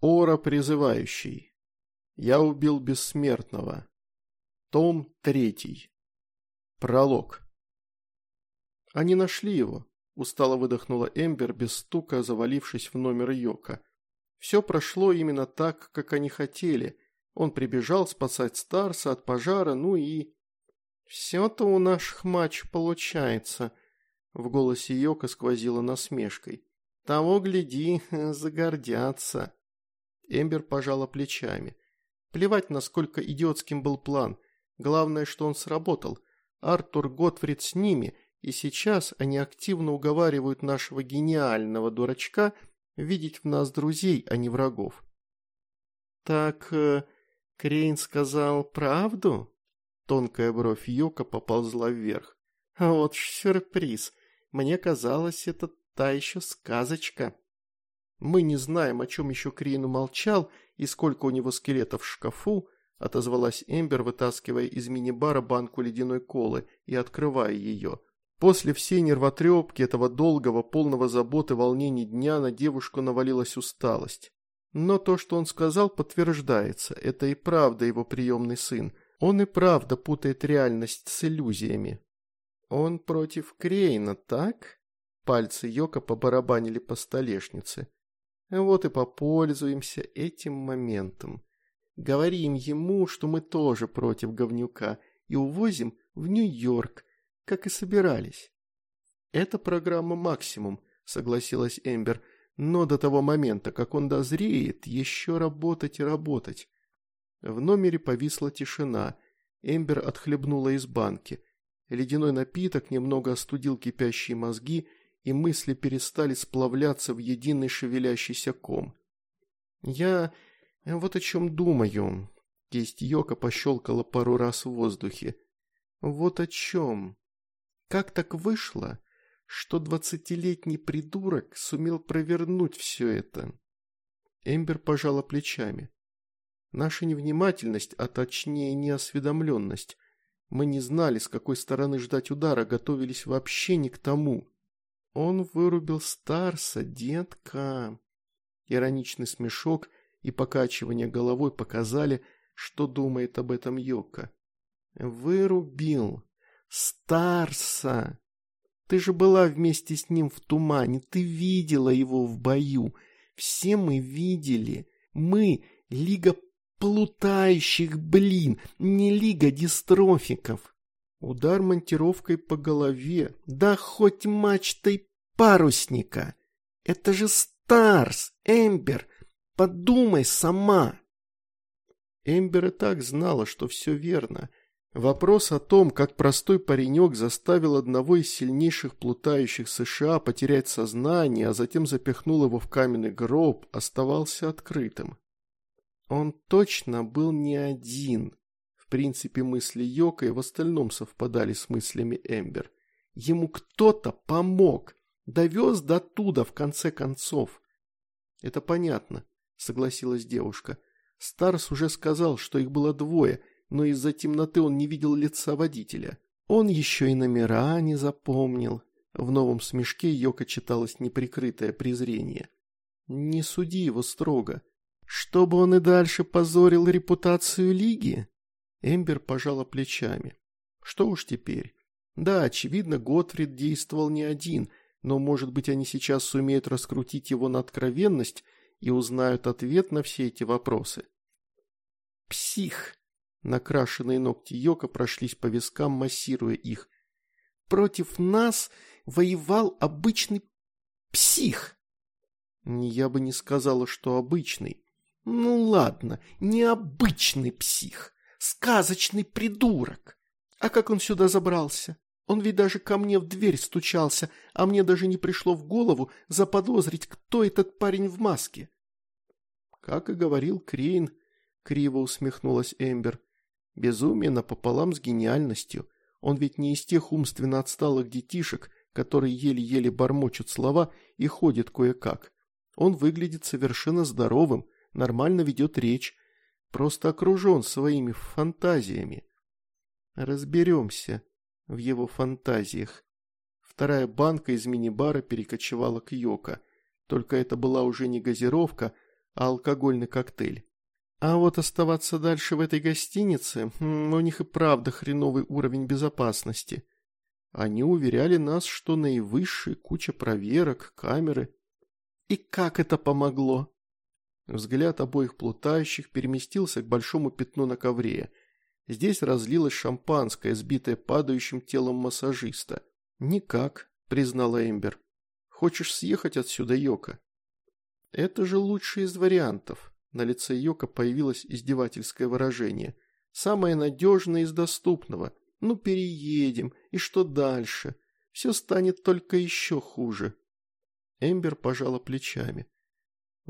Ора призывающий. Я убил бессмертного. Том третий. Пролог. Они нашли его. Устало выдохнула Эмбер, без стука завалившись в номер Йока. Все прошло именно так, как они хотели. Он прибежал спасать Старса от пожара, ну и... «Все-то у наших матч получается», — в голосе Йока сквозило насмешкой. «Того, гляди, загордятся». Эмбер пожала плечами. Плевать, насколько идиотским был план. Главное, что он сработал. Артур Готфрид с ними, и сейчас они активно уговаривают нашего гениального дурачка видеть в нас друзей, а не врагов. «Так э, Крейн сказал правду?» Тонкая бровь Йока поползла вверх. «А вот сюрприз. Мне казалось, это та еще сказочка». «Мы не знаем, о чем еще Крейн умолчал и сколько у него скелетов в шкафу», отозвалась Эмбер, вытаскивая из мини-бара банку ледяной колы и открывая ее – После всей нервотрепки этого долгого, полного заботы волнений дня на девушку навалилась усталость. Но то, что он сказал, подтверждается. Это и правда его приемный сын. Он и правда путает реальность с иллюзиями. Он против Крейна, так? Пальцы Йока побарабанили по столешнице. Вот и попользуемся этим моментом. Говорим ему, что мы тоже против говнюка, и увозим в Нью-Йорк, как и собирались. Это программа «Максимум», согласилась Эмбер, но до того момента, как он дозреет, еще работать и работать. В номере повисла тишина. Эмбер отхлебнула из банки. Ледяной напиток немного остудил кипящие мозги, и мысли перестали сплавляться в единый шевелящийся ком. «Я вот о чем думаю», — кисть Йока пощелкала пару раз в воздухе. «Вот о чем. Как так вышло, что двадцатилетний придурок сумел провернуть все это? Эмбер пожала плечами. Наша невнимательность, а точнее неосведомленность. Мы не знали, с какой стороны ждать удара, готовились вообще не к тому. Он вырубил Старса, детка. Ироничный смешок и покачивание головой показали, что думает об этом Йока. Вырубил. Старса! Ты же была вместе с ним в тумане, ты видела его в бою. Все мы видели. Мы — лига плутающих, блин, не лига дистрофиков. Удар монтировкой по голове, да хоть мачтой парусника. Это же Старс, Эмбер, подумай сама. Эмбер и так знала, что все верно — Вопрос о том, как простой паренек заставил одного из сильнейших плутающих США потерять сознание, а затем запихнул его в каменный гроб, оставался открытым. Он точно был не один. Принципе, мысли Йока и в остальном совпадали с мыслями Эмбер. Ему кто-то помог, довез до туда, в конце концов. «Это понятно», — согласилась девушка. Старс уже сказал, что их было двое — но из-за темноты он не видел лица водителя. Он еще и номера не запомнил. В новом смешке Йока читалось неприкрытое презрение. «Не суди его строго. Чтобы он и дальше позорил репутацию Лиги?» Эмбер пожала плечами. «Что уж теперь. Да, очевидно, Готфрид действовал не один, но, может быть, они сейчас сумеют раскрутить его на откровенность и узнают ответ на все эти вопросы». «Псих!» Накрашенные ногти Йока прошлись по вискам, массируя их. «Против нас воевал обычный псих!» «Я бы не сказала, что обычный». «Ну ладно, необычный псих, сказочный придурок. А как он сюда забрался? Он ведь даже ко мне в дверь стучался, а мне даже не пришло в голову заподозрить, кто этот парень в маске». «Как и говорил Крейн», — криво усмехнулась Эмбер, — Безумие напополам с гениальностью. Он ведь не из тех умственно отсталых детишек, которые еле-еле бормочут слова и ходят кое-как. Он выглядит совершенно здоровым, нормально ведет речь, просто окружен своими фантазиями. Разберемся в его фантазиях. Вторая банка из мини-бара перекочевала к Йоко. Только это была уже не газировка, а алкогольный коктейль. А вот оставаться дальше в этой гостинице, у них и правда хреновый уровень безопасности. Они уверяли нас, что наивысший, куча проверок, камеры. И как это помогло? Взгляд обоих плутающих переместился к большому пятну на ковре. Здесь разлилось шампанское, сбитое падающим телом массажиста. «Никак», — признала Эмбер. «Хочешь съехать отсюда, Йока?» «Это же лучший из вариантов», — на лице Йока появилось издевательское выражение. «Самое надежное из доступного. Ну, переедем, и что дальше? Все станет только еще хуже». Эмбер пожала плечами.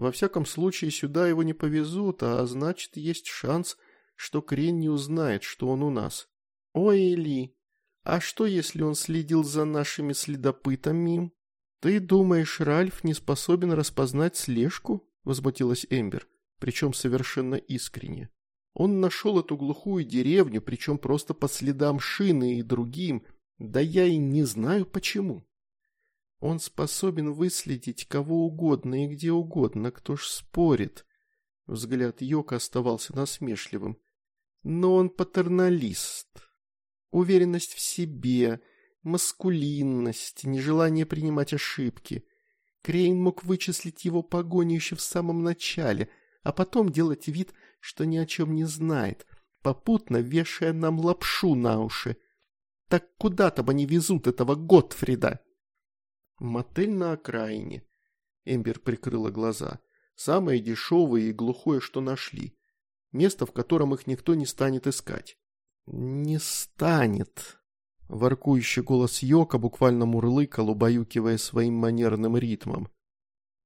«Во всяком случае, сюда его не повезут, а значит, есть шанс, что Крен не узнает, что он у нас. Ой, Ли, а что, если он следил за нашими следопытами?» «Ты думаешь, Ральф не способен распознать слежку?» – возмутилась Эмбер, причем совершенно искренне. «Он нашел эту глухую деревню, причем просто по следам шины и другим, да я и не знаю почему. Он способен выследить кого угодно и где угодно, кто ж спорит». Взгляд Йока оставался насмешливым. «Но он патерналист. Уверенность в себе, маскулинность, нежелание принимать ошибки. Крейн мог вычислить его погоню еще в самом начале, а потом делать вид, что ни о чем не знает, попутно вешая нам лапшу на уши. Так куда там они везут этого Готфрида? Мотель на окраине. Эмбер прикрыла глаза. Самое дешевое и глухое, что нашли. Место, в котором их никто не станет искать. Не станет, Воркующий голос Йока буквально мурлыкал, убаюкивая своим манерным ритмом.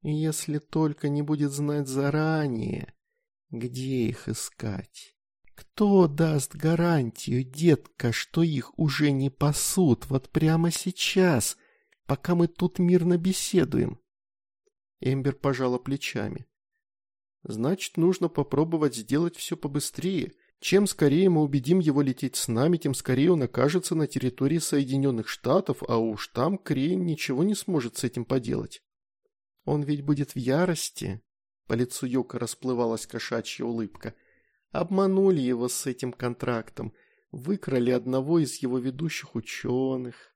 «Если только не будет знать заранее, где их искать. Кто даст гарантию, детка, что их уже не пасут вот прямо сейчас, пока мы тут мирно беседуем?» Эмбер пожала плечами. «Значит, нужно попробовать сделать все побыстрее» Чем скорее мы убедим его лететь с нами, тем скорее он окажется на территории Соединенных Штатов, а уж там Крейн ничего не сможет с этим поделать. Он ведь будет в ярости. По лицу Йока расплывалась кошачья улыбка. Обманули его с этим контрактом, выкрали одного из его ведущих ученых.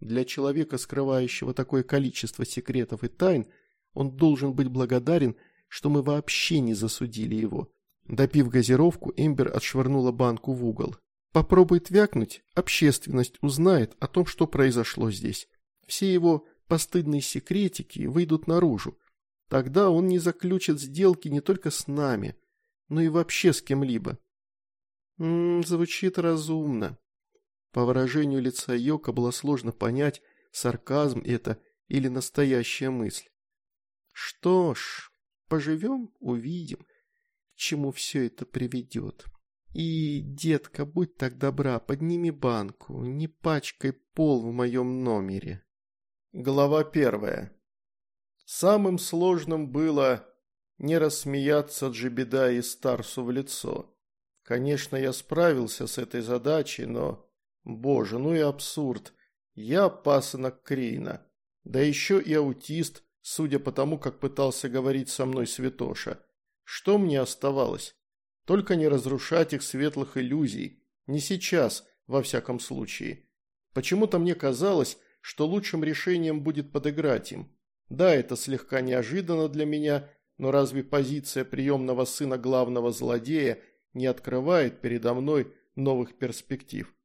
Для человека, скрывающего такое количество секретов и тайн, он должен быть благодарен, что мы вообще не засудили его. Допив газировку, Эмбер отшвырнула банку в угол. Попробует вякнуть, общественность узнает о том, что произошло здесь. Все его постыдные секретики выйдут наружу. Тогда он не заключит сделки не только с нами, но и вообще с кем-либо. Звучит разумно. По выражению лица Йока было сложно понять, сарказм это или настоящая мысль. Что ж, поживем, увидим чему все это приведет. И, детка, будь так добра, подними банку, не пачкай пол в моем номере. Глава первая. Самым сложным было не рассмеяться Джибеда и Старсу в лицо. Конечно, я справился с этой задачей, но... Боже, ну и абсурд. Я пасынок Крейна. Да еще и аутист, судя по тому, как пытался говорить со мной Святоша. Что мне оставалось? Только не разрушать их светлых иллюзий. Не сейчас, во всяком случае. Почему-то мне казалось, что лучшим решением будет подыграть им. Да, это слегка неожиданно для меня, но разве позиция приемного сына главного злодея не открывает передо мной новых перспектив?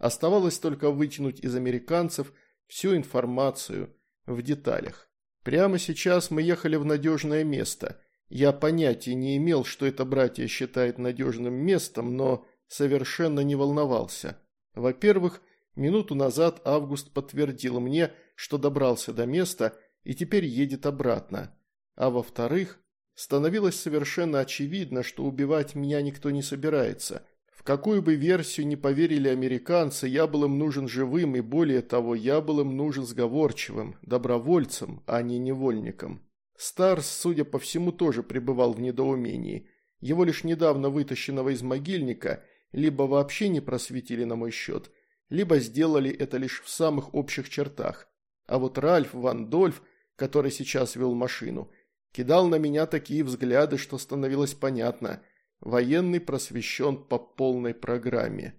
Оставалось только вытянуть из американцев всю информацию в деталях. Прямо сейчас мы ехали в надежное место – я понятия не имел, что это братья считает надежным местом, но совершенно не волновался. Во-первых, минуту назад Август подтвердил мне, что добрался до места и теперь едет обратно. А во-вторых, становилось совершенно очевидно, что убивать меня никто не собирается. В какую бы версию не поверили американцы, я был им нужен живым, и более того, я был им нужен сговорчивым, добровольцем, а не невольником. Старс, судя по всему, тоже пребывал в недоумении. Его лишь недавно вытащенного из могильника либо вообще не просветили на мой счет, либо сделали это лишь в самых общих чертах. А вот Ральф Ван Дольф, который сейчас вел машину, Кидал на меня такие взгляды, что становилось понятно. Военный просвещен по полной программе.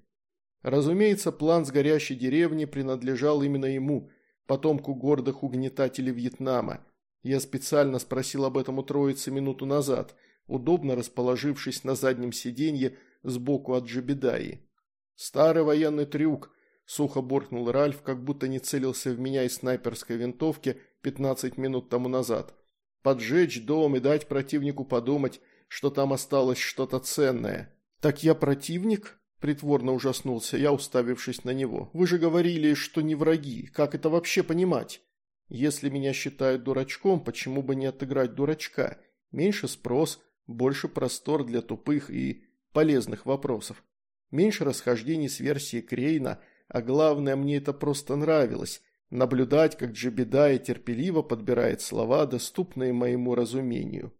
Разумеется, план с горящей деревни принадлежал именно ему, потомку гордых угнетателей Вьетнама. Я специально спросил об этом у троицы минуту назад, удобно расположившись на заднем сиденье сбоку от Джебедаи. «Старый военный трюк», – сухо буркнул Ральф, как будто не целился в меня из снайперской винтовки 15 минут тому назад. «Поджечь дом и дать противнику подумать, что там осталось что-то ценное». «Так я противник?» Притворно ужаснулся я, уставившись на него. «Вы же говорили, что не враги. Как это вообще понимать? Если меня считают дурачком, почему бы не отыграть дурачка? Меньше спрос, больше простор для тупых и полезных вопросов. Меньше расхождений с версией Крейна, а главное, мне это просто нравилось. Наблюдать, как Джебедая терпеливо подбирает слова, доступные моему разумению.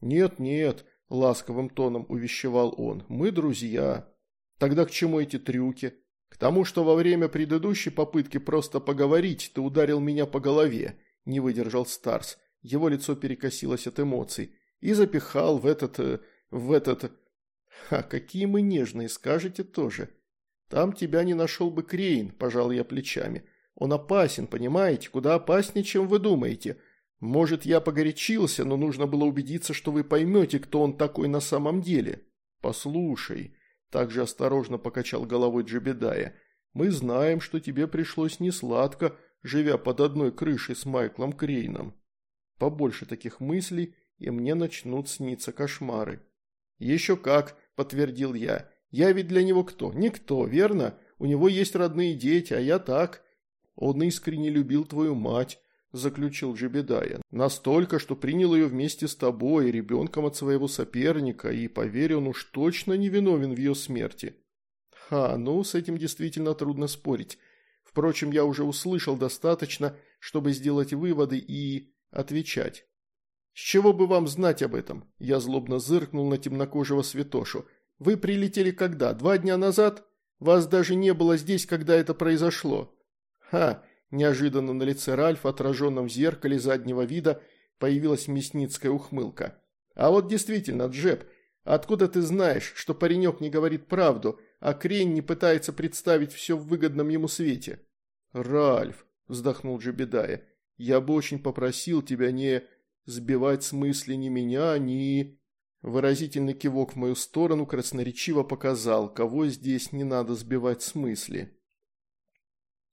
«Нет-нет», – ласковым тоном увещевал он, – «мы друзья». Тогда к чему эти трюки? К тому, что во время предыдущей попытки просто поговорить ты ударил меня по голове, не выдержал Старс. Его лицо перекосилось от эмоций. И запихал в этот... Э, в этот... Ха, какие мы нежные, скажете тоже. Там тебя не нашел бы Крейн, пожал я плечами. Он опасен, понимаете, куда опаснее, чем вы думаете. Может, я погорячился, но нужно было убедиться, что вы поймете, кто он такой на самом деле. Послушай, также осторожно покачал головой Джебедая. «Мы знаем, что тебе пришлось несладко, живя под одной крышей с Майклом Крейном. Побольше таких мыслей, и мне начнут сниться кошмары». «Еще как», – подтвердил я. «Я ведь для него кто? Никто, верно? У него есть родные дети, а я так». «Он искренне любил твою мать», заключил Джебедая. «Настолько, что принял ее вместе с тобой, ребенком от своего соперника, и, поверь, он уж точно не виновен в ее смерти». «Ха, ну, с этим действительно трудно спорить. Впрочем, я уже услышал достаточно, чтобы сделать выводы и отвечать». «С чего бы вам знать об этом?» Я злобно зыркнул на темнокожего святошу. «Вы прилетели когда? Два дня назад? Вас даже не было здесь, когда это произошло». «Ха, Неожиданно на лице Ральфа, отраженном в зеркале заднего вида, появилась мясницкая ухмылка. «А вот действительно, Джеб, откуда ты знаешь, что паренек не говорит правду, а Крень не пытается представить все в выгодном ему свете?» «Ральф», – вздохнул Джебедая, – «я бы очень попросил тебя не сбивать с мысли ни меня, ни...» Выразительный кивок в мою сторону красноречиво показал, кого здесь не надо сбивать с мысли.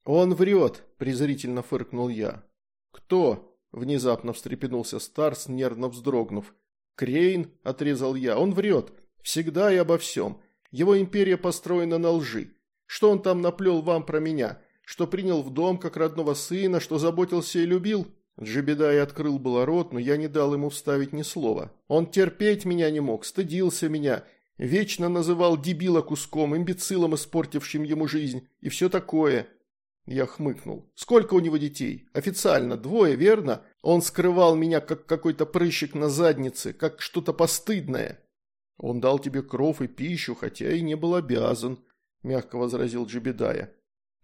«Он врет», – презрительно фыркнул я. «Кто?» – внезапно встрепенулся Старс, нервно вздрогнув. «Крейн», – отрезал я, – «он врет. Всегда и обо всем. Его империя построена на лжи. Что он там наплел вам про меня? Что принял в дом как родного сына, что заботился и любил?» Джебедай открыл было рот, но я не дал ему вставить ни слова. Он терпеть меня не мог, стыдился меня, вечно называл дебила куском, имбецилом, испортившим ему жизнь, и все такое. Я хмыкнул. «Сколько у него детей? Официально двое, верно? Он скрывал меня, как какой-то прыщик на заднице, как что-то постыдное». «Он дал тебе кров и пищу, хотя и не был обязан», – мягко возразил Джебедая.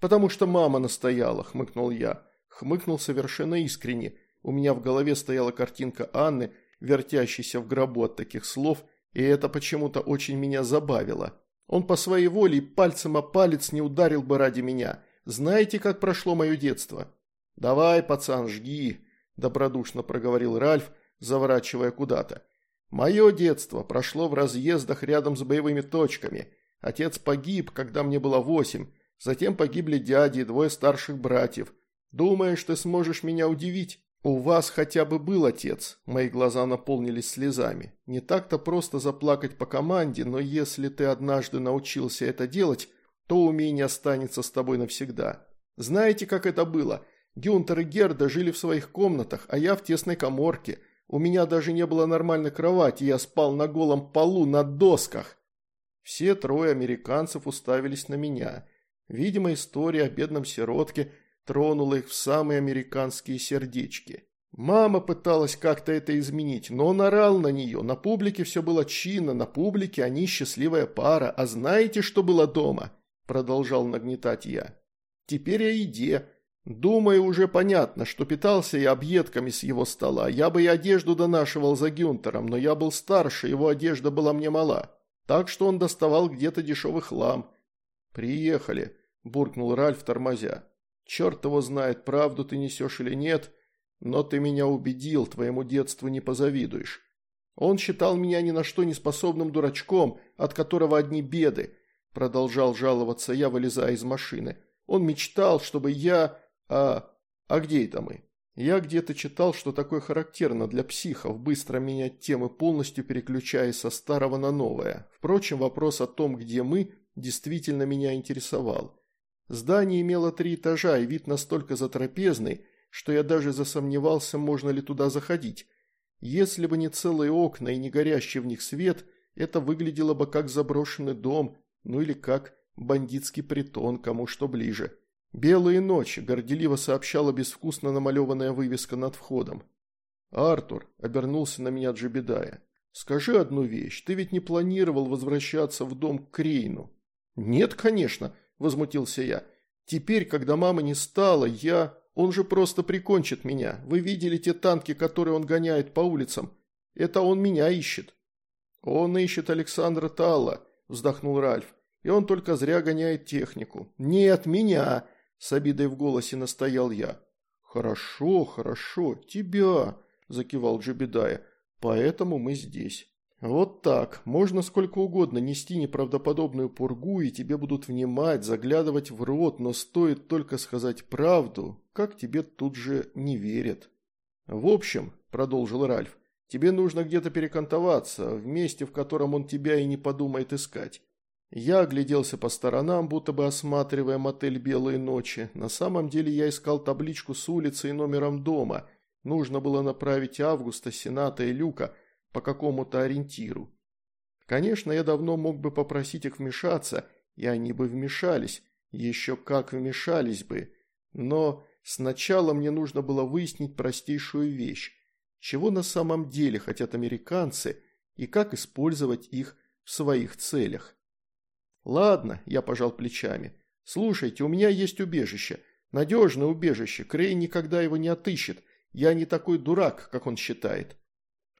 «Потому что мама настояла», – хмыкнул я. Хмыкнул совершенно искренне. У меня в голове стояла картинка Анны, вертящейся в гробу от таких слов, и это почему-то очень меня забавило. Он по своей воле и пальцем о палец не ударил бы ради меня. Знаете, как прошло мое детство?» «Давай, пацан, жги», – добродушно проговорил Ральф, заворачивая куда-то. «Мое детство прошло в разъездах рядом с боевыми точками. Отец погиб, когда мне было восемь. Затем погибли дяди и двое старших братьев. Думаешь, ты сможешь меня удивить? У вас хотя бы был отец». Мои глаза наполнились слезами. «Не так-то просто заплакать по команде, но если ты однажды научился это делать, то умение останется с тобой навсегда. Знаете, как это было? Гюнтер и Герда жили в своих комнатах, а я в тесной коморке. У меня даже не было нормальной кровати, я спал на голом полу на досках. Все трое американцев уставились на меня. Видимо, история о бедном сиротке тронула их в самые американские сердечки. Мама пыталась как-то это изменить, но он орал на нее. На публике все было чинно, на публике они счастливая пара. А знаете, что было дома? Продолжал нагнетать я. «Теперь о еде. Думаю, уже понятно, что питался я объедками с его стола. Я бы и одежду донашивал за Гюнтером, но я был старше, его одежда была мне мала. Так что он доставал где-то дешевый хлам. «Приехали», – буркнул Ральф, тормозя. «Черт его знает, правду ты несешь или нет, но ты меня убедил, твоему детству не позавидуешь. Он считал меня ни на что не способным дурачком, от которого одни беды», – продолжал жаловаться я, вылезая из машины. «Он мечтал, чтобы я...» А... а где это мы? Я где-то читал, что такое характерно для психов, быстро менять темы, полностью переключаясь со старого на новое. Впрочем, вопрос о том, где мы, действительно меня интересовал. Здание имело три этажа и вид настолько затрапезный, что я даже засомневался, можно ли туда заходить. Если бы не целые окна и не горящий в них свет, это выглядело бы как заброшенный дом, ну или как бандитский притон, кому что ближе. «Белые ночи», – горделиво сообщала безвкусно намалеванная вывеска над входом. «Артур», – обернулся на меня Джебедая, – «скажи одну вещь, ты ведь не планировал возвращаться в дом к Крейну?» «Нет, конечно», – возмутился я. «Теперь, когда мамы не стало, я... Он же просто прикончит меня. Вы видели те танки, которые он гоняет по улицам? Это он меня ищет». «Он ищет Александра Талла», – вздохнул Ральф. «И он только зря гоняет технику». «Нет, меня!» С обидой в голосе настоял я. «Хорошо, хорошо, тебя», – закивал Джебедая. «Поэтому мы здесь». «Вот так. Можно сколько угодно нести неправдоподобную пургу, и тебе будут внимать, заглядывать в рот, но стоит только сказать правду, как тебе тут же не верят». «В общем», – продолжил Ральф, – «тебе нужно где-то перекантоваться, в месте, в котором он тебя и не подумает искать. Я огляделся по сторонам, будто бы осматривая мотель «Белые ночи». На самом деле я искал табличку с улицей и номером дома. Нужно было направить Августа, Сената и Люка по какому-то ориентиру. Конечно, я давно мог бы попросить их вмешаться, и они бы вмешались. Еще как вмешались бы. Но сначала мне нужно было выяснить простейшую вещь. Чего на самом деле хотят американцы и как использовать их в своих целях. «Ладно», – я пожал плечами. «Слушайте, у меня есть убежище. Надежное убежище. Крей никогда его не отыщет. Я не такой дурак, как он считает».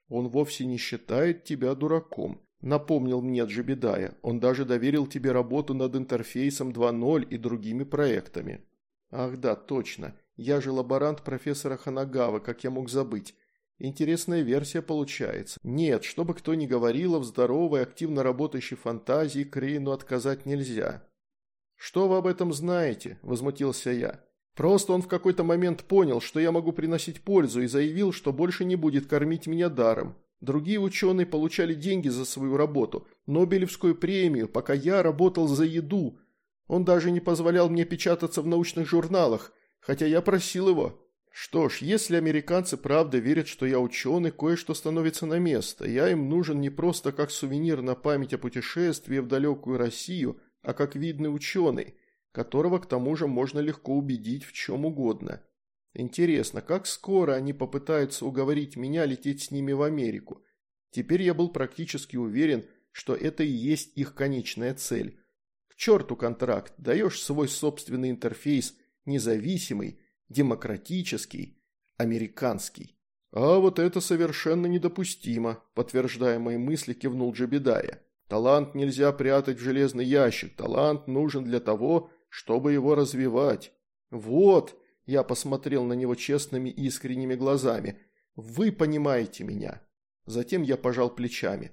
«Он вовсе не считает тебя дураком», – напомнил мне Джебедая. «Он даже доверил тебе работу над интерфейсом 2.0 и другими проектами». «Ах да, точно. Я же лаборант профессора Ханагава, как я мог забыть. Интересная версия получается. Нет, что бы кто ни говорил, в здоровой, активно работающей фантазии Крейну отказать нельзя. «Что вы об этом знаете?» – возмутился я. «Просто он в какой-то момент понял, что я могу приносить пользу и заявил, что больше не будет кормить меня даром. Другие ученые получали деньги за свою работу, Нобелевскую премию, пока я работал за еду. Он даже не позволял мне печататься в научных журналах, хотя я просил его. Что ж, если американцы правда верят, что я ученый, кое-что становится на место. Я им нужен не просто как сувенир на память о путешествии в далекую Россию, а как видный ученый, которого к тому же можно легко убедить в чем угодно. Интересно, как скоро они попытаются уговорить меня лететь с ними в Америку? Теперь я был практически уверен, что это и есть их конечная цель. К черту контракт, даешь свой собственный интерфейс, независимый, демократический, американский. А вот это совершенно недопустимо, подтверждая мои мысли, кивнул Джебедая. Талант нельзя прятать в железный ящик, талант нужен для того, чтобы его развивать. Вот, я посмотрел на него честными и искренними глазами, вы понимаете меня. Затем я пожал плечами.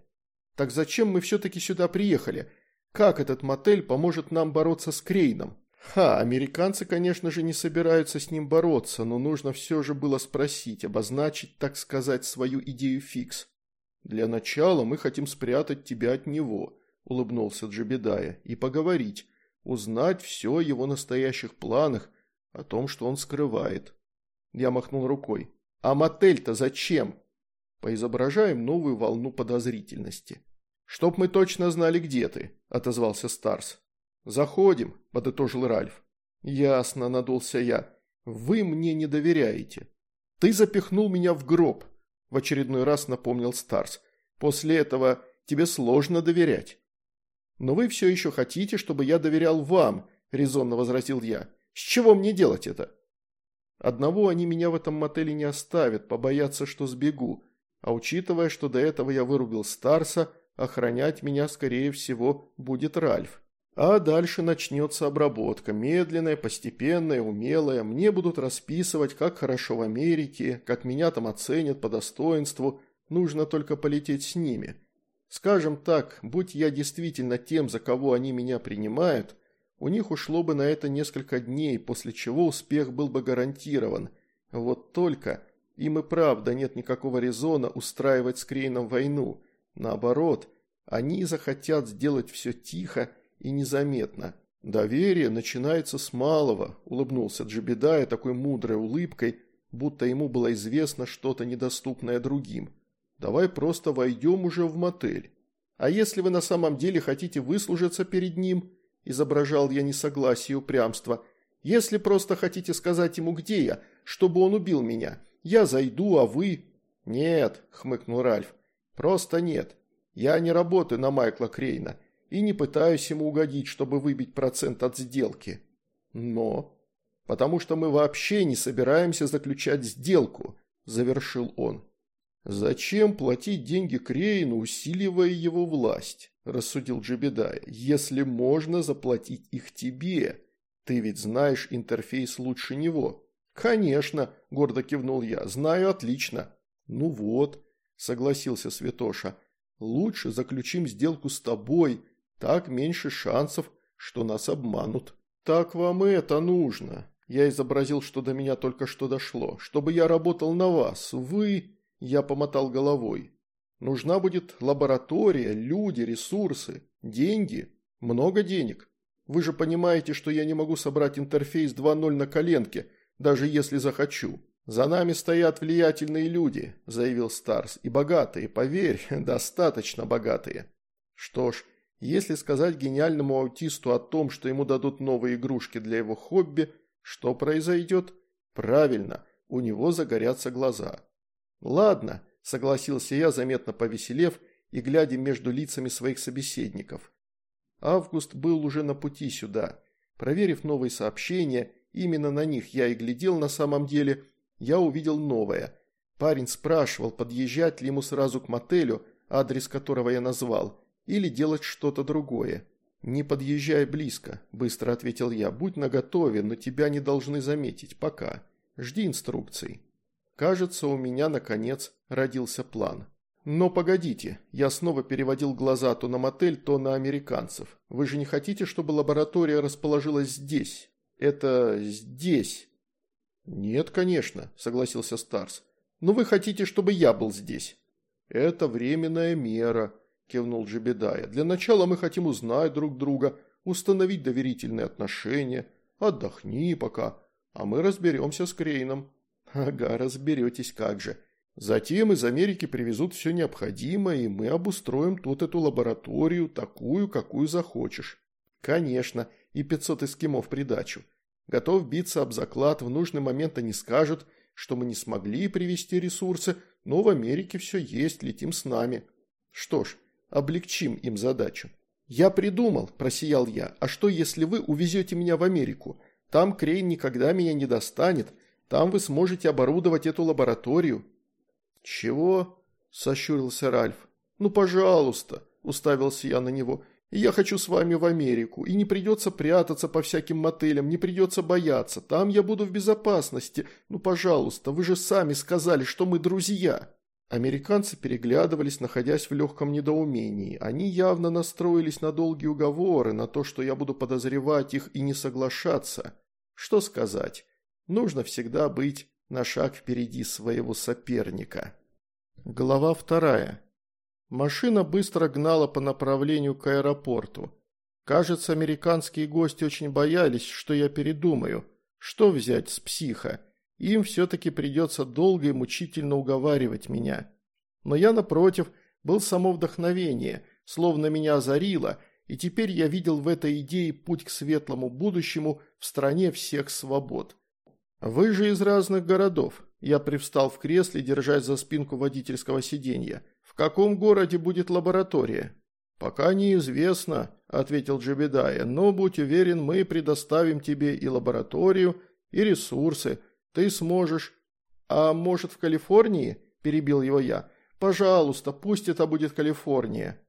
Так зачем мы все-таки сюда приехали? Как этот мотель поможет нам бороться с Крейном? Ха, американцы, конечно же, не собираются с ним бороться, но нужно все же было спросить, обозначить, так сказать, свою идею фикс. «Для начала мы хотим спрятать тебя от него», – улыбнулся Джебедая, – «и поговорить, узнать все о его настоящих планах, о том, что он скрывает». Я махнул рукой. «А мотель-то зачем?» Поизображаем новую волну подозрительности. «Чтоб мы точно знали, где ты», – отозвался Старс. «Заходим», – подытожил Ральф. «Ясно», – надулся я. «Вы мне не доверяете». «Ты запихнул меня в гроб», – в очередной раз напомнил Старс. «После этого тебе сложно доверять». «Но вы все еще хотите, чтобы я доверял вам», – резонно возразил я. «С чего мне делать это?» Одного они меня в этом мотеле не оставят, побоятся, что сбегу. А учитывая, что до этого я вырубил Старса, охранять меня, скорее всего, будет Ральф. А дальше начнется обработка, медленная, постепенная, умелая. Мне будут расписывать, как хорошо в Америке, как меня там оценят по достоинству. Нужно только полететь с ними. Скажем так, будь я действительно тем, за кого они меня принимают, у них ушло бы на это несколько дней, после чего успех был бы гарантирован. Вот только им и правда нет никакого резона устраивать с Крейном войну. Наоборот, они захотят сделать все тихо и незаметно. «Доверие начинается с малого», – улыбнулся Джебедая такой мудрой улыбкой, будто ему было известно что-то недоступное другим. «Давай просто войдем уже в мотель. А если вы на самом деле хотите выслужиться перед ним?» – изображал я несогласие и упрямство. «Если просто хотите сказать ему, где я, чтобы он убил меня, я зайду, а вы...» «Нет», – хмыкнул Ральф, – «просто нет. Я не работаю на Майкла Крейна и не пытаюсь ему угодить, чтобы выбить процент от сделки. Но... Потому что мы вообще не собираемся заключать сделку, завершил он. Зачем платить деньги Крейну, усиливая его власть? рассудил Джебедая, если можно заплатить их тебе. Ты ведь знаешь интерфейс лучше него. Конечно, гордо кивнул я, знаю отлично. Ну вот, согласился Святоша, лучше заключим сделку с тобой, так меньше шансов, что нас обманут. Так вам и это нужно. Я изобразил, что до меня только что дошло. Чтобы я работал на вас. Вы... Я помотал головой. Нужна будет лаборатория, люди, ресурсы, деньги. Много денег. Вы же понимаете, что я не могу собрать интерфейс 2.0 на коленке, даже если захочу. За нами стоят влиятельные люди, заявил Старс, и богатые, поверь, достаточно богатые. Что ж, если сказать гениальному аутисту о том, что ему дадут новые игрушки для его хобби, что произойдет? Правильно, у него загорятся глаза. Ладно, согласился я, заметно повеселев и глядя между лицами своих собеседников. Август был уже на пути сюда. Проверив новые сообщения, именно на них я и глядел на самом деле, я увидел новое. Парень спрашивал, подъезжать ли ему сразу к мотелю, адрес которого я назвал – или делать что-то другое. «Не подъезжай близко», – быстро ответил я. «Будь наготове, но тебя не должны заметить. Пока. Жди инструкций». Кажется, у меня, наконец, родился план. «Но погодите, я снова переводил глаза то на мотель, то на американцев. Вы же не хотите, чтобы лаборатория расположилась здесь? Это здесь?» «Нет, конечно», – согласился Старс. «Но вы хотите, чтобы я был здесь?» «Это временная мера», – кивнул Джебедая. «Для начала мы хотим узнать друг друга, установить доверительные отношения. Отдохни пока, а мы разберемся с Крейном». «Ага, разберетесь как же. Затем из Америки привезут все необходимое, и мы обустроим тут эту лабораторию, такую, какую захочешь. Конечно, и 500 эскимов придачу. Готов биться об заклад, в нужный момент они скажут, что мы не смогли привезти ресурсы, но в Америке все есть, летим с нами. Что ж, облегчим им задачу. «Я придумал», – просиял я, – «а что, если вы увезете меня в Америку? Там Крейн никогда меня не достанет, там вы сможете оборудовать эту лабораторию». «Чего?» – сощурился Ральф. «Ну, пожалуйста», – уставился я на него, – «я хочу с вами в Америку, и не придется прятаться по всяким мотелям, не придется бояться, там я буду в безопасности. Ну, пожалуйста, вы же сами сказали, что мы друзья». Американцы переглядывались, находясь в легком недоумении. Они явно настроились на долгие уговоры, на то, что я буду подозревать их и не соглашаться. Что сказать? Нужно всегда быть на шаг впереди своего соперника. Глава вторая. Машина быстро гнала по направлению к аэропорту. Кажется, американские гости очень боялись, что я передумаю. Что взять с психа? Им все-таки придется долго и мучительно уговаривать меня. Но я, напротив, был само вдохновение, словно меня озарило, и теперь я видел в этой идее путь к светлому будущему в стране всех свобод. «Вы же из разных городов», – я привстал в кресле, держась за спинку водительского сиденья. «В каком городе будет лаборатория?» «Пока неизвестно», – ответил Джебедая, – «но будь уверен, мы предоставим тебе и лабораторию, и ресурсы, Ты сможешь. А может в Калифорнии? Перебил его я. Пожалуйста, пусть это будет Калифорния.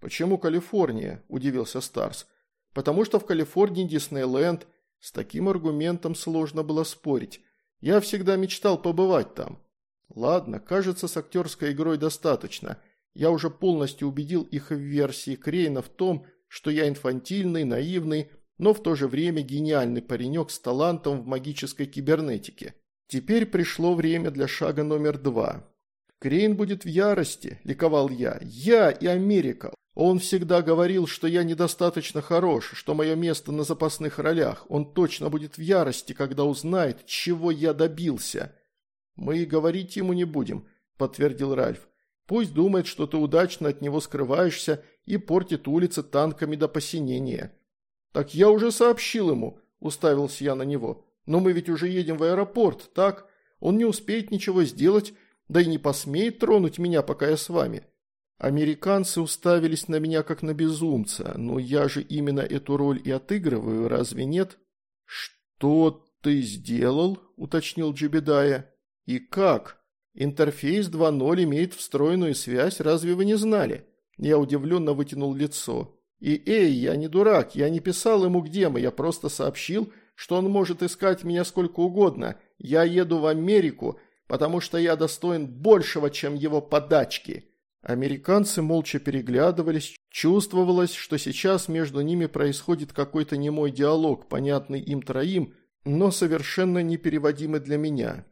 Почему Калифорния? Удивился Старс. Потому что в Калифорнии Диснейленд. С таким аргументом сложно было спорить. Я всегда мечтал побывать там. Ладно, кажется, с актерской игрой достаточно. Я уже полностью убедил их в версии Крейна в том, что я инфантильный, наивный, но в то же время гениальный паренек с талантом в магической кибернетике. Теперь пришло время для шага номер два. «Крейн будет в ярости», – ликовал я. «Я и Америка. Он всегда говорил, что я недостаточно хорош, что мое место на запасных ролях. Он точно будет в ярости, когда узнает, чего я добился». «Мы и говорить ему не будем», – подтвердил Ральф. «Пусть думает, что ты удачно от него скрываешься и портит улицы танками до посинения». «Так я уже сообщил ему», – уставился я на него. «Но мы ведь уже едем в аэропорт, так? Он не успеет ничего сделать, да и не посмеет тронуть меня, пока я с вами». Американцы уставились на меня как на безумца, но я же именно эту роль и отыгрываю, разве нет? «Что ты сделал?» – уточнил Джебедая. «И как? Интерфейс 2.0 имеет встроенную связь, разве вы не знали?» Я удивленно вытянул лицо. «И эй, я не дурак, я не писал ему, где мы, я просто сообщил, что он может искать меня сколько угодно. Я еду в Америку, потому что я достоин большего, чем его подачки». Американцы молча переглядывались, чувствовалось, что сейчас между ними происходит какой-то немой диалог, понятный им троим, но совершенно непереводимый для меня.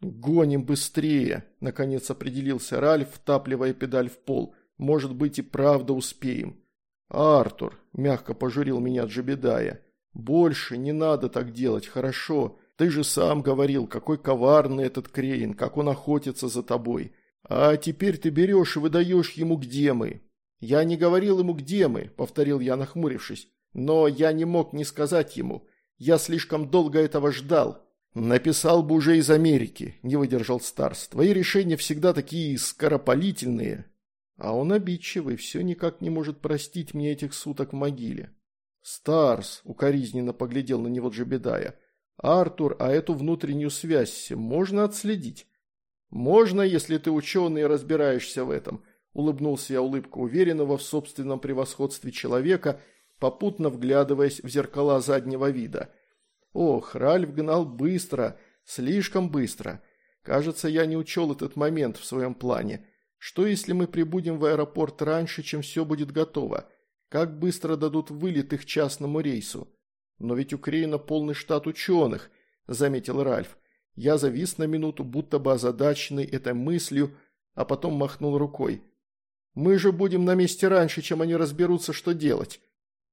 «Гоним быстрее!» – наконец определился Ральф, втапливая педаль в пол. «Может быть и правда успеем». «Артур», – мягко пожурил меня Джебедая, – «больше не надо так делать, хорошо? Ты же сам говорил, какой коварный этот Крейн, как он охотится за тобой. А теперь ты берешь и выдаешь ему, где мы». «Я не говорил ему, где мы», – повторил я, нахмурившись. «Но я не мог не сказать ему. Я слишком долго этого ждал». «Написал бы уже из Америки», – не выдержал Старс. «Твои решения всегда такие скоропалительные». А он обидчивый, все никак не может простить мне этих суток в могиле. «Старс», – укоризненно поглядел на него Джебедая. «Артур, а эту внутреннюю связь можно отследить?» «Можно, если ты ученый и разбираешься в этом», – улыбнулся я улыбку уверенного в собственном превосходстве человека, попутно вглядываясь в зеркала заднего вида – Ох, Ральф гнал быстро, слишком быстро. Кажется, я не учел этот момент в своем плане. Что если мы прибудем в аэропорт раньше, чем все будет готово? Как быстро дадут вылет их частному рейсу? Но ведь у Крейна полный штат ученых, заметил Ральф. Я завис на минуту, будто бы озадаченный этой мыслью, а потом махнул рукой. «Мы же будем на месте раньше, чем они разберутся, что делать».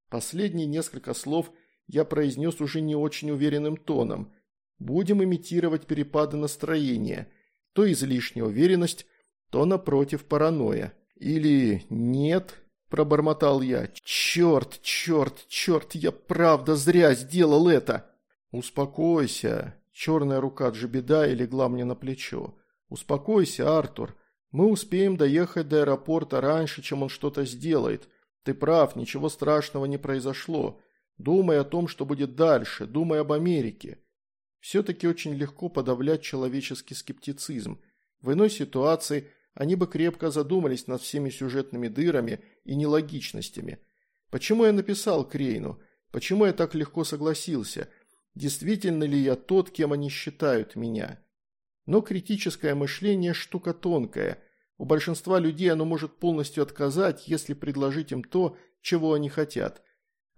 Последние несколько слов – я произнес уже не очень уверенным тоном. Будем имитировать перепады настроения. То излишняя уверенность, то напротив паранойя. Или нет, пробормотал я. Черт, черт, черт, я правда зря сделал это. Успокойся. Черная рука Джебедая легла мне на плечо. Успокойся, Артур. Мы успеем доехать до аэропорта раньше, чем он что-то сделает. Ты прав, ничего страшного не произошло. Думай о том, что будет дальше, думай об Америке. Все-таки очень легко подавлять человеческий скептицизм. В иной ситуации они бы крепко задумались над всеми сюжетными дырами и нелогичностями. Почему я написал Крейну? Почему я так легко согласился? Действительно ли я тот, кем они считают меня? Но критическое мышление – штука тонкая. У большинства людей оно может полностью отказать, если предложить им то, чего они хотят –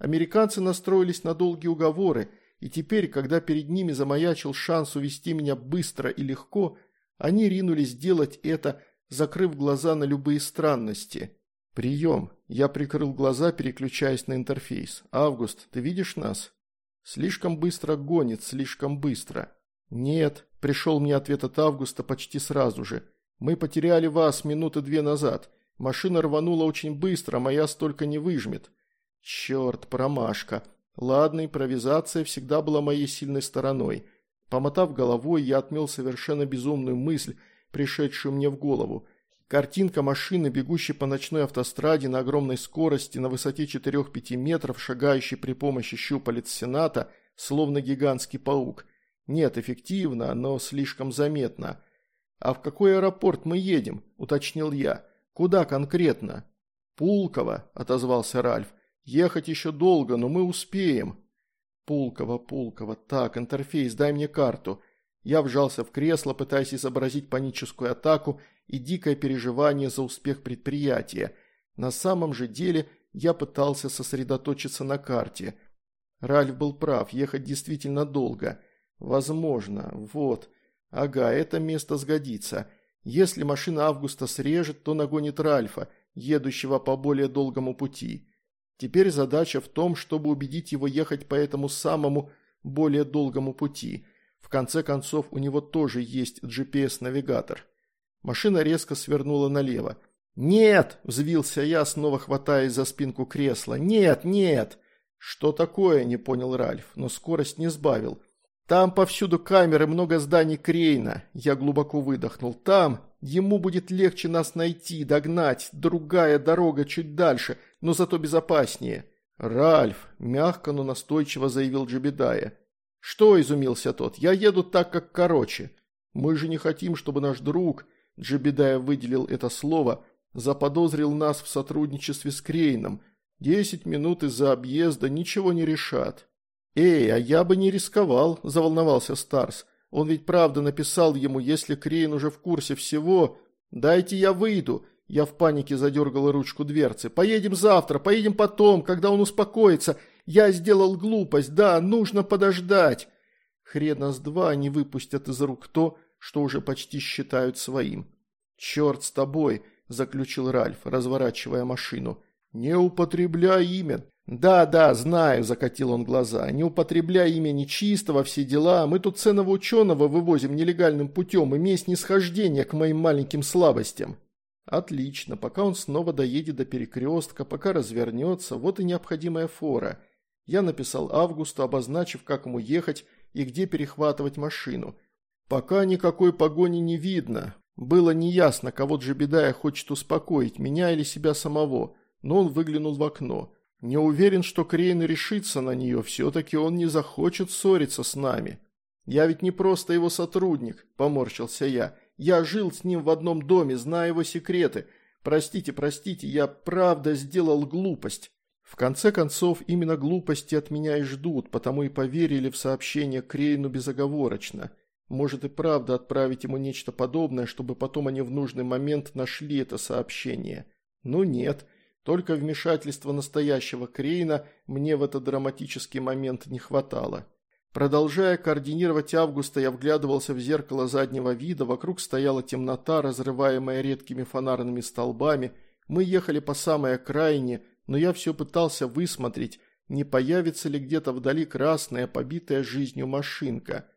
Американцы настроились на долгие уговоры, и теперь, когда перед ними замаячил шанс увести меня быстро и легко, они ринулись делать это, закрыв глаза на любые странности. «Прием!» Я прикрыл глаза, переключаясь на интерфейс. «Август, ты видишь нас?» «Слишком быстро гонит, слишком быстро». «Нет», – пришел мне ответ от Августа почти сразу же. «Мы потеряли вас минуты две назад. Машина рванула очень быстро, моя столько не выжмет. Черт, промашка. Ладно, импровизация всегда была моей сильной стороной. Помотав головой, я отмел совершенно безумную мысль, пришедшую мне в голову. Картинка машины, бегущей по ночной автостраде на огромной скорости на высоте 4-5 метров, шагающей при помощи щупалец Сената, словно гигантский паук. Нет, эффективно, но слишком заметно. «А в какой аэропорт мы едем?» – уточнил я. «Куда конкретно?» «Пулково», – отозвался Ральф. «Ехать еще долго, но мы успеем». «Пулково, Пулково. Так, интерфейс, дай мне карту». Я вжался в кресло, пытаясь изобразить паническую атаку и дикое переживание за успех предприятия. На самом же деле я пытался сосредоточиться на карте. Ральф был прав, ехать действительно долго. Возможно, вот. Ага, это место сгодится. Если машина Августа срежет, то нагонит Ральфа, едущего по более долгому пути. Теперь задача в том, чтобы убедить его ехать по этому самому более долгому пути. Конце концов, у него тоже есть GPS-навигатор. Машина резко свернула налево. «Нет!» – взвился я, снова хватаясь за спинку кресла. «Нет, нет!» «Что такое?» – не понял Ральф, но скорость не сбавил. «Там повсюду камеры, много зданий Крейна». Я глубоко выдохнул. «Там ему будет легче нас найти, догнать. Другая дорога чуть дальше, но зато безопаснее». «Ральф», – мягко, но настойчиво заявил Джебедая. «Что?» – изумился тот. «Я еду так, как короче. Мы же не хотим, чтобы наш друг...» Джебедая выделил это слово, заподозрил нас в сотрудничестве с Крейном. Десять минут из-за объезда ничего не решат. «Эй, а я бы не рисковал», – заволновался Старс. «Он ведь правда написал ему, если Крейн уже в курсе всего. Дайте я выйду». Я в панике задергал ручку дверцы. «Поедем завтра, поедем потом, когда он успокоится. Я сделал глупость, да, нужно подождать». Хрена с два они выпустят из рук то, что уже почти считают своим. «Черт с тобой», – заключил Ральф, разворачивая машину. «Не употребляй имя». «Да, да, знаю», – закатил он глаза. «Не употребляй имя нечистого, все дела. Мы тут ценного ученого вывозим нелегальным путем, имея снисхождение к моим маленьким слабостям». «Отлично. Пока он снова доедет до перекрестка, пока развернется, вот и необходимая фора. Я написал Августу, обозначив, как ему ехать и где перехватывать машину. Пока никакой погони не видно. Было неясно, кого Джебедая хочет успокоить, меня или себя самого, но он выглянул в окно. Не уверен, что Крейн решится на нее, все-таки он не захочет ссориться с нами. Я ведь не просто его сотрудник, поморщился я. Я жил с ним в одном доме, знаю его секреты. Простите, простите, я правда сделал глупость. В конце концов, именно глупости от меня и ждут, потому и поверили в сообщение Крейну безоговорочно. Может и правда отправить ему нечто подобное, чтобы потом они в нужный момент нашли это сообщение. Но нет, только вмешательства настоящего Крейна мне в этот драматический момент не хватало. Продолжая координировать Августа, я вглядывался в зеркало заднего вида, вокруг стояла темнота, разрываемая редкими фонарными столбами. Мы ехали по самой окраине, но я все пытался высмотреть, не появится ли где-то вдали красная, побитая жизнью машинка.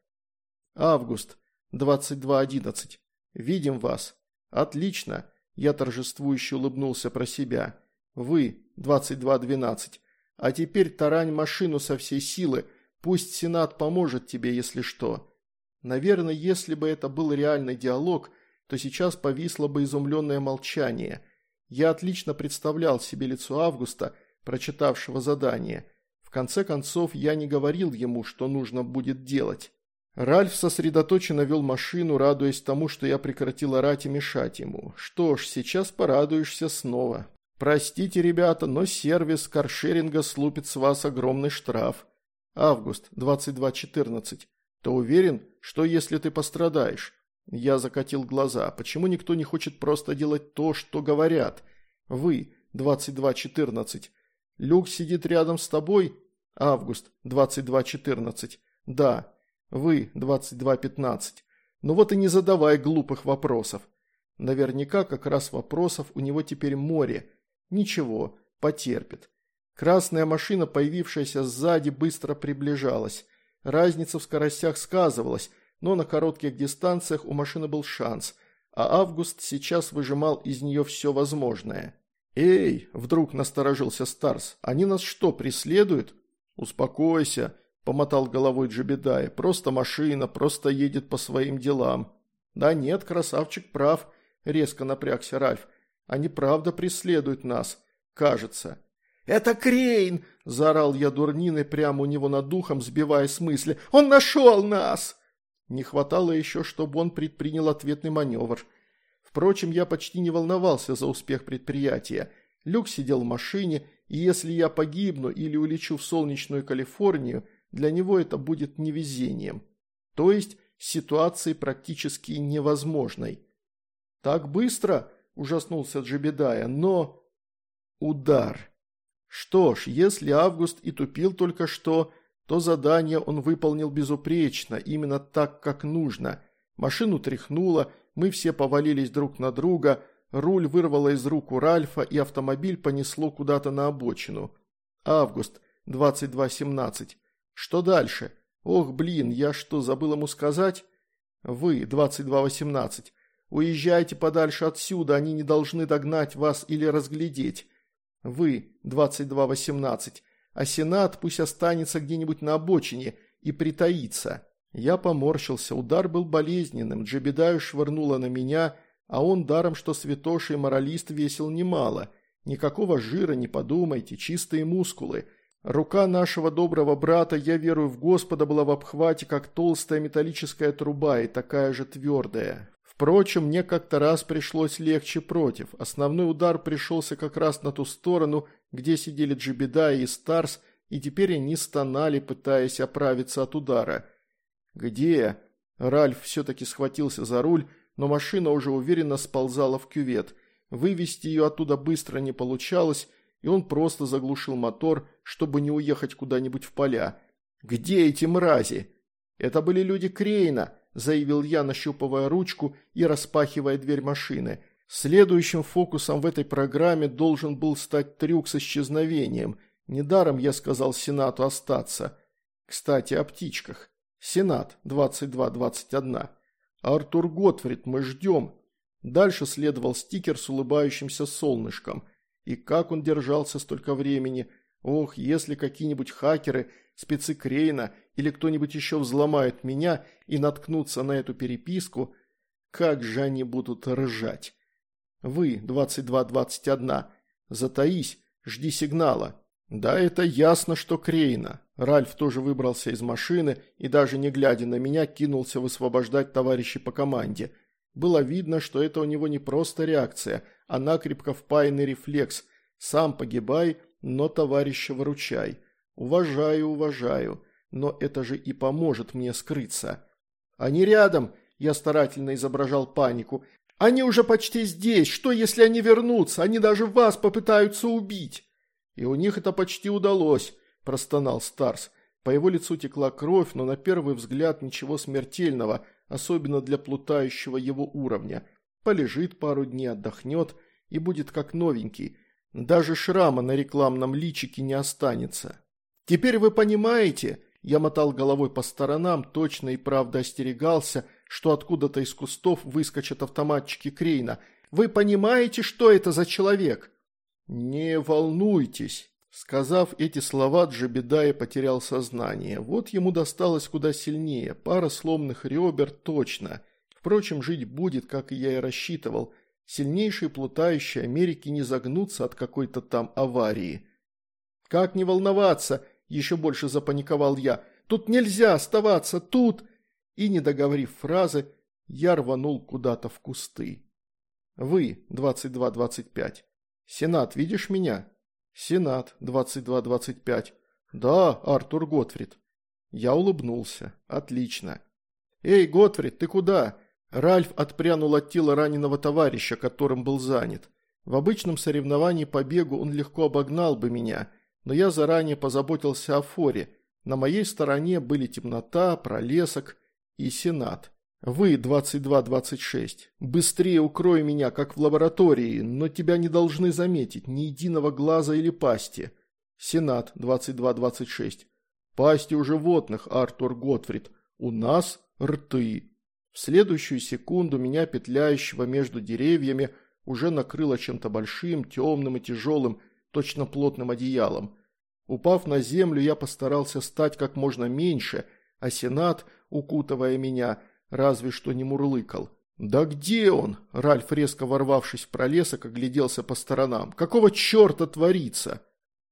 «Август, 22.11. Видим вас. Отлично!» Я торжествующе улыбнулся про себя. «Вы, 22.12. А теперь тарань машину со всей силы. Пусть Сенат поможет тебе, если что». Наверное, если бы это был реальный диалог, то сейчас повисло бы изумленное молчание. Я отлично представлял себе лицо Августа, прочитавшего задание. В конце концов, я не говорил ему, что нужно будет делать. Ральф сосредоточенно вел машину, радуясь тому, что я прекратил орать и мешать ему. Что ж, сейчас порадуешься снова. Простите, ребята, но сервис каршеринга слупит с вас огромный штраф. Август, 22.14. Ты уверен, что если ты пострадаешь? Я закатил глаза. Почему никто не хочет просто делать то, что говорят? Вы, 22.14. Люк сидит рядом с тобой? Август, 22.14. Да, вы 22.15. Ну вот и не задавай глупых вопросов. Наверняка как раз вопросов у него теперь море. Ничего, потерпит. Красная машина, появившаяся сзади, быстро приближалась. Разница в скоростях сказывалась, но на коротких дистанциях у машины был шанс, а Август сейчас выжимал из нее все возможное. «Эй!» – вдруг насторожился Старс. «Они нас что, преследуют?» «Успокойся!» – помотал головой Джебедая. «Просто машина, просто едет по своим делам». «Да нет, красавчик прав», – резко напрягся Ральф. «Они правда преследуют нас. Кажется». «Это Крейн!» – заорал я дурниной прямо у него над духом, сбивая с мысли. «Он нашел нас!» Не хватало еще, чтобы он предпринял ответный маневр. Впрочем, я почти не волновался за успех предприятия. Люк сидел в машине, и если я погибну или улечу в солнечную Калифорнию, для него это будет невезением. То есть ситуацией практически невозможной. «Так быстро?» – ужаснулся Джебедая, но... Удар. Что ж, если Август и тупил только что, то задание он выполнил безупречно, именно так, как нужно. Машину тряхнуло, мы все повалились друг на друга, руль вырвало из рук у Ральфа, и автомобиль понесло куда-то на обочину. Август, 22.17. Что дальше? Ох, блин, я что, забыл ему сказать? Вы, 22.18. Уезжайте подальше отсюда, они не должны догнать вас или разглядеть. Вы, 22.18 а Сенат пусть останется где-нибудь на обочине и притаится. Я поморщился, удар был болезненным, Джебедаю швырнула на меня, а он даром, что святоша и моралист весил немало. Никакого жира, не подумайте, чистые мускулы. Рука нашего доброго брата, я верую в Господа, была в обхвате, как толстая металлическая труба и такая же твердая. Впрочем, мне как-то раз пришлось легче против. Основной удар пришелся как раз на ту сторону, где сидели Джибеда и Старс, и теперь они стонали, пытаясь оправиться от удара. «Где?» Ральф все-таки схватился за руль, но машина уже уверенно сползала в кювет. Вывести ее оттуда быстро не получалось, и он просто заглушил мотор, чтобы не уехать куда-нибудь в поля. «Где эти мрази?» «Это были люди Крейна», – заявил я, нащупывая ручку и распахивая дверь машины – Следующим фокусом в этой программе должен был стать трюк с исчезновением. Недаром я сказал Сенату остаться. Кстати, о птичках. Сенат, 22-21. Артур Готфрид, мы ждем. Дальше следовал стикер с улыбающимся солнышком. И как он держался столько времени. Ох, если какие-нибудь хакеры, спецы Крейна или кто-нибудь еще взломают меня и наткнутся на эту переписку, как же они будут ржать. Вы, 22-21, затаись, жди сигнала. Да, это ясно, что Крейна. Ральф тоже выбрался из машины и даже не глядя на меня кинулся высвобождать товарищей по команде. Было видно, что это у него не просто реакция, а накрепко впаянный рефлекс. Сам погибай, но товарища выручай. Уважаю, уважаю, но это же и поможет мне скрыться. Они рядом, я старательно изображал панику. Они уже почти здесь. Что, если они вернутся? Они даже вас попытаются убить. И у них это почти удалось, простонал Старс. По его лицу текла кровь, но на первый взгляд ничего смертельного, особенно для плутающего его уровня. Полежит пару дней, отдохнет и будет как новенький. Даже шрама на рекламном личике не останется. Теперь вы понимаете, я мотал головой по сторонам, точно и правда остерегался, что откуда-то из кустов выскочат автоматчики Крейна. «Вы понимаете, что это за человек?» «Не волнуйтесь», Сказав эти слова, Джабедая потерял сознание. Вот ему досталось куда сильнее, пара сломанных ребер точно. Впрочем, жить будет, как я и рассчитывал. Сильнейшие плутающие Америки не загнутся от какой-то там аварии. «Как не волноваться?» – еще больше запаниковал я. «Тут нельзя оставаться, тут...» и, не договорив фразы, я рванул куда-то в кусты. Вы, 22-25. Сенат, видишь меня? Сенат, 22-25. Да, Артур Готфрид. Я улыбнулся. Отлично. Эй, Готфрид, ты куда? Ральф отпрянул от тела раненого товарища, которым был занят. В обычном соревновании по бегу он легко обогнал бы меня, но я заранее позаботился о форе. На моей стороне были темнота, пролесок и Сенат. Вы, 22-26, быстрее укрой меня, как в лаборатории, но тебя не должны заметить, ни единого глаза или пасти. Сенат, 22-26. Пасти у животных, Артур Готфрид. У нас рты. В следующую секунду меня, петляющего между деревьями, уже накрыло чем-то большим, темным и тяжелым, точно плотным одеялом. Упав на землю, я постарался стать как можно меньше – а Сенат, укутывая меня, разве что не мурлыкал. «Да где он?» – Ральф, резко ворвавшись в пролесок, огляделся по сторонам. «Какого черта творится?»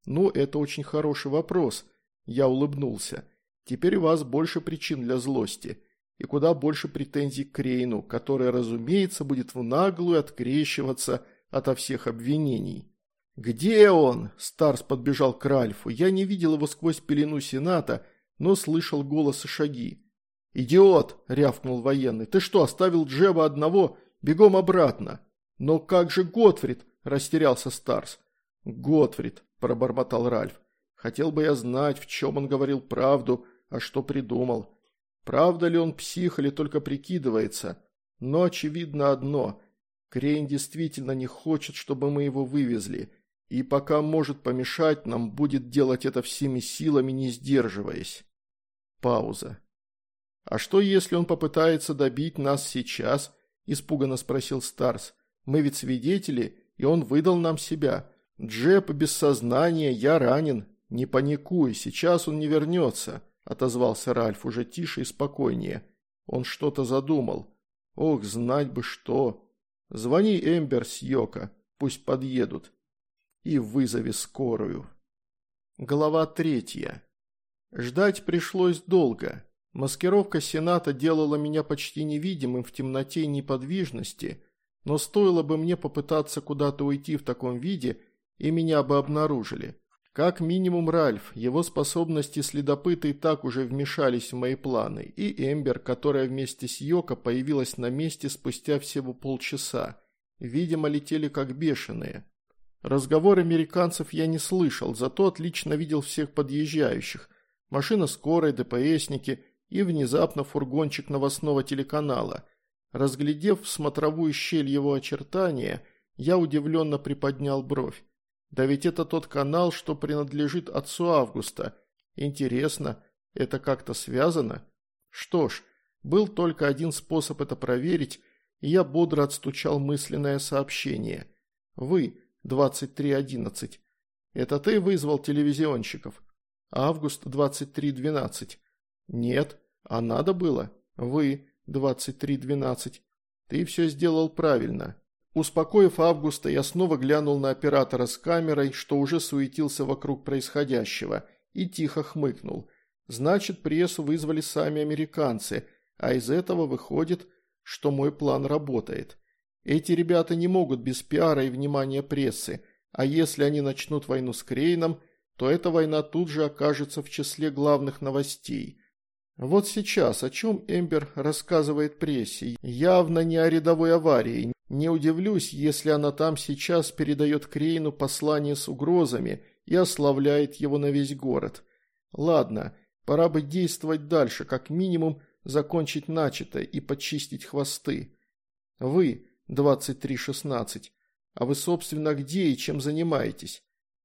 «Ну, это очень хороший вопрос». Я улыбнулся. «Теперь у вас больше причин для злости. и куда больше претензий к Крейну, который, разумеется, будет в наглую открещиваться ото всех обвинений. «Где он?» – Старс подбежал к Ральфу. Я не видел его сквозь пелену Сената, но слышал голос и шаги. «Идиот!» – рявкнул военный. «Ты что, оставил Джеба одного? Бегом обратно!» «Но как же Готфрид?» – растерялся Старс. «Готфрид», – пробормотал Ральф. «Хотел бы я знать, в чем он говорил правду, а что придумал. Правда ли он псих или только прикидывается? Но очевидно одно – Крейн действительно не хочет, чтобы мы его вывезли, и пока может помешать нам, будет делать это всеми силами, не сдерживаясь». Пауза. «А что, если он попытается добить нас сейчас?» – испуганно спросил Старс. «Мы ведь свидетели, и он выдал нам себя. Джеб без сознания, я ранен. Не паникуй, сейчас он не вернется», – отозвался Ральф уже тише и спокойнее. Он что-то задумал. «Ох, знать бы что!» «Звони Эмбер с Йока, пусть подъедут. И вызови скорую». Глава третья. Ждать пришлось долго. Маскировка Сената делала меня почти невидимым в темноте и неподвижности, но стоило бы мне попытаться куда-то уйти в таком виде, и меня бы обнаружили. Как минимум Ральф, его способности следопыта и так уже вмешались в мои планы, и Эмбер, которая вместе с Йоко появилась на месте спустя всего полчаса. Видимо, летели как бешеные. Разговор американцев я не слышал, зато отлично видел всех подъезжающих. Машина скорой, ДПСники – и внезапно фургончик новостного телеканала. Разглядев в смотровую щель его очертания, я удивленно приподнял бровь. Да ведь это тот канал, что принадлежит отцу Августа. Интересно, это как-то связано? Что ж, был только один способ это проверить, и я бодро отстучал мысленное сообщение. Вы, 2311. Это ты вызвал телевизионщиков? Август 2312. Нет. А надо было? Вы, 2312. Ты все сделал правильно. Успокоив Августа, я снова глянул на оператора с камерой, что уже суетился вокруг происходящего, и тихо хмыкнул. Значит, прессу вызвали сами американцы, а из этого выходит, что мой план работает. Эти ребята не могут без пиара и внимания прессы, а если они начнут войну с Крейном, то эта война тут же окажется в числе главных новостей. Вот сейчас, о чем Эмбер рассказывает прессе, явно не о рядовой аварии. Не удивлюсь, если она там сейчас передает Крейну послание с угрозами и ославляет его на весь город. Ладно, пора бы действовать дальше, как минимум закончить начатое и почистить хвосты. Вы, 2316, а вы, собственно, где и чем занимаетесь?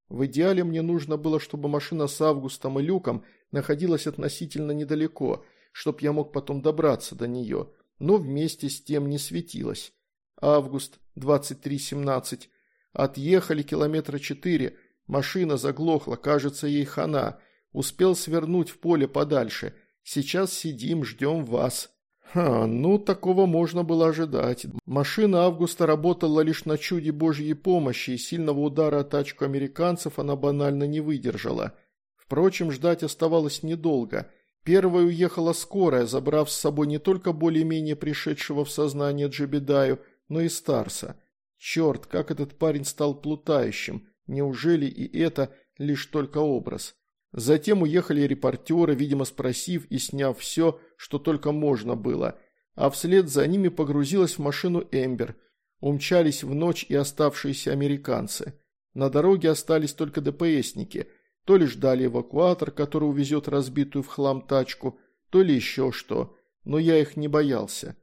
В идеале мне нужно было, чтобы машина с Августом и Люком – находилась относительно недалеко, чтоб я мог потом добраться до нее, но вместе с тем не светилась. Август, 23.17. Отъехали километра четыре, машина заглохла, кажется, ей хана. Успел свернуть в поле подальше. Сейчас сидим, ждем вас. Ха, ну такого можно было ожидать. Машина Августа работала лишь на чуде божьей помощи, и сильного удара о тачку американцев она банально не выдержала. Впрочем, ждать оставалось недолго. Первой уехала скорая, забрав с собой не только более-менее пришедшего в сознание Джебедаю, но и Старса. Черт, как этот парень стал плутающим. Неужели и это лишь только образ? Затем уехали репортеры, видимо, спросив и сняв все, что только можно было. А вслед за ними погрузилась в машину Эмбер. Умчались в ночь и оставшиеся американцы. На дороге остались только ДПСники – то ли ждали эвакуатор, который увезет разбитую в хлам тачку, то ли еще что, но я их не боялся.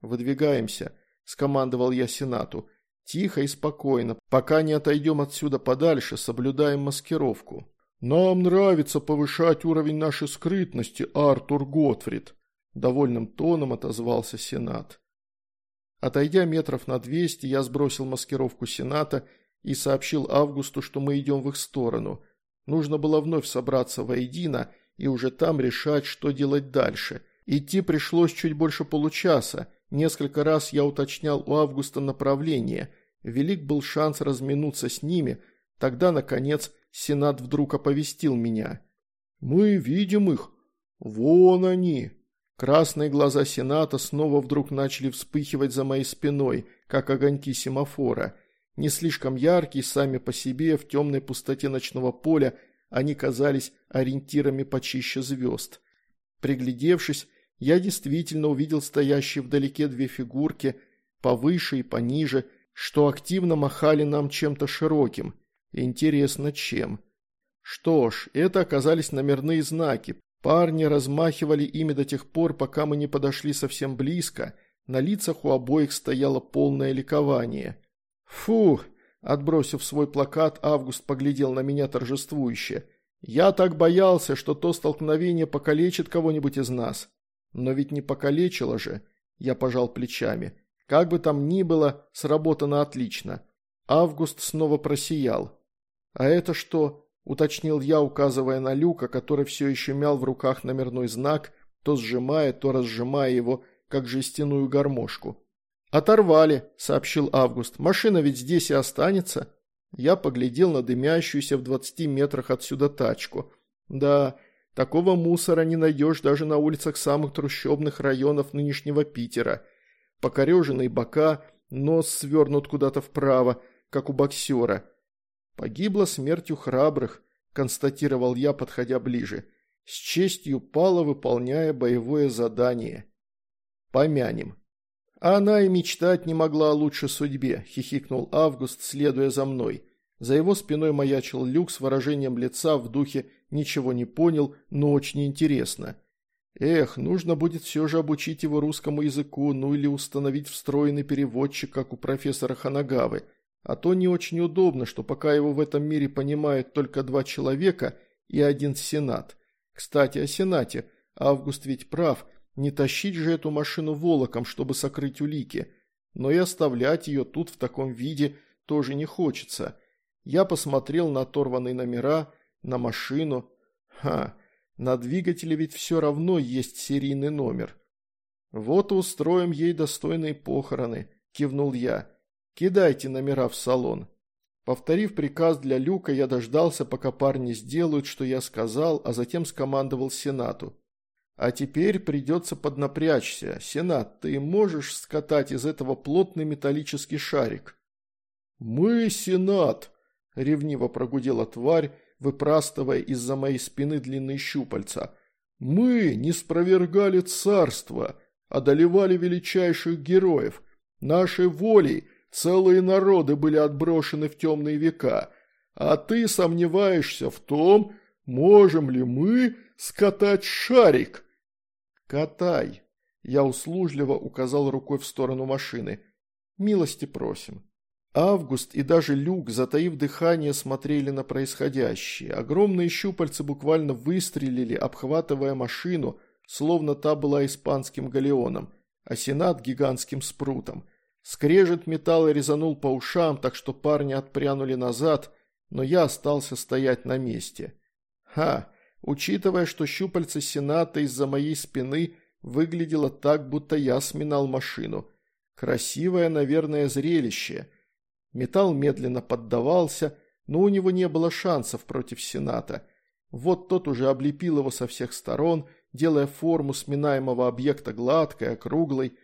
«Выдвигаемся», – скомандовал я Сенату. «Тихо и спокойно, пока не отойдем отсюда подальше, соблюдаем маскировку». «Нам нравится повышать уровень нашей скрытности, Артур Готфрид», – довольным тоном отозвался Сенат. Отойдя метров на двести, я сбросил маскировку Сената и сообщил Августу, что мы идем в их сторону – Нужно было вновь собраться воедино и уже там решать, что делать дальше. Идти пришлось чуть больше получаса. Несколько раз я уточнял у Августа направление. Велик был шанс разминуться с ними. Тогда, наконец, Сенат вдруг оповестил меня. «Мы видим их. Вон они!» Красные глаза Сената снова вдруг начали вспыхивать за моей спиной, как огоньки семафора. Не слишком яркие сами по себе, в темной пустоте ночного поля они казались ориентирами почище звезд. Приглядевшись, я действительно увидел стоящие вдалеке две фигурки, повыше и пониже, что активно махали нам чем-то широким. Интересно, чем? Что ж, это оказались номерные знаки. Парни размахивали ими до тех пор, пока мы не подошли совсем близко. На лицах у обоих стояло полное ликование. «Фу!» – отбросив свой плакат, Август поглядел на меня торжествующе. «Я так боялся, что то столкновение покалечит кого-нибудь из нас. Но ведь не покалечило же!» – я пожал плечами. «Как бы там ни было, сработано отлично». Август снова просиял. «А это что?» – уточнил я, указывая на люка, который все еще мял в руках номерной знак, то сжимая, то разжимая его, как жестяную гармошку. «Оторвали», – сообщил Август. «Машина ведь здесь и останется». Я поглядел на дымящуюся в двадцати метрах отсюда тачку. Да, такого мусора не найдешь даже на улицах самых трущобных районов нынешнего Питера. Покореженные бока, нос свернут куда-то вправо, как у боксера. Погибла смертью храбрых, констатировал я, подходя ближе. С честью пала, выполняя боевое задание. Помянем. А она и мечтать не могла о лучшей судьбе, хихикнул Август, следуя за мной. За его спиной маячил Люк с выражением лица в духе «ничего не понял, но очень интересно». Эх, нужно будет все же обучить его русскому языку, ну или установить встроенный переводчик, как у профессора Ханагавы. А то не очень удобно, что пока его в этом мире понимают только два человека и один сенат. Кстати, о сенате. Август ведь прав – не тащить же эту машину волоком, чтобы сокрыть улики. Но и оставлять ее тут в таком виде тоже не хочется. Я посмотрел на оторванные номера, на машину. Ха, на двигателе ведь все равно есть серийный номер. Вот устроим ей достойные похороны, кивнул я. Кидайте номера в салон. Повторив приказ для Люка, я дождался, пока парни сделают, что я сказал, а затем скомандовал Сенату. А теперь придется поднапрячься. Сенат, ты можешь скатать из этого плотный металлический шарик?» «Мы, Сенат!» – ревниво прогудела тварь, выпрастывая из-за моей спины длинные щупальца. «Мы не спровергали царство, одолевали величайших героев. Нашей волей целые народы были отброшены в темные века. А ты сомневаешься в том, можем ли мы скатать шарик?» «Катай!» Я услужливо указал рукой в сторону машины. «Милости просим». Август и даже Люк, затаив дыхание, смотрели на происходящее. Огромные щупальца буквально выстрелили, обхватывая машину, словно та была испанским галеоном, а Сенат – гигантским спрутом. Скрежет металла резанул по ушам, так что парни отпрянули назад, но я остался стоять на месте. Ха! учитывая, что щупальце Сената из-за моей спины выглядело так, будто я сминал машину. Красивое, наверное, зрелище. Металл медленно поддавался, но у него не было шансов против Сената. Вот тот уже облепил его со всех сторон, делая форму сминаемого объекта гладкой, округлой,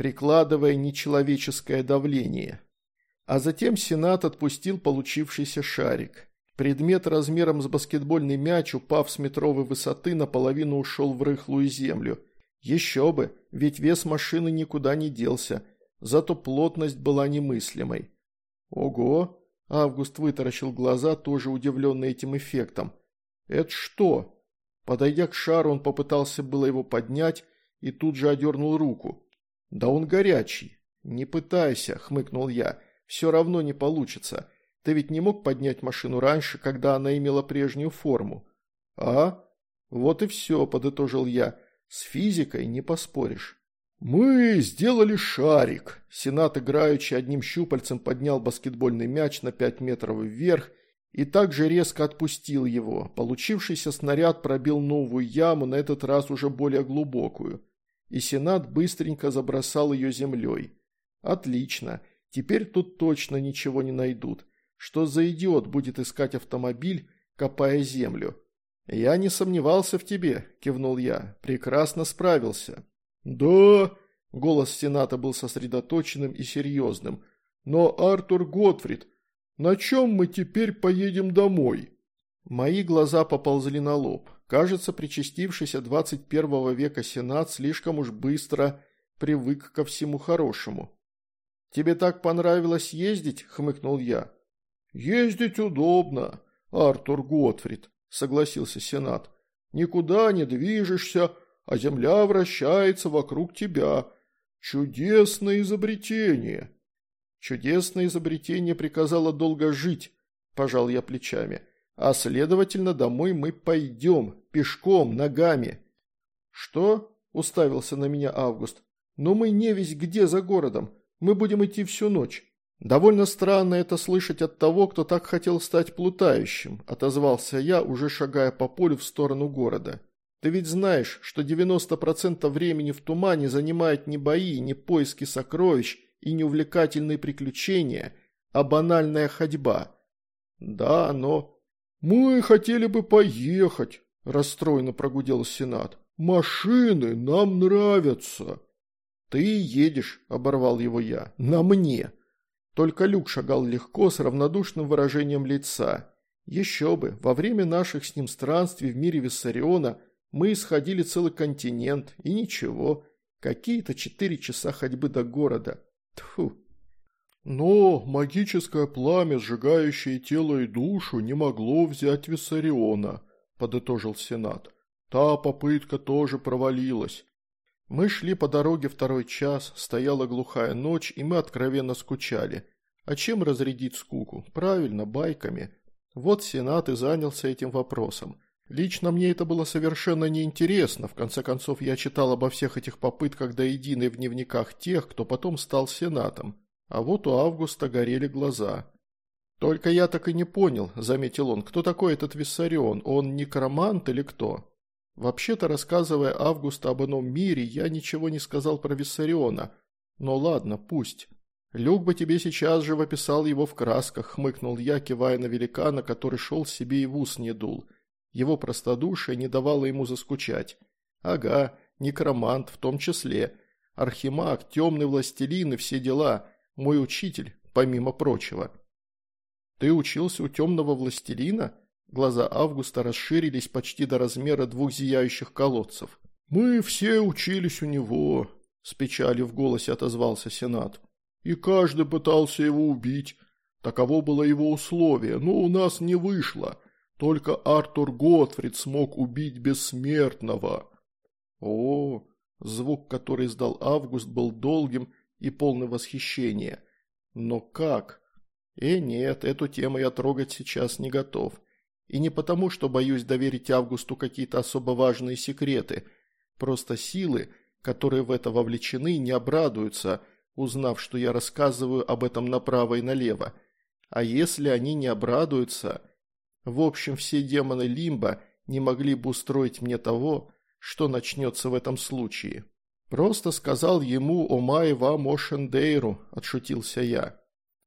прикладывая нечеловеческое давление. А затем Сенат отпустил получившийся шарик. Предмет размером с баскетбольный мяч, упав с метровой высоты, наполовину ушел в рыхлую землю. Еще бы, ведь вес машины никуда не делся, зато плотность была немыслимой. Ого! Август вытаращил глаза, тоже удивленный этим эффектом. Это что? Подойдя к шару, он попытался было его поднять и тут же одернул руку. Да он горячий. Не пытайся, хмыкнул я, все равно не получится. Ты ведь не мог поднять машину раньше, когда она имела прежнюю форму?» «А? Вот и все», – подытожил я. «С физикой не поспоришь». «Мы сделали шарик!» Сенат, играючи одним щупальцем, поднял баскетбольный мяч на пять метров вверх и также резко отпустил его. Получившийся снаряд пробил новую яму, на этот раз уже более глубокую. И Сенат быстренько забросал ее землей. «Отлично. Теперь тут точно ничего не найдут. Что за идиот будет искать автомобиль, копая землю? «Я не сомневался в тебе», – кивнул я. «Прекрасно справился». «Да», – голос Сената был сосредоточенным и серьезным. «Но, Артур Готфрид, на чем мы теперь поедем домой?» Мои глаза поползли на лоб. Кажется, причастившийся 21 века Сенат слишком уж быстро привык ко всему хорошему. «Тебе так понравилось ездить?» – хмыкнул я. «Ездить удобно, Артур Готфрид», – согласился Сенат. «Никуда не движешься, а земля вращается вокруг тебя. Чудесное изобретение!» «Чудесное изобретение приказало долго жить», – пожал я плечами. «А следовательно, домой мы пойдем, пешком, ногами». «Что?» – уставился на меня Август. «Но мы не весь где за городом. Мы будем идти всю ночь». «Довольно странно это слышать от того, кто так хотел стать плутающим», – отозвался я, уже шагая по полю в сторону города. «Ты ведь знаешь, что 90% времени в тумане занимают не бои, не поиски сокровищ и не увлекательные приключения, а банальная ходьба». «Да, но...» «Мы хотели бы поехать», – расстроенно прогудел Сенат. «Машины нам нравятся». «Ты едешь», – оборвал его я, – «на мне». Только Люк шагал легко, с равнодушным выражением лица. Еще бы, во время наших с ним странствий в мире Виссариона мы исходили целый континент, и ничего, какие-то четыре часа ходьбы до города. Тьфу. Но магическое пламя, сжигающее тело и душу, не могло взять Виссариона, подытожил Сенат. Та попытка тоже провалилась. Мы шли по дороге второй час, стояла глухая ночь, и мы откровенно скучали. А чем разрядить скуку? Правильно, байками. Вот Сенат и занялся этим вопросом. Лично мне это было совершенно неинтересно, в конце концов я читал обо всех этих попытках до единой в дневниках тех, кто потом стал Сенатом. А вот у Августа горели глаза. «Только я так и не понял», – заметил он, – «кто такой этот Виссарион? Он некромант или кто?» Вообще-то, рассказывая Августу об ином мире, я ничего не сказал про Виссариона. Но ладно, пусть. Люк бы тебе сейчас же описал его в красках, хмыкнул я, кивая на великана, который шел себе и в ус не дул. Его простодушие не давало ему заскучать. Ага, некромант в том числе. Архимаг, темный властелин и все дела. Мой учитель, помимо прочего. Ты учился у темного властелина? Глаза Августа расширились почти до размера двух зияющих колодцев. «Мы все учились у него», – с печалью в голосе отозвался Сенат. «И каждый пытался его убить. Таково было его условие, но у нас не вышло. Только Артур Готфрид смог убить бессмертного». О, звук, который издал Август, был долгим и полным восхищения. Но как? Э, нет, эту тему я трогать сейчас не готов. И не потому, что боюсь доверить Августу какие-то особо важные секреты. Просто силы, которые в это вовлечены, не обрадуются, узнав, что я рассказываю об этом направо и налево. А если они не обрадуются... В общем, все демоны Лимба не могли бы устроить мне того, что начнется в этом случае. Просто сказал ему «Омай вам Ошендейру», – отшутился я.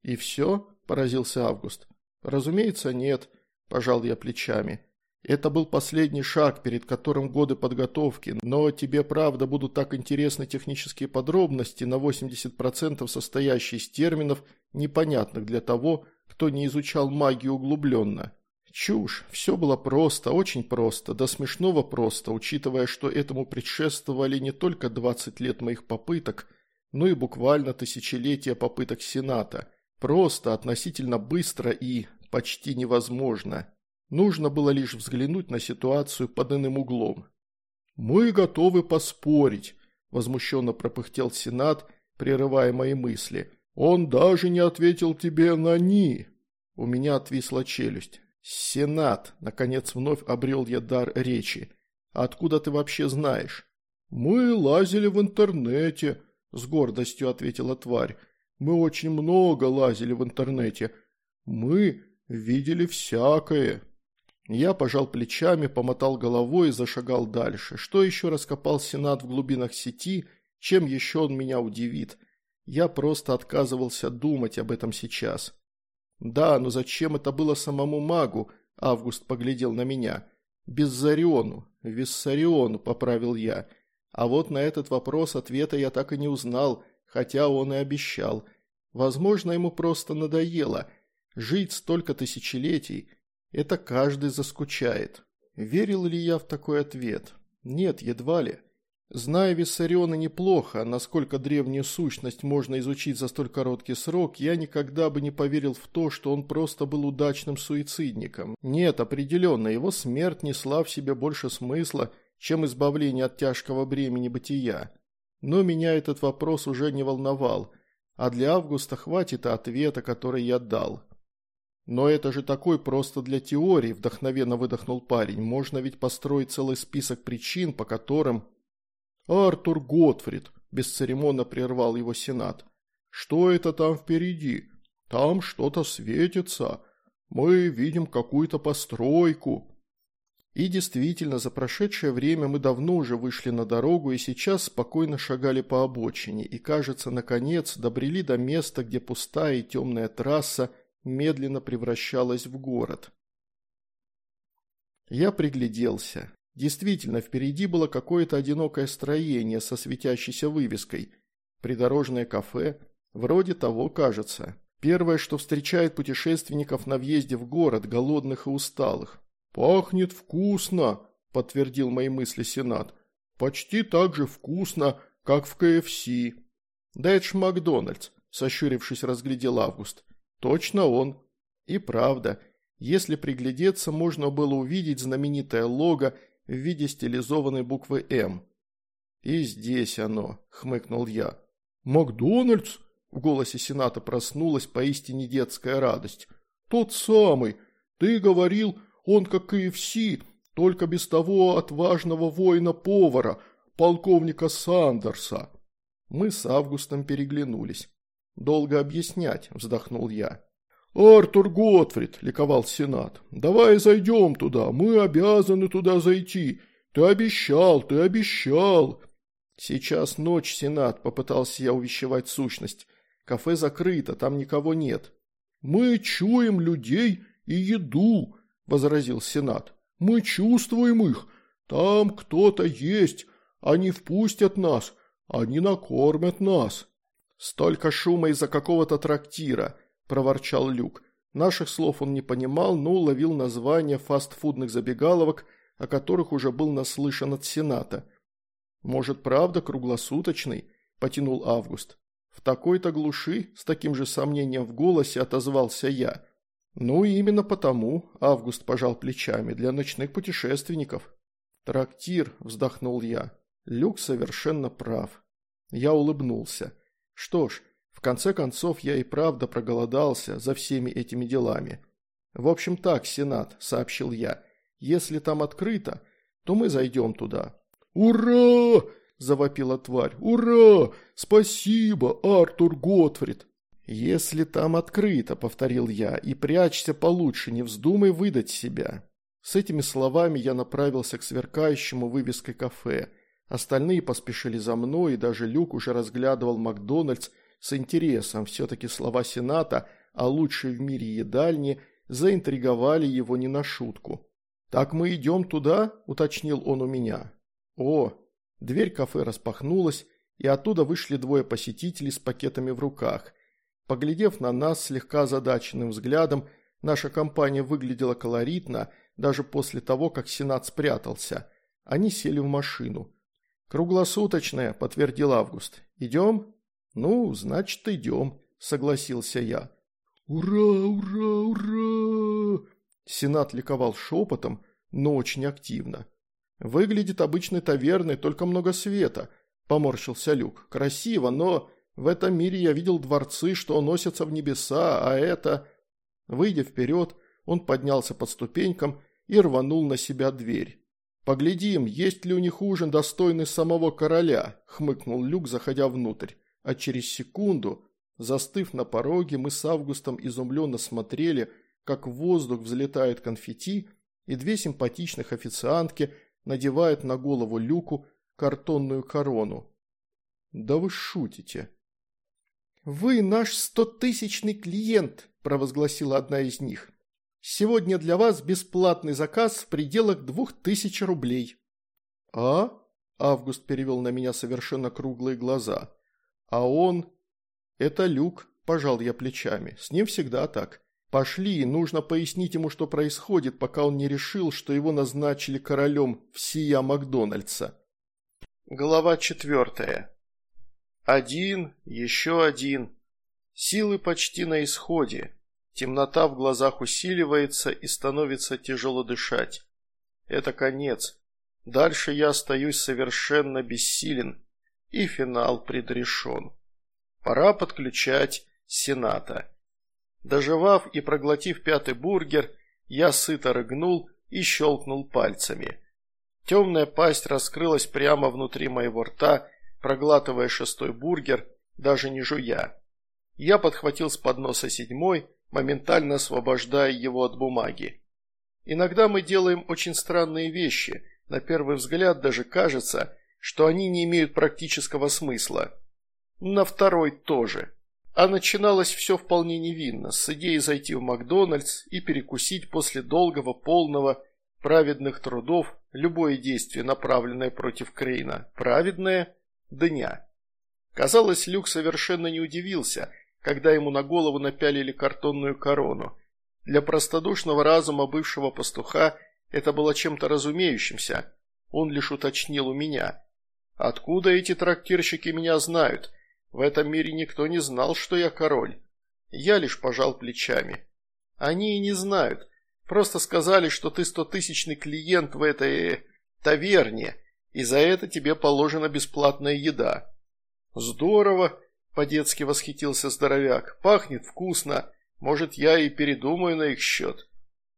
«И все?» – поразился Август. «Разумеется, нет пожал я плечами. Это был последний шаг, перед которым годы подготовки, но тебе правда будут так интересны технические подробности, на 80% состоящие из терминов, непонятных для того, кто не изучал магию углубленно. Чушь, все было просто, очень просто, до смешного просто, учитывая, что этому предшествовали не только 20 лет моих попыток, но и буквально тысячелетия попыток Сената. Просто, относительно быстро и почти невозможно. Нужно было лишь взглянуть на ситуацию под иным углом. «Мы готовы поспорить», – возмущенно пропыхтел Сенат, прерывая мои мысли. «Он даже не ответил тебе на «ни». У меня отвисла челюсть. «Сенат!» – наконец вновь обрел я дар речи. «Откуда ты вообще знаешь?» «Мы лазили в интернете», – с гордостью ответила тварь. «Мы очень много лазили в интернете. Мы видели всякое». Я пожал плечами, помотал головой и зашагал дальше. Что еще раскопал Сенат в глубинах сети, чем еще он меня удивит? Я просто отказывался думать об этом сейчас. «Да, но зачем это было самому магу?» – Август поглядел на меня. Беззариону, Виссариону, поправил я. А вот на этот вопрос ответа я так и не узнал, хотя он и обещал. Возможно, ему просто надоело. Жить столько тысячелетий – это каждый заскучает. Верил ли я в такой ответ? Нет, едва ли. Зная Виссариона неплохо, насколько древнюю сущность можно изучить за столь короткий срок, я никогда бы не поверил в то, что он просто был удачным суицидником. Нет, определенно, его смерть несла в себе больше смысла, чем избавление от тяжкого бремени бытия. Но меня этот вопрос уже не волновал, а для Августа хватит ответа, который я дал. «Но это же такой просто для теории», – вдохновенно выдохнул парень. «Можно ведь построить целый список причин, по которым «Артур Готфрид», – бесцеремонно прервал его Сенат. «Что это там впереди? Там что-то светится. Мы видим какую-то постройку». И действительно, за прошедшее время мы давно уже вышли на дорогу и сейчас спокойно шагали по обочине и, кажется, наконец добрели до места, где пустая и темная трасса медленно превращалась в город. Я пригляделся. Действительно, впереди было какое-то одинокое строение со светящейся вывеской. Придорожное кафе. Вроде того, кажется. Первое, что встречает путешественников на въезде в город, голодных и усталых. «Пахнет вкусно», – подтвердил мои мысли Сенат. «Почти так же вкусно, как в КФС». «Да это ж Макдональдс», – сощурившись, разглядел Август. «Точно он». И правда, если приглядеться, можно было увидеть знаменитое лого – в виде стилизованной буквы «М». «И здесь оно», – хмыкнул я. «Макдональдс?» – в голосе Сената проснулась поистине детская радость. «Тот самый. Ты говорил, он как КФС, только без того отважного воина-повара, полковника Сандерса». Мы с Августом переглянулись. «Долго объяснять», – вздохнул я. «Артур Готфрид», – ликовал Сенат, – «давай зайдем туда, мы обязаны туда зайти. Ты обещал, ты обещал». «Сейчас ночь, Сенат», – попытался я увещевать сущность. «Кафе закрыто, там никого нет». «Мы чуем людей и еду», – возразил Сенат. «Мы чувствуем их. Там кто-то есть. Они впустят нас. Они накормят нас». «Столько шума из-за какого-то трактира», – проворчал Люк. Наших слов он не понимал, но уловил названия фастфудных забегаловок, о которых уже был наслышан от Сената. «Может, правда круглосуточный?» – потянул Август. «В такой-то глуши?» – с таким же сомнением в голосе отозвался я. «Ну, именно потому», – Август пожал плечами, – «для ночных путешественников». «Трактир», – вздохнул я. Люк совершенно прав. Я улыбнулся. «Что ж, конце концов, я и правда проголодался за всеми этими делами. В общем так, Сенат, сообщил я, если там открыто, то мы зайдем туда. Ура! завопила тварь. Ура! Спасибо, Артур Готфрид. «Если там открыто», — повторил я, — «и прячься получше, не вздумай выдать себя». С этими словами я направился к сверкающему вывеской кафе. Остальные поспешили за мной, и даже Люк уже разглядывал Макдональдс с интересом все-таки слова Сената о лучшей в мире едальне заинтриговали его не на шутку. «Так мы идем туда?» – уточнил он у меня. «О!» Дверь кафе распахнулась, и оттуда вышли двое посетителей с пакетами в руках. Поглядев на нас слегка задаченным взглядом, наша компания выглядела колоритно, даже после того, как Сенат спрятался. Они сели в машину. «Круглосуточная», – подтвердил Август. «Идем?» «Ну, значит, идем», – согласился я. «Ура, ура, ура!» Сенат ликовал шепотом, но очень активно. «Выглядит обычной таверной, только много света», – поморщился Люк. «Красиво, но в этом мире я видел дворцы, что носятся в небеса, а это...» Выйдя вперед, он поднялся под ступенькам и рванул на себя дверь. «Поглядим, есть ли у них ужин, достойный самого короля», – хмыкнул Люк, заходя внутрь а через секунду, застыв на пороге, мы с Августом изумленно смотрели, как в воздух взлетает конфетти, и две симпатичных официантки надевают на голову люку картонную корону. «Да вы шутите!» «Вы наш стотысячный клиент!» – провозгласила одна из них. Сегодня для вас бесплатный заказ в пределах двух тысяч рублей». «А?» – Август перевел на меня совершенно круглые глаза. «А он...» «Это Люк», – пожал я плечами. «С ним всегда так. Пошли, нужно пояснить ему, что происходит, пока он не решил, что его назначили королем всея Макдональдса». Глава четвертая. Один, еще один. Силы почти на исходе. Темнота в глазах усиливается и становится тяжело дышать. Это конец. Дальше я остаюсь совершенно бессилен, и финал предрешен. Пора подключать Сената. Доживав и проглотив пятый бургер, я сыто рыгнул и щелкнул пальцами. Темная пасть раскрылась прямо внутри моего рта, проглатывая шестой бургер, даже не жуя. Я подхватил с подноса седьмой, моментально освобождая его от бумаги. Иногда мы делаем очень странные вещи, на первый взгляд даже кажется, что они не имеют практического смысла. На второй тоже. А начиналось все вполне невинно, с идеей зайти в Макдональдс и перекусить после долгого, полного, праведных трудов любое действие, направленное против Крейна, праведное дня. Казалось, Люк совершенно не удивился, когда ему на голову напялили картонную корону. Для простодушного разума бывшего пастуха это было чем-то разумеющимся. Он лишь уточнил у меня. «Откуда эти трактирщики меня знают? В этом мире никто не знал, что я король». Я лишь пожал плечами. «Они и не знают. Просто сказали, что ты стотысячный клиент в этой... Э, таверне, и за это тебе положена бесплатная еда». «Здорово!» – по-детски восхитился здоровяк. «Пахнет вкусно. Может, я и передумаю на их счет».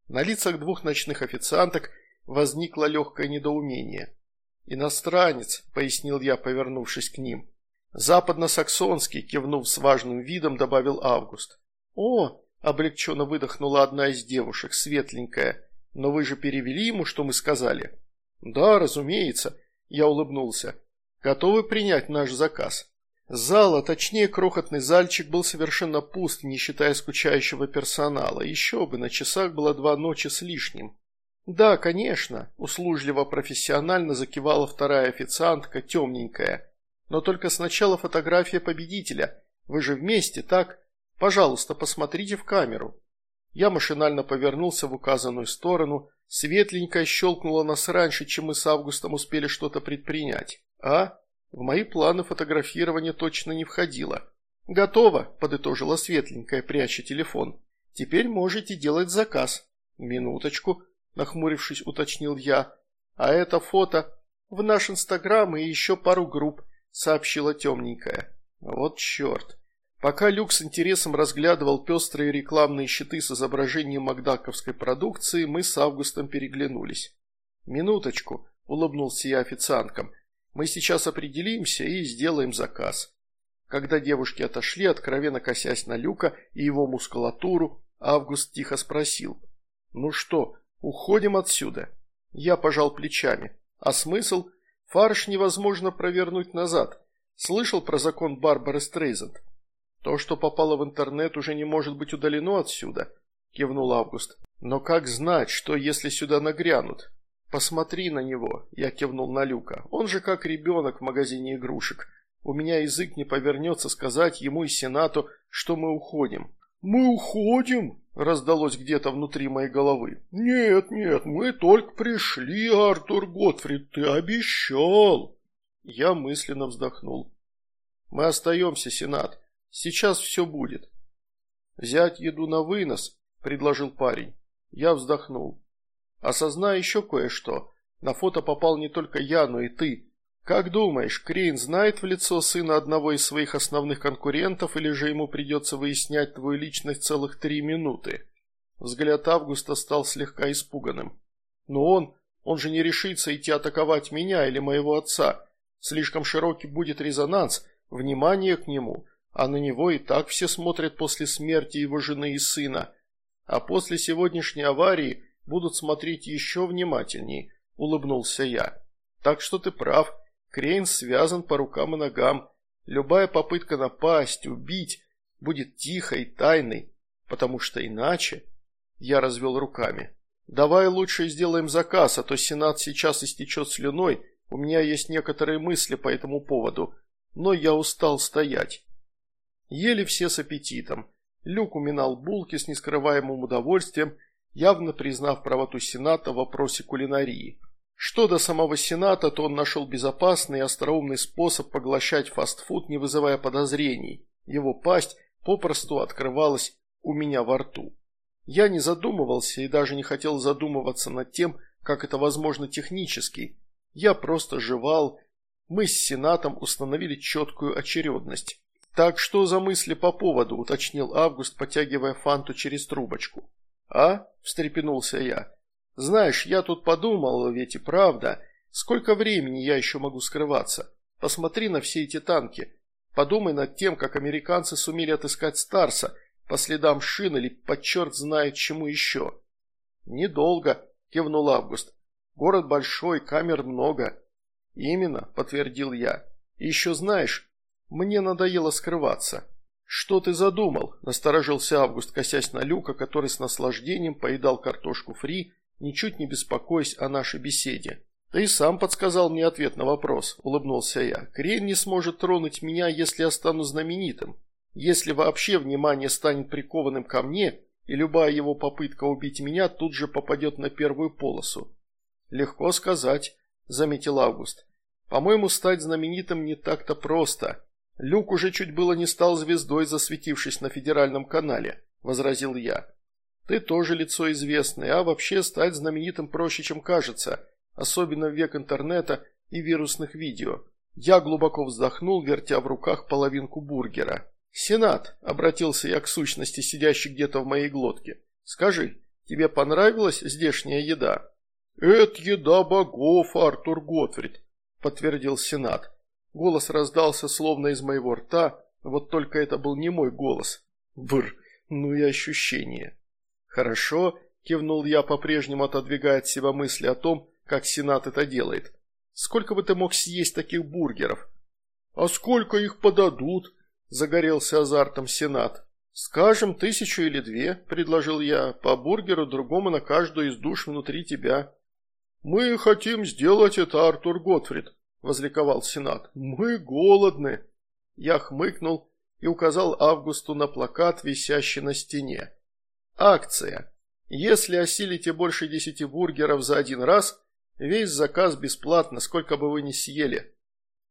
На лицах двух ночных официанток возникло легкое недоумение. «Иностранец», – пояснил я, повернувшись к ним. «Западно-саксонский», – кивнув с важным видом, добавил Август. «О, Облегченно выдохнула одна из девушек, светленькая. «Но вы же перевели ему, что мы сказали?» «Да, разумеется», – я улыбнулся. «Готовы принять наш заказ?» Зал, а точнее крохотный зальчик, был совершенно пуст, не считая скучающего персонала. Еще бы, на часах было два ночи с лишним. «Да, конечно», – услужливо профессионально закивала вторая официантка, темненькая. «Но только сначала фотография победителя. Вы же вместе, так?» Пожалуйста, посмотрите в камеру». Я машинально повернулся в указанную сторону. Светленькая щелкнула нас раньше, чем мы с Августом успели что-то предпринять. А? В мои планы фотографирование точно не входило. «Готово», – подытожила Светленькая, пряча телефон. «Теперь можете делать заказ». «Минуточку», – нахмурившись, уточнил я. «А это фото в наш инстаграм и еще пару групп», – сообщила темненькая. «Вот черт». Пока Люк с интересом разглядывал пестрые рекламные щиты с изображением макдаковской продукции, мы с Августом переглянулись. «Минуточку», – улыбнулся я официанткам, – «мы сейчас определимся и сделаем заказ». Когда девушки отошли, откровенно косясь на Люка и его мускулатуру, Август тихо спросил. «Ну что, уходим отсюда?» Я пожал плечами. «А смысл? Фарш невозможно провернуть назад. Слышал про закон Барбары Стрейзенд?» «То, что попало в интернет, уже не может быть удалено отсюда», – кивнул Август. «Но как знать, что если сюда нагрянут?» «Посмотри на него», – я кивнул на Люка. «Он же как ребенок в магазине игрушек. У меня язык не повернется сказать ему и Сенату, что мы уходим». «Мы уходим?» – раздалось где-то внутри моей головы. «Нет, нет, мы только пришли, Артур Готфрид, ты обещал!» Я мысленно вздохнул. «Мы остаемся, Сенат. Сейчас все будет. Взять еду на вынос, предложил парень. Я вздохнул. Осознай еще кое-что. На фото попал не только я, но и ты. Как думаешь, Крейн знает в лицо сына одного из своих основных конкурентов, или же ему придется выяснять твою личность целых три минуты? Взгляд Августа стал слегка испуганным. Но он, он же не решится идти атаковать меня или моего отца. Слишком широкий будет резонанс, внимание к нему – а на него и так все смотрят после смерти его жены и сына. А после сегодняшней аварии будут смотреть еще внимательнее, улыбнулся я. Так что ты прав, Крейн связан по рукам и ногам. Любая попытка напасть, убить будет тихой, тайной, потому что иначе... Я развел руками. «Давай лучше сделаем заказ, а то Сенат сейчас истечет слюной, у меня есть некоторые мысли по этому поводу, но я устал стоять». Ели все с аппетитом. Люк уминал булки с нескрываемым удовольствием, явно признав правоту Сената в вопросе кулинарии. Что до самого Сената, то он нашел безопасный и остроумный способ поглощать фастфуд, не вызывая подозрений. Его пасть попросту открывалась у меня во рту. Я не задумывался и даже не хотел задумываться над тем, как это возможно технически. Я просто жевал. Мы с Сенатом установили четкую очередность. «Так что за мысли по поводу?» – уточнил Август, потягивая фанту через трубочку. «А?» – встрепенулся я. «Знаешь, я тут подумал, ведь и правда. Сколько времени я еще могу скрываться? Посмотри на все эти танки. Подумай над тем, как американцы сумели отыскать Старса по следам шин или по черт знает чему еще». «Недолго», – кивнул Август. «Город большой, камер много». «Именно», – подтвердил я. «И еще знаешь, мне надоело скрываться». «Что ты задумал?» – насторожился Август, косясь на Люка, который с наслаждением поедал картошку фри ничуть не беспокоясь о нашей беседе. «Ты сам подсказал мне ответ на вопрос», – улыбнулся я. «Крен не сможет тронуть меня, если я стану знаменитым. Если вообще внимание станет прикованным ко мне, и любая его попытка убить меня тут же попадет на первую полосу». «Легко сказать», – заметил Август. «По-моему, стать знаменитым не так-то просто. Люк уже чуть было не стал звездой, засветившись на федеральном канале», – возразил я. Ты тоже лицо известное, а вообще стать знаменитым проще, чем кажется, особенно в век интернета и вирусных видео. Я глубоко вздохнул, вертя в руках половинку бургера. «Сенат», — обратился я к сущности, сидящей где-то в моей глотке, — «скажи, тебе понравилась здешняя еда?» «Это еда богов, Артур Готфрид», — подтвердил Сенат. Голос раздался словно из моего рта, вот только это был не мой голос. Бр, ну и ощущение. «Хорошо», – кивнул я, по-прежнему отодвигая от себя мысли о том, как Сенат это делает. «Сколько бы ты мог съесть таких бургеров?» «А сколько их подадут?» – загорелся азартом Сенат. «Скажем, тысячу или две», – предложил я, – «по бургеру другому на каждую из душ внутри тебя». «Мы хотим сделать это, Артур Готфрид», – возликовал Сенат. «Мы голодны». Я хмыкнул и указал Августу на плакат, висящий на стене. Акция. Если осилите больше десяти бургеров за один раз, весь заказ бесплатно, сколько бы вы ни съели.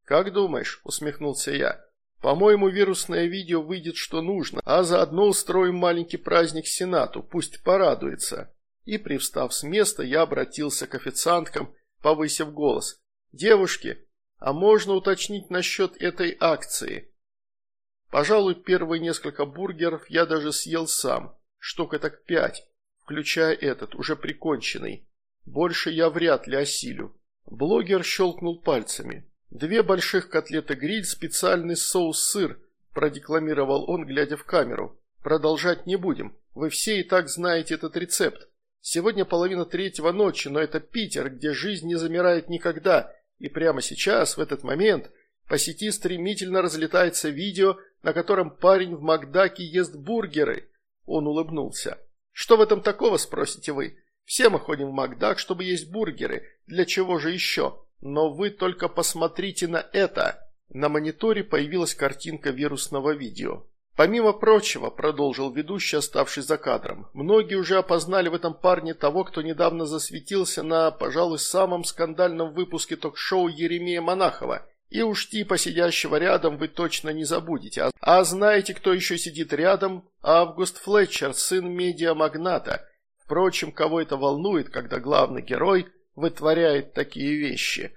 Как думаешь, усмехнулся я. По-моему, вирусное видео выйдет что нужно, а заодно устроим маленький праздник Сенату, пусть порадуется. И, привстав с места, я обратился к официанткам, повысив голос. «Девушки, а можно уточнить насчет этой акции?» Пожалуй, первые несколько бургеров я даже съел сам штук так пять, включая этот, уже приконченный. Больше я вряд ли осилю. Блогер щелкнул пальцами. Две больших котлеты гриль, специальный соус-сыр, продекламировал он, глядя в камеру. Продолжать не будем. Вы все и так знаете этот рецепт. Сегодня половина третьего ночи, но это Питер, где жизнь не замирает никогда. И прямо сейчас, в этот момент, по сети стремительно разлетается видео, на котором парень в Макдаке ест бургеры. Он улыбнулся. «Что в этом такого?» – спросите вы. «Все мы ходим в Макдак, чтобы есть бургеры. Для чего же еще? Но вы только посмотрите на это!» На мониторе появилась картинка вирусного видео. «Помимо прочего», – продолжил ведущий, оставшись за кадром, «многие уже опознали в этом парне того, кто недавно засветился на, пожалуй, самом скандальном выпуске ток-шоу Еремея Монахова – и уж типа сидящего рядом вы точно не забудете. А, а знаете, кто еще сидит рядом? Август Флетчер, сын медиамагната. Впрочем, кого это волнует, когда главный герой вытворяет такие вещи?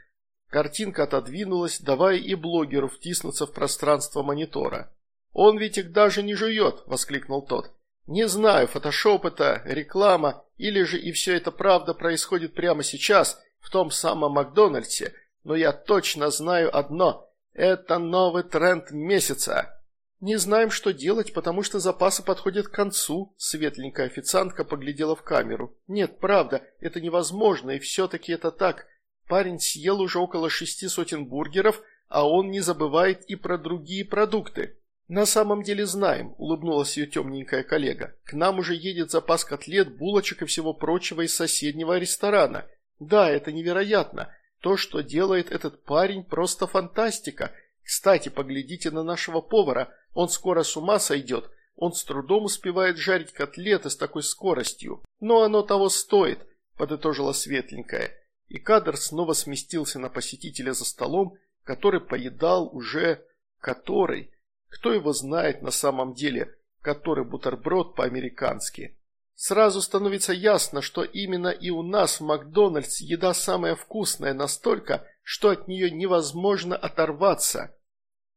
Картинка отодвинулась, давая и блогеру втиснуться в пространство монитора. «Он ведь их даже не жует!» – воскликнул тот. «Не знаю, фотошоп это, реклама, или же и все это правда происходит прямо сейчас, в том самом Макдональдсе, но я точно знаю одно – это новый тренд месяца. Не знаем, что делать, потому что запасы подходят к концу. Светленькая официантка поглядела в камеру. Нет, правда, это невозможно, и все-таки это так. Парень съел уже около шести сотен бургеров, а он не забывает и про другие продукты. «На самом деле знаем», – улыбнулась ее темненькая коллега. «К нам уже едет запас котлет, булочек и всего прочего из соседнего ресторана. Да, это невероятно. То, что делает этот парень, просто фантастика. Кстати, поглядите на нашего повара. Он скоро с ума сойдет. Он с трудом успевает жарить котлеты с такой скоростью. Но оно того стоит», – подытожила светленькая. И кадр снова сместился на посетителя за столом, который поедал уже... который... Кто его знает на самом деле, который бутерброд по-американски. Сразу становится ясно, что именно и у нас в Макдональдс еда самая вкусная настолько, что от нее невозможно оторваться.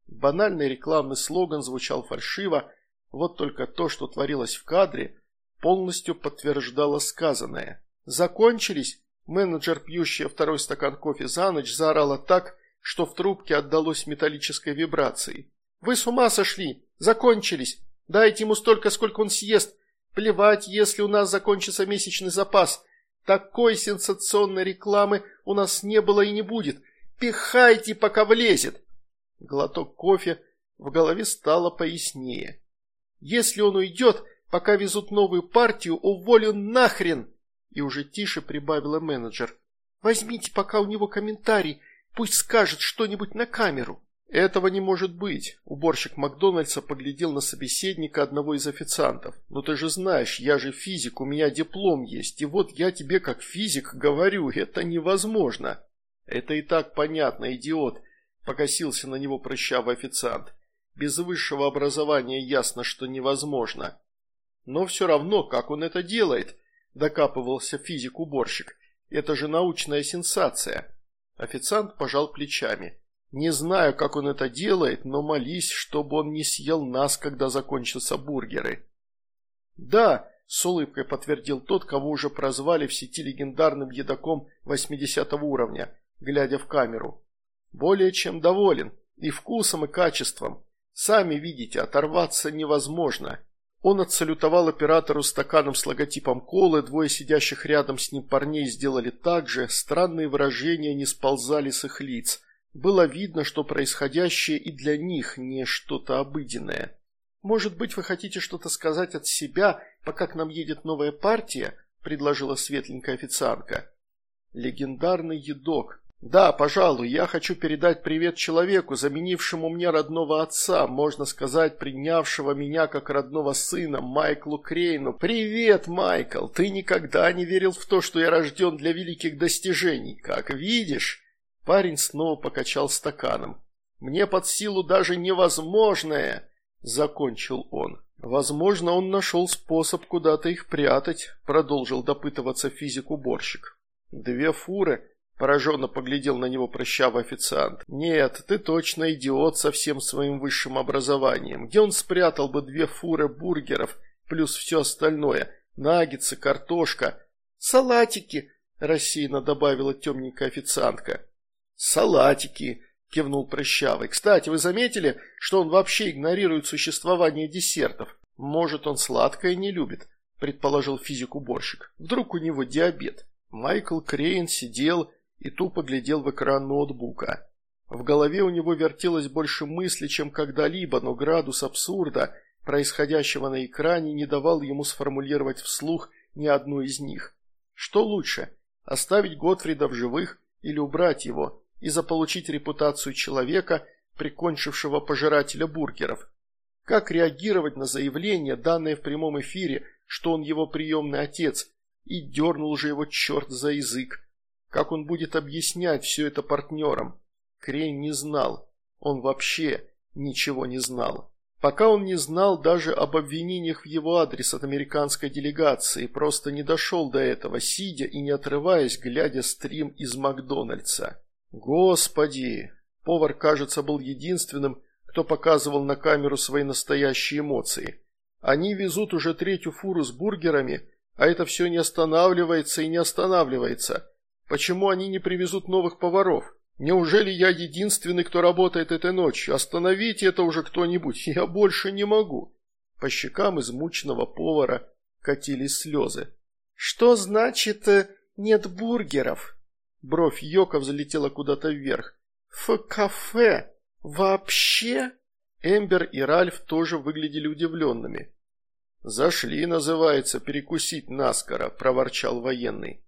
Банальный рекламный слоган звучал фальшиво, вот только то, что творилось в кадре, полностью подтверждало сказанное. «Закончились?» Менеджер, пьющая второй стакан кофе за ночь, заорала так, что в трубке отдалось металлической вибрацией. «Вы с ума сошли! Закончились! Дайте ему столько, сколько он съест! Плевать, если у нас закончится месячный запас! Такой сенсационной рекламы у нас не было и не будет! Пихайте, пока влезет!» Глоток кофе в голове стало пояснее. «Если он уйдет, пока везут новую партию, уволю нахрен!» И уже тише прибавила менеджер. «Возьмите пока у него комментарий, пусть скажет что-нибудь на камеру». «Этого не может быть», – уборщик Макдональдса поглядел на собеседника одного из официантов. «Но ты же знаешь, я же физик, у меня диплом есть, и вот я тебе как физик говорю, это невозможно». «Это и так понятно, идиот», – покосился на него прыщавый официант. «Без высшего образования ясно, что невозможно». «Но все равно, как он это делает?» – докапывался физик-уборщик. «Это же научная сенсация». Официант пожал плечами. Не знаю, как он это делает, но молись, чтобы он не съел нас, когда закончатся бургеры. Да, с улыбкой подтвердил тот, кого уже прозвали в сети легендарным едоком 80 уровня, глядя в камеру. Более чем доволен. И вкусом, и качеством. Сами видите, оторваться невозможно. Он отсалютовал оператору стаканом с логотипом колы, двое сидящих рядом с ним парней сделали так же, странные выражения не сползали с их лиц – было видно, что происходящее и для них не что-то обыденное. «Может быть, вы хотите что-то сказать от себя, пока к нам едет новая партия?» – предложила светленькая официантка. «Легендарный едок. Да, пожалуй, я хочу передать привет человеку, заменившему мне родного отца, можно сказать, принявшего меня как родного сына, Майклу Крейну. Привет, Майкл! Ты никогда не верил в то, что я рожден для великих достижений. Как видишь...» Парень снова покачал стаканом. «Мне под силу даже невозможное!» – закончил он. «Возможно, он нашел способ куда-то их прятать», – продолжил допытываться физик-уборщик. «Две фуры?» – пораженно поглядел на него прыщавый официант. «Нет, ты точно идиот со всем своим высшим образованием. Где он спрятал бы две фуры бургеров, плюс все остальное? Наггетсы, картошка?» «Салатики!» – рассеянно добавила темненькая официантка. «Салатики», – кивнул Прыщавый. «Кстати, вы заметили, что он вообще игнорирует существование десертов? Может, он сладкое не любит?» – предположил физик-уборщик. «Вдруг у него диабет?» Майкл Крейн сидел и тупо глядел в экран ноутбука. В голове у него вертелось больше мыслей, чем когда-либо, но градус абсурда, происходящего на экране, не давал ему сформулировать вслух ни одну из них. Что лучше, оставить Готфрида в живых или убрать его? И заполучить репутацию человека, прикончившего пожирателя бургеров. Как реагировать на заявление, данное в прямом эфире, что он его приемный отец, и дернул же его черт за язык. Как он будет объяснять все это партнерам? Крейн не знал. Он вообще ничего не знал. Пока он не знал даже об обвинениях в его адрес от американской делегации, просто не дошел до этого, сидя и не отрываясь, глядя стрим из Макдональдса. Господи! Повар, кажется, был единственным, кто показывал на камеру свои настоящие эмоции. Они везут уже третью фуру с бургерами, а это все не останавливается и не останавливается. Почему они не привезут новых поваров? Неужели я единственный, кто работает этой ночью? Остановите это уже кто-нибудь, я больше не могу. По щекам измученного повара катились слезы. Что значит э, «нет бургеров»? Бровь Йока взлетела куда-то вверх. «В кафе? Вообще?» Эмбер и Ральф тоже выглядели удивленными. «Зашли, называется, перекусить наскоро», – проворчал военный.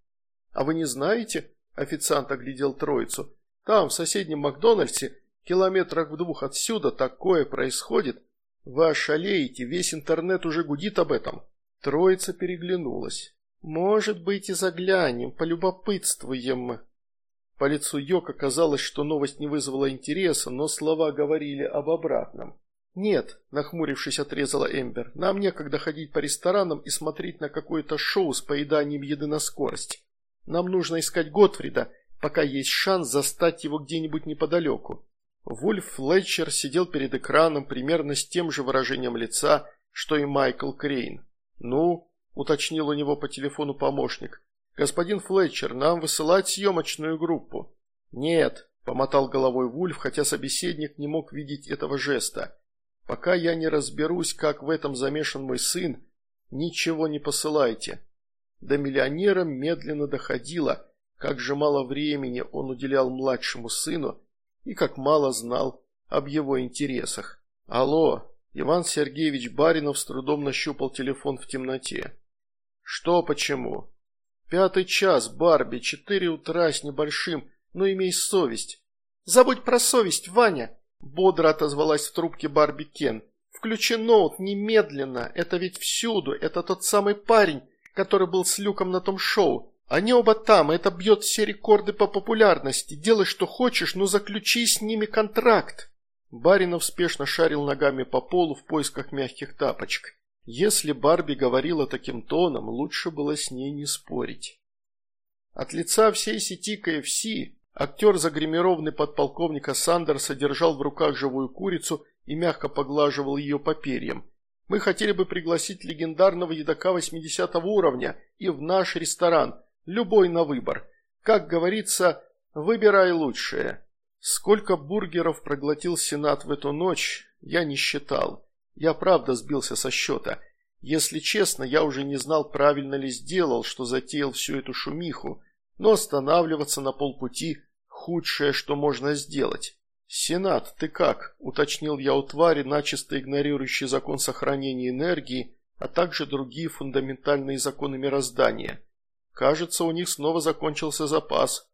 «А вы не знаете?» – официант оглядел троицу. «Там, в соседнем Макдональдсе, километрах в двух отсюда, такое происходит. Вы ошалеете, весь интернет уже гудит об этом». Троица переглянулась. «Может быть, и заглянем, полюбопытствуем». По лицу Йока казалось, что новость не вызвала интереса, но слова говорили об обратном. «Нет», – нахмурившись, отрезала Эмбер, – «нам некогда ходить по ресторанам и смотреть на какое-то шоу с поеданием еды на скорость. Нам нужно искать Готфрида, пока есть шанс застать его где-нибудь неподалеку». Вульф Флетчер сидел перед экраном примерно с тем же выражением лица, что и Майкл Крейн. «Ну?» – уточнил у него по телефону помощник. «Господин Флетчер, нам высылать съемочную группу?» «Нет», – помотал головой Вульф, хотя собеседник не мог видеть этого жеста. Пока я не разберусь, как в этом замешан мой сын, ничего не посылайте. До миллионера медленно доходило, как же мало времени он уделял младшему сыну и как мало знал об его интересах. Алло, Иван Сергеевич Баринов с трудом нащупал телефон в темноте. Что почему? Пятый час, Барби, четыре утра с небольшим, но имей совесть. Забудь про совесть, Ваня, Бодро отозвалась в трубке Барби Кен. «Включи ноут немедленно, это ведь всюду, это тот самый парень, который был с Люком на том шоу. Они оба там, это бьет все рекорды по популярности. Делай, что хочешь, но заключи с ними контракт». Баринов спешно шарил ногами по полу в поисках мягких тапочек. Если Барби говорила таким тоном, лучше было с ней не спорить. От лица всей сети КФС Актер, загримированный подполковника Сандерса, держал в руках живую курицу и мягко поглаживал ее по перьям. Мы хотели бы пригласить легендарного едока 80 уровня и в наш ресторан, любой на выбор. Как говорится, выбирай лучшее. Сколько бургеров проглотил Сенат в эту ночь, я не считал. Я правда сбился со счета. Если честно, я уже не знал, правильно ли сделал, что затеял всю эту шумиху но останавливаться на полпути – худшее, что можно сделать. «Сенат, ты как?» – уточнил я у твари, начисто игнорирующий закон сохранения энергии, а также другие фундаментальные законы мироздания. Кажется, у них снова закончился запас.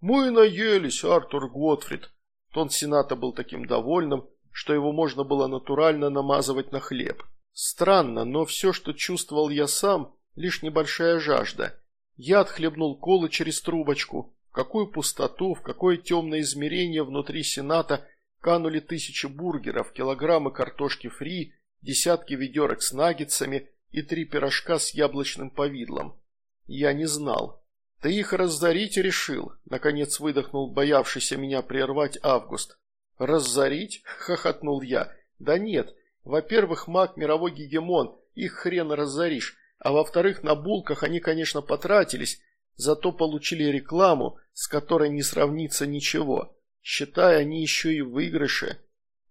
«Мы наелись, Артур Готфрид!» Тон Сената был таким довольным, что его можно было натурально намазывать на хлеб. Странно, но все, что чувствовал я сам, лишь небольшая жажда. Я отхлебнул колы через трубочку. В какую пустоту, в какое темное измерение внутри Сената канули тысячи бургеров, килограммы картошки фри, десятки ведерок с наггетсами и три пирожка с яблочным повидлом. Я не знал. «Ты их разорить решил?» – наконец выдохнул боявшийся меня прервать Август. «Разорить?» – хохотнул я. «Да нет. Во-первых, маг мировой гегемон, их хрен разоришь. А во-вторых, на булках они, конечно, потратились, зато получили рекламу, с которой не сравнится ничего. Считая они еще и выигрыши.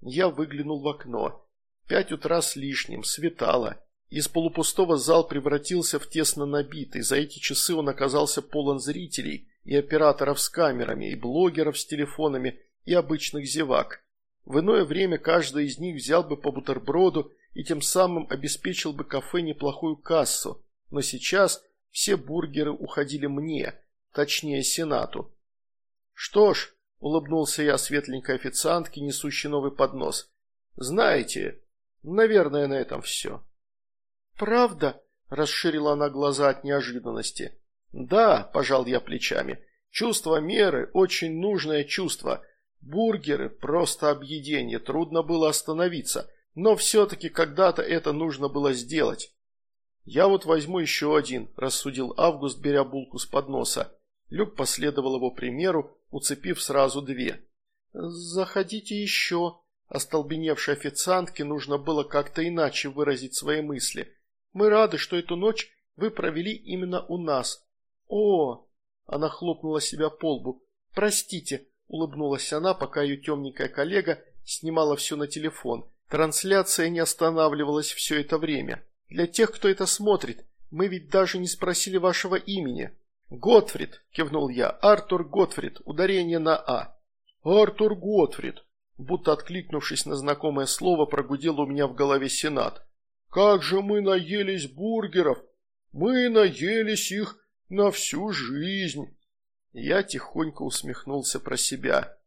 Я выглянул в окно. Пять утра с лишним, светало. Из полупустого зал превратился в тесно набитый. За эти часы он оказался полон зрителей и операторов с камерами, и блогеров с телефонами, и обычных зевак. В иное время каждый из них взял бы по бутерброду и тем самым обеспечил бы кафе неплохую кассу, но сейчас все бургеры уходили мне, точнее Сенату. Что ж, улыбнулся я светленькой официантке, несущей новый поднос. Знаете, наверное, на этом все. Правда? Расширила она глаза от неожиданности. Да, пожал я плечами. Чувство меры – очень нужное чувство. Бургеры – просто объедение, трудно было остановиться – но все-таки когда-то это нужно было сделать. «Я вот возьму еще один», – рассудил Август, беря булку с подноса. Люк последовал его примеру, уцепив сразу две. «Заходите еще», – остолбеневшей официантке нужно было как-то иначе выразить свои мысли. «Мы рады, что эту ночь вы провели именно у нас». «О!» – она хлопнула себя по лбу. «Простите», – улыбнулась она, пока ее темненькая коллега снимала все на телефон – Трансляция не останавливалась все это время. Для тех, кто это смотрит, мы ведь даже не спросили вашего имени. Готфрид, кивнул я, Артур Готфрид, ударение на А. Артур Готфрид. Будто откликнувшись на знакомое слово, прогудел у меня в голове Сенат. «Как же мы наелись бургеров! Мы наелись их на всю жизнь!» Я тихонько усмехнулся про себя.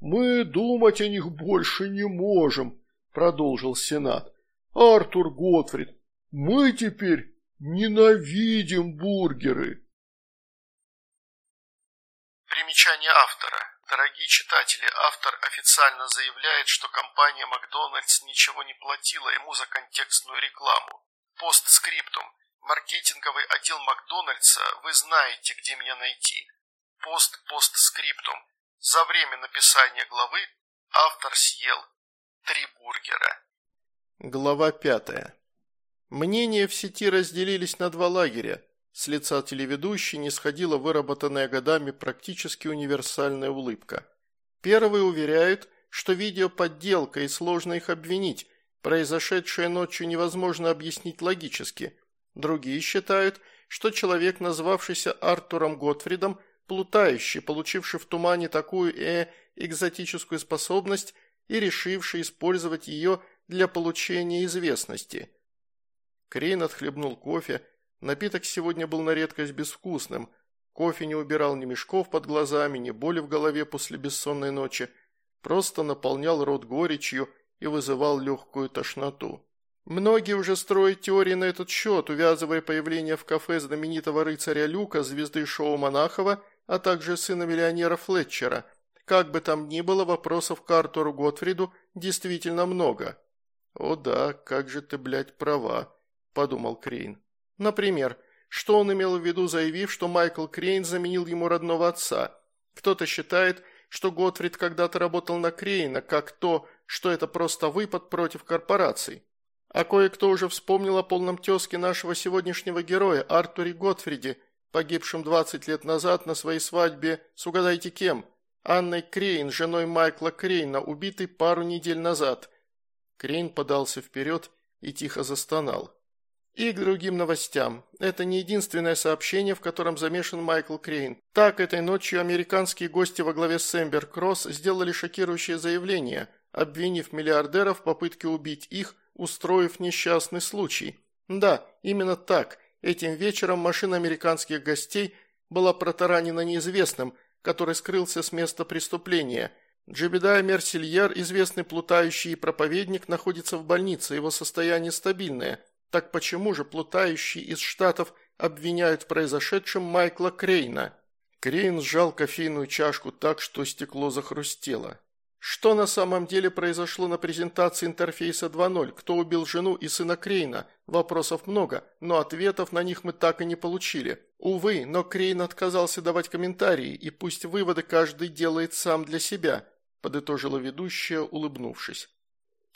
«Мы думать о них больше не можем», – продолжил Сенат. «Артур Готфрид, мы теперь ненавидим бургеры». Примечание автора. Дорогие читатели, автор официально заявляет, что компания «Макдональдс» ничего не платила ему за контекстную рекламу. Постскриптум. Маркетинговый отдел Макдональдса, вы знаете, где меня найти. Пост-постскриптум. За время написания главы автор съел три бургера. Глава пятая. Мнения в сети разделились на два лагеря. С лица телеведущей не сходила выработанная годами практически универсальная улыбка. Первые уверяют, что видео подделка и сложно их обвинить, произошедшее ночью невозможно объяснить логически. Другие считают, что человек, назвавшийся Артуром Готфридом, плутающий, получивший в тумане такую э экзотическую способность и решивший использовать ее для получения известности. Крейн отхлебнул кофе, Напиток сегодня был на редкость безвкусным. Кофе не убирал ни мешков под глазами, ни боли в голове после бессонной ночи. Просто наполнял рот горечью и вызывал легкую тошноту. Многие уже строят теории на этот счет, увязывая появление в кафе знаменитого рыцаря Люка, звезды шоу Монахова, а также сына миллионера Флетчера. Как бы там ни было, вопросов к Артуру Готфриду действительно много. «О да, как же ты, блядь, права», – подумал Крейн. Например, что он имел в виду, заявив, что Майкл Крейн заменил ему родного отца? Кто-то считает, что Готфрид когда-то работал на Крейна, как то, что это просто выпад против корпораций. А кое-кто уже вспомнил о полном тезке нашего сегодняшнего героя, Артуре Готфриде, погибшем 20 лет назад на своей свадьбе с угадайте кем? Анной Крейн, женой Майкла Крейна, убитой пару недель назад. Крейн подался вперед и тихо застонал. И к другим новостям. Это не единственное сообщение, в котором замешан Майкл Крейн. Так, этой ночью американские гости во главе с Эмбер Кросс сделали шокирующее заявление, обвинив миллиардеров в попытке убить их, устроив несчастный случай. Да, именно так. Этим вечером машина американских гостей была протаранена неизвестным, который скрылся с места преступления. Джебедай Мерсильер, известный плутающий проповедник, находится в больнице, его состояние стабильное – так почему же плутающие из Штатов обвиняют в произошедшем Майкла Крейна? Крейн сжал кофейную чашку так, что стекло захрустело. Что на самом деле произошло на презентации интерфейса 2.0? Кто убил жену и сына Крейна? Вопросов много, но ответов на них мы так и не получили. Увы, но Крейн отказался давать комментарии, и пусть выводы каждый делает сам для себя, подытожила ведущая, улыбнувшись.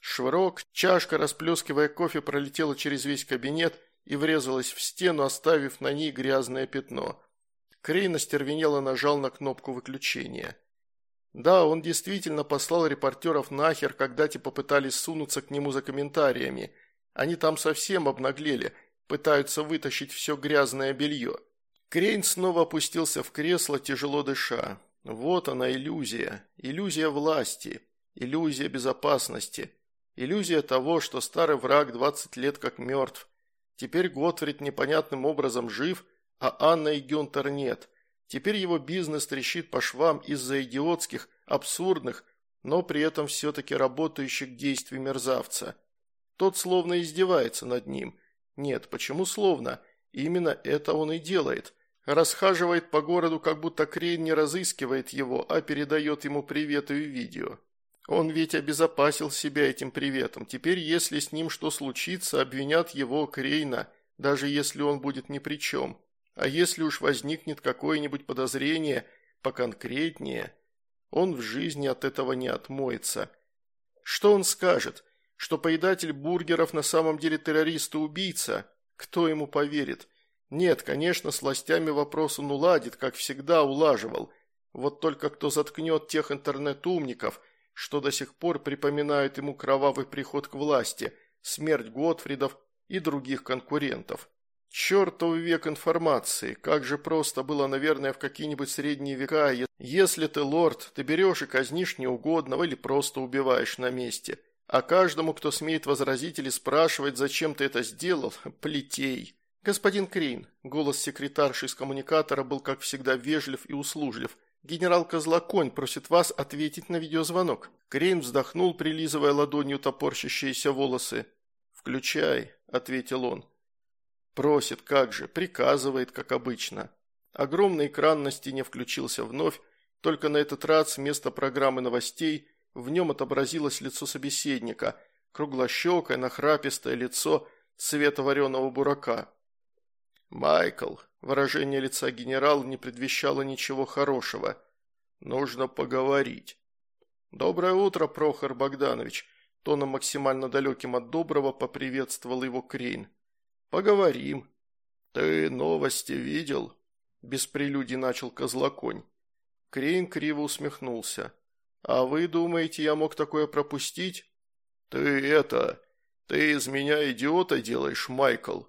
Швырок, чашка, расплескивая кофе, пролетела через весь кабинет и врезалась в стену, оставив на ней грязное пятно. Крейн остервенело нажал на кнопку выключения. Да, он действительно послал репортеров нахер, когда те попытались сунуться к нему за комментариями. Они там совсем обнаглели, пытаются вытащить все грязное белье. Крейн снова опустился в кресло, тяжело дыша. Вот она иллюзия. Иллюзия власти. Иллюзия безопасности. Иллюзия того, что старый враг 20 лет как мертв. Теперь Готфрид непонятным образом жив, а Анна и Гюнтер нет. Теперь его бизнес трещит по швам из-за идиотских, абсурдных, но при этом все-таки работающих действий мерзавца. Тот словно издевается над ним. Нет, почему словно? Именно это он и делает. Расхаживает по городу, как будто Крейн не разыскивает его, а передает ему приветы и видео. Он ведь обезопасил себя этим приветом. Теперь, если с ним что случится, обвинят его, Крейна, даже если он будет ни при чем. А если уж возникнет какое-нибудь подозрение поконкретнее, он в жизни от этого не отмоется. Что он скажет? Что поедатель бургеров на самом деле террорист и убийца? Кто ему поверит? Нет, конечно, с властями вопрос он уладит, как всегда улаживал. Вот только кто заткнет тех интернет-умников – что до сих пор припоминают ему кровавый приход к власти, смерть Готфридов и других конкурентов. Чертов век информации. Как же просто было, наверное, в какие-нибудь средние века. Если ты лорд, ты берешь и казнишь неугодного или просто убиваешь на месте. А каждому, кто смеет возразить или спрашивать, зачем ты это сделал, плетей. «Господин Крейн», – голос секретарши из коммуникатора был, как всегда, вежлив и услужлив. «Генерал Козлоконь просит вас ответить на видеозвонок». Крейн вздохнул, прилизывая ладонью топорщащиеся волосы. «Включай», – ответил он. Просит, как же, приказывает, как обычно. Огромный экран на стене включился вновь, только на этот раз вместо программы новостей в нем отобразилось лицо собеседника, круглощекое, нахрапистое лицо цвета вареного бурака. «Майкл», выражение лица генерала не предвещало ничего хорошего. «Нужно поговорить». «Доброе утро, Прохор Богданович», тоном максимально далеким от доброго поприветствовал его Крейн. «Поговорим». «Ты новости видел?» Без прелюдий начал Козлоконь. Крейн криво усмехнулся. «А вы думаете, я мог такое пропустить?» «Ты это... Ты из меня идиота делаешь, Майкл?»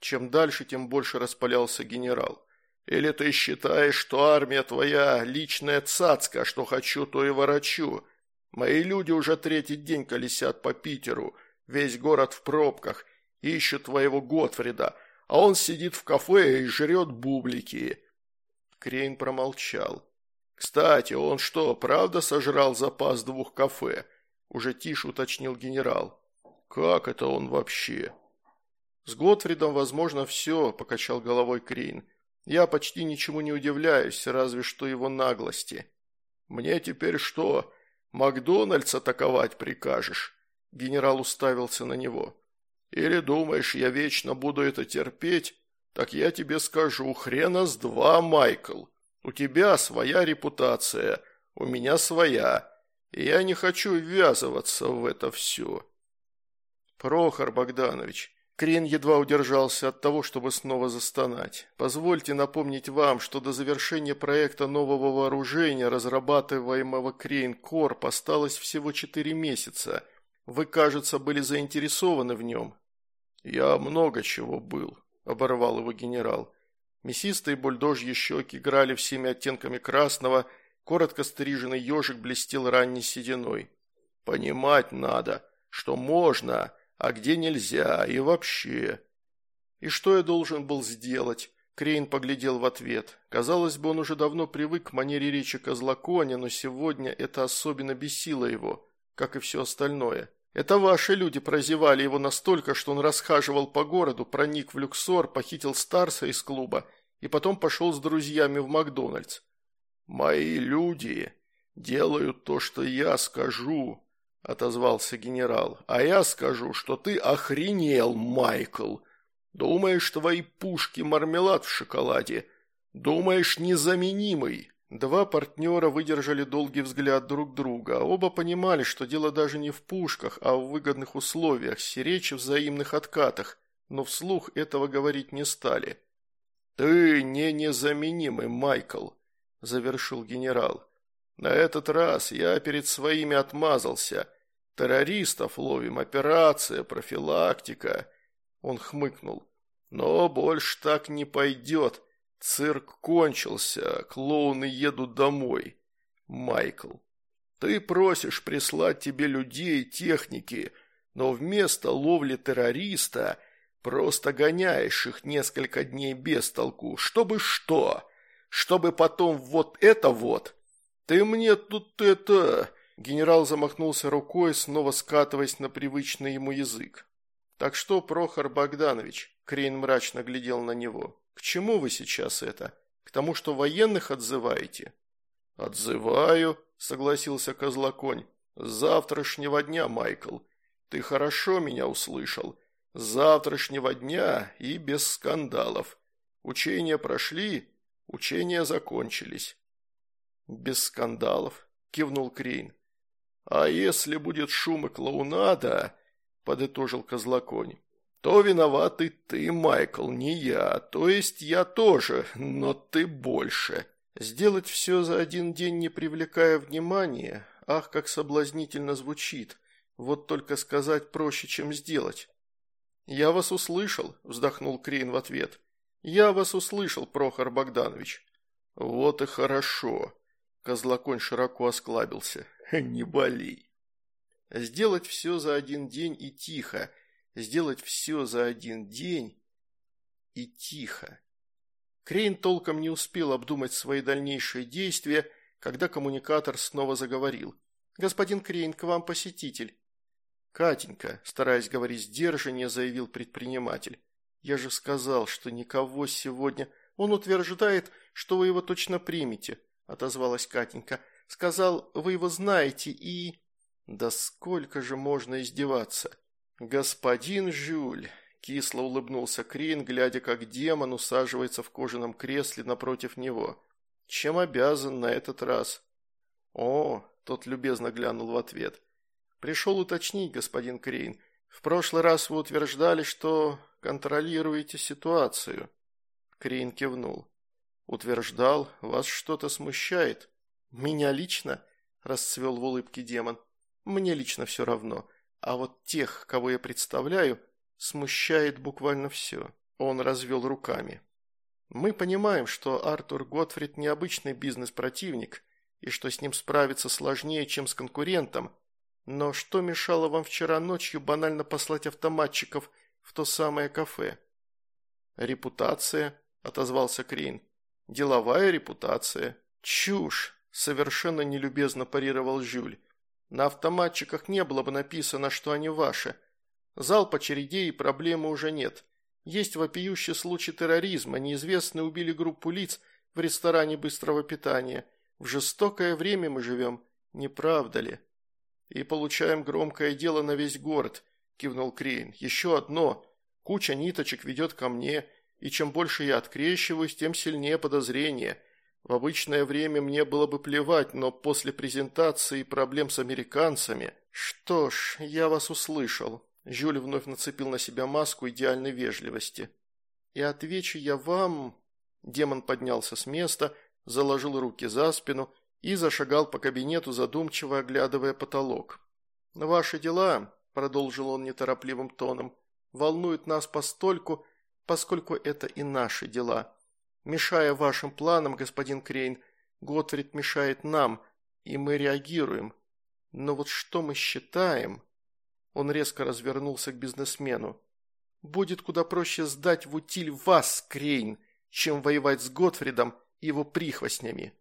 Чем дальше, тем больше распалялся генерал. «Или ты считаешь, что армия твоя личная цацка, что хочу, то и ворочу? Мои люди уже третий день колесят по Питеру, весь город в пробках, ищут твоего Готфрида, а он сидит в кафе и жрет бублики». Крейн промолчал. «Кстати, он что, правда сожрал запас двух кафе?» Уже тише уточнил генерал. «Как это он вообще?» «С Готфридом, возможно, все», – покачал головой Крейн. «Я почти ничему не удивляюсь, разве что его наглости». «Мне теперь что, Макдональдс атаковать прикажешь?» Генерал уставился на него. Или думаешь, я вечно буду это терпеть? Так я тебе скажу, хрена с два, Майкл. У тебя своя репутация, у меня своя. И я не хочу ввязываться в это все. Прохор Богданович, Крен едва удержался от того, чтобы снова застонать. Позвольте напомнить вам, что до завершения проекта нового вооружения, разрабатываемого Крейн Корп, осталось всего четыре месяца. Вы, кажется, были заинтересованы в нем. «Я много чего был», – оборвал его генерал. Мясистые бульдожьи щеки играли всеми оттенками красного, коротко стриженный ежик блестел ранней сединой. «Понимать надо, что можно, а где нельзя, и вообще». «И что я должен был сделать?» Крейн поглядел в ответ. Казалось бы, он уже давно привык к манере речи Козлаконя, но сегодня это особенно бесило его, как и все остальное. Это ваши люди прозевали его настолько, что он расхаживал по городу, проник в люксор, похитил Старса из клуба и потом пошел с друзьями в Макдональдс. «Мои люди делают то, что я скажу», – отозвался генерал. «А я скажу, что ты охренел, Майкл. Думаешь, твои пушки мармелад в шоколаде? Думаешь, незаменимый?» Два партнера выдержали долгий взгляд друг друга. Оба понимали, что дело даже не в пушках, а в выгодных условиях, речь в взаимных откатах, но вслух этого говорить не стали. «Ты не незаменимый, Майкл», – завершил генерал. «На этот раз я перед своими отмазался. Террористов ловим, операция, профилактика». Он хмыкнул. «Но больше так не пойдет. Цирк кончился, клоуны едут домой. Майкл, ты просишь прислать тебе людей и техники, но вместо ловли террориста просто гоняешь их несколько дней без толку. Чтобы что? Чтобы потом вот это вот? Ты мне тут это... Генерал замахнулся рукой, снова скатываясь на привычный ему язык. «Так что, Прохор Богданович?» Крейн мрачно глядел на него. К чему вы сейчас это? К тому, что военных отзываете?» «Отзываю», — согласился Козлоконь. «С завтрашнего дня, Майкл. Ты хорошо меня услышал. С завтрашнего дня и без скандалов. Учения прошли, учения закончились». «Без скандалов», — кивнул Крейн. «А если будет шум и клоунада», — подытожил Козлоконь, то виноваты ты, Майкл, не я. То есть я тоже, но ты больше. Сделать все за один день, не привлекая внимания, ах, как соблазнительно звучит. Вот только сказать проще, чем сделать. «Я вас услышал», – вздохнул Крейн в ответ. «Я вас услышал, Прохор Богданович». «Вот и хорошо», – Козлоконь широко осклабился. «Не болей». Сделать все за один день и тихо. Сделать все за один день и тихо. Крейн толком не успел обдумать свои дальнейшие действия, когда коммуникатор снова заговорил. «Господин Крейн, к вам посетитель». «Катенька», стараясь говорить сдержаннее, заявил предприниматель. «Я же сказал, что никого сегодня...» «Он утверждает, что вы его точно примете», – отозвалась Катенька. «Сказал, вы его знаете и...» «Да сколько же можно издеваться?» «Господин Жюль», – кисло улыбнулся Крин, глядя, как демон усаживается в кожаном кресле напротив него. «Чем обязан на этот раз?» «О», – тот любезно глянул в ответ. «Пришел уточнить, господин Крейн. В прошлый раз вы утверждали, что контролируете ситуацию». Крейн кивнул. «Утверждал, вас что-то смущает?» «Меня лично?» – расцвел в улыбке демон. «Мне лично все равно. А вот тех, кого я представляю, смущает буквально все». Он развел руками. «Мы понимаем, что Артур Готфрид необычный бизнес-противник, и что с ним справиться сложнее, чем с конкурентом, но что мешало вам вчера ночью банально послать автоматчиков в то самое кафе? Репутация, отозвался Крейн. Деловая репутация. Чушь, совершенно нелюбезно парировал Жюль. На автоматчиках не было бы написано, что они ваши. Залп очередей и проблемы уже нет. Есть вопиющий случай терроризма. Неизвестные убили группу лиц в ресторане быстрого питания. В жестокое время мы живем, не правда ли? «И получаем громкое дело на весь город», – кивнул Крейн. «Еще одно. Куча ниточек ведет ко мне, и чем больше я открещиваюсь, тем сильнее подозрение. В обычное время мне было бы плевать, но после презентации и проблем с американцами... Что ж, я вас услышал». Жюль вновь нацепил на себя маску идеальной вежливости. «И отвечу я вам...» Демон поднялся с места, заложил руки за спину и зашагал по кабинету, задумчиво оглядывая потолок. «Ваши дела», – продолжил он неторопливым тоном, – «волнуют нас постольку, поскольку это и наши дела. Мешая вашим планам, господин Крейн, Готфрид мешает нам, и мы реагируем. Но вот что мы считаем...» Он резко развернулся к бизнесмену. «Будет куда проще сдать в утиль вас, Крейн, чем воевать с Готфридом и его прихвостнями».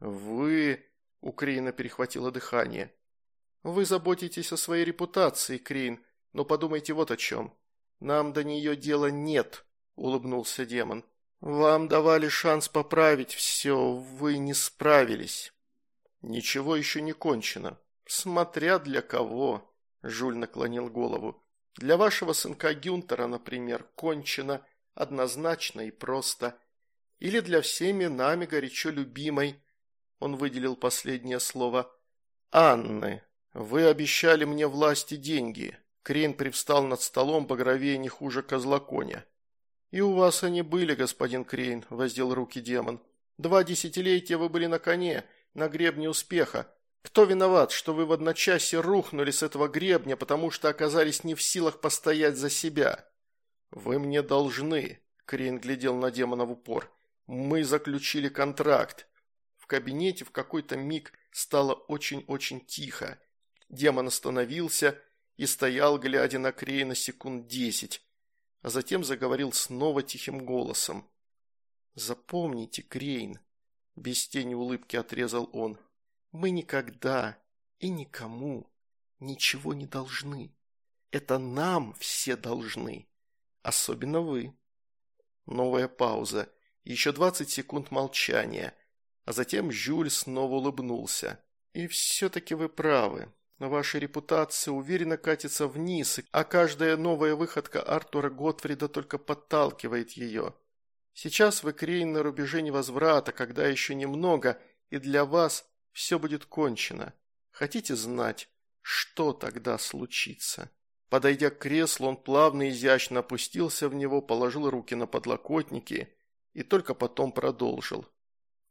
«Вы...» – у Крейна перехватило дыхание. «Вы заботитесь о своей репутации, Крейн, но подумайте вот о чем. Нам до нее дела нет», – улыбнулся демон. «Вам давали шанс поправить все, вы не справились». «Ничего еще не кончено. Смотря для кого», – Жуль наклонил голову. «Для вашего сынка Гюнтера, например, кончено, однозначно и просто. Или для всеми нами горячо любимой он выделил последнее слово. «Анны, вы обещали мне власть и деньги». Крейн привстал над столом, багровее не хуже козлоконя. «И у вас они были, господин Крейн», – воздел руки демон. «Два десятилетия вы были на коне, на гребне успеха. Кто виноват, что вы в одночасье рухнули с этого гребня, потому что оказались не в силах постоять за себя?» «Вы мне должны», – Крейн глядел на демона в упор. «Мы заключили контракт. В кабинете в какой-то миг стало очень-очень тихо. Демон остановился и стоял, глядя на Крейна секунд десять, а затем заговорил снова тихим голосом. «Запомните, Крейн», – без тени улыбки отрезал он, – «мы никогда и никому ничего не должны. Это нам все должны, особенно вы». Новая пауза, еще двадцать секунд молчания – а затем Жюль снова улыбнулся. «И все-таки вы правы. Ваша репутация уверенно катится вниз, а каждая новая выходка Артура Готфрида только подталкивает ее. Сейчас вы Крейн на рубеже невозврата, когда еще немного, и для вас все будет кончено. Хотите знать, что тогда случится?» Подойдя к креслу, он плавно и изящно опустился в него, положил руки на подлокотники и только потом продолжил.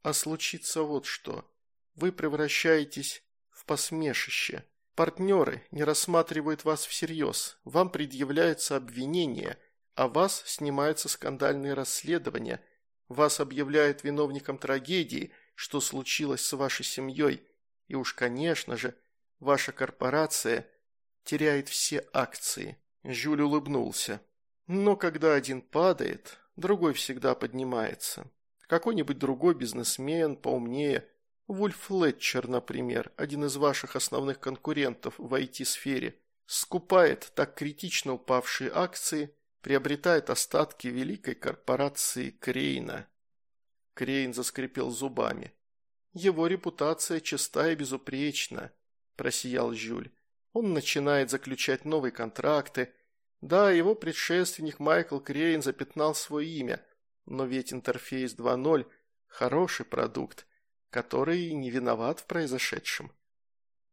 А случится вот что. Вы превращаетесь в посмешище. Партнеры не рассматривают вас всерьез, вам предъявляются обвинения, а вас снимаются скандальные расследования, вас объявляют виновником трагедии, что случилось с вашей семьей, и уж, конечно же, ваша корпорация теряет все акции. Жюль улыбнулся. Но когда один падает, другой всегда поднимается. Какой-нибудь другой бизнесмен, поумнее, Вульф Флетчер, например, один из ваших основных конкурентов в IT-сфере, скупает так критично упавшие акции, приобретает остатки великой корпорации Крейна. Крейн заскрипел зубами. Его репутация чиста и безупречна, просиял Жюль. Он начинает заключать новые контракты. Да, его предшественник Майкл Крейн запятнал свое имя, но ведь интерфейс 2.0 – хороший продукт, который не виноват в произошедшем.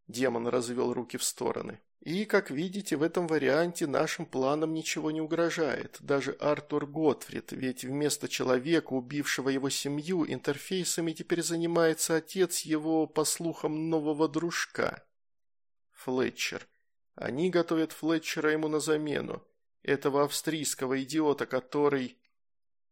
Демон развел руки в стороны. И, как видите, в этом варианте нашим планам ничего не угрожает. Даже Артур Готфрид, ведь вместо человека, убившего его семью, интерфейсами теперь занимается отец его, по слухам, нового дружка. Флетчер. Они готовят Флетчера ему на замену. Этого австрийского идиота, который...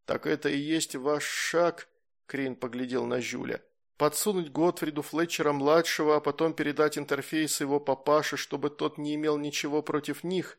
«Так это и есть ваш шаг?» Крин поглядел на Жюля. Подсунуть Готфриду Флетчера-младшего, а потом передать интерфейс его папаше, чтобы тот не имел ничего против них?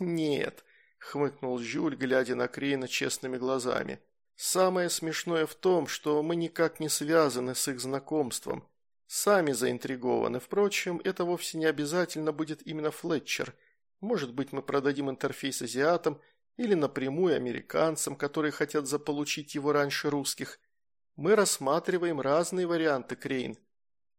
Нет, хмыкнул Жюль, глядя на Крейна честными глазами. Самое смешное в том, что мы никак не связаны с их знакомством. Сами заинтригованы. Впрочем, это вовсе не обязательно будет именно Флетчер. Может быть, мы продадим интерфейс азиатам или напрямую американцам, которые хотят заполучить его раньше русских. Мы рассматриваем разные варианты, Крейн.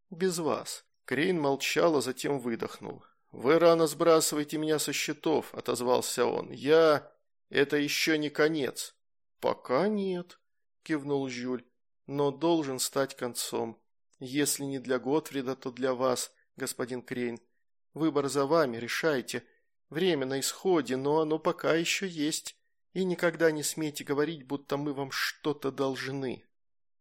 Без вас. Крейн молчал, а затем выдохнул. «Вы рано сбрасываете меня со счетов», – отозвался он. «Я... Это еще не конец». «Пока нет», – кивнул Жюль. «Но должен стать концом. Если не для Готфрида, то для вас, господин Крейн. Выбор за вами, решайте. Время на исходе, но оно пока еще есть. И никогда не смейте говорить, будто мы вам что-то должны».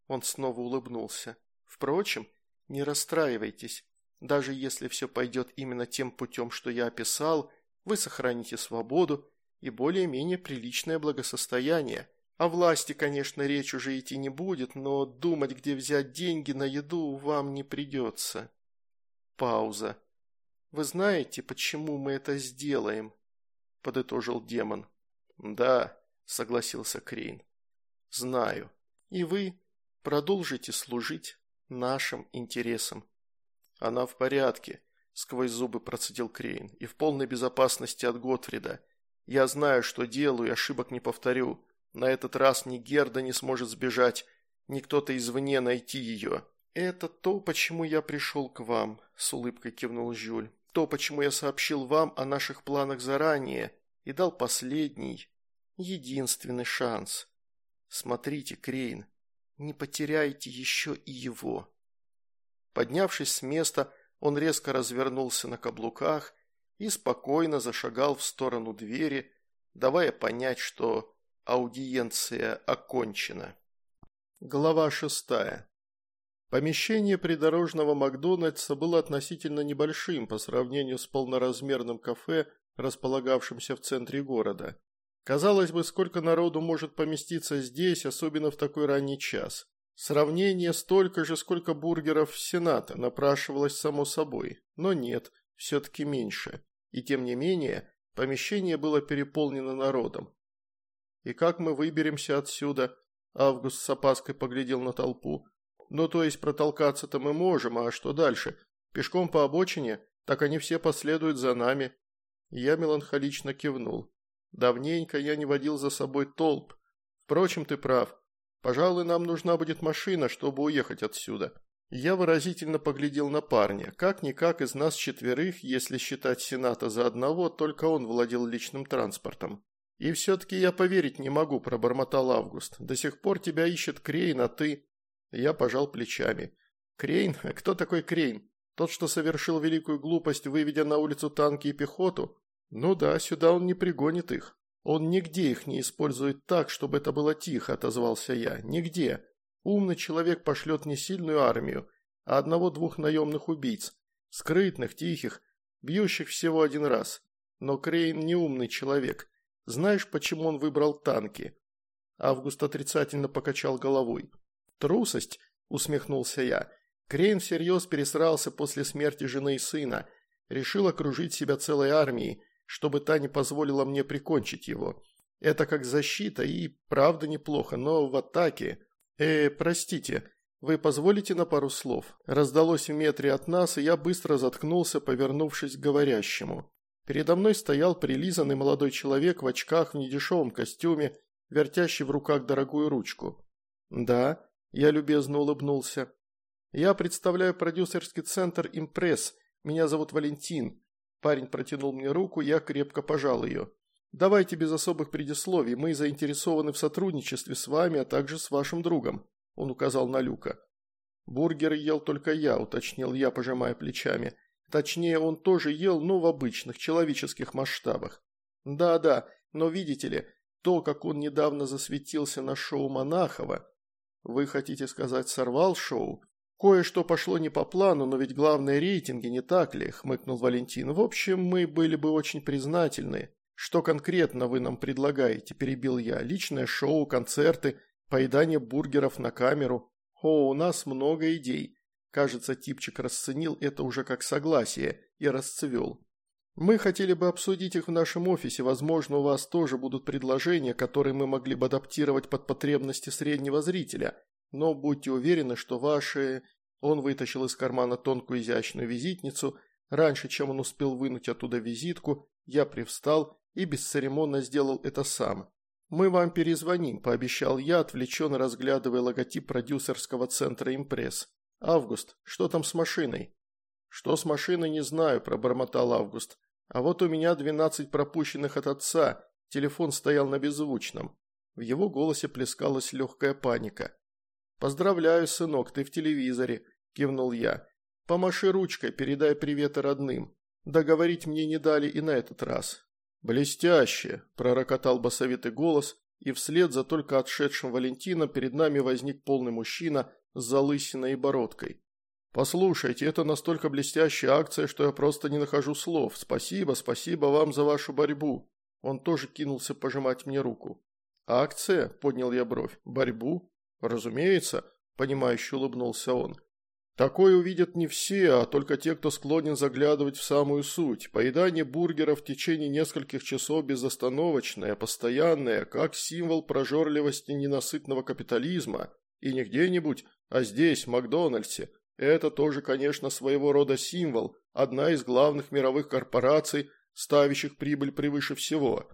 Он снова улыбнулся. «Впрочем, не расстраивайтесь. Даже если все пойдет именно тем путем, что я описал, вы сохраните свободу и более-менее приличное благосостояние. О власти, конечно, речь уже идти не будет, но думать, где взять деньги на еду, вам не придется». Пауза. «Вы знаете, почему мы это сделаем?» – подытожил демон. «Да», – согласился Крейн. «Знаю. И вы Продолжите служить нашим интересам». «Она в порядке», – сквозь зубы процедил Крейн, – «и в полной безопасности от Готфрида. Я знаю, что делаю, и ошибок не повторю. На этот раз ни Герда не сможет сбежать, ни кто-то извне найти ее». «Это то, почему я пришел к вам», – с улыбкой кивнул Жюль. «То, почему я сообщил вам о наших планах заранее и дал последний, единственный шанс. Смотрите, Крейн, не потеряйте еще и его». Поднявшись с места, он резко развернулся на каблуках и спокойно зашагал в сторону двери, давая понять, что аудиенция окончена. Глава шестая. Помещение придорожного Макдональдса было относительно небольшим по сравнению с полноразмерным кафе, располагавшимся в центре города. Казалось бы, сколько народу может поместиться здесь, особенно в такой ранний час. Сравнение столько же, сколько бургеров Сената напрашивалось само собой, но нет, все-таки меньше. И тем не менее, помещение было переполнено народом. «И как мы выберемся отсюда?» Август с опаской поглядел на толпу. «Ну, то есть протолкаться-то мы можем, а что дальше? Пешком по обочине? Так они все последуют за нами». Я меланхолично кивнул. Давненько я не водил за собой толп. Впрочем, ты прав. Пожалуй, нам нужна будет машина, чтобы уехать отсюда. Я выразительно поглядел на парня. Как-никак из нас четверых, если считать Сената за одного, только он владел личным транспортом. «И все-таки я поверить не могу», – пробормотал Август. «До сих пор тебя ищет Крейн, а ты...» Я пожал плечами. «Крейн? Кто такой Крейн? Тот, что совершил великую глупость, выведя на улицу танки и пехоту? «Ну да, сюда он не пригонит их. Он нигде их не использует так, чтобы это было тихо», – отозвался я. «Нигде. Умный человек пошлет не сильную армию, а одного-двух наемных убийц. Скрытных, тихих, Бьющих всего один раз. Но Крейн не умный человек. Знаешь, почему он выбрал танки?» Август отрицательно покачал головой. «Трусость?» – усмехнулся я. Крейн всерьез пересрался после смерти жены и сына. Решил окружить себя целой армией, чтобы та не позволила мне прикончить его. Это как защита и правда неплохо, но в атаке... Э, простите, вы позволите на пару слов? Раздалось в метре от нас, и я быстро заткнулся, повернувшись к говорящему. Передо мной стоял прилизанный молодой человек в очках в недешевом костюме, вертящий в руках дорогую ручку. «Да», – я любезно улыбнулся. «Я представляю продюсерский центр «Импресс». Меня зовут Валентин». Парень протянул мне руку, я крепко пожал ее. «Давайте без особых предисловий, мы заинтересованы в сотрудничестве с вами, а также с вашим другом», – он указал на Люка. «Бургер ел только я», – уточнил я, пожимая плечами. «Точнее, он тоже ел, но в обычных, человеческих масштабах». «Да-да, но видите ли, то, как он недавно засветился на шоу Монахова...» «Вы хотите сказать, сорвал шоу?» «Кое-что пошло не по плану, но ведь главное рейтинги, не так ли?» – хмыкнул Валентин. «В общем, мы были бы очень признательны». «Что конкретно вы нам предлагаете?» – перебил я. «Личное шоу, концерты, поедание бургеров на камеру. О, у нас много идей». Кажется, типчик расценил это уже как согласие и расцвел. «Мы хотели бы обсудить их в нашем офисе. Возможно, у вас тоже будут предложения, которые мы могли бы адаптировать под потребности среднего зрителя. Но будьте уверены, что ваши...» Он вытащил из кармана тонкую изящную визитницу. Раньше, чем он успел вынуть оттуда визитку, я привстал и бесцеремонно сделал это сам. «Мы вам перезвоним», – пообещал я, отвлеченно разглядывая логотип продюсерского центра «Импресс». «Август, что там с машиной?» «Что с машиной, не знаю», – пробормотал Август. «А вот у меня двенадцать пропущенных от отца. Телефон стоял на беззвучном». В его голосе плескалась легкая паника. «Поздравляю, сынок, ты в телевизоре», – кивнул я. «Помаши ручкой, передай приветы родным. Договорить мне не дали и на этот раз. «Блестяще!» – пророкотал басовитый голос, и вслед за только отшедшим Валентином перед нами возник полный мужчина с залысиной и бородкой. «Послушайте, это настолько блестящая акция, что я просто не нахожу слов. Спасибо, спасибо вам за вашу борьбу». Он тоже кинулся пожимать мне руку. «Акция?» – поднял я бровь. «Борьбу?» «Разумеется», – понимающе улыбнулся он. Такое увидят не все, а только те, кто склонен заглядывать в самую суть. Поедание бургеров в течение нескольких часов безостановочное, постоянное, как символ прожорливости ненасытного капитализма. И не где-нибудь, а здесь, в Макдональдсе. Это тоже, конечно, своего рода символ, одна из главных мировых корпораций, ставящих прибыль превыше всего.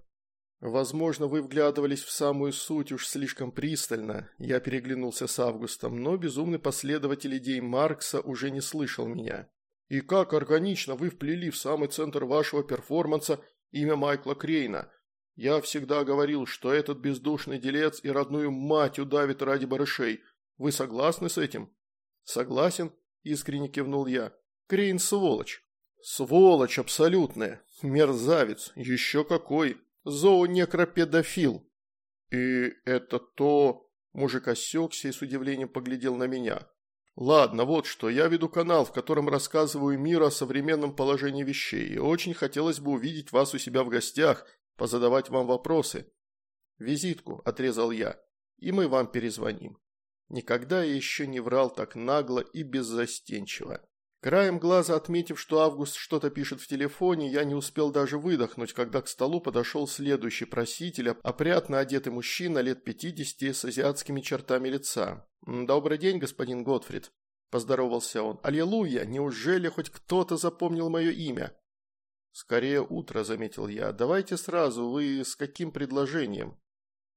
«Возможно, вы вглядывались в самую суть уж слишком пристально», – я переглянулся с Августом, но безумный последователь идей Маркса уже не слышал меня. «И как органично вы вплели в самый центр вашего перформанса имя Майкла Крейна. Я всегда говорил, что этот бездушный делец и родную мать удавит ради барышей. Вы согласны с этим?» «Согласен», – искренне кивнул я. «Крейн сволочь». «Сволочь абсолютная. Мерзавец. Еще какой!» Зоонекропедофил». «И это то...» Мужик осекся и с удивлением поглядел на меня. «Ладно, вот что, я веду канал, в котором рассказываю миру о современном положении вещей, и очень хотелось бы увидеть вас у себя в гостях, позадавать вам вопросы». «Визитку», – отрезал я, – «и мы вам перезвоним». Никогда я еще не врал так нагло и беззастенчиво. Краем глаза отметив, что Август что-то пишет в телефоне, я не успел даже выдохнуть, когда к столу подошел следующий проситель, опрятно одетый мужчина лет пятидесяти с азиатскими чертами лица. «Добрый день, господин Готфрид», – поздоровался он. «Аллилуйя! Неужели хоть кто-то запомнил мое имя?» «Скорее утро», – заметил я. «Давайте сразу, вы с каким предложением?»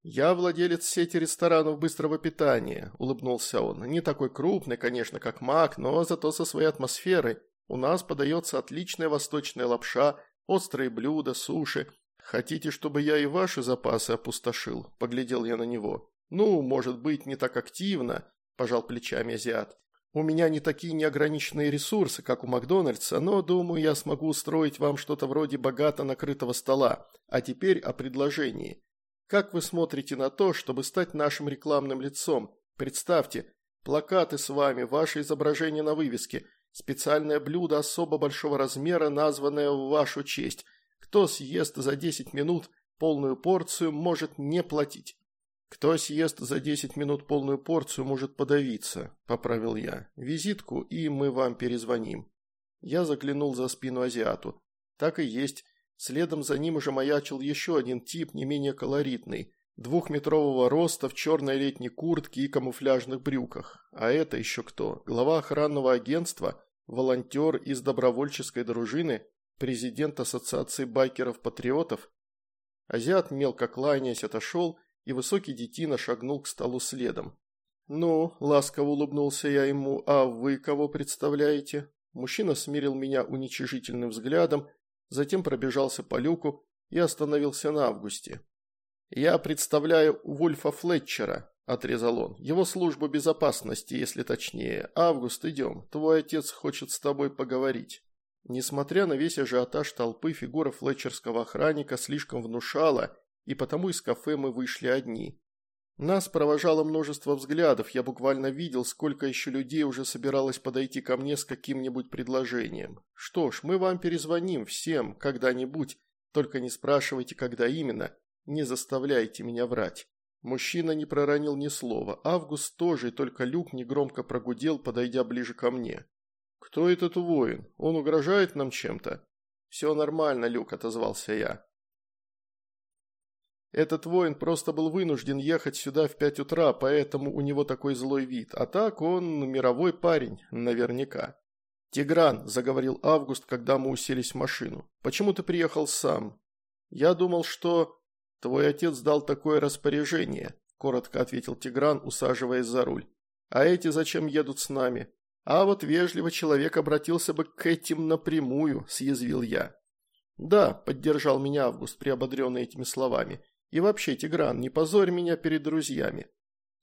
«Я владелец сети ресторанов быстрого питания», – улыбнулся он. «Не такой крупный, конечно, как Мак, но зато со своей атмосферой. У нас подается отличная восточная лапша, острые блюда, суши. Хотите, чтобы я и ваши запасы опустошил?» – поглядел я на него. «Ну, может быть, не так активно», – пожал плечами азиат. «У меня не такие неограниченные ресурсы, как у Макдональдса, но, думаю, я смогу устроить вам что-то вроде богато накрытого стола. А теперь о предложении». Как вы смотрите на то, чтобы стать нашим рекламным лицом? Представьте, плакаты с вами, ваше изображение на вывеске. Специальное блюдо особо большого размера, названное в вашу честь. Кто съест за 10 минут полную порцию, может не платить. «Кто съест за 10 минут полную порцию, может подавиться», – поправил я. «Визитку, и мы вам перезвоним». Я заглянул за спину азиату. Так и есть. Следом за ним уже маячил еще один тип, не менее колоритный. Двухметрового роста в черной летней куртке и камуфляжных брюках. А это еще кто? Глава охранного агентства, волонтер из добровольческой дружины, президент Ассоциации байкеров-патриотов? Азиат, мелко кланяясь, отошел, и высокий детина шагнул к столу следом. «Ну», – ласково улыбнулся я ему, – «а вы кого представляете?» Мужчина смирил меня уничижительным взглядом, затем пробежался по люку и остановился на Августе. «Я представляю Вульфа Флетчера», – отрезал он. «Его службу безопасности, если точнее. Август, идем. Твой отец хочет с тобой поговорить». Несмотря на весь ажиотаж толпы, фигура флетчерского охранника слишком внушала, и потому из кафе мы вышли одни. Нас провожало множество взглядов, я буквально видел, сколько еще людей уже собиралось подойти ко мне с каким-нибудь предложением. Что ж, мы вам перезвоним всем, когда-нибудь, только не спрашивайте, когда именно, не заставляйте меня врать. Мужчина не проронил ни слова, Август тоже, и только Люк негромко прогудел, подойдя ближе ко мне. «Кто этот воин? Он угрожает нам чем-то?» «Все нормально, Люк», – отозвался я. Этот воин просто был вынужден ехать сюда в пять утра, поэтому у него такой злой вид. А так он мировой парень, наверняка. «Тигран», – заговорил Август, когда мы уселись в машину, – «почему ты приехал сам?» «Я думал, что...» «Твой отец дал такое распоряжение», – коротко ответил Тигран, усаживаясь за руль. «А эти зачем едут с нами?» «А вот вежливо человек обратился бы к этим напрямую», – съязвил я. «Да», – поддержал меня Август, приободренный этими словами. И вообще, Тигран, не позорь меня перед друзьями».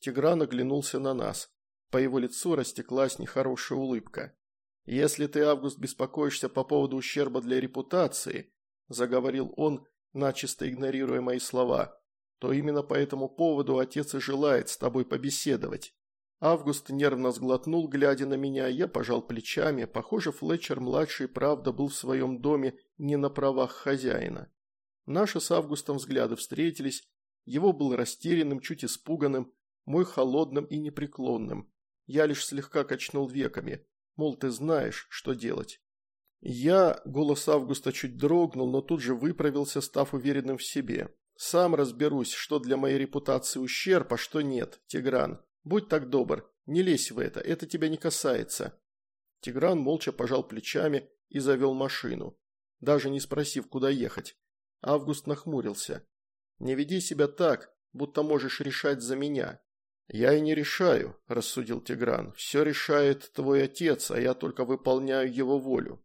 Тигран оглянулся на нас. По его лицу растеклась нехорошая улыбка. «Если ты, Август, беспокоишься по поводу ущерба для репутации», – заговорил он, начисто игнорируя мои слова, – то именно по этому поводу отец и желает с тобой побеседовать. Август нервно сглотнул, глядя на меня, я пожал плечами. Похоже, Флетчер-младший правда был в своем доме не на правах хозяина. Наши с Августом взгляды встретились, его был растерянным, чуть испуганным, мой холодным и непреклонным. Я лишь слегка качнул веками, мол, ты знаешь, что делать. Я, голос Августа чуть дрогнул, но тут же выправился, став уверенным в себе. Сам разберусь, что для моей репутации ущерб, а что нет, Тигран. Будь так добр, не лезь в это, это тебя не касается. Тигран молча пожал плечами и завел машину, даже не спросив, куда ехать. Август нахмурился. «Не веди себя так, будто можешь решать за меня». «Я и не решаю», – рассудил Тигран. «Все решает твой отец, а я только выполняю его волю».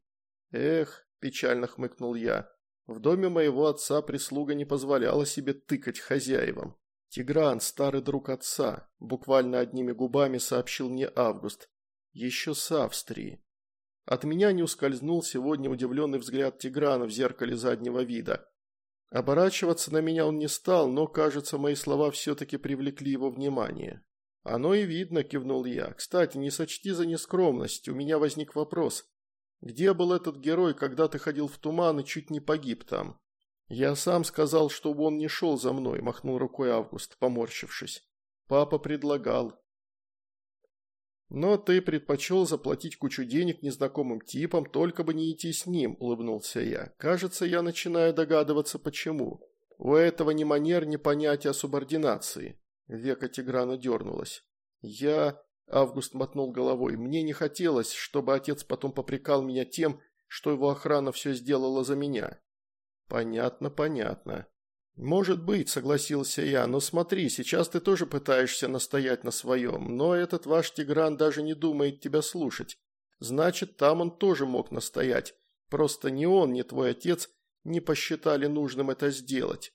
«Эх», – печально хмыкнул я, – «в доме моего отца прислуга не позволяла себе тыкать хозяевам». «Тигран, старый друг отца», – буквально одними губами сообщил мне Август. «Еще с Австрии». От меня не ускользнул сегодня удивленный взгляд Тиграна в зеркале заднего вида. Оборачиваться на меня он не стал, но, кажется, мои слова все-таки привлекли его внимание. «Оно и видно», – кивнул я. «Кстати, не сочти за нескромность, у меня возник вопрос. Где был этот герой, когда ты ходил в туман и чуть не погиб там?» «Я сам сказал, чтобы он не шел за мной», – махнул рукой Август, поморщившись. «Папа предлагал. «Но ты предпочел заплатить кучу денег незнакомым типам, только бы не идти с ним», – улыбнулся я. «Кажется, я начинаю догадываться, почему. У этого ни манер, ни понятия субординации». Века Тиграна дернулась. «Я...» – Август мотнул головой. «Мне не хотелось, чтобы отец потом попрекал меня тем, что его охрана все сделала за меня». «Понятно, понятно», «Может быть», – согласился я, – «но смотри, сейчас ты тоже пытаешься настоять на своем, но этот ваш Тигран даже не думает тебя слушать. Значит, там он тоже мог настоять. Просто ни он, ни твой отец не посчитали нужным это сделать».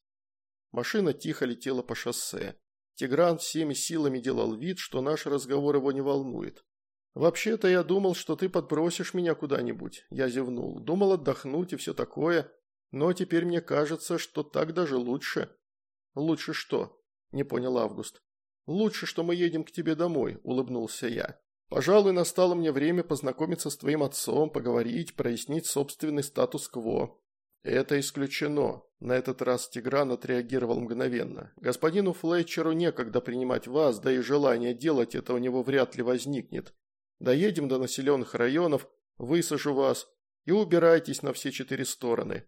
Машина тихо летела по шоссе. Тигран всеми силами делал вид, что наш разговор его не волнует. «Вообще-то я думал, что ты подбросишь меня куда-нибудь», – я зевнул. «Думал отдохнуть и все такое». Но теперь мне кажется, что так даже лучше». «Лучше что?» – не понял Август. «Лучше, что мы едем к тебе домой», – улыбнулся я. Пожалуй, настало мне время познакомиться с твоим отцом, поговорить, прояснить собственный статус-кво. Это исключено. На этот раз Тигран отреагировал мгновенно. Господину Флетчеру некогда принимать вас, да и желание делать это у него вряд ли возникнет. Доедем до населенных районов, высажу вас и убирайтесь на все четыре стороны.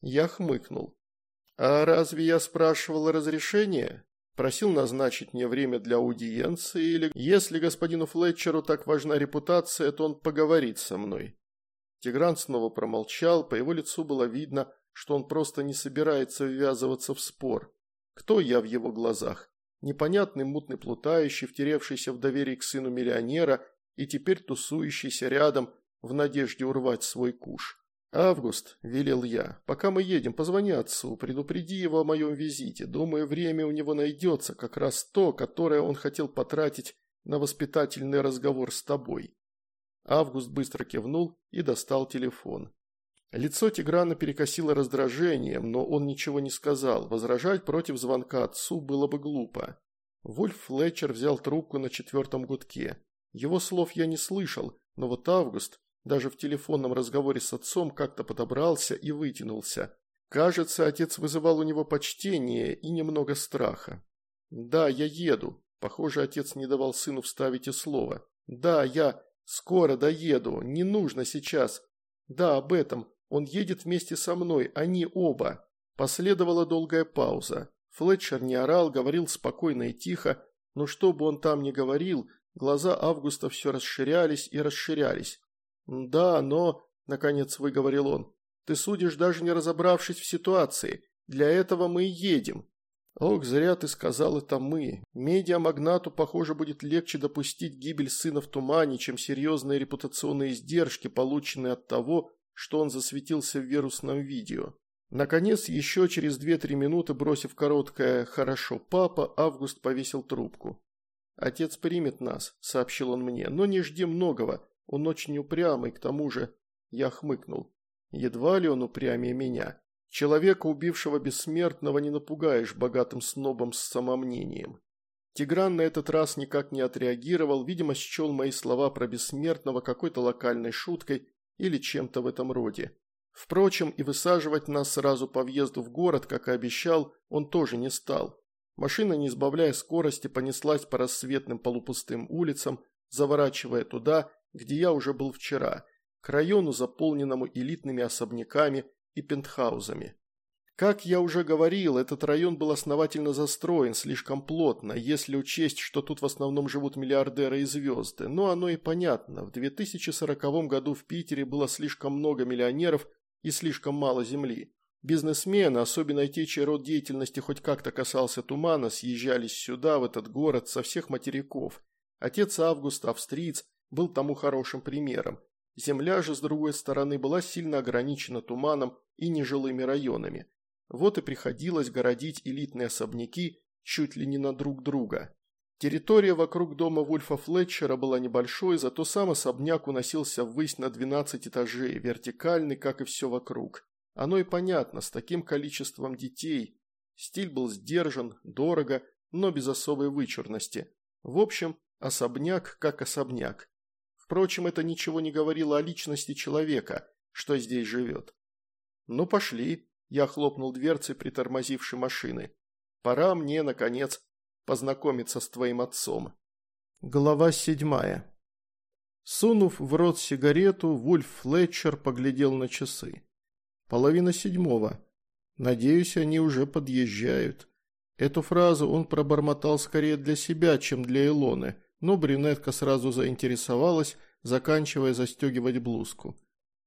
Я хмыкнул. А разве я спрашивал разрешения? Просил назначить мне время для аудиенции или, если господину Флетчеру так важна репутация, то он поговорит со мной. Тигран снова промолчал, по его лицу было видно, что он просто не собирается ввязываться в спор. Кто я в его глазах? Непонятный мутный плутающий, втеревшийся в доверие к сыну миллионера и теперь тусующийся рядом в надежде урвать свой куш. «Август», – велел я, – «пока мы едем, позвони отцу, предупреди его о моем визите. Думаю, время у него найдется, как раз то, которое он хотел потратить на воспитательный разговор с тобой». Август быстро кивнул и достал телефон. Лицо Тиграна перекосило раздражением, но он ничего не сказал. Возражать против звонка отцу было бы глупо. Вольф Флетчер взял трубку на четвертом гудке. Его слов я не слышал, но вот Август даже в телефонном разговоре с отцом как-то подобрался и вытянулся. Кажется, отец вызывал у него почтение и немного страха. «Да, я еду». Похоже, отец не давал сыну вставить и слово. «Да, я скоро доеду. Не нужно сейчас. Да, об этом. Он едет вместе со мной. Они оба». Последовала долгая пауза. Флетчер не орал, говорил спокойно и тихо, но что бы он там ни говорил, глаза Августа все расширялись и расширялись. «Да, но...» – наконец выговорил он. «Ты судишь, даже не разобравшись в ситуации. Для этого мы и едем». «Ох, зря ты сказал это мы. Медиамагнату, похоже, будет легче допустить гибель сына в тумане, чем серьезные репутационные издержки, полученные от того, что он засветился в вирусном видео». Наконец, еще через 2-3 минуты, бросив короткое «хорошо, папа», Август повесил трубку. «Отец примет нас», – сообщил он мне, – «но не жди многого. Он очень упрямый, к тому же...» Я хмыкнул. Едва ли он упрямее меня. Человека, убившего бессмертного, не напугаешь богатым снобом с самомнением. Тигран на этот раз никак не отреагировал, видимо, счел мои слова про бессмертного какой-то локальной шуткой или чем-то в этом роде. Впрочем, и высаживать нас сразу по въезду в город, как и обещал, он тоже не стал. Машина, не избавляя скорости, понеслась по рассветным полупустым улицам, заворачивая туда, где я уже был вчера, к району, заполненному элитными особняками и пентхаузами. Как я уже говорил, этот район был основательно застроен, слишком плотно, если учесть, что тут в основном живут миллиардеры и звезды. Но оно и понятно, в 2040 году в Питере было слишком много миллионеров и слишком мало земли. Бизнесмены, особенно те, чей род деятельности хоть как-то касался тумана, съезжались сюда, в этот город, со всех материков. Отец Август, австриец, был тому хорошим примером. Земля же, с другой стороны, была сильно ограничена туманом и нежилыми районами. Вот и приходилось городить элитные особняки чуть ли не на друг друга. Территория вокруг дома Вульфа Флетчера была небольшой, зато сам особняк уносился ввысь на 12 этажей, вертикальный, как и все вокруг. Оно и понятно, с таким количеством детей. Стиль был сдержан, дорого, но без особой вычурности. В общем, особняк как особняк. Впрочем, это ничего не говорило о личности человека, что здесь живет. «Ну, пошли», – я хлопнул дверцей притормозившей машины. «Пора мне, наконец, познакомиться с твоим отцом». Глава седьмая. Сунув в рот сигарету, Вульф Флетчер поглядел на часы. Половина седьмого. Надеюсь, они уже подъезжают. Эту фразу он пробормотал скорее для себя, чем для Илоны – но брюнетка сразу заинтересовалась, заканчивая застегивать блузку.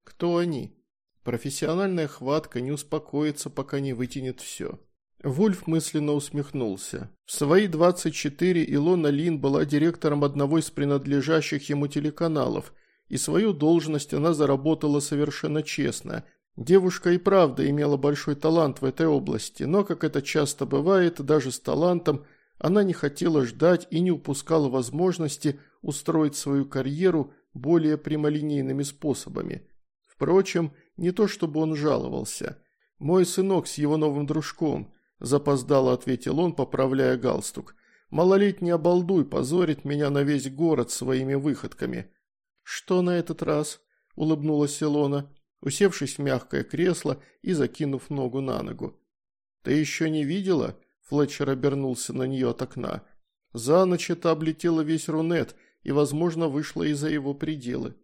Кто они? Профессиональная хватка не успокоится, пока не вытянет все. Вульф мысленно усмехнулся. В свои 24 Илона Лин была директором одного из принадлежащих ему телеканалов, и свою должность она заработала совершенно честно. Девушка и правда имела большой талант в этой области, но, как это часто бывает, даже с талантом – она не хотела ждать и не упускала возможности устроить свою карьеру более прямолинейными способами. Впрочем, не то чтобы он жаловался. «Мой сынок с его новым дружком», – запоздало ответил он, поправляя галстук. Малолетний обалдуй позорит меня на весь город своими выходками». «Что на этот раз?» – улыбнулась Илона, усевшись в мягкое кресло и закинув ногу на ногу. «Ты еще не видела?» – Флетчер обернулся на нее от окна. «За ночь это облетело весь Рунет и, возможно, вышло и за его пределы.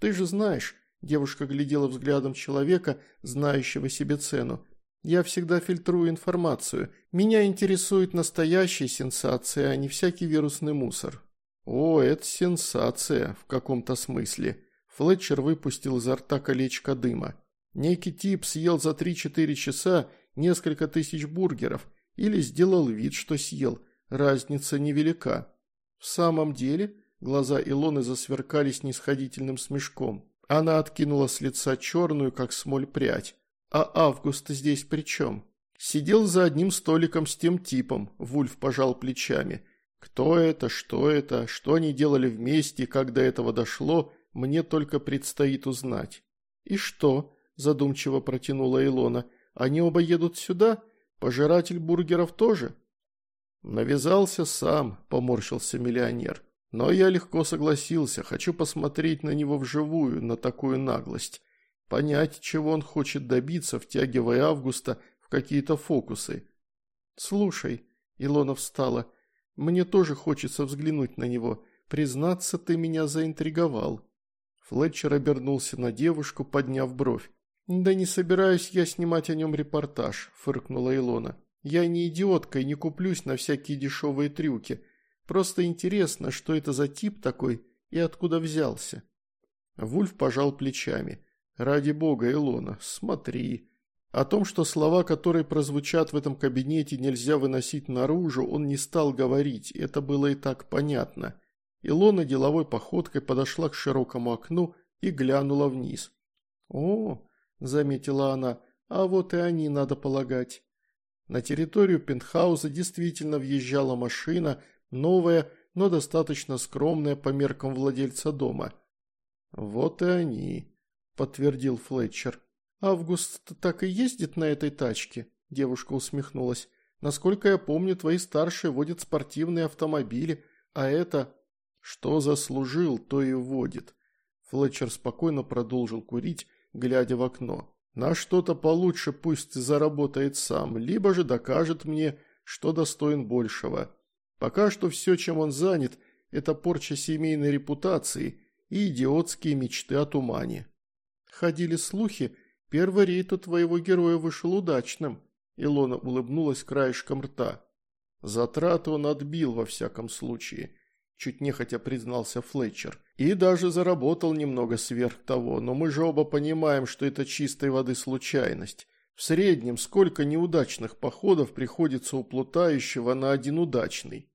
Ты же знаешь, Девушка глядела взглядом человека, знающего себе цену. «Я всегда фильтрую информацию. Меня интересует настоящая сенсация, а не всякий вирусный мусор». «О, это сенсация, в каком-то смысле». Флетчер выпустил изо рта колечко дыма. Некий тип съел за 3-4 часа несколько тысяч бургеров или сделал вид, что съел. Разница невелика. В самом деле, глаза Илоны засверкали снисходительным смешком. Она откинула с лица черную, как смоль, прядь. «А Август здесь при чем?» «Сидел за одним столиком с тем типом», – Вульф пожал плечами. «Кто это, что это, что они делали вместе, как до этого дошло, мне только предстоит узнать». «И что?» – задумчиво протянула Илона. «Они оба едут сюда? Пожиратель бургеров тоже?» «Навязался сам», – поморщился миллионер. Но я легко согласился, хочу посмотреть на него вживую, на такую наглость. Понять, чего он хочет добиться, втягивая Августа в какие-то фокусы. «Слушай», — Илона встала, — «мне тоже хочется взглянуть на него. Признаться, ты меня заинтриговал». Флетчер обернулся на девушку, подняв бровь. «Да не собираюсь я снимать о нем репортаж», – фыркнула Илона. «Я не идиотка и не куплюсь на всякие дешевые трюки. Просто интересно, что это за тип такой и откуда взялся». Вульф пожал плечами. «Ради бога, Илона, смотри». О том, что слова, которые прозвучат в этом кабинете, нельзя выносить наружу, он не стал говорить, это было и так понятно. Илона деловой походкой подошла к широкому окну и глянула вниз. «О», – заметила она, – «а вот и они, надо полагать». На территорию пентхауса действительно въезжала машина, Новая, но достаточно скромная по меркам владельца дома. «Вот и они», – подтвердил Флетчер. «Август так и ездит на этой тачке?» – девушка усмехнулась. «Насколько я помню, твои старшие водят спортивные автомобили, а это...» «Что заслужил, то и водит». Флетчер спокойно продолжил курить, глядя в окно. «На что-то получше пусть заработает сам, либо же докажет мне, что достоин большего. Пока что все, чем он занят, это порча семейной репутации и идиотские мечты о тумане. Ходили слухи, первый рейд у твоего героя вышел удачным. Илона улыбнулась краешком рта. Затраты он отбил во всяком случае, чуть нехотя признался Флетчер. И даже заработал немного сверх того, но мы же оба понимаем, что это чистой воды случайность. В среднем сколько неудачных походов приходится у плутающего на один удачный?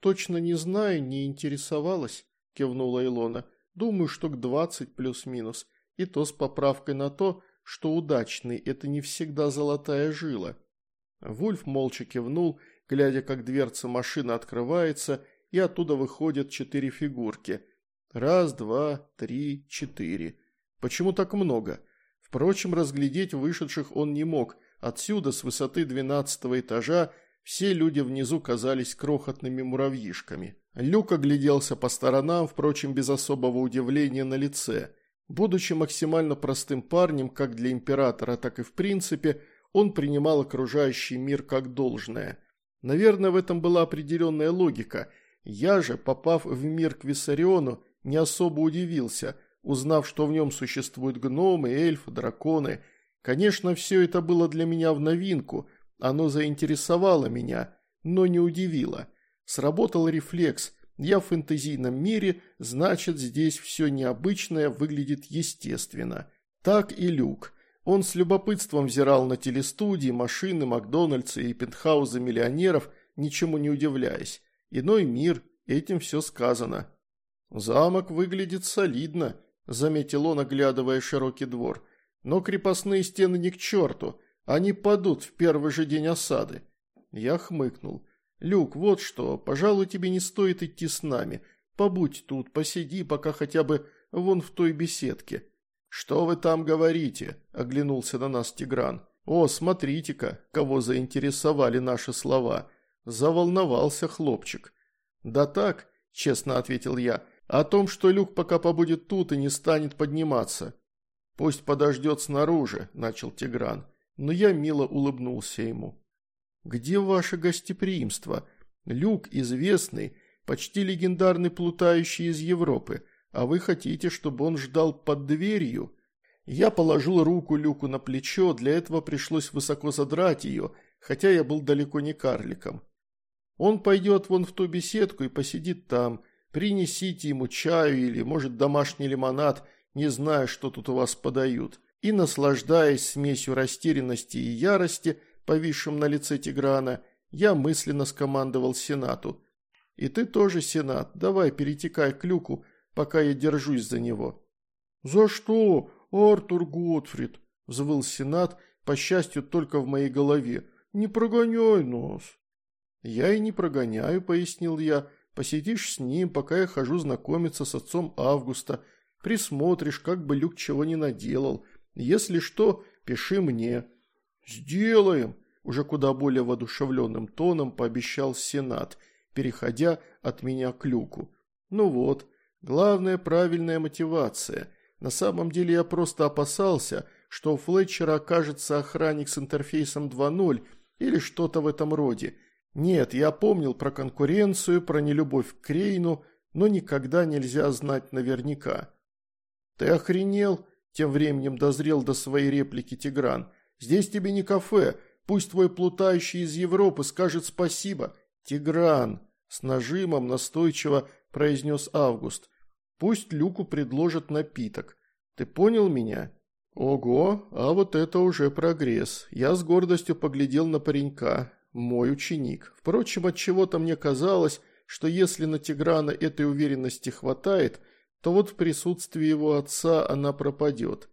Точно не знаю, не интересовалась, кивнула Илона. Думаю, штук двадцать плюс-минус. И то с поправкой на то, что удачный – это не всегда золотая жила. Вульф молча кивнул, глядя, как дверца машины открывается, и оттуда выходят четыре фигурки. Раз, два, три, четыре. Почему так много? Впрочем, разглядеть вышедших он не мог. Отсюда, с высоты двенадцатого этажа, все люди внизу казались крохотными муравьишками. Люк огляделся по сторонам, впрочем, без особого удивления на лице. Будучи максимально простым парнем, как для императора, так и в принципе, он принимал окружающий мир как должное. Наверное, в этом была определенная логика. Я же, попав в мир к Виссариону, не особо удивился – узнав, что в нем существуют гномы, эльфы, драконы. Конечно, все это было для меня в новинку, оно заинтересовало меня, но не удивило. Сработал рефлекс, я в фэнтезийном мире, значит, здесь все необычное выглядит естественно. Так и Люк. Он с любопытством взирал на телестудии, машины, Макдональдсы и пентхаузы миллионеров, ничему не удивляясь. Иной мир, этим все сказано. Замок выглядит солидно, заметил он, оглядывая широкий двор. «Но крепостные стены не к черту, они падут в первый же день осады». Я хмыкнул. «Люк, вот что, пожалуй, тебе не стоит идти с нами. Побудь тут, посиди, пока хотя бы вон в той беседке». «Что вы там говорите?» – оглянулся на нас Тигран. «О, смотрите-ка, кого заинтересовали наши слова. Заволновался хлопчик. «Да так», – честно ответил я, – «о том, что Люк пока побудет тут и не станет подниматься». «Пусть подождет снаружи», – начал Тигран, но я мило улыбнулся ему. «Где ваше гостеприимство? Люк известный, почти легендарный плутающий из Европы, а вы хотите, чтобы он ждал под дверью?» Я положил руку Люку на плечо, для этого пришлось высоко задрать ее, хотя я был далеко не карликом. Он пойдет вон в ту беседку и посидит там, принесите ему чаю или, может, домашний лимонад, не зная, что тут у вас подают. И, наслаждаясь смесью растерянности и ярости, повисшим на лице Тиграна, я мысленно скомандовал Сенату. «И ты тоже, Сенат, давай перетекай к Люку, пока я держусь за него». «За что?» «Артур Готфрид», – взвыл Сенат, по счастью, только в моей голове. «Не прогоняй нас». «Я и не прогоняю», – пояснил я. «Посидишь с ним, пока я хожу знакомиться с отцом Августа. Присмотришь, как бы Люк чего не наделал. Если что, пиши мне». «Сделаем», – уже куда более воодушевленным тоном пообещал Сенат, переходя от меня к Люку. «Ну вот, главная правильная мотивация – на самом деле я просто опасался, что у Флетчера окажется охранник с интерфейсом 2.0 или что-то в этом роде. Нет, я помнил про конкуренцию, про нелюбовь к Крейну, но никогда нельзя знать наверняка. «Ты охренел?» – тем временем дозрел до своей реплики Тигран. «Здесь тебе не кафе. Пусть твой плутающий из Европы скажет спасибо». «Тигран!» – с нажимом настойчиво произнес Август. Пусть Люку предложат напиток. Ты понял меня? Ого, а вот это уже прогресс. Я с гордостью поглядел на паренька. Мой ученик. Впрочем, от чего то мне казалось, что если на Тиграна этой уверенности хватает, то вот в присутствии его отца она пропадет.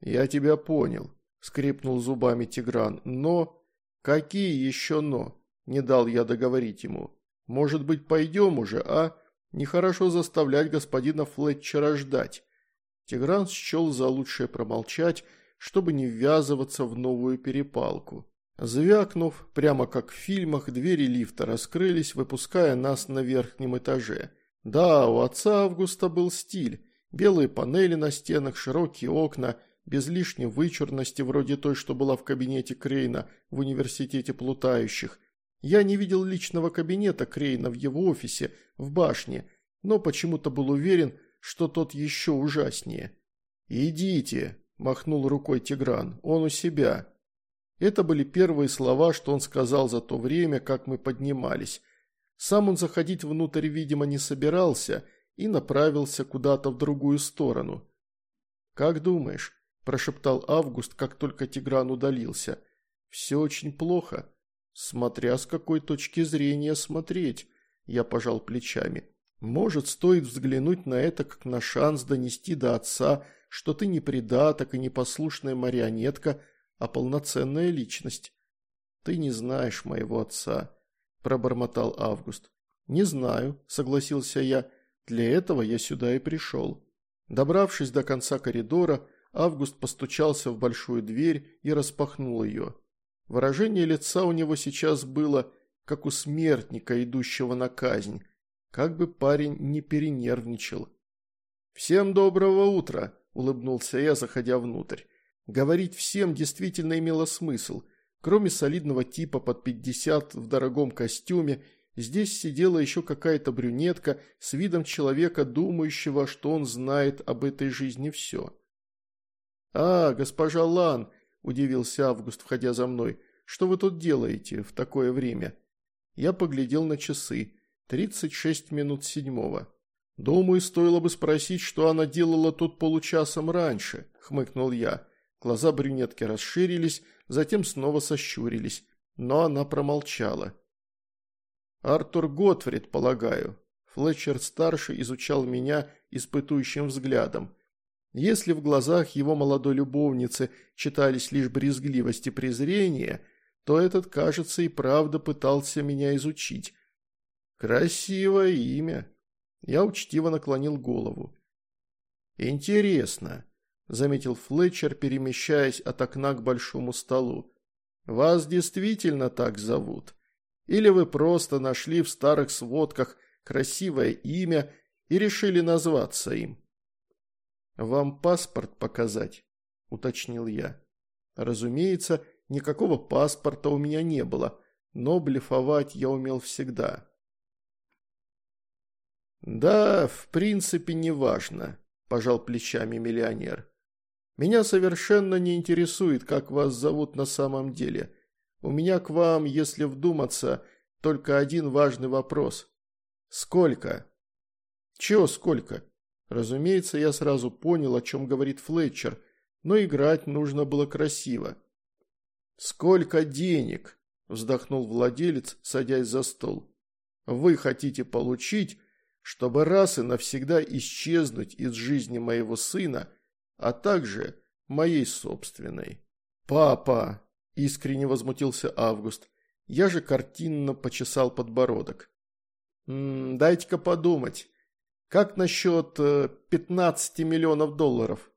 «Я тебя понял», – скрипнул зубами Тигран, – «но...» «Какие еще «но»?» – не дал я договорить ему. «Может быть, пойдем уже, а?» Нехорошо заставлять господина Флетчера ждать. Тигран счел за лучшее промолчать, чтобы не ввязываться в новую перепалку. Звякнув, прямо как в фильмах, двери лифта раскрылись, выпуская нас на верхнем этаже. Да, у отца Августа был стиль. Белые панели на стенах, широкие окна, без лишней вычурности, вроде той, что была в кабинете Крейна в университете плутающих – я не видел личного кабинета Крейна в его офисе в башне, но почему-то был уверен, что тот еще ужаснее. «Идите», – махнул рукой Тигран, – «он у себя». Это были первые слова, что он сказал за то время, как мы поднимались. Сам он заходить внутрь, видимо, не собирался и направился куда-то в другую сторону. «Как думаешь?» – прошептал Август, как только Тигран удалился. «Все очень плохо». «Смотря с какой точки зрения смотреть», – я пожал плечами. «Может, стоит взглянуть на это как на шанс донести до отца, что ты не предаток и не послушная марионетка, а полноценная личность». «Ты не знаешь моего отца», – пробормотал Август. «Не знаю», – согласился я. «Для этого я сюда и пришел». Добравшись до конца коридора, Август постучался в большую дверь и распахнул ее. Выражение лица у него сейчас было, как у смертника, идущего на казнь. Как бы парень не перенервничал. «Всем доброго утра!» – улыбнулся я, заходя внутрь. Говорить всем действительно имело смысл. Кроме солидного типа под пятьдесят в дорогом костюме, здесь сидела еще какая-то брюнетка с видом человека, думающего, что он знает об этой жизни все. «А, госпожа Лан!» – удивился Август, входя за мной. «Что вы тут делаете в такое время?» Я поглядел на часы. Тридцать шесть минут седьмого. «Думаю, стоило бы спросить, что она делала тут получасом раньше», – хмыкнул я. Глаза брюнетки расширились, затем снова сощурились, но она промолчала. «Артур Готфрид, полагаю». Флетчер-старший изучал меня испытующим взглядом. Если в глазах его молодой любовницы читались лишь брезгливость и презрение, то этот, кажется, и правда пытался меня изучить. Красивое имя. Я учтиво наклонил голову. Интересно, заметил Флетчер, перемещаясь от окна к большому столу. Вас действительно так зовут? Или вы просто нашли в старых сводках красивое имя и решили назваться им?» «Вам паспорт показать?» – уточнил я. Разумеется, никакого паспорта у меня не было, но блефовать я умел всегда. «Да, в принципе, не важно», – пожал плечами миллионер. «Меня совершенно не интересует, как вас зовут на самом деле. У меня к вам, если вдуматься, только один важный вопрос. Сколько?» «Чего сколько?» Разумеется, я сразу понял, о чем говорит Флетчер, но играть нужно было красиво. «Сколько денег?» – вздохнул владелец, садясь за стол. «Вы хотите получить, чтобы раз и навсегда исчезнуть из жизни моего сына, а также моей собственной». «Папа!» – искренне возмутился Август. Я же картинно почесал подбородок. «Дайте-ка подумать. Как насчет 15 э, миллионов долларов?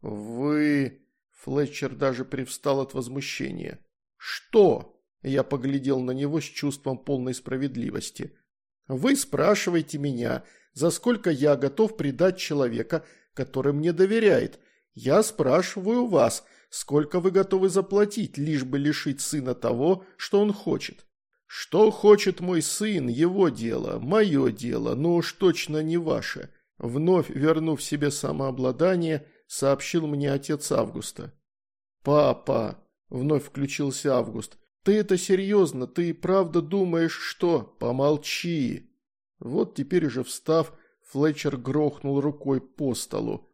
Вы... Флетчер даже привстал от возмущения. Что? Я поглядел на него с чувством полной справедливости. Вы спрашиваете меня, за сколько я готов предать человека, который мне доверяет. Я спрашиваю вас, сколько вы готовы заплатить, лишь бы лишить сына того, что он хочет. «Что хочет мой сын, его дело, мое дело, но уж точно не ваше», вновь вернув себе самообладание, сообщил мне отец Августа. «Папа», – вновь включился Август, – «ты это серьезно, ты правда думаешь, что? Помолчи». Вот теперь уже встав, Флетчер грохнул рукой по столу.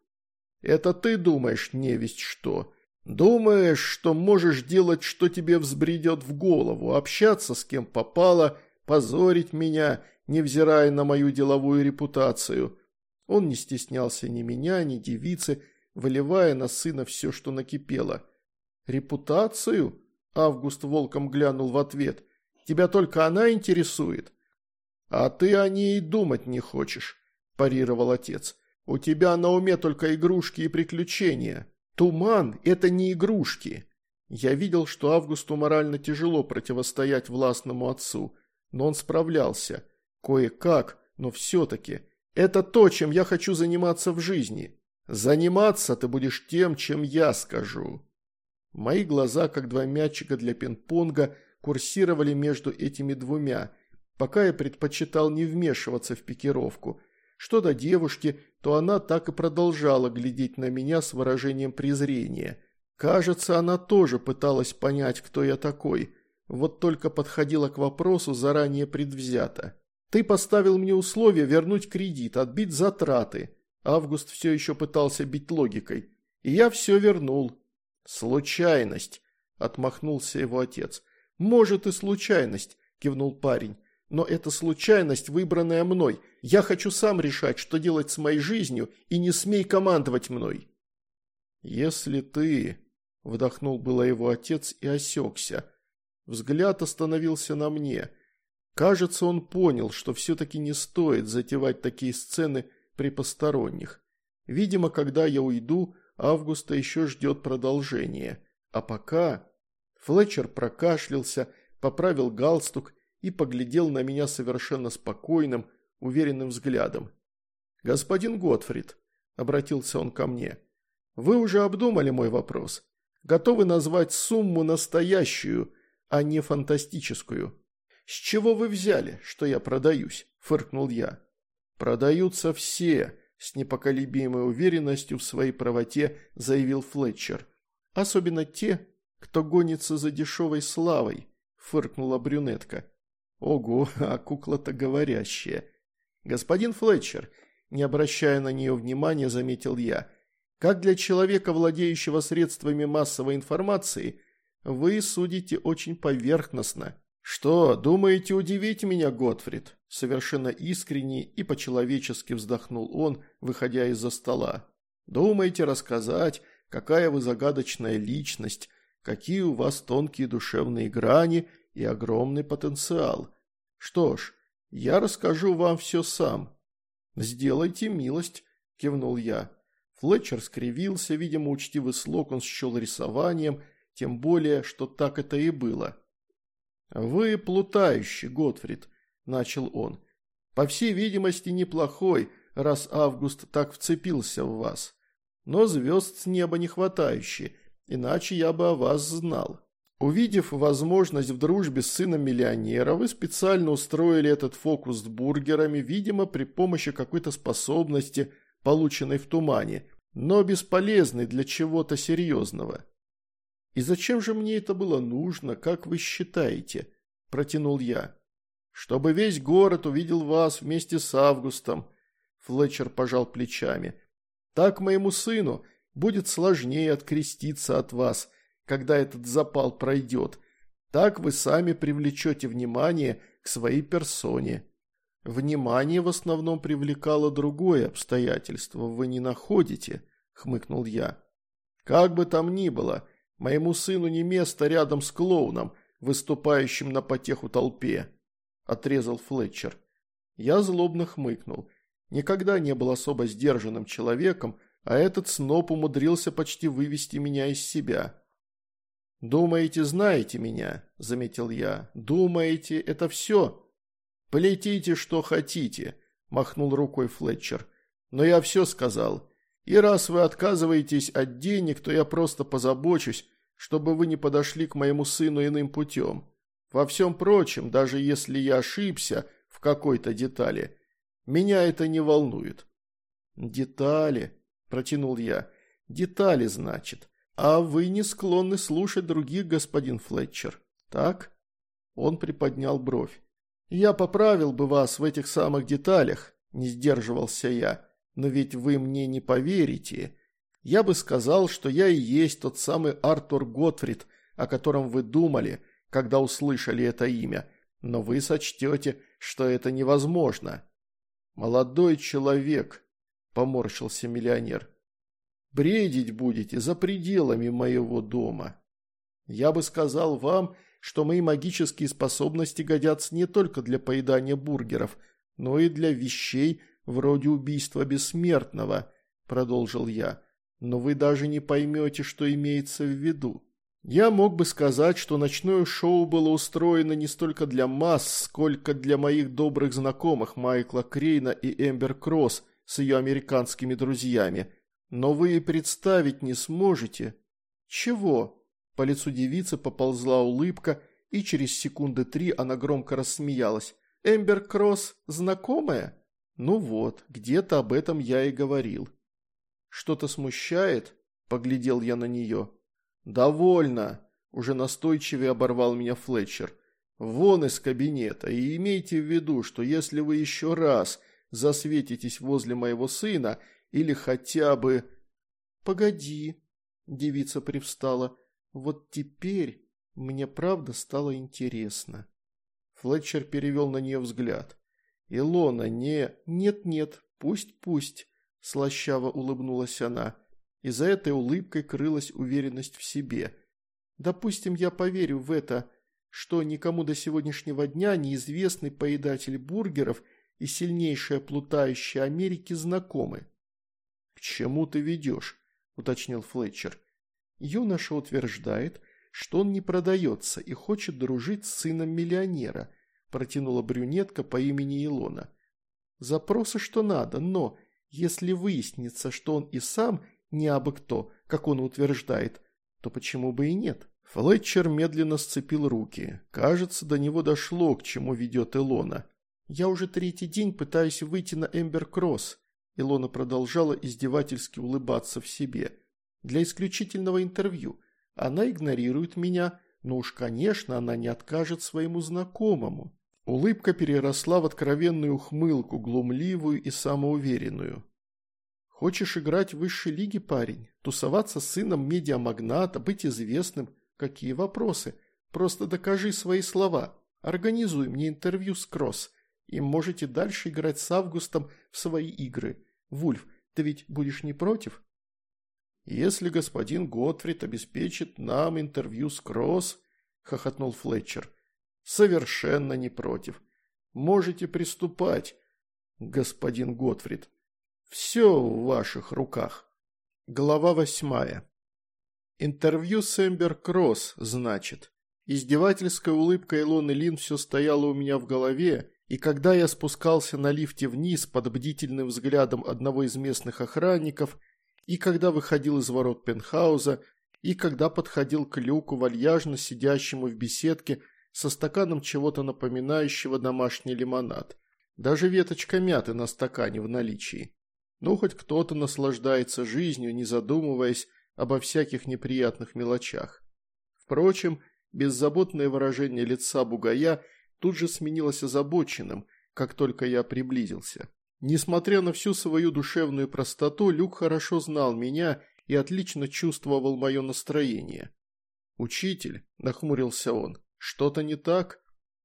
«Это ты думаешь, невесть что? Думаешь, что можешь делать, что тебе взбредет в голову, общаться с кем попало, позорить меня, невзирая на мою деловую репутацию. Он не стеснялся ни меня, ни девицы, выливая на сына все, что накипело. «Репутацию?» – Август волком глянул в ответ. «Тебя только она интересует?» «А ты о ней и думать не хочешь», – парировал отец. «У тебя на уме только игрушки и приключения». Туман – это не игрушки. Я видел, что Августу морально тяжело противостоять властному отцу, но он справлялся. Кое-как, но все-таки. Это то, чем я хочу заниматься в жизни. Заниматься ты будешь тем, чем я скажу. Мои глаза, как два мячика для пинг-понга, курсировали между этими двумя, пока я предпочитал не вмешиваться в пикировку. Что до девушки, то она так и продолжала глядеть на меня с выражением презрения. Кажется, она тоже пыталась понять, кто я такой, вот только подходила к вопросу заранее предвзято. «Ты поставил мне условие вернуть кредит, отбить затраты». Август все еще пытался бить логикой. «И я все вернул». «Случайность», – отмахнулся его отец. «Может и случайность», – кивнул парень. «Но это случайность, выбранная мной. Я хочу сам решать, что делать с моей жизнью, и не смей командовать мной». «Если ты...» – вдохнул было его отец и осекся. Взгляд остановился на мне. Кажется, он понял, что все-таки не стоит затевать такие сцены при посторонних. Видимо, когда я уйду, Августа еще ждет продолжение. А пока... Флетчер прокашлялся, поправил галстук и поглядел на меня совершенно спокойным, уверенным взглядом. «Господин Готфрид», – обратился он ко мне, – «вы уже обдумали мой вопрос. Готовы назвать сумму настоящую, а не фантастическую?» «С чего вы взяли, что я продаюсь?» – фыркнул я. «Продаются все», – с непоколебимой уверенностью в своей правоте заявил Флетчер. «Особенно те, кто гонится за дешевой славой», – фыркнула брюнетка. «Ого, а кукла-то говорящая. «Господин Флетчер», не обращая на нее внимания, заметил я, «как для человека, владеющего средствами массовой информации, вы судите очень поверхностно». «Что, думаете удивить меня, Готфрид?» Совершенно искренне и по-человечески вздохнул он, выходя из-за стола. «Думаете рассказать, какая вы загадочная личность, какие у вас тонкие душевные грани и огромный потенциал? Что ж, я расскажу вам все сам». «Сделайте милость», – кивнул я. Флетчер скривился, видимо, учтивый слог он счел рисованием, тем более, что так это и было. «Вы плутающий, Готфрид», – начал он. «По всей видимости, неплохой, раз Август так вцепился в вас. Но звезд с неба не хватающие, иначе я бы о вас знал. Увидев возможность в дружбе с сыном миллионера, вы специально устроили этот фокус с бургерами, видимо, при помощи какой-то способности, полученной в тумане, но бесполезной для чего-то серьезного. «И зачем же мне это было нужно, как вы считаете?» – протянул я. «Чтобы весь город увидел вас вместе с Августом», – Флетчер пожал плечами. «Так моему сыну будет сложнее откреститься от вас, когда этот запал пройдет. Так вы сами привлечете внимание к своей персоне». «Внимание в основном привлекало другое обстоятельство, вы не находите», – хмыкнул я. «Как бы там ни было, моему сыну не место рядом с клоуном, выступающим на потеху толпе», – отрезал Флетчер. Я злобно хмыкнул. Никогда не был особо сдержанным человеком, а этот сноп умудрился почти вывести меня из себя. «Думаете, знаете меня?» – заметил я. «Думаете, это все?» «Полетите, что хотите», – махнул рукой Флетчер. «Но я все сказал. И раз вы отказываетесь от денег, то я просто позабочусь, чтобы вы не подошли к моему сыну иным путем. Во всем прочем, даже если я ошибся в какой-то детали, меня это не волнует». «Детали», – протянул я. «Детали, значит. А вы не склонны слушать других, господин Флетчер, так?» Он приподнял бровь. «Я поправил бы вас в этих самых деталях», – не сдерживался я, – «но ведь вы мне не поверите. Я бы сказал, что я и есть тот самый Артур Готфрид, о котором вы думали, когда услышали это имя, но вы сочтете, что это невозможно». «Молодой человек», – поморщился миллионер, – «бредить будете за пределами моего дома. Я бы сказал вам, – что мои магические способности годятся не только для поедания бургеров, но и для вещей вроде убийства бессмертного», – продолжил я. «Но вы даже не поймете, что имеется в виду. Я мог бы сказать, что ночное шоу было устроено не столько для масс, сколько для моих добрых знакомых Майкла Крейна и Эмбер Кросс с ее американскими друзьями. Но вы и представить не сможете. Чего?» По лицу девицы поползла улыбка, и через секунды три она громко рассмеялась. «Эмбер Кросс знакомая?» «Ну вот, где-то об этом я и говорил». «Что-то смущает?» – поглядел я на нее. «Довольно!» – уже настойчивее оборвал меня Флетчер. «Вон из кабинета, и имейте в виду, что если вы еще раз засветитесь возле моего сына или хотя бы...» «Погоди!» – девица привстала. Вот теперь мне правда стало интересно. Флетчер перевел на нее взгляд. «Илона, не... Нет-нет, пусть-пусть», – слащаво улыбнулась она. И за этой улыбкой крылась уверенность в себе. «Допустим, я поверю в это, что никому до сегодняшнего дня неизвестный поедатель бургеров и сильнейшая плутающая Америки знакомы». «К чему ты ведешь?» – уточнил Флетчер. Юноша утверждает, что он не продается и хочет дружить с сыном миллионера, протянула брюнетка по имени Илона. Запросы что надо, но если выяснится, что он и сам не абы кто, как он утверждает, то почему бы и нет? Флетчер медленно сцепил руки. Кажется, до него дошло, к чему ведет Илона. «Я уже третий день пытаюсь выйти на Эмбер Кросс», Илона продолжала издевательски улыбаться в себе для исключительного интервью. Она игнорирует меня, но уж, конечно, она не откажет своему знакомому. Улыбка переросла в откровенную ухмылку, глумливую и самоуверенную. «Хочешь играть в высшей лиге, парень? Тусоваться с сыном медиамагната, быть известным? Какие вопросы? Просто докажи свои слова. Организуй мне интервью с Кросс. И можете дальше играть с Августом в свои игры. Вульф, ты ведь будешь не против?» «Если господин Готфрид обеспечит нам интервью с Кросс», – хохотнул Флетчер, – «совершенно не против. Можете приступать, господин Готфрид. Все в ваших руках». Глава восьмая. Интервью с Эмбер Кросс, значит. Издевательская улыбка Илоны Лин все стояла у меня в голове, и когда я спускался на лифте вниз под бдительным взглядом одного из местных охранников, и когда выходил из ворот пентхауза, и когда подходил к люку, вальяжно сидящему в беседке со стаканом чего-то напоминающего домашний лимонад. Даже веточка мяты на стакане в наличии. Ну, хоть кто-то наслаждается жизнью, не задумываясь обо всяких неприятных мелочах. Впрочем, беззаботное выражение лица бугая тут же сменилось озабоченным, как только я приблизился. Несмотря на всю свою душевную простоту, Люк хорошо знал меня и отлично чувствовал мое настроение. «Учитель», – нахмурился он, – «что-то не так?»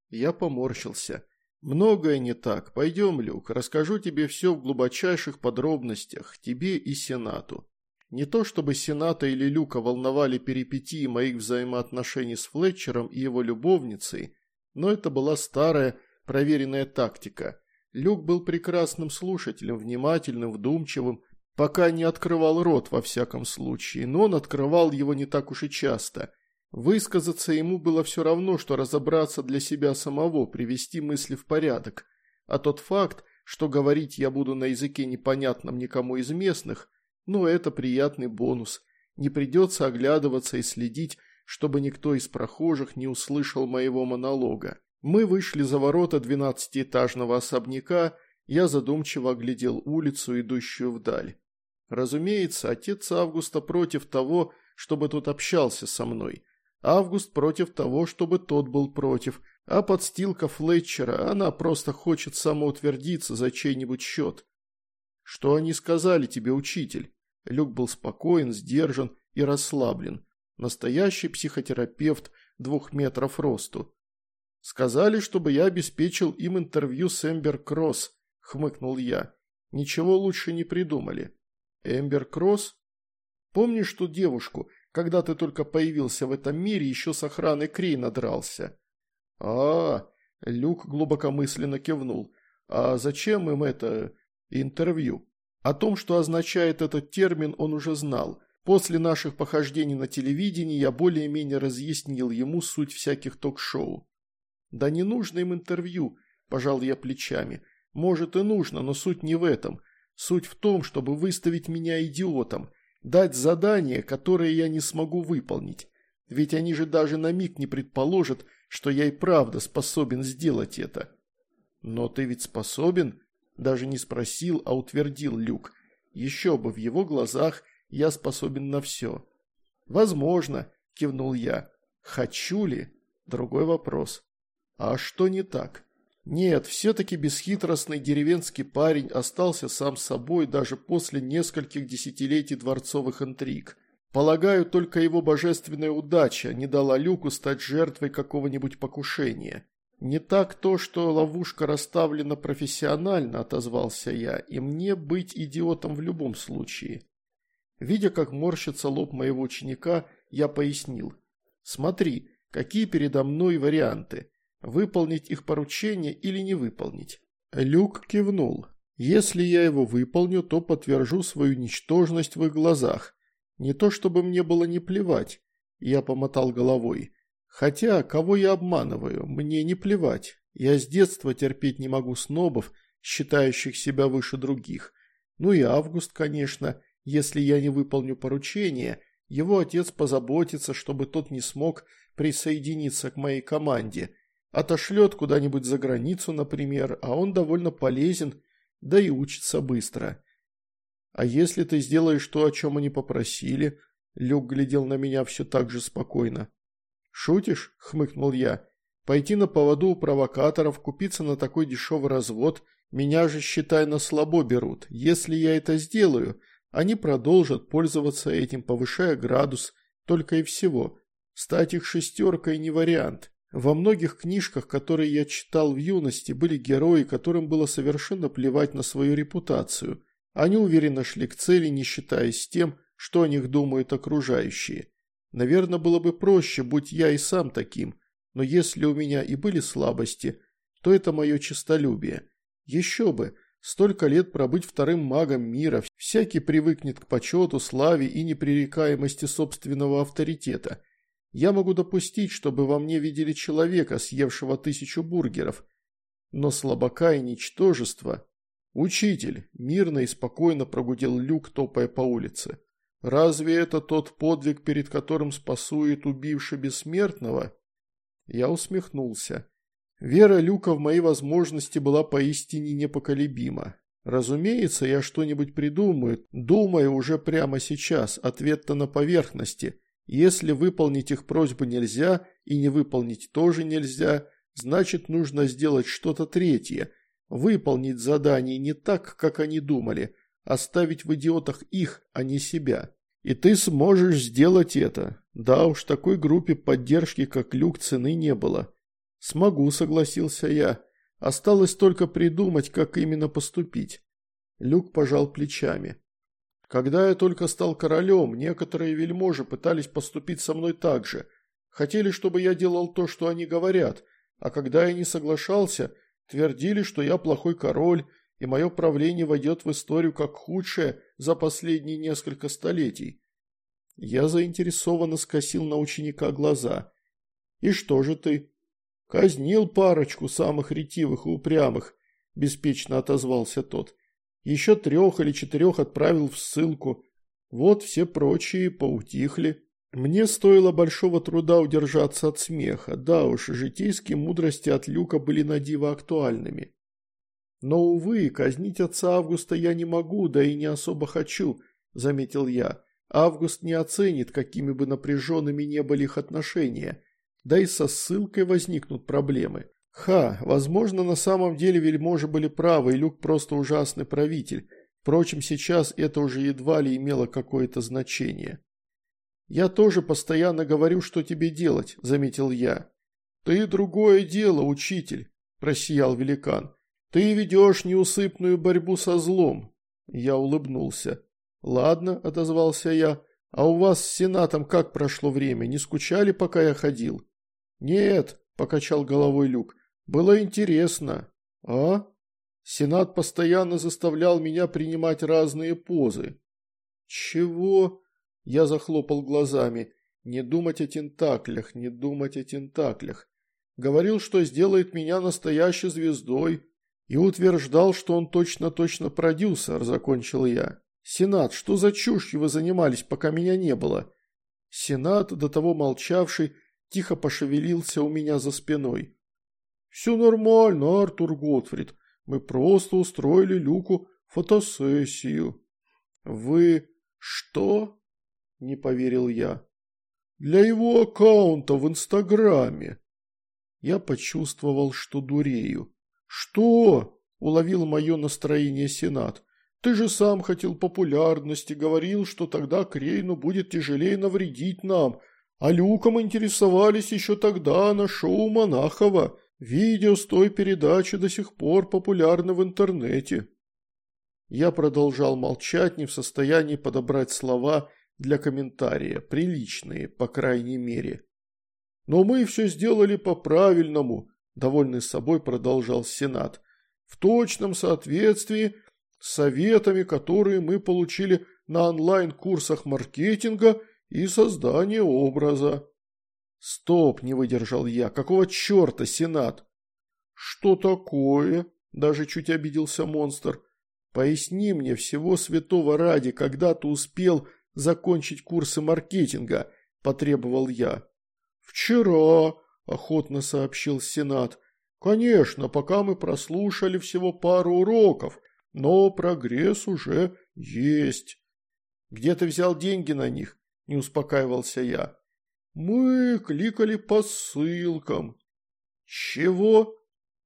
Я поморщился. «Многое не так. Пойдем, Люк, расскажу тебе все в глубочайших подробностях, тебе и Сенату. Не то чтобы Сената или Люка волновали перипетии моих взаимоотношений с Флетчером и его любовницей, но это была старая, проверенная тактика. Люк был прекрасным слушателем, внимательным, вдумчивым, пока не открывал рот во всяком случае, но он открывал его не так уж и часто. Высказаться ему было все равно, что разобраться для себя самого, привести мысли в порядок. А тот факт, что говорить я буду на языке непонятном никому из местных, ну это приятный бонус. Не придется оглядываться и следить, чтобы никто из прохожих не услышал моего монолога. Мы вышли за ворота двенадцатиэтажного особняка, я задумчиво оглядел улицу, идущую вдаль. Разумеется, отец Августа против того, чтобы тот общался со мной. Август против того, чтобы тот был против, а подстилка Флетчера, она просто хочет самоутвердиться за чей-нибудь счет. Что они сказали тебе, учитель? Люк был спокоен, сдержан и расслаблен. Настоящий психотерапевт двух метров росту. «Сказали, чтобы я обеспечил им интервью с Эмбер Кросс», – хмыкнул я. «Ничего лучше не придумали». «Эмбер Кросс? Помнишь ту девушку, когда ты только появился в этом мире, еще с охраной Крейна дрался?» а, -а, -а Люк глубокомысленно кивнул. «А зачем им это интервью?» О том, что означает этот термин, он уже знал. После наших похождений на телевидении я более-менее разъяснил ему суть всяких ток-шоу. «Да не нужно им интервью», – пожал я плечами. «Может и нужно, но суть не в этом. Суть в том, чтобы выставить меня идиотом, дать задание, которое я не смогу выполнить. Ведь они же даже на миг не предположат, что я и правда способен сделать это». «Но ты ведь способен?» – даже не спросил, а утвердил Люк. Еще бы, в его глазах – я способен на все». «Возможно», – кивнул я. «Хочу ли?» – другой вопрос. «А что не так?» Нет, все-таки бесхитростный деревенский парень остался сам собой даже после нескольких десятилетий дворцовых интриг. Полагаю, только его божественная удача не дала Люку стать жертвой какого-нибудь покушения. Не так то, что ловушка расставлена профессионально, отозвался я, и мне быть идиотом в любом случае. Видя, как морщится лоб моего ученика, я пояснил. «Смотри, какие передо мной варианты. Выполнить их поручение или не выполнить?» Люк кивнул. «Если я его выполню, то подтвержу свою ничтожность в их глазах. Не то чтобы мне было не плевать». Я помотал головой. «Хотя, кого я обманываю? Мне не плевать. Я с детства терпеть не могу снобов, считающих себя выше других. Ну и Август, конечно. Если я не выполню поручение, его отец позаботится, чтобы тот не смог присоединиться к моей команде. Отошлет куда-нибудь за границу, например, а он довольно полезен, да и учится быстро. А если ты сделаешь то, о чем они попросили? Люк глядел на меня все так же спокойно. «Шутишь?» – хмыкнул я. «Пойти на поводу у провокаторов, купиться на такой дешевый развод. Меня же, считай, на слабо берут. Если я это сделаю, они продолжат пользоваться этим, повышая градус, только и всего. Стать их шестеркой не вариант. Во многих книжках, которые я читал в юности, были герои, которым было совершенно плевать на свою репутацию. Они уверенно шли к цели, не считаясь тем, что о них думают окружающие. Наверное, было бы проще, будь я и сам таким, но если у меня и были слабости, то это мое честолюбие. Еще бы, Столько лет пробыть вторым магом мира, всякий привыкнет к почету, славе и непререкаемости собственного авторитета. Я могу допустить, чтобы во мне видели человека, съевшего тысячу бургеров. Но слабака и ничтожество... Учитель, мирно и спокойно прогудел люк, топая по улице. Разве это тот подвиг, перед которым спасует убивший бессмертного? Я усмехнулся. Вера Люка в мои возможности была поистине непоколебима. Разумеется, я что-нибудь придумаю, думаю уже прямо сейчас, ответ-то на поверхности. Если выполнить их просьбу нельзя и не выполнить тоже нельзя, значит нужно сделать что-то третье, выполнить задание не так, как они думали, оставить в идиотах их, а не себя. И ты сможешь сделать это. Да уж, такой группе поддержки, как Люк, цены не было. Смогу, согласился я. Осталось только придумать, как именно поступить. Люк пожал плечами. Когда я только стал королем, некоторые вельможи пытались поступить со мной так же. Хотели, чтобы я делал то, что они говорят, а когда я не соглашался, твердили, что я плохой король, и мое правление войдет в историю как худшее за последние несколько столетий. Я заинтересованно скосил на ученика глаза. «И что же ты?» «Казнил парочку самых ретивых и упрямых», – беспечно отозвался тот. «Еще трех или четырех отправил в ссылку. Вот все прочие поутихли». Мне стоило большого труда удержаться от смеха. Да уж, житейские мудрости от Люка были на диво актуальными. Но, увы, казнить отца Августа я не могу, да и не особо хочу, заметил я. Август не оценит, какими бы напряженными не были их отношения да и со ссылкой возникнут проблемы. Ха, возможно, на самом деле вельможи были правы, и Люк просто ужасный правитель. Впрочем, сейчас это уже едва ли имело какое-то значение. «Я тоже постоянно говорю, что тебе делать», – заметил я. «Ты другое дело, учитель», – просиял великан. «Ты ведешь неусыпную борьбу со злом». Я улыбнулся. «Ладно», – отозвался я. «А у вас с Сенатом как прошло время? Не скучали, пока я ходил?» «Нет», – покачал головой Люк, – «было интересно». «А?» Сенат постоянно заставлял меня принимать разные позы. «Чего?» – я захлопал глазами. «Не думать о тентаклях, не думать о тентаклях. Говорил, что сделает меня настоящей звездой, и утверждал, что он точно-точно продюсер», – закончил я. «Сенат, что за чушью вы занимались, пока меня не было?» Сенат, до того молчавший, тихо пошевелился у меня за спиной. «Все нормально, Артур Готфрид. Мы просто устроили Люку фотосессию». «Вы что?» – не поверил я. «Для его аккаунта в Инстаграме». Я почувствовал, что дурею. «Что?» – уловил мое настроение Сенат. «Ты же сам хотел популярности, говорил, что тогда Крейну будет тяжелее навредить нам, а Люком интересовались еще тогда на шоу Монахова. Видео с той передачи до сих пор популярны в интернете. Я продолжал молчать, не в состоянии подобрать слова для комментария, приличные, по крайней мере. Но мы все сделали по-правильному, довольный собой продолжал Сенат, в точном соответствии с советами, которые мы получили на онлайн-курсах маркетинга – и создание образа. Стоп, не выдержал я. Какого черта, Сенат? Что такое? Даже чуть обиделся монстр. Поясни мне всего святого ради, когда ты успел закончить курсы маркетинга, потребовал я. Вчера, охотно сообщил Сенат. Конечно, пока мы прослушали всего пару уроков, но прогресс уже есть. Где ты взял деньги на них? – не успокаивался я. «Мы кликали по ссылкам». «Чего?»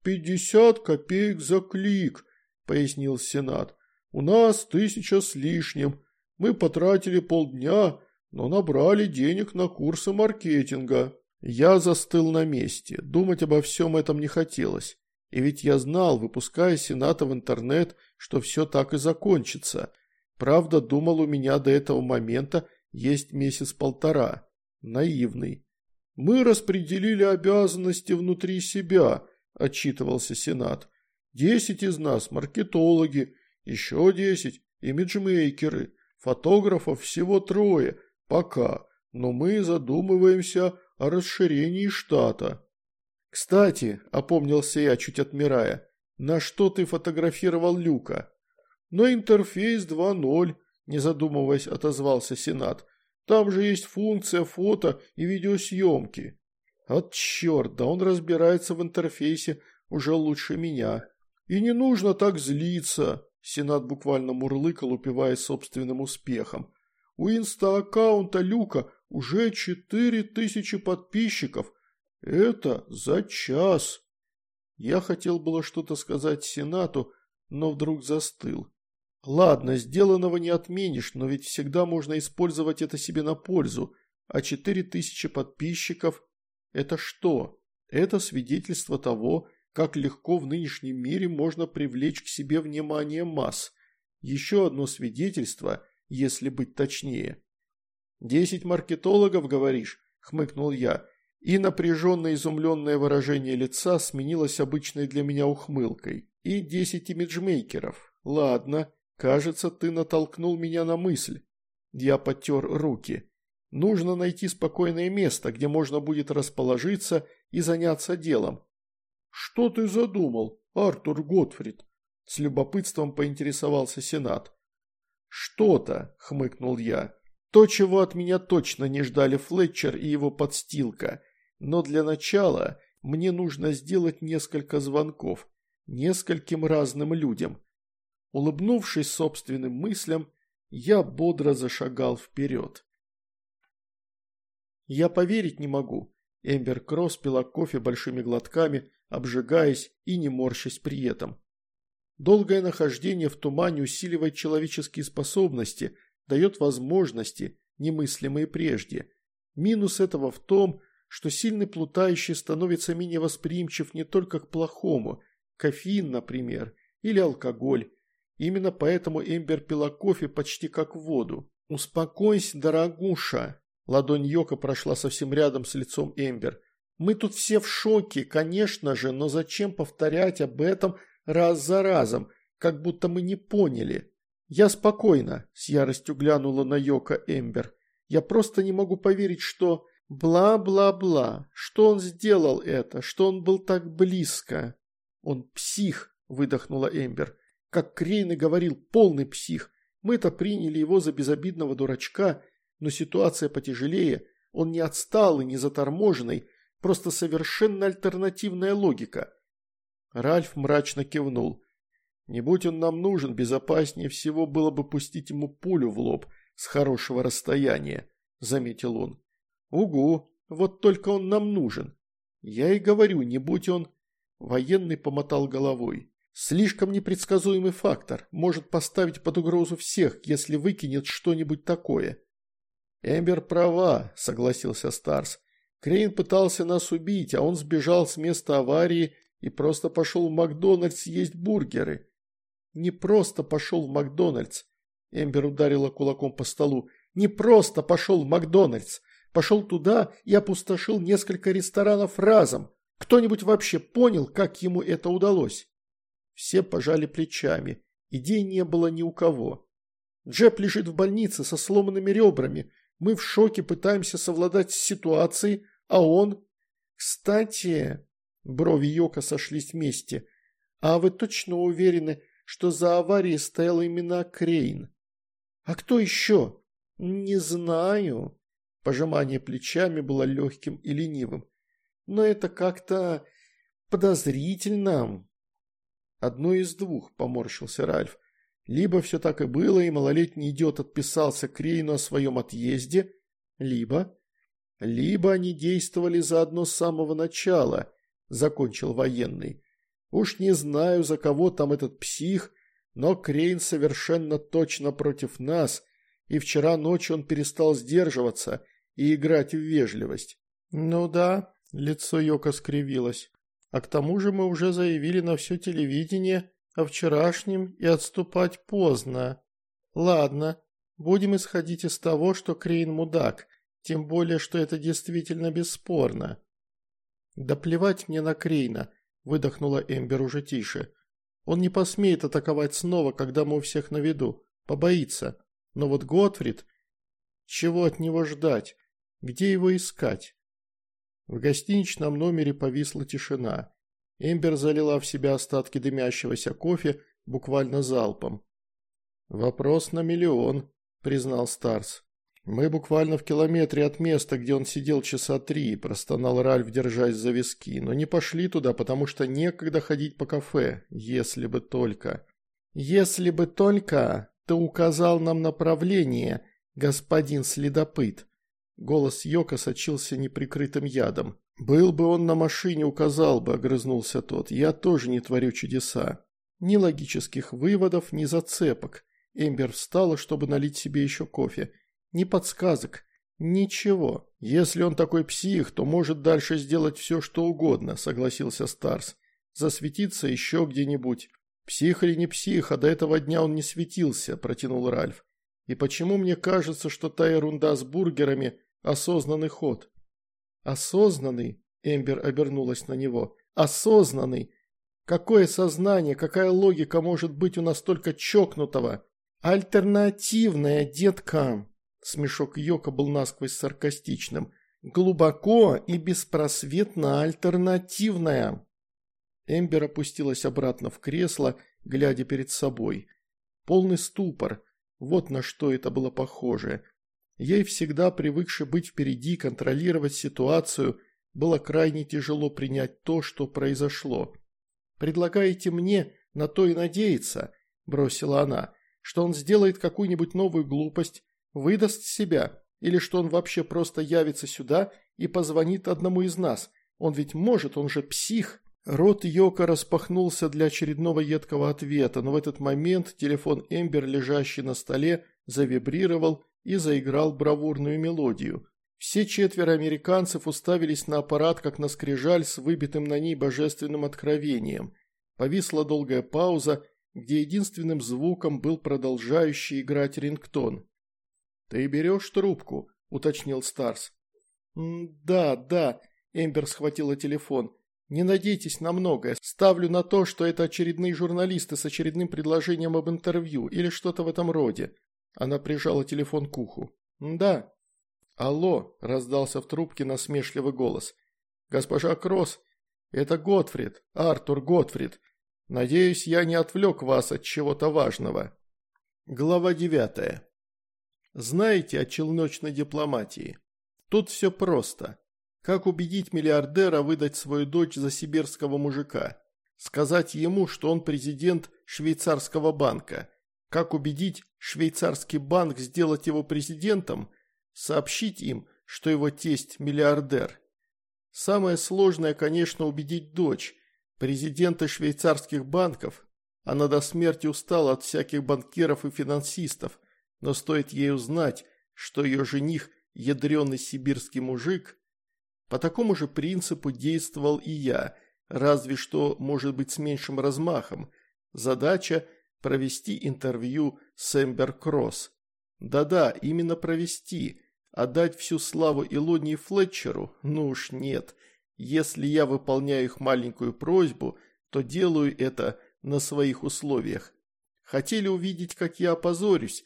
«Пятьдесят копеек за клик», – пояснил Сенат. «У нас тысяча с лишним. Мы потратили полдня, но набрали денег на курсы маркетинга». Я застыл на месте, думать обо всем этом не хотелось. И ведь я знал, выпуская Сената в интернет, что все так и закончится. Правда, думал у меня до этого момента есть месяц-полтора. Наивный. Мы распределили обязанности внутри себя, отчитывался Сенат. Десять из нас маркетологи, еще десять имиджмейкеры, фотографов всего трое, пока. но мы задумываемся о расширении штата. Кстати, опомнился я, чуть отмирая, на что ты фотографировал Люка? На интерфейс 2.0, не задумываясь, отозвался Сенат. Там же есть функция фото и видеосъемки. От черт, да он разбирается в интерфейсе уже лучше меня. И не нужно так злиться, Сенат буквально мурлыкал, упиваясь собственным успехом. У инста-аккаунта Люка уже четыре тысячи подписчиков. Это за час. Я хотел было что-то сказать Сенату, но вдруг застыл. Ладно, сделанного не отменишь, но ведь всегда можно использовать это себе на пользу. А четыре тысячи подписчиков – это что? Это свидетельство того, как легко в нынешнем мире можно привлечь к себе внимание масс. Еще одно свидетельство, если быть точнее. «Десять маркетологов, говоришь?» – хмыкнул я, и напряженное изумленное выражение лица сменилось обычной для меня ухмылкой. «И десять имиджмейкеров. Ладно, кажется, ты натолкнул меня на мысль». Я потер руки. «Нужно найти спокойное место, где можно будет расположиться и заняться делом. «Что ты задумал, Артур Готфрид?» С любопытством поинтересовался Сенат. «Что-то», — хмыкнул я. «То, чего от меня точно не ждали Флетчер и его подстилка. Но для начала мне нужно сделать несколько звонков. Нескольким разным людям». Улыбнувшись собственным мыслям, я бодро зашагал вперед. Я поверить не могу. Эмбер Кросс пила кофе большими глотками, обжигаясь и не морщась при этом. Долгое нахождение в тумане усиливает человеческие способности, дает возможности, немыслимые прежде. Минус этого в том, что сильный плутающий становится менее восприимчив не только к плохому, кофеин, например, или алкоголь. Именно поэтому Эмбер пила кофе почти как воду. «Успокойся, дорогуша!» Ладонь Йока прошла совсем рядом с лицом Эмбер. Мы тут все в шоке, конечно же, но зачем повторять об этом раз за разом, как будто мы не поняли? Я спокойно, с яростью глянула на Йока Эмбер. Я просто не могу поверить, что... Бла-бла-бла. Что он сделал это? Что он был так близко? Он псих, выдохнула Эмбер. Как Крейн и говорил, полный псих. Мы-то приняли его за безобидного дурачка, но ситуация потяжелее. Он не отсталый, не заторможенный, Просто совершенно альтернативная логика. Ральф мрачно кивнул. Не будь он нам нужен, безопаснее всего было бы пустить ему пулю в лоб с хорошего расстояния, заметил он. Угу, вот только он нам нужен. Я и говорю, не будь он... Военный помотал головой. Слишком непредсказуемый фактор, может поставить под угрозу всех, если выкинет что-нибудь такое. Эмбер права, согласился Старс. Крейн пытался нас убить, а он сбежал с места аварии и просто пошел в Макдональдс есть бургеры. Не просто пошел в Макдональдс. Эмбер ударила кулаком по столу. Не просто пошел в Макдональдс. Пошел туда и опустошил несколько ресторанов разом. Кто-нибудь вообще понял, как ему это удалось? Все пожали плечами. Идей не было ни у кого. Джеб лежит в больнице со сломанными ребрами. Мы в шоке пытаемся совладать с ситуацией, а он... Кстати, брови Йока сошлись вместе. А вы точно уверены, что за аварией стоял именно Крейн? А кто еще? Не знаю. Пожимание плечами было легким и ленивым. Но это как-то подозрительно. Одно из двух, поморщился Ральф. Либо все так и было, и малолетний идиот отписался Крейну о своем отъезде, либо либо они действовали заодно с самого начала, закончил военный. Уж не знаю, за кого там этот псих, но Крейн совершенно точно против нас, и вчера ночью он перестал сдерживаться и играть в вежливость. Ну да, лицо Йока скривилось. А к тому же мы уже заявили на все телевидение о вчерашнем и отступать поздно. Ладно, будем исходить из того, что Крейн мудак, тем более, что это действительно бесспорно. «Да плевать мне на Крейна», – выдохнула Эмбер уже тише. «Он не посмеет атаковать снова, когда мы у всех на виду. Побоится. Но вот Готфрид... Чего от него ждать? Где его искать? В гостиничном номере повисла тишина. Эмбер залила в себя остатки дымящегося кофе буквально залпом. «Вопрос на миллион», – признал Старс. «Мы буквально в километре от места, где он сидел часа три», – простонал Ральф, держась за виски. «Но не пошли туда, потому что некогда ходить по кафе, если бы только». «Если бы только ты указал нам направление, господин следопыт», Голос Йока сочился неприкрытым ядом. «Был бы он на машине, указал бы», – огрызнулся тот. «Я тоже не творю чудеса». Ни логических выводов, ни зацепок. Эмбер встала, чтобы налить себе еще кофе. Ни подсказок. Ничего. Если он такой псих, то может дальше сделать все, что угодно, согласился Старс. Засветиться еще где-нибудь. Псих или не псих, а до этого дня он не светился, протянул Ральф. И почему мне кажется, что та ерунда с бургерами Осознанный ход. Осознанный, Эмбер обернулась на него. Осознанный. Какое сознание, какая логика может быть у настолько чокнутого? Альтернативная, детка. Смешок Йока был насквозь саркастичным. Глубоко и беспросветно альтернативная. Эмбер опустилась обратно в кресло, глядя перед собой. Полный ступор. Вот на что это было похоже. Ей всегда привыкшей быть впереди, контролировать ситуацию, было крайне тяжело принять то, что произошло. «Предлагаете мне на то и надеяться», – бросила она, – «что он сделает какую-нибудь новую глупость, выдаст себя, или что он вообще просто явится сюда и позвонит одному из нас. Он ведь может, он же псих». Рот Йока распахнулся для очередного едкого ответа, но в этот момент телефон Эмбер, лежащий на столе, завибрировал и заиграл бравурную мелодию. Все четверо американцев уставились на аппарат, как на скрижаль с выбитым на ней божественным откровением. Повисла долгая пауза, где единственным звуком был продолжающий играть рингтон. «Ты берешь трубку?» – уточнил Старс. «Да, да», – Эмбер схватила телефон. «Не надейтесь на многое. Ставлю на то, что это очередные журналисты с очередным предложением об интервью или что-то в этом роде. Она прижала телефон к уху. «Да». «Алло», – раздался в трубке насмешливый голос. «Госпожа Кросс, это Готфрид, Артур Готфрид. Надеюсь, я не отвлек вас от чего-то важного». Глава девятая. Знаете о челночной дипломатии? Тут все просто. Как убедить миллиардера выдать свою дочь за сибирского мужика? Сказать ему, что он президент швейцарского банка – как убедить швейцарский банк сделать его президентом? Сообщить им, что его тесть миллиардер. Самое сложное, конечно, убедить дочь, президента швейцарских банков. Она до смерти устала от всяких банкиров и финансистов, но стоит ей узнать, что ее жених – ядреный сибирский мужик. По такому же принципу действовал и я, разве что, может быть, с меньшим размахом. Задача – провести интервью с Эмбер Кросс. Да-да, именно провести. Отдать всю славу Илоне и Флетчеру? Ну уж нет. Если я выполняю их маленькую просьбу, то делаю это на своих условиях. Хотели увидеть, как я опозорюсь?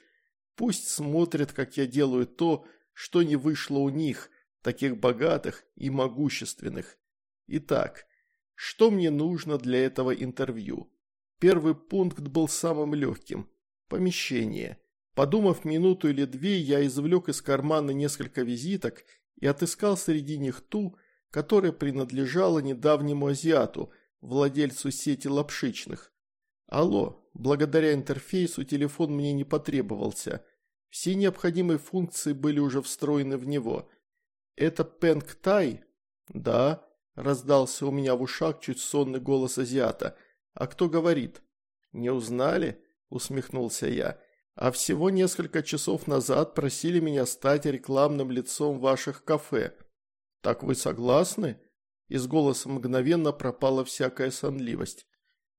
Пусть смотрят, как я делаю то, что не вышло у них, таких богатых и могущественных. Итак, что мне нужно для этого интервью? Первый пункт был самым легким. Помещение. Подумав минуту или две, я извлек из кармана несколько визиток и отыскал среди них ту, которая принадлежала недавнему азиату, владельцу сети лапшичных. Алло, благодаря интерфейсу телефон мне не потребовался. Все необходимые функции были уже встроены в него. Это Пэнк Тай? Да, раздался у меня в ушах чуть сонный голос азиата – «А кто говорит?» «Не узнали?» – усмехнулся я. «А всего несколько часов назад просили меня стать рекламным лицом ваших кафе. Так вы согласны?» Из голоса мгновенно пропала всякая сонливость.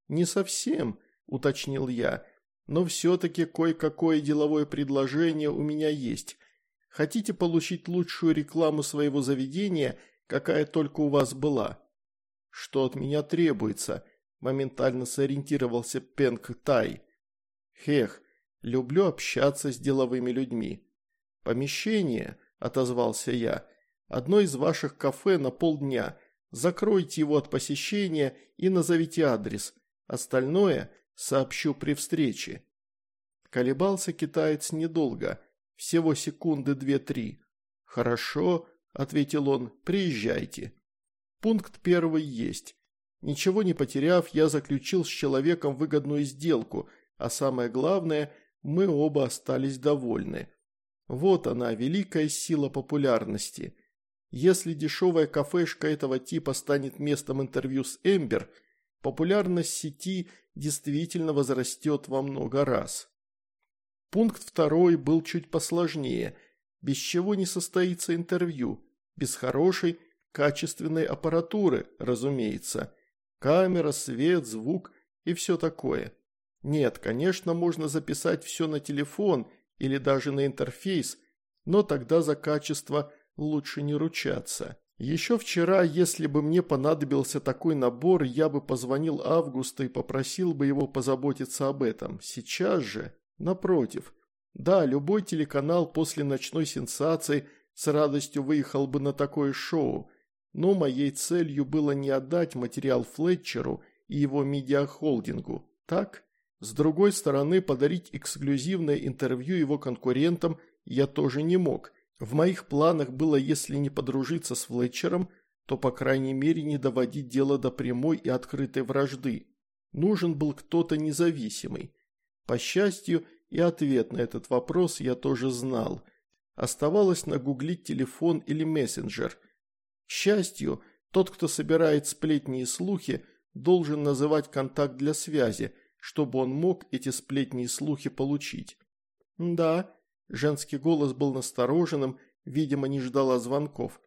«Не совсем», – уточнил я, – «но все-таки кое-какое деловое предложение у меня есть. Хотите получить лучшую рекламу своего заведения, какая только у вас была?» «Что от меня требуется?» моментально сориентировался Пенг Тай. Хех, люблю общаться с деловыми людьми. Помещение, – отозвался я. «Одно из ваших кафе на полдня. Закройте его от посещения и назовите адрес. Остальное сообщу при встрече». Колебался китаец недолго, всего секунды две-три. «Хорошо», – ответил он, – «приезжайте». Пункт первый есть. Ничего не потеряв, я заключил с человеком выгодную сделку, а самое главное, мы оба остались довольны. Вот она, великая сила популярности. Если дешевая кафешка этого типа станет местом интервью с Эмбер, популярность сети действительно возрастет во много раз. Пункт второй был чуть посложнее, без чего не состоится интервью, без хорошей, качественной аппаратуры, разумеется. Камера, свет, звук и все такое. Нет, конечно, можно записать все на телефон или даже на интерфейс, но тогда за качество лучше не ручаться. Еще вчера, если бы мне понадобился такой набор, я бы позвонил Августу и попросил бы его позаботиться об этом. Сейчас же, напротив. Да, любой телеканал после ночной сенсации с радостью выехал бы на такое шоу, но моей целью было не отдать материал Флетчеру и его медиахолдингу, так? С другой стороны, подарить эксклюзивное интервью его конкурентам я тоже не мог. В моих планах было, если не подружиться с Флетчером, то, по крайней мере, не доводить дело до прямой и открытой вражды. Нужен был кто-то независимый. По счастью, и ответ на этот вопрос я тоже знал. Оставалось нагуглить телефон или мессенджер. К счастью, тот, кто собирает сплетни и слухи, должен называть контакт для связи – чтобы он мог эти сплетни и слухи получить. «Да», – женский голос был настороженным, видимо, не ждала звонков.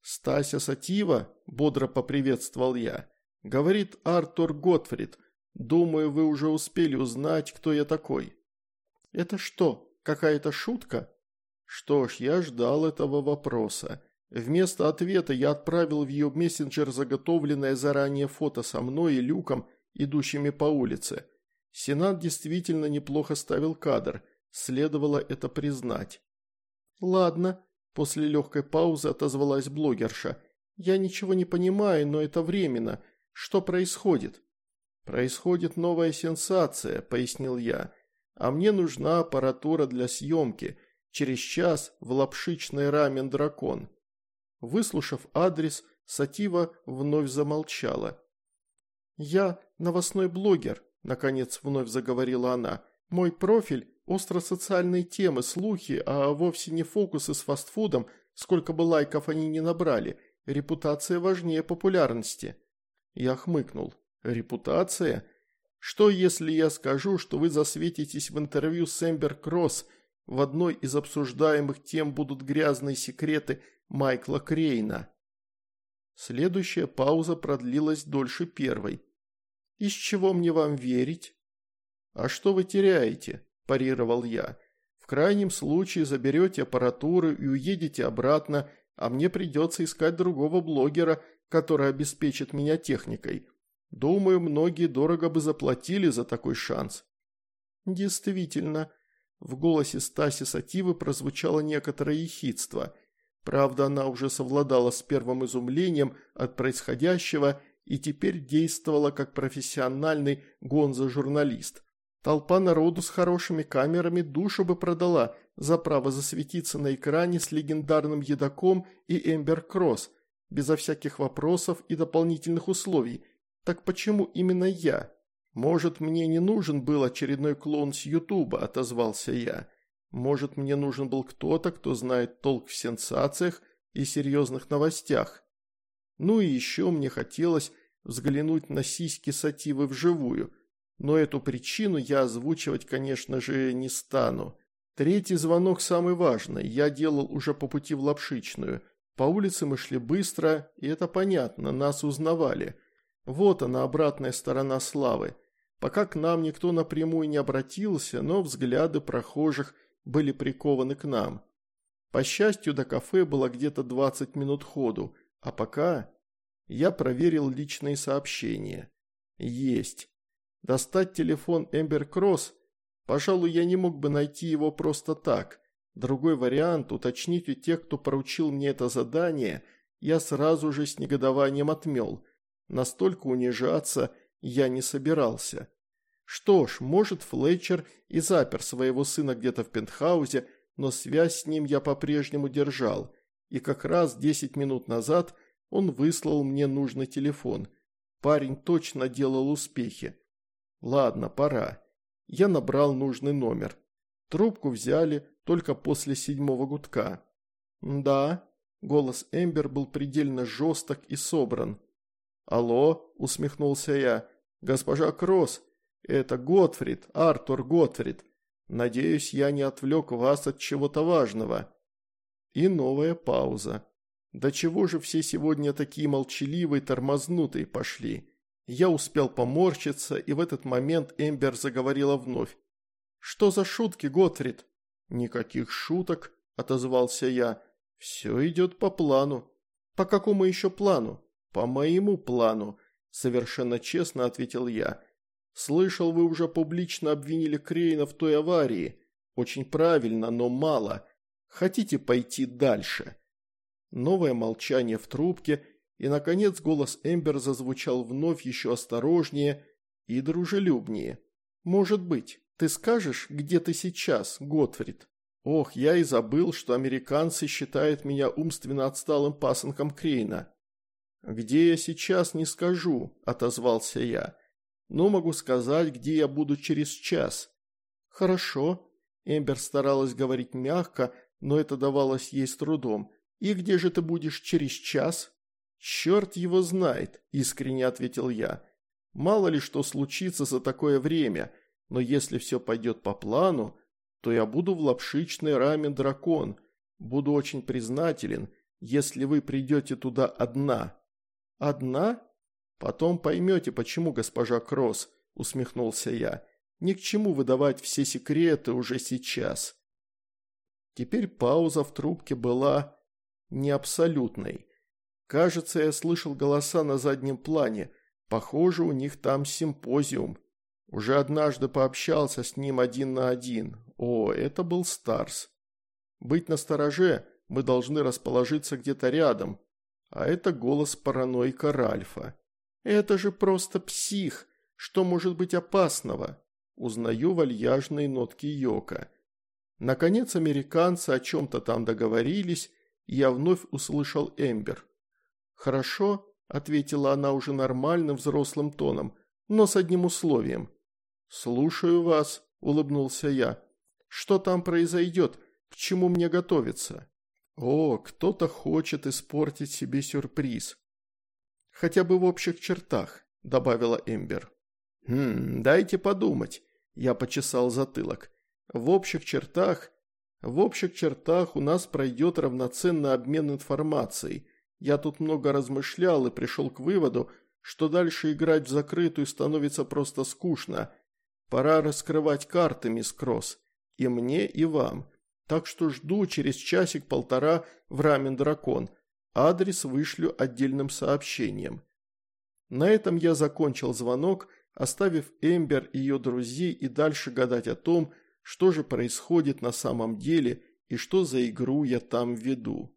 «Стася Сатива?» – бодро поприветствовал я. «Говорит Артур Готфрид. Думаю, вы уже успели узнать, кто я такой». «Это что, какая-то шутка?» Что ж, я ждал этого вопроса. Вместо ответа я отправил в ее мессенджер заготовленное заранее фото со мной и Люком, идущими по улице. Сенат действительно неплохо ставил кадр, следовало это признать. «Ладно», – после легкой паузы отозвалась блогерша. «Я ничего не понимаю, но это временно. Что происходит?» «Происходит новая сенсация», – пояснил я. «А мне нужна аппаратура для съемки. Через час в лапшичной рамен дракон». Выслушав адрес, Сатива вновь замолчала. «Я новостной блогер», Наконец вновь заговорила она. «Мой профиль – остросоциальные темы, слухи, а вовсе не фокусы с фастфудом, сколько бы лайков они ни набрали. Репутация важнее популярности». Я хмыкнул. «Репутация? Что, если я скажу, что вы засветитесь в интервью с Эмбер Кросс, в одной из обсуждаемых тем будут грязные секреты Майкла Крейна?» Следующая пауза продлилась дольше первой. Из чего мне вам верить?» «А что вы теряете?» – парировал я. «В крайнем случае заберете аппаратуру и уедете обратно, а мне придется искать другого блогера, который обеспечит меня техникой. Думаю, многие дорого бы заплатили за такой шанс». «Действительно», – в голосе Стаси Сативы прозвучало некоторое ехидство. Правда, она уже совладала с первым изумлением от происходящего – и теперь действовала как профессиональный гонзо-журналист. Толпа народу с хорошими камерами душу бы продала за право засветиться на экране с легендарным едоком и Эмбер Кросс, безо всяких вопросов и дополнительных условий. Так почему именно я? Может, мне не нужен был очередной клоун с Ютуба, отозвался я. Может, мне нужен был кто-то, кто знает толк в сенсациях и серьезных новостях. Ну и еще мне хотелось взглянуть на сиськи Сативы вживую, но эту причину я озвучивать, конечно же, не стану. Третий звонок самый важный, я делал уже по пути в Лапшичную. По улице мы шли быстро, и это понятно, нас узнавали. Вот она, обратная сторона славы. Пока к нам никто напрямую не обратился, но взгляды прохожих были прикованы к нам. По счастью, до кафе было где-то 20 минут ходу, а пока я проверил личные сообщения. Есть. Достать телефон Эмбер Кросс? Пожалуй, я не мог бы найти его просто так. Другой вариант – уточнить у тех, кто поручил мне это задание, я сразу же с негодованием отмел. Настолько унижаться я не собирался. Что ж, может, Флетчер и запер своего сына где-то в пентхаузе, но связь с ним я по-прежнему держал, и как раз десять минут назад он выслал мне нужный телефон. Парень точно делал успехи. Ладно, пора. Я набрал нужный номер. Трубку взяли только после седьмого гудка. «Да», – голос Эмбер был предельно жесток и собран. «Алло», – усмехнулся я, – «госпожа Кросс, это Готфрид, Артур Готфрид. Надеюсь, я не отвлек вас от чего-то важного». И новая пауза. Да чего же все сегодня такие молчаливые, тормознутые пошли? Я успел поморщиться, и в этот момент Эмбер заговорила вновь. «Что за шутки, Готфрид?» «Никаких шуток», – отозвался я. «Все идет по плану». «По какому еще плану?» «По моему плану», – совершенно честно ответил я. «Слышал, вы уже публично обвинили Крейна в той аварии. Очень правильно, но мало. Хотите пойти дальше?» Новое молчание в трубке, и, наконец, голос Эмбер зазвучал вновь еще осторожнее и дружелюбнее. «Может быть». Ты скажешь, где ты сейчас, Готфрид? Ох, я и забыл, что американцы считают меня умственно отсталым пасынком Крейна. Где я сейчас, не скажу, отозвался я. Но могу сказать, где я буду через час. Хорошо. Эмбер старалась говорить мягко, но это давалось ей с трудом. И где же ты будешь через час? Черт его знает, искренне ответил я. Мало ли что случится за такое время – но если все пойдет по плану, то я буду в лапшичной раме дракон. Буду очень признателен, если вы придете туда одна». «Одна? Потом поймете, почему, госпожа Кросс», – усмехнулся я. «Ни к чему выдавать все секреты уже сейчас». Теперь пауза в трубке была не абсолютной. Кажется, я слышал голоса на заднем плане. Похоже, у них там симпозиум. Уже однажды пообщался с ним один на один. О, это был Старс. Быть настороже, мы должны расположиться где-то рядом. А это голос параноика Ральфа. Это же просто псих. Что может быть опасного? Узнаю вальяжные нотки Йока. Наконец американцы о чем-то там договорились, и я вновь услышал Эмбер. «Хорошо», – ответила она уже нормальным взрослым тоном, – «но с одним условием. «Слушаю вас», – улыбнулся я. «Что там произойдет? К чему мне готовиться?» «О, кто-то хочет испортить себе сюрприз». «Хотя бы в общих чертах», – добавила Эмбер. «Хм, дайте подумать», – я почесал затылок. «В общих чертах...» «В общих чертах у нас пройдет равноценный обмен информацией. Я тут много размышлял и пришел к выводу, что дальше играть в закрытую становится просто скучно – Пора раскрывать карты, мисс Кросс. И мне, и вам. Так что жду через часик-полтора в рамен дракон. Адрес вышлю отдельным сообщением. На этом я закончил звонок, оставив Эмбер и ее друзей и дальше гадать о том, что же происходит на самом деле и что за игру я там веду.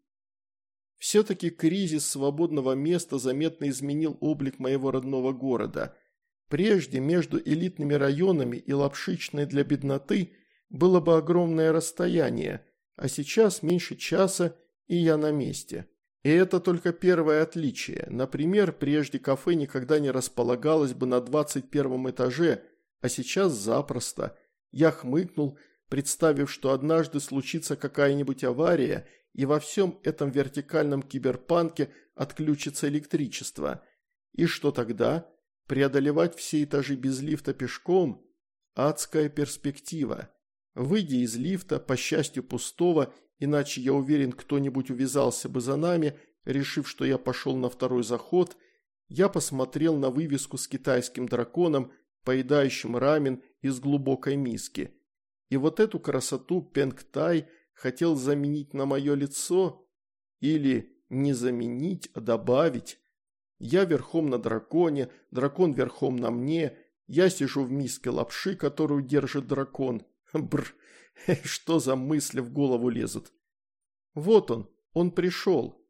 Все-таки кризис свободного места заметно изменил облик моего родного города – Прежде между элитными районами и лапшичной для бедноты было бы огромное расстояние, а сейчас меньше часа, и я на месте. И это только первое отличие. Например, прежде кафе никогда не располагалось бы на 21 этаже, а сейчас запросто. Я хмыкнул, представив, что однажды случится какая-нибудь авария, и во всем этом вертикальном киберпанке отключится электричество. И что тогда? Преодолевать все этажи без лифта пешком – адская перспектива. Выйдя из лифта, по счастью пустого, иначе я уверен, кто-нибудь увязался бы за нами, решив, что я пошел на второй заход, я посмотрел на вывеску с китайским драконом, поедающим рамен из глубокой миски. И вот эту красоту Пенг Тай хотел заменить на мое лицо, или не заменить, а добавить. Я верхом на драконе, дракон верхом на мне, я сижу в миске лапши, которую держит дракон. Бр, что за мысли в голову лезут? Вот он, он пришел.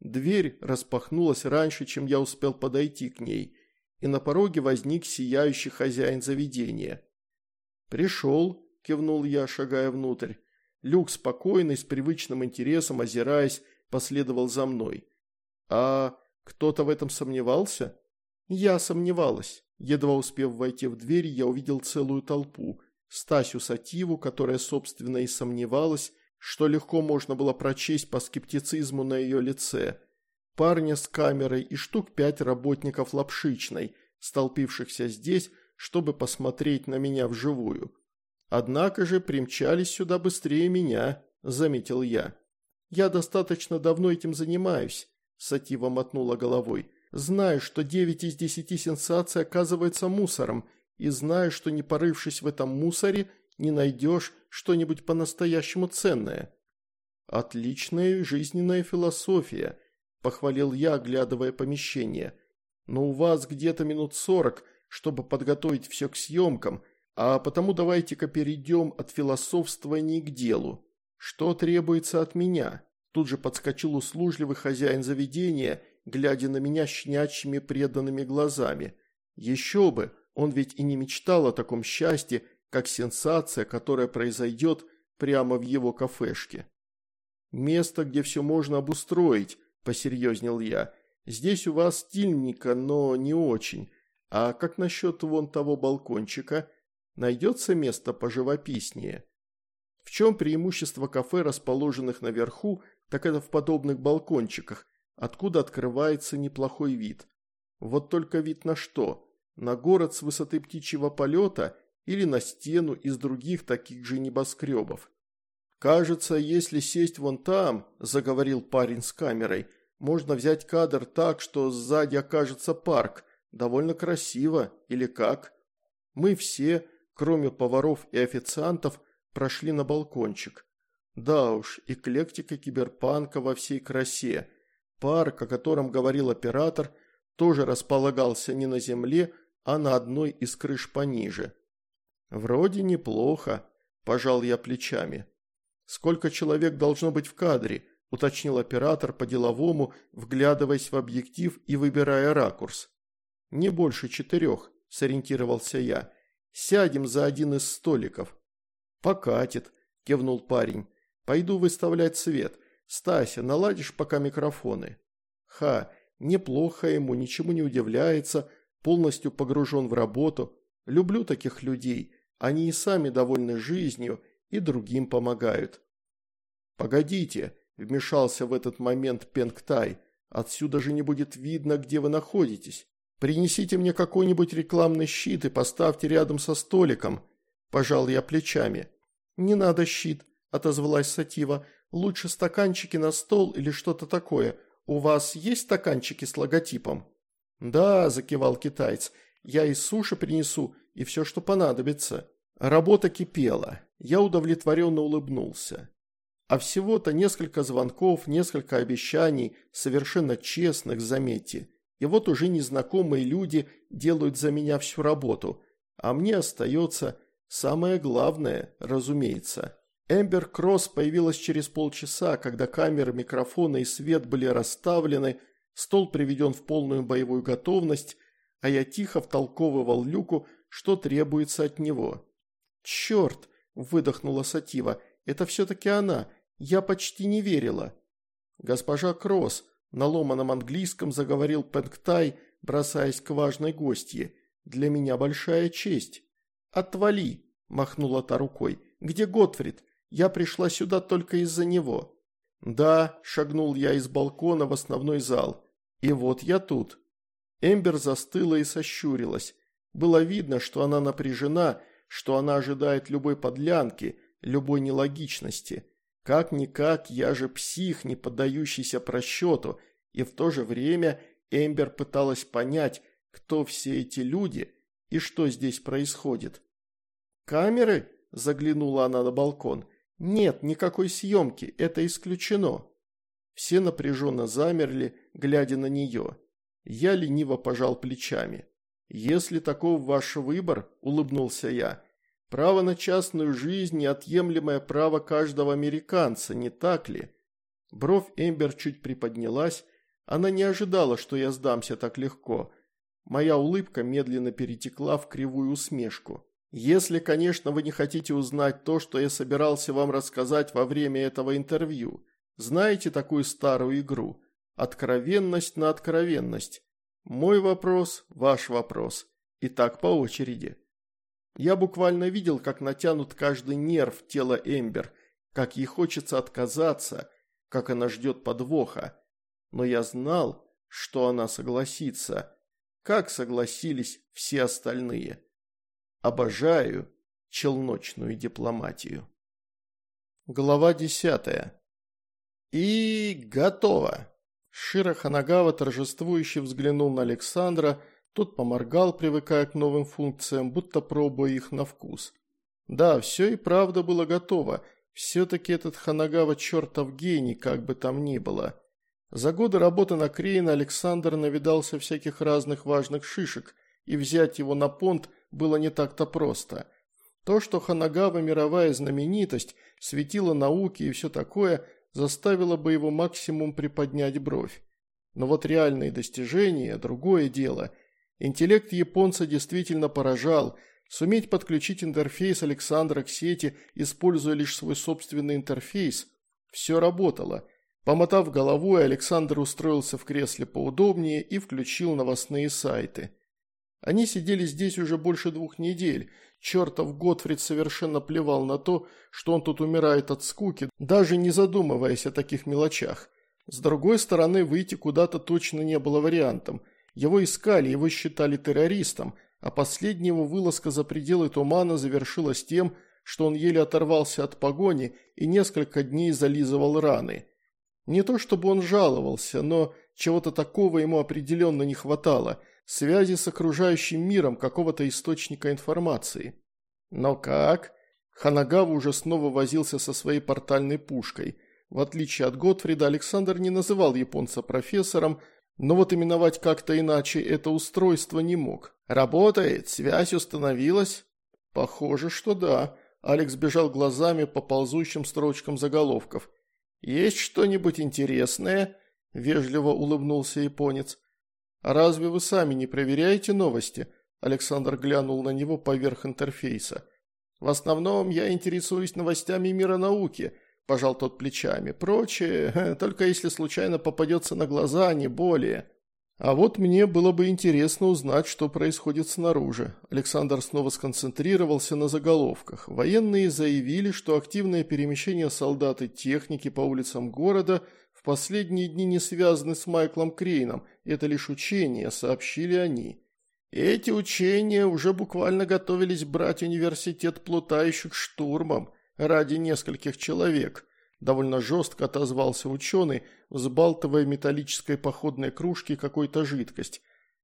Дверь распахнулась раньше, чем я успел подойти к ней, и на пороге возник сияющий хозяин заведения. «Пришел», – кивнул я, шагая внутрь. Люк спокойный, с привычным интересом, озираясь, последовал за мной. «А кто-то в этом сомневался?» «Я сомневалась». Едва успев войти в дверь, я увидел целую толпу. Стасю Сативу, которая, собственно, и сомневалась, что легко можно было прочесть по скептицизму на ее лице. Парня с камерой и штук пять работников лапшичной, столпившихся здесь, чтобы посмотреть на меня вживую. Однако же примчались сюда быстрее меня, заметил я. Я достаточно давно этим занимаюсь, Сатива мотнула головой. Знаю, что девять из десяти сенсаций оказывается мусором, и знаю, что не порывшись в этом мусоре, не найдешь что-нибудь по-настоящему ценное. Отличная жизненная философия, похвалил я, оглядывая помещение. Но у вас где-то минут сорок, чтобы подготовить все к съемкам, а потому давайте-ка перейдем от философствования к делу. Что требуется от меня? Тут же подскочил услужливый хозяин заведения, глядя на меня щенячьими преданными глазами. Еще бы, он ведь и не мечтал о таком счастье, как сенсация, которая произойдет прямо в его кафешке. «Место, где все можно обустроить», – посерьезнел я. «Здесь у вас стильненько, но не очень. А как насчет вон того балкончика? Найдется место поживописнее?» В чем преимущество кафе, расположенных наверху, так это в подобных балкончиках, откуда открывается неплохой вид. Вот только вид на что? На город с высоты птичьего полета или на стену из других таких же небоскребов. «Кажется, если сесть вон там», – заговорил парень с камерой, – «можно взять кадр так, что сзади окажется парк. Довольно красиво, или как?» Мы все, кроме поваров и официантов, прошли на балкончик. Да уж, эклектика киберпанка во всей красе. Парк, о котором говорил оператор, тоже располагался не на земле, а на одной из крыш пониже. «Вроде неплохо», – пожал я плечами. «Сколько человек должно быть в кадре?» – уточнил оператор по-деловому, вглядываясь в объектив и выбирая ракурс. «Не больше четырех», – сориентировался я. «Сядем за один из столиков». «Покатит», – кивнул парень. «Пойду выставлять свет. Стася, наладишь пока микрофоны». «Ха, неплохо ему, ничему не удивляется, полностью погружен в работу. Люблю таких людей. Они и сами довольны жизнью, и другим помогают. «Погодите», – вмешался в этот момент Пенгтай, – «отсюда же не будет видно, где вы находитесь. Принесите мне какой-нибудь рекламный щит и поставьте рядом со столиком», – пожал я плечами. «Не надо щит», – отозвалась Сатива, – «лучше стаканчики на стол или что-то такое. У вас есть стаканчики с логотипом?» «Да», – закивал китаец, – «я и суши принесу, и все, что понадобится». Работа кипела. Я удовлетворенно улыбнулся. А всего-то несколько звонков, несколько обещаний, совершенно честных, заметьте. И вот уже незнакомые люди делают за меня всю работу. А мне остается самое главное, разумеется. Эмбер Кросс появилась через полчаса, когда камеры, микрофоны и свет были расставлены, стол приведен в полную боевую готовность, а я тихо втолковывал Люку, что требуется от него. «Черт!» – выдохнула Сатива. «Это все-таки она. Я почти не верила». «Госпожа Кросс», – на ломаном английском заговорил Пэнгтай, бросаясь к важной гостье. «Для меня большая честь». «Отвали!» – махнула та рукой. «Где Готфрид? Я пришла сюда только из-за него». «Да», – шагнул я из балкона в основной зал. «И вот я тут». Эмбер застыла и сощурилась. Было видно, что она напряжена, что она ожидает любой подлянки, любой нелогичности. Как-никак, я же псих, не поддающийся просчету, и в то же время Эмбер пыталась понять, кто все эти люди и что здесь происходит. «Камеры?» – заглянула она на балкон. «Нет, никакой съемки, это исключено». Все напряженно замерли, глядя на нее. Я лениво пожал плечами. «Если таков ваш выбор», – улыбнулся я, Право на частную жизнь – неотъемлемое право каждого американца, не так ли? Бровь Эмбер чуть приподнялась. Она не ожидала, что я сдамся так легко. Моя улыбка медленно перетекла в кривую усмешку. Если, конечно, вы не хотите узнать то, что я собирался вам рассказать во время этого интервью. Знаете такую старую игру? Откровенность на откровенность. Мой вопрос – ваш вопрос. И так по очереди. Я буквально видел, как натянут каждый нерв тела Эмбер, как ей хочется отказаться, как она ждет подвоха. Но я знал, что она согласится, как согласились все остальные. Обожаю челночную дипломатию. Глава десятая. И готово. Широ Ханагава торжествующе взглянул на Александра, тот поморгал, привыкая к новым функциям, будто пробуя их на вкус. Да, все и правда было готово. Все-таки этот Ханагава чертов гений, как бы там ни было. За годы работы на Крейна Александр навидался всяких разных важных шишек, и взять его на понт было не так-то просто. То, что Ханагава мировая знаменитость, светила науки и все такое, заставило бы его максимум приподнять бровь. Но вот реальные достижения – другое дело. Интеллект японца действительно поражал. Суметь подключить интерфейс Александра к сети, используя лишь свой собственный интерфейс – все работало. Помотав головой, Александр устроился в кресле поудобнее и включил новостные сайты. Они сидели здесь уже больше двух недель. Чертов Готфрид совершенно плевал на то, что он тут умирает от скуки, даже не задумываясь о таких мелочах. С другой стороны, выйти куда-то точно не было вариантом. Его искали, его считали террористом, а последняя его вылазка за пределы тумана завершилась тем, что он еле оторвался от погони и несколько дней зализывал раны. Не то чтобы он жаловался, но чего-то такого ему определенно не хватало – связи с окружающим миром, какого-то источника информации. Но как? Ханагава уже снова возился со своей портальной пушкой. В отличие от Готфрида, Александр не называл японца профессором, но вот именовать как-то иначе это устройство не мог. «Работает? Связь установилась?» «Похоже, что да». Алекс бежал глазами по ползущим строчкам заголовков. «Есть что-нибудь интересное?» – вежливо улыбнулся японец. «А разве вы сами не проверяете новости?» Александр глянул на него поверх интерфейса. «В основном я интересуюсь новостями мира науки», – пожал тот плечами. «Прочее, только если случайно попадется на глаза, а не более». «А вот мне было бы интересно узнать, что происходит снаружи». Александр снова сконцентрировался на заголовках. Военные заявили, что активное перемещение солдат и техники по улицам города – в последние дни не связаны с Майклом Крейном, это лишь учения, сообщили они. Эти учения уже буквально готовились брать университет плутающих штурмом ради нескольких человек. Довольно жестко отозвался ученый, взбалтывая металлической походной кружки какой-то жидкость.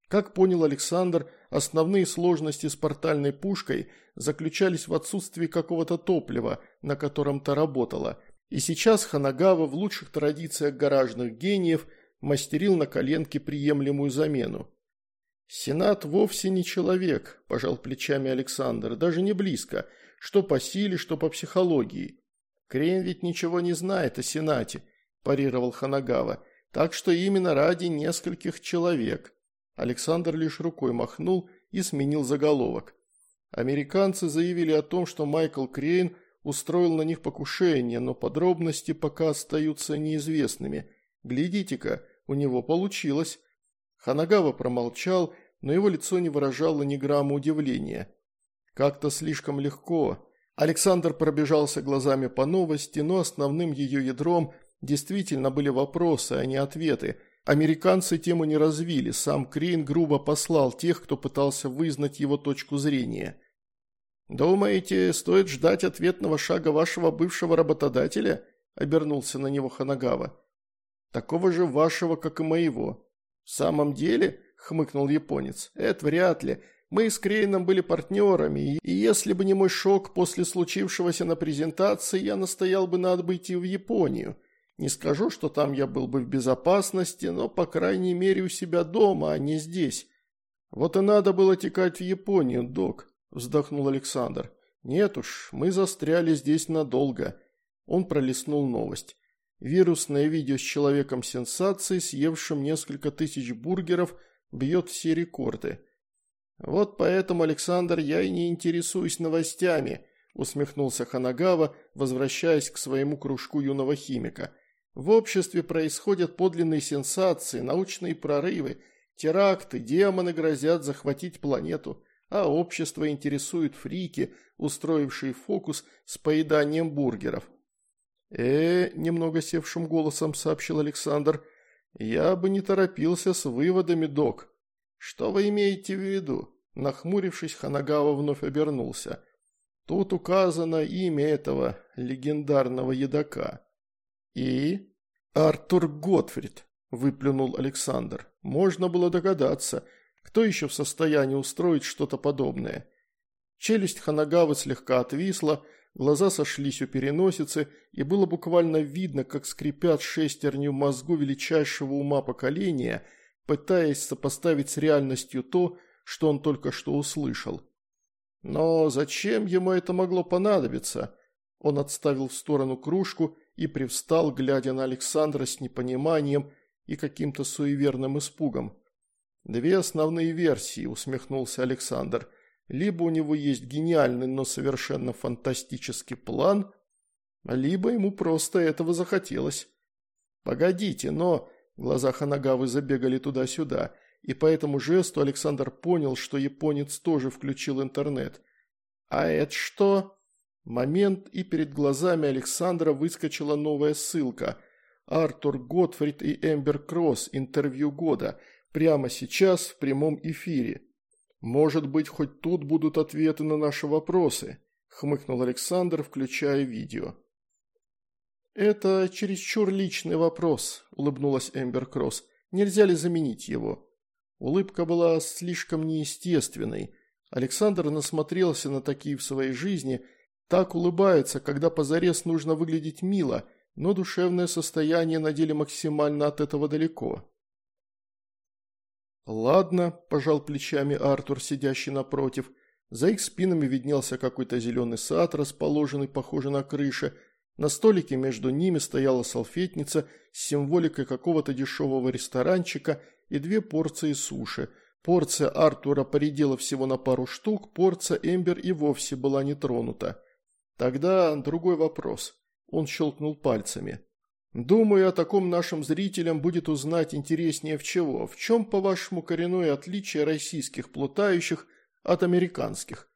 Как понял Александр, основные сложности с портальной пушкой заключались в отсутствии какого-то топлива, на котором то работала – и сейчас Ханагава в лучших традициях гаражных гениев мастерил на коленке приемлемую замену. «Сенат вовсе не человек», – пожал плечами Александр, – «даже не близко, что по силе, что по психологии». «Крен ведь ничего не знает о Сенате», – парировал Ханагава, – «так что именно ради нескольких человек». Александр лишь рукой махнул и сменил заголовок. Американцы заявили о том, что Майкл Крейн – устроил на них покушение, но подробности пока остаются неизвестными. Глядите-ка, у него получилось. Ханагава промолчал, но его лицо не выражало ни грамма удивления. Как-то слишком легко. Александр пробежался глазами по новости, но основным ее ядром действительно были вопросы, а не ответы. Американцы тему не развили, сам Крин грубо послал тех, кто пытался вызнать его точку зрения. «Думаете, стоит ждать ответного шага вашего бывшего работодателя?» – обернулся на него Ханагава. «Такого же вашего, как и моего». «В самом деле?» – хмыкнул японец. «Это вряд ли. Мы с Крейном были партнерами, и если бы не мой шок после случившегося на презентации, я настоял бы на отбытии в Японию. Не скажу, что там я был бы в безопасности, но, по крайней мере, у себя дома, а не здесь. Вот и надо было текать в Японию, док» вздохнул Александр. Нет уж, мы застряли здесь надолго. Он пролистнул новость. Вирусное видео с человеком сенсации, съевшим несколько тысяч бургеров, бьет все рекорды. Вот поэтому, Александр, я и не интересуюсь новостями, усмехнулся Ханагава, возвращаясь к своему кружку юного химика. В обществе происходят подлинные сенсации, научные прорывы, теракты, демоны грозят захватить планету, а общество интересует фрики, устроившие фокус с поеданием бургеров. э немного севшим голосом сообщил Александр, — «я бы не торопился с выводами, док». «Что вы имеете в виду?» Нахмурившись, Ханагава вновь обернулся. Тут указано имя этого легендарного едока. «И?» «Артур Готфрид», – выплюнул Александр. «Можно было догадаться, кто еще в состоянии устроить что-то подобное?» Челюсть Ханагавы слегка отвисла, глаза сошлись у переносицы, и было буквально видно, как скрипят шестерню в мозгу величайшего ума поколения, пытаясь сопоставить с реальностью то, что он только что услышал. Но зачем ему это могло понадобиться? Он отставил в сторону кружку и привстал, глядя на Александра с непониманием и каким-то суеверным испугом. «Две основные версии», – усмехнулся Александр. «Либо у него есть гениальный, но совершенно фантастический план, либо ему просто этого захотелось». «Погодите, но...» – глаза Ханагавы забегали туда-сюда и по этому жесту Александр понял, что японец тоже включил интернет. «А это что?» Момент, и перед глазами Александра выскочила новая ссылка. Артур Готфрид и Эмбер Кросс. Интервью года. Прямо сейчас в прямом эфире. «Может быть, хоть тут будут ответы на наши вопросы», – хмыкнул Александр, включая видео. «Это чересчур личный вопрос», – улыбнулась Эмбер Кросс. «Нельзя ли заменить его?» Улыбка была слишком неестественной. Александр насмотрелся на такие в своей жизни. Так улыбается, когда позарез нужно выглядеть мило, но душевное состояние на деле максимально от этого далеко. «Ладно», – пожал плечами Артур, сидящий напротив. За их спинами виднелся какой-то зеленый сад, расположенный, похоже, на крыше. На столике между ними стояла салфетница с символикой какого-то дешевого ресторанчика – и две порции суши. Порция Артура поредела всего на пару штук, порция Эмбер и вовсе была не тронута. Тогда другой вопрос. Он щелкнул пальцами. Думаю, о таком нашим зрителям будет узнать интереснее в чего. В чем, по-вашему, коренное отличие российских плутающих от американских?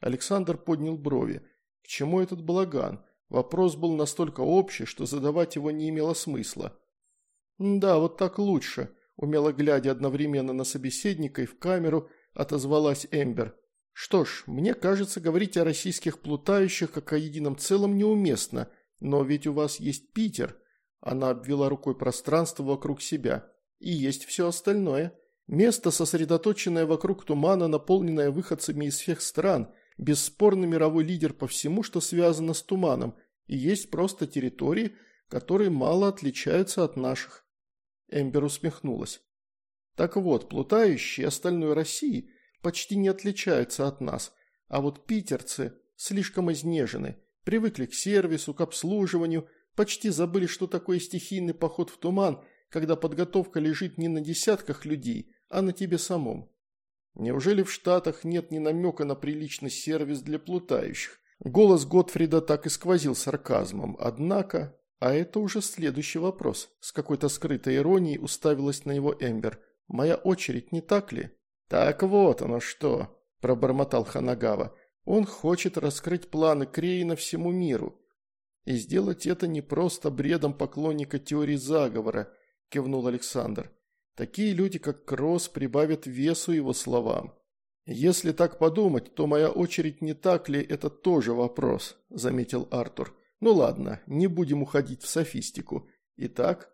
Александр поднял брови. К чему этот балаган? Вопрос был настолько общий, что задавать его не имело смысла. «Да, вот так лучше», Умело глядя одновременно на собеседника и в камеру, отозвалась Эмбер. «Что ж, мне кажется, говорить о российских плутающих как о едином целом неуместно, но ведь у вас есть Питер». Она обвела рукой пространство вокруг себя. «И есть все остальное. Место, сосредоточенное вокруг тумана, наполненное выходцами из всех стран, бесспорно мировой лидер по всему, что связано с туманом, и есть просто территории, которые мало отличаются от наших. Эмбер усмехнулась. Так вот, плутающие остальной России почти не отличаются от нас, а вот питерцы слишком изнежены, привыкли к сервису, к обслуживанию, почти забыли, что такое стихийный поход в туман, когда подготовка лежит не на десятках людей, а на тебе самом. Неужели в Штатах нет ни намека на приличный сервис для плутающих? Голос Готфрида так и сквозил сарказмом, однако «А это уже следующий вопрос», – с какой-то скрытой иронией уставилась на него Эмбер. «Моя очередь, не так ли?» «Так вот оно что», – пробормотал Ханагава. «Он хочет раскрыть планы Крейна всему миру. И сделать это не просто бредом поклонника теории заговора», – кивнул Александр. «Такие люди, как Кросс, прибавят весу его словам». «Если так подумать, то моя очередь не так ли, это тоже вопрос», – заметил Артур. Ну ладно, не будем уходить в софистику. Итак,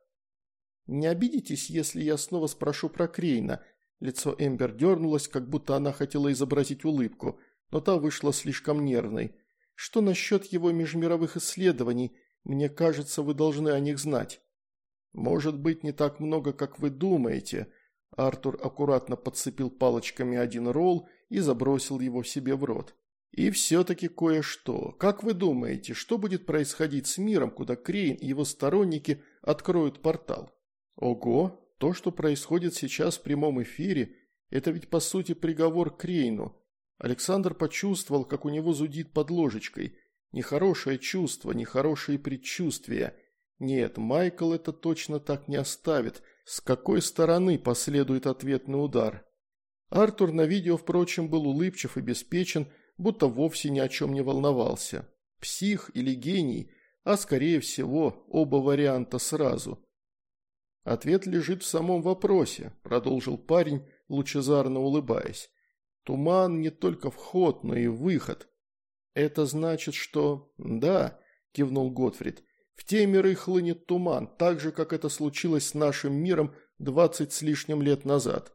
не обидитесь, если я снова спрошу про Крейна. Лицо Эмбер дернулось, как будто она хотела изобразить улыбку, но та вышла слишком нервной. Что насчет его межмировых исследований? Мне кажется, вы должны о них знать. Может быть, не так много, как вы думаете. Артур аккуратно подцепил палочками один ролл и забросил его себе в рот. И все-таки кое-что. Как вы думаете, что будет происходить с миром, куда Крейн и его сторонники откроют портал? Ого, то, что происходит сейчас в прямом эфире, это ведь по сути приговор Крейну. Александр почувствовал, как у него зудит под ложечкой. Нехорошее чувство, нехорошие предчувствия. Нет, Майкл это точно так не оставит. С какой стороны последует ответный удар? Артур на видео, впрочем, был улыбчив и беспечен, будто вовсе ни о чем не волновался. Псих или гений, а скорее всего оба варианта сразу. «Ответ лежит в самом вопросе», – продолжил парень, лучезарно улыбаясь. «Туман не только вход, но и выход». «Это значит, что...» «Да», – кивнул Готфрид. «В те миры хлынет туман, так же, как это случилось с нашим миром двадцать с лишним лет назад».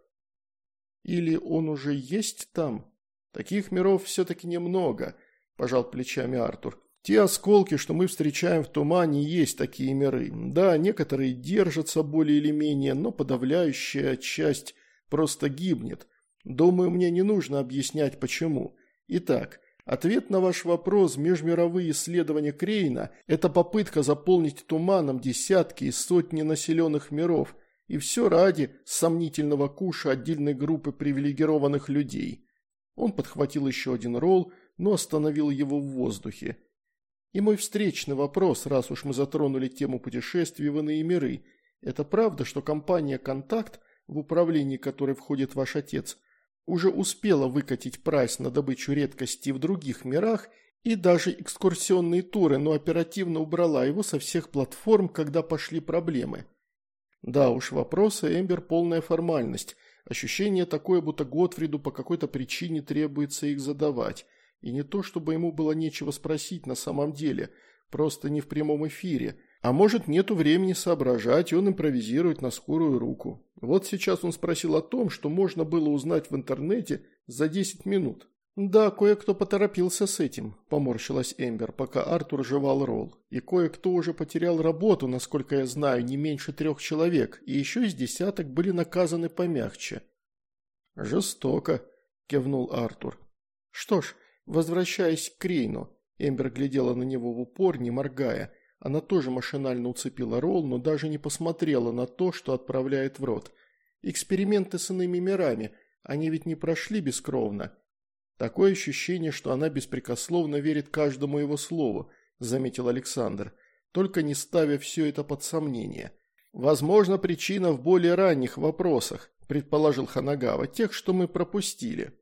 «Или он уже есть там?» «Таких миров все-таки немного», – пожал плечами Артур. «Те осколки, что мы встречаем в тумане, есть такие миры. Да, некоторые держатся более или менее, но подавляющая часть просто гибнет. Думаю, мне не нужно объяснять, почему. Итак, ответ на ваш вопрос «Межмировые исследования Крейна» – это попытка заполнить туманом десятки и сотни населенных миров, и все ради сомнительного куша отдельной группы привилегированных людей». Он подхватил еще один ролл, но остановил его в воздухе. И мой встречный вопрос, раз уж мы затронули тему путешествий в иные миры. Это правда, что компания «Контакт», в управлении которой входит ваш отец, уже успела выкатить прайс на добычу редкостей в других мирах и даже экскурсионные туры, но оперативно убрала его со всех платформ, когда пошли проблемы. Да уж, вопросы Эмбер полная формальность – Ощущение такое, будто Готфриду по какой-то причине требуется их задавать. И не то, чтобы ему было нечего спросить на самом деле, просто не в прямом эфире. А может, нету времени соображать, и он импровизирует на скорую руку. Вот сейчас он спросил о том, что можно было узнать в интернете за 10 минут. «Да, кое-кто поторопился с этим», – поморщилась Эмбер, пока Артур жевал ролл. «И кое-кто уже потерял работу, насколько я знаю, не меньше трех человек, и еще из десяток были наказаны помягче». «Жестоко», – кивнул Артур. «Что ж, возвращаясь к Крейну», – Эмбер глядела на него в упор, не моргая. Она тоже машинально уцепила ролл, но даже не посмотрела на то, что отправляет в рот. «Эксперименты с иными мирами, они ведь не прошли бескровно». «Такое ощущение, что она беспрекословно верит каждому его слову», – заметил Александр, только не ставя все это под сомнение. «Возможно, причина в более ранних вопросах», – предположил Ханагава, – «тех, что мы пропустили».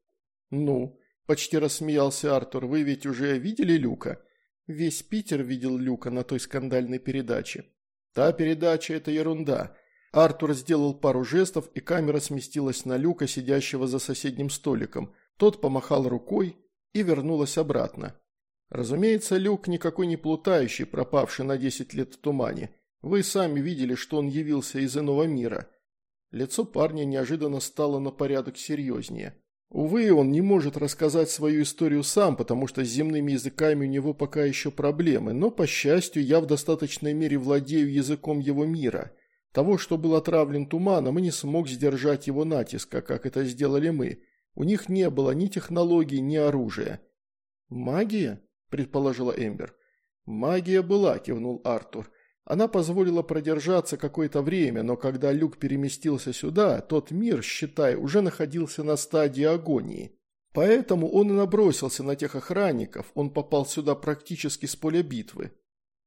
«Ну», – почти рассмеялся Артур, – «вы ведь уже видели Люка?» «Весь Питер видел Люка на той скандальной передаче». «Та передача – это ерунда». Артур сделал пару жестов, и камера сместилась на Люка, сидящего за соседним столиком – тот помахал рукой и вернулась обратно. Разумеется, Люк никакой не плутающий, пропавший на 10 лет в тумане. Вы сами видели, что он явился из иного мира. Лицо парня неожиданно стало на порядок серьезнее. Увы, он не может рассказать свою историю сам, потому что с земными языками у него пока еще проблемы, но, по счастью, я в достаточной мере владею языком его мира. Того, что был отравлен туманом, и не смог сдержать его натиска, как это сделали мы – у них не было ни технологий, ни оружия. «Магия?» – предположила Эмбер. «Магия была», – кивнул Артур. Она позволила продержаться какое-то время, но когда Люк переместился сюда, тот мир, считай, уже находился на стадии агонии. Поэтому он и набросился на тех охранников, он попал сюда практически с поля битвы.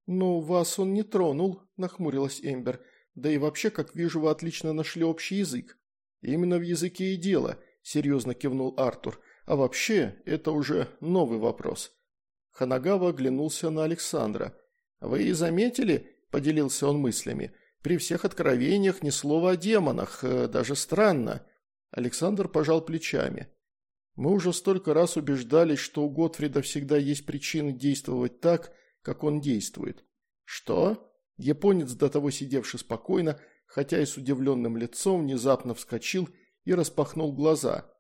«Но вас он не тронул», – нахмурилась Эмбер. «Да и вообще, как вижу, вы отлично нашли общий язык». «Именно в языке и дело серьезно кивнул Артур. А вообще, это уже новый вопрос. Ханагава оглянулся на Александра. «Вы и заметили?» – поделился он мыслями. «При всех откровениях ни слова о демонах, э, даже странно». Александр пожал плечами. «Мы уже столько раз убеждались, что у Готфрида всегда есть причины действовать так, как он действует». «Что?» Японец, до того сидевший спокойно, хотя и с удивленным лицом, внезапно вскочил и распахнул глаза.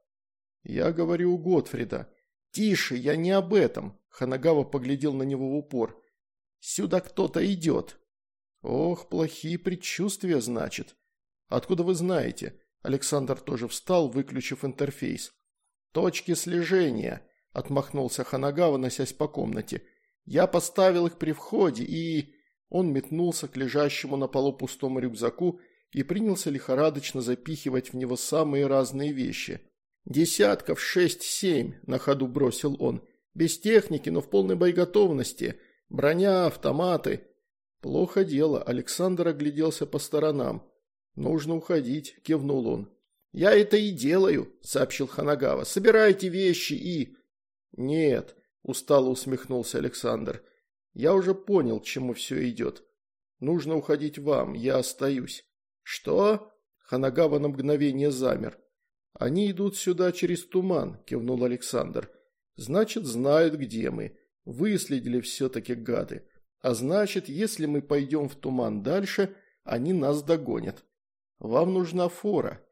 «Я говорю у Готфрида». «Тише, я не об этом», – Ханагава поглядел на него в упор. «Сюда кто-то идет». «Ох, плохие предчувствия, значит». «Откуда вы знаете?» Александр тоже встал, выключив интерфейс. «Точки слежения», – отмахнулся Ханагава, носясь по комнате. «Я поставил их при входе и...» Он метнулся к лежащему на полу пустому рюкзаку и принялся лихорадочно запихивать в него самые разные вещи. «Десятков шесть-семь», – на ходу бросил он. «Без техники, но в полной боеготовности. Броня, автоматы». «Плохо дело», – Александр огляделся по сторонам. «Нужно уходить», – кивнул он. «Я это и делаю», – сообщил Ханагава. «Собирайте вещи и...» «Нет», – устало усмехнулся Александр. «Я уже понял, к чему все идет. Нужно уходить вам, я остаюсь». «Что?» – Ханагава на мгновение замер. «Они идут сюда через туман», – кивнул Александр. «Значит, знают, где мы. Выследили все-таки гады. А значит, если мы пойдем в туман дальше, они нас догонят. Вам нужна фора».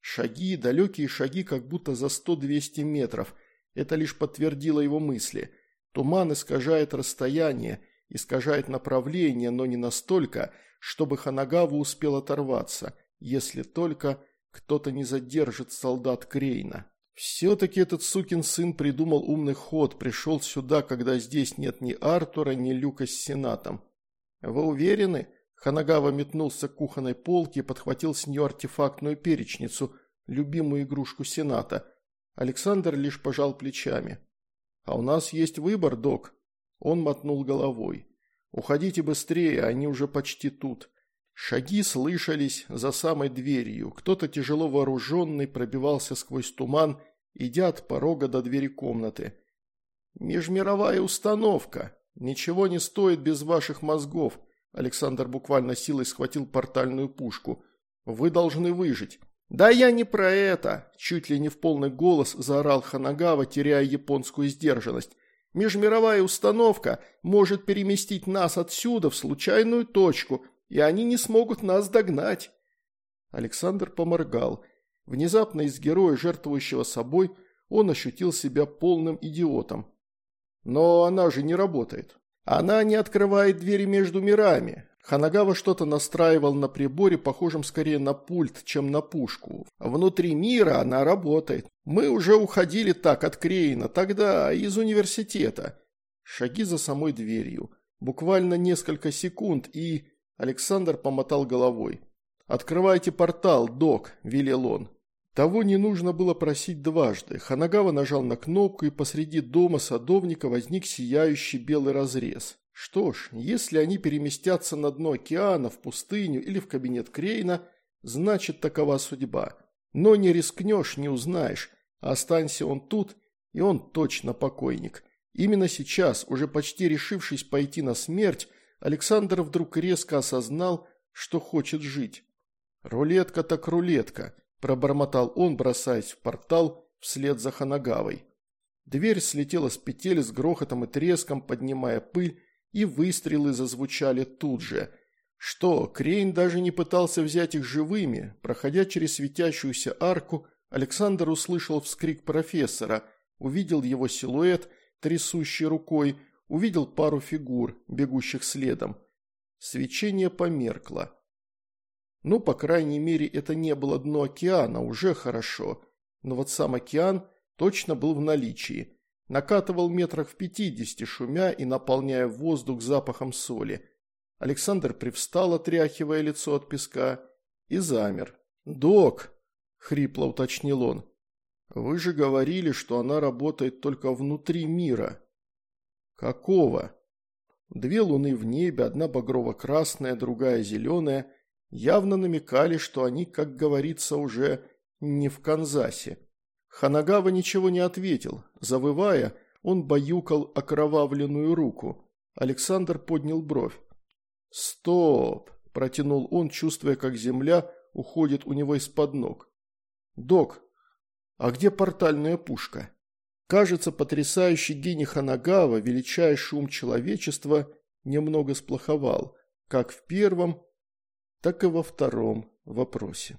Шаги, далекие шаги, как будто за сто-двести метров. Это лишь подтвердило его мысли. Туман искажает расстояние, искажает направление, но не настолько, чтобы Ханагава успел оторваться, если только кто-то не задержит солдат Крейна. Все-таки этот сукин сын придумал умный ход, пришел сюда, когда здесь нет ни Артура, ни Люка с Сенатом. Вы уверены? Ханагава метнулся к кухонной полке и подхватил с нее артефактную перечницу, любимую игрушку Сената. Александр лишь пожал плечами. «А у нас есть выбор, док». Он мотнул головой. «Уходите быстрее, они уже почти тут». Шаги слышались за самой дверью. Кто-то тяжело вооруженный пробивался сквозь туман, идя от порога до двери комнаты. «Межмировая установка. Ничего не стоит без ваших мозгов», Александр буквально силой схватил портальную пушку. «Вы должны выжить». «Да я не про это!» – чуть ли не в полный голос заорал Ханагава, теряя японскую сдержанность. «Межмировая установка может переместить нас отсюда в случайную точку, и они не смогут нас догнать». Александр поморгал. Внезапно из героя, жертвующего собой, он ощутил себя полным идиотом. «Но она же не работает». Она не открывает двери между мирами. Ханагава что-то настраивал на приборе, похожем скорее на пульт, чем на пушку. Внутри мира она работает. Мы уже уходили так от Крейна, тогда из университета. Шаги за самой дверью. Буквально несколько секунд, и... Александр помотал головой. «Открывайте портал, док», – велел он. Того не нужно было просить дважды. Ханагава нажал на кнопку, и посреди дома садовника возник сияющий белый разрез. Что ж, если они переместятся на дно океана, в пустыню или в кабинет Крейна, значит такова судьба. Но не рискнешь, не узнаешь. Останься он тут, и он точно покойник. Именно сейчас, уже почти решившись пойти на смерть, Александр вдруг резко осознал, что хочет жить. Рулетка так рулетка. Пробормотал он, бросаясь в портал вслед за Ханагавой. Дверь слетела с петель с грохотом и треском, поднимая пыль, и выстрелы зазвучали тут же. Что, Крейн даже не пытался взять их живыми. Проходя через светящуюся арку, Александр услышал вскрик профессора, увидел его силуэт, трясущий рукой, увидел пару фигур, бегущих следом. Свечение померкло. Ну, по крайней мере, это не было дно океана, уже хорошо. Но вот сам океан точно был в наличии. Накатывал метрах в пятидесяти, шумя и наполняя воздух запахом соли. Александр привстал, отряхивая лицо от песка, и замер. «Док», – хрипло уточнил он, – «вы же говорили, что она работает только внутри мира». «Какого?» Две луны в небе, одна багрово-красная, другая зеленая – явно намекали, что они, как говорится, уже не в Канзасе. Ханагава ничего не ответил. Завывая, он баюкал окровавленную руку. Александр поднял бровь. «Стоп!» – протянул он, чувствуя, как земля уходит у него из-под ног. «Док, а где портальная пушка?» Кажется, потрясающий гений Ханагава, величайший ум человечества, немного сплоховал, как в первом, так и во втором вопросе.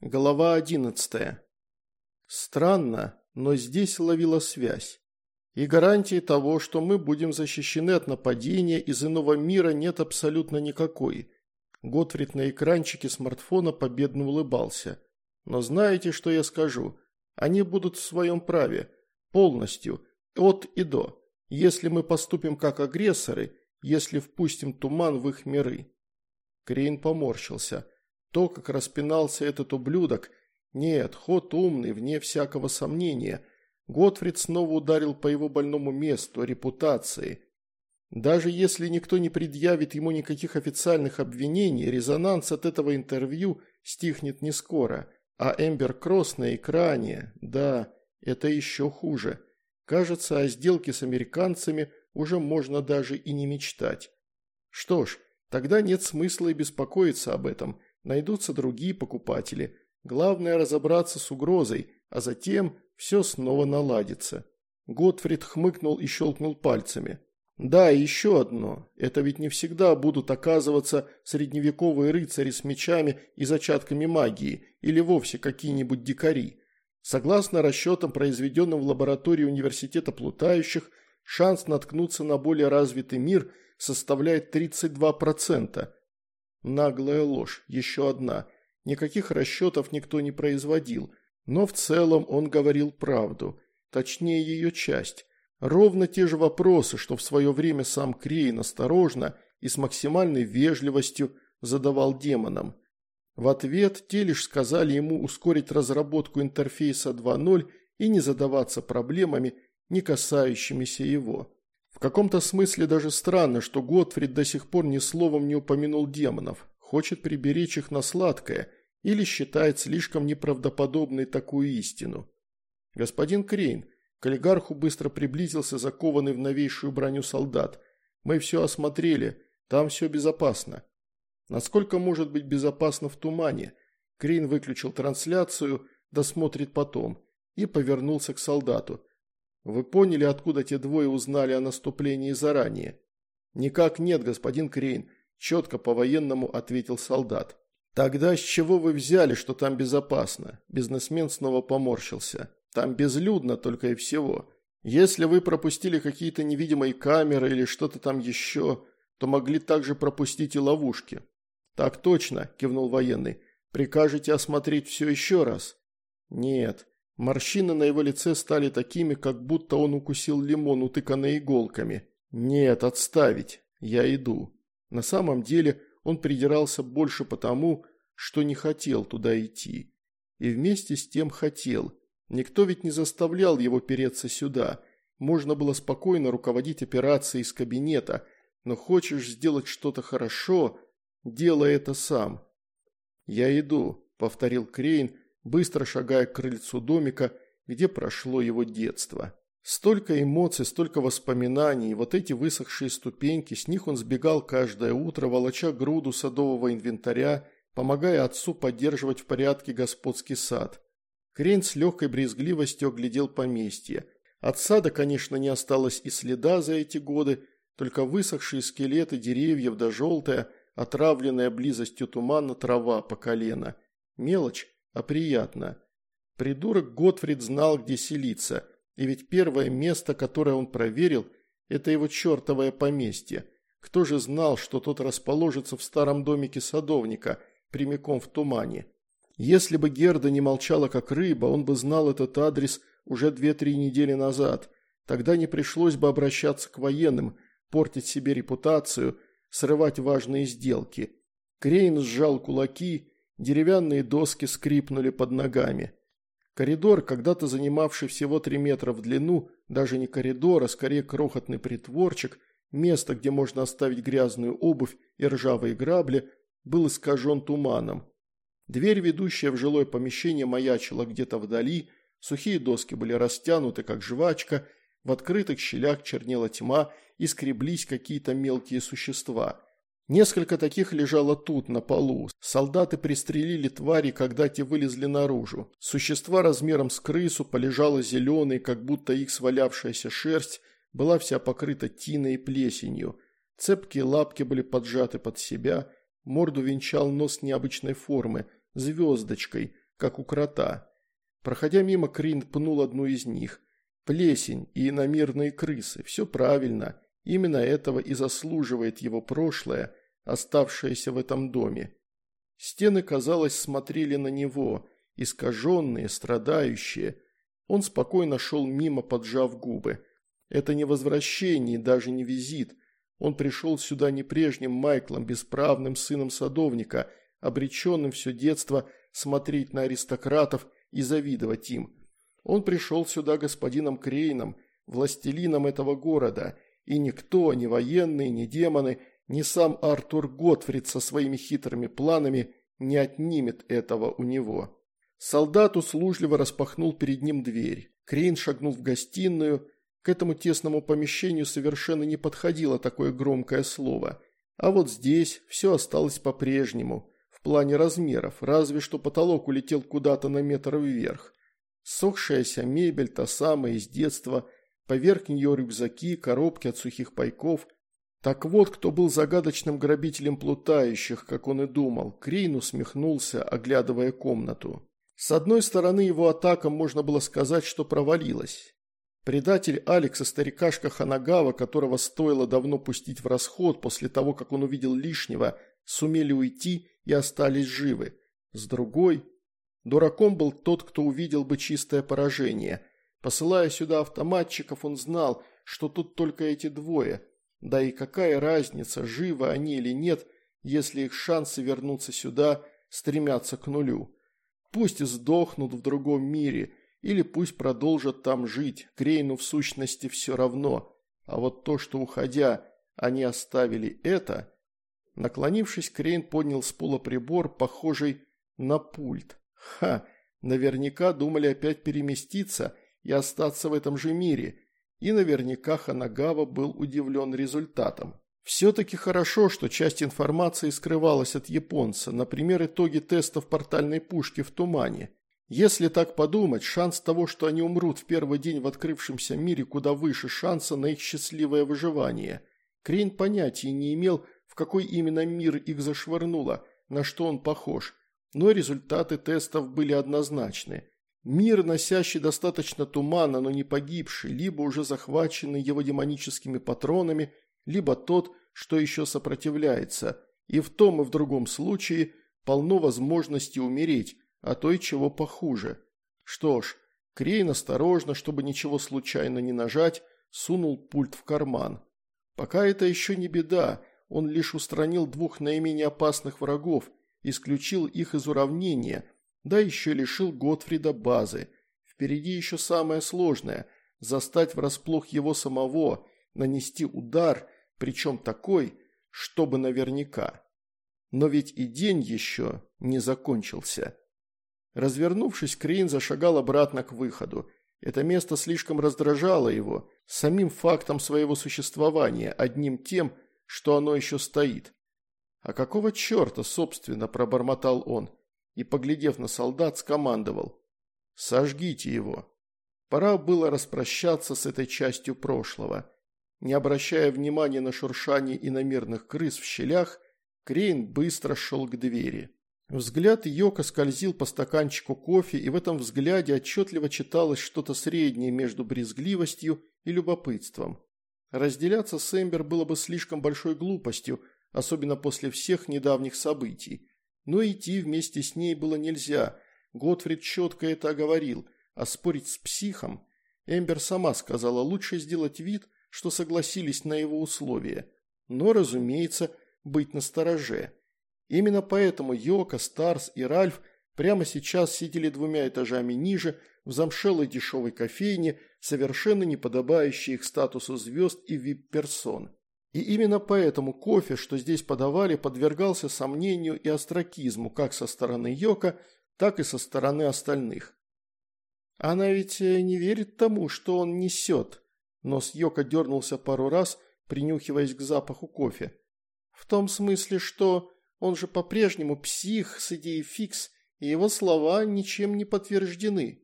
Глава одиннадцатая. Странно, но здесь ловила связь. И гарантии того, что мы будем защищены от нападения из иного мира нет абсолютно никакой. Готфрид на экранчике смартфона победно улыбался. Но знаете, что я скажу? Они будут в своем праве. Полностью. От и до. Если мы поступим как агрессоры, если впустим туман в их миры. Крейн поморщился. То, как распинался этот ублюдок, нет, ход умный, вне всякого сомнения. Готфрид снова ударил по его больному месту, репутации. Даже если никто не предъявит ему никаких официальных обвинений, резонанс от этого интервью стихнет не скоро. А Эмбер Кросс на экране, да, это еще хуже. Кажется, о сделке с американцами уже можно даже и не мечтать. Что ж, тогда нет смысла и беспокоиться об этом. Найдутся другие покупатели. Главное разобраться с угрозой, а затем все снова наладится. Готфрид хмыкнул и щелкнул пальцами. Да, и еще одно. Это ведь не всегда будут оказываться средневековые рыцари с мечами и зачатками магии, или вовсе какие-нибудь дикари. Согласно расчетам, произведенным в лаборатории университета плутающих, шанс наткнуться на более развитый мир составляет 32%. Наглая ложь, еще одна. Никаких расчетов никто не производил, но в целом он говорил правду, точнее ее часть. Ровно те же вопросы, что в свое время сам Крейн осторожно и с максимальной вежливостью задавал демонам. В ответ те лишь сказали ему ускорить разработку интерфейса 2.0 и не задаваться проблемами, не касающимися его. В каком-то смысле даже странно, что Готфрид до сих пор ни словом не упомянул демонов, хочет приберечь их на сладкое или считает слишком неправдоподобной такую истину. Господин Крейн, к олигарху быстро приблизился закованный в новейшую броню солдат. Мы все осмотрели, там все безопасно. Насколько может быть безопасно в тумане? Крейн выключил трансляцию, досмотрит потом, и повернулся к солдату. Вы поняли, откуда те двое узнали о наступлении заранее? Никак нет, господин Крейн, четко по-военному ответил солдат. «Тогда с чего вы взяли, что там безопасно?» Бизнесмен снова поморщился. «Там безлюдно только и всего. Если вы пропустили какие-то невидимые камеры или что-то там еще, то могли также пропустить и ловушки». «Так точно», – кивнул военный. «Прикажете осмотреть все еще раз?» «Нет». Морщины на его лице стали такими, как будто он укусил лимон, утыканный иголками. «Нет, отставить. Я иду». На самом деле он придирался больше потому, что не хотел туда идти. И вместе с тем хотел. Никто ведь не заставлял его переться сюда. Можно было спокойно руководить операцией из кабинета, но хочешь сделать что-то хорошо, делай это сам. «Я иду», – повторил Крейн, быстро шагая к крыльцу домика, где прошло его детство. Столько эмоций, столько воспоминаний, вот эти высохшие ступеньки, с них он сбегал каждое утро, волоча груду садового инвентаря, помогая отцу поддерживать в порядке господский сад. Крень с легкой брезгливостью оглядел поместье. От сада, конечно, не осталось и следа за эти годы, только высохшие скелеты деревьев да желтая, отравленная близостью тумана трава по колено. Мелочь, а приятно. Придурок Готфрид знал, где селиться – и ведь первое место, которое он проверил, это его чертовое поместье. Кто же знал, что тот расположится в старом домике садовника, прямиком в тумане? Если бы Герда не молчала как рыба, он бы знал этот адрес уже две-три недели назад. Тогда не пришлось бы обращаться к военным, портить себе репутацию, срывать важные сделки. Крейн сжал кулаки, деревянные доски скрипнули под ногами. Коридор, когда-то занимавший всего три метра в длину, даже не коридор, а скорее крохотный притворчик, место, где можно оставить грязную обувь и ржавые грабли, был искажен туманом. Дверь, ведущая в жилое помещение, маячила где-то вдали, сухие доски были растянуты, как жвачка, в открытых щелях чернела тьма и скреблись какие-то мелкие существа – Несколько таких лежало тут, на полу. Солдаты пристрелили твари, когда те вылезли наружу. Существа размером с крысу полежало зеленой, как будто их свалявшаяся шерсть была вся покрыта тиной и плесенью. Цепкие лапки были поджаты под себя, морду венчал нос необычной формы, звездочкой, как у крота. Проходя мимо, Крин пнул одну из них. Плесень и иномирные крысы, все правильно. Именно этого и заслуживает его прошлое – оставшееся в этом доме. Стены, казалось, смотрели на него, искаженные, страдающие. Он спокойно шел мимо, поджав губы. Это не возвращение даже не визит. Он пришел сюда не прежним Майклом, бесправным сыном садовника, обреченным все детство смотреть на аристократов и завидовать им. Он пришел сюда господином Крейном, властелином этого города, и никто, ни военные, ни демоны, ни сам Артур Готфрид со своими хитрыми планами не отнимет этого у него. Солдат услужливо распахнул перед ним дверь. Крейн шагнул в гостиную. К этому тесному помещению совершенно не подходило такое громкое слово. А вот здесь все осталось по-прежнему, плане размеров, разве что потолок улетел куда-то на метр вверх. Сохшаяся мебель, та самая из детства, поверх нее рюкзаки, коробки от сухих пайков. Так вот, кто был загадочным грабителем плутающих, как он и думал. Крейн усмехнулся, оглядывая комнату. С одной стороны, его атака можно было сказать, что провалилась. Предатель Алекса, старикашка Ханагава, которого стоило давно пустить в расход после того, как он увидел лишнего, сумели уйти и остались живы. С другой, дураком был тот, кто увидел бы чистое поражение. Посылая сюда автоматчиков, он знал, что тут только эти двое. Да и какая разница, живы они или нет, если их шансы вернуться сюда стремятся к нулю. Пусть сдохнут в другом мире, или пусть продолжат там жить, Крейну в сущности все равно. А вот то, что уходя, они оставили это... Наклонившись, Крейн поднял с пола прибор, похожий на пульт. Ха, наверняка думали опять переместиться и остаться в этом же мире. И наверняка Ханагава был удивлен результатом. Все-таки хорошо, что часть информации скрывалась от японца, например, итоги тестов портальной пушки в тумане. Если так подумать, шанс того, что они умрут в первый день в открывшемся мире, куда выше шанса на их счастливое выживание. Крейн понятия не имел, в какой именно мир их зашвырнуло, на что он похож, но результаты тестов были однозначны. Мир, носящий достаточно тумана, но не погибший, либо уже захваченный его демоническими патронами, либо тот, что еще сопротивляется, и в том и в другом случае полно возможности умереть, а то и чего похуже. Что ж, Крейн осторожно, чтобы ничего случайно не нажать, сунул пульт в карман. Пока это еще не беда, он лишь устранил двух наименее опасных врагов, исключил их из уравнения, да еще лишил Готфрида базы. Впереди еще самое сложное – застать врасплох его самого, нанести удар, причем такой, чтобы наверняка. Но ведь и день еще не закончился. Развернувшись, Крейн зашагал обратно к выходу. Это место слишком раздражало его, самим фактом своего существования, одним тем, что оно еще стоит. «А какого черта, собственно?» – пробормотал он и, поглядев на солдат, скомандовал. «Сожгите его». Пора было распрощаться с этой частью прошлого. Не обращая внимания на шуршание иномерных крыс в щелях, Крейн быстро шел к двери. Взгляд Йока скользил по стаканчику кофе, и в этом взгляде отчетливо читалось что-то среднее между брезгливостью и любопытством. Разделяться с Эмбер было бы слишком большой глупостью, особенно после всех недавних событий. Но идти вместе с ней было нельзя. Готфрид четко это оговорил, а спорить с психом... Эмбер сама сказала, лучше сделать вид, что согласились на его условия, но, разумеется, быть настороже. Именно поэтому Йока, Старс и Ральф прямо сейчас сидели двумя этажами ниже, в замшелой дешевой кофейне, совершенно не подобающей их статусу звезд и вип-персон. И именно поэтому кофе, что здесь подавали, подвергался сомнению и остракизму как со стороны Йока, так и со стороны остальных. Она ведь э, не верит тому, что он несет, Нос Йока дернулся пару раз, принюхиваясь к запаху кофе. В том смысле, что он же по-прежнему псих с идеей фикс, и его слова ничем не подтверждены.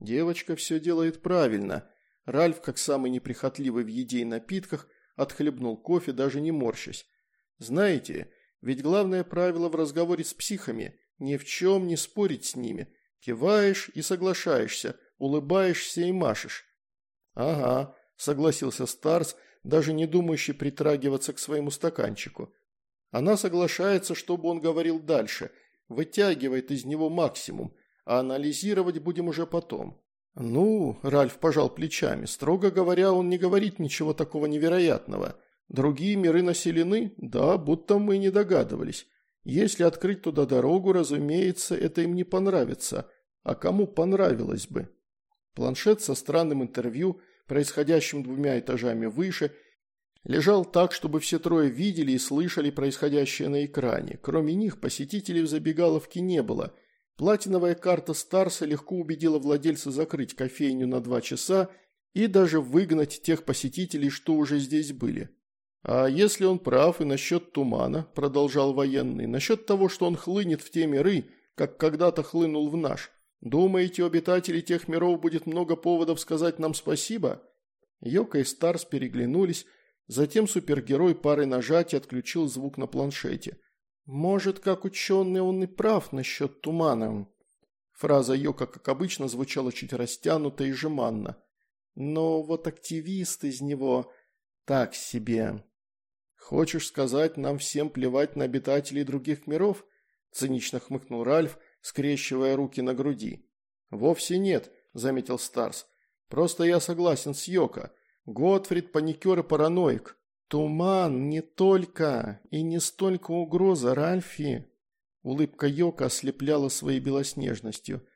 Девочка все делает правильно. Ральф, как самый неприхотливый в еде и напитках, отхлебнул кофе, даже не морщась. Знаете, ведь главное правило в разговоре с психами – ни в чем не спорить с ними. Киваешь и соглашаешься, улыбаешься и машешь. Ага, согласился Старс, даже не думающий притрагиваться к своему стаканчику. Она соглашается, чтобы он говорил дальше, вытягивает из него максимум, а анализировать будем уже потом. «Ну», – Ральф пожал плечами, – «строго говоря, он не говорит ничего такого невероятного. Другие миры населены? Да, будто мы не догадывались. Если открыть туда дорогу, разумеется, это им не понравится. А кому понравилось бы?» Планшет со странным интервью, происходящим двумя этажами выше, лежал так, чтобы все трое видели и слышали происходящее на экране. Кроме них посетителей в забегаловке не было – Платиновая карта Старса легко убедила владельца закрыть кофейню на два часа и даже выгнать тех посетителей, что уже здесь были. «А если он прав и насчет тумана», – продолжал военный, – «насчет того, что он хлынет в те миры, как когда-то хлынул в наш, думаете, у обитателей тех миров будет много поводов сказать нам спасибо?» Йока и Старс переглянулись, затем супергерой парой нажатий отключил звук на планшете – «Может, как ученый он и прав насчет тумана». Фраза Йока, как обычно, звучала чуть растянуто и жеманно. «Но вот активист из него так себе». «Хочешь сказать, нам всем плевать на обитателей других миров?» – цинично хмыкнул Ральф, скрещивая руки на груди. «Вовсе нет», – заметил Старс. «Просто я согласен с Йока. Готфрид – паникер и параноик. «Туман не только и не столько угроза, Ральфи!» Улыбка Йока ослепляла своей белоснежностью.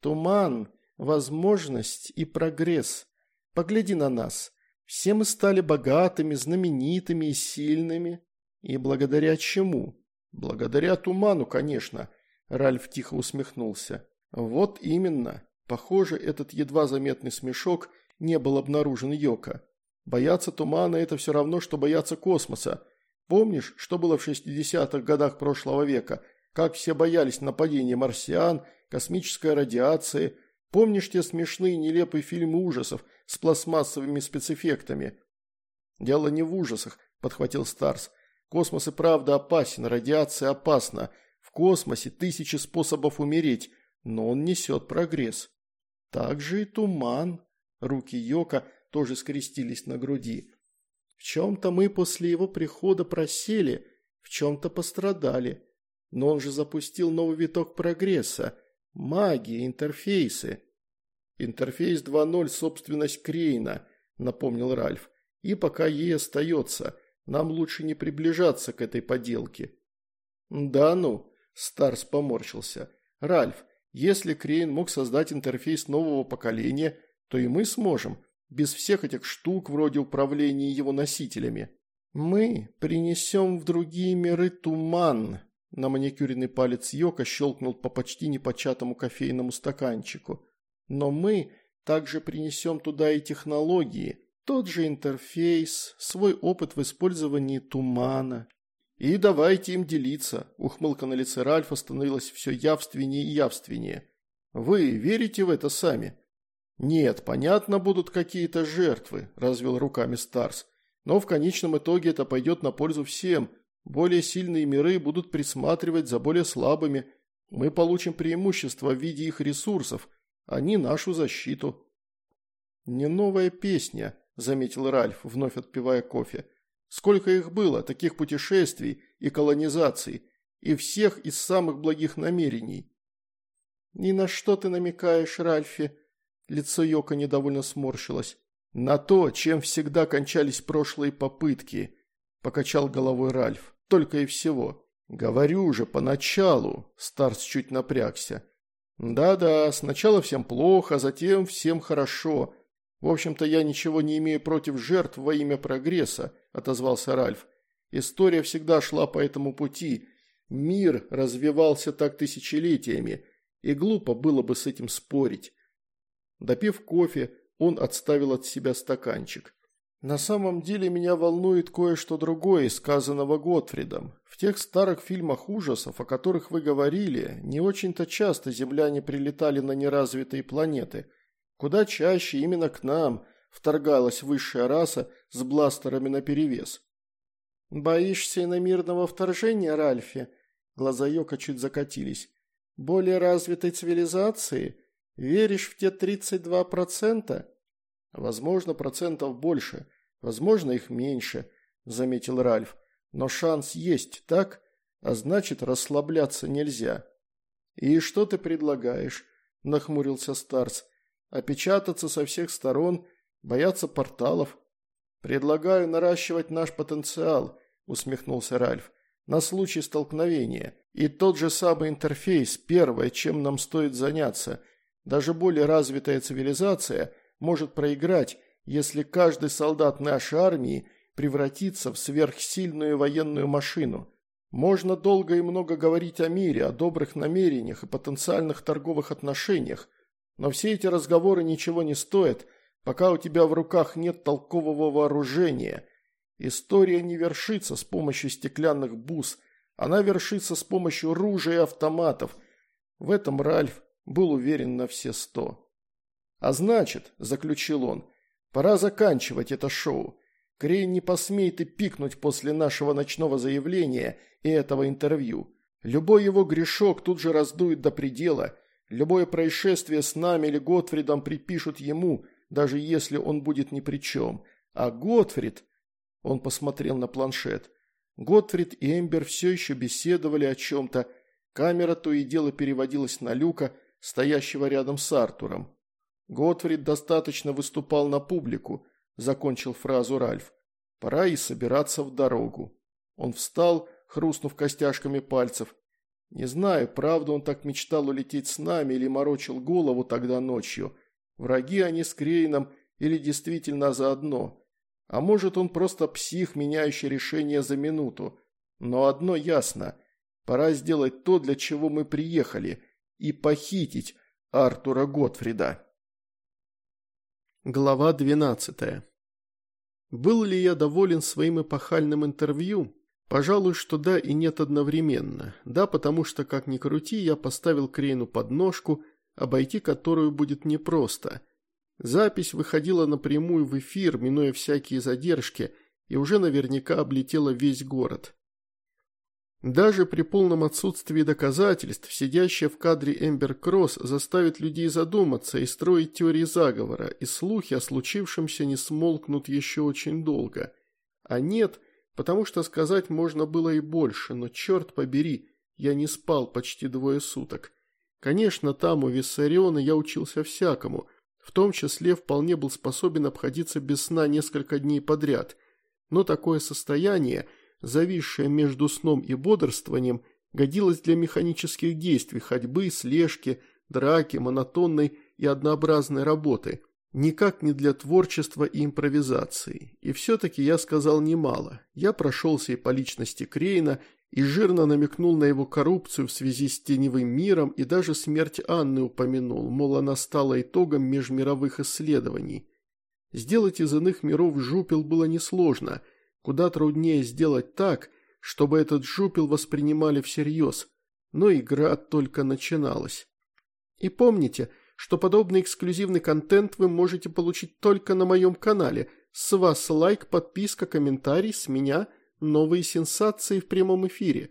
«Туман, возможность и прогресс. Погляди на нас. Все мы стали богатыми, знаменитыми и сильными. И благодаря чему? Благодаря туману, конечно». Ральф тихо усмехнулся. «Вот именно. Похоже, этот едва заметный смешок не был обнаружен Йока. Бояться тумана – это все равно, что бояться космоса. Помнишь, что было в 60-х годах прошлого века? Как все боялись нападения марсиан, космической радиации? Помнишь те смешные нелепые фильмы ужасов с пластмассовыми спецэффектами? Дело не в ужасах, подхватил Старс. Космос и правда опасен, радиация опасна. В космосе тысячи способов умереть, но он несет прогресс. Так же и туман. Руки Йока – тоже скрестились на груди. В чем-то мы после его прихода просели, в чем-то пострадали. Но он же запустил новый виток прогресса. Магия, интерфейсы. Интерфейс 2.0 – собственность Крейна, напомнил Ральф. И пока ей остается, нам лучше не приближаться к этой поделке. Да ну, Старс поморщился. Ральф, если Крейн мог создать интерфейс нового поколения, то и мы сможем – без всех этих штук вроде управления его носителями. Мы принесем в другие миры туман. На маникюренный палец Йока щелкнул по почти непочатому кофейному стаканчику. Но мы также принесем туда и технологии, тот же интерфейс, свой опыт в использовании тумана. И давайте им делиться. Ухмылка на лице Ральфа становилась все явственнее и явственнее. Вы верите в это сами? «Нет, понятно, будут какие-то жертвы», – развел руками Старс. «Но в конечном итоге это пойдет на пользу всем. Более сильные миры будут присматривать за более слабыми. Мы получим преимущество в виде их ресурсов, они нашу защиту». «Не новая песня», – заметил Ральф, вновь отпивая кофе. «Сколько их было, таких путешествий и колонизаций, и всех из самых благих намерений». «Ни на что ты намекаешь, Ральфи?» Лицо Йока недовольно сморщилось. «На то, чем всегда кончались прошлые попытки», – покачал головой Ральф. «Только и всего». «Говорю же, поначалу», – Старс чуть напрягся. «Да-да, сначала всем плохо, а затем всем хорошо. В общем-то, я ничего не имею против жертв во имя прогресса», – отозвался Ральф. «История всегда шла по этому пути. Мир развивался так тысячелетиями, и глупо было бы с этим спорить. Допив кофе, он отставил от себя стаканчик. «На самом деле меня волнует кое-что другое, сказанного Готфридом. В тех старых фильмах ужасов, о которых вы говорили, не очень-то часто земляне прилетали на неразвитые планеты. Куда чаще именно к нам вторгалась высшая раса с бластерами наперевес». «Боишься иномирного вторжения, Ральфи?» Глаза Йока чуть закатились. «Более развитой цивилизации?» Веришь в те 32%? Возможно, процентов больше, возможно, их меньше, заметил Ральф. Но шанс есть, так? А значит, расслабляться нельзя. И что ты предлагаешь? Нахмурился Старс. Опечататься со всех сторон, бояться порталов. Предлагаю наращивать наш потенциал, усмехнулся Ральф, на случай столкновения. И тот же самый интерфейс – первое, чем нам стоит заняться. Даже более развитая цивилизация может проиграть, если каждый солдат нашей армии превратится в сверхсильную военную машину. Можно долго и много говорить о мире, о добрых намерениях и потенциальных торговых отношениях, но все эти разговоры ничего не стоят, пока у тебя в руках нет толкового вооружения. История не вершится с помощью стеклянных бус, она вершится с помощью ружей и автоматов. В этом Ральф был уверен на все сто. «А значит», – заключил он, – «пора заканчивать это шоу. Крейн не посмеет и пикнуть после нашего ночного заявления и этого интервью. Любой его грешок тут же раздует до предела. Любое происшествие с нами или Готфридом припишут ему, даже если он будет ни при чем. А Готфрид... Он посмотрел на планшет. Готфрид и Эмбер все еще беседовали о чем-то. Камера то и дело переводилась на Люка, стоящего рядом с Артуром. Готфрид достаточно выступал на публику. – закончил фразу Ральф. «Пора и собираться в дорогу». Он встал, хрустнув костяшками пальцев. Не знаю, правда он так мечтал улететь с нами или морочил голову тогда ночью. Враги они с Крейном или действительно заодно. А может он просто псих, меняющий решение за минуту. Но одно ясно. Пора сделать то, для чего мы приехали, и похитить Артура Готфрида. Глава 12. Был ли я доволен своим эпохальным интервью? Пожалуй, что да и нет одновременно. Да, потому что, как ни крути, я поставил Крейну подножку, обойти которую будет непросто. Запись выходила напрямую в эфир, минуя всякие задержки, и уже наверняка облетела весь город. Даже при полном отсутствии доказательств, сидящая в кадре Эмбер Кросс заставит людей задуматься и строить теории заговора, и слухи о случившемся не смолкнут еще очень долго. А нет, потому что сказать можно было и больше, но черт побери, я не спал почти двое суток. Конечно, там у Виссариона я учился всякому, в том числе вполне был способен обходиться без сна несколько дней подряд, но такое состояние – зависшая между сном и бодрствованием, годилась для механических действий, ходьбы, слежки, драки, монотонной и однообразной работы, никак не для творчества и импровизации. И все-таки я сказал немало. Я прошелся и по личности Крейна, и жирно намекнул на его коррупцию в связи с теневым миром и даже смерть Анны упомянул, мол, она стала итогом межмировых исследований. Сделать из иных миров жупел было несложно – Куда труднее сделать так, чтобы этот жупел воспринимали всерьез, но игра только начиналась. И помните, что подобный эксклюзивный контент вы можете получить только на моем канале. С вас лайк, подписка, комментарий, с меня новые сенсации в прямом эфире.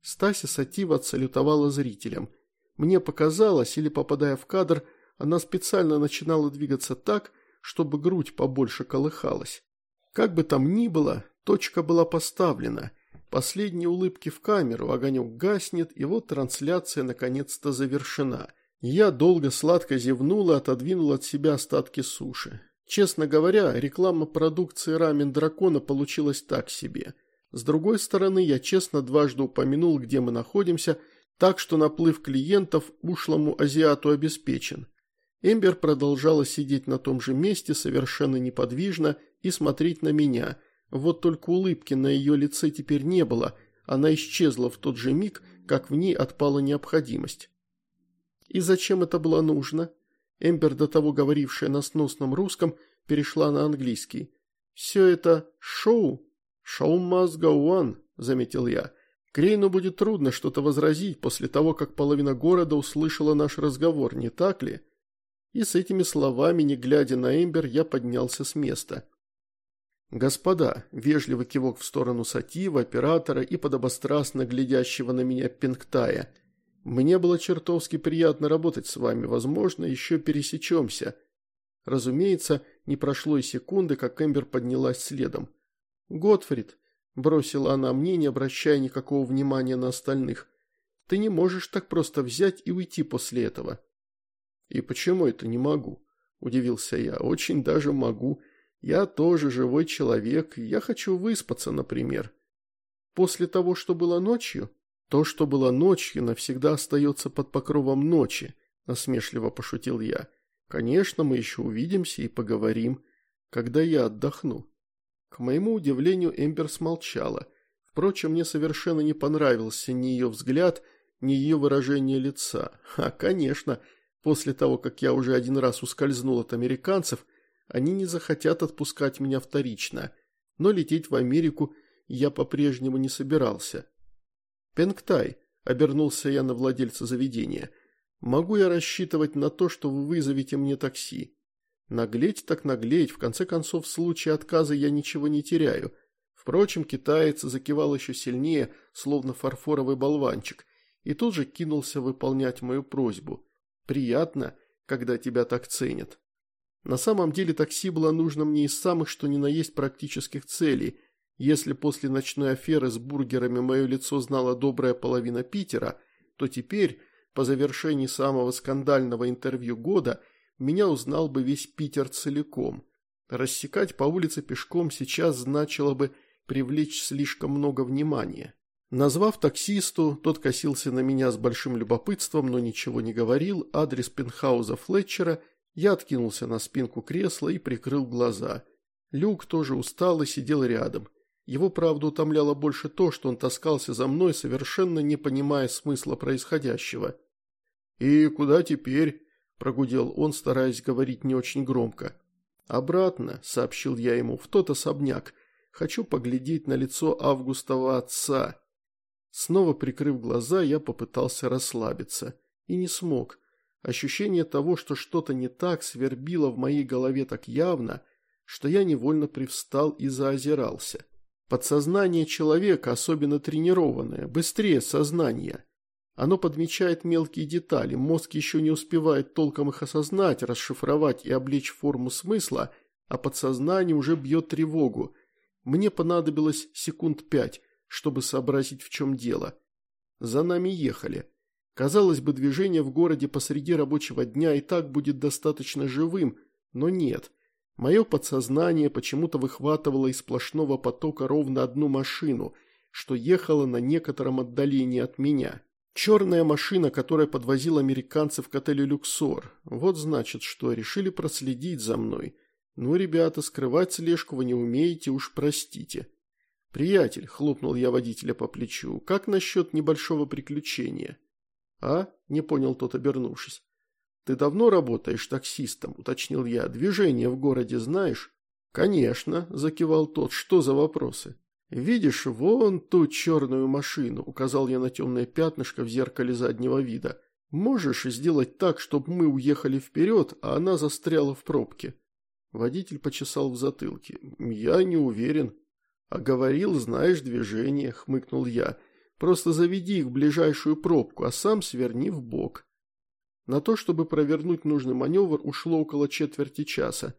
Стася Сатива отсалютовала зрителям. Мне показалось, или попадая в кадр, она специально начинала двигаться так, чтобы грудь побольше колыхалась. Как бы там ни было, точка была поставлена. Последние улыбки в камеру, огонек гаснет, и вот трансляция наконец-то завершена. Я долго сладко зевнула, отодвинула от себя остатки суши. Честно говоря, реклама продукции «Рамен дракона» получилась так себе. С другой стороны, я честно дважды упомянул, где мы находимся, так что наплыв клиентов ушлому азиату обеспечен. Эмбер продолжала сидеть на том же месте, совершенно неподвижно, и смотреть на меня. Вот только улыбки на ее лице теперь не было, она исчезла в тот же миг, как в ней отпала необходимость. И зачем это было нужно? Эмбер, до того говорившая на сносном русском, перешла на английский. «Все это шоу? Шоу must go on», – заметил я. Крейну будет трудно что-то возразить после того, как половина города услышала наш разговор, не так ли? И с этими словами, не глядя на Эмбер, я поднялся с места. «Господа», – вежливый кивок в сторону Сатива, оператора и подобострастно глядящего на меня Пинктая. «Мне было чертовски приятно работать с вами, возможно, еще пересечемся». Разумеется, не прошло и секунды, как Эмбер поднялась следом. «Готфрид», – бросила она мне, не обращая никакого внимания на остальных, – «ты не можешь так просто взять и уйти после этого». «И почему это не могу?» – удивился я. «Очень даже могу. Я тоже живой человек, я хочу выспаться, например». «После того, что было ночью?» «То, что было ночью, навсегда остается под покровом ночи», – насмешливо пошутил я. «Конечно, мы еще увидимся и поговорим, когда я отдохну». К моему удивлению, Эмбер смолчала. Впрочем, мне совершенно не понравился ни ее взгляд, ни ее выражение лица. А, конечно, после того, как я уже один раз ускользнул от американцев, они не захотят отпускать меня вторично. Но лететь в Америку я по-прежнему не собирался. «Пенгтай», – обернулся я на владельца заведения, – «могу я рассчитывать на то, что вы вызовете мне такси?» Наглеть так наглеть, в конце концов, в случае отказа я ничего не теряю. Впрочем, китаец закивал еще сильнее, словно фарфоровый болванчик, и тут же кинулся выполнять мою просьбу. Приятно, когда тебя так ценят. На самом деле такси было нужно мне из самых что ни на есть практических целей. Если после ночной аферы с бургерами мое лицо знала добрая половина Питера, то теперь, по завершении самого скандального интервью года – меня узнал бы весь Питер целиком. Рассекать по улице пешком сейчас значило бы привлечь слишком много внимания. Назвав таксисту, тот косился на меня с большим любопытством, но ничего не говорил, адрес пентхауза Флетчера, я откинулся на спинку кресла и прикрыл глаза. Люк тоже устал и сидел рядом. Его, правда, утомляло больше то, что он таскался за мной, совершенно не понимая смысла происходящего. «И куда теперь?» – прогудел он, стараясь говорить не очень громко. «Обратно», – сообщил я ему, – «в тот особняк. Хочу поглядеть на лицо Августова отца». Снова прикрыв глаза, я попытался расслабиться. И не смог. Ощущение того, что что-то не так, свербило в моей голове так явно, что я невольно привстал и заозирался. Подсознание человека, особенно тренированное, быстрее сознания. Оно подмечает мелкие детали, мозг еще не успевает толком их осознать, расшифровать и облечь форму смысла, а подсознание уже бьет тревогу. Мне понадобилось секунд пять, чтобы сообразить, в чем дело. За нами ехали. Казалось бы, движение в городе посреди рабочего дня и так будет достаточно живым, но нет. Мое подсознание почему-то выхватывало из сплошного потока ровно одну машину, что ехала на некотором отдалении от меня. Черная машина, которая подвозила американцев к отелю «Люксор». Вот значит, что решили проследить за мной. Ну, ребята, скрывать слежку вы не умеете, уж простите. «Приятель», – хлопнул я водителя по плечу, – «как насчет небольшого приключения?» «А?» – не понял тот, обернувшись. «Ты давно работаешь таксистом?» – уточнил я. «Движение в городе знаешь?» «Конечно», – закивал тот. «Что за вопросы?» «Видишь, вон ту черную машину», – указал я на темное пятнышко в зеркале заднего вида. «Можешь сделать так, чтобы мы уехали вперед, а она застряла в пробке?» Водитель почесал в затылке. «Я не уверен». «А говорил, знаешь движение», – хмыкнул я. «Просто заведи их в ближайшую пробку, а сам сверни в бок». На то, чтобы провернуть нужный маневр, ушло около четверти часа.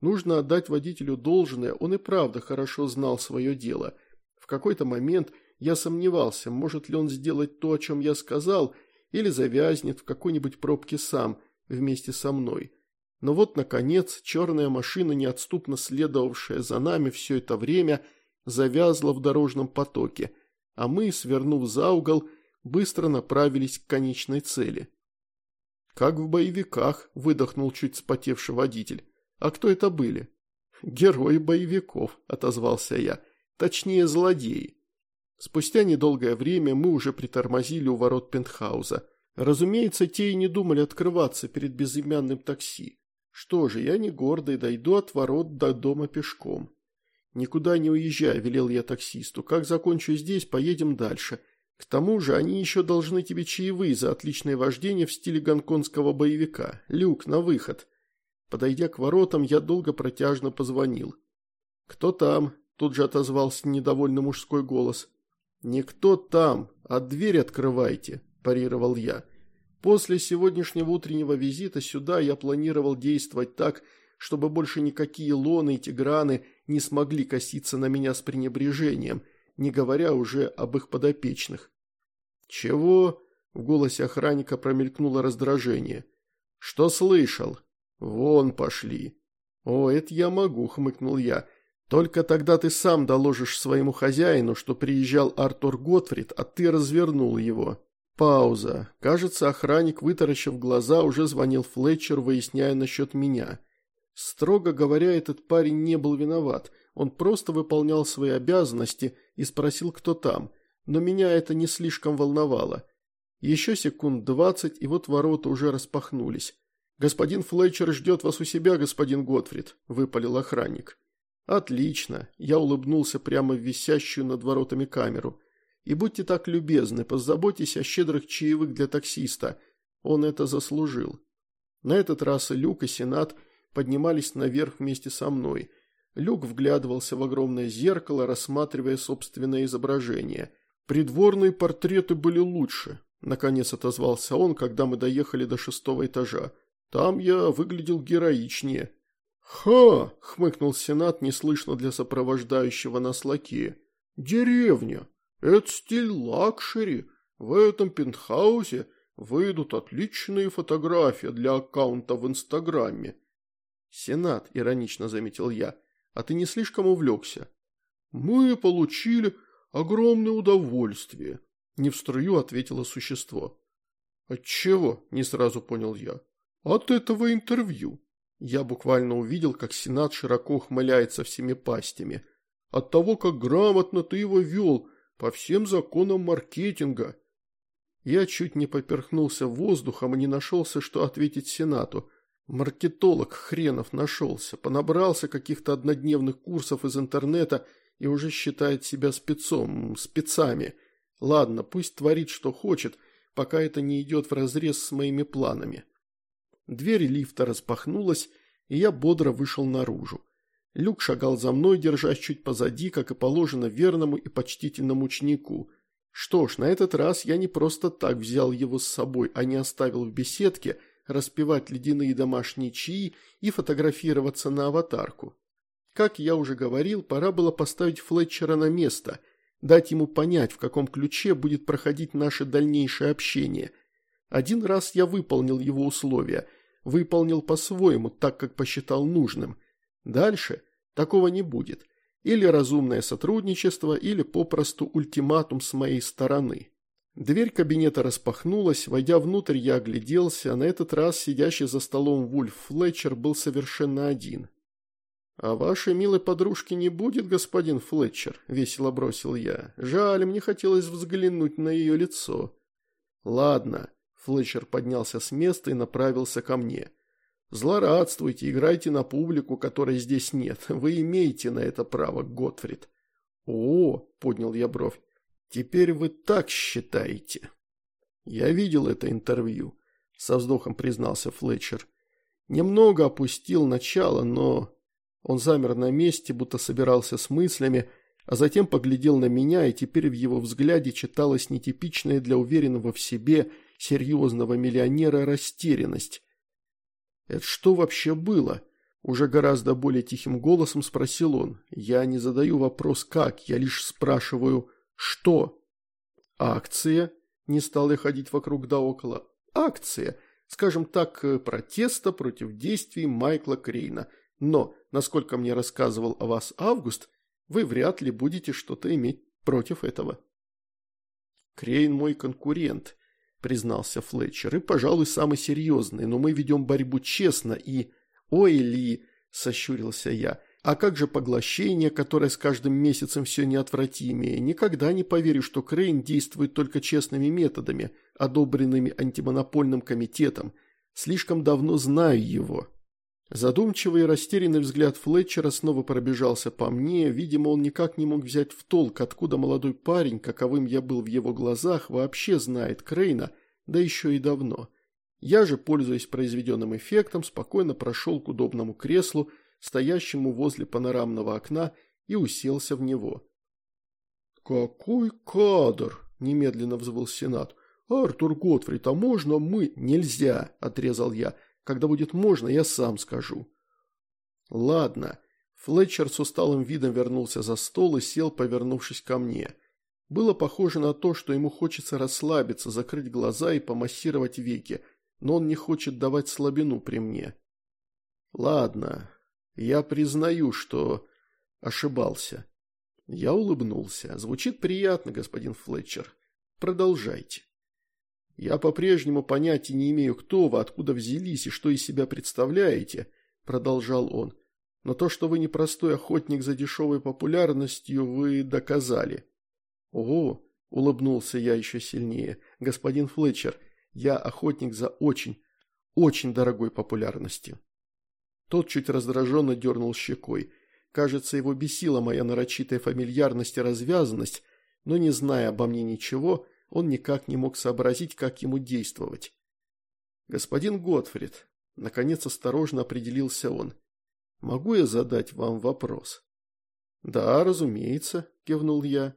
Нужно отдать водителю должное, он и правда хорошо знал свое дело. В какой-то момент я сомневался, может ли он сделать то, о чем я сказал, или завязнет в какой-нибудь пробке сам, вместе со мной. Но вот, наконец, черная машина, неотступно следовавшая за нами все это время, завязла в дорожном потоке, а мы, свернув за угол, быстро направились к конечной цели. «Как в боевиках», – выдохнул чуть спотевший водитель. «А кто это были?» «Герои боевиков», – отозвался я. «Точнее, злодеи». Спустя недолгое время мы уже притормозили у ворот пентхауза. Разумеется, те и не думали открываться перед безымянным такси. Что же, я не гордый, дойду от ворот до дома пешком. «Никуда не уезжай», – велел я таксисту. «Как закончу здесь, поедем дальше. К тому же они еще должны тебе чаевые за отличное вождение в стиле гонконгского боевика. Люк, на выход». Подойдя к воротам, я долго протяжно позвонил. «Кто там?» – тут же отозвался недовольный мужской голос. «Никто там, а дверь открывайте», – парировал я. После сегодняшнего утреннего визита сюда я планировал действовать так, чтобы больше никакие лоны и тиграны не смогли коситься на меня с пренебрежением, не говоря уже об их подопечных. «Чего?» – в голосе охранника промелькнуло раздражение. «Что слышал?» «Вон пошли». «О, это я могу», – хмыкнул я. «Только тогда ты сам доложишь своему хозяину, что приезжал Артур Готфрид, а ты развернул его». Пауза. Кажется, охранник, вытаращив глаза, уже звонил Флетчер, выясняя насчет меня. Строго говоря, этот парень не был виноват. Он просто выполнял свои обязанности и спросил, кто там. Но меня это не слишком волновало. Еще секунд двадцать, и вот ворота уже распахнулись. «Господин Флетчер ждет вас у себя, господин Готфрид», – выпалил охранник. «Отлично», – я улыбнулся прямо в висящую над воротами камеру. «И будьте так любезны, позаботьтесь о щедрых чаевых для таксиста. Он это заслужил». На этот раз и Люк, и Сенат поднимались наверх вместе со мной. Люк вглядывался в огромное зеркало, рассматривая собственное изображение. Придворные портреты были лучше, наконец отозвался он, когда мы доехали до шестого этажа. Там я выглядел героичнее». «Ха!» – хмыкнул Сенат неслышно для сопровождающего нас лакея. «Деревня. Это стиль лакшери. В этом пентхаусе выйдут отличные фотографии для аккаунта в Инстаграме». «Сенат», – иронично заметил я, – «а ты не слишком увлекся?» «Мы получили огромное удовольствие», – не в струю ответило существо. «Отчего?» – не сразу понял я. От этого интервью. Я буквально увидел, как Сенат широко ухмыляется всеми пастями. От того, как грамотно ты его вел, по всем законам маркетинга. Я чуть не поперхнулся воздухом и не нашелся, что ответить Сенату. Маркетолог хренов нашелся, понабрался каких-то однодневных курсов из интернета и уже считает себя спецом, спецами. Ладно, пусть творит, что хочет, пока это не идет вразрез с моими планами. Дверь лифта распахнулась, и я бодро вышел наружу. Люк шагал за мной, держась чуть позади, как и положено верному и почтительному ученику. Что ж, на этот раз я не просто так взял его с собой, а не оставил в беседке распевать ледяные домашние чаи и фотографироваться на аватарку. Как я уже говорил, пора было поставить Флетчера на место, дать ему понять, в каком ключе будет проходить наше дальнейшее общение – один раз я выполнил его условия, выполнил по-своему, так как посчитал нужным. Дальше такого не будет. Или разумное сотрудничество, или попросту ультиматум с моей стороны. Дверь кабинета распахнулась, войдя внутрь, я огляделся, а на этот раз сидящий за столом Вульф Флетчер был совершенно один. «А вашей милой подружки не будет, господин Флетчер?» – весело бросил я. «Жаль, мне хотелось взглянуть на ее лицо». «Ладно, Флетчер поднялся с места и направился ко мне. «Злорадствуйте, играйте на публику, которой здесь нет. Вы имеете на это право, Готфрид». «О!» – поднял я бровь. «Теперь вы так считаете?» «Я видел это интервью», – со вздохом признался Флетчер. «Немного опустил начало, но...» Он замер на месте, будто собирался с мыслями, а затем поглядел на меня, и теперь в его взгляде читалась нетипичная для уверенного в себе – серьезного миллионера растерянность. «Это что вообще было?» Уже гораздо более тихим голосом спросил он. «Я не задаю вопрос «как», я лишь спрашиваю «что?». «Акция?» – не стал я ходить вокруг да около. «Акция, скажем так, протеста против действий Майкла Крейна. Но, насколько мне рассказывал о вас Август, вы вряд ли будете что-то иметь против этого». Крейн мой конкурент, признался Флетчер, и, пожалуй, самый серьезный, но мы ведем борьбу честно и... Ой, Ли, сощурился я, а как же поглощение, которое с каждым месяцем все неотвратимее? Никогда не поверю, что Крейн действует только честными методами, одобренными антимонопольным комитетом. Слишком давно знаю его. Задумчивый и растерянный взгляд Флетчера снова пробежался по мне, видимо, он никак не мог взять в толк, откуда молодой парень, каковым я был в его глазах, вообще знает Крейна, да еще и давно. Я же, пользуясь произведенным эффектом, спокойно прошел к удобному креслу, стоящему возле панорамного окна, и уселся в него. «Какой кадр!» – немедленно взвыл Сенат. «Артур Готфрид, а можно мы?» «Нельзя!» – отрезал я. Когда будет можно, я сам скажу». «Ладно». Флетчер с усталым видом вернулся за стол и сел, повернувшись ко мне. Было похоже на то, что ему хочется расслабиться, закрыть глаза и помассировать веки, но он не хочет давать слабину при мне. Ладно, я признаю, что ошибался. Я улыбнулся. Звучит приятно, господин Флетчер. Продолжайте. Я по-прежнему понятия не имею, кто вы, откуда взялись и что из себя представляете, продолжал он. Но то, что вы непростой охотник за дешевой популярностью, вы доказали. Ого, улыбнулся я еще сильнее. Господин Флетчер, я охотник за очень, очень дорогой популярностью. Тот чуть раздраженно дернул щекой. Кажется, его бесила моя нарочитая фамильярность и развязанность, но не зная обо мне ничего, он никак не мог сообразить, как ему действовать. «Господин Готфрид», — наконец осторожно определился он, — «могу я задать вам вопрос?» «Да, разумеется», – кивнул я.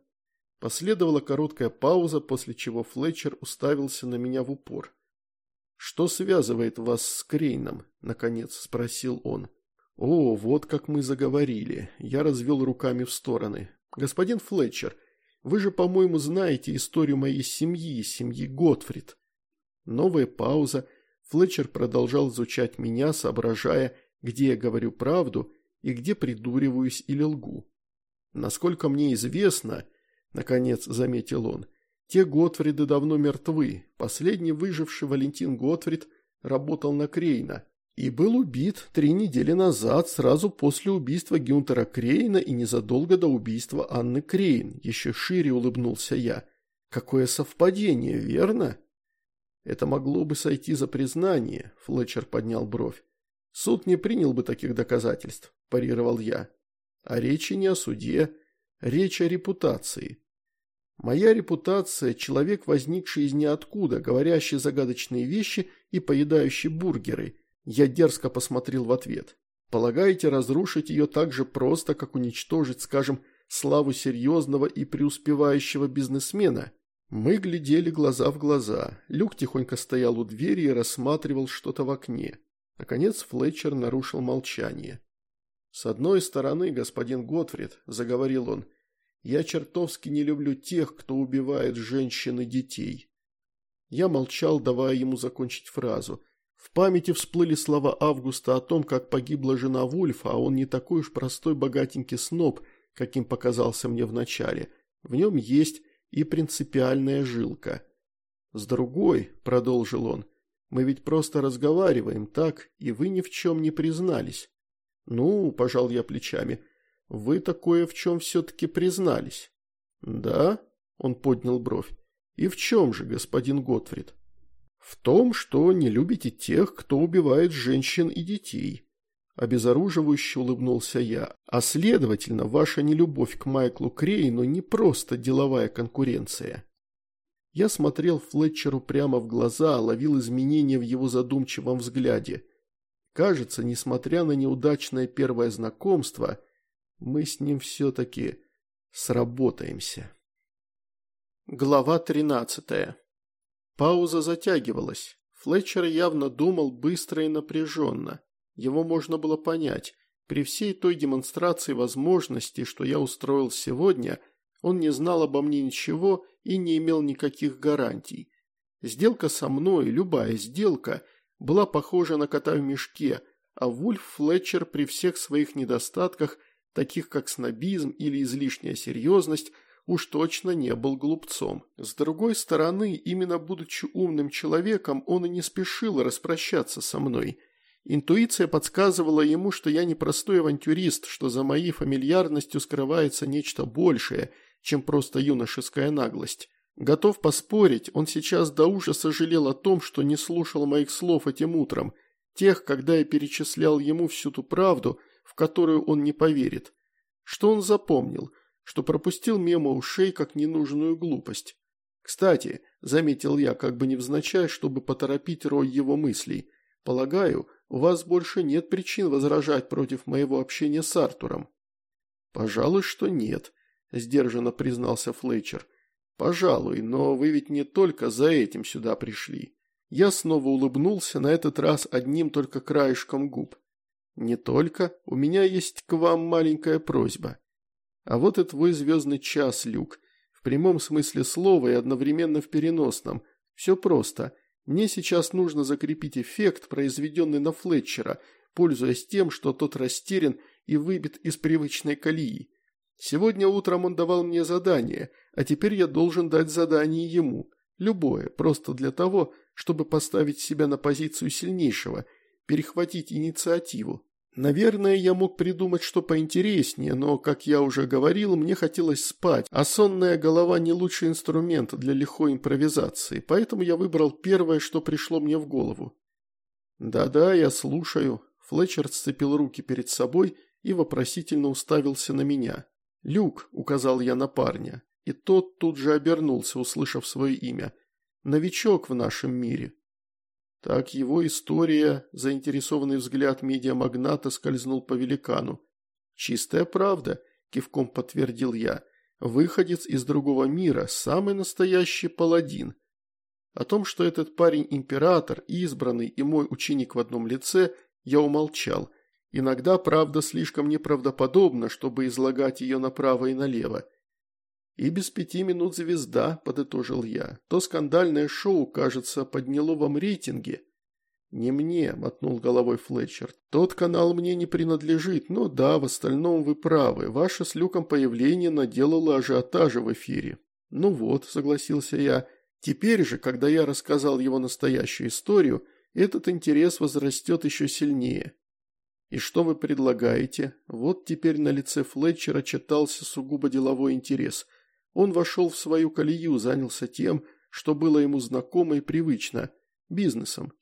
Последовала короткая пауза, после чего Флетчер уставился на меня в упор. «Что связывает вас с Крейном?» – наконец спросил он. «О, вот как мы заговорили». Я развел руками в стороны. «Господин Флетчер, вы же, по-моему, знаете историю моей семьи, семьи Готфрид». Новая пауза. Флетчер продолжал изучать меня, соображая, где я говорю правду и где придуриваюсь или лгу. Насколько мне известно, наконец заметил он. Те Готфриды давно мертвы. Последний выживший Валентин Готфрид работал на Крейна и был убит три недели назад, сразу после убийства Гюнтера Крейна и незадолго до убийства Анны Крейн. Еще шире улыбнулся я. Какое совпадение, верно? Это могло бы сойти за признание, Флетчер поднял бровь. Суд не принял бы таких доказательств, парировал я. А речи не о суде, речь о репутации. Моя репутация – человек, возникший из ниоткуда, говорящий загадочные вещи и поедающий бургеры. Я дерзко посмотрел в ответ. Полагаете, разрушить ее так же просто, как уничтожить, скажем, славу серьезного и преуспевающего бизнесмена? Мы глядели глаза в глаза. Люк тихонько стоял у двери и рассматривал что-то в окне. Наконец Флетчер нарушил молчание. «С одной стороны, господин Готфрид», – заговорил он, – я чертовски не люблю тех, кто убивает женщин и детей. Я молчал, давая ему закончить фразу. В памяти всплыли слова Августа о том, как погибла жена Вульфа, а он не такой уж простой богатенький сноб, каким показался мне вначале. В нем есть и принципиальная жилка. С другой, продолжил он, мы ведь просто разговариваем, так, и вы ни в чем не признались. Ну, пожал я плечами, — вы такое в чем все-таки признались. Да? Он поднял бровь. И в чем же, господин Готфрид? В том, что не любите тех, кто убивает женщин и детей. Обезоруживающе улыбнулся я. А следовательно, ваша нелюбовь к Майклу Крейну не просто деловая конкуренция. Я смотрел Флетчеру прямо в глаза, ловил изменения в его задумчивом взгляде. Кажется, несмотря на неудачное первое знакомство, мы с ним все-таки сработаемся. Глава тринадцатая. Пауза затягивалась. Флетчер явно думал быстро и напряженно. Его можно было понять. При всей той демонстрации возможностей, что я устроил сегодня, он не знал обо мне ничего и не имел никаких гарантий. Сделка со мной, любая сделка, была похожа на кота в мешке, а Вульф Флетчер при всех своих недостатках таких как снобизм или излишняя серьезность, уж точно не был глупцом. С другой стороны, именно будучи умным человеком, он и не спешил распрощаться со мной. Интуиция подсказывала ему, что я не простой авантюрист, что за моей фамильярностью скрывается нечто большее, чем просто юношеская наглость. Готов поспорить, он сейчас до ужаса жалел о том, что не слушал моих слов этим утром, тех, когда я перечислял ему всю ту правду, которую он не поверит. Что он запомнил? Что пропустил мимо ушей как ненужную глупость. Кстати, заметил я, как бы невзначай, чтобы поторопить рой его мыслей. Полагаю, у вас больше нет причин возражать против моего общения с Артуром. Пожалуй, что нет, сдержанно признался Флетчер. Пожалуй, но вы ведь не только за этим сюда пришли. Я снова улыбнулся, на этот раз одним только краешком губ. «Не только. У меня есть к вам маленькая просьба. А вот и твой звездный час, Люк. В прямом смысле слова и одновременно в переносном. Все просто. Мне сейчас нужно закрепить эффект, произведенный на Флетчера, пользуясь тем, что тот растерян и выбит из привычной колеи. Сегодня утром он давал мне задание, а теперь я должен дать задание ему. Любое, просто для того, чтобы поставить себя на позицию сильнейшего, перехватить инициативу. Наверное, я мог придумать что поинтереснее, но, как я уже говорил, мне хотелось спать, а сонная голова не лучший инструмент для лихой импровизации, поэтому я выбрал первое, что пришло мне в голову. «Да-да, я слушаю». Флетчер сцепил руки перед собой и вопросительно уставился на меня. «Люк», — указал я на парня, и тот тут же обернулся, услышав свое имя. «Новичок в нашем мире». Так его история, заинтересованный взгляд медиамагната скользнул по великану. «Чистая правда», – кивком подтвердил я. «Выходец из другого мира, самый настоящий паладин». О том, что этот парень император, избранный и мой ученик в одном лице, я умолчал. Иногда правда слишком неправдоподобна, чтобы излагать ее направо и налево. «И без пяти минут звезда», – подытожил я. «То скандальное шоу, кажется, подняло вам рейтинги». «Не мне», – мотнул головой Флетчер. «Тот канал мне не принадлежит, но да, в остальном вы правы. Ваше с Люком появление наделало ажиотажа в эфире». «Ну вот», – согласился я. «Теперь же, когда я рассказал его настоящую историю, этот интерес возрастет еще сильнее». «И что вы предлагаете?» Вот теперь на лице Флетчера читался сугубо деловой интерес – он вошел в свою колею, занялся тем, что было ему знакомо и привычно – бизнесом.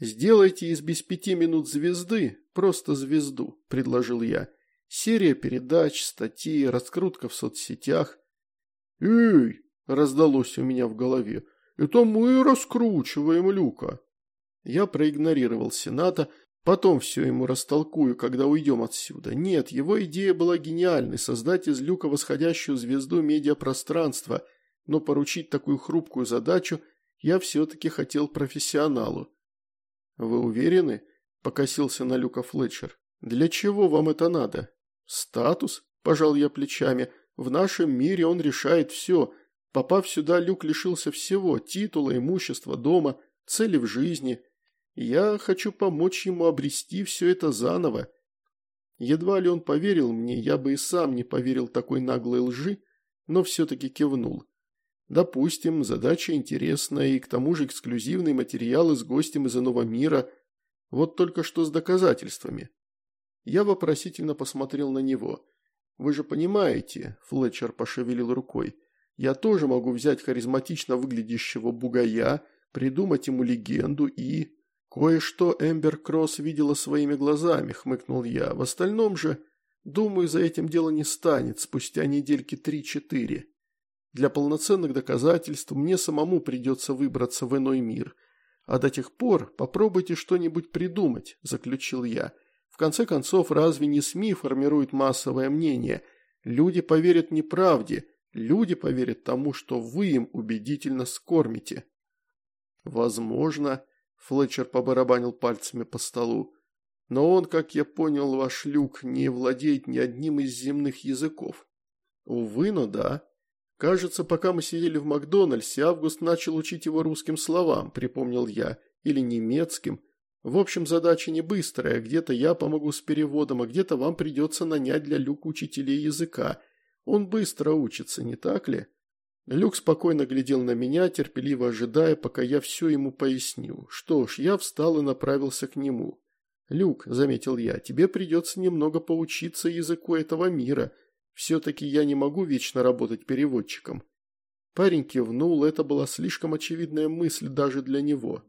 «Сделайте из без пяти минут звезды просто звезду», – предложил я. «Серия передач, статьи, раскрутка в соцсетях». «Эй!» – раздалось у меня в голове. «Это мы раскручиваем Люка». Я проигнорировал Сената – Потом все ему растолкую, когда уйдем отсюда. Нет, его идея была гениальной – создать из люка восходящую звезду медиапространства, но поручить такую хрупкую задачу я все-таки хотел профессионалу. «Вы уверены?» – покосился на люка Флетчер. «Для чего вам это надо?» «Статус?» – пожал я плечами. «В нашем мире он решает все. Попав сюда, Люк лишился всего – титула, имущества, дома, цели в жизни – я хочу помочь ему обрести все это заново. Едва ли он поверил мне, я бы и сам не поверил такой наглой лжи, но все-таки кивнул. Допустим, задача интересная и к тому же эксклюзивный материал с гостем из иного мира. Вот только что с доказательствами. Я вопросительно посмотрел на него. «Вы же понимаете», – Флетчер пошевелил рукой, – «я тоже могу взять харизматично выглядящего бугая, придумать ему легенду и...» «Кое-что Эмбер Кросс видела своими глазами», – хмыкнул я. «В остальном же, думаю, за этим дело не станет спустя недельки три-четыре. Для полноценных доказательств мне самому придется выбраться в иной мир. А до тех пор попробуйте что-нибудь придумать», – заключил я. «В конце концов, разве не СМИ формируют массовое мнение? Люди поверят неправде, люди поверят тому, что вы им убедительно скормите». «Возможно», – Флетчер побарабанил пальцами по столу. Но он, как я понял, ваш люк не владеет ни одним из земных языков. Увы, но да. Кажется, пока мы сидели в Макдональдсе, Август начал учить его русским словам, припомнил я, или немецким. В общем, задача не быстрая, где-то я помогу с переводом, а где-то вам придется нанять для Люка учителей языка. Он быстро учится, не так ли? Люк спокойно глядел на меня, терпеливо ожидая, пока я все ему поясню. Что ж, я встал и направился к нему. «Люк», — заметил я, — «тебе придется немного поучиться языку этого мира. Все-таки я не могу вечно работать переводчиком». Парень кивнул, это была слишком очевидная мысль даже для него.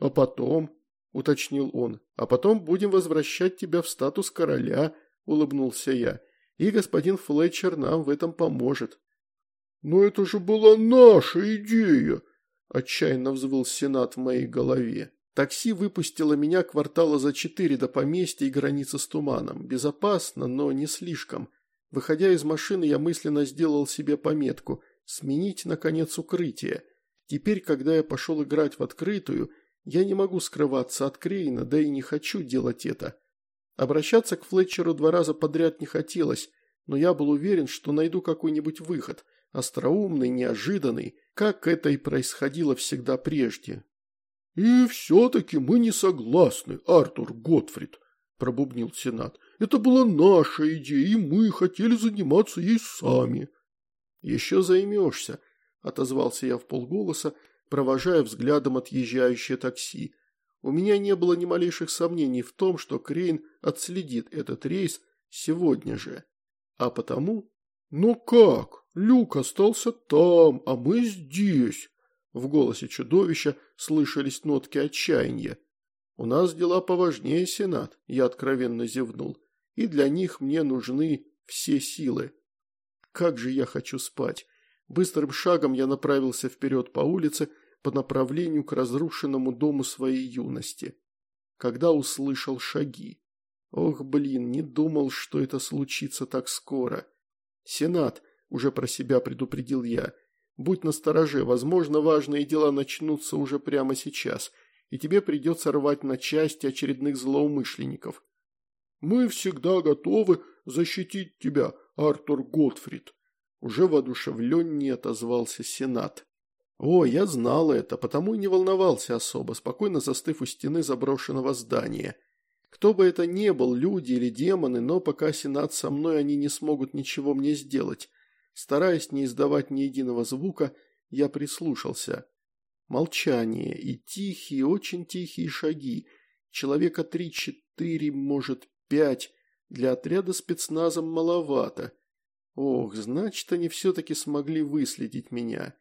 «А потом», — уточнил он, — «а потом будем возвращать тебя в статус короля», — улыбнулся я, — «и господин Флетчер нам в этом поможет». «Но это же была наша идея!» – отчаянно взвыл Сенат в моей голове. Такси выпустило меня квартала за четыре до поместья и границы с туманом. Безопасно, но не слишком. Выходя из машины, я мысленно сделал себе пометку «Сменить, наконец, укрытие». Теперь, когда я пошел играть в открытую, я не могу скрываться от Крейна, да и не хочу делать это. Обращаться к Флетчеру два раза подряд не хотелось, но я был уверен, что найду какой-нибудь выход – остроумный, неожиданный, как это и происходило всегда прежде. «И все-таки мы не согласны, Артур Готфрид», – пробубнил Сенат. «Это была наша идея, и мы хотели заниматься ей сами». «Еще займешься», – отозвался я в полголоса, провожая взглядом отъезжающее такси. У меня не было ни малейших сомнений в том, что Крейн отследит этот рейс сегодня же. А потому... «Но как? Люк остался там, а мы здесь!» В голосе чудовища слышались нотки отчаяния. «У нас дела поважнее, Сенат», – я откровенно зевнул. «И для них мне нужны все силы. Как же я хочу спать!» Быстрым шагом я направился вперед по улице по направлению к разрушенному дому своей юности. Когда услышал шаги. Ох, блин, не думал, что это случится так скоро. Сенат, уже про себя предупредил я, будь настороже, возможно, важные дела начнутся уже прямо сейчас, и тебе придется рвать на части очередных злоумышленников. Мы всегда готовы защитить тебя, Артур Готфрид, уже воодушевленнее отозвался Сенат. О, я знал это, потому и не волновался особо, спокойно застыв у стены заброшенного здания. Кто бы это ни был, люди или демоны, но пока Сенат со мной, они не смогут ничего мне сделать. Стараясь не издавать ни единого звука, я прислушался. Молчание и тихие, очень тихие шаги. Человека три-четыре, может, пять. Для отряда спецназом маловато. Ох, значит, они все-таки смогли выследить меня.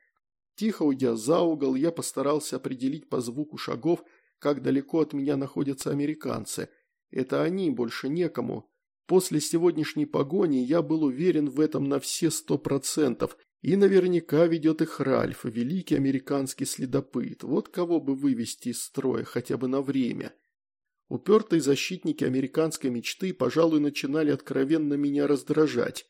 Тихо уйдя за угол, я постарался определить по звуку шагов, как далеко от меня находятся американцы. Это они, больше некому. После сегодняшней погони я был уверен в этом на все сто процентов, и наверняка ведет их Ральф, великий американский следопыт. Вот кого бы вывести из строя хотя бы на время. Упертые защитники американской мечты, пожалуй, начинали откровенно меня раздражать.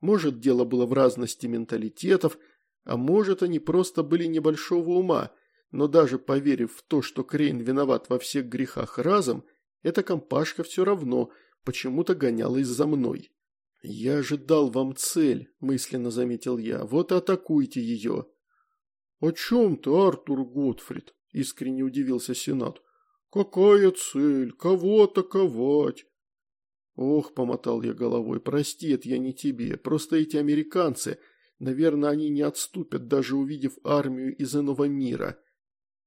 Может, дело было в разности менталитетов, а может, они просто были небольшого ума, но даже поверив в то, что Крейн виноват во всех грехах разом, эта компашка все равно почему-то гонялась за мной. «Я ожидал вам цель», – мысленно заметил я, – «вот и атакуйте ее». «О чем ты, Артур Готфрид?» – искренне удивился Сенат. «Какая цель? Кого атаковать?» «Ох», – помотал я головой, – «прости, это я не тебе, просто эти американцы, наверное, они не отступят, даже увидев армию из иного мира».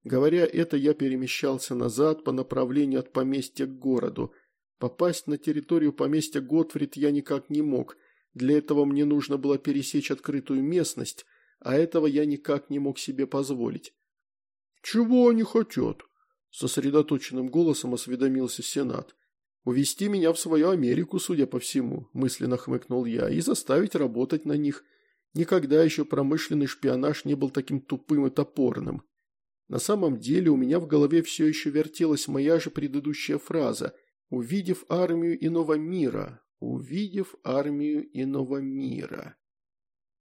Говоря это, я перемещался назад по направлению от поместья к городу. Попасть на территорию поместья Готфрид я никак не мог. Для этого мне нужно было пересечь открытую местность, а этого я никак не мог себе позволить. «Чего они хотят?» – сосредоточенным голосом осведомился Сенат. «Увести меня в свою Америку, судя по всему», – мысленно хмыкнул я, – «и заставить работать на них. Никогда еще промышленный шпионаж не был таким тупым и топорным». На самом деле у меня в голове все еще вертелась моя же предыдущая фраза «Увидев армию иного мира, увидев армию иного мира».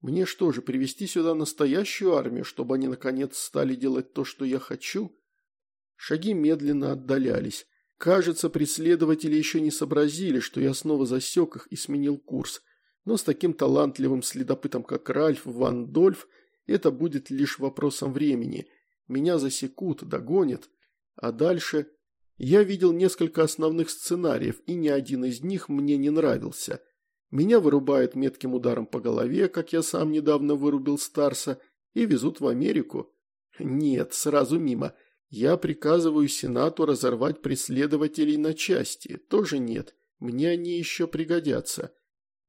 Мне что же, привести сюда настоящую армию, чтобы они наконец стали делать то, что я хочу? Шаги медленно отдалялись. Кажется, преследователи еще не сообразили, что я снова засек их и сменил курс. Но с таким талантливым следопытом, как Ральф Ван Дольф, это будет лишь вопросом времени – меня засекут, догонят. А дальше... Я видел несколько основных сценариев, и ни один из них мне не нравился. Меня вырубают метким ударом по голове, как я сам недавно вырубил Старса, и везут в Америку. Нет, сразу мимо. Я приказываю Сенату разорвать преследователей на части. Тоже нет. Мне они еще пригодятся.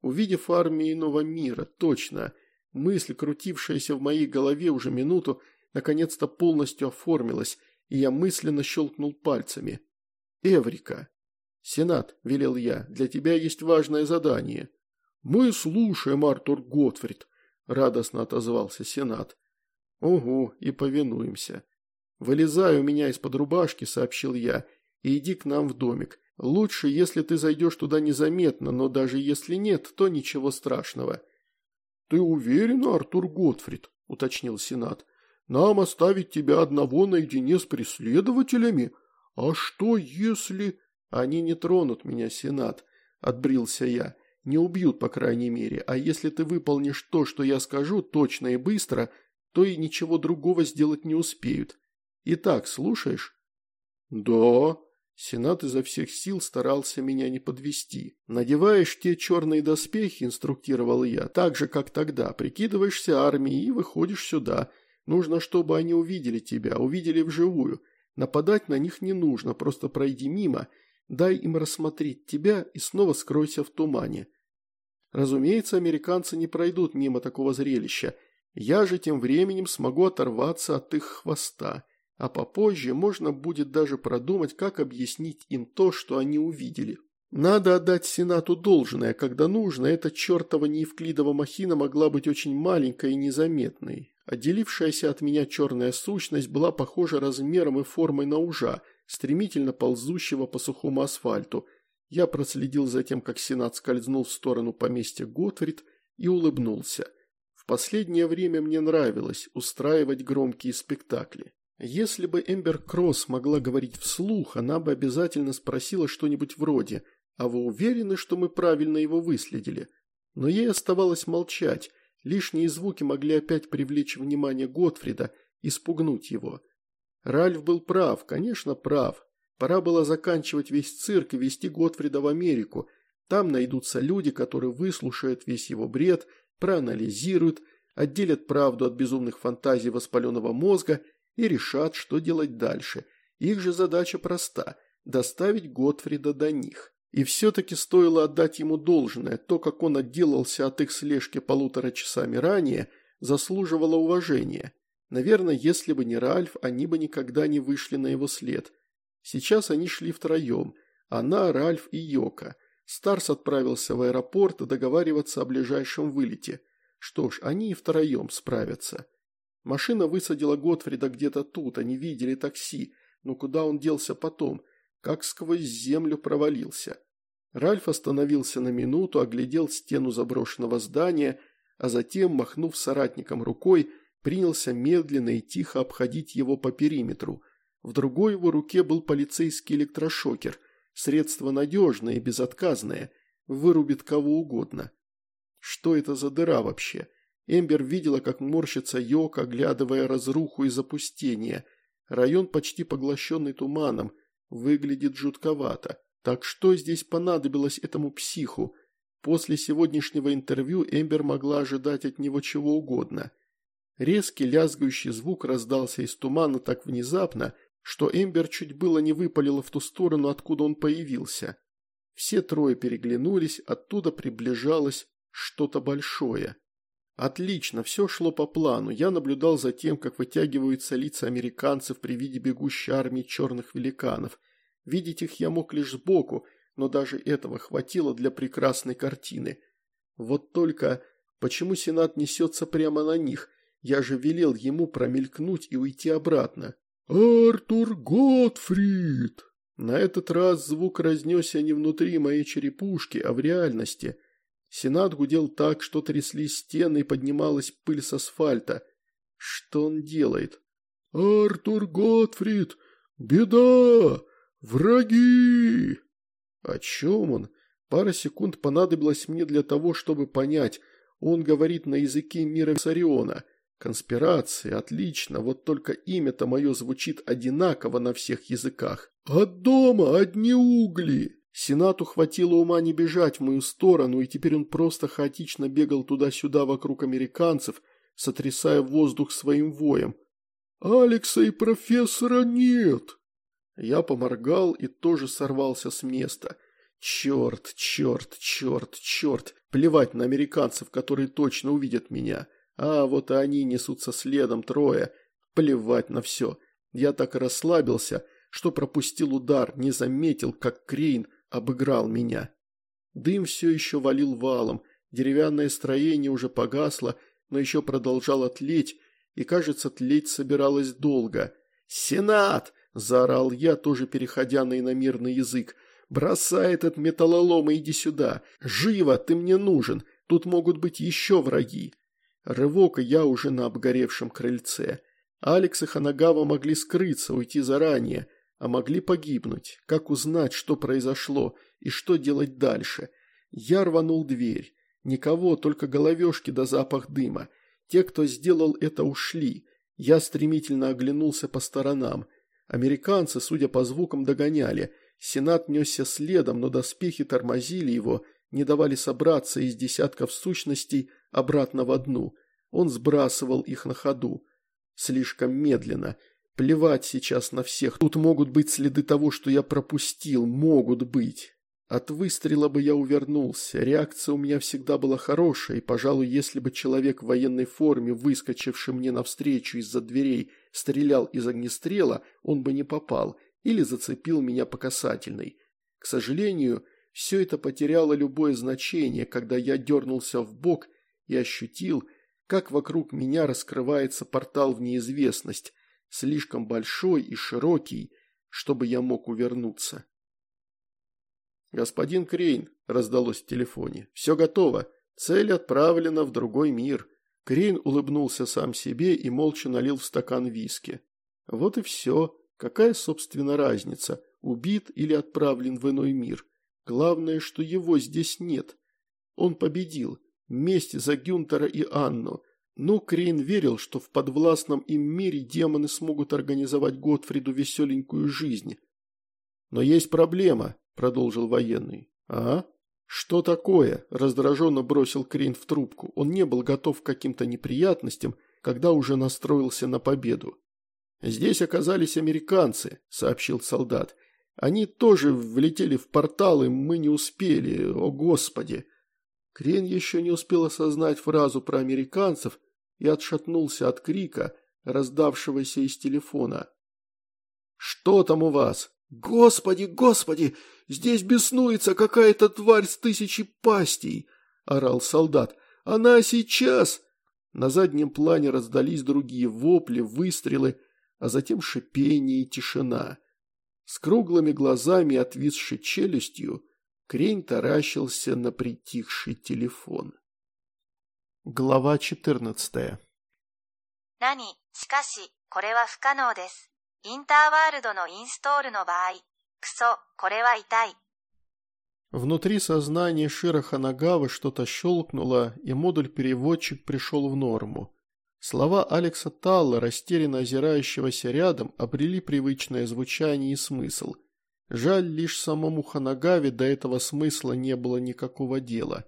Увидев армию иного мира, точно. Мысль, крутившаяся в моей голове уже минуту, наконец-то полностью оформилась, и я мысленно щелкнул пальцами. «Эврика!» «Сенат», – велел я, – «для тебя есть важное задание». «Мы слушаем, Артур Готфрид», – радостно отозвался Сенат. «Угу, и повинуемся». «Вылезай у меня из-под рубашки», – сообщил я, – «и иди к нам в домик. Лучше, если ты зайдешь туда незаметно, но даже если нет, то ничего страшного». «Ты уверен, Артур Готфрид?» – уточнил Сенат. Нам оставить тебя одного наедине с преследователями? А что если...» «Они не тронут меня, Сенат», – отбрился я. «Не убьют, по крайней мере, а если ты выполнишь то, что я скажу, точно и быстро, то и ничего другого сделать не успеют. Итак, слушаешь?» «Да». Сенат изо всех сил старался меня не подвести. «Надеваешь те черные доспехи», – инструктировал я, – «так же, как тогда. Прикидываешься армией и выходишь сюда. Нужно, чтобы они увидели тебя, увидели вживую. Нападать на них не нужно, просто пройди мимо, дай им рассмотреть тебя и снова скройся в тумане. Разумеется, американцы не пройдут мимо такого зрелища. Я же тем временем смогу оторваться от их хвоста, а попозже можно будет даже продумать, как объяснить им то, что они увидели. Надо отдать Сенату должное, когда нужно, эта чертова неевклидова махина могла быть очень маленькой и незаметной. Отделившаяся от меня черная сущность была похожа размером и формой на ужа, стремительно ползущего по сухому асфальту – я проследил за тем, как Сенат скользнул в сторону поместья Готфрид и улыбнулся. В последнее время мне нравилось устраивать громкие спектакли. Если бы Эмбер Кросс могла говорить вслух, она бы обязательно спросила что-нибудь вроде «А вы уверены, что мы правильно его выследили?» Но ей оставалось молчать, лишние звуки могли опять привлечь внимание Готфрида и спугнуть его. Ральф был прав, конечно прав, Пора было заканчивать весь цирк и вести Готфрида в Америку. Там найдутся люди, которые выслушают весь его бред, проанализируют, отделят правду от безумных фантазий воспаленного мозга и решат, что делать дальше. Их же задача проста – доставить Готфрида до них. И все-таки стоило отдать ему должное, то, как он отделался от их слежки полутора часами ранее, заслуживало уважения. Наверное, если бы не Ральф, они бы никогда не вышли на его след – Сейчас они шли втроем. Она, Ральф и Йока. Старс отправился в аэропорт договариваться о ближайшем вылете. Что ж, они и втроем справятся. Машина высадила Готфрида где-то тут, они видели такси. Но куда он делся потом? Как сквозь землю провалился. Ральф остановился на минуту, оглядел стену заброшенного здания, а затем, махнув соратником рукой, принялся медленно и тихо обходить его по периметру – в другой его руке был полицейский электрошокер, средство надежное и безотказное, вырубит кого угодно. Что это за дыра вообще? Эмбер видела, как морщится Йок, оглядывая разруху и запустение. Район почти поглощенный туманом, выглядит жутковато. Так что здесь понадобилось этому психу? После сегодняшнего интервью Эмбер могла ожидать от него чего угодно. Резкий лязгающий звук раздался из тумана так внезапно, что Эмбер чуть было не выпалила в ту сторону, откуда он появился. Все трое переглянулись, оттуда приближалось что-то большое. Отлично, все шло по плану. Я наблюдал за тем, как вытягиваются лица американцев при виде бегущей армии черных великанов. Видеть их я мог лишь сбоку, но даже этого хватило для прекрасной картины. Вот только почему Сенат несется прямо на них? Я же велел ему промелькнуть и уйти обратно. «Артур Готфрид!» На этот раз звук разнесся не внутри моей черепушки, а в реальности. Сенат гудел так, что тряслись стены и поднималась пыль с асфальта. Что он делает? «Артур Готфрид! Беда! Враги!» О чем он? Пара секунд понадобилось мне для того, чтобы понять. Он говорит на языке мира Сариона. Конспирации, отлично, вот только имя-то мое звучит одинаково на всех языках. От дома одни угли. Сенату хватило ума не бежать в мою сторону, и теперь он просто хаотично бегал туда-сюда вокруг американцев, сотрясая воздух своим воем. «Алекса и профессора нет!» Я поморгал и тоже сорвался с места. Черт, черт, черт, черт. Плевать на американцев, которые точно увидят меня. А вот и они несутся следом трое. Плевать на все. Я так расслабился, что пропустил удар, не заметил, как Крейн обыграл меня. Дым все еще валил валом, деревянное строение уже погасло, но еще продолжало тлеть, и, кажется, тлеть собиралось долго. «Сенат!» – заорал я, тоже переходя на иномирный язык. «Бросай этот металлолом и иди сюда! Живо, ты мне нужен! Тут могут быть еще враги!» Рывок, и я уже на обгоревшем крыльце. Алекс и Ханагава могли скрыться, уйти заранее, а могли погибнуть. Как узнать, что произошло и что делать дальше? Я рванул дверь. Никого, только головешки да запах дыма. Те, кто сделал это, ушли. Я стремительно оглянулся по сторонам. Американцы, судя по звукам, догоняли. Сенат несся следом, но доспехи тормозили его, не давали собраться из десятков сущностей обратно в одну. Он сбрасывал их на ходу. Слишком медленно. Плевать сейчас на всех. Тут могут быть следы того, что я пропустил. Могут быть. От выстрела бы я увернулся. Реакция у меня всегда была хорошая, и, пожалуй, если бы человек в военной форме, выскочивший мне навстречу из-за дверей, стрелял из огнестрела, он бы не попал или зацепил меня по касательной. К сожалению, все это потеряло любое значение, когда я дернулся в бок и ощутил, как вокруг меня раскрывается портал в неизвестность, слишком большой и широкий, чтобы я мог увернуться. «Господин Крейн», – раздалось в телефоне, – «все готово. Цель отправлена в другой мир». Крейн улыбнулся сам себе и молча налил в стакан виски. «Вот и все. Какая, собственно, разница, убит или отправлен в иной мир? Главное, что его здесь нет. Он победил. Месть за Гюнтера и Анну. Ну, Крейн верил, что в подвластном им мире демоны смогут организовать Готфриду веселенькую жизнь. Но есть проблема, продолжил военный. А? Что такое? Раздраженно бросил Крейн в трубку. Он не был готов к каким-то неприятностям, когда уже настроился на победу. «Здесь оказались американцы», – сообщил солдат. «Они тоже влетели в портал, и мы не успели. О, Господи!» Крен еще не успел осознать фразу про американцев и отшатнулся от крика, раздавшегося из телефона. «Что там у вас?» «Господи, господи! Здесь беснуется какая-то тварь с тысячей пастей!» – орал солдат. «Она сейчас!» На заднем плане раздались другие вопли, выстрелы, а затем шипение и тишина. С круглыми глазами, отвисшей челюстью, Крень таращился на притихший телефон. Глава четырнадцатая. 何しかし、これは不可能です。 インターワールドのインストールの場合、クソ、これは痛い。Внутри сознания Шира Ханагавы что-то щелкнуло, и модуль-переводчик пришел в норму. Слова Алекса Талла, растерянно озирающегося рядом, обрели привычное звучание и смысл. Жаль, лишь самому Ханагаве до этого смысла не было никакого дела.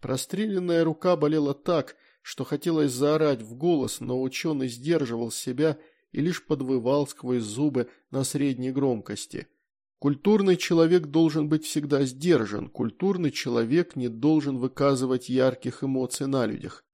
Простреленная рука болела так, что хотелось заорать в голос, но ученый сдерживал себя и лишь подвывал сквозь зубы на средней громкости. Культурный человек должен быть всегда сдержан, культурный человек не должен выказывать ярких эмоций на людях.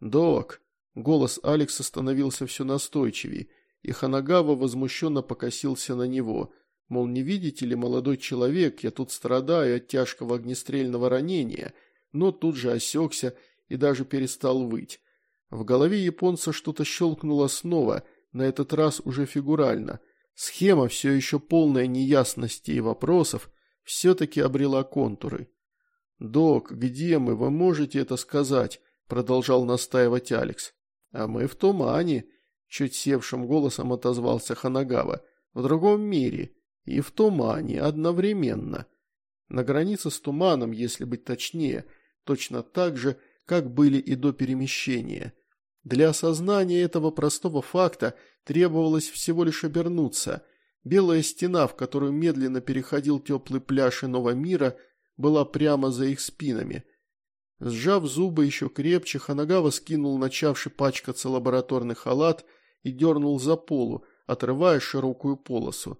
«Док», — голос Алекса становился все настойчивее, и Ханагава возмущенно покосился на него, мол, не видите ли, молодой человек, я тут страдаю от тяжкого огнестрельного ранения, но тут же осекся и даже перестал выть. В голове японца что-то щелкнуло снова — на этот раз уже фигурально. Схема, все еще полная неясности и вопросов, все-таки обрела контуры. «Док, где мы? Вы можете это сказать?» – продолжал настаивать Алекс. «А мы в тумане», – чуть севшим голосом отозвался Ханагава. «В другом мире. И в тумане одновременно. На границе с туманом, если быть точнее, точно так же, как были и до перемещения». Для осознания этого простого факта требовалось всего лишь обернуться. Белая стена, в которую медленно переходил теплый пляж иного мира, была прямо за их спинами. Сжав зубы еще крепче, Ханагава скинул начавший пачкаться лабораторный халат и дернул за полу, отрывая широкую полосу.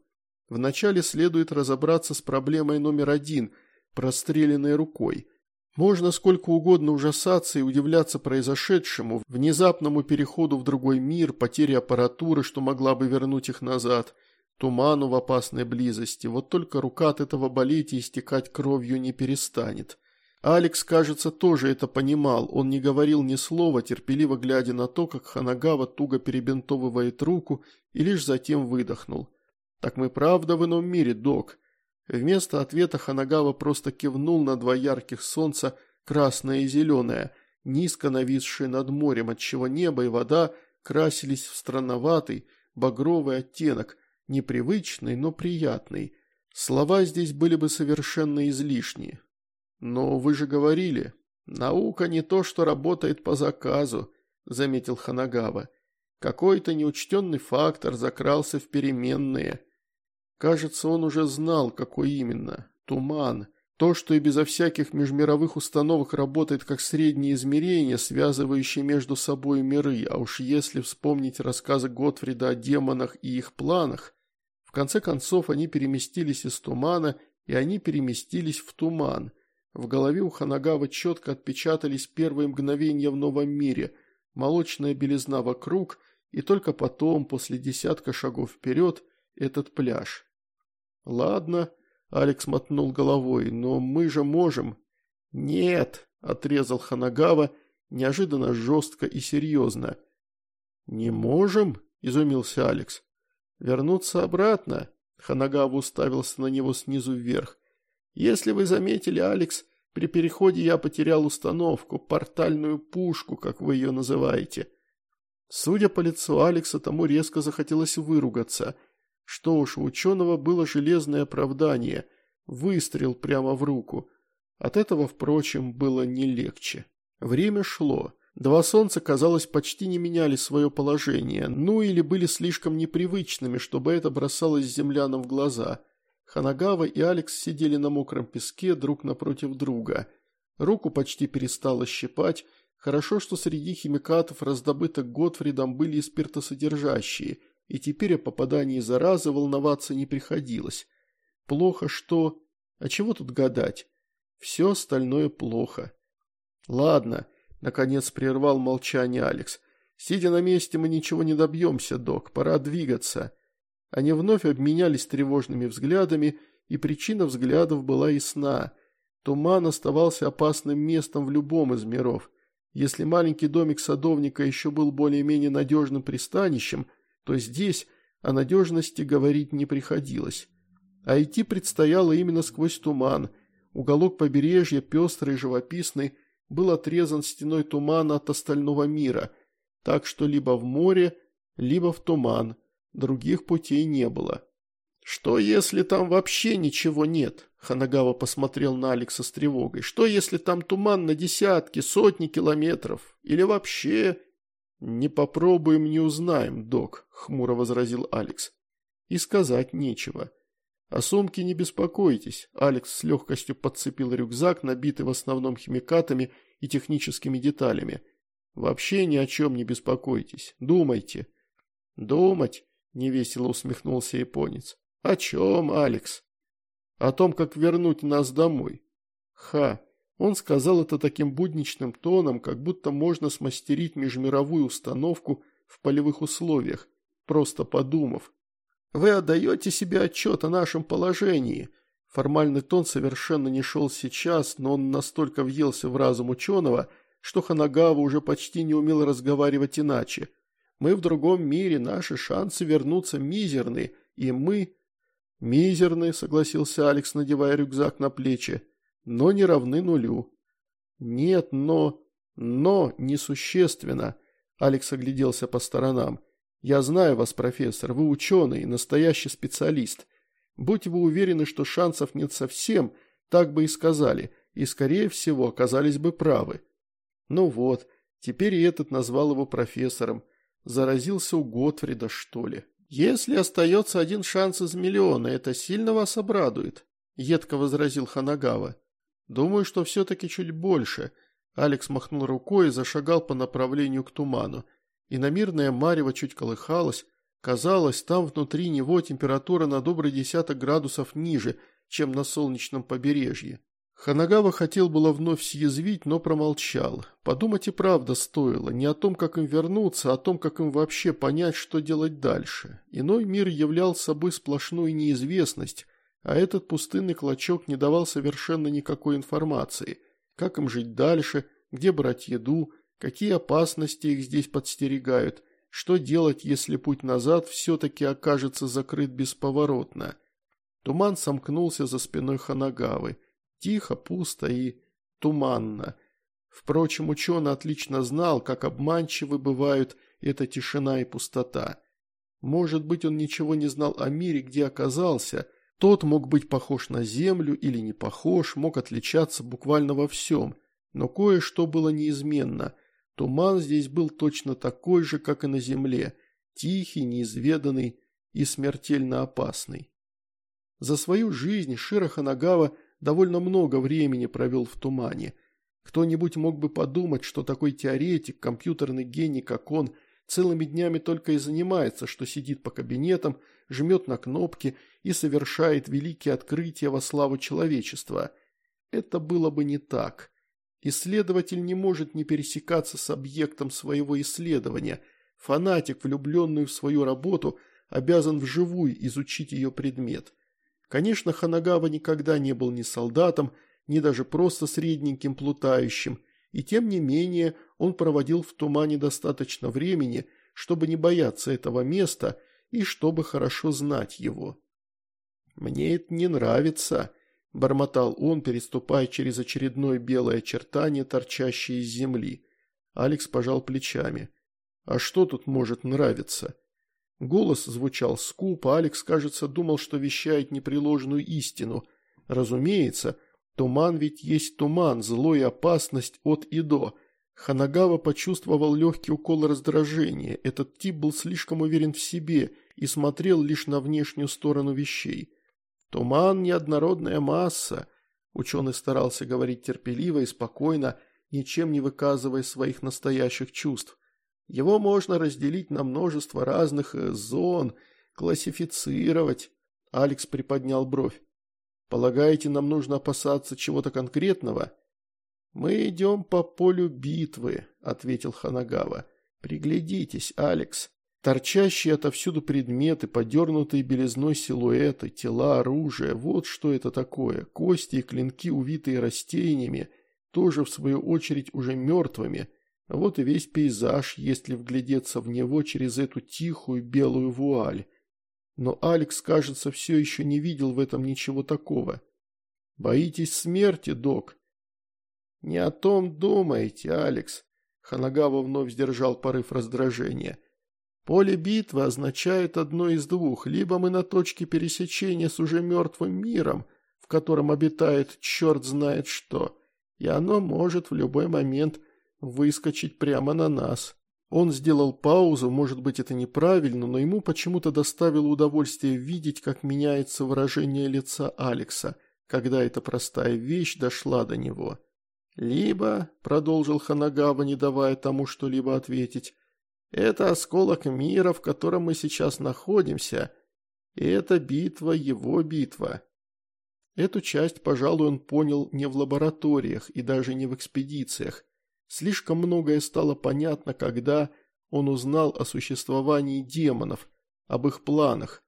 Вначале следует разобраться с проблемой номер один – простреленной рукой – можно сколько угодно ужасаться и удивляться произошедшему, внезапному переходу в другой мир, потере аппаратуры, что могла бы вернуть их назад, туману в опасной близости, вот только рука от этого болеть и истекать кровью не перестанет. Алекс, кажется, тоже это понимал, он не говорил ни слова, терпеливо глядя на то, как Ханагава туго перебинтовывает руку и лишь затем выдохнул. «Так мы правда в ином мире, док?» Вместо ответа Ханагава просто кивнул на два ярких солнца, красное и зеленое, низко нависшие над морем, отчего небо и вода красились в странноватый, багровый оттенок, непривычный, но приятный. Слова здесь были бы совершенно излишни. «Но вы же говорили, наука не то, что работает по заказу», – заметил Ханагава. Какой-то неучтенный фактор закрался в переменные. Кажется, он уже знал, какой именно. Туман. То, что и безо всяких межмировых установок работает как среднее измерение, связывающее между собой миры, а уж если вспомнить рассказы Готфрида о демонах и их планах, в конце концов они переместились из тумана, и они переместились в туман. В голове у Ханагава четко отпечатались первые мгновения в новом мире, молочная белизна вокруг, и только потом, после десятка шагов вперед, этот пляж. Ладно, Алекс мотнул головой. «Но мы же можем». «Нет», – отрезал Ханагава, неожиданно жестко и серьезно. «Не можем?» – изумился Алекс. «Вернуться обратно?» – Ханагава уставился на него снизу вверх. «Если вы заметили, Алекс, при переходе я потерял установку, портальную пушку, как вы ее называете». Судя по лицу Алекса, тому резко захотелось выругаться – что уж, у ученого было железное оправдание – выстрел прямо в руку. От этого, впрочем, было не легче. Время шло. Два солнца, казалось, почти не меняли свое положение, ну или были слишком непривычными, чтобы это бросалось землянам в глаза. Ханагава и Алекс сидели на мокром песке друг напротив друга. Руку почти перестало щипать. Хорошо, что среди химикатов, раздобытых Готфридом, были и спиртосодержащие – и теперь о попадании заразы волноваться не приходилось. Плохо что... А чего тут гадать? Все остальное плохо. Ладно, наконец прервал молчание Алекс. Сидя на месте, мы ничего не добьемся, док, пора двигаться. Они вновь обменялись тревожными взглядами, и причина взглядов была ясна. Туман оставался опасным местом в любом из миров. Если маленький домик садовника еще был более-менее надежным пристанищем – то здесь о надежности говорить не приходилось. А идти предстояло именно сквозь туман. Уголок побережья, пестрый и живописный, был отрезан стеной тумана от остального мира, так что либо в море, либо в туман, других путей не было. «Что, если там вообще ничего нет?» Ханагава посмотрел на Алекса с тревогой. «Что, если там туман на десятки, сотни километров? Или вообще «Не попробуем, не узнаем, док», – хмуро возразил Алекс. «И сказать нечего. О сумке не беспокойтесь», – Алекс с легкостью подцепил рюкзак, набитый в основном химикатами и техническими деталями. «Вообще ни о чем не беспокойтесь. Думайте». «Думать?» – невесело усмехнулся японец. «О чем, Алекс?» «О том, как вернуть нас домой». «Ха, он сказал это таким будничным тоном, как будто можно смастерить межмировую установку в полевых условиях, просто подумав. «Вы отдаете себе отчет о нашем положении». Формальный тон совершенно не шел сейчас, но он настолько въелся в разум ученого, что Ханагава уже почти не умел разговаривать иначе. «Мы в другом мире, наши шансы вернуться мизерны, и мы...» «Мизерны», — согласился Алекс, надевая рюкзак на плечи но не равны нулю. Нет, но... но несущественно. Алекс огляделся по сторонам. Я знаю вас, профессор, вы ученый, настоящий специалист. Будь вы уверены, что шансов нет совсем, так бы и сказали, и, скорее всего, оказались бы правы. Ну вот, теперь и этот назвал его профессором. Заразился у Готфрида, что ли. Если остается один шанс из миллиона, это сильно вас обрадует, едко возразил Ханагава. «Думаю, что все-таки чуть больше». Алекс махнул рукой и зашагал по направлению к туману. И Иномирная марево чуть колыхалась. Казалось, там внутри него температура на добрый десяток градусов ниже, чем на солнечном побережье. Ханагава хотел было вновь съязвить, но промолчал. Подумать и правда стоило, не о том, как им вернуться, а о том, как им вообще понять, что делать дальше. Иной мир являл собой сплошную неизвестность, а этот пустынный клочок не давал совершенно никакой информации. Как им жить дальше, где брать еду, какие опасности их здесь подстерегают, что делать, если путь назад все-таки окажется закрыт бесповоротно. Туман сомкнулся за спиной Ханагавы. Тихо, пусто и туманно. Впрочем, ученый отлично знал, как обманчивы бывают эта тишина и пустота. Может быть, он ничего не знал о мире, где оказался, тот мог быть похож на Землю или не похож, мог отличаться буквально во всем, но кое-что было неизменно. Туман здесь был точно такой же, как и на земле, тихий, неизведанный и смертельно опасный. За свою жизнь Широ Ханагава довольно много времени провел в тумане. Кто-нибудь мог бы подумать, что такой теоретик, компьютерный гений, как он, целыми днями только и занимается, что сидит по кабинетам, жмет на кнопки и совершает великие открытия во славу человечества. Это было бы не так. Исследователь не может не пересекаться с объектом своего исследования. Фанатик, влюбленный в свою работу, обязан вживую изучить ее предмет. Конечно, Ханагава никогда не был ни солдатом, ни даже просто средненьким плутающим, и тем не менее он проводил в тумане достаточно времени, чтобы не бояться этого места и чтобы хорошо знать его. «Мне это не нравится», – бормотал он, переступая через очередное белое очертание, торчащее из земли. Алекс пожал плечами. «А что тут может нравиться?» Голос звучал скупо, Алекс, кажется, думал, что вещает непреложную истину. Разумеется, туман ведь есть туман, зло и опасность от и до. Ханагава почувствовал легкий укол раздражения. Этот тип был слишком уверен в себе и смотрел лишь на внешнюю сторону вещей. Туман – неоднородная масса. Ученый старался говорить терпеливо и спокойно, ничем не выказывая своих настоящих чувств. Его можно разделить на множество разных э, зон, классифицировать. Алекс приподнял бровь. Полагаете, нам нужно опасаться чего-то конкретного? Мы идем по полю битвы, ответил Ханагава. Приглядитесь, Алекс. Торчащие отовсюду предметы, подернутые белизной силуэты, тела, оружие – вот что это такое. Кости и клинки, увитые растениями, тоже в свою очередь уже мертвыми – вот и весь пейзаж, если вглядеться в него через эту тихую белую вуаль. Но Алекс, кажется, все еще не видел в этом ничего такого. «Боитесь смерти, док?» «Не о том думаете, Алекс», — Ханагава вновь сдержал порыв раздражения. «Поле битвы означает одно из двух. Либо мы на точке пересечения с уже мертвым миром, в котором обитает черт знает что, и оно может в любой момент выскочить прямо на нас. Он сделал паузу, может быть это неправильно, но ему почему-то доставило удовольствие видеть, как меняется выражение лица Алекса, когда эта простая вещь дошла до него. «Либо», — продолжил Ханагава, не давая тому что-либо ответить, «это осколок мира, в котором мы сейчас находимся, и это битва его битва». Эту часть, пожалуй, он понял не в лабораториях и даже не в экспедициях. Слишком многое стало понятно, когда он узнал о существовании демонов, об их планах.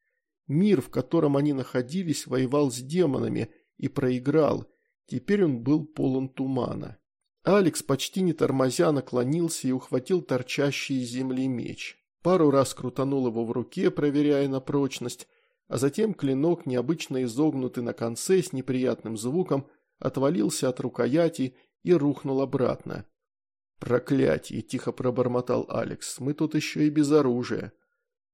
Мир, в котором они находились, воевал с демонами и проиграл. Теперь он был полон тумана. Алекс, почти не тормозя, наклонился и ухватил торчащий из земли меч. Пару раз крутанул его в руке, проверяя на прочность, а затем клинок, необычно изогнутый на конце с неприятным звуком, отвалился от рукояти и рухнул обратно. «Проклятие!» – тихо пробормотал Алекс. «Мы тут еще и без оружия».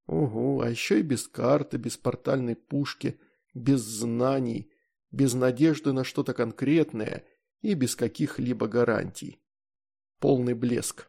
«Угу, а еще и без карты, без портальной пушки, без знаний, без надежды на что-то конкретное и без каких-либо гарантий. Полный блеск».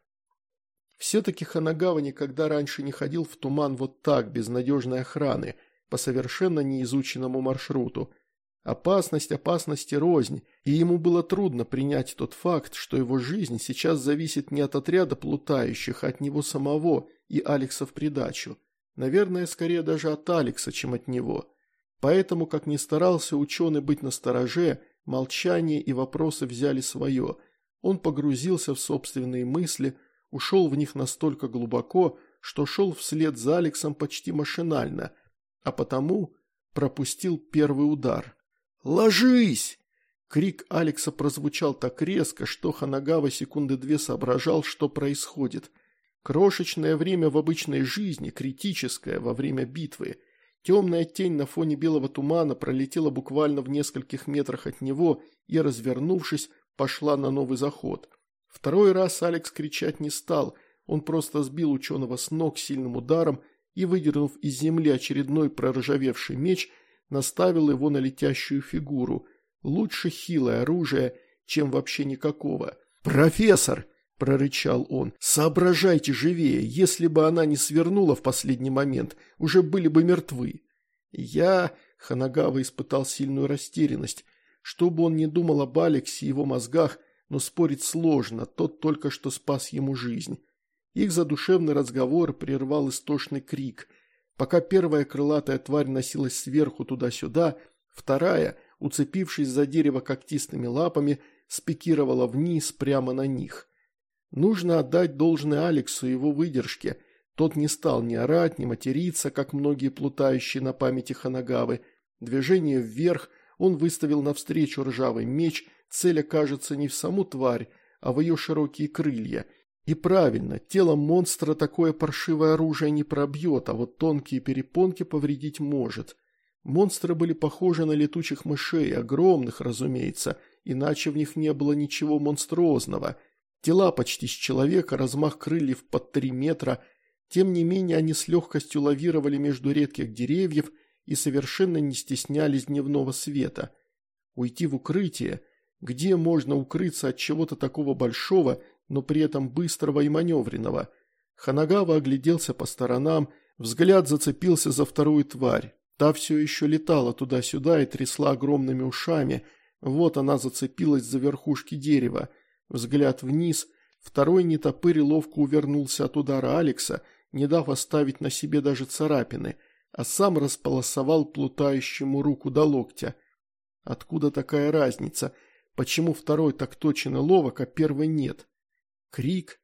Все-таки Ханагава никогда раньше не ходил в туман вот так, без надежной охраны, по совершенно неизученному маршруту – Опасность опасности рознь, и ему было трудно принять тот факт, что его жизнь сейчас зависит не от отряда плутающих, а от него самого и Алекса в придачу. Наверное, скорее даже от Алекса, чем от него. Поэтому, как ни старался ученый быть настороже, молчание и вопросы взяли свое. Он погрузился в собственные мысли, ушел в них настолько глубоко, что шел вслед за Алексом почти машинально, а потому пропустил первый удар. «Ложись!» Крик Алекса прозвучал так резко, что Ханагава секунды две соображал, что происходит. Крошечное время в обычной жизни, критическое во время битвы. Темная тень на фоне белого тумана пролетела буквально в нескольких метрах от него и, развернувшись, пошла на новый заход. Второй раз Алекс кричать не стал, он просто сбил ученого с ног сильным ударом и, выдернув из земли очередной проржавевший меч – наставил его на летящую фигуру. Лучше хилое оружие, чем вообще никакого. «Профессор!» – прорычал он. «Соображайте живее, если бы она не свернула в последний момент, уже были бы мертвы». «Я...» – Ханагава испытал сильную растерянность. Что бы он ни думал об Алексе и его мозгах, но спорить сложно, тот только что спас ему жизнь. Их задушевный разговор прервал истошный крик. Пока первая крылатая тварь носилась сверху туда-сюда, вторая, уцепившись за дерево когтистыми лапами, спикировала вниз прямо на них. Нужно отдать должное Алексу его выдержке. Тот не стал ни орать, ни материться, как многие плутающие на памяти Ханагавы. Движение вверх он выставил навстречу ржавый меч, целя кажется не в саму тварь, а в ее широкие крылья – и правильно, тело монстра такое паршивое оружие не пробьет, а вот тонкие перепонки повредить может. Монстры были похожи на летучих мышей, огромных, разумеется, иначе в них не было ничего монструозного. Тела почти с человека, размах крыльев под три метра. Тем не менее, они с легкостью лавировали между редких деревьев и совершенно не стеснялись дневного света. Уйти в укрытие? Где можно укрыться от чего-то такого большого – но при этом быстрого и маневренного. Ханагава огляделся по сторонам, взгляд зацепился за вторую тварь. Та все еще летала туда-сюда и трясла огромными ушами. Вот она зацепилась за верхушки дерева. Взгляд вниз. Второй нетопырь ловко увернулся от удара Алекса, не дав оставить на себе даже царапины, а сам располосовал плутающему руку до локтя. Откуда такая разница? Почему второй так точен и ловок, а первый нет? Крик.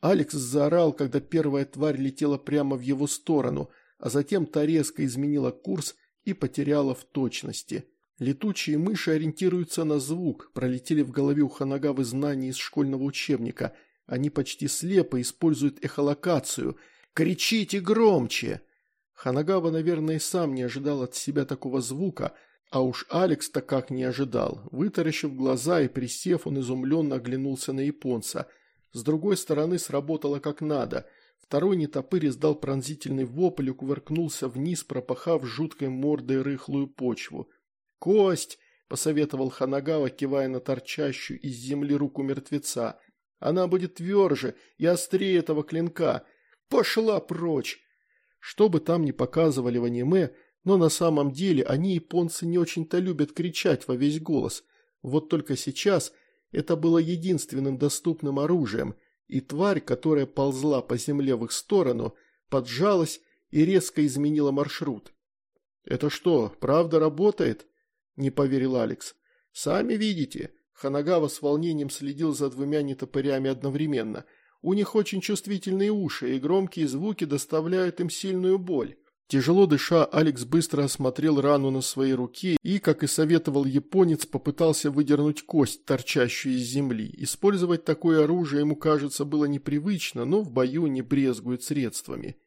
Алекс заорал, когда первая тварь летела прямо в его сторону, а затем та резко изменила курс и потеряла в точности. Летучие мыши ориентируются на звук, пролетели в голове у Ханагавы знания из школьного учебника. Они почти слепо используют эхолокацию. «Кричите громче!» Ханагава, наверное, и сам не ожидал от себя такого звука, а уж Алекс-то как не ожидал. Вытаращив глаза и присев, он изумленно оглянулся на японца – с другой стороны сработало как надо. Второй нетопырь издал пронзительный вопль и кувыркнулся вниз, пропахав жуткой мордой рыхлую почву. «Кость!» – посоветовал Ханагава, кивая на торчащую из земли руку мертвеца. «Она будет тверже и острее этого клинка. Пошла прочь!» Что бы там ни показывали в аниме, но на самом деле они, японцы, не очень-то любят кричать во весь голос. Вот только сейчас – это было единственным доступным оружием, и тварь, которая ползла по земле в их сторону, поджалась и резко изменила маршрут. «Это что, правда работает?» – не поверил Алекс. «Сами видите». Ханагава с волнением следил за двумя нетопырями одновременно. У них очень чувствительные уши, и громкие звуки доставляют им сильную боль. Тяжело дыша, Алекс быстро осмотрел рану на своей руке и, как и советовал японец, попытался выдернуть кость, торчащую из земли. Использовать такое оружие ему, кажется, было непривычно, но в бою не брезгуют средствами.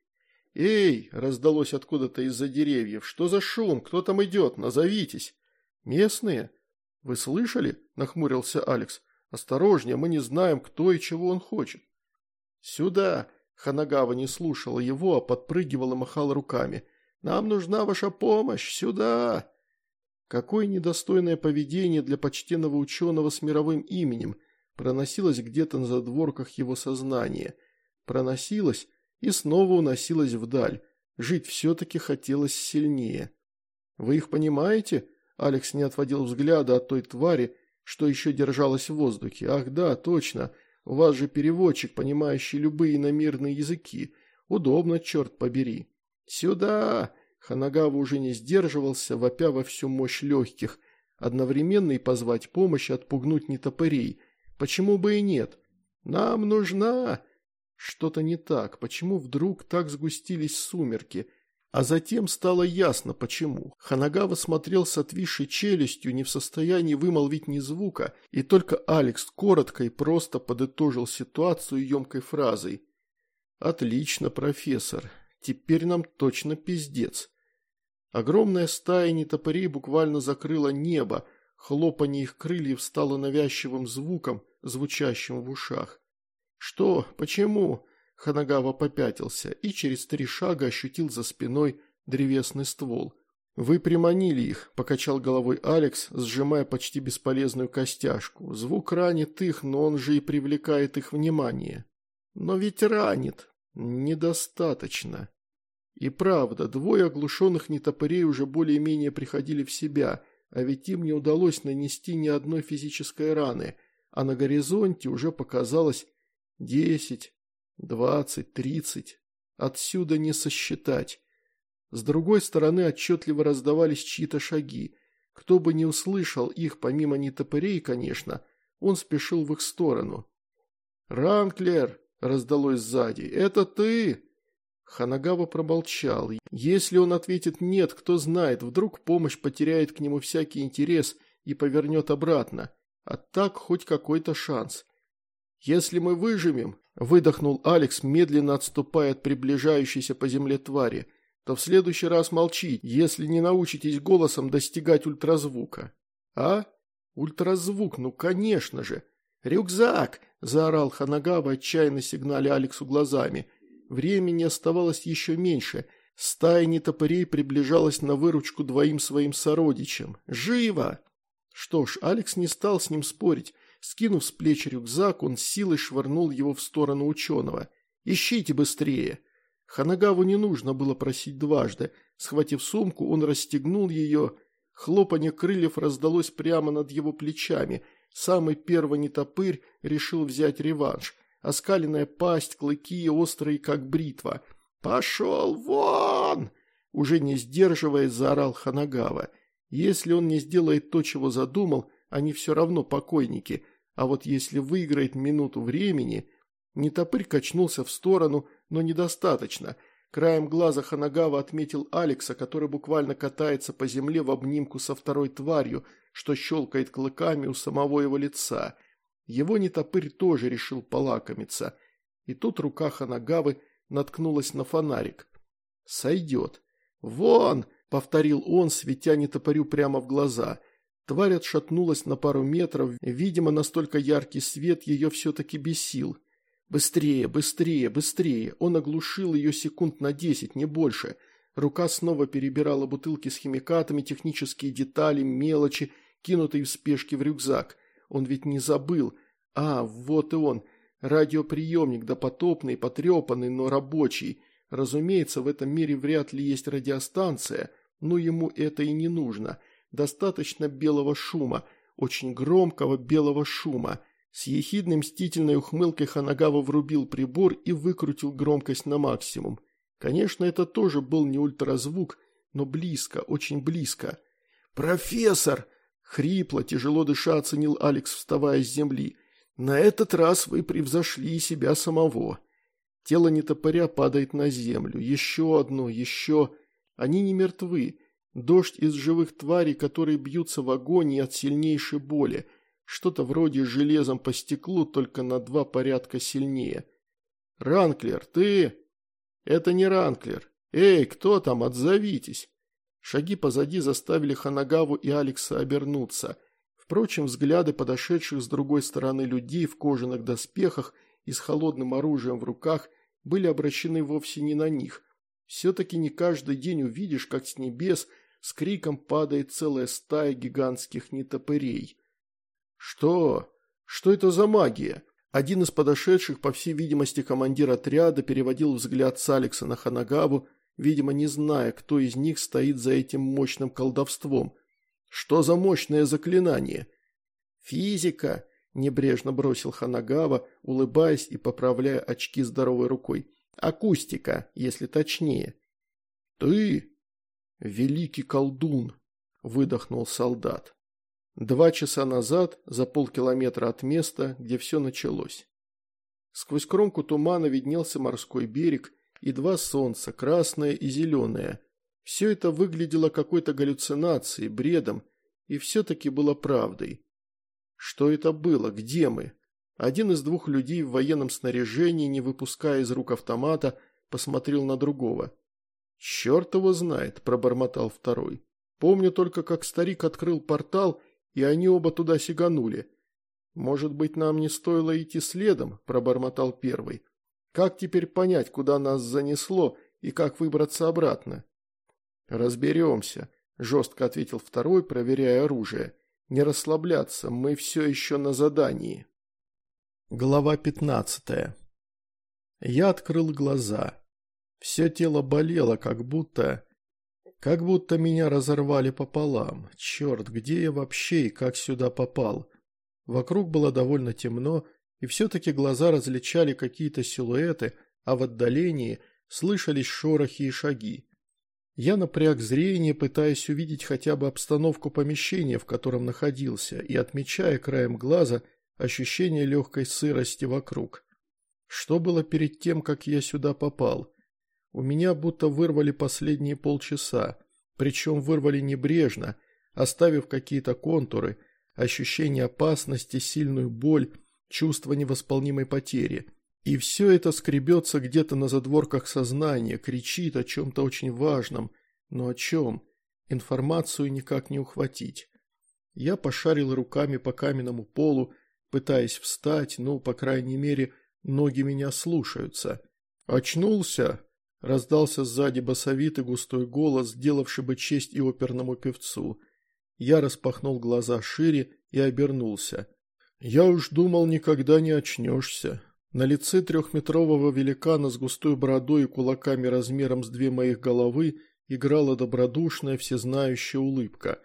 «Эй!» – раздалось откуда-то из-за деревьев. «Что за шум? Кто там идет? Назовитесь!» «Местные?» «Вы слышали?» – нахмурился Алекс. «Осторожнее, мы не знаем, кто и чего он хочет». «Сюда!» Ханагава не слушала его, а подпрыгивал и махал руками. «Нам нужна ваша помощь! Сюда!» Какое недостойное поведение для почтенного ученого с мировым именем проносилось где-то на задворках его сознания. Проносилось и снова уносилось вдаль. Жить все-таки хотелось сильнее. «Вы их понимаете?» Алекс не отводил взгляда от той твари, что еще держалась в воздухе. «Ах да, точно!» У вас же переводчик, понимающий любые иномирные языки. Удобно, черт побери. Сюда! Ханагава уже не сдерживался, вопя во всю мощь легких. Одновременно и позвать помощь, отпугнуть нетопырей. Почему бы и нет? Нам нужна... Что-то не так. Почему вдруг так сгустились сумерки? А затем стало ясно, почему. Ханагава смотрел с отвисшей челюстью, не в состоянии вымолвить ни звука, и только Алекс коротко и просто подытожил ситуацию емкой фразой. «Отлично, профессор. Теперь нам точно пиздец». Огромная стая нетопырей буквально закрыла небо, хлопанье их крыльев стало навязчивым звуком, звучащим в ушах. «Что? Почему?» Ханагава попятился и через три шага ощутил за спиной древесный ствол. «Вы приманили их», – покачал головой Алекс, сжимая почти бесполезную костяшку. «Звук ранит их, но он же и привлекает их внимание». «Но ведь ранит. Недостаточно». И правда, двое оглушенных нетопырей уже более-менее приходили в себя, а ведь им не удалось нанести ни одной физической раны, а на горизонте уже показалось десять, двадцать, тридцать. Отсюда не сосчитать. С другой стороны отчетливо раздавались чьи-то шаги. Кто бы не услышал их, помимо нетопырей, конечно, он спешил в их сторону. «Ранклер!» – раздалось сзади. «Это ты?» Ханагава промолчал. Если он ответит «нет», кто знает, вдруг помощь потеряет к нему всякий интерес и повернет обратно. А так хоть какой-то шанс. «Если мы выживем», – выдохнул Алекс, медленно отступая от приближающейся по земле твари – то в следующий раз молчи, если не научитесь голосом достигать ультразвука. А? Ультразвук, ну конечно же. Рюкзак! Заорал Ханагава, отчаянно сигналя Алексу глазами. Времени оставалось еще меньше. Стая нетопырей приближалась на выручку двоим своим сородичам. Живо! Что ж, Алекс не стал с ним спорить. Скинув с плеч рюкзак, он силой швырнул его в сторону ученого. «Ищите быстрее!» Ханагаву не нужно было просить дважды. Схватив сумку, он расстегнул ее. Хлопанье крыльев раздалось прямо над его плечами. Самый первый нетопырь решил взять реванш. Оскаленная пасть, клыки острые, как бритва. «Пошел вон!» Уже не сдерживаясь, заорал Ханагава. Если он не сделает то, чего задумал, они все равно покойники. А вот если выиграет минуту времени... Нетопырь качнулся в сторону, но недостаточно. Краем глаза Ханагава отметил Алекса, который буквально катается по земле в обнимку со второй тварью, что щелкает клыками у самого его лица. Его нетопырь тоже решил полакомиться. И тут рука Ханагавы наткнулась на фонарик. «Сойдет». «Вон!» – повторил он, светя нетопырю прямо в глаза. Тварь отшатнулась на пару метров, видимо, настолько яркий свет ее все-таки бесил. Быстрее, быстрее, быстрее. Он оглушил ее секунд на десять, не больше. Рука снова перебирала бутылки с химикатами, технические детали, мелочи, кинутые в спешке в рюкзак. Он ведь не забыл. А, вот и он. Радиоприемник, допотопный, потрепанный, но рабочий. Разумеется, в этом мире вряд ли есть радиостанция, но ему это и не нужно. Достаточно белого шума, очень громкого белого шума. С ехидной мстительной ухмылкой Ханагава врубил прибор и выкрутил громкость на максимум. Конечно, это тоже был не ультразвук, но близко, очень близко. «Профессор!» – хрипло, тяжело дыша оценил Алекс, вставая с земли. «На этот раз вы превзошли себя самого». Тело нетопыря падает на землю. Еще одно, еще. Они не мертвы. Дождь из живых тварей, которые бьются в агонии от сильнейшей боли – что-то вроде железом по стеклу, только на два порядка сильнее. «Ранклер, ты...» «Это не Ранклер. Эй, кто там? Отзовитесь!» Шаги позади заставили Ханагаву и Алекса обернуться. Впрочем, взгляды подошедших с другой стороны людей в кожаных доспехах и с холодным оружием в руках были обращены вовсе не на них. Все-таки не каждый день увидишь, как с небес с криком падает целая стая гигантских нетопырей. «Что? Что это за магия?» Один из подошедших, по всей видимости, командир отряда, переводил взгляд с Алекса на Ханагаву, видимо, не зная, кто из них стоит за этим мощным колдовством. «Что за мощное заклинание?» «Физика», – небрежно бросил Ханагава, улыбаясь и поправляя очки здоровой рукой. «Акустика, если точнее». «Ты? Великий колдун», – выдохнул солдат. Два часа назад, за полкилометра от места, где все началось. Сквозь кромку тумана виднелся морской берег и два солнца, красное и зеленое. Все это выглядело какой-то галлюцинацией, бредом, и все-таки было правдой. Что это было? Где мы? Один из двух людей в военном снаряжении, не выпуская из рук автомата, посмотрел на другого. «Черт его знает», – пробормотал второй. «Помню только, как старик открыл портал и они оба туда сиганули. «Может быть, нам не стоило идти следом?» – пробормотал первый. «Как теперь понять, куда нас занесло и как выбраться обратно?» «Разберемся», – жестко ответил второй, проверяя оружие. «Не расслабляться, мы все еще на задании». Глава пятнадцатая. Я открыл глаза. Все тело болело, как будто... Как будто меня разорвали пополам. Черт, где я вообще и как сюда попал? Вокруг было довольно темно, и все-таки глаза различали какие-то силуэты, а в отдалении слышались шорохи и шаги. Я напряг зрение, пытаясь увидеть хотя бы обстановку помещения, в котором находился, и отмечая краем глаза ощущение легкой сырости вокруг. Что было перед тем, как я сюда попал? У меня будто вырвали последние полчаса, причем вырвали небрежно, оставив какие-то контуры, ощущение опасности, сильную боль, чувство невосполнимой потери. И все это скребется где-то на задворках сознания, кричит о чем-то очень важном. Но о чем? Информацию никак не ухватить. Я пошарил руками по каменному полу, пытаясь встать, но, по крайней мере, ноги меня слушаются. «Очнулся?» – раздался сзади басовитый густой голос, сделавший бы честь и оперному певцу. Я распахнул глаза шире и обернулся. «Я уж думал, никогда не очнешься». На лице трехметрового великана с густой бородой и кулаками размером с две моих головы играла добродушная всезнающая улыбка.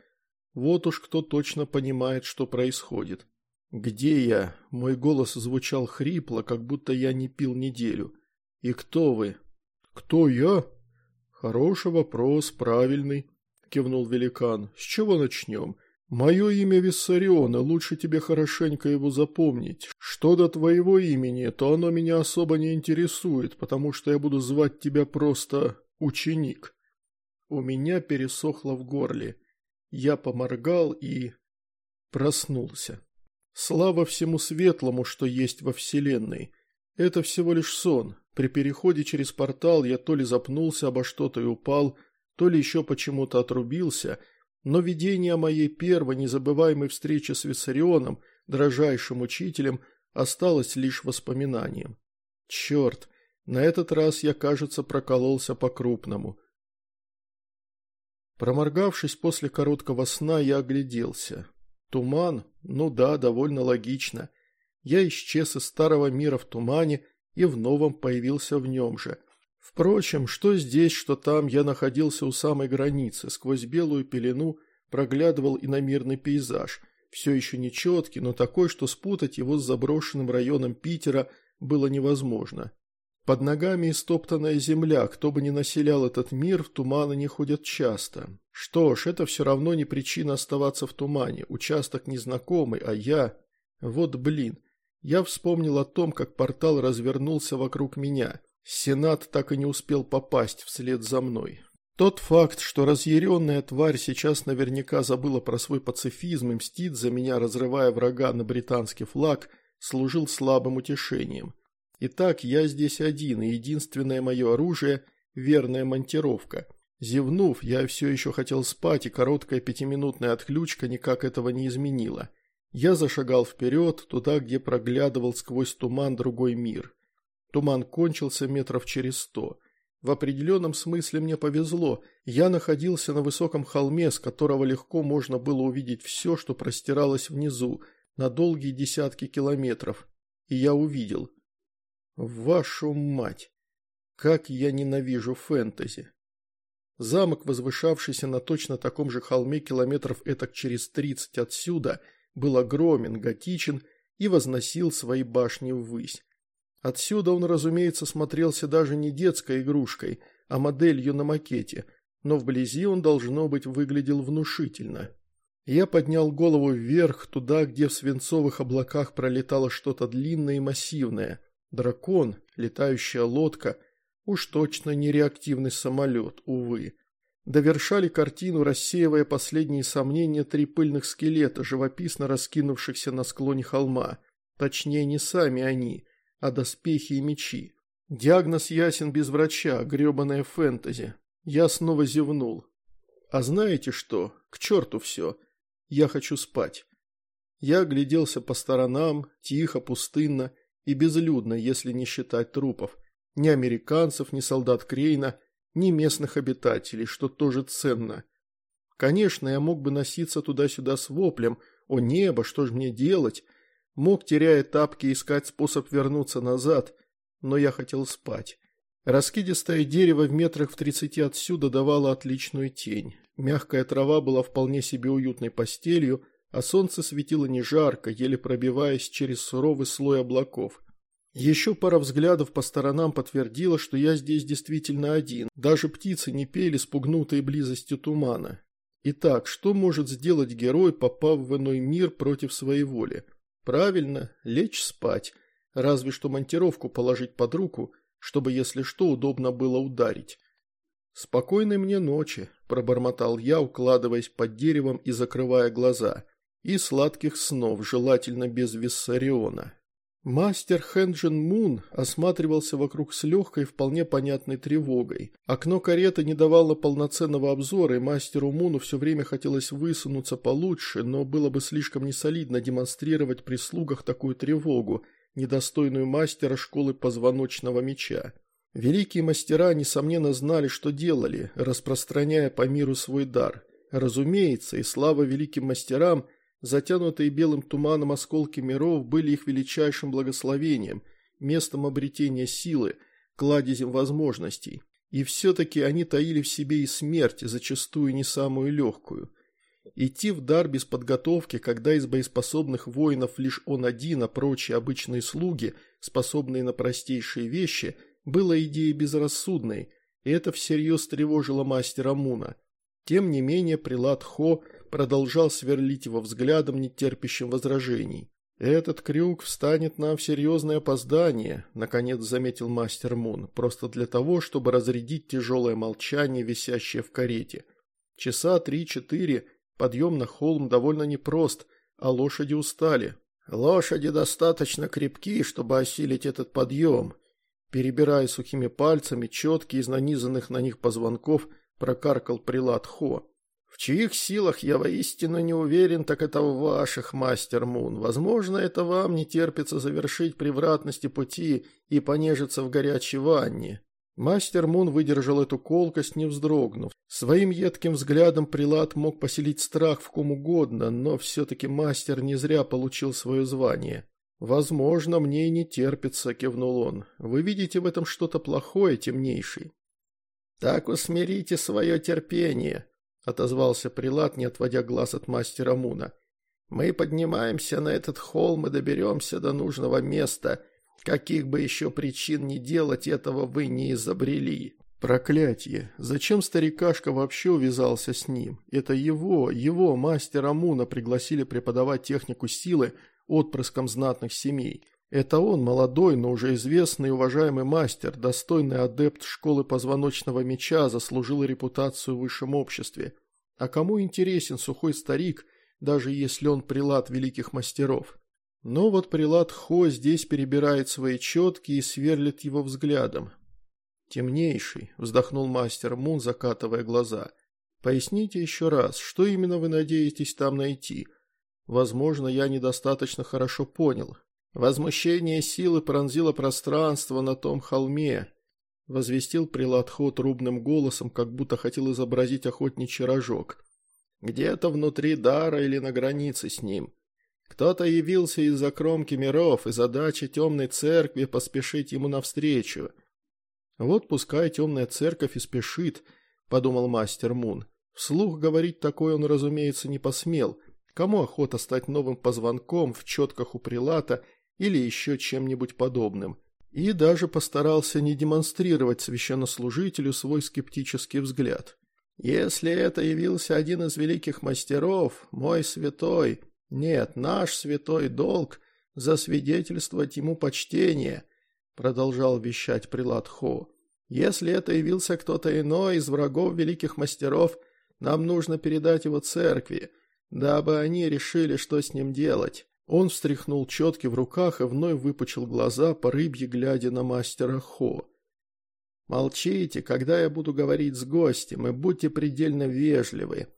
Вот уж кто точно понимает, что происходит. «Где я?» – мой голос звучал хрипло, как будто я не пил неделю. «И кто вы?» «Кто я?» «Хороший вопрос, правильный», – кивнул великан. «С чего начнем?» «Мое имя Виссарион, и лучше тебе хорошенько его запомнить. Что до твоего имени, то оно меня особо не интересует, потому что я буду звать тебя просто ученик». У меня пересохло в горле. Я поморгал и... проснулся. Слава всему светлому, что есть во Вселенной. Это всего лишь сон. При переходе через портал я то ли запнулся обо что-то и упал, то ли еще почему-то отрубился, но видение моей первой незабываемой встрече с Виссарионом, дрожайшим учителем, осталось лишь воспоминанием. Черт, на этот раз я, кажется, прокололся по-крупному. Проморгавшись после короткого сна, я огляделся. Туман? Ну да, довольно логично. Я исчез из старого мира в тумане и в новом появился в нем же. Впрочем, что здесь, что там, я находился у самой границы, сквозь белую пелену проглядывал иномирный пейзаж, все еще нечеткий, но такой, что спутать его с заброшенным районом Питера было невозможно. Под ногами истоптанная земля, кто бы ни населял этот мир, в туманы не ходят часто. Что ж, это все равно не причина оставаться в тумане, участок незнакомый, а я... Вот блин, я вспомнил о том, как портал развернулся вокруг меня. Сенат так и не успел попасть вслед за мной. Тот факт, что разъяренная тварь сейчас наверняка забыла про свой пацифизм и мстит за меня, разрывая врага на британский флаг, служил слабым утешением. Итак, я здесь один, и единственное мое оружие – верная монтировка. Зевнув, я все еще хотел спать, и короткая пятиминутная отключка никак этого не изменила. Я зашагал вперед, туда, где проглядывал сквозь туман другой мир. Туман кончился метров через сто. В определенном смысле мне повезло. Я находился на высоком холме, с которого легко можно было увидеть все, что простиралось внизу, на долгие десятки километров. И я увидел – Вашу мать! Как я ненавижу фэнтези! Замок, возвышавшийся на точно таком же холме километров этак через тридцать отсюда, был огромен, готичен и возносил свои башни ввысь. Отсюда он, разумеется, смотрелся даже не детской игрушкой, а моделью на макете, но вблизи он, должно быть, выглядел внушительно. Я поднял голову вверх, туда, где в свинцовых облаках пролетало что-то длинное и массивное, Дракон, летающая лодка, уж точно не реактивный самолет, увы. Довершали картину, рассеивая последние сомнения, три пыльных скелета, живописно раскинувшихся на склоне холма. Точнее, не сами они, а доспехи и мечи. Диагноз ясен без врача, гребаная фэнтези. Я снова зевнул. А знаете что? К черту все. Я хочу спать. Я огляделся по сторонам, тихо, пустынно, и безлюдно, если не считать трупов. Ни американцев, ни солдат Крейна, ни местных обитателей, что тоже ценно. Конечно, я мог бы носиться туда-сюда с воплем «О небо, что же мне делать?» Мог, теряя тапки, искать способ вернуться назад, но я хотел спать. Раскидистое дерево в метрах в тридцати отсюда давало отличную тень. Мягкая трава была вполне себе уютной постелью, а солнце светило не жарко, еле пробиваясь через суровый слой облаков. Еще пара взглядов по сторонам подтвердила, что я здесь действительно один. Даже птицы не пели, спугнутые близостью тумана. Итак, что может сделать герой, попав в иной мир против своей воли? Правильно, лечь спать. Разве что монтировку положить под руку, чтобы, если что, удобно было ударить. «Спокойной мне ночи», – пробормотал я, укладываясь под деревом и закрывая глаза. «И сладких снов, желательно без Виссариона». Мастер Хенджин Мун осматривался вокруг с легкой, вполне понятной тревогой. Окно кареты не давало полноценного обзора, и мастеру Муну все время хотелось высунуться получше, но было бы слишком несолидно демонстрировать при слугах такую тревогу, недостойную мастера школы позвоночного меча. Великие мастера, несомненно, знали, что делали, распространяя по миру свой дар. Разумеется, и слава великим мастерам – Затянутые белым туманом осколки миров были их величайшим благословением, местом обретения силы, кладезем возможностей. И все-таки они таили в себе и смерть, зачастую не самую легкую. Идти в дар без подготовки, когда из боеспособных воинов лишь он один, а прочие обычные слуги, способные на простейшие вещи, было идеей безрассудной, и это всерьез тревожило мастера Муна. Тем не менее, прилад Хо продолжал сверлить его взглядом, не терпящим возражений. «Этот крюк встанет нам в серьезное опоздание», – наконец заметил мастер Мун, просто для того, чтобы разрядить тяжелое молчание, висящее в карете. Часа три-четыре, подъем на холм довольно непрост, а лошади устали. «Лошади достаточно крепки, чтобы осилить этот подъем», – перебирая сухими пальцами четкие из нанизанных на них позвонков – прокаркал прилад Хо. В чьих силах я воистину не уверен, так это в ваших, мастер Мун. Возможно, это вам не терпится завершить превратности пути и понежиться в горячей ванне. Мастер Мун выдержал эту колкость, не вздрогнув. Своим едким взглядом прилад мог поселить страх в ком угодно, но все-таки мастер не зря получил свое звание. «Возможно, мне и не терпится», – кивнул он. «Вы видите в этом что-то плохое, темнейший?» «Так усмирите свое терпение», – отозвался Прилад, не отводя глаз от мастера Муна. «Мы поднимаемся на этот холм и доберемся до нужного места. Каких бы еще причин не делать этого вы не изобрели». Проклятье! Зачем старикашка вообще увязался с ним? Это его, его, мастера Муна, пригласили преподавать технику силы отпрыском знатных семей. Это он, молодой, но уже известный и уважаемый мастер, достойный адепт школы позвоночного меча, заслужил репутацию в высшем обществе. А кому интересен сухой старик, даже если он прилад великих мастеров? Но вот прилад Хо здесь перебирает свои четки и сверлит его взглядом. «Темнейший», – вздохнул мастер Мун, закатывая глаза. «Поясните еще раз, что именно вы надеетесь там найти? Возможно, я недостаточно хорошо понял. Возмущение силы пронзило пространство на том холме. Возвестил Приладхо трубным голосом, как будто хотел изобразить охотничий рожок. Где-то внутри дара или на границе с ним. Кто-то явился из-за кромки миров, и задача темной церкви поспешить ему навстречу. Вот пускай темная церковь и спешит, подумал мастер Мун. Вслух говорить такое он, разумеется, не посмел. Кому охота стать новым позвонком в четках у прилата – или еще чем-нибудь подобным, и даже постарался не демонстрировать священнослужителю свой скептический взгляд. «Если это явился один из великих мастеров, мой святой, нет, наш святой долг засвидетельствовать ему почтение», продолжал вещать прилад Хо. «Если это явился кто-то иной из врагов великих мастеров, нам нужно передать его церкви, дабы они решили, что с ним делать. Он встряхнул четки в руках и вновь выпучил глаза, по рыбье глядя на мастера Хо. «Молчите, когда я буду говорить с гостем, и будьте предельно вежливы.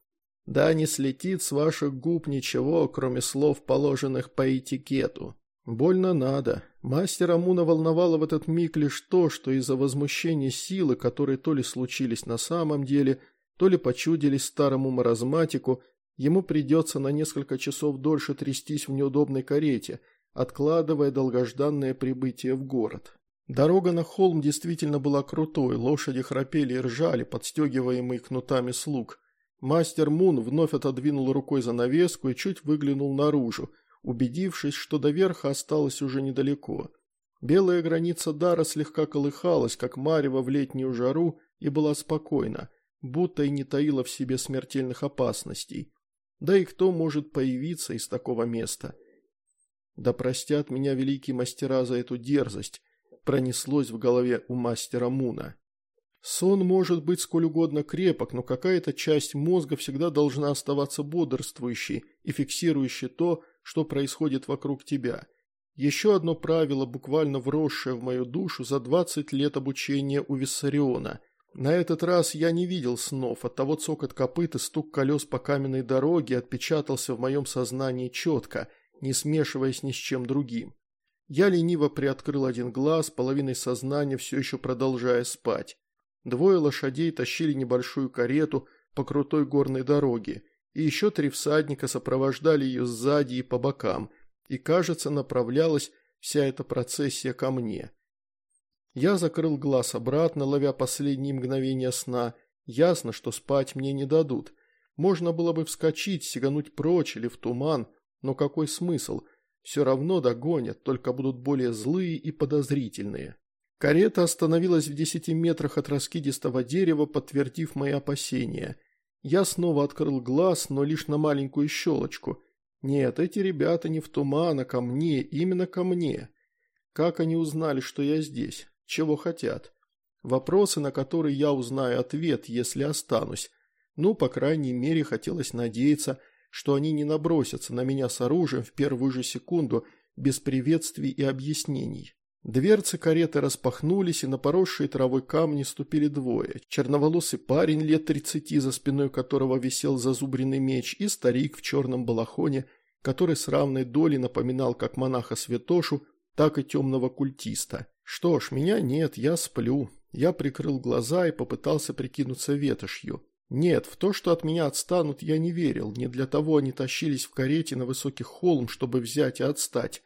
Да не слетит с ваших губ ничего, кроме слов, положенных по этикету. Больно надо. Мастера Муна волновало в этот миг лишь то, что из-за возмущения силы, которые то ли случились на самом деле, то ли почудились старому маразматику, ему придется на несколько часов дольше трястись в неудобной карете, откладывая долгожданное прибытие в город. Дорога на холм действительно была крутой, лошади храпели и ржали, подстегиваемые кнутами слуг. Мастер Мун вновь отодвинул рукой занавеску и чуть выглянул наружу, убедившись, что до верха осталось уже недалеко. Белая граница дара слегка колыхалась, как марево в летнюю жару, и была спокойна, будто и не таила в себе смертельных опасностей. Да и кто может появиться из такого места? Да простят меня великие мастера за эту дерзость, пронеслось в голове у мастера Муна. Сон может быть сколь угодно крепок, но какая-то часть мозга всегда должна оставаться бодрствующей и фиксирующей то, что происходит вокруг тебя. Еще одно правило, буквально вросшее в мою душу за 20 лет обучения у Виссариона. На этот раз я не видел снов, оттого цокот копыт и стук колес по каменной дороге отпечатался в моем сознании четко, не смешиваясь ни с чем другим. Я лениво приоткрыл один глаз, половиной сознания все еще продолжая спать. Двое лошадей тащили небольшую карету по крутой горной дороге, и еще три всадника сопровождали ее сзади и по бокам, и, кажется, направлялась вся эта процессия ко мне. Я закрыл глаз обратно, ловя последние мгновения сна. Ясно, что спать мне не дадут. Можно было бы вскочить, сигануть прочь или в туман, но какой смысл? Все равно догонят, только будут более злые и подозрительные. Карета остановилась в десяти метрах от раскидистого дерева, подтвердив мои опасения. Я снова открыл глаз, но лишь на маленькую щелочку. Нет, эти ребята не в туман, а ко мне, именно ко мне. Как они узнали, что я здесь? Чего хотят? Вопросы, на которые я узнаю ответ, если останусь. Ну, по крайней мере, хотелось надеяться, что они не набросятся на меня с оружием в первую же секунду, без приветствий и объяснений. Дверцы кареты распахнулись, и на поросшие травой камни ступили двое. Черноволосый парень лет тридцати, за спиной которого висел зазубренный меч, и старик в черном балахоне, который с равной долей напоминал как монаха святошу, так и темного культиста. Что ж, меня нет, я сплю. Я прикрыл глаза и попытался прикинуться ветошью. Нет, в то, что от меня отстанут, я не верил. Не для того они тащились в карете на высокий холм, чтобы взять и отстать.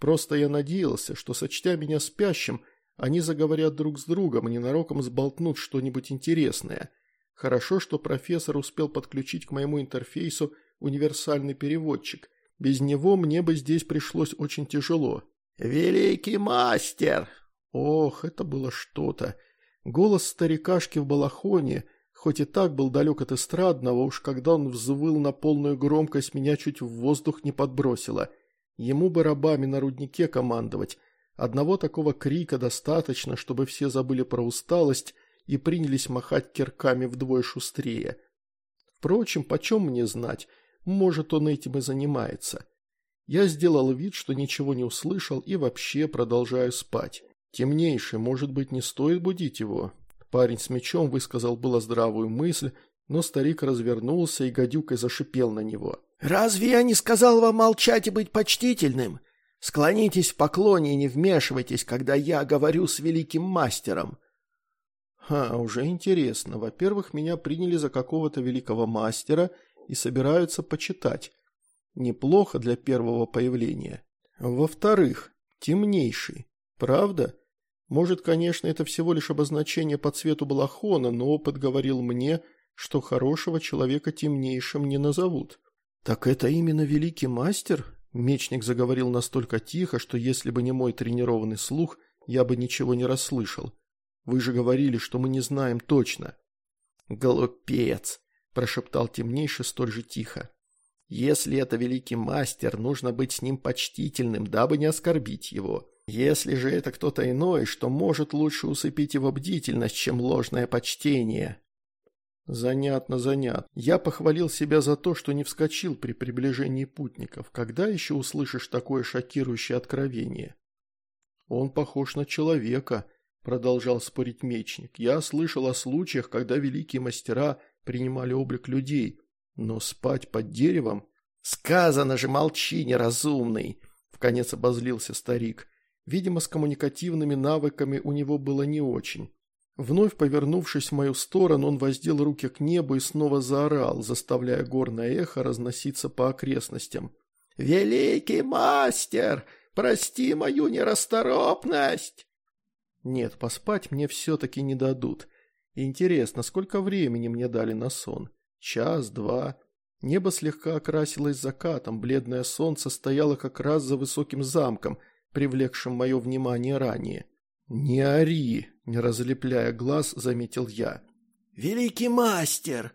Просто я надеялся, что, сочтя меня спящим, они заговорят друг с другом и ненароком сболтнут что-нибудь интересное. Хорошо, что профессор успел подключить к моему интерфейсу универсальный переводчик. Без него мне бы здесь пришлось очень тяжело. «Великий мастер!» Ох, это было что-то. Голос старикашки в балахоне, хоть и так был далек от эстрадного, уж когда он взвыл на полную громкость, меня чуть в воздух не подбросило – Ему бы рабами на руднике командовать. Одного такого крика достаточно, чтобы все забыли про усталость и принялись махать кирками вдвое шустрее. Впрочем, почем мне знать, может он этим и занимается. Я сделал вид, что ничего не услышал и вообще продолжаю спать. Темнейший, может быть, не стоит будить его? Парень с мечом высказал было здравую мысль, но старик развернулся и гадюкой зашипел на него. «Разве я не сказал вам молчать и быть почтительным? Склонитесь в поклоне и не вмешивайтесь, когда я говорю с великим мастером». Ха, уже интересно. Во-первых, меня приняли за какого-то великого мастера и собираются почитать. Неплохо для первого появления. Во-вторых, темнейший. Правда? Может, конечно, это всего лишь обозначение по цвету балахона, но опыт говорил мне, что хорошего человека темнейшим не назовут. «Так это именно великий мастер?» Мечник заговорил настолько тихо, что если бы не мой тренированный слух, я бы ничего не расслышал. «Вы же говорили, что мы не знаем точно». «Глупец!» – прошептал темнейший столь же тихо. «Если это великий мастер, нужно быть с ним почтительным, дабы не оскорбить его. Если же это кто-то иной, что может лучше усыпить его бдительность, чем ложное почтение, Занятно, занятно. Я похвалил себя за то, что не вскочил при приближении путников. Когда еще услышишь такое шокирующее откровение? Он похож на человека, продолжал спорить мечник. Я слышал о случаях, когда великие мастера принимали облик людей, но спать под деревом... Сказано же, молчи, неразумный, вконец обозлился старик. Видимо, с коммуникативными навыками у него было не очень. Вновь повернувшись в мою сторону, он воздел руки к небу и снова заорал, заставляя горное эхо разноситься по окрестностям. «Великий мастер, прости мою нерасторопность!» Нет, поспать мне все-таки не дадут. Интересно, сколько времени мне дали на сон? Час, два. Небо слегка окрасилось закатом, бледное солнце стояло как раз за высоким замком, привлекшим мое внимание ранее. «Не ори!» – не разлепляя глаз, заметил я. «Великий мастер!»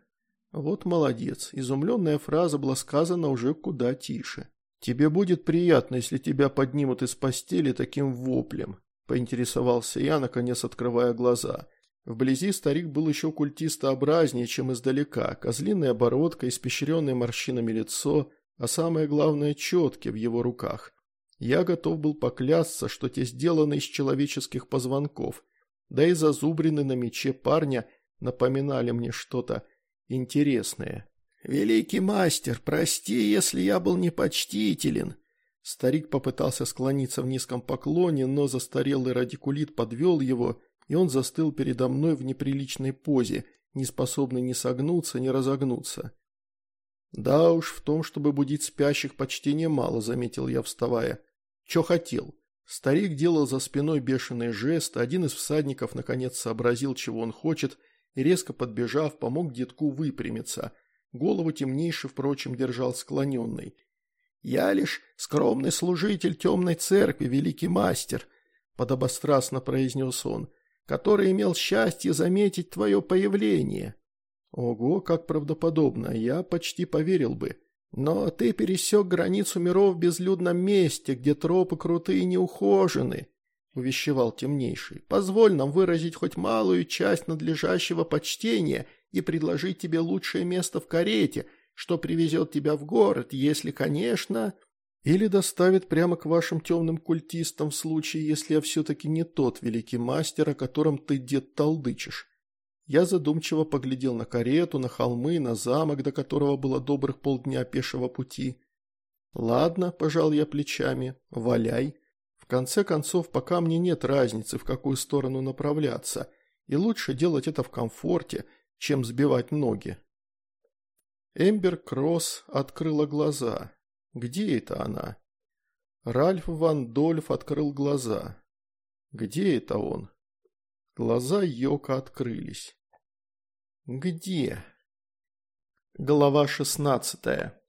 Вот молодец, изумленная фраза была сказана уже куда тише. «Тебе будет приятно, если тебя поднимут из постели таким воплем», – поинтересовался я, наконец открывая глаза. Вблизи старик был еще культистообразнее, чем издалека, козлиная бородка, испещренное морщинами лицо, а самое главное – четки в его руках. Я готов был поклясться, что те сделаны из человеческих позвонков, да и зазубрины на мече парня напоминали мне что-то интересное. «Великий мастер, прости, если я был непочтителен». Старик попытался склониться в низком поклоне, но застарелый радикулит подвел его, и он застыл передо мной в неприличной позе, не способный ни согнуться, ни разогнуться. «Да уж, в том, чтобы будить спящих, почти немало», — заметил я, вставая. Че хотел? Старик делал за спиной бешеный жест, один из всадников наконец сообразил, чего он хочет, и резко подбежав, помог детку выпрямиться. Голову темнейший, впрочем, держал склоненный. «Я лишь скромный служитель темной церкви, великий мастер», – подобострастно произнес он, – «который имел счастье заметить твое появление». Ого, как правдоподобно, я почти поверил бы. Но ты пересек границу миров в безлюдном месте, где тропы крутые и неухожены, — увещевал темнейший. Позволь нам выразить хоть малую часть надлежащего почтения и предложить тебе лучшее место в карете, что привезет тебя в город, если, конечно... Или доставит прямо к вашим темным культистам в случае, если я все-таки не тот великий мастер, о котором ты, дед, толдычишь. Я задумчиво поглядел на карету, на холмы, на замок, до которого было добрых полдня пешего пути. «Ладно», – пожал я плечами, – «валяй. В конце концов, пока мне нет разницы, в какую сторону направляться, и лучше делать это в комфорте, чем сбивать ноги». Эмбер Кросс открыла глаза. Где это она? Ральф Ван Дольф открыл глаза. Где это он? Глаза Йока открылись. «Где?» Глава шестнадцатая.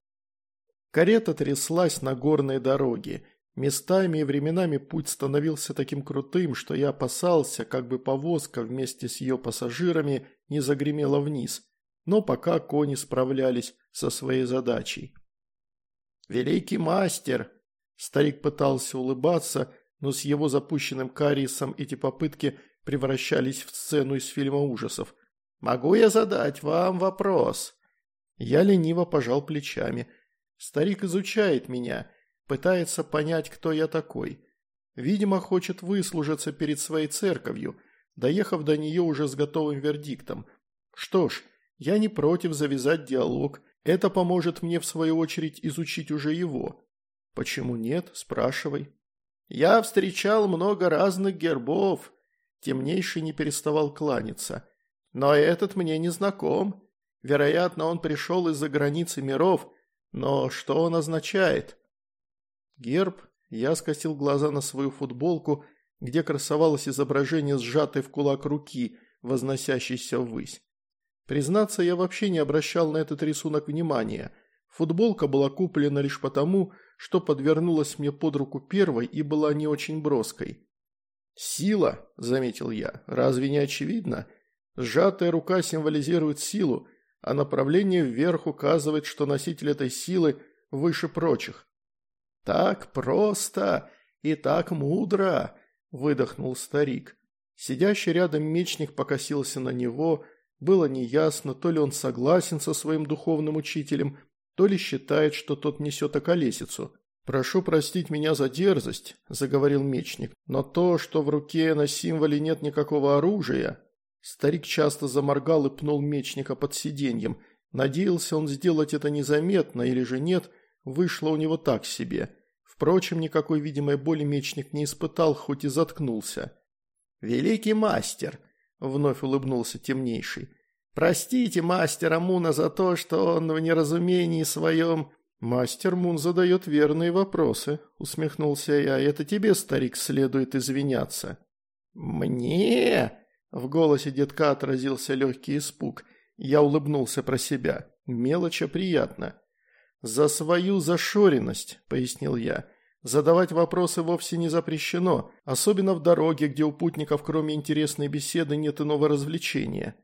Карета тряслась на горной дороге. Местами и временами путь становился таким крутым, что я опасался, как бы повозка вместе с ее пассажирами не загремела вниз. Но пока кони справлялись со своей задачей. «Великий мастер!» Старик пытался улыбаться, но с его запущенным кариесом эти попытки превращались в сцену из фильма ужасов. «Могу я задать вам вопрос?» Я лениво пожал плечами. Старик изучает меня, пытается понять, кто я такой. Видимо, хочет выслужиться перед своей церковью, доехав до нее уже с готовым вердиктом. Что ж, я не против завязать диалог, это поможет мне в свою очередь изучить уже его. Почему нет? Спрашивай. Я встречал много разных гербов. Темнейший не переставал кланяться. Но этот мне не знаком. Вероятно, он пришел из-за границы миров, но что он означает? Герб, я скосил глаза на свою футболку, где красовалось изображение сжатой в кулак руки, возносящейся ввысь. Признаться, я вообще не обращал на этот рисунок внимания. Футболка была куплена лишь потому, что подвернулась мне под руку первой и была не очень броской. «Сила», — заметил я, — «разве не очевидно?» Сжатая рука символизирует силу, а направление вверх указывает, что носитель этой силы выше прочих. «Так просто и так мудро!» – выдохнул старик. Сидящий рядом мечник покосился на него. Было неясно, то ли он согласен со своим духовным учителем, то ли считает, что тот несет околесицу. «Прошу простить меня за дерзость», – заговорил мечник, – «но то, что в руке на символе нет никакого оружия, Старик часто заморгал и пнул мечника под сиденьем. Надеялся он сделать это незаметно или же нет, вышло у него так себе. Впрочем, никакой видимой боли мечник не испытал, хоть и заткнулся. «Великий мастер, – вновь улыбнулся темнейший. «Простите мастера Муна за то, что он в неразумении своем...» «Мастер Мун задает верные вопросы», – усмехнулся я. «Это тебе, старик, следует извиняться». «Мне?» – в голосе детка отразился легкий испуг. Я улыбнулся про себя. Мелочь, а приятно. «За свою зашоренность», – пояснил я. Задавать вопросы вовсе не запрещено, особенно в дороге, где у путников кроме интересной беседы нет иного развлечения.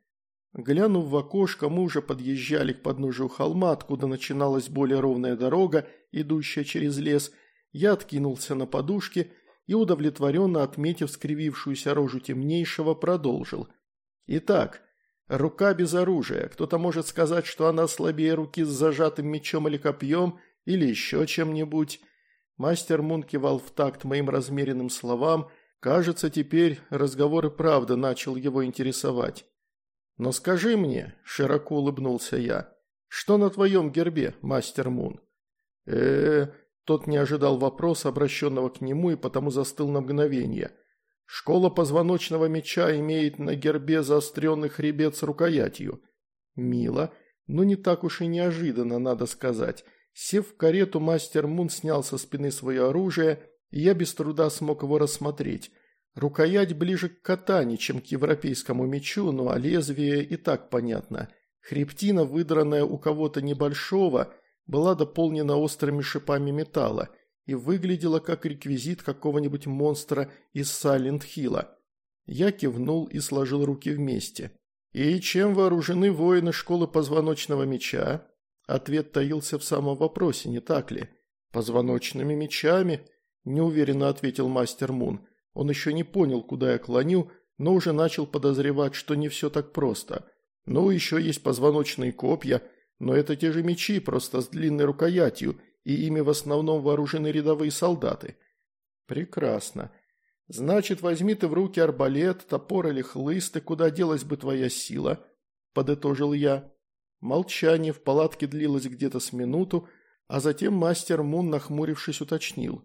Глянув в окошко, мы уже подъезжали к подножию холма, откуда начиналась более ровная дорога, идущая через лес. Я откинулся на подушке и, удовлетворенно отметив скривившуюся рожу темнейшего, продолжил. Итак, рука без оружия. Кто-то может сказать, что она слабее руки с зажатым мечом или копьем, или еще чем-нибудь. Мастер Мун кивал в такт моим размеренным словам. Кажется, теперь разговор и правда начал его интересовать. «Но скажи мне», – широко улыбнулся я, – «что на твоем гербе, мастер Мун?» э, -э Тот не ожидал вопроса, обращенного к нему, и потому застыл на мгновение. «Школа позвоночного меча имеет на гербе заостренный хребет с рукоятью». «Мило, но не так уж и неожиданно, надо сказать». Сев в карету, мастер Мун снял со спины свое оружие, и я без труда смог его рассмотреть. Рукоять ближе к катане, чем к европейскому мечу, ну а лезвие и так понятно. Хребтина, выдранная у кого-то небольшого, была дополнена острыми шипами металла и выглядела как реквизит какого-нибудь монстра из Сайлент-Хилла. Я кивнул и сложил руки вместе. «И чем вооружены воины школы позвоночного меча?» Ответ таился в самом вопросе, не так ли? «Позвоночными мечами?» – неуверенно ответил мастер Мун. Он еще не понял, куда я клоню, но уже начал подозревать, что не все так просто. Ну, еще есть позвоночные копья, но это те же мечи, просто с длинной рукоятью, и ими в основном вооружены рядовые солдаты. Прекрасно. Значит, возьми ты в руки арбалет, топор или хлыст, и куда делась бы твоя сила? Подытожил я. Молчание в палатке длилось где-то с минуту, а затем мастер Мун, нахмурившись, уточнил.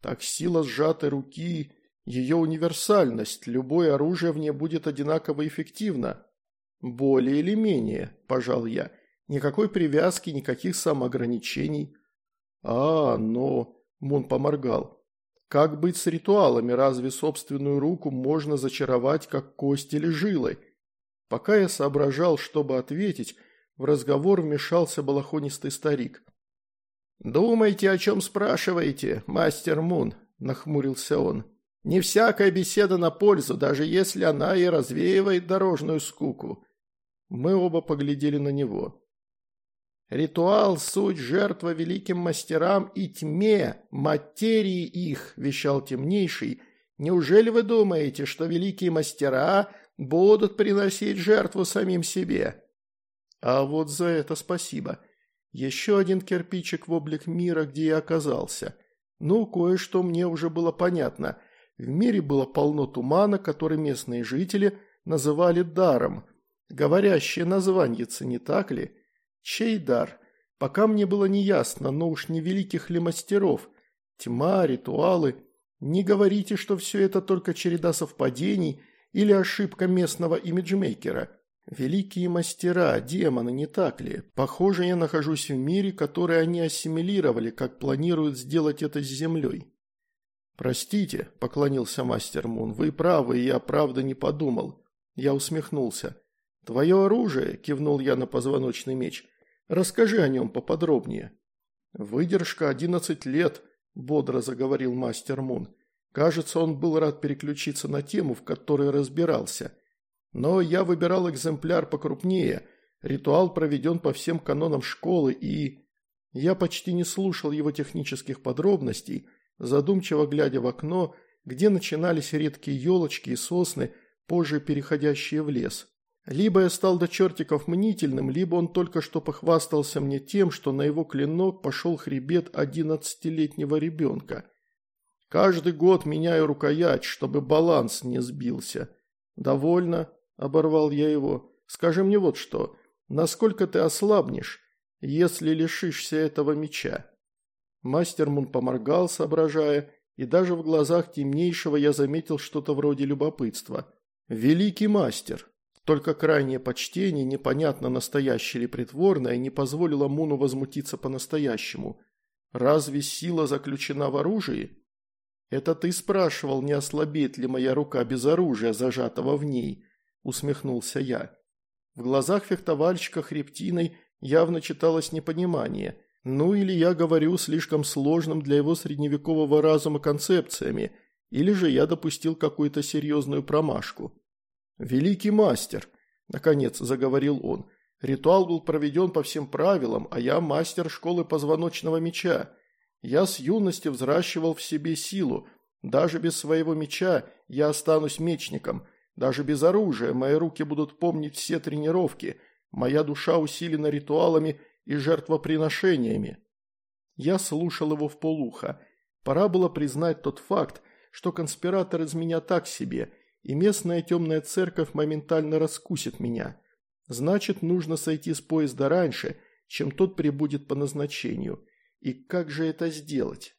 Так сила сжатой руки, ее универсальность, любое оружие в ней будет одинаково эффективно. Более или менее, пожал я. Никакой привязки, никаких самоограничений. А, но... Мун поморгал. Как быть с ритуалами? Разве собственную руку можно зачаровать, как кость или жилы? Пока я соображал, чтобы ответить, в разговор вмешался балахонистый старик. «Думайте, о чем спрашиваете, мастер Мун», – нахмурился он. «Не всякая беседа на пользу, даже если она и развеивает дорожную скуку». Мы оба поглядели на него. «Ритуал – суть жертва великим мастерам и тьме, материи их», – вещал темнейший. «Неужели вы думаете, что великие мастера будут приносить жертву самим себе?» А вот за это спасибо. Еще один кирпичик в облик мира, где я оказался. Ну, кое-что мне уже было понятно. В мире было полно тумана, который местные жители называли даром. Говорящее названьице, не так ли? Чей дар? Пока мне было неясно, но уж не великих ли мастеров. Тьма, ритуалы. Не говорите, что все это только череда совпадений или ошибка местного имиджмейкера. Великие мастера, демоны, не так ли? Похоже, я нахожусь в мире, который они ассимилировали, как планируют сделать это с Землей. «Простите», – поклонился мастер Мун, – «вы правы, я правда не подумал». Я усмехнулся. «Твое оружие», – кивнул я на позвоночный меч, – «расскажи о нем поподробнее». «Выдержка одиннадцать лет», – бодро заговорил мастер Мун. Кажется, он был рад переключиться на тему, в которой разбирался – но я выбирал экземпляр покрупнее. Ритуал проведен по всем канонам школы и... Я почти не слушал его технических подробностей, задумчиво глядя в окно, где начинались редкие елочки и сосны, позже переходящие в лес. Либо я стал до чертиков мнительным, либо он только что похвастался мне тем, что на его клинок пошел хребет одиннадцатилетнего ребенка. Каждый год меняю рукоять, чтобы баланс не сбился. Довольно, – оборвал я его. «Скажи мне вот что. Насколько ты ослабнешь, если лишишься этого меча?» Мастер Мун поморгал, соображая, и даже в глазах темнейшего я заметил что-то вроде любопытства. «Великий мастер!» Только крайнее почтение, непонятно настоящее или притворное, не позволило Муну возмутиться по-настоящему. «Разве сила заключена в оружии?» «Это ты спрашивал, не ослабеет ли моя рука без оружия, зажатого в ней?» – усмехнулся я. В глазах фехтовальщика хребтиной явно читалось непонимание. Ну или я говорю слишком сложным для его средневекового разума концепциями, или же я допустил какую-то серьезную промашку. «Великий мастер», – наконец заговорил он, – «ритуал был проведен по всем правилам, а я мастер школы позвоночного меча. Я с юности взращивал в себе силу. Даже без своего меча я останусь мечником. Даже без оружия мои руки будут помнить все тренировки. Моя душа усилена ритуалами и жертвоприношениями». Я слушал его в полухо. Пора было признать тот факт, что конспиратор из меня так себе, и местная темная церковь моментально раскусит меня. Значит, нужно сойти с поезда раньше, чем тот прибудет по назначению. И как же это сделать?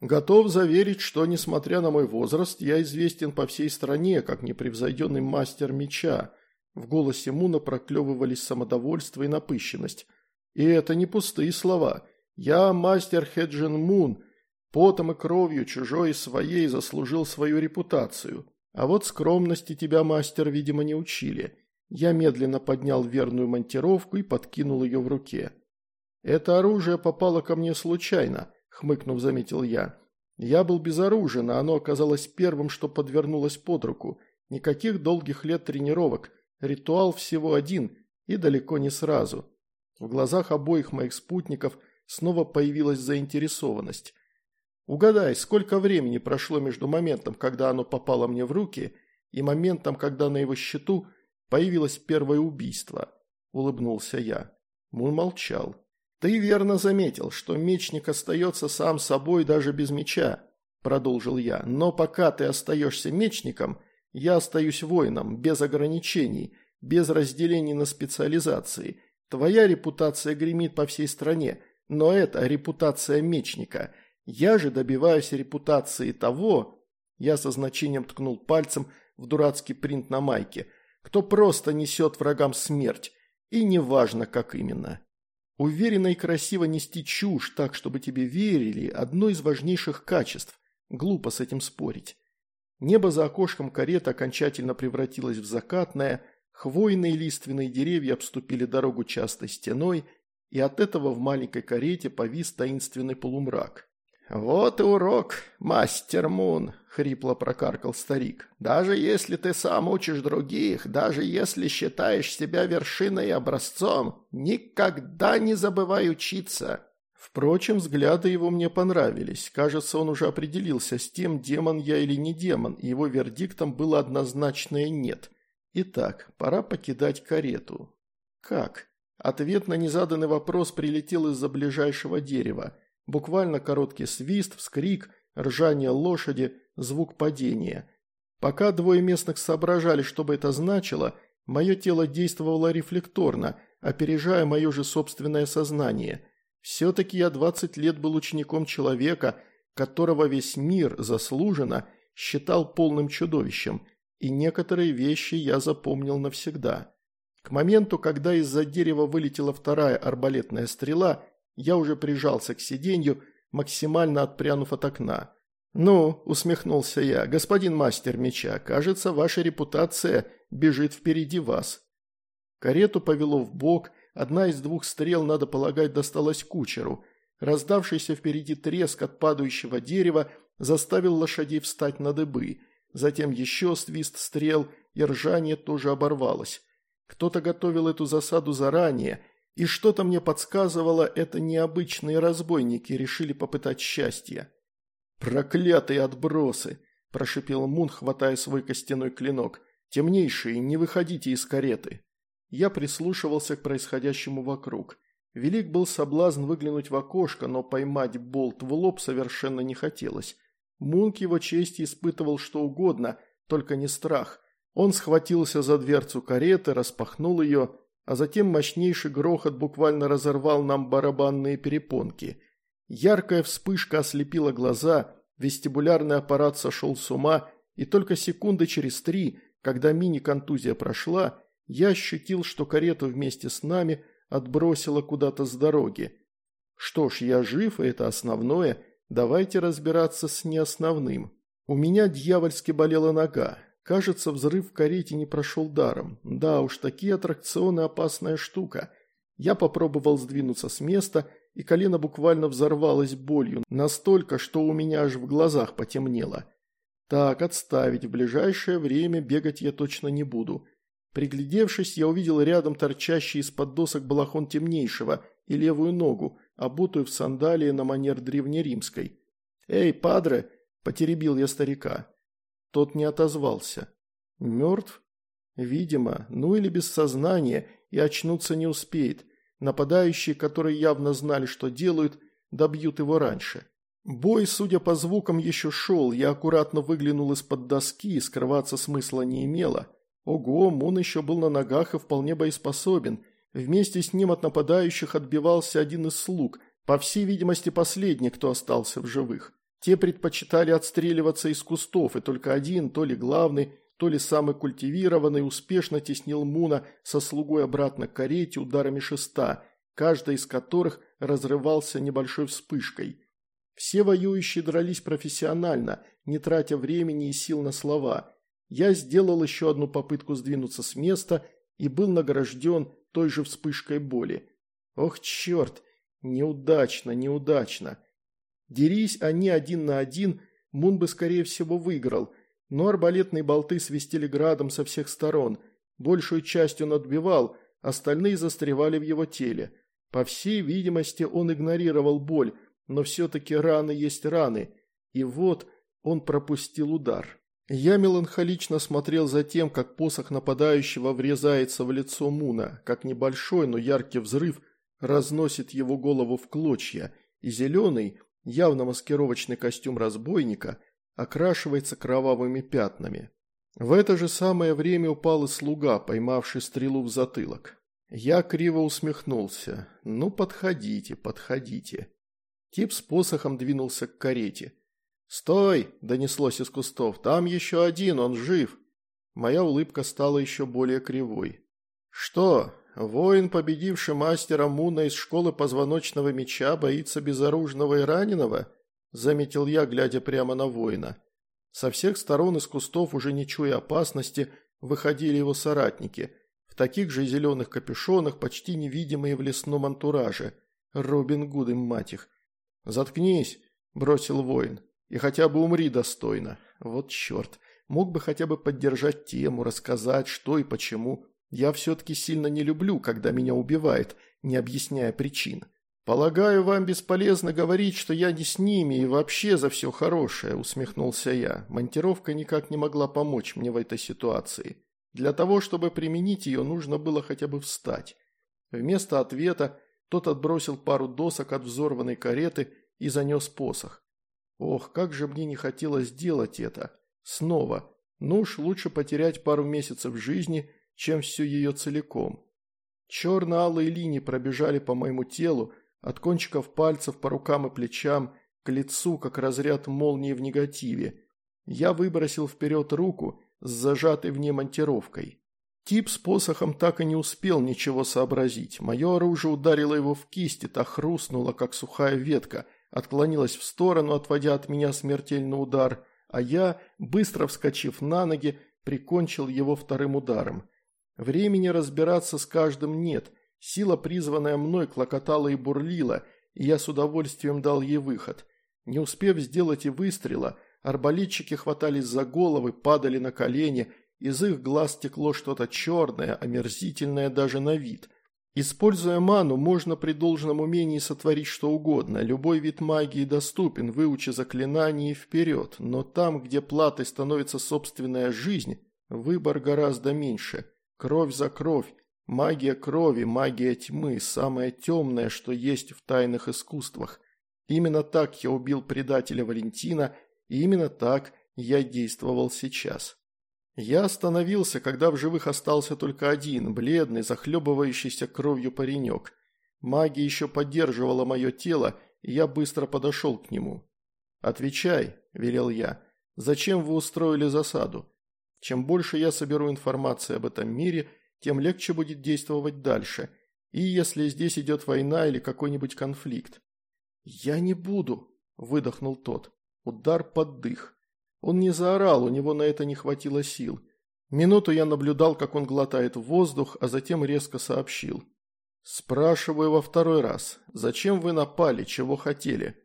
Готов заверить, что, несмотря на мой возраст, я известен по всей стране, как непревзойденный мастер меча. В голосе Муна проклевывались самодовольство и напыщенность. И это не пустые слова. Я мастер Хеджин Мун, потом и кровью чужой и своей заслужил свою репутацию. А вот скромности тебя, мастер, видимо, не учили. Я медленно поднял верную монтировку и подкинул ее в руке. «Это оружие попало ко мне случайно», – хмыкнув, заметил я. «Я был безоружен, а оно оказалось первым, что подвернулось под руку. Никаких долгих лет тренировок. Ритуал всего один и далеко не сразу». В глазах обоих моих спутников снова появилась заинтересованность. «Угадай, сколько времени прошло между моментом, когда оно попало мне в руки, и моментом, когда на его счету появилось первое убийство?» – улыбнулся я. Мун молчал. «Ты верно заметил, что мечник остается сам собой даже без меча», – продолжил я. «Но пока ты остаешься мечником, я остаюсь воином, без ограничений, без разделений на специализации. Твоя репутация гремит по всей стране, но это репутация мечника. Я же добиваюсь репутации того...» Я со значением ткнул пальцем в дурацкий принт на майке. «Кто просто несет врагам смерть, и неважно, как именно». Уверенно и красиво нести чушь так, чтобы тебе верили – одно из важнейших качеств. Глупо с этим спорить. Небо за окошком кареты окончательно превратилось в закатное, хвойные лиственные деревья обступили дорогу частой стеной, и от этого в маленькой карете повис таинственный полумрак. «Вот и урок, мастер Мун», — хрипло прокаркал старик. «Даже если ты сам учишь других, даже если считаешь себя вершиной и образцом, никогда не забывай учиться». Впрочем, взгляды его мне понравились. Кажется, он уже определился с тем, демон я или не демон, и его вердиктом было однозначное «нет». Итак, пора покидать карету. Как? Ответ на незаданный вопрос прилетел из-за ближайшего дерева – Буквально короткий свист, вскрик, ржание лошади, звук падения. Пока двое местных соображали, что бы это значило, мое тело действовало рефлекторно, опережая мое же собственное сознание. Все-таки я 20 лет был учеником человека, которого весь мир заслуженно считал полным чудовищем, и некоторые вещи я запомнил навсегда. К моменту, когда из-за дерева вылетела вторая арбалетная стрела, я уже прижался к сиденью, максимально отпрянув от окна. «Ну», – усмехнулся я, – «господин мастер меча, кажется, ваша репутация бежит впереди вас». Карету повело в бок, одна из двух стрел, надо полагать, досталась кучеру. Раздавшийся впереди треск от падающего дерева заставил лошадей встать на дыбы. Затем еще свист стрел, и ржание тоже оборвалось. Кто-то готовил эту засаду заранее, и что-то мне подсказывало, это необычные разбойники решили попытать счастье. «Проклятые отбросы!» – прошипел Мун, хватая свой костяной клинок. «Темнейшие, не выходите из кареты!» Я прислушивался к происходящему вокруг. Велик был соблазн выглянуть в окошко, но поймать болт в лоб совершенно не хотелось. Мун к его чести испытывал что угодно, только не страх. Он схватился за дверцу кареты, распахнул ее а затем мощнейший грохот буквально разорвал нам барабанные перепонки. Яркая вспышка ослепила глаза, вестибулярный аппарат сошел с ума, и только секунды через три, Когда мини-контузия прошла, я ощутил, что карету вместе с нами отбросило куда-то с дороги. Что ж, я жив, и это основное, давайте разбираться с неосновным. У меня дьявольски болела нога. Кажется, взрыв в карете не прошел даром. Да уж, такие аттракционы опасная штука. Я попробовал сдвинуться с места, и колено буквально взорвалось болью, настолько, что у меня аж в глазах потемнело. Так, отставить, в ближайшее время бегать я точно не буду. Приглядевшись, я увидел рядом торчащий из-под досок балахон темнейшего и левую ногу, обутую в сандалии на манер древнеримской. «Эй, падре!» – потеребил я старика. Тот не отозвался. «Мертв?» «Видимо, ну или без сознания, и очнуться не успеет. Нападающие, которые явно знали, что делают, добьют его раньше». Бой, судя по звукам, еще шел, я аккуратно выглянул из-под доски, и скрываться смысла не имело – Ого, Мун еще был на ногах и вполне боеспособен. Вместе с ним от нападающих отбивался один из слуг, по всей видимости последний, кто остался в живых. Те предпочитали отстреливаться из кустов, и только один, то ли главный, то ли самый культивированный, успешно теснил Муна со слугой обратно к карете ударами шеста, каждый из которых разрывался небольшой вспышкой. Все воюющие дрались профессионально, не тратя времени и сил на слова – я сделал еще одну попытку сдвинуться с места и был награжден той же вспышкой боли. Ох, черт, неудачно, неудачно. Дерись они один на один, Мун бы, скорее всего, выиграл, но арбалетные болты свистели градом со всех сторон. Большую часть он отбивал, остальные застревали в его теле. По всей видимости, он игнорировал боль, но все-таки раны есть раны. И вот он пропустил удар. Я меланхолично смотрел за тем, как посох нападающего врезается в лицо Муна, как небольшой, но яркий взрыв разносит его голову в клочья, и зеленый, явно маскировочный костюм разбойника, окрашивается кровавыми пятнами. В это же самое время упал и слуга, поймавший стрелу в затылок. Я криво усмехнулся. «Ну, подходите, подходите». Тип с посохом двинулся к карете. «Стой!» – донеслось из кустов. «Там еще один, он жив!» Моя улыбка стала еще более кривой. «Что, воин, победивший мастера Муна из школы позвоночного меча, боится безоружного и раненого?» – заметил я, глядя прямо на воина. Со всех сторон из кустов, уже не чуя опасности, выходили его соратники, в таких же зеленых капюшонах, почти невидимые в лесном антураже. Робин Гуд им мать их. «Заткнись!» – бросил воин. И хотя бы умри достойно. Вот черт. Мог бы хотя бы поддержать тему, рассказать, что и почему. Я все-таки сильно не люблю, когда меня убивают, не объясняя причин. «Полагаю, вам бесполезно говорить, что я не с ними и вообще за все хорошее», – усмехнулся я. Монтировка никак не могла помочь мне в этой ситуации. Для того, чтобы применить ее, нужно было хотя бы встать. Вместо ответа тот отбросил пару досок от взорванной кареты и занес посох. Ох, как же мне не хотелось сделать это. Снова. Ну уж лучше потерять пару месяцев жизни, чем всю ее целиком. Черно-алые линии пробежали по моему телу, от кончиков пальцев по рукам и плечам, к лицу, как разряд молнии в негативе. Я выбросил вперед руку с зажатой в ней монтировкой. Тип с посохом так и не успел ничего сообразить. Мое оружие ударило его в кисть, и та хрустнула, как сухая ветка – отклонилась в сторону, отводя от меня смертельный удар, а я, быстро вскочив на ноги, прикончил его вторым ударом. Времени разбираться с каждым нет, сила, призванная мной, клокотала и бурлила, и я с удовольствием дал ей выход. Не успев сделать и выстрела, арбалетчики хватались за головы, падали на колени, из их глаз текло что-то черное, омерзительное даже на вид – Используя ману, можно при должном умении сотворить что угодно. Любой вид магии доступен, выучи заклинание и вперед. Но там, где платой становится собственная жизнь, выбор гораздо меньше. Кровь за кровь. Магия крови, магия тьмы – самое темное, что есть в тайных искусствах. Именно так я убил предателя Валентина, и именно так я действовал сейчас. Я остановился, когда в живых остался только один, бледный, захлебывающийся кровью паренек. Магия еще поддерживала мое тело, и я быстро подошел к нему. «Отвечай», – велел я, – «зачем вы устроили засаду?» Чем больше я соберу информации об этом мире, тем легче будет действовать дальше. И если здесь идет война или какой-нибудь конфликт. «Я не буду», – выдохнул тот. Удар под дых. Он не заорал, у него на это не хватило сил. Минуту я наблюдал, как он глотает воздух, а затем резко сообщил. «Спрашиваю во второй раз. Зачем вы напали? Чего хотели?»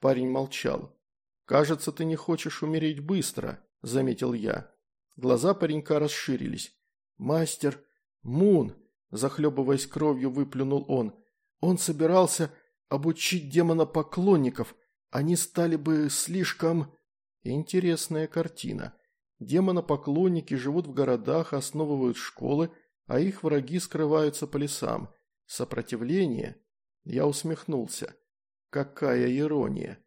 Парень молчал. «Кажется, ты не хочешь умереть быстро», – заметил я. Глаза паренька расширились. «Мастер, Мун!» – захлебываясь кровью, выплюнул он. «Он собирался обучить демона-поклонников. Они стали бы слишком...» Интересная картина. Демона-поклонники живут в городах, основывают школы, а их враги скрываются по лесам. Сопротивление? Я усмехнулся. Какая ирония.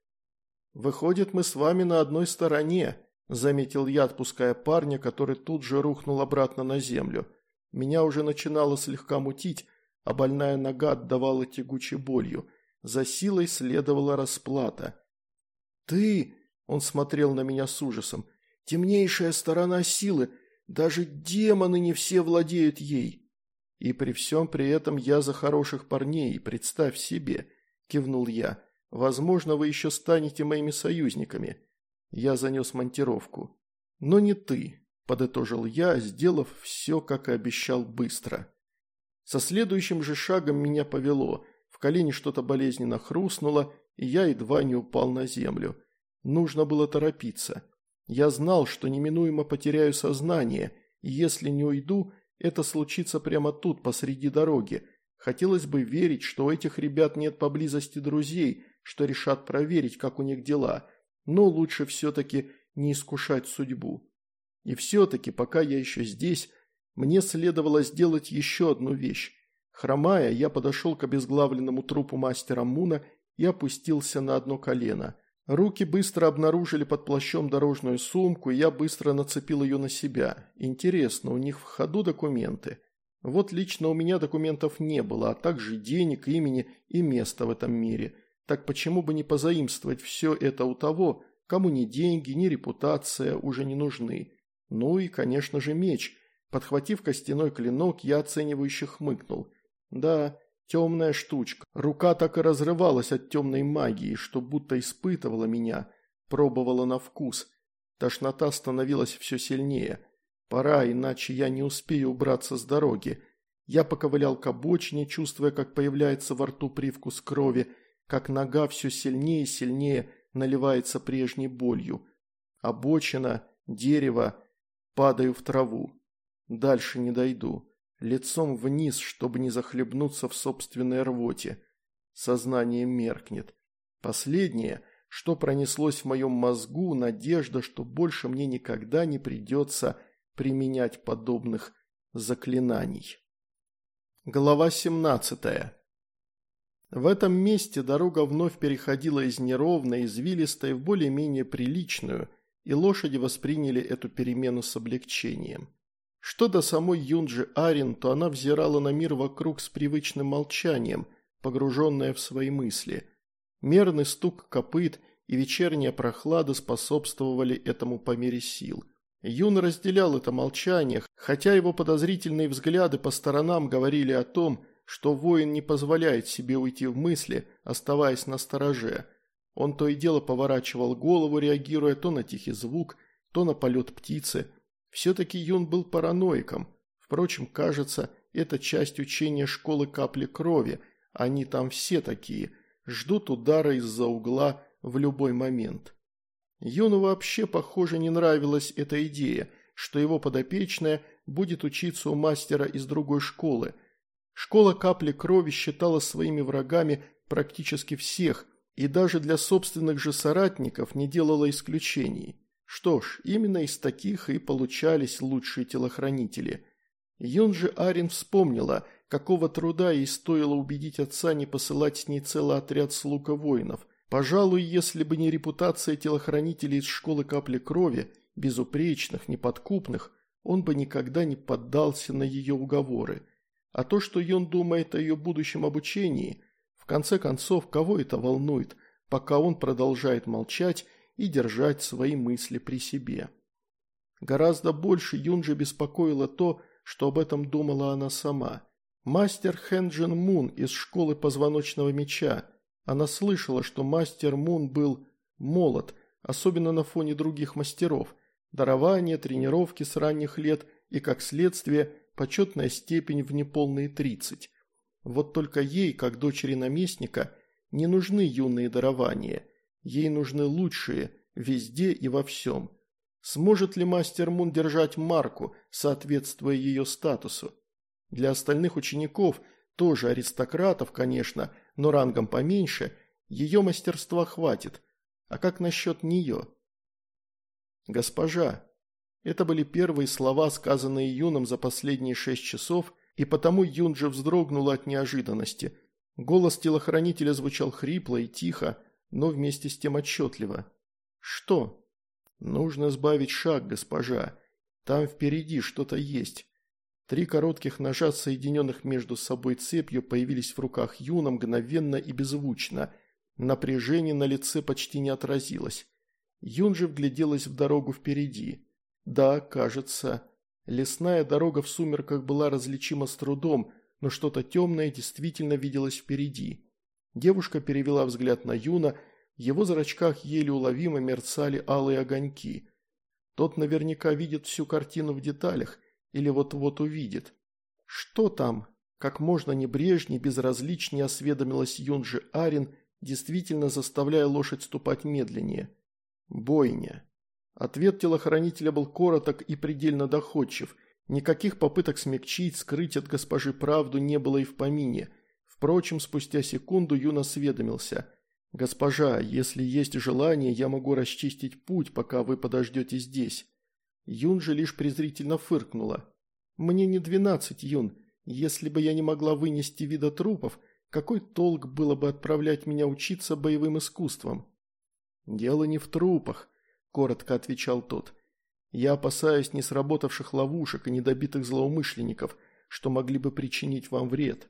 Выходит, мы с вами на одной стороне, заметил я, отпуская парня, который тут же рухнул обратно на землю. Меня уже начинало слегка мутить, а больная нога отдавала тягучей болью. За силой следовала расплата. «Ты!» – он смотрел на меня с ужасом. «Темнейшая сторона силы! Даже демоны не все владеют ей!» «И при всем при этом я за хороших парней, представь себе!» – кивнул я. «Возможно, вы еще станете моими союзниками». Я занес монтировку. «Но не ты», – подытожил я, сделав все, как и обещал, быстро. Со следующим же шагом меня повело. В колене что-то болезненно хрустнуло, и я едва не упал на землю. Нужно было торопиться. Я знал, что неминуемо потеряю сознание, и если не уйду, это случится прямо тут, посреди дороги. Хотелось бы верить, что у этих ребят нет поблизости друзей, что решат проверить, как у них дела – но лучше все-таки не искушать судьбу. И все-таки, пока я еще здесь, мне следовало сделать еще одну вещь. Хромая, я подошел к обезглавленному трупу мастера Муна и опустился на одно колено. Руки быстро обнаружили под плащом дорожную сумку, и я быстро нацепил ее на себя. Интересно, у них в ходу документы? Вот лично у меня документов не было, а также денег, имени и места в этом мире – так почему бы не позаимствовать все это у того, кому ни деньги, ни репутация уже не нужны? Ну и, конечно же, меч. Подхватив костяной клинок, я оценивающе хмыкнул. Да, темная штучка. Рука так и разрывалась от темной магии, что будто испытывала меня, пробовала на вкус. Тошнота становилась все сильнее. Пора, иначе я не успею убраться с дороги. Я поковылял к обочине, чувствуя, как появляется во рту привкус крови, как нога все сильнее и сильнее наливается прежней болью. Обочина, дерево, падаю в траву. Дальше не дойду. Лицом вниз, чтобы не захлебнуться в собственной рвоте. Сознание меркнет. Последнее, что пронеслось в моем мозгу, надежда, что больше мне никогда не придется применять подобных заклинаний. Глава семнадцатая. В этом месте дорога вновь переходила из неровной, извилистой в более-менее приличную, и лошади восприняли эту перемену с облегчением. Что до самой Юнджи Арин, то она взирала на мир вокруг с привычным молчанием, погруженная в свои мысли. Мерный стук копыт и вечерняя прохлада способствовали этому по мере сил. Юн разделял это молчание, хотя его подозрительные взгляды по сторонам говорили о том, что воин не позволяет себе уйти в мысли, оставаясь на стороже. Он то и дело поворачивал голову, реагируя то на тихий звук, то на полет птицы. Все-таки Юн был параноиком. Впрочем, кажется, это часть учения школы капли крови. Они там все такие, ждут удара из-за угла в любой момент. Юну вообще, похоже, не нравилась эта идея, что его подопечная будет учиться у мастера из другой школы – Школа капли крови считала своими врагами практически всех и даже для собственных же соратников не делала исключений. Что ж, именно из таких и получались лучшие телохранители. Юн же Арин вспомнила, какого труда ей стоило убедить отца не посылать с ней целый отряд слуг воинов. Пожалуй, если бы не репутация телохранителей из школы капли крови, безупречных, неподкупных, он бы никогда не поддался на ее уговоры. А то, что Йон думает о ее будущем обучении, в конце концов, кого это волнует, пока он продолжает молчать и держать свои мысли при себе. Гораздо больше Юнджи беспокоило то, что об этом думала она сама. Мастер Хэнджин Мун из школы позвоночного меча. Она слышала, что мастер Мун был молод, особенно на фоне других мастеров. Дарование, тренировки с ранних лет и, как следствие, почетная степень в неполные тридцать. Вот только ей, как дочери наместника, не нужны юные дарования. Ей нужны лучшие, везде и во всем. Сможет ли мастер Мун держать марку, соответствуя ее статусу? Для остальных учеников, тоже аристократов, конечно, но рангом поменьше, ее мастерства хватит. А как насчет нее? «Госпожа», это были первые слова, сказанные Юном за последние шесть часов, и потому Юн же вздрогнула от неожиданности. Голос телохранителя звучал хрипло и тихо, но вместе с тем отчетливо. «Что?» «Нужно сбавить шаг, госпожа. Там впереди что-то есть». Три коротких ножа, соединенных между собой цепью, появились в руках Юна мгновенно и беззвучно. Напряжение на лице почти не отразилось. Юн же вгляделась в дорогу впереди. Да, кажется. Лесная дорога в сумерках была различима с трудом, но что-то темное действительно виделось впереди. Девушка перевела взгляд на Юна, в его зрачках еле уловимо мерцали алые огоньки. Тот наверняка видит всю картину в деталях, или вот-вот увидит. Что там? Как можно небрежней, безразличнее осведомилась Юнджи Арин, действительно заставляя лошадь ступать медленнее. Бойня. Ответ телохранителя был короток и предельно доходчив. Никаких попыток смягчить, скрыть от госпожи правду не было и в помине. Впрочем, спустя секунду Юн осведомился. «Госпожа, если есть желание, я могу расчистить путь, пока вы подождете здесь». Юн же лишь презрительно фыркнула. «Мне не двенадцать, Юн. Если бы я не могла вынести вида трупов, какой толк было бы отправлять меня учиться боевым искусствам?» «Дело не в трупах коротко отвечал тот. «Я опасаюсь не сработавших ловушек и недобитых злоумышленников, что могли бы причинить вам вред».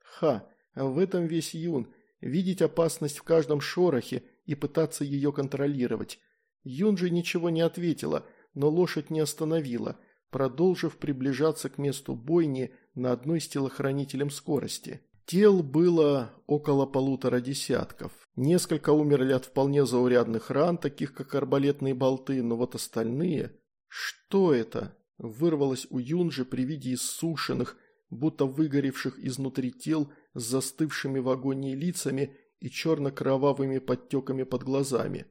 «Ха, в этом весь Юн. Видеть опасность в каждом шорохе и пытаться ее контролировать». Юн же ничего не ответила, но лошадь не остановила, продолжив приближаться к месту бойни на одной с телохранителем скорости. Тел было около полутора десятков. Несколько умерли от вполне заурядных ран, таких как арбалетные болты, но вот остальные... Что это? Вырвалось у Юнжи при виде иссушенных, будто выгоревших изнутри тел с застывшими в агонии лицами и черно-кровавыми подтеками под глазами.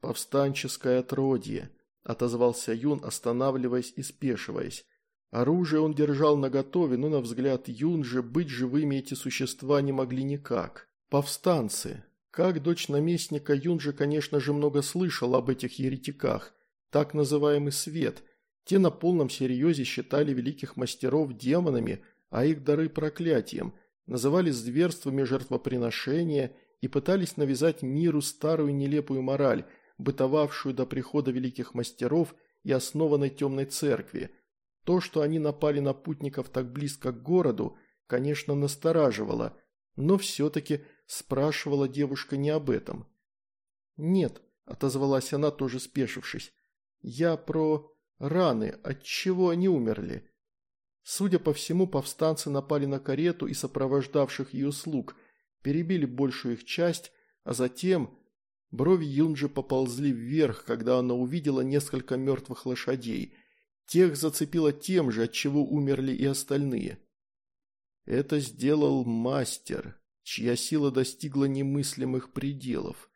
«Повстанческое отродье», – отозвался Юн, останавливаясь и спешиваясь. Оружие он держал наготове, но на взгляд Юнжи быть живыми эти существа не могли никак. Повстанцы. Как дочь наместника Юнжи, конечно же, много слышал об этих еретиках. Так называемый свет. Те на полном серьезе считали великих мастеров демонами, а их дары проклятием, называли зверствами жертвоприношения и пытались навязать миру старую нелепую мораль, бытовавшую до прихода великих мастеров и основанной темной церкви – то, что они напали на путников так близко к городу, конечно, настораживало, но все-таки спрашивала девушка не об этом. «Нет», – отозвалась она, тоже спешившись, – «я про раны, от чего они умерли». Судя по всему, повстанцы напали на карету и сопровождавших ее слуг, перебили большую их часть, а затем брови Юнджи поползли вверх, когда она увидела несколько мертвых лошадей – Тех зацепило тем же, от чего умерли и остальные. Это сделал мастер, чья сила достигла немыслимых пределов,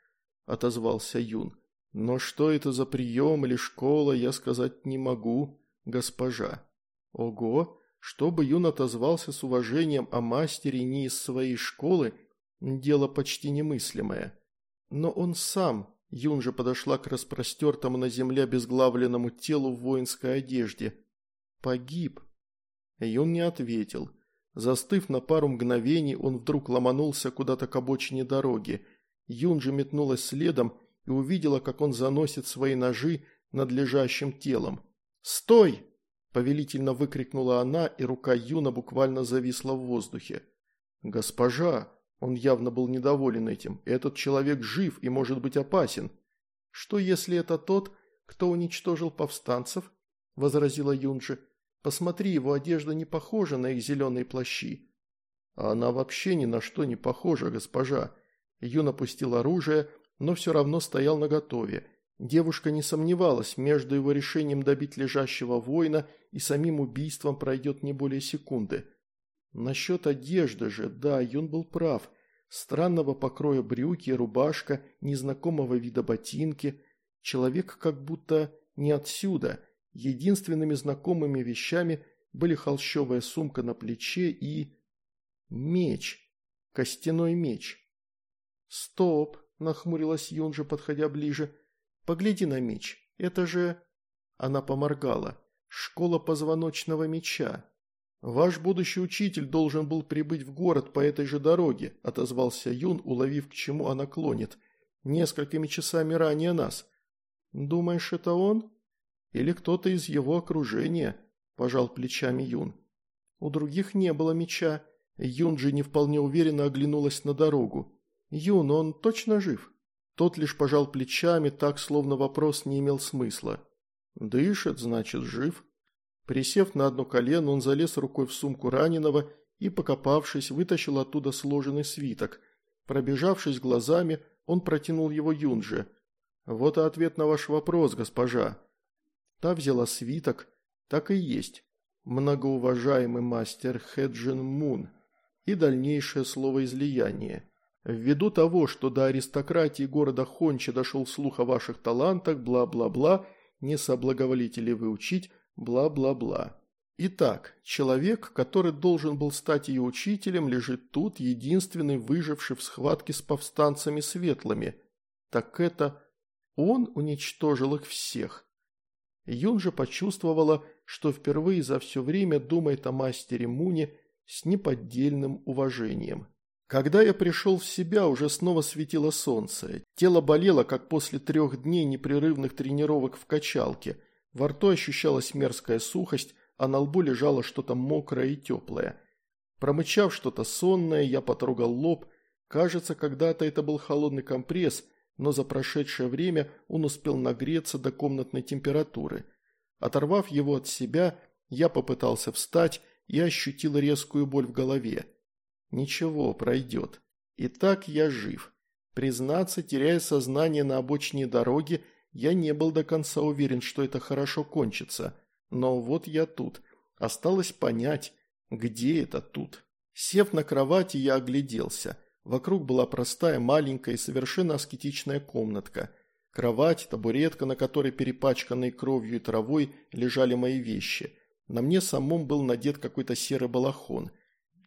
отозвался Юн. Но что это за прием или школа, я сказать не могу, госпожа. Ого, чтобы Юн отозвался с уважением о мастере не из своей школы, дело почти немыслимое. Но он сам Юн же подошла к распростертому на земле безглавленному телу в воинской одежде. «Погиб». Юн не ответил. Застыв на пару мгновений, он вдруг ломанулся куда-то к обочине дороги. Юн же метнулась следом и увидела, как он заносит свои ножи над лежащим телом. «Стой!» – повелительно выкрикнула она, и рука Юна буквально зависла в воздухе. «Госпожа!» Он явно был недоволен этим. Этот человек жив и может быть опасен. Что если это тот, «Кто уничтожил повстанцев?» – возразила Юнджи. «Посмотри, его одежда не похожа на их зеленые плащи». «А она вообще ни на что не похожа, госпожа». Юн опустил оружие, но все равно стоял наготове. Девушка не сомневалась, между его решением добить лежащего воина и самим убийством пройдет не более секунды. Насчет одежды же, да, Юн был прав. Странного покроя брюки, рубашка, незнакомого вида ботинки. Человек как будто не отсюда. Единственными знакомыми вещами были холщовая сумка на плече и... Меч. Костяной меч. «Стоп!» – нахмурилась Юнжа, подходя ближе. Погляди на меч. Это же...» Она поморгала. «Школа позвоночного меча». «Ваш будущий учитель должен был прибыть в город по этой же дороге», – отозвался Юн, уловив, к чему она клонит. «Несколькими часами ранее нас». «Думаешь, это он?» «Или кто-то из его окружения?» – пожал плечами Юн. «У других не было меча». Юн же не вполне уверенно оглянулась на дорогу. «Юн, он точно жив?» Тот лишь пожал плечами, так, словно вопрос не имел смысла. «Дышит, значит, жив». Присев на одно колено, он залез рукой в сумку раненого и, покопавшись, вытащил оттуда сложенный свиток. Пробежавшись глазами, он протянул его Юнже. «Вот и ответ на ваш вопрос, госпожа». Та взяла свиток. Так и есть. Многоуважаемый мастер Хеджин Мун. И дальнейшее слово излияние. Ввиду того, что до аристократии города Хонча дошел слух о ваших талантах, бла-бла-бла, не соблаговолите ли вы учить, бла-бла-бла. Итак, человек, который должен был стать ее учителем, лежит тут, единственный выживший в схватке с повстанцами светлыми. Так это он уничтожил их всех. Юн же почувствовала, что впервые за все время думает о мастере Муне с неподдельным уважением. Когда я пришел в себя, уже снова светило солнце. Тело болело, как после трех дней непрерывных тренировок в качалке. Во рту ощущалась мерзкая сухость, а на лбу лежало что-то мокрое и теплое. Промычав что-то сонное, я потрогал лоб. Кажется, когда-то это был холодный компресс, но за прошедшее время он успел нагреться до комнатной температуры. Оторвав его от себя, я попытался встать и ощутил резкую боль в голове. Ничего, пройдет. Итак, я жив. Признаться, теряя сознание на обочине дороги, я не был до конца уверен, что это хорошо кончится. Но вот я тут. Осталось понять, где это тут. Сев на кровати, я огляделся. Вокруг была простая, маленькая и совершенно аскетичная комнатка. Кровать, табуретка, на которой перепачканной кровью и травой лежали мои вещи. На мне самом был надет какой-то серый балахон –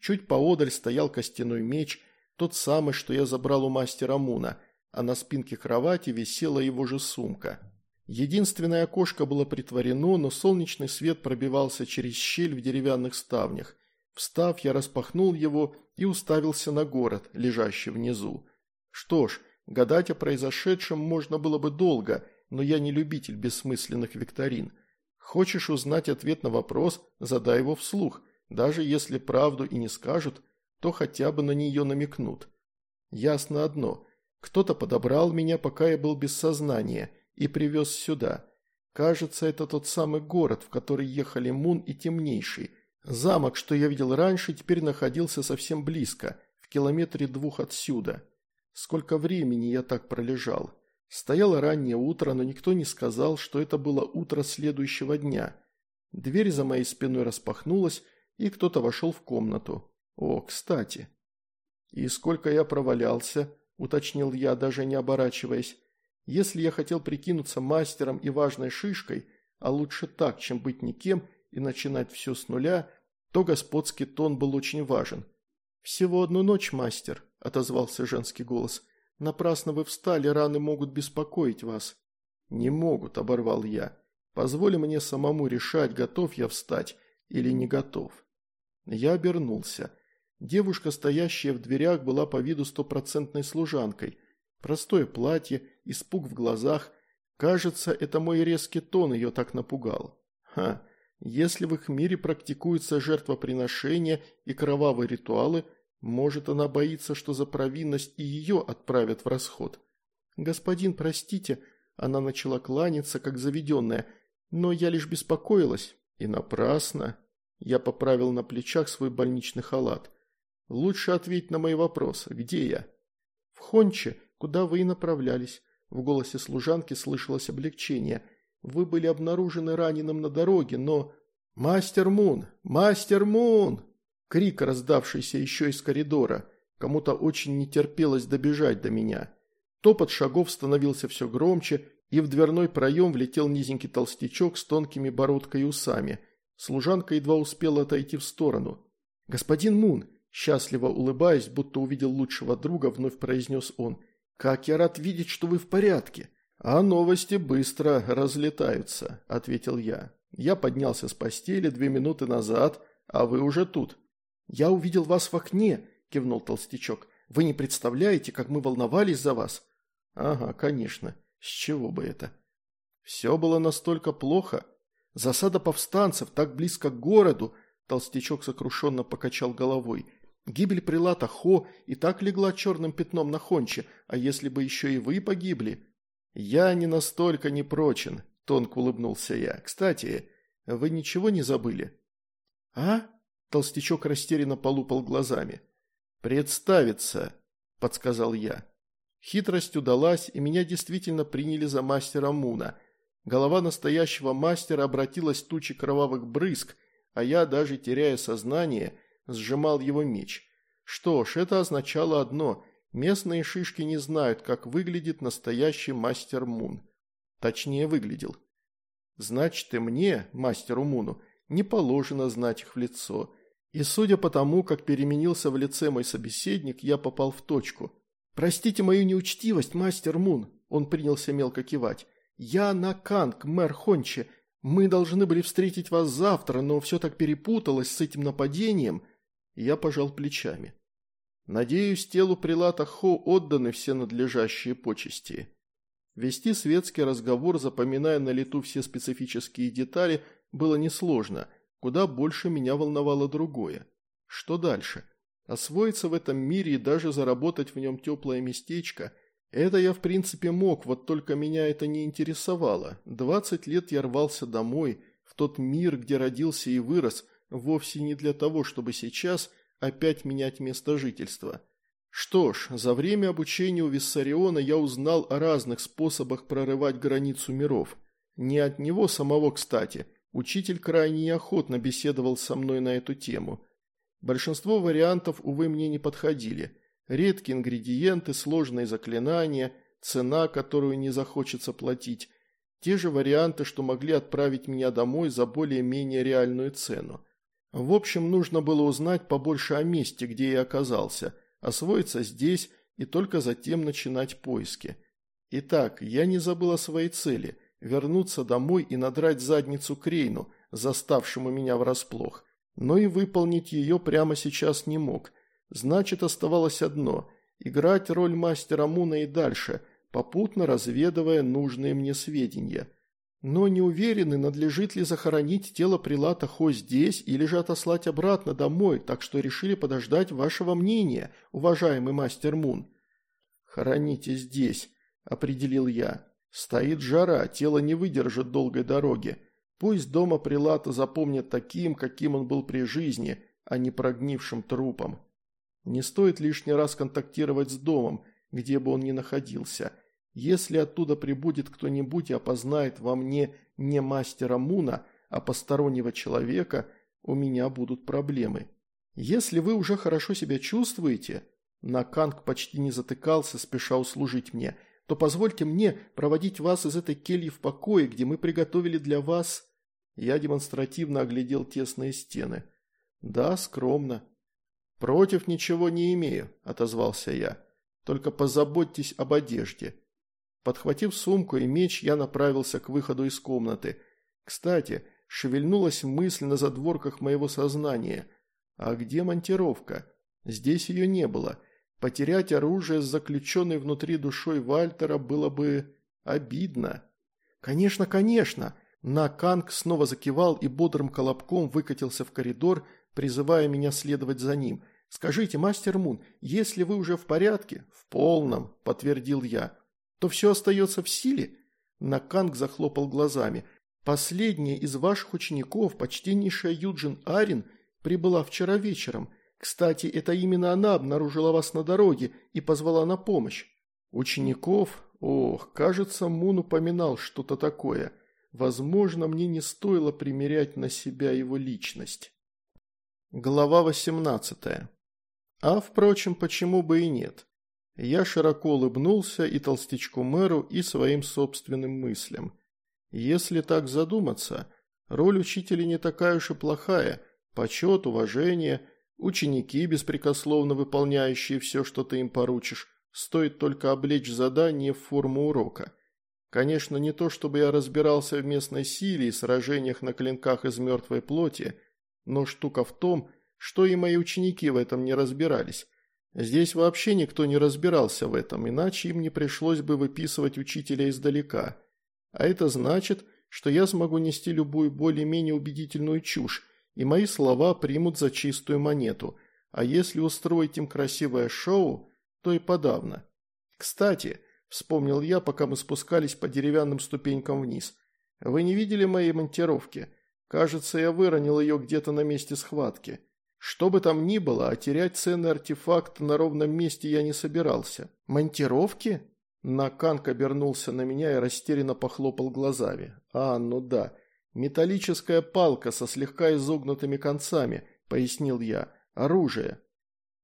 Чуть поодаль стоял костяной меч, тот самый, что я забрал у мастера Муна, а на спинке кровати висела его же сумка. Единственное окошко было притворено, но солнечный свет пробивался через щель в деревянных ставнях. Встав, я распахнул его и уставился на город, лежащий внизу. Что ж, гадать о произошедшем можно было бы долго, но я не любитель бессмысленных викторин. Хочешь узнать ответ на вопрос, задай его вслух – даже если правду и не скажут, то хотя бы на нее намекнут. Ясно одно. Кто-то подобрал меня, пока я был без сознания, и привез сюда. Кажется, это тот самый город, в который ехали Мун и Темнейший. Замок, что я видел раньше, теперь находился совсем близко, в километре двух отсюда. Сколько времени я так пролежал. Стояло раннее утро, но никто не сказал, что это было утро следующего дня. Дверь за моей спиной распахнулась, и кто-то вошел в комнату. О, кстати. «И сколько я провалялся?» – уточнил я, даже не оборачиваясь. «Если я хотел прикинуться мастером и важной шишкой, а лучше так, чем быть никем и начинать все с нуля, то господский тон был очень важен. «Всего одну ночь, мастер», – отозвался женский голос. «Напрасно вы встали, раны могут беспокоить вас». «Не могут», – оборвал я. «Позволь мне самому решать, готов я встать или не готов». Я обернулся. Девушка, стоящая в дверях, была по виду стопроцентной служанкой. Простое платье, испуг в глазах. Кажется, это мой резкий тон ее так напугал. Ха, если в их мире практикуются жертвоприношения и кровавые ритуалы, может, она боится, что за провинность и ее отправят в расход. «Господин, простите, Она начала кланяться, как заведенная, но я лишь беспокоилась. И напрасно. Я поправил на плечах свой больничный халат. Лучше ответь на мои вопросы. Где я? В Хонче, куда вы и направлялись. В голосе служанки слышалось облегчение. Вы были обнаружены раненым на дороге, но... «Мастер Мун! Мастер Мун!» Крик, раздавшийся еще из коридора. Кому-то очень не терпелось добежать до меня. Топот шагов становился все громче, и в дверной проем влетел низенький толстячок с тонкими бородкой и усами. Служанка едва успела отойти в сторону. «Господин Мун!» Счастливо улыбаясь, будто увидел лучшего друга, вновь произнес он. «Как я рад видеть, что вы в порядке!» «А новости быстро разлетаются», – ответил я. «Я поднялся с постели две минуты назад, а вы уже тут». «Я увидел вас в окне», – кивнул толстячок. «Вы не представляете, как мы волновались за вас». «Ага, конечно. С чего бы это?» «Все было настолько плохо. Засада повстанцев так близко к городу», – толстячок сокрушенно покачал головой. Гибель прилата Хо и так легла черным пятном на Хонче, а если бы еще и вы погибли? Я не настолько не прочен, тонко улыбнулся я. Кстати, вы ничего не забыли? А? Толстячок растерянно полупал глазами. Представиться, подсказал я. Хитрость удалась, и меня действительно приняли за мастера Муна. Голова настоящего мастера обратилась в тучи кровавых брызг, а я, даже теряя сознание, сжимал его меч. Что ж, это означало одно – местные шишки не знают, как выглядит настоящий мастер Мун. Точнее, выглядел. Значит, и мне, мастеру Муну, не положено знать их в лицо. И судя по тому, как переменился в лице мой собеседник, я попал в точку. «Простите мою неучтивость, мастер Мун», – он принялся мелко кивать. «Я Наканг, мэр Хонче. Мы должны были встретить вас завтра, но все так перепуталось с этим нападением. Я пожал плечами. Надеюсь, телу прилата Хо отданы все надлежащие почести. Вести светский разговор, запоминая на лету все специфические детали, было несложно. Куда больше меня волновало другое. Что дальше? Освоиться в этом мире и даже заработать в нем теплое местечко – это я в принципе мог, вот только меня это не интересовало. Двадцать лет я рвался домой, в тот мир, где родился и вырос, вовсе не для того, чтобы сейчас опять менять место жительства. Что ж, за время обучения у Виссариона я узнал о разных способах прорывать границу миров. Не от него самого, кстати. Учитель крайне неохотно беседовал со мной на эту тему. Большинство вариантов, увы, мне не подходили. Редкие ингредиенты, сложные заклинания, цена, которую не захочется платить. Те же варианты, что могли отправить меня домой за более-менее реальную цену. В общем, нужно было узнать побольше о месте, где я оказался, освоиться здесь и только затем начинать поиски. Итак, я не забыл о своей цели – вернуться домой и надрать задницу Крейну, заставшему меня врасплох. Но и выполнить ее прямо сейчас не мог. Значит, оставалось одно – играть роль мастера Муна и дальше, попутно разведывая нужные мне сведения – но не уверены, надлежит ли захоронить тело прилата Хо здесь или же отослать обратно домой, так что решили подождать вашего мнения, уважаемый мастер Мун. «Хороните здесь», – определил я. «Стоит жара, тело не выдержит долгой дороги. Пусть дома прилата запомнят таким, каким он был при жизни, а не прогнившим трупом. Не стоит лишний раз контактировать с домом, где бы он ни находился». Если оттуда прибудет кто-нибудь и опознает во мне не мастера Муна, а постороннего человека, у меня будут проблемы. Если вы уже хорошо себя чувствуете, Наканг почти не затыкался, спеша услужить мне, то позвольте мне проводить вас из этой кельи в покое, где мы приготовили для вас... Я демонстративно оглядел тесные стены. Да, скромно. Против ничего не имею, отозвался я. Только позаботьтесь об одежде. Подхватив сумку и меч, я направился к выходу из комнаты. Кстати, шевельнулась мысль на задворках моего сознания. А где монтировка? Здесь ее не было. Потерять оружие с заключенной внутри душой Вальтера было бы обидно. «Конечно, конечно!» Наканг снова закивал и бодрым колобком выкатился в коридор, призывая меня следовать за ним. «Скажите, мастер Мун, если вы уже в порядке?» «В полном», – подтвердил я то все остается в силе? Наканг захлопал глазами. «Последняя из ваших учеников, почтеннейшая Юджин Арин, прибыла вчера вечером. Кстати, это именно она обнаружила вас на дороге и позвала на помощь. Учеников? Ох, кажется, Мун упоминал что-то такое. Возможно, мне не стоило примерять на себя его личность. Глава 18. А, впрочем, почему бы и нет? Я широко улыбнулся и толстячку мэру, и своим собственным мыслям. Если так задуматься, роль учителя не такая уж и плохая. Почет, уважение – Ученики, беспрекословно выполняющие все, что ты им поручишь, стоит только облечь задание в форму урока. Конечно, не то, чтобы я разбирался в местной силе и сражениях на клинках из мертвой плоти, но штука в том, что и мои ученики в этом не разбирались. Здесь вообще никто не разбирался в этом, иначе им не пришлось бы выписывать учителя издалека. А это значит, что я смогу нести любую более-менее убедительную чушь, и мои слова примут за чистую монету, а если устроить им красивое шоу, то и подавно. Кстати, вспомнил я, пока мы спускались по деревянным ступенькам вниз, вы не видели моей монтировки? Кажется, я выронил ее где-то на месте схватки. Что бы там ни было, а терять ценный артефакт на ровном месте я не собирался. Монтировки? Наканк обернулся на меня и растерянно похлопал глазами. А, ну да, «Металлическая палка со слегка изогнутыми концами», – пояснил я. «Оружие».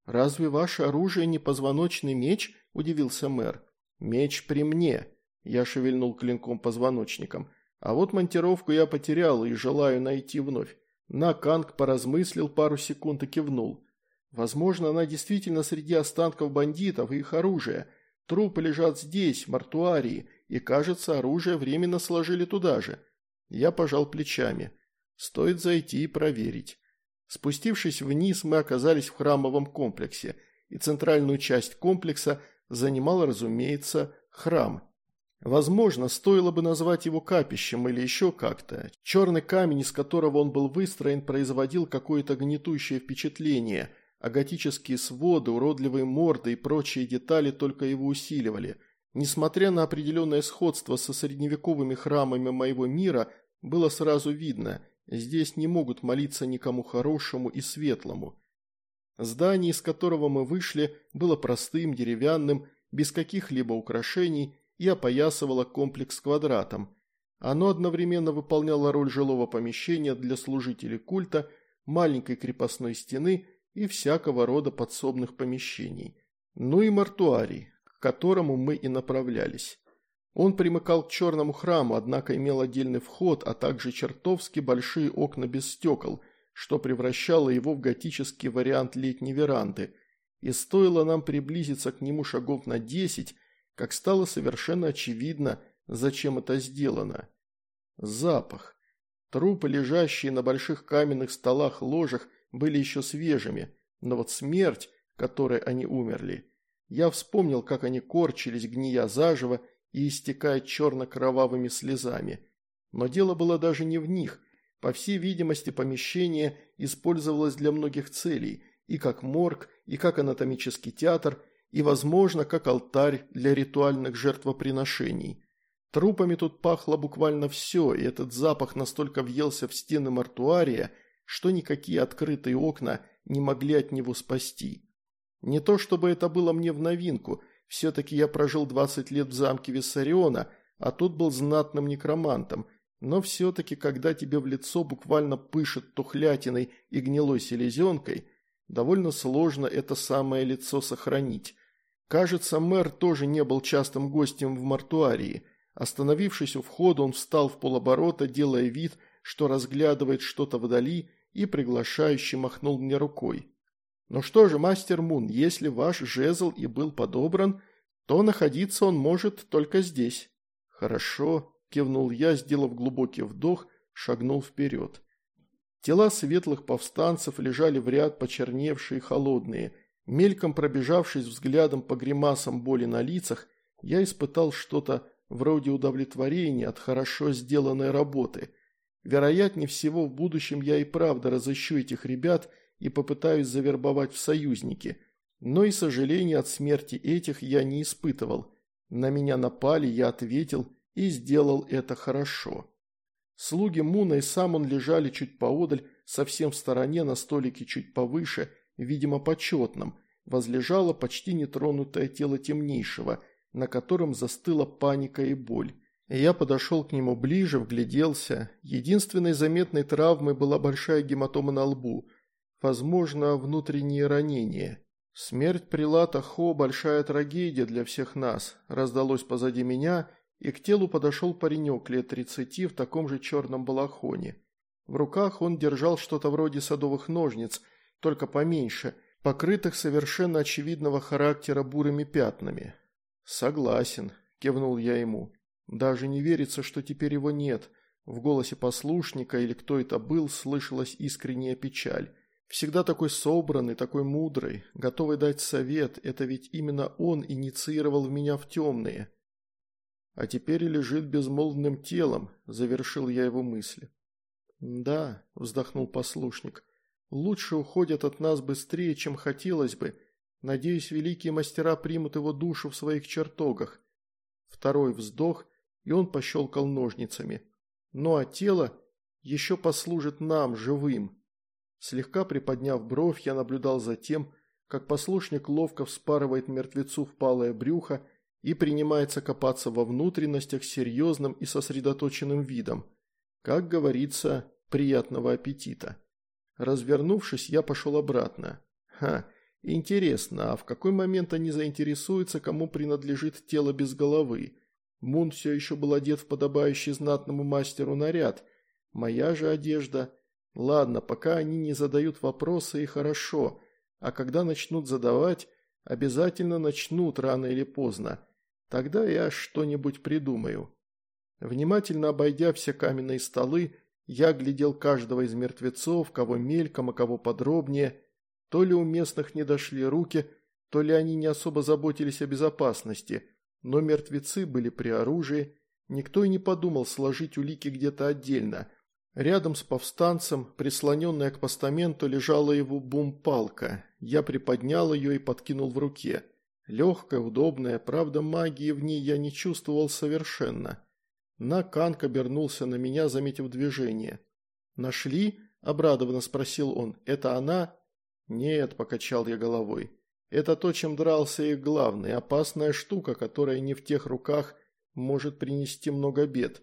«Разве ваше оружие не позвоночный меч?» – удивился мэр. «Меч при мне», – я шевельнул клинком позвоночником. «А вот монтировку я потерял и желаю найти вновь». Наканг поразмыслил пару секунд и кивнул. «Возможно, она действительно среди останков бандитов и их оружия. Трупы лежат здесь, в мартуарии, и, кажется, оружие временно сложили туда же». Я пожал плечами. Стоит зайти и проверить. Спустившись вниз, мы оказались в храмовом комплексе, и центральную часть комплекса занимал, разумеется, храм. Возможно, стоило бы назвать его капищем или еще как-то. Черный камень, из которого он был выстроен, производил какое-то гнетущее впечатление, а готические своды, уродливые морды и прочие детали только его усиливали. Несмотря на определенное сходство со средневековыми храмами моего мира, было сразу видно, здесь не могут молиться никому хорошему и светлому. Здание, из которого мы вышли, было простым, деревянным, без каких-либо украшений и опоясывало комплекс квадратом. Оно одновременно выполняло роль жилого помещения для служителей культа, маленькой крепостной стены и всякого рода подсобных помещений. Ну и мартуарий, к которому мы и направлялись. Он примыкал к черному храму, однако имел отдельный вход, а также чертовски большие окна без стекол, что превращало его в готический вариант летней веранды. И стоило нам приблизиться к нему шагов на десять, как стало совершенно очевидно, зачем это сделано. Запах. Трупы, лежащие на больших каменных столах-ложах, были еще свежими, но вот смерть, которой они умерли. Я вспомнил, как они корчились, гния заживо, и истекает черно-кровавыми слезами. Но дело было даже не в них. По всей видимости, помещение использовалось для многих целей, и как морг, и как анатомический театр, и, возможно, как алтарь для ритуальных жертвоприношений. Трупами тут пахло буквально все, и этот запах настолько въелся в стены мартуария, что никакие открытые окна не могли от него спасти. Не то чтобы это было мне в новинку, все-таки я прожил 20 лет в замке Виссариона, а тут был знатным некромантом, но все-таки, когда тебе в лицо буквально пышет тухлятиной и гнилой селезенкой, довольно сложно это самое лицо сохранить. Кажется, мэр тоже не был частым гостем в мартуарии. Остановившись у входа, он встал в полоборота, делая вид, что разглядывает что-то вдали, и приглашающе махнул мне рукой. Ну что же, мастер Мун, если ваш жезл и был подобран, то находиться он может только здесь. Хорошо, кивнул я, сделав глубокий вдох, шагнул вперед. Тела светлых повстанцев лежали в ряд почерневшие и холодные. Мельком пробежавшись взглядом по гримасам боли на лицах, я испытал что-то вроде удовлетворения от хорошо сделанной работы. Вероятнее всего, в будущем я и правда разыщу этих ребят и попытаюсь завербовать в союзники. Но и сожаления от смерти этих я не испытывал. На меня напали, я ответил, и сделал это хорошо. Слуги Муна и сам он лежали чуть поодаль, совсем в стороне, на столике чуть повыше, видимо, почетном, возлежало почти нетронутое тело темнейшего, на котором застыла паника и боль. Я подошел к нему ближе, вгляделся. Единственной заметной травмой была большая гематома на лбу. Возможно, внутреннее ранение. «Смерть прилата Хо – большая трагедия для всех нас», – раздалось позади меня – и к телу подошел паренек лет тридцати в таком же черном балахоне. В руках он держал что-то вроде садовых ножниц, только поменьше, покрытых совершенно очевидного характера бурыми пятнами. «Согласен», – кивнул я ему. «Даже не верится, что теперь его нет». В голосе послушника или кто это был слышалась искренняя печаль. Всегда такой собранный, такой мудрый, готовый дать совет, это ведь именно он инициировал меня в темные а теперь лежит безмолвным телом», – завершил я его мысли. «Да», – вздохнул послушник, – «лучше уходят от нас быстрее, чем хотелось бы. Надеюсь, великие мастера примут его душу в своих чертогах». Второй вздох, и он пощелкал ножницами. «Ну а тело еще послужит нам, живым». Слегка приподняв бровь, я наблюдал за тем, как послушник ловко вспарывает мертвецу в палое брюхо и принимается копаться во внутренностях серьезным и сосредоточенным видом. Как говорится, приятного аппетита. Развернувшись, я пошел обратно. Ха, интересно, а в какой момент они заинтересуются, кому принадлежит тело без головы? Мун все еще был одет в подобающий знатному мастеру наряд. Моя же одежда... Ладно, пока они не задают вопросы, и хорошо. А когда начнут задавать, обязательно начнут рано или поздно. Тогда я что-нибудь придумаю. Внимательно обойдя все каменные столы, я глядел каждого из мертвецов, кого мельком, а кого подробнее. То ли у местных не дошли руки, то ли они не особо заботились о безопасности, но мертвецы были при оружии, никто и не подумал сложить улики где-то отдельно. Рядом с повстанцем, прислоненная к постаменту, лежала его бум-палка. Я приподнял ее и подкинул в руке. Легкая, удобная, правда магии в ней я не чувствовал совершенно. Наканк обернулся на меня, заметив движение. «Нашли?» – обрадованно спросил он. «Это она?» «Нет», – покачал я головой. «Это то, чем дрался их главный, опасная штука, которая не в тех руках может принести много бед.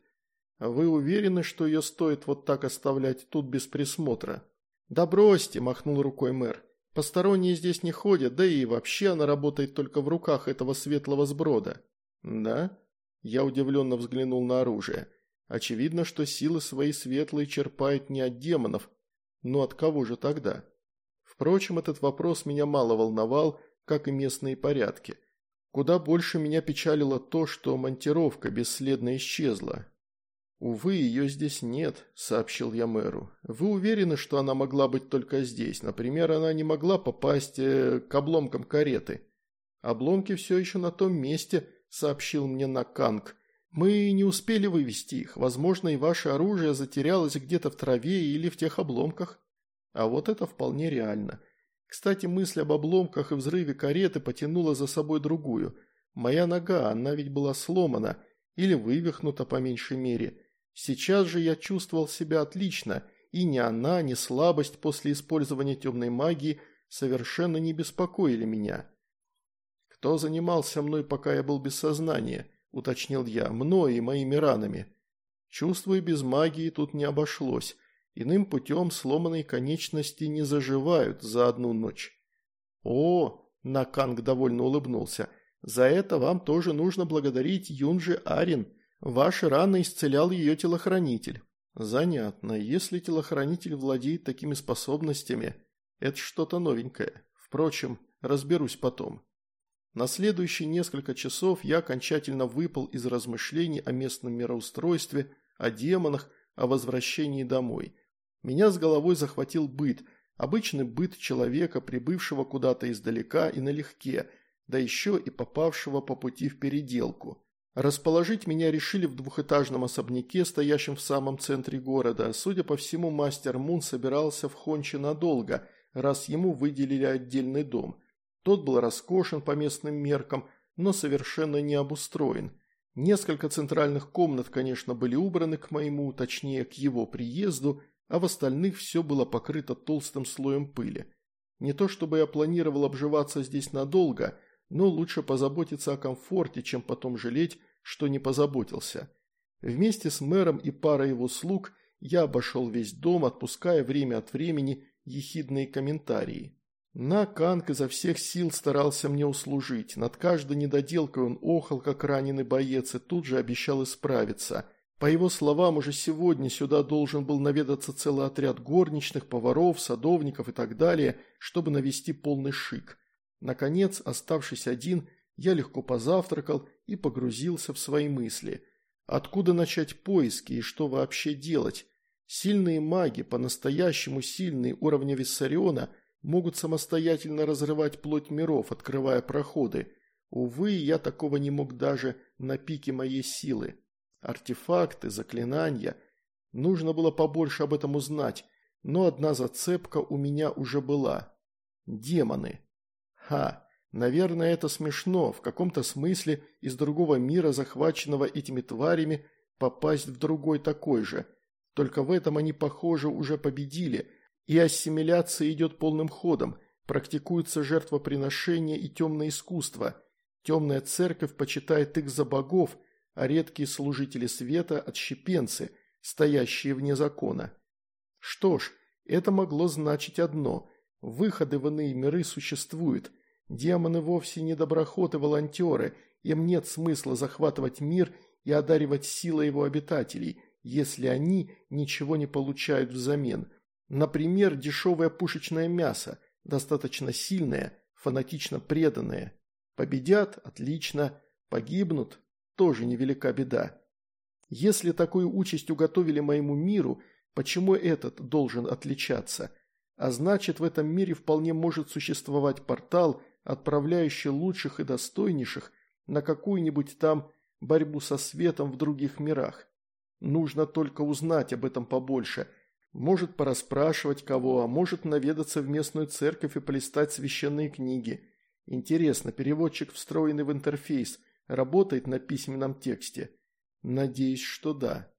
Вы уверены, что ее стоит вот так оставлять тут без присмотра?» «Да бросьте», – махнул рукой мэр. Посторонние здесь не ходят, да и вообще она работает только в руках этого светлого сброда. Да? Я удивленно взглянул на оружие. Очевидно, что силы свои светлые черпает не от демонов. Но от кого же тогда? Впрочем, этот вопрос меня мало волновал, как и местные порядки. Куда больше меня печалило то, что монтировка бесследно исчезла. «Увы, ее здесь нет», – сообщил я мэру. «Вы уверены, что она могла быть только здесь? Например, она не могла попасть э, к обломкам кареты?» «Обломки все еще на том месте», – сообщил мне Наканг. «Мы не успели вывести их. Возможно, и ваше оружие затерялось где-то в траве или в тех обломках». А вот это вполне реально. Кстати, мысль об обломках и взрыве кареты потянула за собой другую. Моя нога, она ведь была сломана или вывихнута по меньшей мере – Сейчас же я чувствовал себя отлично, и ни она, ни слабость после использования темной магии совершенно не беспокоили меня. «Кто занимался мной, пока я был без сознания?» – уточнил я. «Мной и моими ранами». Чувствую, без магии тут не обошлось. Иным путем сломанные конечности не заживают за одну ночь. «О!» – Наканг довольно улыбнулся. «За это вам тоже нужно благодарить Юнжи Арин. Ваши раны исцелял ее телохранитель. Занятно, если телохранитель владеет такими способностями, это что-то новенькое. Впрочем, разберусь потом. На следующие несколько часов я окончательно выпал из размышлений о местном мироустройстве, о демонах, о возвращении домой. Меня с головой захватил быт, обычный быт человека, прибывшего куда-то издалека и налегке, да еще и попавшего по пути в переделку. Расположить меня решили в двухэтажном особняке, стоящем в самом центре города. Судя по всему, мастер Мун собирался в Хонче надолго, раз ему выделили отдельный дом. Тот был роскошен по местным меркам, но совершенно не обустроен. Несколько центральных комнат, конечно, были убраны к моему, точнее, к его приезду, а в остальных все было покрыто толстым слоем пыли. Не то чтобы я планировал обживаться здесь надолго, но лучше позаботиться о комфорте, чем потом жалеть, что не позаботился. Вместе с мэром и парой его слуг я обошел весь дом, отпуская время от времени ехидные комментарии. На Канг изо всех сил старался мне услужить. Над каждой недоделкой он охал, как раненый боец, и тут же обещал исправиться. По его словам, уже сегодня сюда должен был наведаться целый отряд горничных, поваров, садовников и так далее, чтобы навести полный шик. Наконец, оставшись один, я легко позавтракал и погрузился в свои мысли. Откуда начать поиски и что вообще делать? Сильные маги, по-настоящему сильные уровня Виссариона, могут самостоятельно разрывать плоть миров, открывая проходы. Увы, я такого не мог даже на пике моей силы. Артефакты, заклинания. Нужно было побольше об этом узнать, но одна зацепка у меня уже была. Демоны. Ха, наверное, это смешно, в каком-то смысле из другого мира, захваченного этими тварями, попасть в другой такой же. Только в этом они, похоже, уже победили, и ассимиляция идет полным ходом, практикуется жертвоприношение и темное искусство. Темная церковь почитает их за богов, а редкие служители света – отщепенцы, стоящие вне закона. Что ж, это могло значить одно – выходы в иные миры существуют. Демоны вовсе не доброхоты-волонтеры, им нет смысла захватывать мир и одаривать силой его обитателей, если они ничего не получают взамен – Например, дешевое пушечное мясо, достаточно сильное, фанатично преданное. Победят – отлично, погибнут – тоже невелика беда. Если такую участь уготовили моему миру, почему этот должен отличаться? А значит, в этом мире вполне может существовать портал, отправляющий лучших и достойнейших на какую-нибудь там борьбу со светом в других мирах. Нужно только узнать об этом побольше – может пораспрашивать кого, а может наведаться в местную церковь и полистать священные книги. Интересно, переводчик, встроенный в интерфейс, работает на письменном тексте? Надеюсь, что да.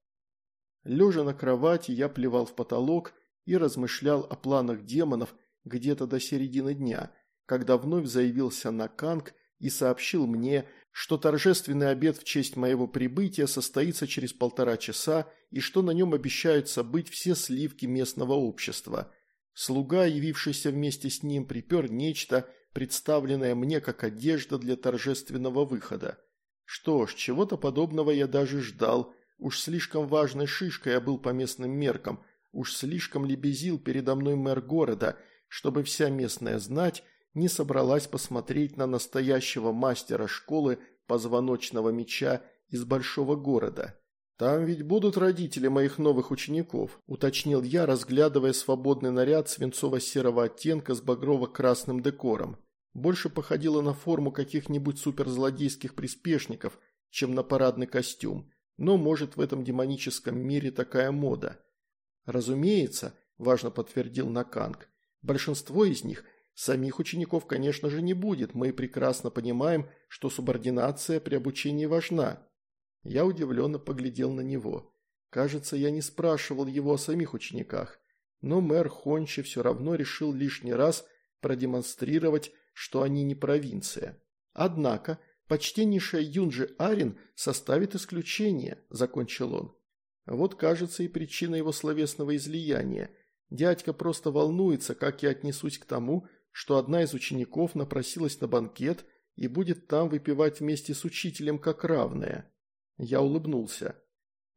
Лежа на кровати, я плевал в потолок и размышлял о планах демонов где-то до середины дня, когда вновь заявился Наканг и сообщил мне, что торжественный обед в честь моего прибытия состоится через полтора часа и что на нем обещаются быть все сливки местного общества. Слуга, явившийся вместе с ним, припер нечто, представленное мне как одежда для торжественного выхода. Что ж, чего-то подобного я даже ждал. Уж слишком важной шишкой я был по местным меркам, уж слишком лебезил передо мной мэр города, чтобы вся местная знать не собралась посмотреть на настоящего мастера школы позвоночного меча из большого города. «Там ведь будут родители моих новых учеников», – уточнил я, разглядывая свободный наряд свинцово-серого оттенка с багрово-красным декором. Больше походило на форму каких-нибудь суперзлодейских приспешников, чем на парадный костюм. Но, может, в этом демоническом мире такая мода. «Разумеется», – важно подтвердил Наканг, – «большинство из них – Самих учеников, конечно же, не будет, мы прекрасно понимаем, что субординация при обучении важна. Я удивленно поглядел на него. Кажется, я не спрашивал его о самих учениках, но мэр Хончи все равно решил лишний раз продемонстрировать, что они не провинция. Однако, почтеннейшая Юнджи Арин составит исключение, закончил он. Вот, кажется, и причина его словесного излияния. Дядька просто волнуется, как я отнесусь к тому, что одна из учеников напросилась на банкет и будет там выпивать вместе с учителем как равная. Я улыбнулся.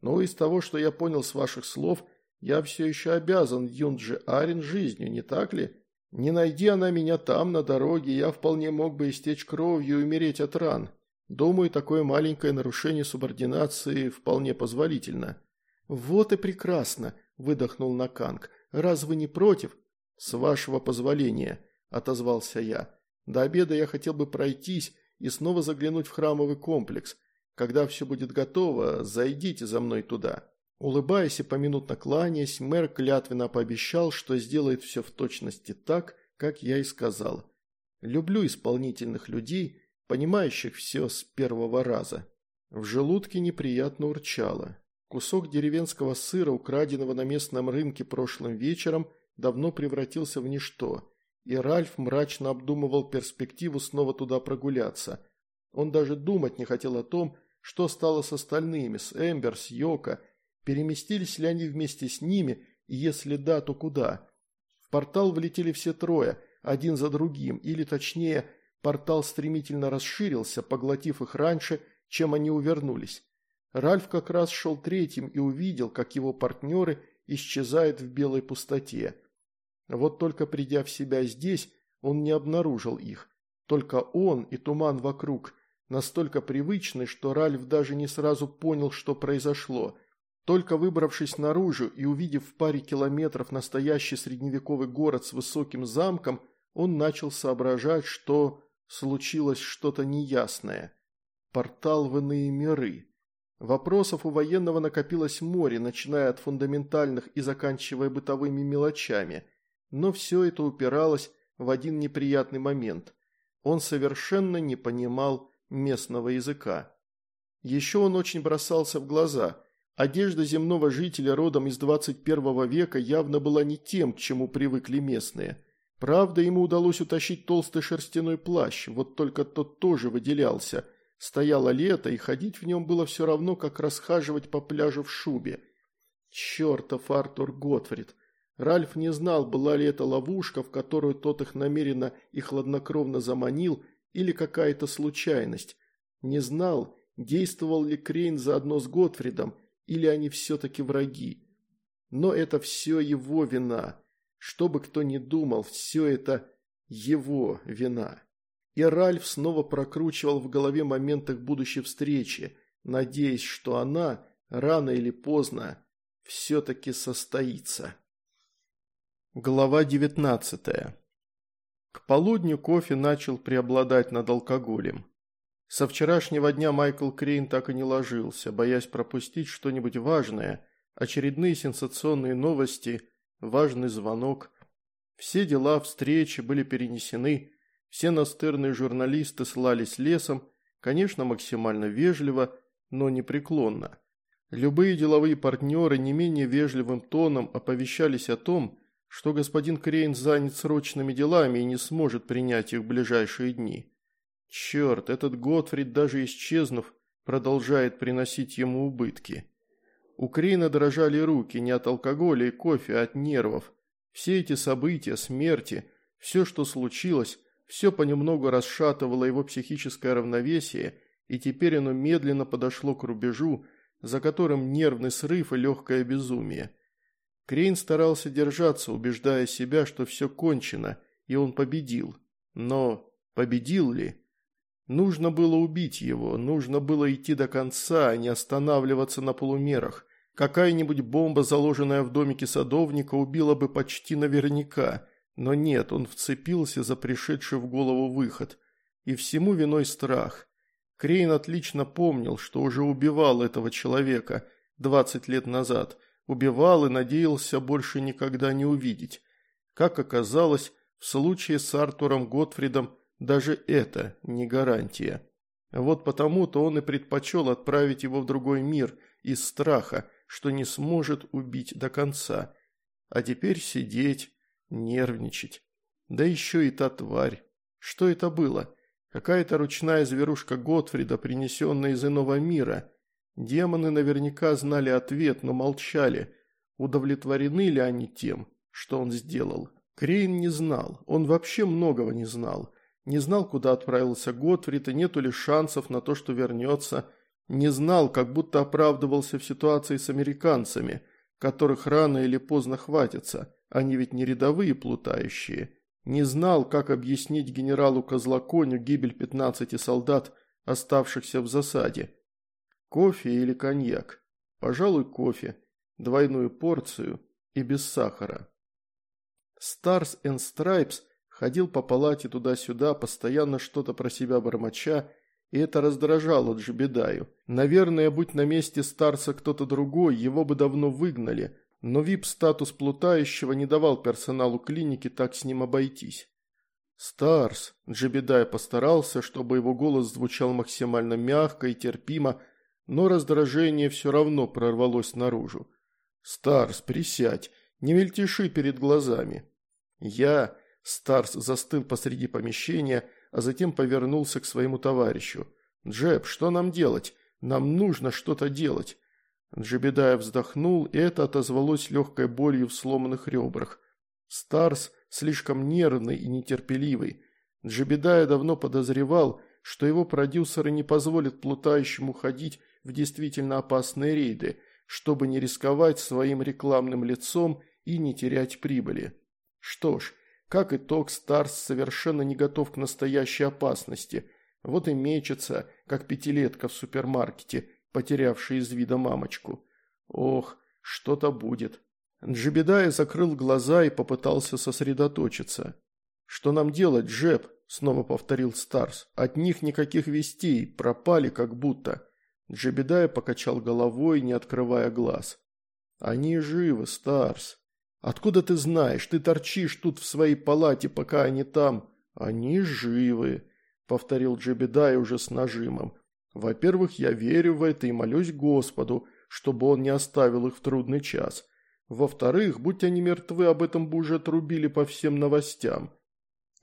Но из того, что я понял с ваших слов, я все еще обязан Юнджи Арин жизнью, не так ли? Не найди она меня там, на дороге, я вполне мог бы истечь кровью и умереть от ран. Думаю, такое маленькое нарушение субординации вполне позволительно. Вот и прекрасно, выдохнул Наканг. Раз вы не против? С вашего позволения отозвался я. До обеда я хотел бы пройтись и снова заглянуть в храмовый комплекс. Когда все будет готово, зайдите за мной туда». Улыбаясь и поминутно кланяясь, мэр клятвенно пообещал, что сделает все в точности так, как я и сказал. Люблю исполнительных людей, понимающих все с первого раза. В желудке неприятно урчало. Кусок деревенского сыра, украденного на местном рынке прошлым вечером, давно превратился в ничто, и Ральф мрачно обдумывал перспективу снова туда прогуляться. Он даже думать не хотел о том, что стало с остальными, с Эмбер, с Йоко, переместились ли они вместе с ними, и если да, то куда. В портал влетели все трое, один за другим, или точнее, портал стремительно расширился, поглотив их раньше, чем они увернулись. Ральф как раз шел третьим и увидел, как его партнеры исчезают в белой пустоте. Вот только придя в себя здесь, он не обнаружил их. Только он и туман вокруг, настолько привычный, что Ральф даже не сразу понял, что произошло. Только выбравшись наружу и увидев в паре километров настоящий средневековый город с высоким замком, он начал соображать, что случилось что-то неясное. Портал в иные миры. Вопросов у военного накопилось море, начиная от фундаментальных и заканчивая бытовыми мелочами. Но все это упиралось в один неприятный момент. Он совершенно не понимал местного языка. Еще он очень бросался в глаза. Одежда земного жителя родом из 21 века явно была не тем, к чему привыкли местные. Правда, ему удалось утащить толстый шерстяной плащ, вот только тот тоже выделялся – Стояло лето, и ходить в нем было все равно, как расхаживать по пляжу в шубе. Чертов Артур Готфрид! Ральф не знал, была ли это ловушка, в которую тот их намеренно и хладнокровно заманил, или какая-то случайность. Не знал, действовал ли Крейн заодно с Готфридом, или они все-таки враги. Но это все его вина. Что бы кто ни думал, все это его вина. И Ральф снова прокручивал в голове момент их будущей встречи, надеясь, что она, рано или поздно, все-таки состоится. Глава девятнадцатая. К полудню кофе начал преобладать над алкоголем. Со вчерашнего дня Майкл Крейн так и не ложился, боясь пропустить что-нибудь важное, очередные сенсационные новости, важный звонок. Все дела, встречи были перенесены, все настырные журналисты слались лесом, конечно, максимально вежливо, но непреклонно. Любые деловые партнеры не менее вежливым тоном оповещались о том, что господин Крейн занят срочными делами и не сможет принять их в ближайшие дни. Черт, этот Готфрид, даже исчезнув, продолжает приносить ему убытки. У Крейна дрожали руки не от алкоголя и кофе, а от нервов. Все эти события, смерти, все, что случилось, все понемногу расшатывало его психическое равновесие, и теперь оно медленно подошло к рубежу, за которым нервный срыв и легкое безумие. Крейн старался держаться, убеждая себя, что все кончено, и он победил. Но победил ли? Нужно было убить его, нужно было идти до конца, а не останавливаться на полумерах. Какая-нибудь бомба, заложенная в домике садовника, убила бы почти наверняка – но нет, он вцепился за пришедший в голову выход. И всему виной страх. Крейн отлично помнил, что уже убивал этого человека 20 лет назад. Убивал и надеялся больше никогда не увидеть. Как оказалось, в случае с Артуром Готфридом даже это не гарантия. Вот потому-то он и предпочел отправить его в другой мир из страха, что не сможет убить до конца. А теперь сидеть нервничать. Да еще и та тварь. Что это было? Какая-то ручная зверушка Готфрида, принесенная из иного мира. Демоны наверняка знали ответ, но молчали. Удовлетворены ли они тем, что он сделал? Крейн не знал. Он вообще многого не знал. Не знал, куда отправился Готфрид, и нету ли шансов на то, что вернется. Не знал, как будто оправдывался в ситуации с американцами, которых рано или поздно хватится. Они ведь не рядовые плутающие. Не знал, как объяснить генералу Козлоконю гибель 15 солдат, оставшихся в засаде. Кофе или коньяк? Пожалуй, кофе. Двойную порцию и без сахара. Stars and Stripes ходил по палате туда-сюда, постоянно что-то про себя бормоча, и это раздражало Джебедаю. Наверное, будь на месте Старса кто-то другой, его бы давно выгнали – но вип-статус плутающего не давал персоналу клиники так с ним обойтись. «Старс», – Джебедай постарался, чтобы его голос звучал максимально мягко и терпимо, но раздражение все равно прорвалось наружу. «Старс, присядь, не мельтеши перед глазами». Старс застыл посреди помещения, а затем повернулся к своему товарищу. «Джеб, что нам делать? Нам нужно что-то делать». Джебедая вздохнул, и это отозвалось легкой болью в сломанных ребрах. Старс слишком нервный и нетерпеливый. Джебедая давно подозревал, что его продюсеры не позволят плутающему ходить в действительно опасные рейды, чтобы не рисковать своим рекламным лицом и не терять прибыли. Что ж, как итог, Старс совершенно не готов к настоящей опасности. Вот и мечется, как пятилетка в супермаркете, потерявшая из вида мамочку. Ох, что-то будет. Джебедая закрыл глаза и попытался сосредоточиться. «Что нам делать, Джеб?» – снова повторил Старс. «От них никаких вестей, пропали как будто». Джебедая покачал головой, не открывая глаз. «Они живы, Старс. Откуда ты знаешь? Ты торчишь тут в своей палате, пока они там. Они живы», – повторил Джебедая уже с нажимом. «Во-первых, я верю в это и молюсь Господу, чтобы он не оставил их в трудный час. Во-вторых, будь они мертвы, об этом бы уже отрубили по всем новостям.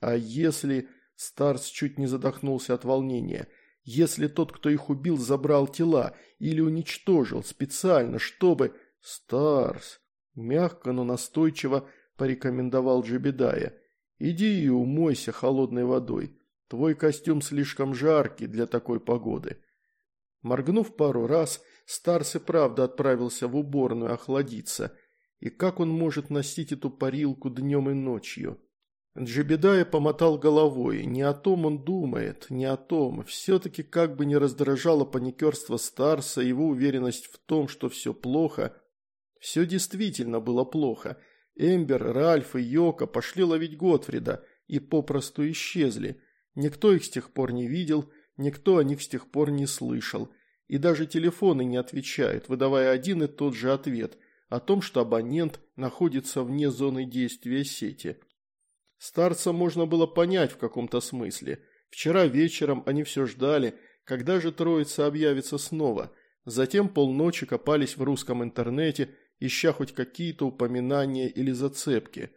А если...» Старс чуть не задохнулся от волнения – если тот, кто их убил, забрал тела или уничтожил специально, чтобы... Старс, мягко, но настойчиво порекомендовал Джебедая. Иди и умойся холодной водой. Твой костюм слишком жаркий для такой погоды. Моргнув пару раз, Старс и правда отправился в уборную охладиться. И как он может носить эту парилку днем и ночью? Джебедая помотал головой. Не о том он думает, не о том. Все-таки как бы не раздражало паникерство Старса, его уверенность в том, что все плохо. Все действительно было плохо. Эмбер, Ральф и Йока пошли ловить Готфрида и попросту исчезли. Никто их с тех пор не видел, никто о них с тех пор не слышал. И даже телефоны не отвечают, выдавая один и тот же ответ о том, что абонент находится вне зоны действия сети. Старца можно было понять в каком-то смысле. Вчера вечером они все ждали, когда же троица объявится снова. Затем полночи копались в русском интернете, ища хоть какие-то упоминания или зацепки.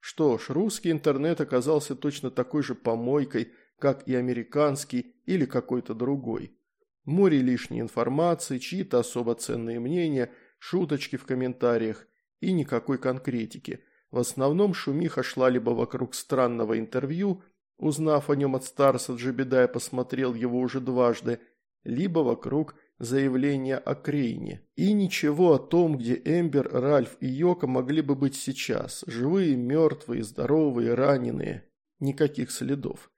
Что ж, русский интернет оказался точно такой же помойкой, как и американский или какой-то другой. Море лишней информации, чьи-то особо ценные мнения, шуточки в комментариях и никакой конкретики – в основном шумиха шла либо вокруг странного интервью, узнав о нем от Старса, Джебедая посмотрел его уже дважды, либо вокруг заявления о Крейне. И ничего о том, где Эмбер, Ральф и Йока могли бы быть сейчас. Живые, мертвые, здоровые, раненые. Никаких следов.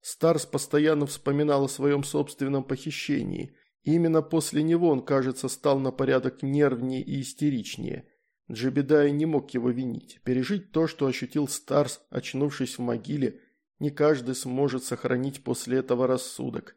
Старс постоянно вспоминал о своем собственном похищении. Именно после него он, кажется, стал на порядок нервнее и истеричнее. Джебедая не мог его винить. Пережить то, что ощутил Старс, очнувшись в могиле, не каждый сможет сохранить после этого рассудок.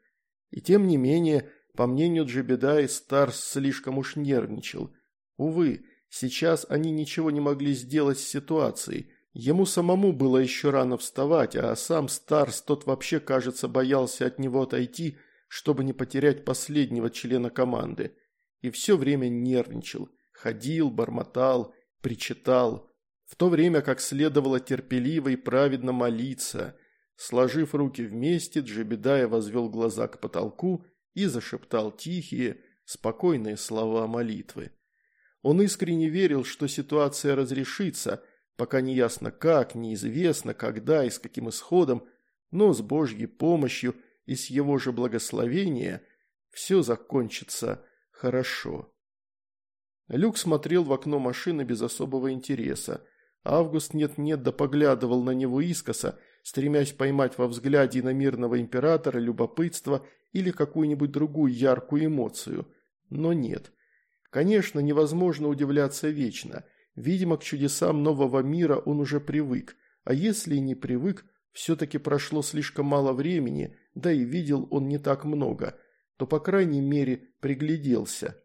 И тем не менее, по мнению Джебедая, Старс слишком уж нервничал. Увы, сейчас они ничего не могли сделать с ситуацией. Ему самому было еще рано вставать, а сам Старс тот вообще, кажется, боялся от него отойти, чтобы не потерять последнего члена команды. И все время нервничал. Ходил, бормотал, причитал, в то время как следовало терпеливо и праведно молиться. Сложив руки вместе, Джебедая возвел глаза к потолку и зашептал тихие, спокойные слова молитвы. Он искренне верил, что ситуация разрешится, пока не ясно как, неизвестно когда и с каким исходом, но с Божьей помощью и с его же благословения все закончится хорошо. Люк смотрел в окно машины без особого интереса. Август нет-нет да поглядывал на него искоса, стремясь поймать во взгляде иномирного императора любопытство или какую-нибудь другую яркую эмоцию. Но нет. Конечно, невозможно удивляться вечно. Видимо, к чудесам нового мира он уже привык. А если и не привык, все-таки прошло слишком мало времени, да и видел он не так много, то, по крайней мере, пригляделся.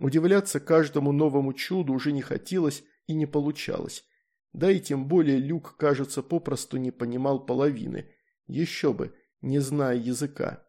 Удивляться каждому новому чуду уже не хотелось и не получалось. Да и тем более Люк, кажется, попросту не понимал половины. Еще бы, не зная языка.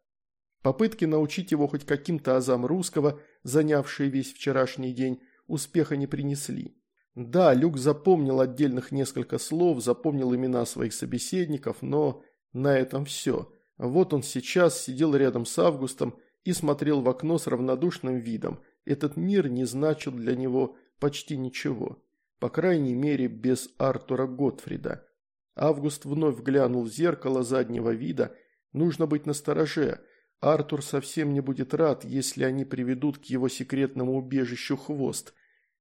Попытки научить его хоть каким-то азам русского, занявшие весь вчерашний день, успеха не принесли. Да, Люк запомнил отдельных несколько слов, запомнил имена своих собеседников, но на этом все. Вот он сейчас сидел рядом с Августом и смотрел в окно с равнодушным видом. Этот мир не значил для него почти ничего. По крайней мере, без Артура Готфрида. Август вновь глянул в зеркало заднего вида. Нужно быть настороже. Артур совсем не будет рад, если они приведут к его секретному убежищу хвост.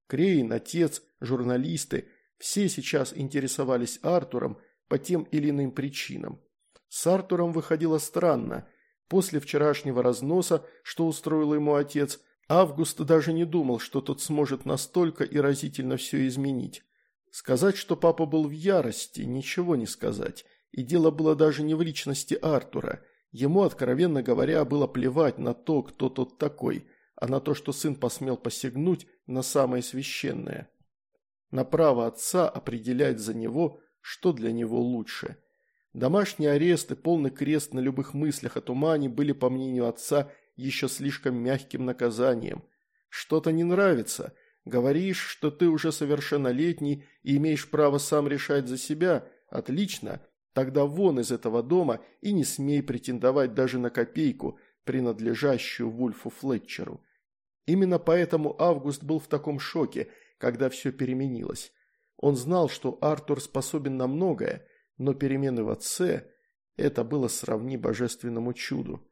Крейн, отец, журналисты – все сейчас интересовались Артуром по тем или иным причинам. С Артуром выходило странно. После вчерашнего разноса, что устроил ему отец, Август даже не думал, что тот сможет настолько и разительно все изменить. Сказать, что папа был в ярости, ничего не сказать. И дело было даже не в личности Артура. Ему, откровенно говоря, было плевать на то, кто тот такой, а на то, что сын посмел посягнуть на самое священное. На право отца определять за него, что для него лучше. Домашний арест и полный крест на любых мыслях о тумане были, по мнению отца, еще слишком мягким наказанием. Что-то не нравится. Говоришь, что ты уже совершеннолетний и имеешь право сам решать за себя. Отлично. Тогда вон из этого дома и не смей претендовать даже на копейку, принадлежащую Вульфу Флетчеру. Именно поэтому Август был в таком шоке, когда все переменилось. Он знал, что Артур способен на многое, но перемены в отце – это было сравни божественному чуду.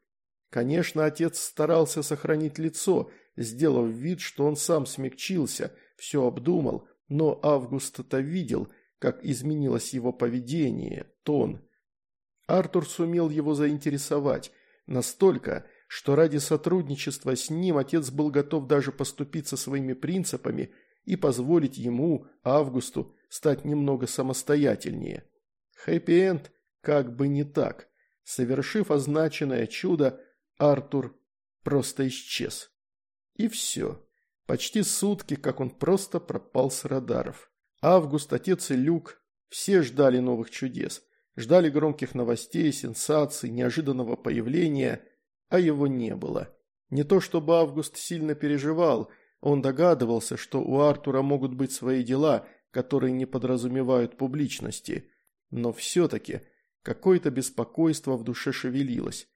Конечно, отец старался сохранить лицо, сделав вид, что он сам смягчился, все обдумал, но Август-то видел, как изменилось его поведение, тон. Артур сумел его заинтересовать, настолько, что ради сотрудничества с ним отец был готов даже поступиться своими принципами и позволить ему, Августу, стать немного самостоятельнее. Хэппи-энд как бы не так. Совершив означенное чудо, Артур просто исчез. И все. Почти сутки, как он просто пропал с радаров. Август, отец и Люк все ждали новых чудес. Ждали громких новостей, сенсаций, неожиданного появления, а его не было. Не то чтобы Август сильно переживал, он догадывался, что у Артура могут быть свои дела, которые не подразумевают публичности. Но все-таки какое-то беспокойство в душе шевелилось.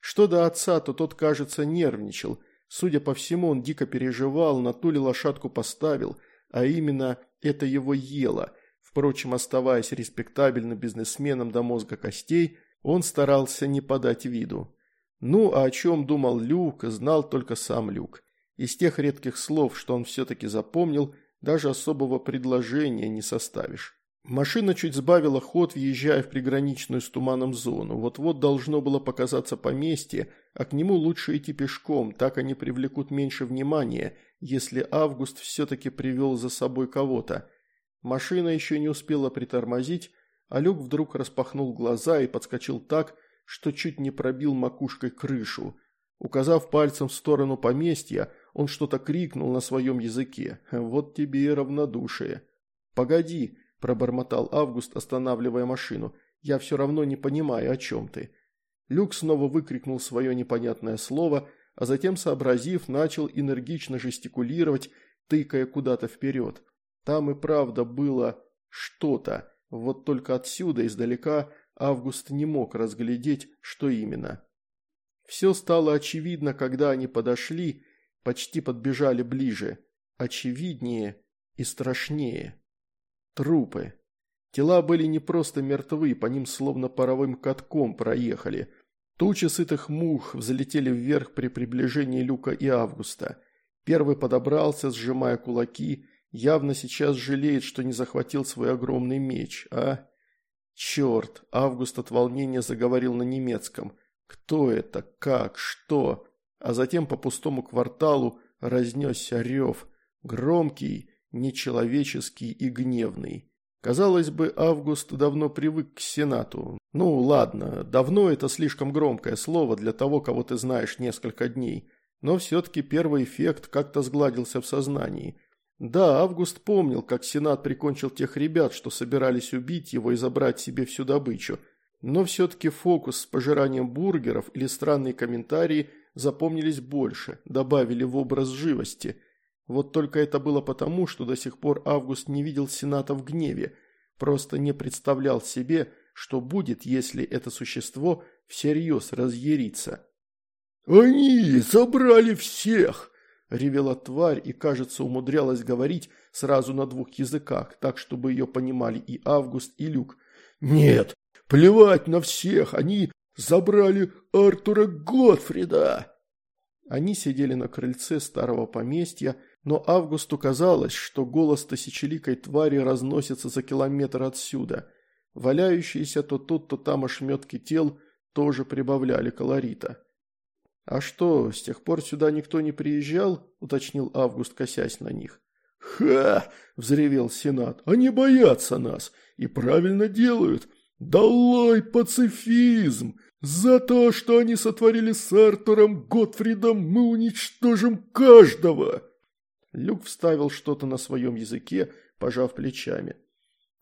Что до отца, то тот, кажется, нервничал. Судя по всему, он дико переживал, на ту ли лошадку поставил, а именно это его ело. Впрочем, оставаясь респектабельным бизнесменом до мозга костей, он старался не подать виду. Ну, а о чем думал Люк, знал только сам Люк. Из тех редких слов, что он все-таки запомнил, даже особого предложения не составишь. Машина чуть сбавила ход, въезжая в приграничную с туманом зону. Вот-вот должно было показаться поместье, а к нему лучше идти пешком, так они привлекут меньше внимания, если Август все-таки привел за собой кого-то. Машина еще не успела притормозить, а Люк вдруг распахнул глаза и подскочил так, что чуть не пробил макушкой крышу. Указав пальцем в сторону поместья, он что-то крикнул на своем языке. «Вот тебе и равнодушие». «Погоди», – пробормотал Август, останавливая машину. «Я все равно не понимаю, о чем ты». Люк снова выкрикнул свое непонятное слово, а затем, сообразив, начал энергично жестикулировать, тыкая куда-то вперед. Там и правда было что-то, вот только отсюда, издалека, Август не мог разглядеть, что именно. Все стало очевидно, когда они подошли, почти подбежали ближе. Очевиднее и страшнее. Трупы. Тела были не просто мертвы, по ним словно паровым катком проехали. Тучи сытых мух взлетели вверх при приближении Люка и Августа. Первый подобрался, сжимая кулаки, явно сейчас жалеет, что не захватил свой огромный меч, а... Черт, Август от волнения заговорил на немецком. Кто это? Как? Что? А затем по пустому кварталу разнесся рев. Громкий, нечеловеческий и гневный. Казалось бы, Август давно привык к Сенату. Ну, ладно, давно это слишком громкое слово для того, кого ты знаешь несколько дней. Но все-таки первый эффект как-то сгладился в сознании. Да, Август помнил, как Сенат прикончил тех ребят, что собирались убить его и забрать себе всю добычу. Но все-таки фокус с пожиранием бургеров или странные комментарии запомнились больше, добавили в образ живости. Вот только это было потому, что до сих пор Август не видел Сената в гневе, просто не представлял себе, что будет, если это существо всерьез разъярится. «Они забрали всех!» – ревела тварь и, кажется, умудрялась говорить сразу на двух языках, так, чтобы ее понимали и Август, и Люк. «Нет, плевать на всех, они забрали Артура Готфрида!» Они сидели на крыльце старого поместья, но Августу казалось, что голос тысячеликой твари разносится за километр отсюда. Валяющиеся то тут, то там ошметки тел тоже прибавляли колорита. «А что, с тех пор сюда никто не приезжал?» – уточнил Август, косясь на них. «Ха!» – взревел Сенат. «Они боятся нас и правильно делают. Долой пацифизм! За то, что они сотворили с Артуром Готфридом, мы уничтожим каждого!» Люк вставил что-то на своем языке, пожав плечами.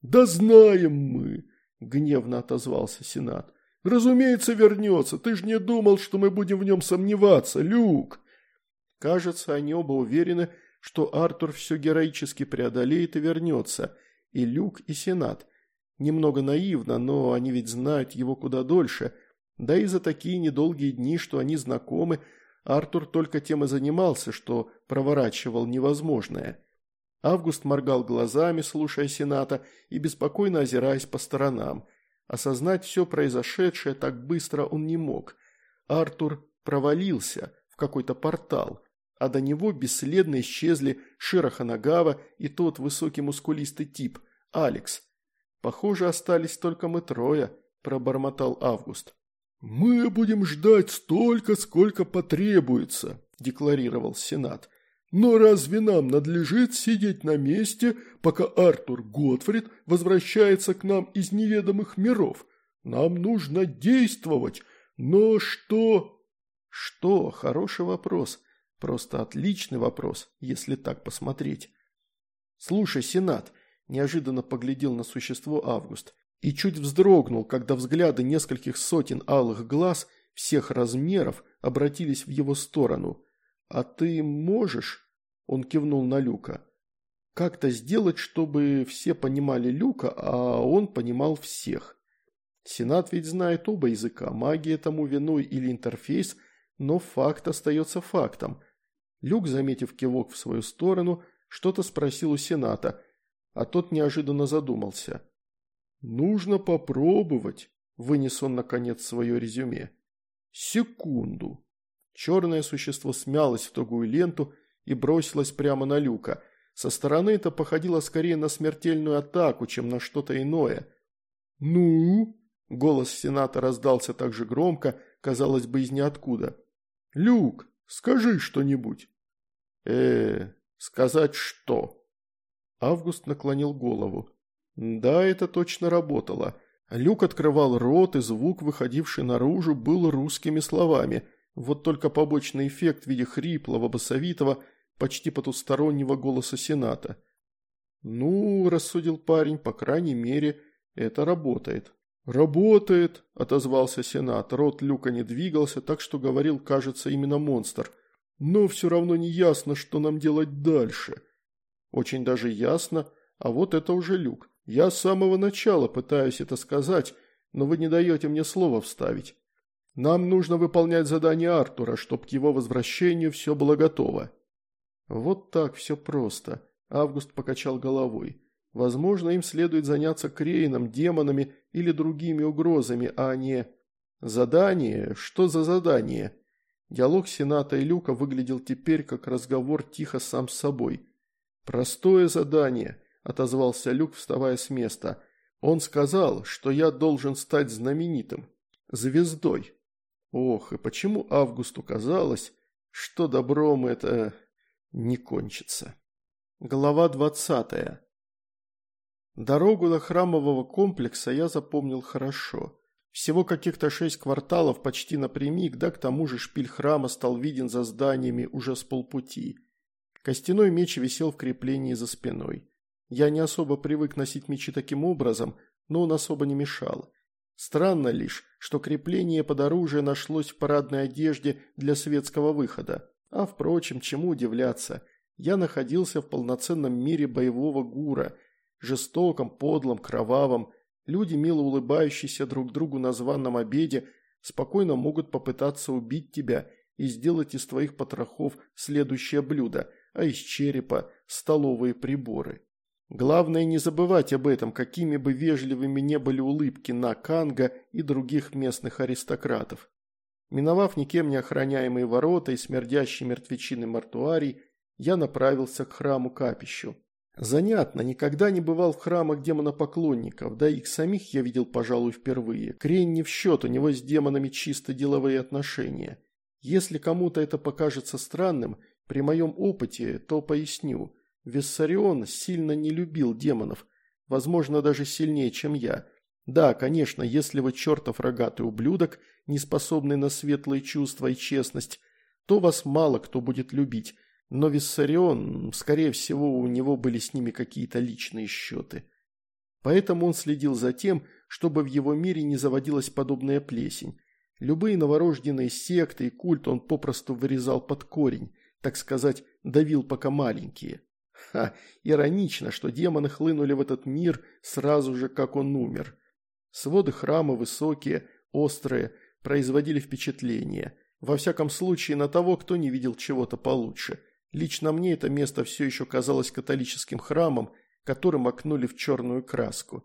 «Да знаем мы!» – гневно отозвался Сенат. «Разумеется, вернется. Ты ж не думал, что мы будем в нем сомневаться, Люк!» Кажется, они оба уверены, что Артур все героически преодолеет и вернется. И Люк, и Сенат. Немного наивно, но они ведь знают его куда дольше. Да и за такие недолгие дни, что они знакомы, Артур только тем и занимался, что проворачивал невозможное. Август моргал глазами, слушая Сената, и беспокойно озираясь по сторонам. Осознать все произошедшее так быстро он не мог. Артур провалился в какой-то портал, а до него бесследно исчезли Широханагава и тот высокий мускулистый тип, Алекс. «Похоже, остались только мы трое», – пробормотал Август. «Мы будем ждать столько, сколько потребуется», – декларировал Сенат. Но разве нам надлежит сидеть на месте, пока Артур Готфрид возвращается к нам из неведомых миров? Нам нужно действовать. Но что? Что? Хороший вопрос. Просто отличный вопрос, если так посмотреть. Слушай, Сенат, неожиданно поглядел на существо Август и чуть вздрогнул, когда взгляды нескольких сотен алых глаз всех размеров обратились в его сторону – «А ты можешь?» – он кивнул на Люка. «Как-то сделать, чтобы все понимали Люка, а он понимал всех. Сенат ведь знает оба языка, магия тому виной или интерфейс, но факт остается фактом». Люк, заметив кивок в свою сторону, что-то спросил у Сената, а тот неожиданно задумался. «Нужно попробовать», – вынес он, наконец, свое резюме. «Секунду». Черное существо смялось в тугую ленту и бросилось прямо на люка. Со стороны это походило скорее на смертельную атаку, чем на что-то иное. «Ну?» – голос сената раздался так же громко, казалось бы, из ниоткуда. «Люк, скажи что-нибудь». э сказать что?» Август наклонил голову. Да, это точно работало. Люк открывал рот, и звук, выходивший наружу, был русскими словами – вот только побочный эффект в виде хриплого, басовитого, почти потустороннего голоса Сената. «Ну, – рассудил парень, – по крайней мере, это работает». «Работает», – отозвался Сенат. Рот Люка не двигался, так что говорил, кажется, именно монстр. «Но все равно не ясно, что нам делать дальше». «Очень даже ясно, а вот это уже Люк. Я с самого начала пытаюсь это сказать, но вы не даете мне слова вставить. Нам нужно выполнять задание Артура, чтоб к его возвращению все было готово». «Вот так все просто», – Август покачал головой. «Возможно, им следует заняться Крейном, демонами или другими угрозами, а не...» «Задание? Что за задание?» Диалог Сената и Люка выглядел теперь как разговор тихо сам с собой. «Простое задание», – отозвался Люк, вставая с места. «Он сказал, что я должен стать знаменитым. Звездой. Ох, и почему Августу казалось, что добром это не кончится. Глава двадцатая. Дорогу до храмового комплекса я запомнил хорошо. Всего каких-то шесть кварталов почти напрямик, да к тому же шпиль храма стал виден за зданиями уже с полпути. Костяной меч висел в креплении за спиной. Я не особо привык носить мечи таким образом, но он особо не мешал. Странно лишь, что крепление под оружие нашлось в парадной одежде для светского выхода. А впрочем, чему удивляться? Я находился в полноценном мире боевого гура, жестоком, подлом, кровавом. Люди, мило улыбающиеся друг другу на званом обеде, спокойно могут попытаться убить тебя и сделать из твоих потрохов следующее блюдо, а из черепа – столовые приборы. Главное не забывать об этом, какими бы вежливыми не были улыбки на Канга и других местных аристократов. Миновав никем не охраняемые ворота и смердящий мертвечины мартуарий, я направился к храму-капищу. Занятно, никогда не бывал в храмах демонопоклонников, да их самих я видел, пожалуй, впервые. Крень не в счет, у него с демонами чисто деловые отношения. Если кому-то это покажется странным, при моем опыте, то поясню. Виссарион сильно не любил демонов, возможно, даже сильнее, чем я. Да, конечно, если вы чертов рогатый ублюдок, не способный на светлые чувства и честность, то вас мало кто будет любить, но Виссарион, скорее всего, у него были с ними какие-то личные счеты. Поэтому он следил за тем, чтобы в его мире не заводилась подобная плесень. Любые новорожденные секты и культ он попросту вырезал под корень, так сказать, давил пока маленькие. Ха, иронично, что демоны хлынули в этот мир сразу же, как он умер. Своды храма высокие, острые, производили впечатление. Во всяком случае, на того, кто не видел чего-то получше. Лично мне это место все еще казалось католическим храмом, которым окнули в черную краску.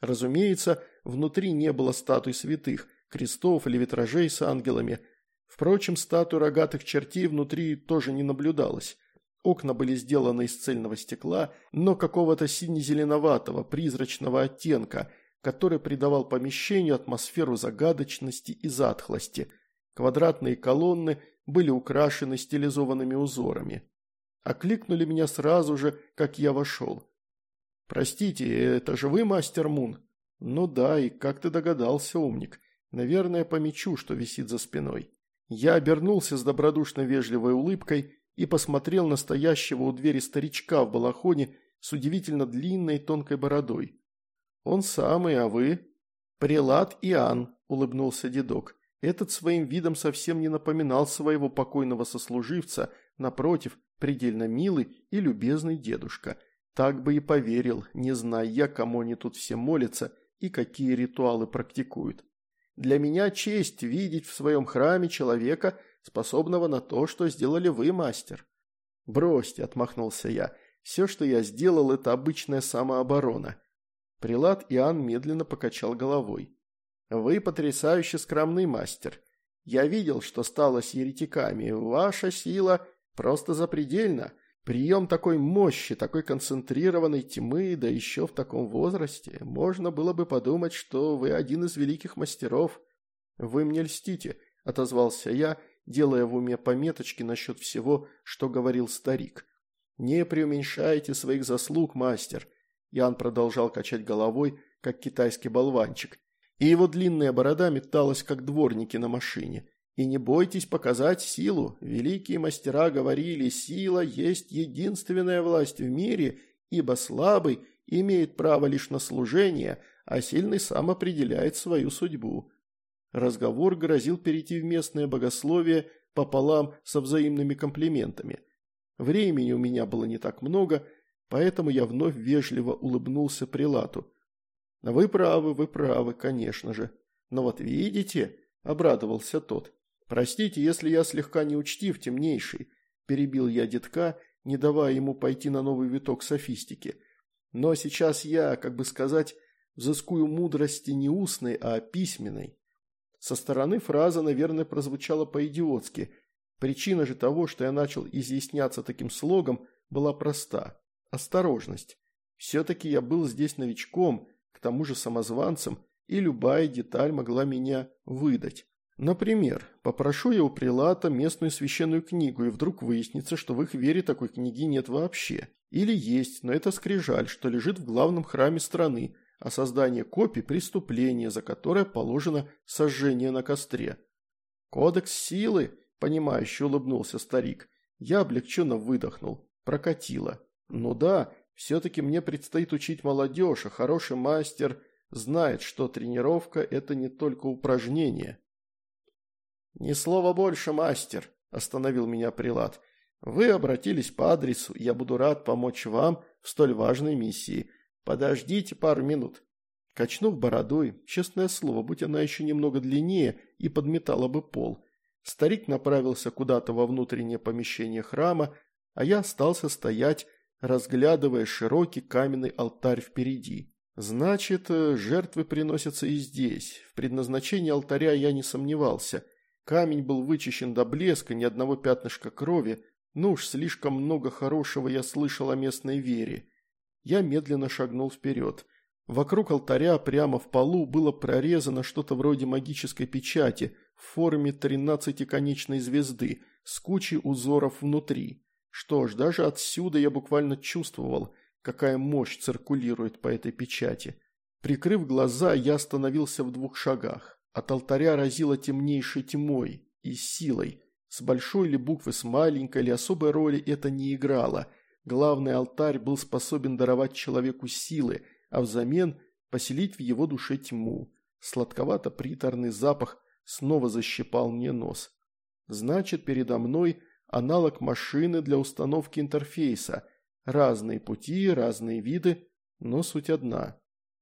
Разумеется, внутри не было статуй святых, крестов или витражей с ангелами. Впрочем, статуй рогатых чертей внутри тоже не наблюдалось. Окна были сделаны из цельного стекла, но какого-то сине-зеленоватого, призрачного оттенка, который придавал помещению атмосферу загадочности и затхлости. Квадратные колонны были украшены стилизованными узорами. Окликнули меня сразу же, как я вошел. «Простите, это же вы, мастер Мун?» «Ну да, и как ты догадался, умник? Наверное, по мечу, что висит за спиной». Я обернулся с добродушно вежливой улыбкой и посмотрел на стоящего у двери старичка в балахоне с удивительно длинной тонкой бородой. «Он самый, а вы?» «Прелат Иоанн», – улыбнулся дедок. Этот своим видом совсем не напоминал своего покойного сослуживца, напротив, предельно милый и любезный дедушка. Так бы и поверил, не зная я, кому они тут все молятся и какие ритуалы практикуют. Для меня честь видеть в своем храме человека, способного на то, что сделали вы, мастер. «Бросьте», – отмахнулся я, – «все, что я сделал, это обычная самооборона». Прилад Иоанн медленно покачал головой. Вы потрясающе скромный мастер. Я видел, что стало с еретиками. Ваша сила просто запредельна. Прием такой мощи, такой концентрированной тьмы, да еще в таком возрасте. Можно было бы подумать, что вы один из великих мастеров. Вы мне льстите, отозвался я, делая в уме пометочки насчет всего, что говорил старик. Не преуменьшайте своих заслуг, мастер. Ян продолжал качать головой, как китайский болванчик и его длинная борода металась, как дворники на машине. И не бойтесь показать силу. Великие мастера говорили, сила есть единственная власть в мире, ибо слабый имеет право лишь на служение, а сильный сам определяет свою судьбу. Разговор грозил перейти в местное богословие пополам со взаимными комплиментами. Времени у меня было не так много, поэтому я вновь вежливо улыбнулся Прилату – «Вы правы, вы правы, конечно же. Но вот видите», – обрадовался тот. «Простите, если я слегка неучтив, темнейший», – перебил я детка, не давая ему пойти на новый виток софистики. «Но сейчас я, как бы сказать, взыскую мудрости не устной, а письменной». Со стороны фраза, наверное, прозвучала по-идиотски. Причина же того, что я начал изъясняться таким слогом, была проста. Осторожность. Все-таки я был здесь новичком – к тому же самозванцем, и любая деталь могла меня выдать. Например, попрошу я у прилата местную священную книгу, и вдруг выяснится, что в их вере такой книги нет вообще. Или есть, но это скрижаль, что лежит в главном храме страны, а создание копий – преступление, за которое положено сожжение на костре. «Кодекс силы», – понимающе улыбнулся старик. Я облегченно выдохнул. Прокатило. «Ну да, все-таки мне предстоит учить молодежь, а хороший мастер знает, что тренировка – это не только упражнение. «Ни слова больше, мастер», – остановил меня прилад. «Вы обратились по адресу, я буду рад помочь вам в столь важной миссии. Подождите пару минут». Качнув бородой, честное слово, будь она еще немного длиннее и подметала бы пол, старик направился куда-то во внутреннее помещение храма, а я остался стоять, разглядывая широкий каменный алтарь впереди. Значит, э, жертвы приносятся и здесь. В предназначении алтаря я не сомневался. Камень был вычищен до блеска, ни одного пятнышка крови, ну уж слишком много хорошего я слышал о местной вере. Я медленно шагнул вперед. Вокруг алтаря прямо в полу было прорезано что-то вроде магической печати в форме тринадцатиконечной звезды с кучей узоров внутри. Что ж, даже отсюда я буквально чувствовал – какая мощь циркулирует по этой печати. Прикрыв глаза, я остановился в двух шагах. От алтаря разило темнейшей тьмой и силой. С большой ли буквы, с маленькой ли особой роли это не играло. Главный алтарь был способен даровать человеку силы, а взамен поселить в его душе тьму. Сладковато-приторный запах снова защипал мне нос. Значит, передо мной аналог машины для установки интерфейса – Разные пути, разные виды, но суть одна.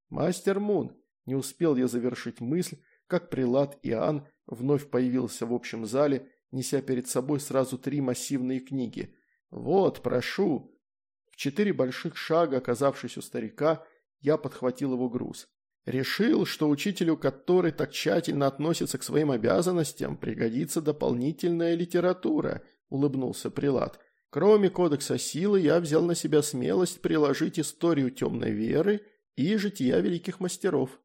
«Мастер Мун!» Не успел я завершить мысль, как прилад Иоанн вновь появился в общем зале, неся перед собой сразу три массивные книги. «Вот, прошу!» Четыре больших шага, оказавшись у старика, я подхватил его груз. Решил, что учителю, который так тщательно относится к своим обязанностям, пригодится дополнительная литература, улыбнулся прилад. Кроме кодекса силы, я взял на себя смелость приложить историю темной веры и жития великих мастеров.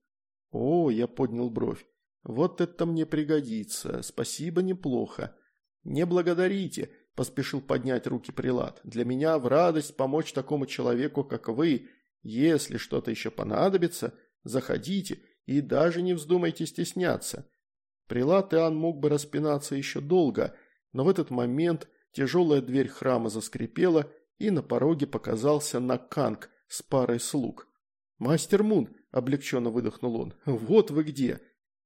О, я поднял бровь. Вот это мне пригодится. Спасибо, неплохо. Не благодарите, поспешил поднять руки прилад. Для меня в радость помочь такому человеку, как вы. Если что-то еще понадобится, заходите и даже не вздумайте стесняться. Прилад Иоанн мог бы распинаться еще долго, но в этот момент Тяжелая дверь храма заскрипела, и на пороге показался Наканг с парой слуг. «Мастер Мун!» – облегченно выдохнул он. «Вот вы где!»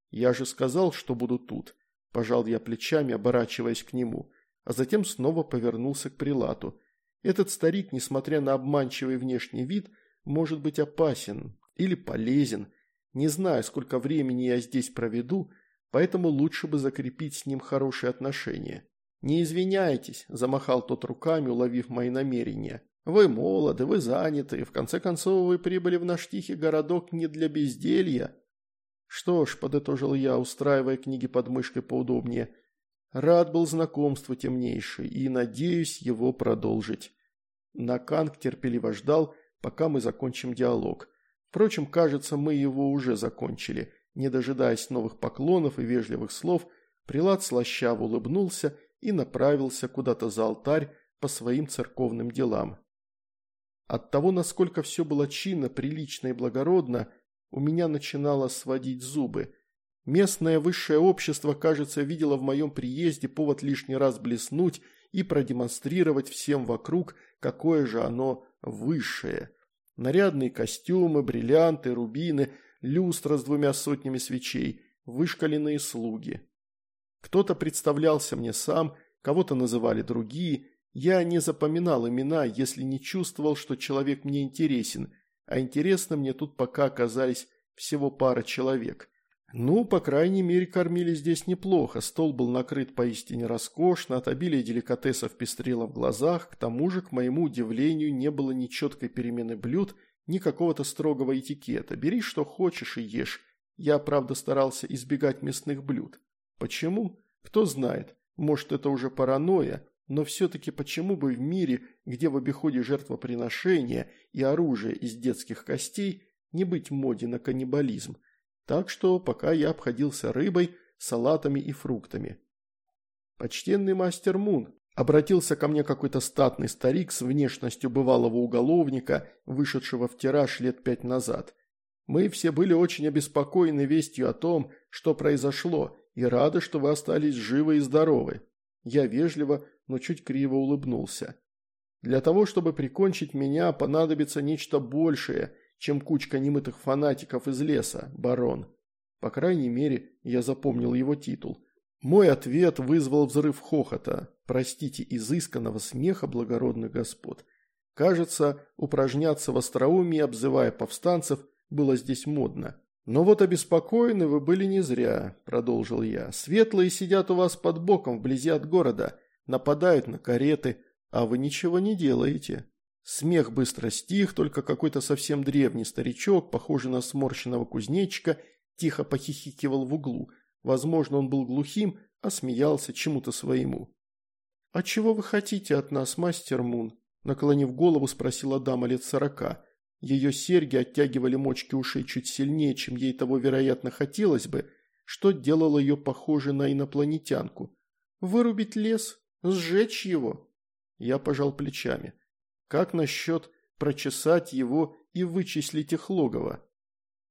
«Я же сказал, что буду тут!» – пожал я плечами, оборачиваясь к нему, а затем снова повернулся к прилату. Этот старик, несмотря на обманчивый внешний вид, может быть опасен или полезен. Не знаю, сколько времени я здесь проведу, поэтому лучше бы закрепить с ним хорошие отношения. «Не извиняйтесь», – замахал тот руками, уловив мои намерения. «Вы молоды, вы заняты, в конце концов вы прибыли в наш тихий городок не для безделья». «Что ж», – подытожил я, устраивая книги под мышкой поудобнее, – «рад был знакомству темнейший и надеюсь его продолжить». Наканг терпеливо ждал, пока мы закончим диалог. Впрочем, кажется, мы его уже закончили. Не дожидаясь новых поклонов и вежливых слов, Прилад слащаво улыбнулся и направился куда-то за алтарь по своим церковным делам. От того, насколько все было чинно, прилично и благородно, у меня начинало сводить зубы. Местное высшее общество, кажется, видело в моем приезде повод лишний раз блеснуть и продемонстрировать всем вокруг, какое же оно высшее. Нарядные костюмы, бриллианты, рубины, люстра с двумя сотнями свечей, вышкаленные слуги. Кто-то представлялся мне сам, кого-то называли другие. Я не запоминал имена, если не чувствовал, что человек мне интересен, а интересно мне тут пока оказались всего пара человек. Ну, по крайней мере, кормили здесь неплохо, стол был накрыт поистине роскошно, от обилия деликатесов пестрело в глазах, к тому же, к моему удивлению, не было ни четкой перемены блюд, ни какого-то строгого этикета. Бери, что хочешь и ешь. Я, правда, старался избегать мясных блюд. Почему? Кто знает. Может, это уже паранойя, но все-таки почему бы в мире, где в обиходе жертвоприношения и оружие из детских костей, не быть моде на каннибализм? Так что пока я обходился рыбой, салатами и фруктами. «Почтенный мастер Мун», обратился ко мне какой-то статный старик с внешностью бывалого уголовника, вышедшего в тираж лет пять назад. «Мы все были очень обеспокоены вестью о том, что произошло, и рада, что вы остались живы и здоровы». Я вежливо, но чуть криво улыбнулся. «Для того, чтобы прикончить меня, понадобится нечто большее, чем кучка немытых фанатиков из леса, барон. По крайней мере, я запомнил его титул. Мой ответ вызвал взрыв хохота, простите, изысканного смеха благородных господ. Кажется, упражняться в остроумии, обзывая повстанцев, было здесь модно. «Но вот обеспокоены вы были не зря», – продолжил я. «Светлые сидят у вас под боком, вблизи от города, нападают на кареты, а вы ничего не делаете». Смех быстро стих, только какой-то совсем древний старичок, похожий на сморщенного кузнечика, тихо похихикивал в углу. Возможно, он был глухим, а смеялся чему-то своему. «А чего вы хотите от нас, мастер Мун?» Наклонив голову, спросила дама лет сорока. Ее серьги оттягивали мочки ушей чуть сильнее, чем ей того, вероятно, хотелось бы, что делало ее похожей на инопланетянку. «Вырубить лес? Сжечь его?» Я пожал плечами. «Как насчет прочесать его и вычислить их логово?»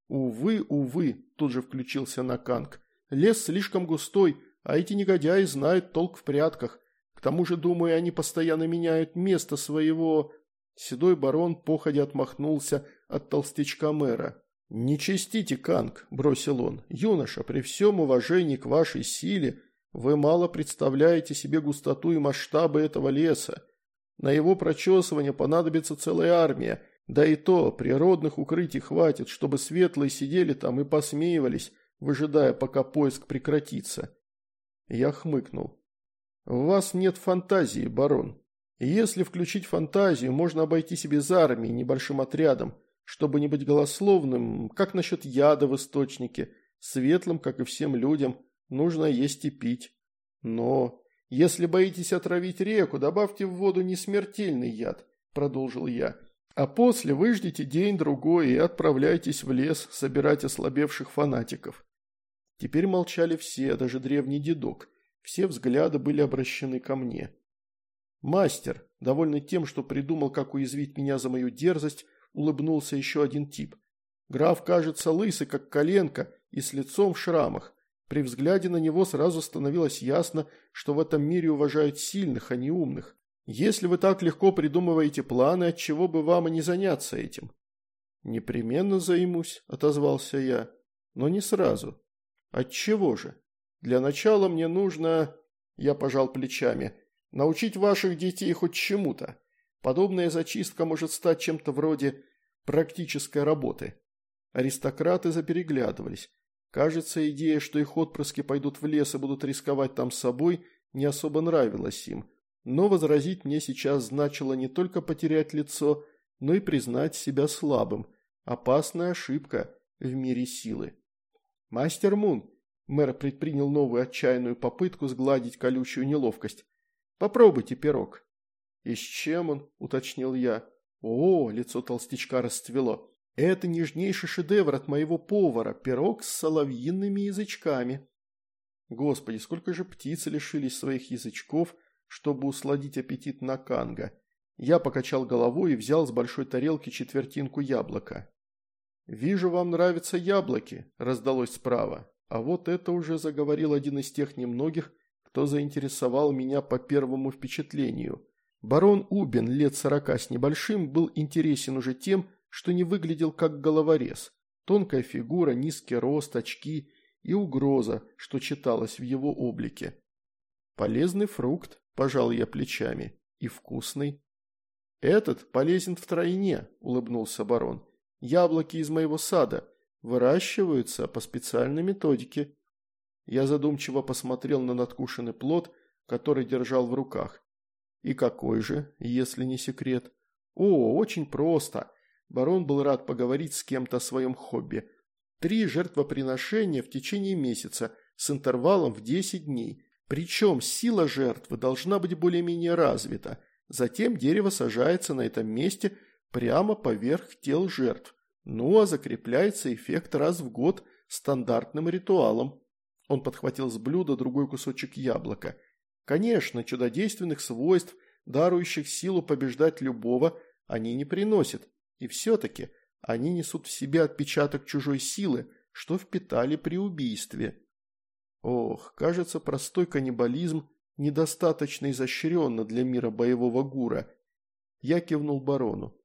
«Увы, увы», – тут же включился Наканг. «Лес слишком густой, а эти негодяи знают толк в прятках. К тому же, думаю, они постоянно меняют место своего...» Седой барон походя отмахнулся от толстячка мэра. «Не чистите, Канг», – бросил он. «Юноша, при всем уважении к вашей силе, вы мало представляете себе густоту и масштабы этого леса. На его прочесывание понадобится целая армия, да и то природных укрытий хватит, чтобы светлые сидели там и посмеивались, выжидая, пока поиск прекратится». Я хмыкнул. «У вас нет фантазии, барон. Если включить фантазию, можно обойтись и без армии, небольшим отрядом, чтобы не быть голословным, как насчет яда в источнике, светлым, как и всем людям, нужно есть и пить. Но если боитесь отравить реку, добавьте в воду несмертельный яд, продолжил я. А после выждите день-другой и отправляйтесь в лес собирать ослабевших фанатиков. Теперь молчали все, даже древний дедок. Все взгляды были обращены ко мне. Мастер, довольный тем, что придумал, как уязвить меня за мою дерзость, улыбнулся еще один тип. Граф кажется лысый, как коленка, и с лицом в шрамах. При взгляде на него сразу становилось ясно, что в этом мире уважают сильных, а не умных. Если вы так легко придумываете планы, отчего бы вам и не заняться этим? Непременно займусь, отозвался я, но не сразу. Отчего же? Для начала мне нужно... Я пожал плечами. Научить ваших детей хоть чему-то. Подобная зачистка может стать чем-то вроде практической работы. Аристократы запереглядывались. Кажется, идея, что их отпрыски пойдут в лес и будут рисковать там собой, не особо нравилась им. Но возразить мне сейчас значило не только потерять лицо, но и признать себя слабым. Опасная ошибка в мире силы. «Мастер Мун», – мэр предпринял новую отчаянную попытку сгладить колючую неловкость. Попробуйте пирог». «И с чем он?» – уточнил я. «О, лицо толстячка расцвело. Это нежнейший шедевр от моего повара, пирог с соловьиными язычками». Господи, сколько же птиц лишились своих язычков, чтобы усладить аппетит на канга. Я покачал головой и взял с большой тарелки четвертинку яблока. «Вижу, вам нравятся яблоки», – раздалось справа. А вот это уже заговорил один из тех немногих, кто заинтересовал меня по первому впечатлению. Барон Убин, лет сорока с небольшим, был интересен уже тем, что не выглядел как головорез. Тонкая фигура, низкий рост, очки и угроза, что читалось в его облике. «Полезный фрукт», – пожал я плечами, – «и вкусный». «Этот полезен втройне», – улыбнулся барон. «Яблоки из моего сада выращиваются по специальной методике. Я задумчиво посмотрел на надкушенный плод, который держал в руках. И какой же, если не секрет? О, очень просто. Барон был рад поговорить с кем-то о своем хобби. Три жертвоприношения в течение месяца с интервалом в 10 дней. Причем сила жертвы должна быть более-менее развита. Затем дерево сажается на этом месте прямо поверх тел жертв. Ну а закрепляется эффект раз в год стандартным ритуалом. Он подхватил с блюда другой кусочек яблока. Конечно, чудодейственных свойств, дарующих силу побеждать любого, они не приносят. И все-таки они несут в себе отпечаток чужой силы, что впитали при убийстве. Ох, кажется, простой каннибализм недостаточно изощренно для мира боевого гура. Я кивнул барону.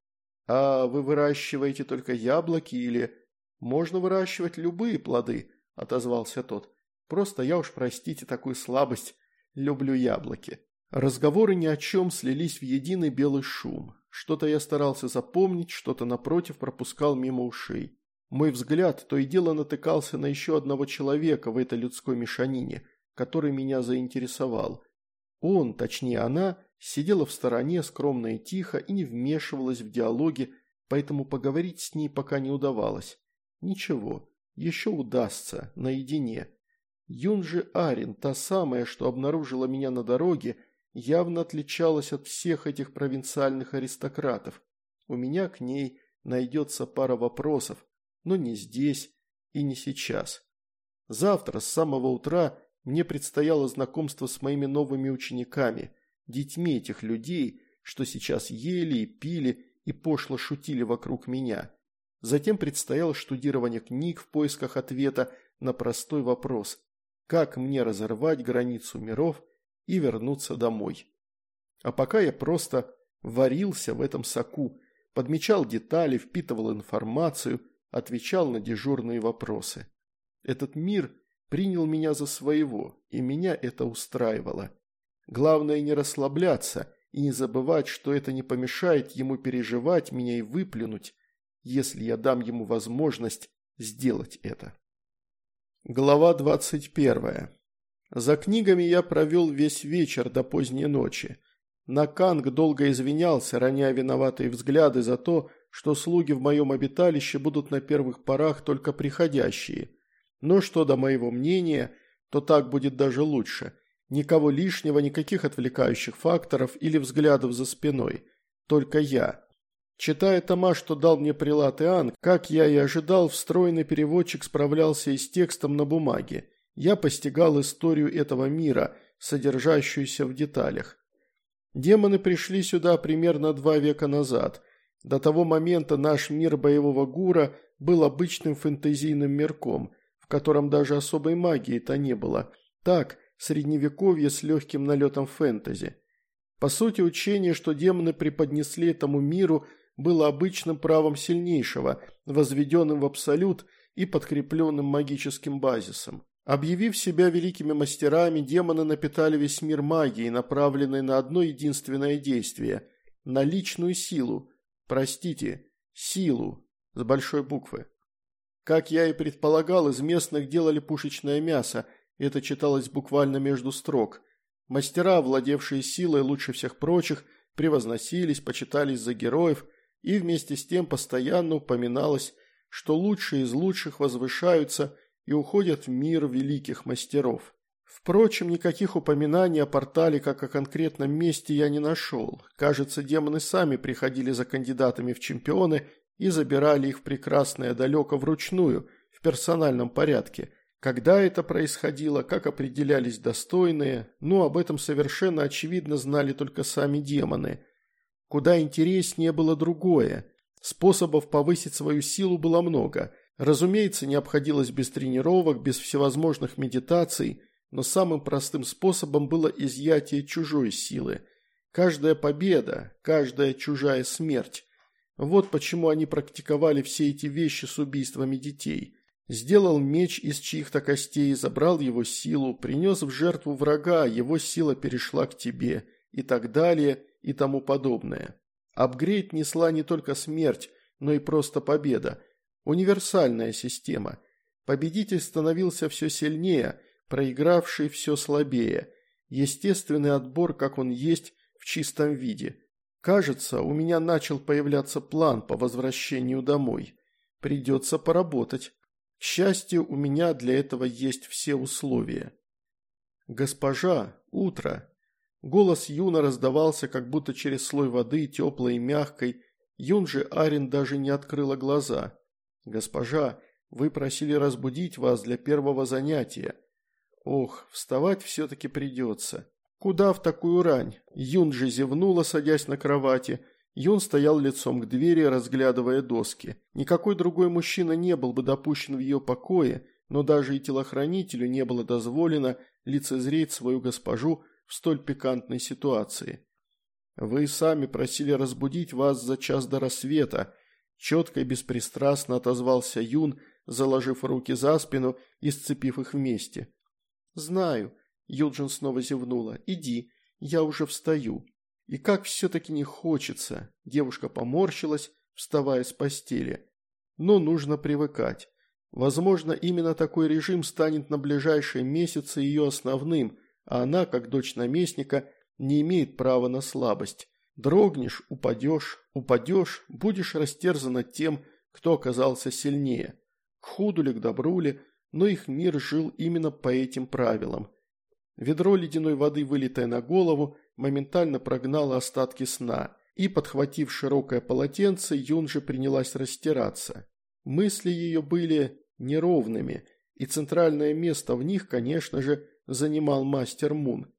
«А вы выращиваете только яблоки или...» «Можно выращивать любые плоды», – отозвался тот. «Просто я уж, простите, такую слабость. Люблю яблоки». Разговоры ни о чем слились в единый белый шум. Что-то я старался запомнить, что-то напротив пропускал мимо ушей. Мой взгляд то и дело натыкался на еще одного человека в этой людской мешанине, который меня заинтересовал. Он, точнее она, сидела в стороне скромно и тихо и не вмешивалась в диалоги, поэтому поговорить с ней пока не удавалось. Ничего, еще удастся, наедине. Юнжи Арин, та самая, что обнаружила меня на дороге, явно отличалась от всех этих провинциальных аристократов. У меня к ней найдется пара вопросов, но не здесь и не сейчас. Завтра с самого утра мне предстояло знакомство с моими новыми учениками, детьми этих людей, что сейчас ели и пили и пошло шутили вокруг меня. Затем предстояло штудирование книг в поисках ответа на простой вопрос «Как мне разорвать границу миров и вернуться домой?» А пока я просто варился в этом соку, подмечал детали, впитывал информацию, отвечал на дежурные вопросы. Этот мир принял меня за своего, и меня это устраивало. Главное не расслабляться и не забывать, что это не помешает ему переживать меня и выплюнуть, если я дам ему возможность сделать это. Глава 21. За книгами я провел весь вечер до поздней ночи. Наканг долго извинялся, роняя виноватые взгляды за то, что слуги в моем обиталище будут на первых порах только приходящие. Но что до моего мнения, то так будет даже лучше. Никого лишнего, никаких отвлекающих факторов или взглядов за спиной. Только я. Читая тома, что дал мне прилад Иоанн, как я и ожидал, встроенный переводчик справлялся и с текстом на бумаге. Я постигал историю этого мира, содержащуюся в деталях. Демоны пришли сюда примерно два века назад. До того момента наш мир боевого гура был обычным фэнтезийным мирком, в котором даже особой магии-то не было. Так, средневековье с легким налетом фэнтези. По сути, учение, что демоны преподнесли этому миру – было обычным правом сильнейшего, возведенным в абсолют и подкрепленным магическим базисом. Объявив себя великими мастерами, демоны напитали весь мир магией, направленной на одно единственное действие – на личную силу. Простите, силу с большой буквы. Как я и предполагал, из местных делали пушечное мясо, это читалось буквально между строк. Мастера, владевшие силой лучше всех прочих, превозносились, почитались за героев – и вместе с тем постоянно упоминалось, что лучшие из лучших возвышаются и уходят в мир великих мастеров. Впрочем, никаких упоминаний о портале как о конкретном месте я не нашел. Кажется, демоны сами приходили за кандидатами в чемпионы и забирали их в прекрасное далеко вручную, в персональном порядке. Когда это происходило, как определялись достойные, ну, об этом совершенно очевидно знали только сами демоны – Куда интереснее было другое. Способов повысить свою силу было много. Разумеется, не обходилось без тренировок, без всевозможных медитаций, но самым простым способом было изъятие чужой силы. Каждая победа, каждая чужая смерть. Вот почему они практиковали все эти вещи с убийствами детей. Сделал меч из чьих-то костей, забрал его силу, принес в жертву врага, его сила перешла к тебе и так далее – и тому подобное. Апгрейд несла не только смерть, но и просто победа. Универсальная система. Победитель становился все сильнее, проигравший все слабее. Естественный отбор, как он есть, в чистом виде. Кажется, у меня начал появляться план по возвращению домой. Придется поработать. К счастью, у меня для этого есть все условия. «Госпожа, утро!» Голос Юна раздавался как будто через слой воды, теплой и мягкой. Юн же Арин даже не открыла глаза. «Госпожа, вы просили разбудить вас для первого занятия». «Ох, вставать все-таки придется». «Куда в такую рань?» Юн же зевнула, садясь на кровати. Юн стоял лицом к двери, разглядывая доски. Никакой другой мужчина не был бы допущен в ее покое, но даже и телохранителю не было дозволено лицезреть свою госпожу в столь пикантной ситуации. Вы сами просили разбудить вас за час до рассвета. Четко и беспристрастно отозвался Юн, заложив руки за спину и сцепив их вместе. «Знаю», – Юджин снова зевнула, – «иди, я уже встаю». И как все-таки не хочется, девушка поморщилась, вставая с постели. Но нужно привыкать. Возможно, именно такой режим станет на ближайшие месяцы ее основным, а она, как дочь наместника, не имеет права на слабость. Дрогнешь, упадешь, упадешь, будешь растерзана тем, кто оказался сильнее. К худу ли, к добру ли, но их мир жил именно по этим правилам. Ведро ледяной воды, вылитое на голову, моментально прогнало остатки сна, и, подхватив широкое полотенце, Юнжи принялась растираться. Мысли ее были неровными, и центральное место в них, конечно же, занимал мастер Мун.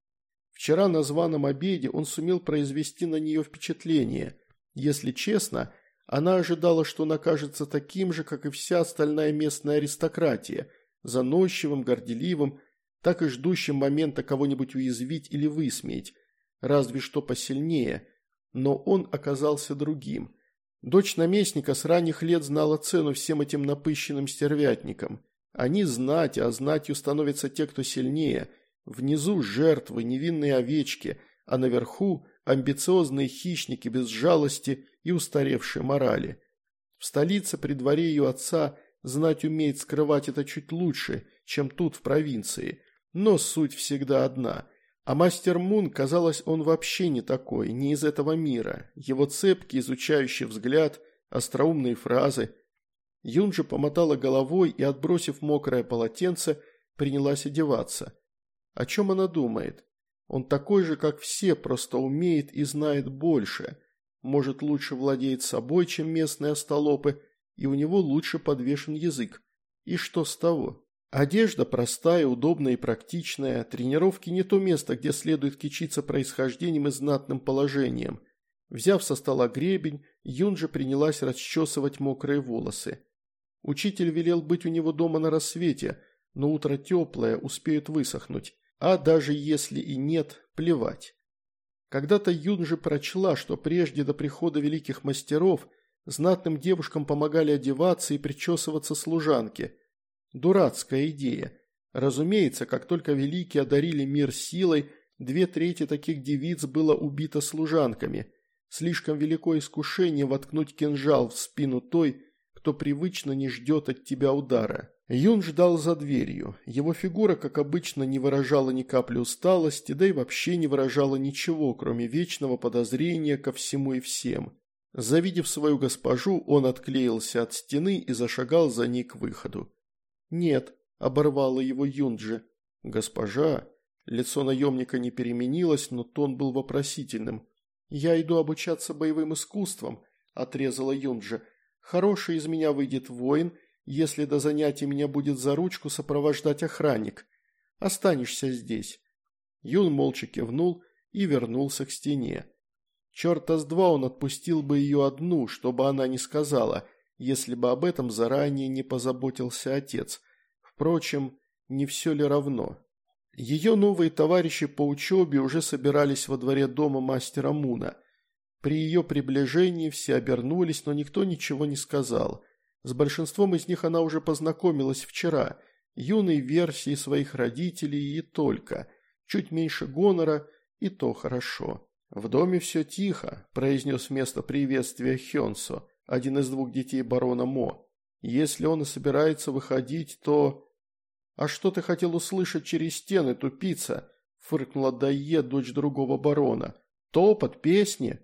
Вчера на званом обеде он сумел произвести на нее впечатление. Если честно, она ожидала, что он окажется таким же, как и вся остальная местная аристократия, заносчивым, горделивым, так и ждущим момента кого-нибудь уязвить или высмеять, разве что посильнее. Но он оказался другим. Дочь наместника с ранних лет знала цену всем этим напыщенным стервятникам. Они знать, а знатью становятся те, кто сильнее – Внизу жертвы, невинные овечки, а наверху амбициозные хищники без жалости и устаревшей морали. В столице при дворе ее отца знать умеет скрывать это чуть лучше, чем тут в провинции, но суть всегда одна. А мастер Мун, казалось, он вообще не такой, не из этого мира. Его цепкий, изучающий взгляд, остроумные фразы. Юнжи помотала головой и, отбросив мокрое полотенце, принялась одеваться. О чем она думает? Он такой же, как все, просто умеет и знает больше. Может, лучше владеет собой, чем местные остолопы, и у него лучше подвешен язык. И что с того? Одежда простая, удобная и практичная, тренировки не то место, где следует кичиться происхождением и знатным положением. Взяв со стола гребень, Юнджа принялась расчесывать мокрые волосы. Учитель велел быть у него дома на рассвете, но утро теплое, успеют высохнуть. А даже если и нет, плевать. Когда-то Юнжи прочла, что прежде до прихода великих мастеров знатным девушкам помогали одеваться и причесываться служанки. Дурацкая идея. Разумеется, как только великие одарили мир силой, две трети таких девиц было убито служанками. Слишком великое искушение воткнуть кинжал в спину той, кто привычно не ждет от тебя удара. Юн ждал за дверью. Его фигура, как обычно, не выражала ни капли усталости, да и вообще не выражала ничего, кроме вечного подозрения ко всему и всем. Завидев свою госпожу, он отклеился от стены и зашагал за ней к выходу. «Нет», – оборвала его Юнджи. «Госпожа». Лицо наемника не переменилось, но тон был вопросительным. «Я иду обучаться боевым искусствам», – отрезала Юнджи. «Хороший из меня выйдет воин – если до занятия меня будет за ручку сопровождать охранник. Останешься здесь». Юн молча кивнул и вернулся к стене. Черта с два он отпустил бы ее одну, чтобы она не сказала, если бы об этом заранее не позаботился отец. Впрочем, не все ли равно? Ее новые товарищи по учебе уже собирались во дворе дома мастера Муна. При ее приближении все обернулись, но никто ничего не сказал. С большинством из них она уже познакомилась вчера, юной версии своих родителей и только. Чуть меньше гонора, и то хорошо. «В доме все тихо», – произнес вместо приветствия Хёнсо, один из двух детей барона Мо. «Если он и собирается выходить, то...» «А что ты хотел услышать через стены, тупица?» – фыркнула Дайе, дочь другого барона. «Топот, песни?»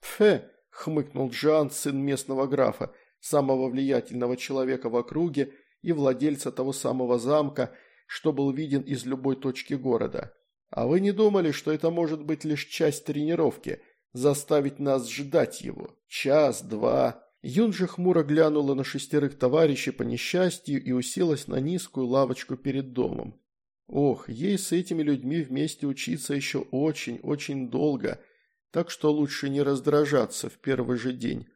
«Фе!» – хмыкнул Джан, сын местного графа самого влиятельного человека в округе и владельца того самого замка, что был виден из любой точки города. А вы не думали, что это может быть лишь часть тренировки, заставить нас ждать его? Час, два. Юн же хмуро глянула на шестерых товарищей по несчастью и уселась на низкую лавочку перед домом. Ох, ей с этими людьми вместе учиться еще очень-очень долго, так что лучше не раздражаться в первый же день.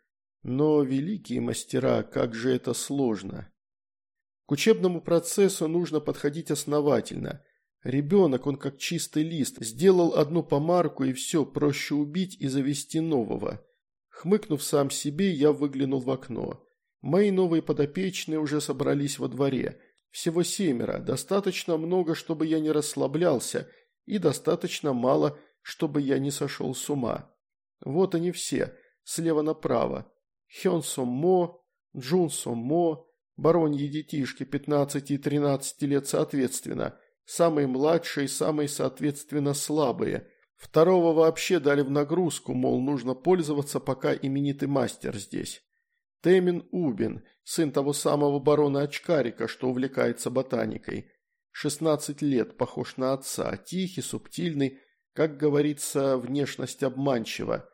Но, великие мастера, как же это сложно. К учебному процессу нужно подходить основательно. Ребенок, он как чистый лист, сделал одну помарку и все, проще убить и завести нового. Хмыкнув сам себе, я выглянул в окно. Мои новые подопечные уже собрались во дворе. Всего семеро, достаточно много, чтобы я не расслаблялся, и достаточно мало, чтобы я не сошел с ума. Вот они все, слева направо. Хён Сом Мо, Джун Сом Мо, бароньи детишки 15 и 13 лет соответственно, самые младшие и самые, соответственно, слабые. Второго вообще дали в нагрузку, мол, нужно пользоваться, пока именитый мастер здесь. Темин Убин, сын того самого барона Очкарика, что увлекается ботаникой. 16 лет, похож на отца, тихий, субтильный, как говорится, внешность обманчива.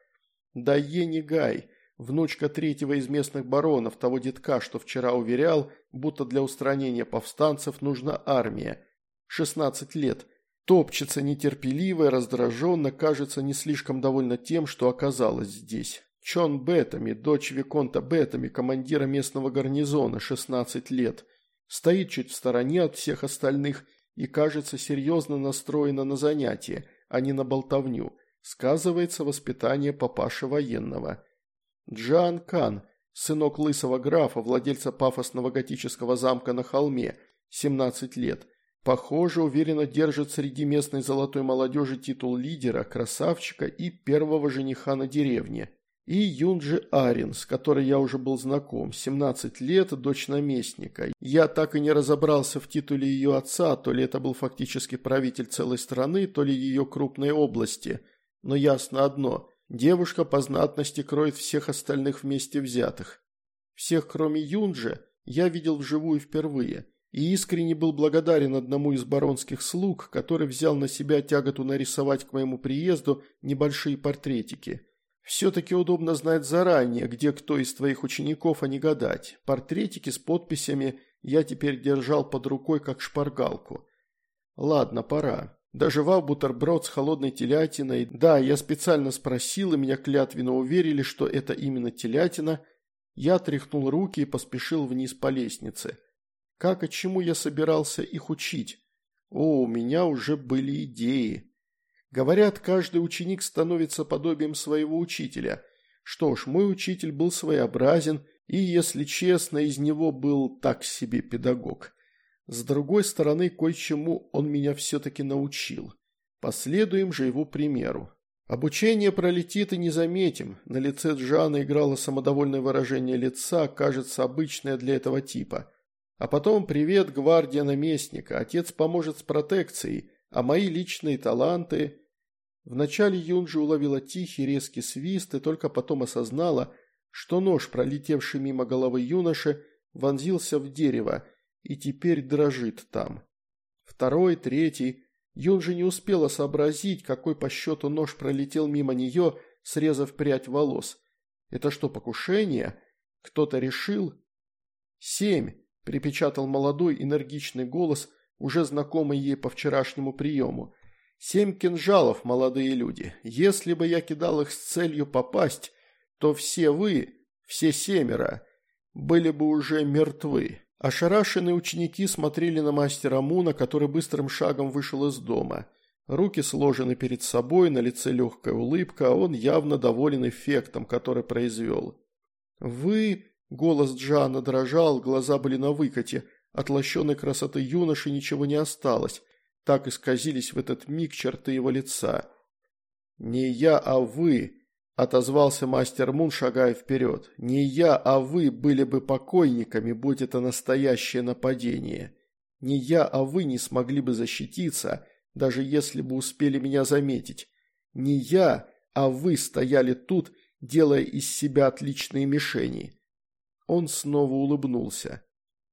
Да Гай, внучка третьего из местных баронов, того детка, что вчера уверял, будто для устранения повстанцев нужна армия. 16 лет. Топчется нетерпеливо и раздраженно, кажется не слишком довольна тем, что оказалась здесь. Чон Беттами, дочь Виконта Беттами, командира местного гарнизона, 16 лет. Стоит чуть в стороне от всех остальных и, кажется, серьезно настроена на занятие, а не на болтовню. Сказывается воспитание папаши военного. Джан Кан, сынок лысого графа, владельца пафосного готического замка на холме, 17 лет. Похоже, уверенно держит среди местной золотой молодежи титул лидера, красавчика и первого жениха на деревне. И Юнджи Арин, с которой я уже был знаком, 17 лет, дочь наместника. Я так и не разобрался в титуле ее отца, то ли это был фактически правитель целой страны, то ли ее крупной области. Но ясно одно – девушка по знатности кроет всех остальных вместе взятых. Всех, кроме Юнджи, я видел вживую впервые – и искренне был благодарен одному из баронских слуг, который взял на себя тяготу нарисовать к моему приезду небольшие портретики – все-таки удобно знать заранее, где кто из твоих учеников, а не гадать. Портретики с подписями я теперь держал под рукой, как шпаргалку. Ладно, пора. Доживав бутерброд с холодной телятиной, да, я специально спросил, и меня клятвенно уверили, что это именно телятина, я тряхнул руки и поспешил вниз по лестнице. Как и чему я собирался их учить? О, у меня уже были идеи. Говорят, каждый ученик становится подобием своего учителя. Что ж, мой учитель был своеобразен, и, если честно, из него был так себе педагог. С другой стороны, кое-чему он меня все-таки научил. Последуем же его примеру. Обучение пролетит и не заметим. На лице Джана играло самодовольное выражение лица, кажется, обычное для этого типа. А потом привет, гвардия наместника, отец поможет с протекцией, а мои личные таланты... Вначале Юнджи уловила тихий резкий свист и только потом осознала, что нож, пролетевший мимо головы юноши, вонзился в дерево и теперь дрожит там. Второй, третий. Юнджи не успела сообразить, какой по счету нож пролетел мимо нее, срезав прядь волос. Это что, покушение? Кто-то решил? Семь, припечатал молодой энергичный голос, уже знакомый ей по вчерашнему приему – Семь кинжалов, молодые люди. Если бы я кидал их с целью попасть, то все вы, все семеро, были бы уже мертвы. Ошарашенные ученики смотрели на мастера Муна, который быстрым шагом вышел из дома. Руки сложены перед собой, на лице легкая улыбка, а он явно доволен эффектом, который произвел. «Вы...» – голос Джана дрожал, глаза были на выкате. От лощеной красоты юноши ничего не осталось. Так исказились в этот миг черты его лица. «Не я, а вы», – отозвался мастер Мун, шагая вперед. «Не я, а вы были бы покойниками, будь это настоящее нападение. Не я, а вы не смогли бы защититься, даже если бы успели меня заметить. Не я, а вы стояли тут, делая из себя отличные мишени». Он снова улыбнулся.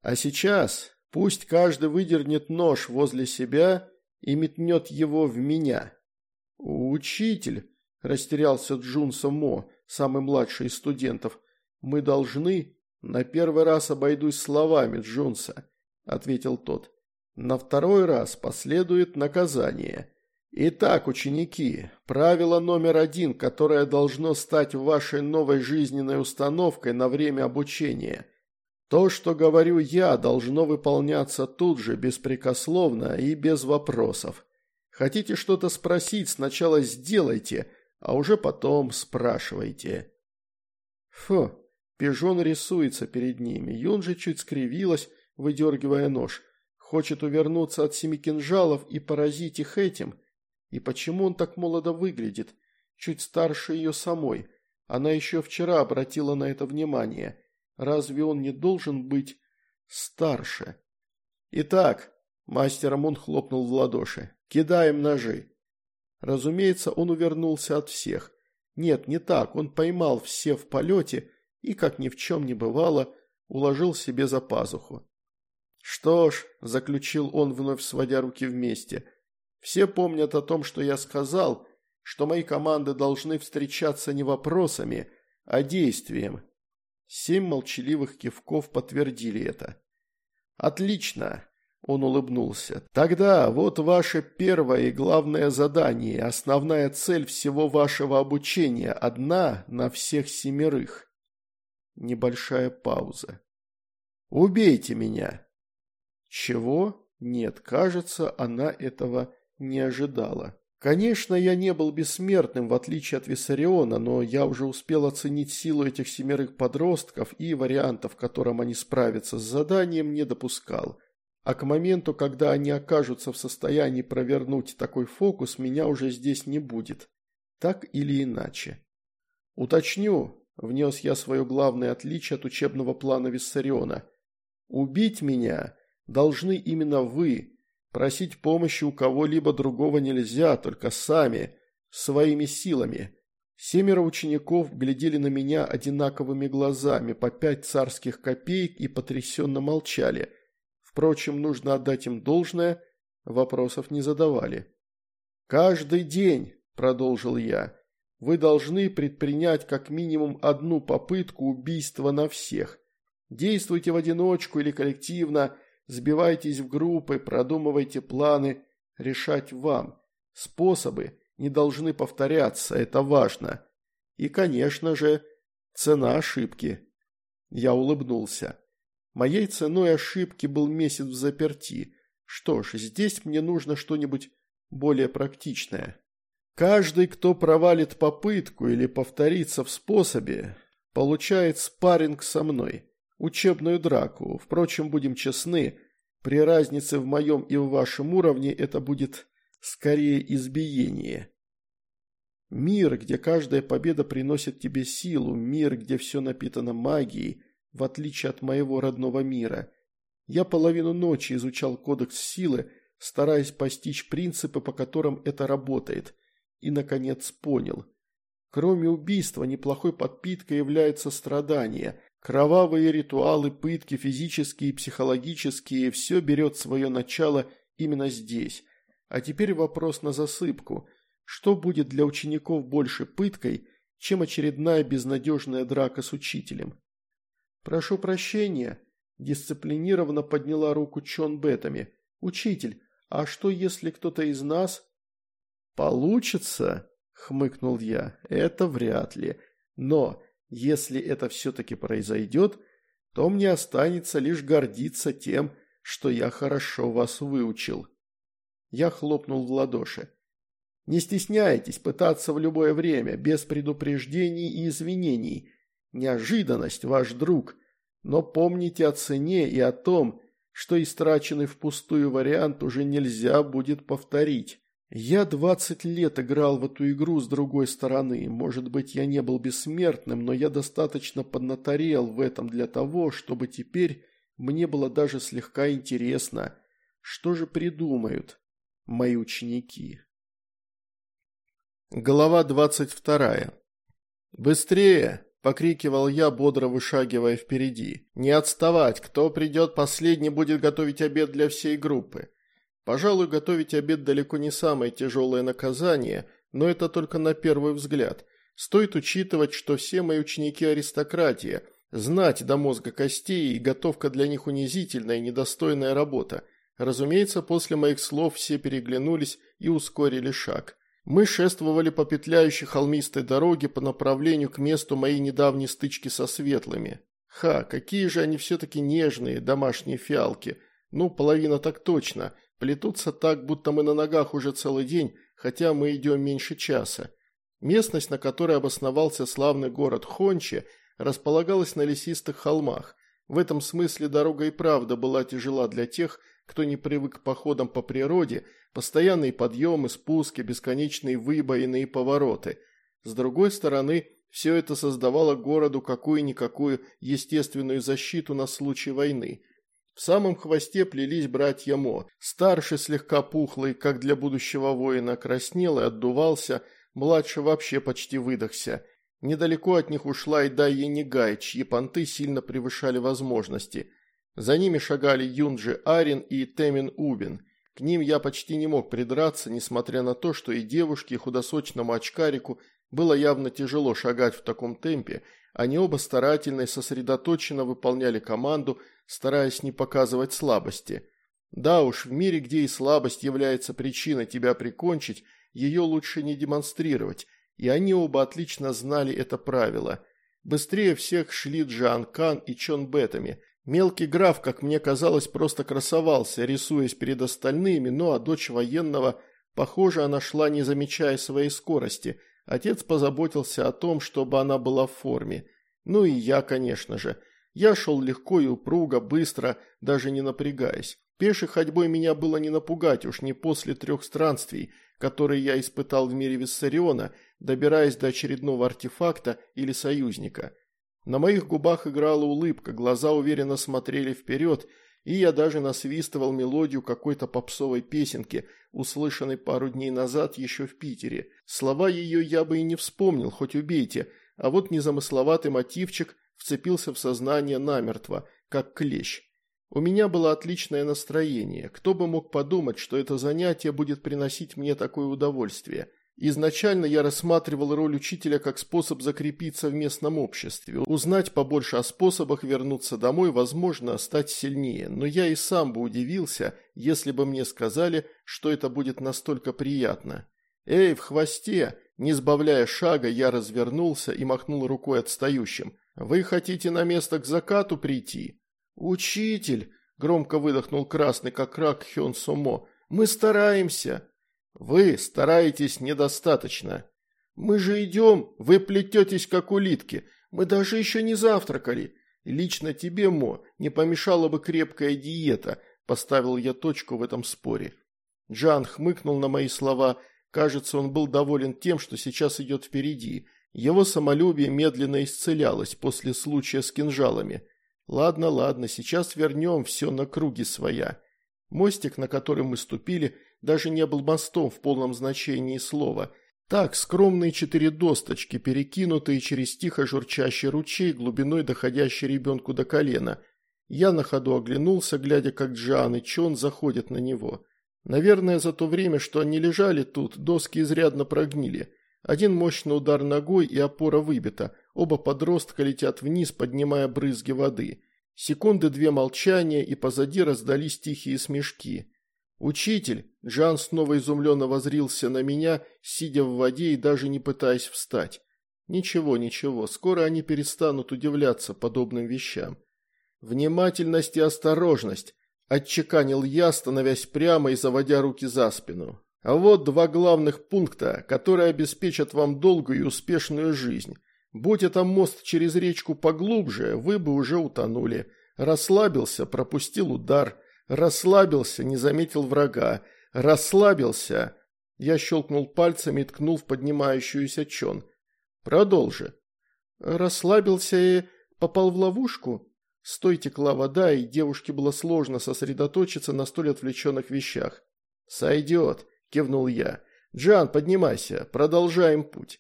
«А сейчас Пусть каждый выдернет нож возле себя и метнет его в меня. «Учитель», – растерялся Джунса Мо, самый младший из студентов, – «мы должны...» «На первый раз обойдусь словами, Джунса», – ответил тот. «На второй раз последует наказание. Итак, ученики, правило номер один, которое должно стать вашей новой жизненной установкой на время обучения – То, что говорю я, должно выполняться тут же, беспрекословно и без вопросов. Хотите что-то спросить, сначала сделайте, а уже потом спрашивайте. Фу, пижон рисуется перед ними. Юн же чуть скривилась, выдергивая нож. Хочет увернуться от семи кинжалов и поразить их этим. И почему он так молодо выглядит? Чуть старше ее самой. Она еще вчера обратила на это внимание. Разве он не должен быть старше? Итак, мастер Мун хлопнул в ладоши. Кидаем ножи. Разумеется, он увернулся от всех. Нет, не так, он поймал все в полете и, как ни в чем не бывало, уложил себе за пазуху. «Что ж», – заключил он, вновь сводя руки вместе, – «все помнят о том, что я сказал, что мои команды должны встречаться не вопросами, а действием». Семь молчаливых кивков подтвердили это. «Отлично», – он улыбнулся. «Тогда вот ваше первое и главное задание, основная цель всего вашего обучения, одна на всех семерых». Небольшая пауза. «Убейте меня!» Чего? Нет, кажется, она этого не ожидала. Конечно, я не был бессмертным, в отличие от Виссариона, но я уже успел оценить силу этих семерых подростков и вариантов, в котором они справятся с заданием, не допускал. А к моменту, когда они окажутся в состоянии провернуть такой фокус, меня уже здесь не будет. Так или иначе. Уточню, внес я свое главное отличие от учебного плана Виссариона. Убить меня должны именно вы. Просить помощи у кого-либо другого нельзя, только сами, своими силами. Семеро учеников глядели на меня одинаковыми глазами, по пять царских копеек и потрясенно молчали. Впрочем, нужно отдать им должное, вопросов не задавали. «Каждый день», – продолжил я, – «вы должны предпринять как минимум одну попытку убийства на всех. Действуйте в одиночку или коллективно – Сбивайтесь в группы, продумывайте планы, решать вам. Способы не должны повторяться, это важно. И, конечно же, цена ошибки. Я улыбнулся. Моей ценой ошибки был месяц в заперти. Что ж, здесь мне нужно что-нибудь более практичное. Каждый, кто провалит попытку или повторится в способе, получает спарринг со мной учебную драку. Впрочем, будем честны, при разнице в моем и в вашем уровне это будет скорее избиение. Мир, где каждая победа приносит тебе силу, мир, где все напитано магией, в отличие от моего родного мира. Я половину ночи изучал кодекс силы, стараясь постичь принципы, по которым это работает, и, наконец, понял. Кроме убийства, неплохой подпиткой является страдание – Кровавые ритуалы, пытки, физические и психологические – все берет свое начало именно здесь. А теперь вопрос на засыпку. Что будет для учеников больше пыткой, чем очередная безнадежная драка с учителем? «Прошу прощения», – дисциплинированно подняла руку Чон Бетами. «Учитель, а что если кто-то из нас...» «Получится?» – хмыкнул я. «Это вряд ли. Но если это все-таки произойдет, то мне останется лишь гордиться тем, что я хорошо вас выучил. Я хлопнул в ладоши. Не стесняйтесь пытаться в любое время, без предупреждений и извинений. Неожиданность ваш друг, но помните о цене и о том, что истраченный впустую вариант уже нельзя будет повторить. Я двадцать лет играл в эту игру с другой стороны. Может быть, я не был бессмертным, но я достаточно поднаторел в этом для того, чтобы теперь мне было даже слегка интересно, что же придумают мои ученики. Глава двадцать вторая. «Быстрее!» – покрикивал я, бодро вышагивая впереди. «Не отставать! Кто придет последний, будет готовить обед для всей группы. Пожалуй, готовить обед далеко не самое тяжелое наказание, но это только на первый взгляд. Стоит учитывать, что все мои ученики аристократия, знать до мозга костей и готовка для них унизительная и недостойная работа. Разумеется, после моих слов все переглянулись и ускорили шаг. Мы шествовали по петляющей холмистой дороге по направлению к месту моей недавней стычки со светлыми. Ха, какие же они все-таки нежные, домашние фиалки. Ну, половина так точно. Плетутся так, будто мы на ногах уже целый день, хотя мы идем меньше часа. Местность, на которой обосновался славный город Хонче, располагалась на лесистых холмах. В этом смысле дорога и правда была тяжела для тех, кто не привык к походам по природе, постоянные подъемы, спуски, бесконечные выбоины и повороты. С другой стороны, все это создавало городу какую-никакую естественную защиту на случай войны. В самом хвосте плелись братья Мо. Старший слегка пухлый, как для будущего воина, краснел и отдувался, младший вообще почти выдохся. Недалеко от них ушла и Дайя Нигай, чьи понты сильно превышали возможности. За ними шагали Юнджи Арин и Темин Убин. К ним я почти не мог придраться, несмотря на то, что и девушке, и худосочному очкарику было явно тяжело шагать в таком темпе, они оба старательно и сосредоточенно выполняли команду, стараясь не показывать слабости. Да уж, в мире, где и слабость является причиной тебя прикончить, ее лучше не демонстрировать, и они оба отлично знали это правило. Быстрее всех шли Джан Кан и Чон Бетами. Мелкий граф, как мне казалось, просто красовался, рисуясь перед остальными, ну а дочь военного, похоже, она шла, не замечая своей скорости – Отец позаботился о том, чтобы она была в форме. Ну и я, конечно же. Я шел легко и упруго, быстро, даже не напрягаясь. Пешей ходьбой меня было не напугать, уж не после трех странствий, которые я испытал в мире Виссариона, добираясь до очередного артефакта или союзника. На моих губах играла улыбка, глаза уверенно смотрели вперед, и я даже насвистывал мелодию какой-то попсовой песенки, услышанной пару дней назад еще в Питере. Слова ее я бы и не вспомнил, хоть убейте, а вот незамысловатый мотивчик вцепился в сознание намертво, как клещ. У меня было отличное настроение, кто бы мог подумать, что это занятие будет приносить мне такое удовольствие – Изначально я рассматривал роль учителя как способ закрепиться в местном обществе, узнать побольше о способах вернуться домой, возможно, стать сильнее, но я и сам бы удивился, если бы мне сказали, что это будет настолько приятно. «Эй, в хвосте!» Не сбавляя шага, я развернулся и махнул рукой отстающим. «Вы хотите на место к закату прийти?» «Учитель!» – громко выдохнул красный, как рак Хён Сумо. «Мы стараемся!» Вы стараетесь недостаточно. Мы же идем, вы плететесь, как улитки. Мы даже еще не завтракали. Лично тебе, Мо, не помешала бы крепкая диета, поставил я точку в этом споре. Джан хмыкнул на мои слова. Кажется, он был доволен тем, что сейчас идет впереди. Его самолюбие медленно исцелялось после случая с кинжалами. Ладно, ладно, сейчас вернем все на круги своя. Мостик, на который мы ступили, даже не был мостом в полном значении слова. Так, скромные четыре досточки, перекинутые через тихо журчащий ручей, глубиной доходящий ребенку до колена. Я на ходу оглянулся, глядя, как Джан и Чон заходят на него. Наверное, за то время, что они лежали тут, доски изрядно прогнили. Один мощный удар ногой и опора выбита, оба подростка летят вниз, поднимая брызги воды. Секунды две молчания, и позади раздались тихие смешки. «Учитель!» – Джан снова изумленно возрился на меня, сидя в воде и даже не пытаясь встать. «Ничего, ничего, скоро они перестанут удивляться подобным вещам». «Внимательность и осторожность!» – отчеканил я, становясь прямо и заводя руки за спину. «А вот два главных пункта, которые обеспечат вам долгую и успешную жизнь. Будь это мост через речку поглубже, вы бы уже утонули. Расслабился, пропустил удар». Расслабился, не заметил врага. Расслабился. Я щелкнул пальцами и ткнул в поднимающуюся чон. Продолжи. Расслабился и попал в ловушку? Стой текла вода, и девушке было сложно сосредоточиться на столь отвлеченных вещах. «Сойдет», – кивнул я. «Джан, поднимайся, продолжаем путь».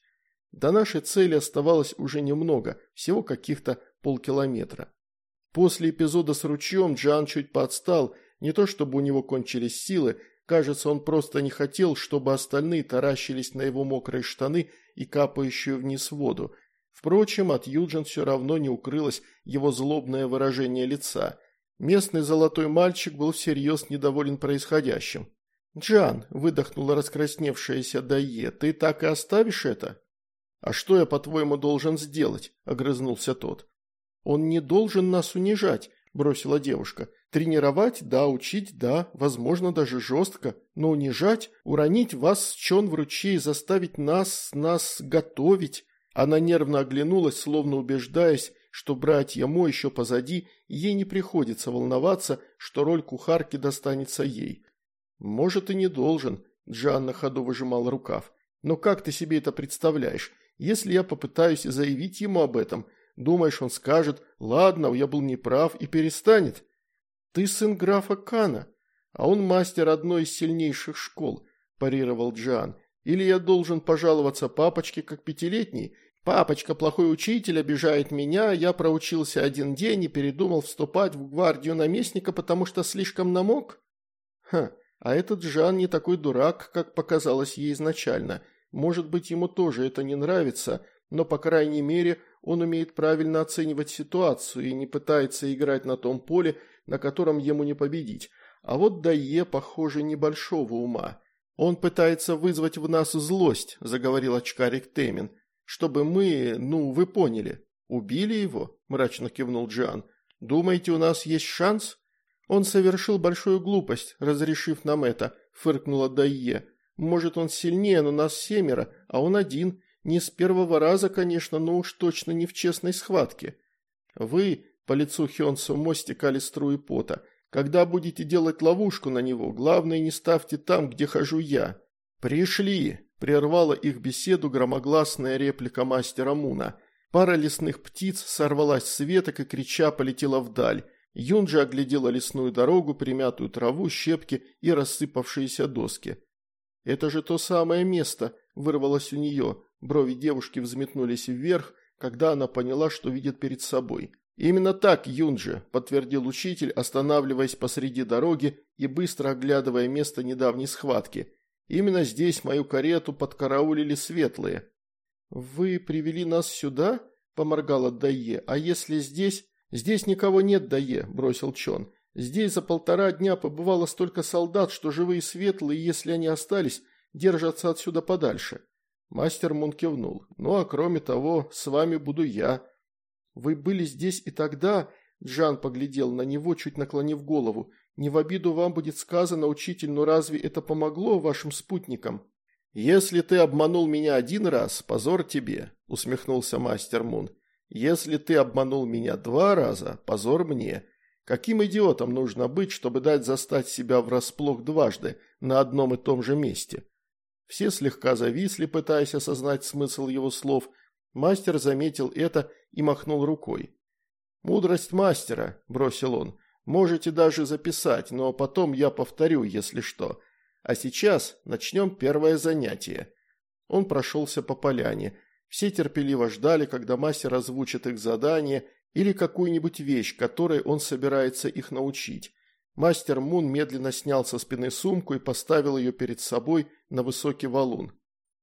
До нашей цели оставалось уже немного, всего каких-то полкилометра. После эпизода с ручьем Джан чуть подстал, не то чтобы у него кончились силы, кажется, он просто не хотел, чтобы остальные таращились на его мокрые штаны и капающую вниз воду. Впрочем, от Юджин все равно не укрылось его злобное выражение лица. Местный золотой мальчик был всерьез недоволен происходящим. «Джан», – выдохнула раскрасневшаяся Дайе, – «ты так и оставишь это?» «А что я, по-твоему, должен сделать?» – огрызнулся тот. «Он не должен нас унижать», – бросила девушка. «Тренировать, да, учить, да, возможно, даже жестко, но унижать, уронить вас с чон в ручей, заставить нас, нас готовить». Она нервно оглянулась, словно убеждаясь, что братья Мо еще позади, и ей не приходится волноваться, что роль кухарки достанется ей. «Может, и не должен», – Джан на ходу выжимал рукав. «Но как ты себе это представляешь? Если я попытаюсь заявить ему об этом, думаешь, он скажет, ладно, я был неправ и перестанет? Ты сын графа Кана, а он мастер одной из сильнейших школ», – парировал Джан. «Или я должен пожаловаться папочке как пятилетний, Папочка, плохой учитель, обижает меня, я проучился один день и передумал вступать в гвардию наместника, потому что слишком намок? Ха, а этот Жан не такой дурак, как показалось ей изначально. Может быть, ему тоже это не нравится, но, по крайней мере, он умеет правильно оценивать ситуацию и не пытается играть на том поле, на котором ему не победить. А вот Дае, похоже, небольшого ума. «Он пытается вызвать в нас злость», – заговорил очкарик Темин чтобы мы, ну, вы поняли. Убили его?» – мрачно кивнул Джиан. «Думаете, у нас есть шанс?» «Он совершил большую глупость, разрешив нам это», – фыркнула Дайе. «Может, он сильнее, но нас семеро, а он один. Не с первого раза, конечно, но уж точно не в честной схватке. Вы, по лицу Хёнсу Мо стекали струи пота, когда будете делать ловушку на него, главное не ставьте там, где хожу я. Пришли!» Прервала их беседу громогласная реплика мастера Муна. Пара лесных птиц сорвалась с веток и крича полетела вдаль. Юнджи оглядела лесную дорогу, примятую траву, щепки и рассыпавшиеся доски. «Это же то самое место!» – вырвалось у нее. Брови девушки взметнулись вверх, когда она поняла, что видит перед собой. «Именно так, Юнджи», – подтвердил учитель, останавливаясь посреди дороги и быстро оглядывая место недавней схватки – Именно здесь мою карету подкараулили светлые. «Вы привели нас сюда?» – поморгала Дае. «А если здесь...» «Здесь никого нет, Дае», – бросил Чон. «Здесь за полтора дня побывало столько солдат, что живые светлые, если они остались, держатся отсюда подальше». Мастер Мун кивнул. «Ну а кроме того, с вами буду я». «Вы были здесь и тогда...» Джан поглядел на него, чуть наклонив голову. Не в обиду вам будет сказано, учитель, но разве это помогло вашим спутникам?» «Если ты обманул меня один раз, позор тебе», – усмехнулся мастер Мун. «Если ты обманул меня два раза, позор мне. Каким идиотом нужно быть, чтобы дать застать себя врасплох дважды на одном и том же месте?» Все слегка зависли, пытаясь осознать смысл его слов. Мастер заметил это и махнул рукой. «Мудрость мастера», – бросил он. Можете даже записать, но потом я повторю, если что. А сейчас начнем первое занятие». Он прошелся по поляне. Все терпеливо ждали, когда мастер озвучит их задание или какую-нибудь вещь, которой он собирается их научить. Мастер Мун медленно снял со спины сумку и поставил ее перед собой на высокий валун.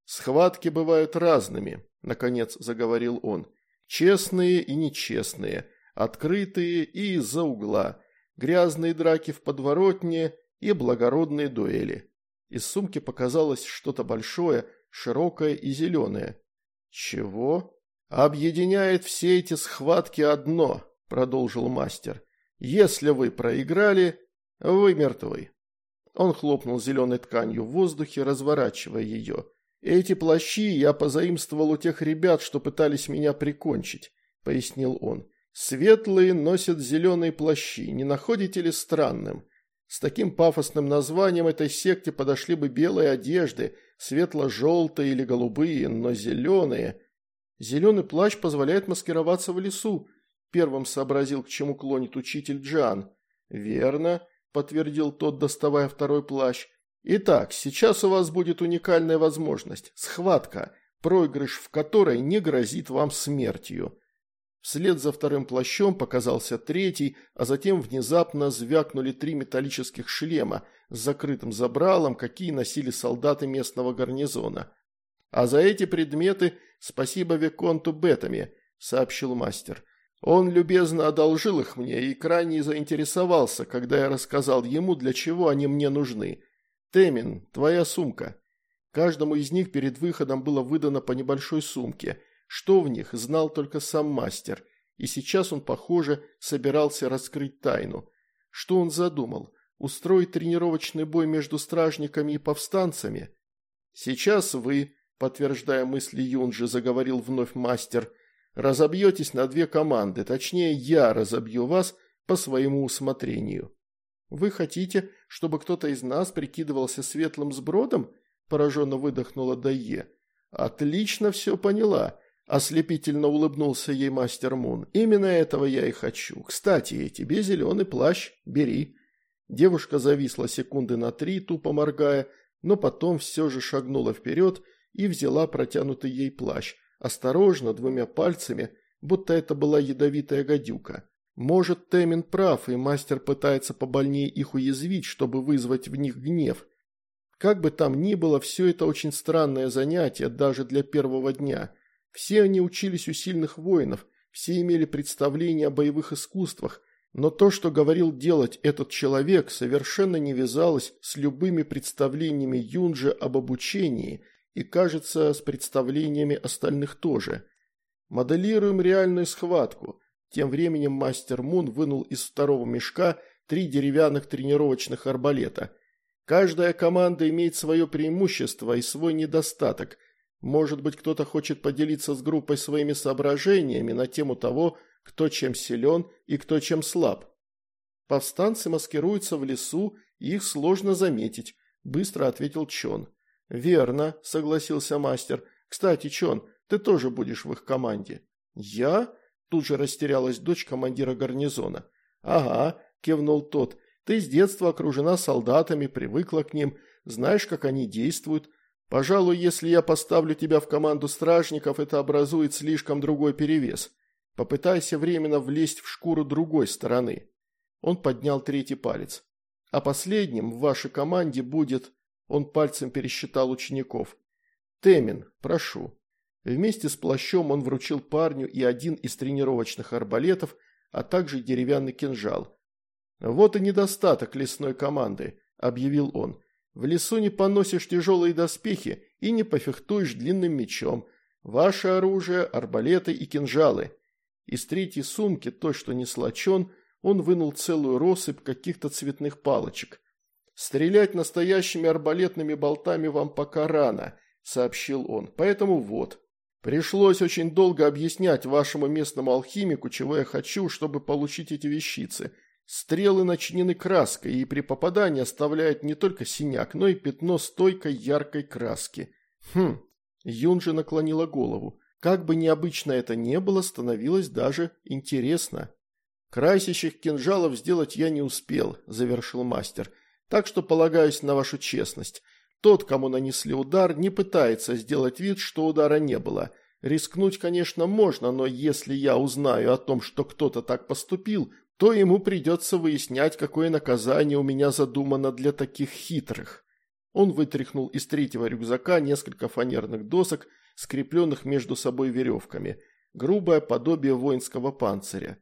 «Схватки бывают разными», – наконец заговорил он. «Честные и нечестные, открытые и из-за угла грязные драки в подворотне и благородные дуэли. Из сумки показалось что-то большое, широкое и зеленое. «Чего?» «Объединяет все эти схватки одно», – продолжил мастер. «Если вы проиграли, вы мертвы». Он хлопнул зеленой тканью в воздухе, разворачивая ее. «Эти плащи я позаимствовал у тех ребят, что пытались меня прикончить», – пояснил он. Светлые носят зеленые плащи, не находите ли странным? С таким пафосным названием этой секте подошли бы белые одежды, светло-желтые или голубые, но зеленые. Зеленый плащ позволяет маскироваться в лесу, первым сообразил, к чему клонит учитель Джан. Верно, подтвердил тот, доставая второй плащ. Итак, сейчас у вас будет уникальная возможность – схватка, проигрыш в которой не грозит вам смертью. Вслед за вторым плащом показался третий, а затем внезапно звякнули три металлических шлема с закрытым забралом, какие носили солдаты местного гарнизона. «А за эти предметы спасибо Виконту Бетами», – сообщил мастер. «Он любезно одолжил их мне и крайне заинтересовался, когда я рассказал ему, для чего они мне нужны. Темин, твоя сумка». Каждому из них перед выходом было выдано по небольшой сумке – что в них, знал только сам мастер. и сейчас он, похоже, собирался раскрыть тайну. Что он задумал? Устроить тренировочный бой между стражниками и повстанцами? Сейчас вы, подтверждая мысли Юнжи, заговорил вновь мастер, разобьетесь на две команды, точнее я разобью вас по своему усмотрению. Вы хотите, чтобы кто-то из нас прикидывался светлым сбродом? Пораженно выдохнула Дайе. Отлично все поняла. Ослепительно улыбнулся ей мастер Мун. «Именно этого я и хочу. Кстати, тебе зеленый плащ. Бери». Девушка зависла секунды на три, тупо моргая, но потом все же шагнула вперед и взяла протянутый ей плащ, осторожно, двумя пальцами, будто это была ядовитая гадюка. Может, Темин прав, и мастер пытается побольнее их уязвить, чтобы вызвать в них гнев. Как бы там ни было, все это очень странное занятие, даже для первого дня – все они учились у сильных воинов, все имели представление о боевых искусствах, но то, что говорил делать этот человек, совершенно не вязалось с любыми представлениями Юнджи об обучении и, кажется, с представлениями остальных тоже. Моделируем реальную схватку. Тем временем мастер Мун вынул из второго мешка три деревянных тренировочных арбалета. Каждая команда имеет свое преимущество и свой недостаток, может быть, кто-то хочет поделиться с группой своими соображениями на тему того, кто чем силен и кто чем слаб. Повстанцы маскируются в лесу, и их сложно заметить, быстро ответил Чон. Верно, согласился мастер. Кстати, Чон, ты тоже будешь в их команде. Я? Тут же растерялась дочь командира гарнизона. Ага, кивнул тот. Ты с детства окружена солдатами, привыкла к ним, знаешь, как они действуют, Пожалуй, если я поставлю тебя в команду стражников, это образует слишком другой перевес. Попытайся временно влезть в шкуру другой стороны. Он поднял третий палец. А последним в вашей команде будет... Он пальцем пересчитал учеников. Темин, прошу. Вместе с плащом он вручил парню и один из тренировочных арбалетов, а также деревянный кинжал. «Вот и недостаток лесной команды», – объявил он. В лесу не поносишь тяжелые доспехи и не пофехтуешь длинным мечом. Ваше оружие – арбалеты и кинжалы. Из третьей сумки, той, что несла Чон, он вынул целую россыпь каких-то цветных палочек. «Стрелять настоящими арбалетными болтами вам пока рано», – сообщил он, – «поэтому вот». Пришлось очень долго объяснять вашему местному алхимику, чего я хочу, чтобы получить эти вещицы – Стрелы начинены краской и при попадании оставляют не только синяк, но и пятно стойкой яркой краски. Хм, Юнжи наклонила голову. Как бы необычно это не было, становилось даже интересно. «Красящих кинжалов сделать я не успел», – завершил мастер. «Так что полагаюсь на вашу честность. Тот, кому нанесли удар, не пытается сделать вид, что удара не было. Рискнуть, конечно, можно, но если я узнаю о том, что кто-то так поступил, то ему придется выяснять, какое наказание у меня задумано для таких хитрых. Он вытряхнул из третьего рюкзака несколько фанерных досок, скрепленных между собой веревками, грубое подобие воинского панциря.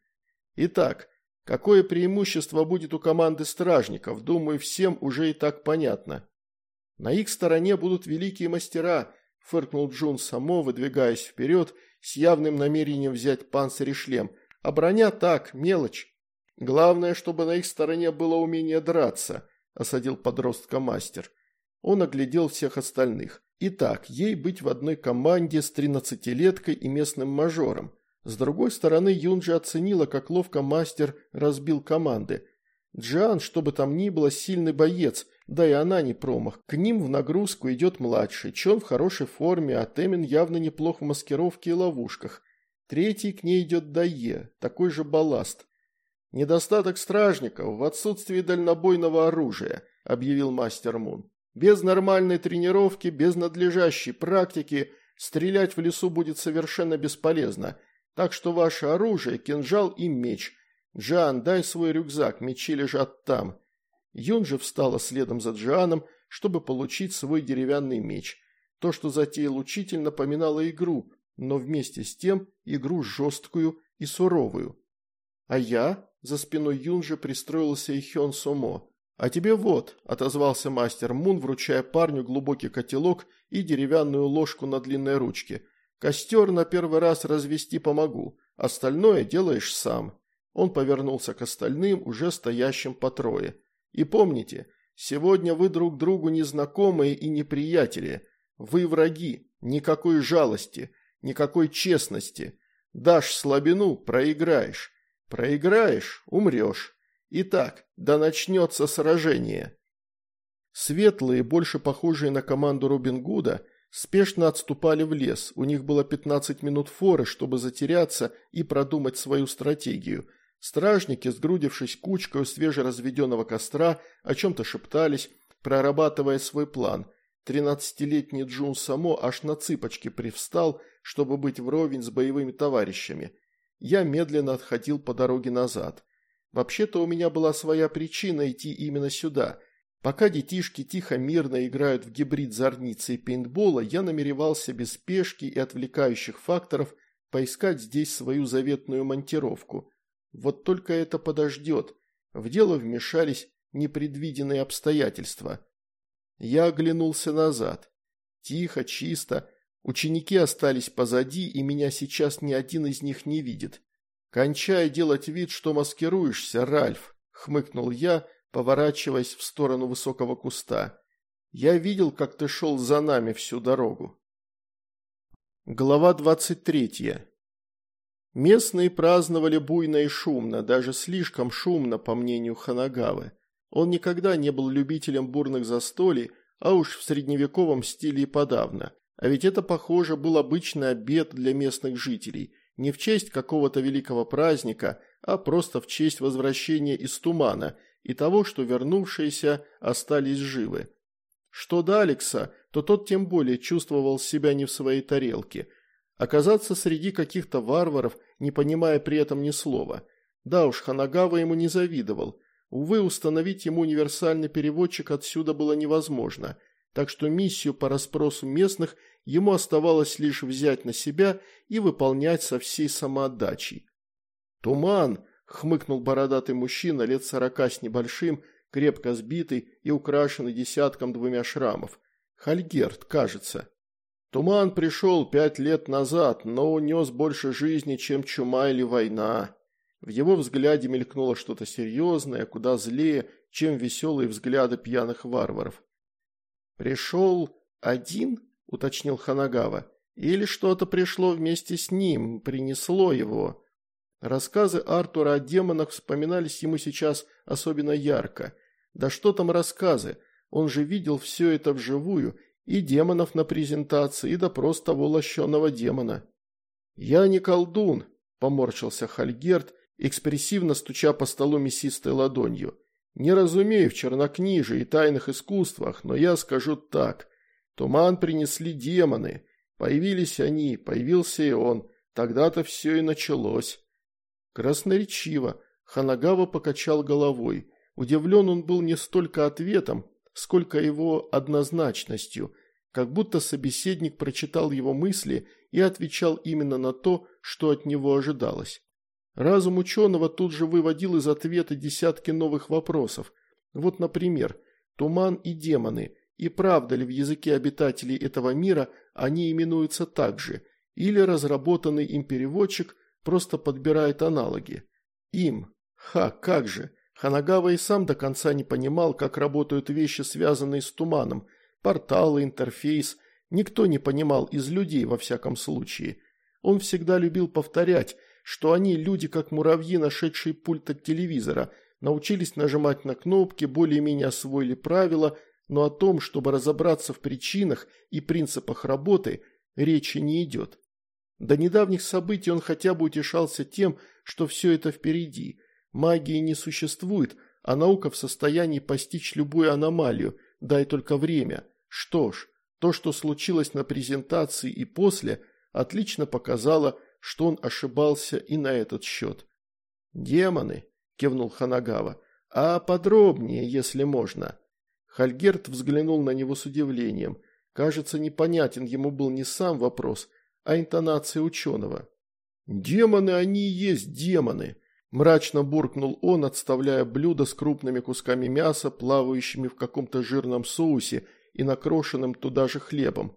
Итак, какое преимущество будет у команды стражников, думаю, всем уже и так понятно. На их стороне будут великие мастера, фыркнул Джун Само, выдвигаясь вперед, с явным намерением взять панцирь и шлем, а броня так, мелочь. «Главное, чтобы на их стороне было умение драться», – осадил подростка мастер. Он оглядел всех остальных. Итак, ей быть в одной команде с тринадцатилеткой и местным мажором. С другой стороны, Юнджи оценила, как ловко мастер разбил команды. Джан, что бы там ни было, сильный боец, да и она не промах. К ним в нагрузку идет младший, Чон в хорошей форме, а Темин явно неплох в маскировке и ловушках. Третий к ней идет Дае, такой же балласт. «Недостаток стражников в отсутствии дальнобойного оружия», – объявил мастер Мун. «Без нормальной тренировки, без надлежащей практики стрелять в лесу будет совершенно бесполезно, так что ваше оружие – кинжал и меч. Джан, дай свой рюкзак, мечи лежат там». Юн же встала следом за Джаном, чтобы получить свой деревянный меч. То, что затеял учитель, напоминало игру, но вместе с тем игру жесткую и суровую. «А я?» За спиной Юнжи пристроился и Хён Сомо. «А тебе вот», – отозвался мастер Мун, вручая парню глубокий котелок и деревянную ложку на длинной ручке. Костер на первый раз развести помогу, остальное делаешь сам». Он повернулся к остальным, уже стоящим по трое. «И помните, сегодня вы друг другу не знакомые и не приятели. Вы враги, никакой жалости, никакой честности. Дашь слабину – проиграешь. Проиграешь – умрешь. Итак, да начнется сражение». Светлые, больше похожие на команду Робин Гуда, спешно отступали в лес. У них было 15 минут форы, чтобы затеряться и продумать свою стратегию. Стражники, сгрудившись кучкой у свежеразведенного костра, о чем-то шептались, прорабатывая свой план. Тринадцатилетний Джун Само аж на цыпочки привстал, чтобы быть вровень с боевыми товарищами. Я медленно отходил по дороге назад. Вообще-то у меня была своя причина идти именно сюда – Пока детишки тихо мирно играют в гибрид зорницы и пейнтбола, я намеревался без спешки и отвлекающих факторов поискать здесь свою заветную монтировку. Вот только это подождет. В дело вмешались непредвиденные обстоятельства. Я оглянулся назад. Тихо, чисто. Ученики остались позади, и меня сейчас ни один из них не видит. «Кончай делать вид, что маскируешься, Ральф», — хмыкнул я, поворачиваясь в сторону высокого куста. «Я видел, как ты шел за нами всю дорогу». Глава двадцать третья. Местные праздновали буйно и шумно, даже слишком шумно, по мнению Ханагавы. Он никогда не был любителем бурных застолий, а уж в средневековом стиле и подавно. А ведь это, похоже, был обычный обед для местных жителей, не в честь какого-то великого праздника, а просто в честь возвращения из тумана и того, что вернувшиеся остались живы. Что до Алекса, то тот тем более чувствовал себя не в своей тарелке. Оказаться среди каких-то варваров, не понимая при этом ни слова. Да уж, Ханагава ему не завидовал. Увы, установить ему универсальный переводчик отсюда было невозможно, так что миссию по расспросу местных ему оставалось лишь взять на себя и выполнять со всей самоотдачей. «Туман!» – хмыкнул бородатый мужчина лет сорока с небольшим, крепко сбитый и украшенный десятком двумя шрамов. Хальгерт, кажется. Туман пришел пять лет назад, но унес больше жизни, чем чума или война. В его взгляде мелькнуло что-то серьезное, куда злее, чем веселые взгляды пьяных варваров. «Пришел один?» – уточнил Ханагава. «Или что-то пришло вместе с ним, принесло его?» Рассказы Артура о демонах вспоминались ему сейчас особенно ярко. Да что там рассказы, он же видел все это вживую, и демонов на презентации, и допрос того лощеного демона. «Я не колдун», – поморщился Хальгерт, экспрессивно стуча по столу мясистой ладонью. «Не разумею в чернокнижии и тайных искусствах, но я скажу так. Туман принесли демоны. Появились они, появился и он. Тогда-то все и началось». Красноречиво. Ханагава покачал головой. Удивлен он был не столько ответом, сколько его однозначностью, как будто собеседник прочитал его мысли и отвечал именно на то, что от него ожидалось. Разум ученого тут же выводил из ответа десятки новых вопросов. Вот, например, туман и демоны, и правда ли в языке обитателей этого мира они именуются так же, или разработанный им переводчик просто подбирает аналоги. Им. Ха, как же. Ханагава и сам до конца не понимал, как работают вещи, связанные с туманом. Порталы, интерфейс. Никто не понимал из людей, во всяком случае. Он всегда любил повторять, что они люди, как муравьи, нашедшие пульт от телевизора, научились нажимать на кнопки, более-менее освоили правила, но о том, чтобы разобраться в причинах и принципах работы, речи не идет. До недавних событий он хотя бы утешался тем, что все это впереди. Магии не существует, а наука в состоянии постичь любую аномалию, дай только время. Что ж, то, что случилось на презентации и после, отлично показало, что он ошибался и на этот счет. «Демоны», – кивнул Ханагава, – «а подробнее, если можно». Хальгерт взглянул на него с удивлением. Кажется, непонятен ему был не сам вопрос, а интонация ученого. «Демоны они и есть демоны!» – мрачно буркнул он, отставляя блюдо с крупными кусками мяса, плавающими в каком-то жирном соусе и накрошенным туда же хлебом.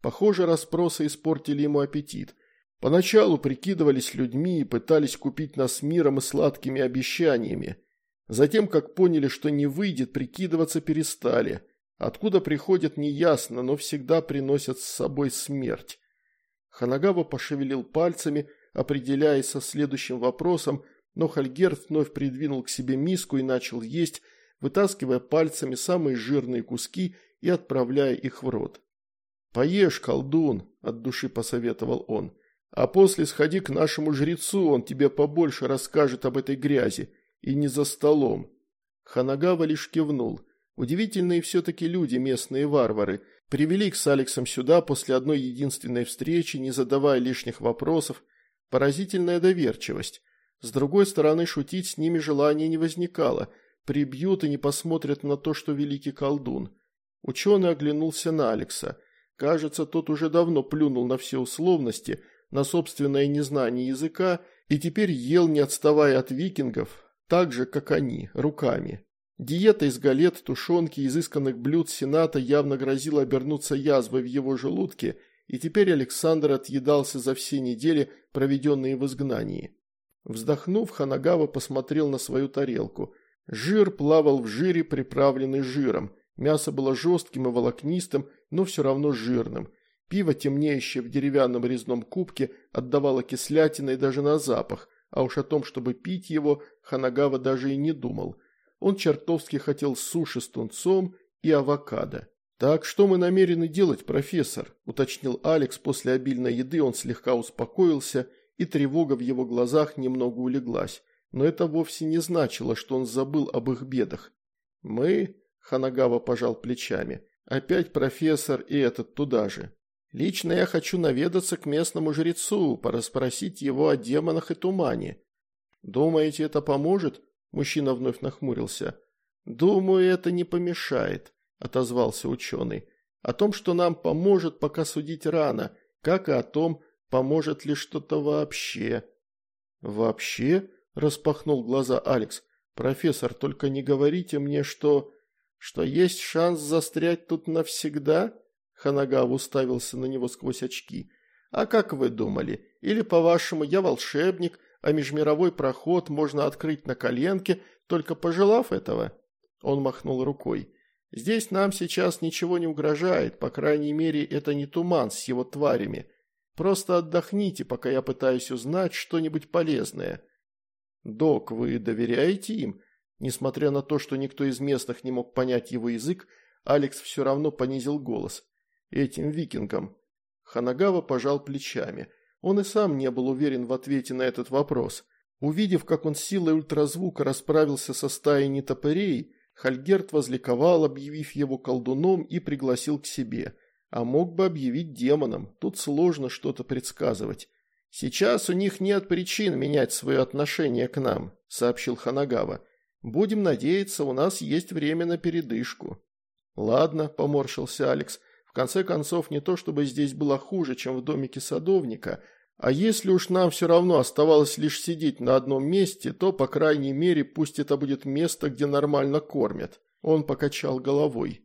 Похоже, расспросы испортили ему аппетит. Поначалу прикидывались людьми и пытались купить нас миром и сладкими обещаниями. Затем, как поняли, что не выйдет, прикидываться перестали. Откуда приходят, неясно, но всегда приносят с собой смерть. Ханагава пошевелил пальцами, определяясь со следующим вопросом, но Хальгерт вновь придвинул к себе миску и начал есть, вытаскивая пальцами самые жирные куски и отправляя их в рот. «Поешь, колдун», – от души посоветовал он, – «а после сходи к нашему жрецу, он тебе побольше расскажет об этой грязи, и не за столом». Ханагава лишь кивнул. Удивительные все-таки люди, местные варвары. Привели их с Алексом сюда после одной единственной встречи, не задавая лишних вопросов. Поразительная доверчивость. С другой стороны, шутить с ними желания не возникало. Прибьют и не посмотрят на то, что великий колдун. Ученый оглянулся на Алекса. Кажется, тот уже давно плюнул на все условности, на собственное незнание языка и теперь ел, не отставая от викингов, так же, как они, руками. Диета из галет, тушенки изысканных блюд Сената явно грозила обернуться язвой в его желудке, и теперь Александр отъедался за все недели, проведенные в изгнании. Вздохнув, Ханагава посмотрел на свою тарелку. Жир плавал в жире, приправленный жиром. Мясо было жестким и волокнистым, но все равно жирным. Пиво, темнеющее в деревянном резном кубке, отдавало кислятиной даже на запах, а уж о том, чтобы пить его, Ханагава даже и не думал. Он чертовски хотел суши с тунцом и авокадо. «Так что мы намерены делать, профессор?» – уточнил Алекс. После обильной еды он слегка успокоился, и тревога в его глазах немного улеглась. Но это вовсе не значило, что он забыл об их бедах. «Мы Ханагава пожал плечами. «Опять профессор и этот туда же. Лично я хочу наведаться к местному жрецу, порасспросить его о демонах и тумане. Думаете, это поможет?» Мужчина вновь нахмурился. «Думаю, это не помешает», – отозвался ученый. «О том, что нам поможет, пока судить рано, как и о том, поможет ли что-то вообще». «Вообще?» – распахнул глаза Алекс. «Профессор, только не говорите мне, что...» что есть шанс застрять тут навсегда?» Ханагав уставился на него сквозь очки. «А как вы думали? Или, по-вашему, я волшебник, а межмировой проход можно открыть на коленке, только пожелав этого?» Он махнул рукой. «Здесь нам сейчас ничего не угрожает, по крайней мере, это не туман с его тварями. Просто отдохните, пока я пытаюсь узнать что-нибудь полезное». «Док, вы доверяете им?» Несмотря на то, что никто из местных не мог понять его язык, Алекс все равно понизил голос. Этим викингам. Ханагава пожал плечами. Он и сам не был уверен в ответе на этот вопрос. Увидев, как он силой ультразвука расправился со стаей нетопырей, Хальгерт возликовал, объявив его колдуном и пригласил к себе. А мог бы объявить демоном, тут сложно что-то предсказывать. «Сейчас у них нет причин менять свое отношение к нам», – сообщил Ханагава. Будем надеяться, у нас есть время на передышку». «Ладно», – поморщился Алекс. «В конце концов, не то чтобы здесь было хуже, чем в домике садовника, а если уж нам все равно оставалось лишь сидеть на одном месте, то, по крайней мере, пусть это будет место, где нормально кормят». Он покачал головой.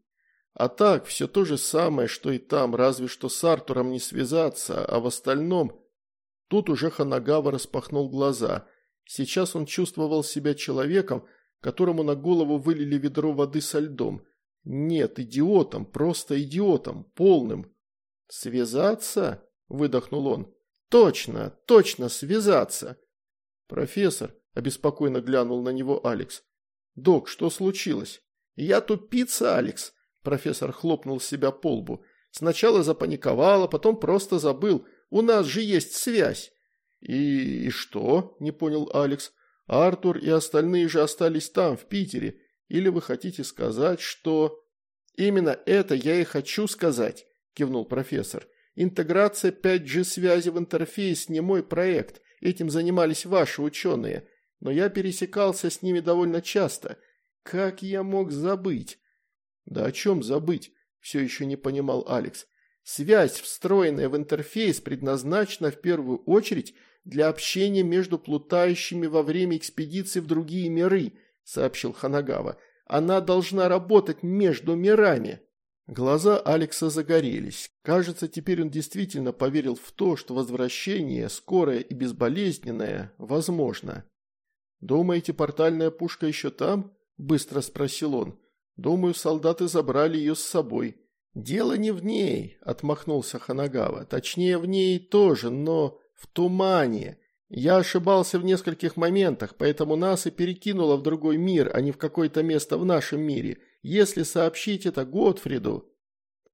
«А так, все то же самое, что и там, разве что с Артуром не связаться, а в остальном...» Тут уже Ханагава распахнул глаза. Сейчас он чувствовал себя человеком, которому на голову вылили ведро воды со льдом. Нет, идиотом, просто идиотом, полным. «Связаться?» – выдохнул он. «Точно, точно, связаться!» «Профессор», – обеспокоенно глянул на него Алекс. «Док, что случилось?» «Я тупица, Алекс», – профессор хлопнул себя по лбу. «Сначала а потом просто забыл. У нас же есть связь». «И, и что?» – не понял Алекс. Артур и остальные же остались там, в Питере. Или вы хотите сказать, что...» «Именно это я и хочу сказать», – кивнул профессор. «Интеграция 5G-связи в интерфейс не мой проект. Этим занимались ваши ученые. Но я пересекался с ними довольно часто. Как я мог забыть?» «Да о чем забыть?» – все еще не понимал Алекс. «Связь, встроенная в интерфейс, предназначена в первую очередь для общения между плутающими во время экспедиции в другие миры», – сообщил Ханагава. «Она должна работать между мирами». Глаза Алекса загорелись. Кажется, теперь он действительно поверил в то, что возвращение, скорое и безболезненное, возможно. «Думаете, портальная пушка еще там?» – быстро спросил он. «Думаю, солдаты забрали ее с собой». «Дело не в ней», – отмахнулся Ханагава. «Точнее, в ней тоже, но в тумане. Я ошибался в нескольких моментах, поэтому нас и перекинуло в другой мир, а не в какое-то место в нашем мире. Если сообщить это Готфриду...»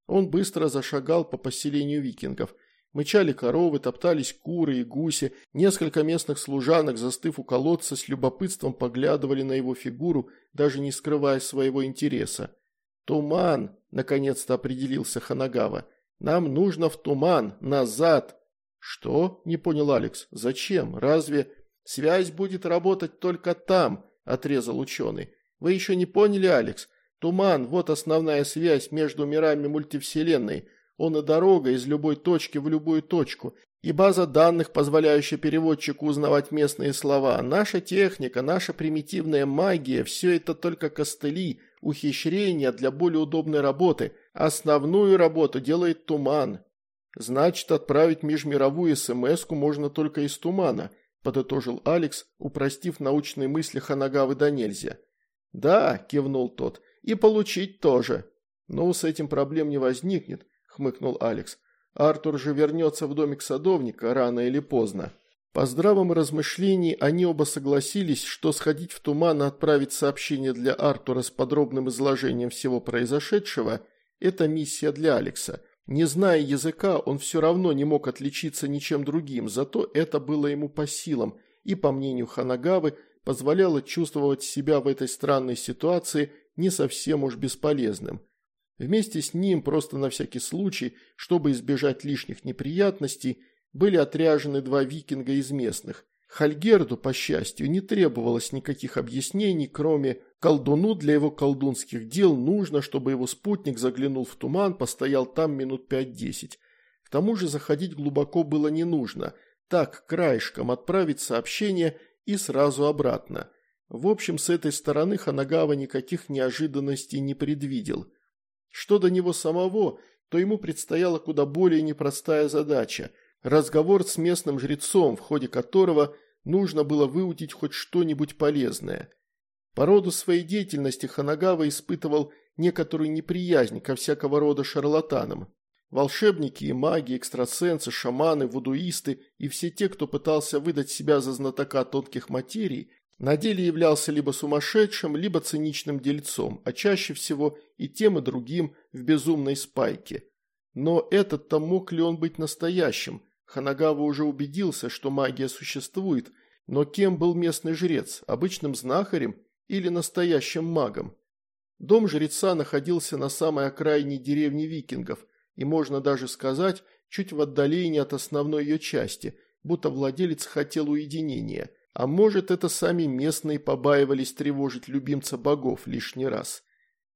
Он быстро зашагал по поселению викингов. Мычали коровы, топтались куры и гуси. Несколько местных служанок, застыв у колодца, с любопытством поглядывали на его фигуру, даже не скрывая своего интереса. «Туман!» – наконец-то определился Ханагава. «Нам нужно в туман! Назад!» «Что?» – не понял Алекс. «Зачем? Разве...» «Связь будет работать только там», – отрезал ученый. «Вы еще не поняли, Алекс? Туман – вот основная связь между мирами мультивселенной. Он и дорога из любой точки в любую точку, и база данных, позволяющая переводчику узнавать местные слова. Наша техника, наша примитивная магия – все это только костыли, ухищрения для более удобной работы. Основную работу делает туман. Значит, отправить межмировую смс можно только из тумана, подытожил Алекс, упростив научные мысли Ханагавы до нельзя. Да, кивнул тот, и получить тоже. Но с этим проблем не возникнет хмыкнул Алекс. Артур же вернется в домик садовника рано или поздно. По здравом размышлении они оба согласились, что сходить в туман и отправить сообщение для Артура с подробным изложением всего произошедшего – это миссия для Алекса. Не зная языка, он все равно не мог отличиться ничем другим, зато это было ему по силам и, по мнению Ханагавы, позволяло чувствовать себя в этой странной ситуации не совсем уж бесполезным – Вместе с ним, просто на всякий случай, чтобы избежать лишних неприятностей, были отряжены два викинга из местных. Хальгерду, по счастью, не требовалось никаких объяснений, кроме колдуну для его колдунских дел нужно, чтобы его спутник заглянул в туман, постоял там минут пять-десять. К тому же заходить глубоко было не нужно, так, краешком отправить сообщение и сразу обратно. В общем, с этой стороны Ханагава никаких неожиданностей не предвидел – что до него самого, то ему предстояла куда более непростая задача – разговор с местным жрецом, в ходе которого нужно было выудить хоть что-нибудь полезное. По роду своей деятельности Ханагава испытывал некоторую неприязнь ко всякого рода шарлатанам. Волшебники и маги, экстрасенсы, шаманы, вудуисты и все те, кто пытался выдать себя за знатока тонких материй, на деле являлся либо сумасшедшим, либо циничным дельцом, а чаще всего и тем и другим в безумной спайке. Но этот-то мог ли он быть настоящим? Ханагава уже убедился, что магия существует, но кем был местный жрец, обычным знахарем или настоящим магом? Дом жреца находился на самой окраине деревни викингов, и можно даже сказать, чуть в отдалении от основной ее части, будто владелец хотел уединения – а может, это сами местные побаивались тревожить любимца богов лишний раз.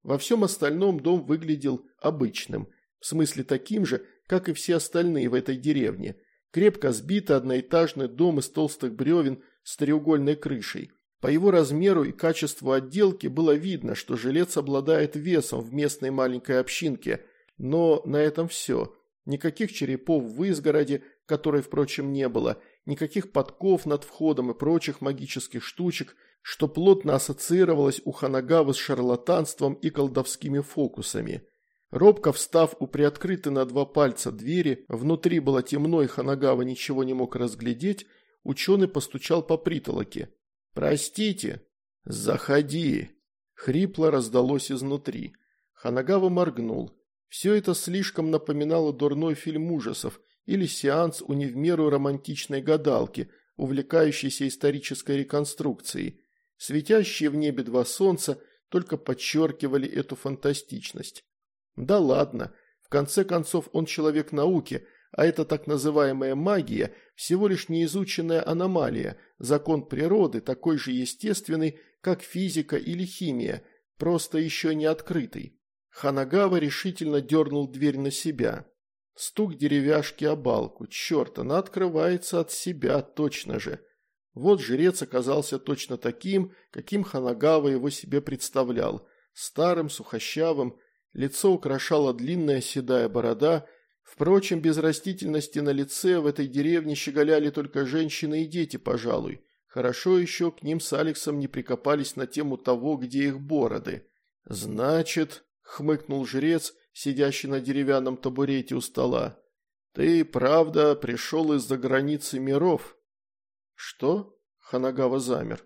Во всем остальном дом выглядел обычным, в смысле таким же, как и все остальные в этой деревне. Крепко сбитый одноэтажный дом из толстых бревен с треугольной крышей. По его размеру и качеству отделки было видно, что жилец обладает весом в местной маленькой общинке, но на этом все. Никаких черепов в изгороде, которой, впрочем, не было, никаких подков над входом и прочих магических штучек, что плотно ассоциировалось у Ханагавы с шарлатанством и колдовскими фокусами. Робко встав у приоткрытой на два пальца двери, внутри было темно и Ханагава ничего не мог разглядеть, ученый постучал по притолоке. «Простите». «Заходи». Хрипло раздалось изнутри. Ханагава моргнул. Все это слишком напоминало дурной фильм ужасов, или сеанс у не в меру романтичной гадалки, увлекающейся исторической реконструкцией. Светящие в небе два солнца только подчеркивали эту фантастичность. Да ладно, в конце концов он человек науки, а это так называемая магия всего лишь неизученная аномалия, закон природы такой же естественный, как физика или химия, просто еще не открытый. Ханагава решительно дернул дверь на себя. Стук деревяшки о балку. Черт, она открывается от себя, точно же. Вот жрец оказался точно таким, каким Ханагава его себе представлял. Старым, сухощавым. Лицо украшала длинная седая борода. Впрочем, без растительности на лице в этой деревне щеголяли только женщины и дети, пожалуй. Хорошо еще к ним с Алексом не прикопались на тему того, где их бороды. «Значит», — хмыкнул жрец, сидящий на деревянном табурете у стола, — «ты, правда, пришел из-за границы миров?» «Что?» — Ханагава замер.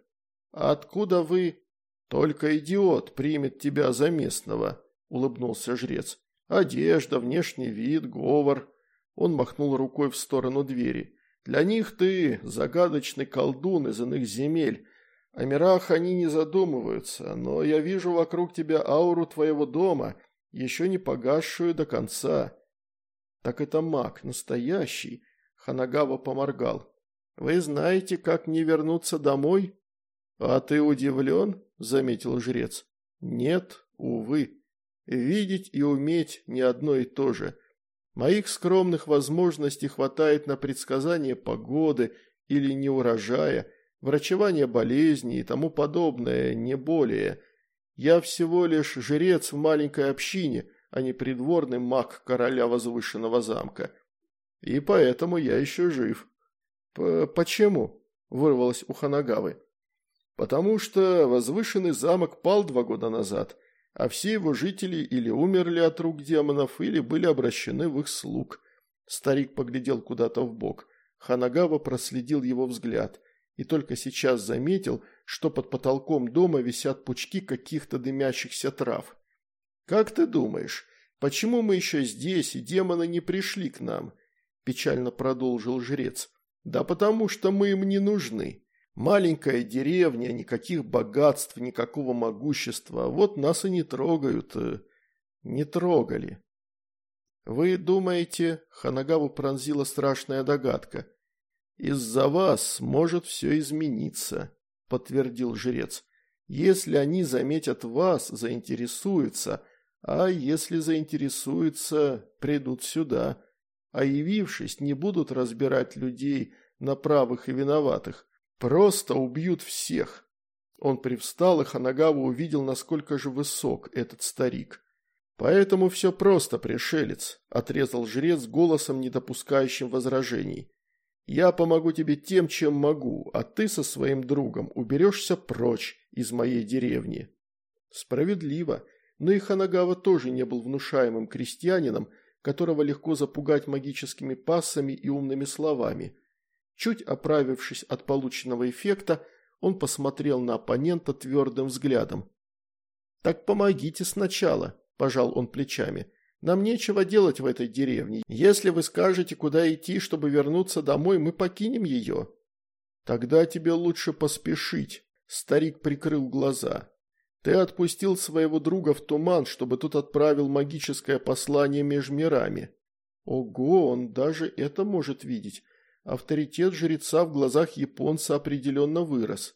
«А откуда вы?» «Только идиот примет тебя за местного», – улыбнулся жрец. «Одежда, внешний вид, говор». Он махнул рукой в сторону двери. «Для них ты загадочный колдун из иных земель. О мирах они не задумываются, но я вижу вокруг тебя ауру твоего дома, еще не погасшую до конца». «Так это маг, настоящий», – Ханагава поморгал. «Вы знаете, как мне вернуться домой?» «А ты удивлен?» – заметил жрец. «Нет, увы. Видеть и уметь не одно и то же. Моих скромных возможностей хватает на предсказание погоды или неурожая, врачевание болезней и тому подобное, не более. Я всего лишь жрец в маленькой общине, а не придворный маг короля возвышенного замка. И поэтому я еще жив». П «Почему?» – вырвалось у Ханагавы. Потому что возвышенный замок пал два года назад, а все его жители или умерли от рук демонов, или были обращены в их слуг. Старик поглядел куда-то в бок. Ханагава проследил его взгляд и только сейчас заметил, что под потолком дома висят пучки каких-то дымящихся трав. «Как ты думаешь, почему мы еще здесь, и демоны не пришли к нам?» – печально продолжил жрец. «Да потому что мы им не нужны». Маленькая деревня, никаких богатств, никакого могущества. Вот нас и не трогают. Э, не трогали. Вы думаете, Ханагаву пронзила страшная догадка. Из-за вас может все измениться, подтвердил жрец. Если они заметят вас, заинтересуются, а если заинтересуются, придут сюда. А явившись, не будут разбирать людей на правых и виноватых, Просто убьют всех. Он привстал, и Ханагава увидел, насколько же высок этот старик. «Поэтому все просто, пришелец», – отрезал жрец голосом, не допускающим возражений. «Я помогу тебе тем, чем могу, а ты со своим другом уберешься прочь из моей деревни». Справедливо, но и Ханагава тоже не был внушаемым крестьянином, которого легко запугать магическими пассами и умными словами. Чуть оправившись от полученного эффекта, он посмотрел на оппонента твердым взглядом. «Так помогите сначала», – пожал он плечами. «Нам нечего делать в этой деревне. Если вы скажете, куда идти, чтобы вернуться домой, мы покинем ее». «Тогда тебе лучше поспешить», – старик прикрыл глаза. «Ты отпустил своего друга в туман, чтобы тот отправил магическое послание между мирами». «Ого, он даже это может видеть. Авторитет жреца в глазах японца определенно вырос.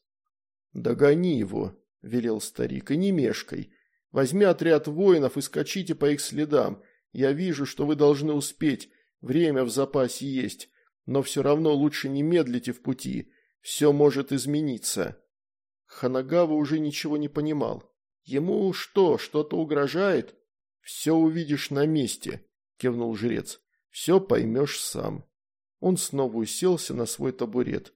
«Догони его», – велел старик, – «и не мешкай. Возьми отряд воинов и скачите по их следам. Я вижу, что вы должны успеть, время в запасе есть, но все равно лучше не медлите в пути, все может измениться». Ханагава уже ничего не понимал. «Ему что, что-то угрожает?» «Все увидишь на месте», – кивнул жрец. «Все поймешь сам». Он снова уселся на свой табурет.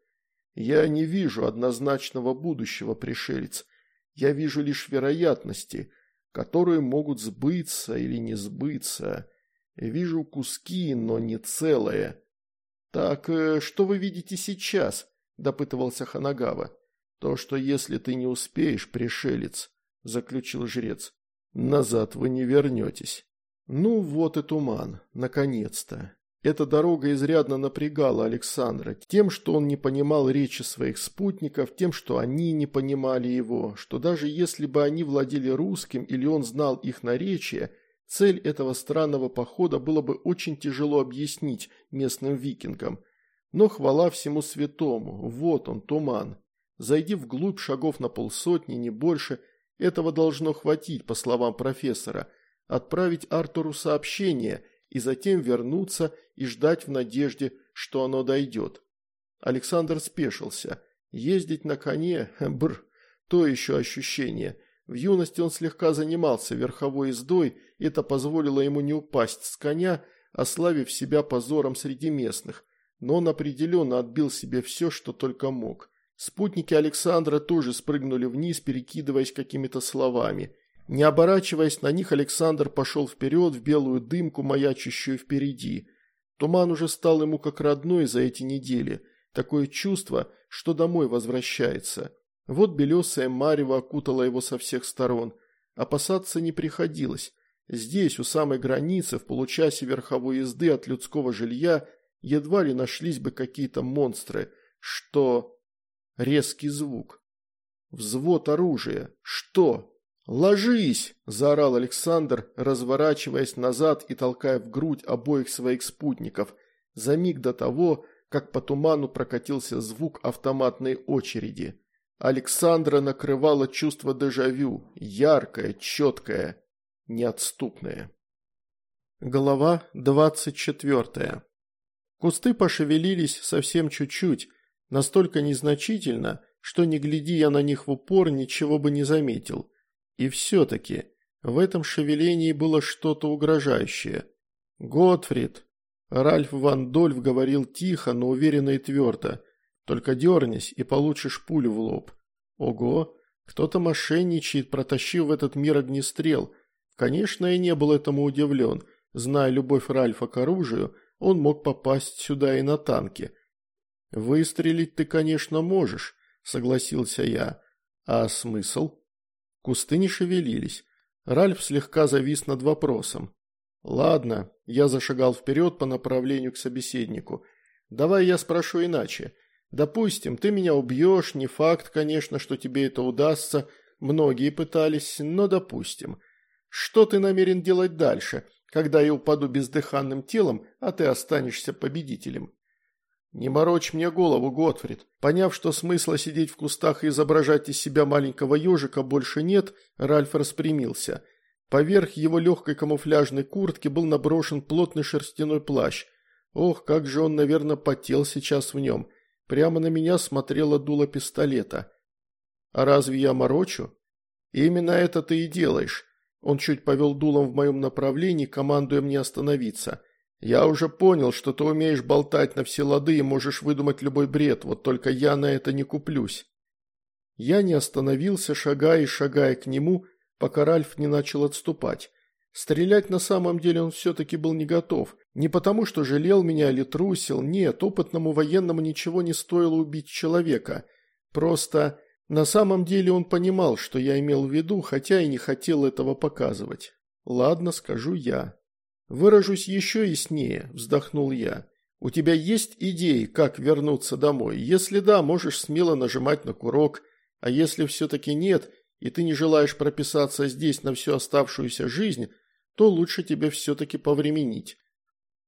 «Я не вижу однозначного будущего, пришелец. Я вижу лишь вероятности, которые могут сбыться или не сбыться. Вижу куски, но не целое». «Так, э, что вы видите сейчас?» – допытывался Ханагава. «То, что если ты не успеешь, пришелец», – заключил жрец, – «назад вы не вернетесь». «Ну вот и туман, наконец-то. Эта дорога изрядно напрягала Александра тем, что он не понимал речи своих спутников, тем, что они не понимали его, что даже если бы они владели русским или он знал их наречие, цель этого странного похода было бы очень тяжело объяснить местным викингам. Но хвала всему святому, вот он, туман. Зайди вглубь шагов на полсотни, не больше, этого должно хватить, по словам профессора. Отправить Артуру сообщение – и затем вернуться и ждать в надежде, что оно дойдет. Александр спешился. Ездить на коне, бр, то еще ощущение. В юности он слегка занимался верховой ездой, это позволило ему не упасть с коня, ославив себя позором среди местных, но он определенно отбил себе все, что только мог. Спутники Александра тоже спрыгнули вниз, перекидываясь какими-то словами. Не оборачиваясь на них, Александр пошел вперед в белую дымку, маячащую впереди. Туман уже стал ему как родной за эти недели. Такое чувство, что домой возвращается. Вот белесая марево окутала его со всех сторон. Опасаться не приходилось. Здесь, у самой границы, в получасе верховой езды от людского жилья, едва ли нашлись бы какие-то монстры, что... Резкий звук. Взвод оружия. Что? «Ложись!» – заорал Александр, разворачиваясь назад и толкая в грудь обоих своих спутников, за миг до того, как по туману прокатился звук автоматной очереди. Александра накрывало чувство дежавю, яркое, четкое, неотступное. Глава двадцать четвертая. Кусты пошевелились совсем чуть-чуть, настолько незначительно, что не гляди я на них в упор, ничего бы не заметил. И все-таки в этом шевелении было что-то угрожающее. «Готфрид!» Ральф Ван Дольф говорил тихо, но уверенно и твердо – только дернись и получишь пулю в лоб. Ого, кто-то мошенничает, протащив в этот мир огнестрел. Конечно, я не был этому удивлен. Зная любовь Ральфа к оружию, он мог попасть сюда и на танке. «Выстрелить ты, конечно, можешь», – согласился я. «А смысл?» Кусты не шевелились. Ральф слегка завис над вопросом. «Ладно», – я зашагал вперед по направлению к собеседнику. «Давай я спрошу иначе. Допустим, ты меня убьешь, не факт, конечно, что тебе это удастся, многие пытались, но допустим. Что ты намерен делать дальше, когда я упаду бездыханным телом, а ты останешься победителем? Не морочь мне голову, Готфрид. Поняв, что смысла сидеть в кустах и изображать из себя маленького ежика больше нет, Ральф распрямился. Поверх его легкой камуфляжной куртки был наброшен плотный шерстяной плащ. Ох, как же он, наверное, потел сейчас в нем – Прямо на меня смотрело дуло пистолета. А разве я морочу? именно это ты и делаешь. Он чуть повел дулом в моем направлении, командуя мне остановиться. Я уже понял, что ты умеешь болтать на все лады и можешь выдумать любой бред, вот только я на это не куплюсь. Я не остановился, шагая и шагая к нему, пока Ральф не начал отступать. Стрелять на самом деле он все-таки был не готов. Не потому, что жалел меня или трусил, нет, опытному военному ничего не стоило убить человека. Просто на самом деле он понимал, что я имел в виду, хотя и не хотел этого показывать. Ладно, скажу я. Выражусь еще яснее, вздохнул я. У тебя есть идеи, как вернуться домой? Если да, можешь смело нажимать на курок, а если все-таки нет, и ты не желаешь прописаться здесь на всю оставшуюся жизнь, то лучше тебе все-таки повременить.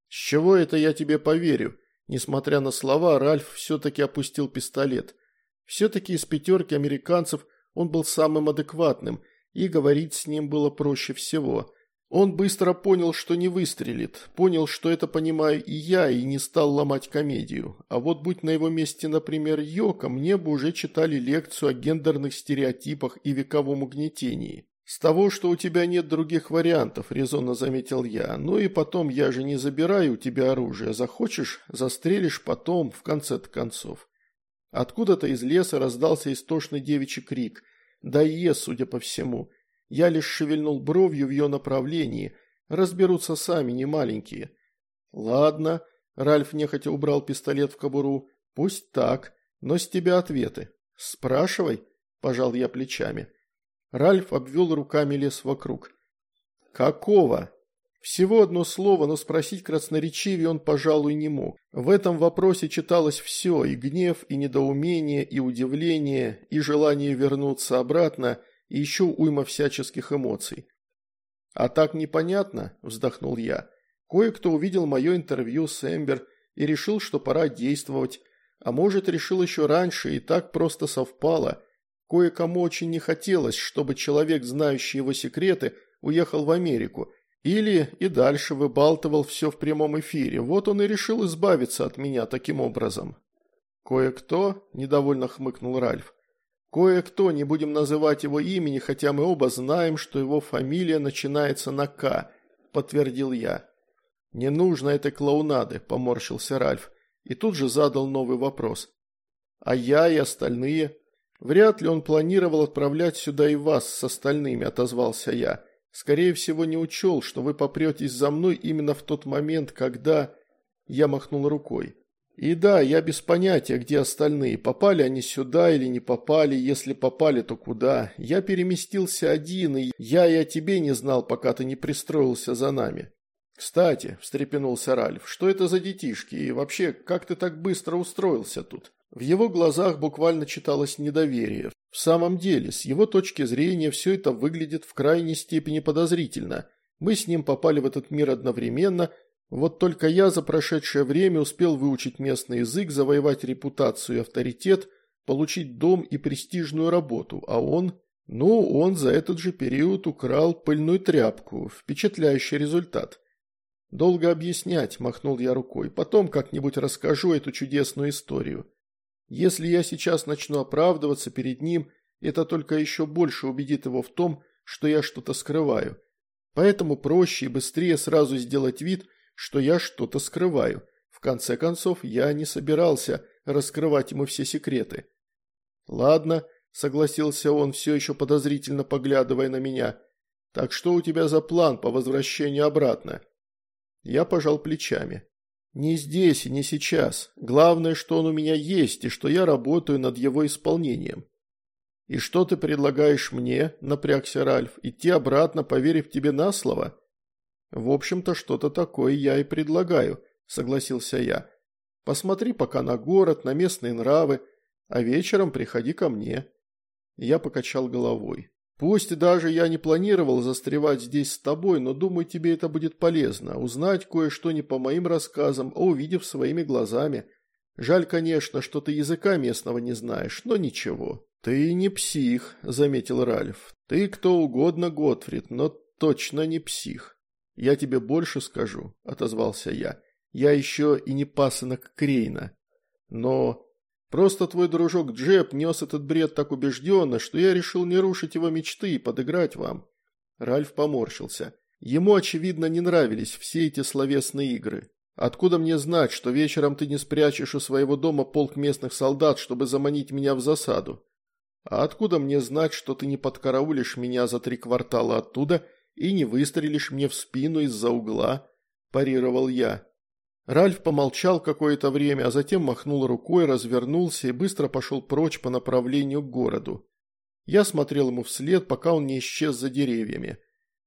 С чего это я тебе поверю? Несмотря на слова, Ральф все-таки опустил пистолет. Все-таки из пятерки американцев он был самым адекватным, и говорить с ним было проще всего. Он быстро понял, что не выстрелит, понял, что это понимаю и я, и не стал ломать комедию. А вот будь на его месте, например, Йока, мне бы уже читали лекцию о гендерных стереотипах и вековом угнетении. «С того, что у тебя нет других вариантов», – резонно заметил я. «Ну и потом, я же не забираю у тебя оружие. Захочешь – застрелишь потом, в конце-то концов». Откуда-то из леса раздался истошный девичий крик. Да е, судя по всему. Я лишь шевельнул бровью в ее направлении. Разберутся сами, не маленькие. «Ладно», – Ральф нехотя убрал пистолет в кобуру. «Пусть так, но с тебя ответы». «Спрашивай», – пожал я плечами. Ральф обвел руками лес вокруг. «Какого?» Всего одно слово, но спросить красноречивее он, пожалуй, не мог. В этом вопросе читалось все – и гнев, и недоумение, и удивление, и желание вернуться обратно, и еще уйма всяческих эмоций. «А так непонятно», – вздохнул я. «Кое-кто увидел мое интервью с Эмбер и решил, что пора действовать, а может, решил еще раньше, и так просто совпало. Кое-кому очень не хотелось, чтобы человек, знающий его секреты, уехал в Америку. Или и дальше выбалтывал все в прямом эфире. Вот он и решил избавиться от меня таким образом. «Кое-кто?» – недовольно хмыкнул Ральф. Кое-кто, не будем называть его имени, хотя мы оба знаем, что его фамилия начинается на «К», подтвердил я. «Не нужно этой клоунады», – поморщился Ральф, и тут же задал новый вопрос. «А я и остальные?» «Вряд ли он планировал отправлять сюда и вас с остальными», – отозвался я. «Скорее всего, не учел, что вы попретесь за мной именно в тот момент, когда...» Я махнул рукой. И да, я без понятия, где остальные, попали они сюда или не попали, если попали, то куда. Я переместился один, и я и о тебе не знал, пока ты не пристроился за нами. Кстати, встрепенулся Ральф, что это за детишки, и вообще, как ты так быстро устроился тут? В его глазах буквально читалось недоверие. В самом деле, с его точки зрения, все это выглядит в крайней степени подозрительно. Мы с ним попали в этот мир одновременно – вот только я за прошедшее время успел выучить местный язык, завоевать репутацию и авторитет, получить дом и престижную работу, а он... Ну, он за этот же период украл пыльную тряпку. Впечатляющий результат. Долго объяснять, махнул я рукой. Потом как-нибудь расскажу эту чудесную историю. Если я сейчас начну оправдываться перед ним, это только еще больше убедит его в том, что я что-то скрываю. Поэтому проще и быстрее сразу сделать вид, что я что-то скрываю. В конце концов, я не собирался раскрывать ему все секреты. «Ладно», – согласился он, все еще подозрительно поглядывая на меня. «Так что у тебя за план по возвращению обратно?» Я пожал плечами. «Не здесь и не сейчас. Главное, что он у меня есть и что я работаю над его исполнением». «И что ты предлагаешь мне?» – напрягся Ральф. «Идти обратно, поверив тебе на слово?» «В общем-то, что-то такое я и предлагаю», – согласился я. «Посмотри пока на город, на местные нравы, а вечером приходи ко мне». Я покачал головой. «Пусть даже я не планировал застревать здесь с тобой, но думаю, тебе это будет полезно, узнать кое-что не по моим рассказам, а увидев своими глазами. Жаль, конечно, что ты языка местного не знаешь, но ничего». «Ты не псих», – заметил Ральф. «Ты кто угодно, Готфрид, но точно не псих». «Я тебе больше скажу», – отозвался я. «Я еще и не пасынок Крейна. Но просто твой дружок Джеб нес этот бред так убежденно, что я решил не рушить его мечты и подыграть вам». Ральф поморщился. Ему, очевидно, не нравились все эти словесные игры. «Откуда мне знать, что вечером ты не спрячешь у своего дома полк местных солдат, чтобы заманить меня в засаду? А откуда мне знать, что ты не подкараулишь меня за три квартала оттуда и не выстрелишь мне в спину из-за угла», – парировал я. Ральф помолчал какое-то время, а затем махнул рукой, развернулся и быстро пошел прочь по направлению к городу. Я смотрел ему вслед, пока он не исчез за деревьями.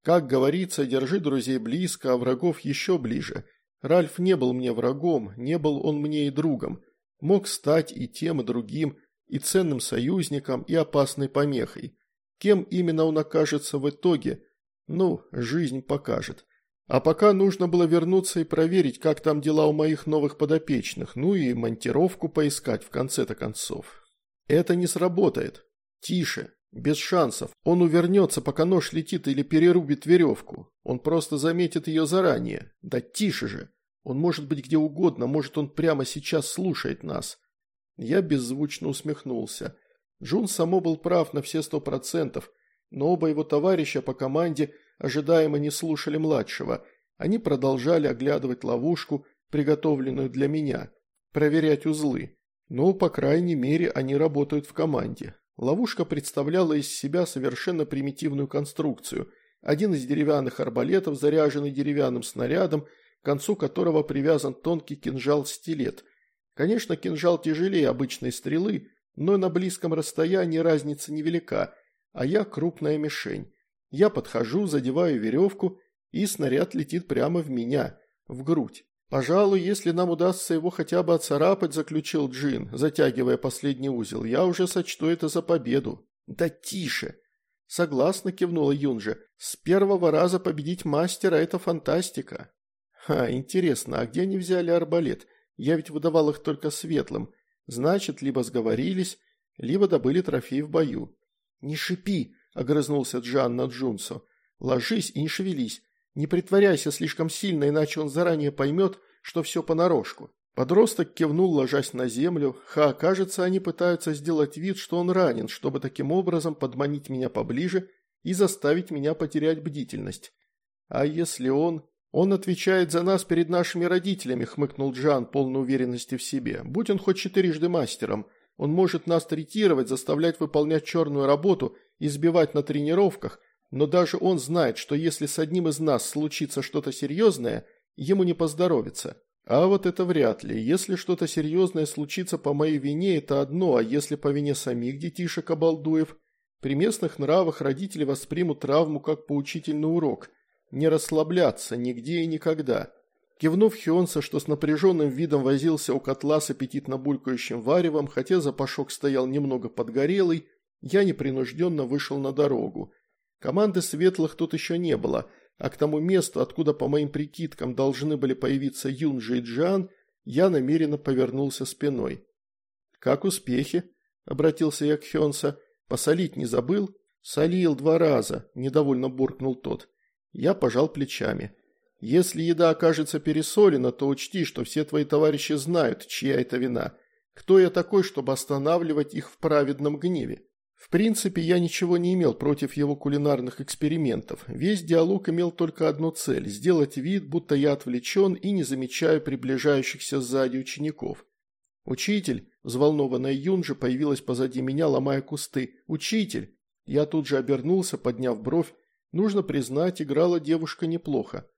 Как говорится, держи друзей близко, а врагов еще ближе. Ральф не был мне врагом, не был он мне и другом. Мог стать и тем, и другим, и ценным союзником, и опасной помехой. Кем именно он окажется в итоге, ну, жизнь покажет. А пока нужно было вернуться и проверить, как там дела у моих новых подопечных, ну и монтировку поискать в конце-то концов. Это не сработает. Тише, без шансов. Он увернется, пока нож летит или перерубит веревку. Он просто заметит ее заранее. Да тише же. Он может быть где угодно, может он прямо сейчас слушает нас. Я беззвучно усмехнулся. Джун само был прав на все сто процентов но оба его товарища по команде ожидаемо не слушали младшего. Они продолжали оглядывать ловушку, приготовленную для меня, проверять узлы. Но, по крайней мере, они работают в команде. Ловушка представляла из себя совершенно примитивную конструкцию. Один из деревянных арбалетов, заряженный деревянным снарядом, к концу которого привязан тонкий кинжал-стилет. Конечно, кинжал тяжелее обычной стрелы, но на близком расстоянии разница невелика – а я крупная мишень. Я подхожу, задеваю веревку, и снаряд летит прямо в меня, в грудь. «Пожалуй, если нам удастся его хотя бы оцарапать», – заключил Джин, затягивая последний узел, – «я уже сочту это за победу». «Да тише!» «Согласна», – кивнула Юнжа. «С первого раза победить мастера – это фантастика». «Ха, интересно, а где они взяли арбалет? Я ведь выдавал их только светлым. Значит, либо сговорились, либо добыли трофей в бою. «Не шипи!» – огрызнулся Джан на Джунсо. «Ложись и не шевелись. Не притворяйся слишком сильно, иначе он заранее поймет, что все понарошку». Подросток кивнул, ложась на землю. Ха, кажется, они пытаются сделать вид, что он ранен, чтобы таким образом подманить меня поближе и заставить меня потерять бдительность. А если он... Он отвечает за нас перед нашими родителями, хмыкнул Джан, полной уверенности в себе. Будь он хоть четырежды мастером, он может нас третировать, заставлять выполнять черную работу, избивать на тренировках, но даже он знает, что если с одним из нас случится что-то серьезное, ему не поздоровится. А вот это вряд ли. Если что-то серьезное случится по моей вине, это одно, а если по вине самих детишек-обалдуев? При местных нравах родители воспримут травму как поучительный урок. Не расслабляться нигде и никогда. Кивнув Хионса, что с напряженным видом возился у котла с аппетитно булькающим варевом, хотя запашок стоял немного подгорелый, я непринужденно вышел на дорогу. Команды светлых тут еще не было – а к тому месту, откуда, по моим прикидкам, должны были появиться Юнджи и Джан, я намеренно повернулся спиной. «Как успехи?» – обратился я к Хёнса. «Посолить не забыл?» «Солил два раза», – недовольно буркнул тот. Я пожал плечами. «Если еда окажется пересолена, то учти, что все твои товарищи знают, чья это вина. Кто я такой, чтобы останавливать их в праведном гневе?» В принципе, я ничего не имел против его кулинарных экспериментов. Весь диалог имел только одну цель – сделать вид, будто я отвлечен и не замечаю приближающихся сзади учеников. «Учитель!» – взволнованная Юнжа появилась позади меня, ломая кусты. «Учитель!» Я тут же обернулся, подняв бровь. Нужно признать, играла девушка неплохо.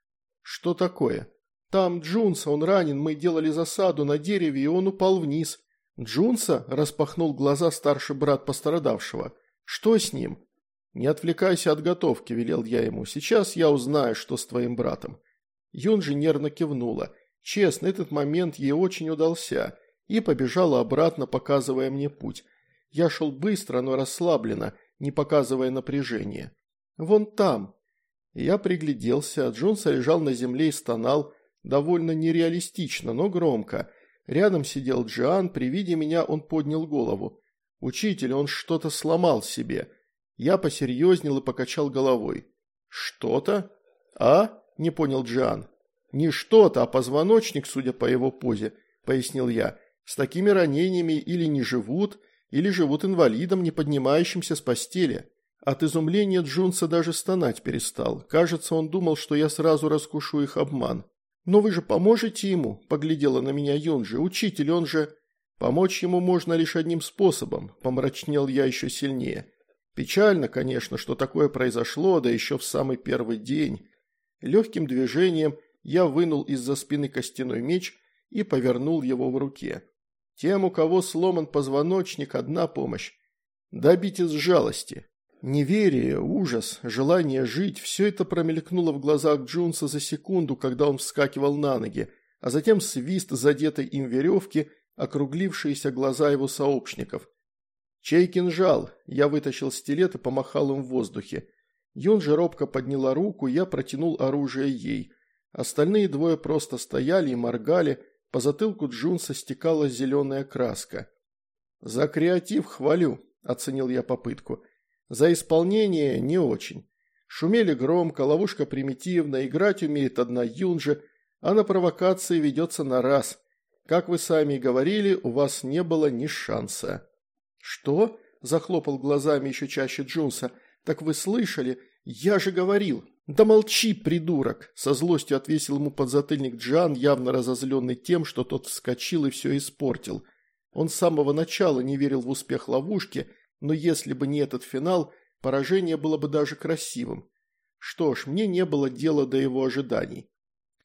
«Что такое?» «Там Джунса, он ранен, мы делали засаду на дереве, и он упал вниз. «Джунса?» – распахнул глаза старший брат пострадавшего. «Что с ним?» «Не отвлекайся от готовки», – велел я ему. «Сейчас я узнаю, что с твоим братом». Юнжи нервно кивнула. Честно, этот момент ей очень удался. И побежала обратно, показывая мне путь. Я шел быстро, но расслабленно, не показывая напряжения. «Вон там». Я пригляделся. Джунса лежал на земле и стонал. Довольно нереалистично, но громко – Рядом сидел Джиан, при виде меня он поднял голову. «Учитель, он что-то сломал себе». Я посерьезнел и покачал головой. «Что-то? А?» – не понял Джиан. «Не что-то, а позвоночник, судя по его позе», – пояснил я. «С такими ранениями или не живут, или живут инвалидом, не поднимающимся с постели». От изумления Джунса даже стонать перестал. Кажется, он думал, что я сразу раскушу их обман. «Но вы же поможете ему?» – поглядела на меня Юнжи. «Учитель, он же...» «Помочь ему можно лишь одним способом», – помрачнел я еще сильнее. «Печально, конечно, что такое произошло, да еще в самый первый день». Легким движением я вынул из-за спины костяной меч и повернул его в руке. Тем, у кого сломан позвоночник, одна помощь – добить из жалости. Неверие, ужас, желание жить – все это промелькнуло в глазах Джунса за секунду, когда он вскакивал на ноги, а затем свист задетой им веревки, округлившиеся глаза его сообщников. «Чей кинжал?» – я вытащил стилет и помахал им в воздухе. Юн же робко подняла руку, я протянул оружие ей. Остальные двое просто стояли и моргали, по затылку Джунса стекала зеленая краска. «За креатив хвалю», – оценил я попытку. За исполнение не очень. Шумели громко, ловушка примитивна, играть умеет одна юнжа, а на провокации ведется на раз. Как вы сами говорили, у вас не было ни шанса. «Что?» – захлопал глазами еще чаще Джунса. «Так вы слышали? Я же говорил!» «Да молчи, придурок!» – со злостью отвесил ему подзатыльник Джан, явно разозленный тем, что тот вскочил и все испортил. Он с самого начала не верил в успех ловушки – но если бы не этот финал, поражение было бы даже красивым. Что ж, мне не было дела до его ожиданий.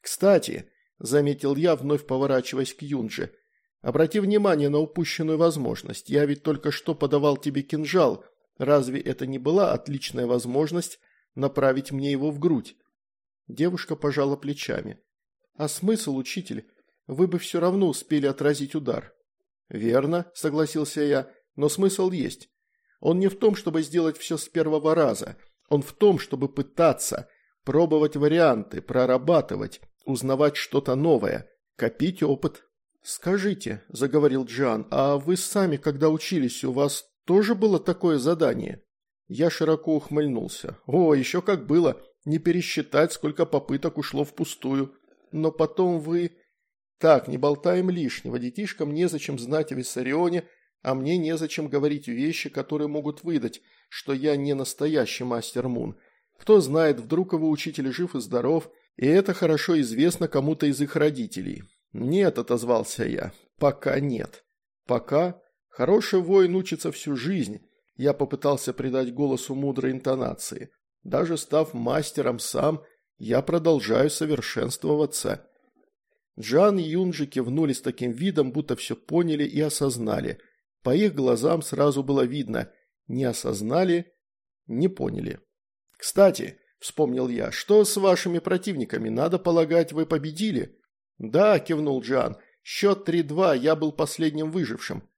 «Кстати», – заметил я, вновь поворачиваясь к Юнже, – «обрати внимание на упущенную возможность. Я ведь только что подавал тебе кинжал. Разве это не была отличная возможность направить мне его в грудь?» Девушка пожала плечами. «А смысл, учитель? Вы бы все равно успели отразить удар». «Верно», – согласился я, – «но смысл есть. Он не в том, чтобы сделать все с первого раза. Он в том, чтобы пытаться, пробовать варианты, прорабатывать, узнавать что-то новое, копить опыт. «Скажите», – заговорил Джан, – «а вы сами, когда учились, у вас тоже было такое задание?» Я широко ухмыльнулся. «О, еще как было. Не пересчитать, сколько попыток ушло впустую. Но потом вы...» Так, не болтаем лишнего, детишкам незачем знать о Виссарионе, а мне незачем говорить вещи, которые могут выдать, что я не настоящий мастер Мун. Кто знает, вдруг его учитель жив и здоров, и это хорошо известно кому-то из их родителей. Нет, отозвался я, пока нет. Пока хороший воин учится всю жизнь. Я попытался придать голосу мудрой интонации. Даже став мастером сам, я продолжаю совершенствоваться. Джан и Юнджи кивнули с таким видом, будто все поняли и осознали. По их глазам сразу было видно – не осознали, не поняли. «Кстати», – вспомнил я, – «что с вашими противниками? Надо полагать, вы победили?» «Да», – кивнул Джан, – «счет 3-2, я был последним выжившим».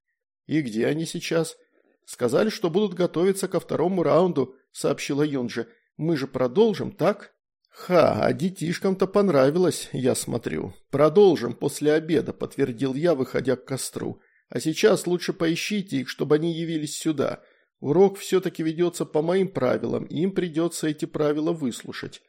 «И где они сейчас?» «Сказали, что будут готовиться ко второму раунду», – сообщила Юнджи. «Мы же продолжим, так?» «Ха, а детишкам-то понравилось, я смотрю. Продолжим после обеда», – подтвердил я, выходя к костру. «А сейчас лучше поищите их, чтобы они явились сюда. Урок все-таки ведется по моим правилам, и им придется эти правила выслушать.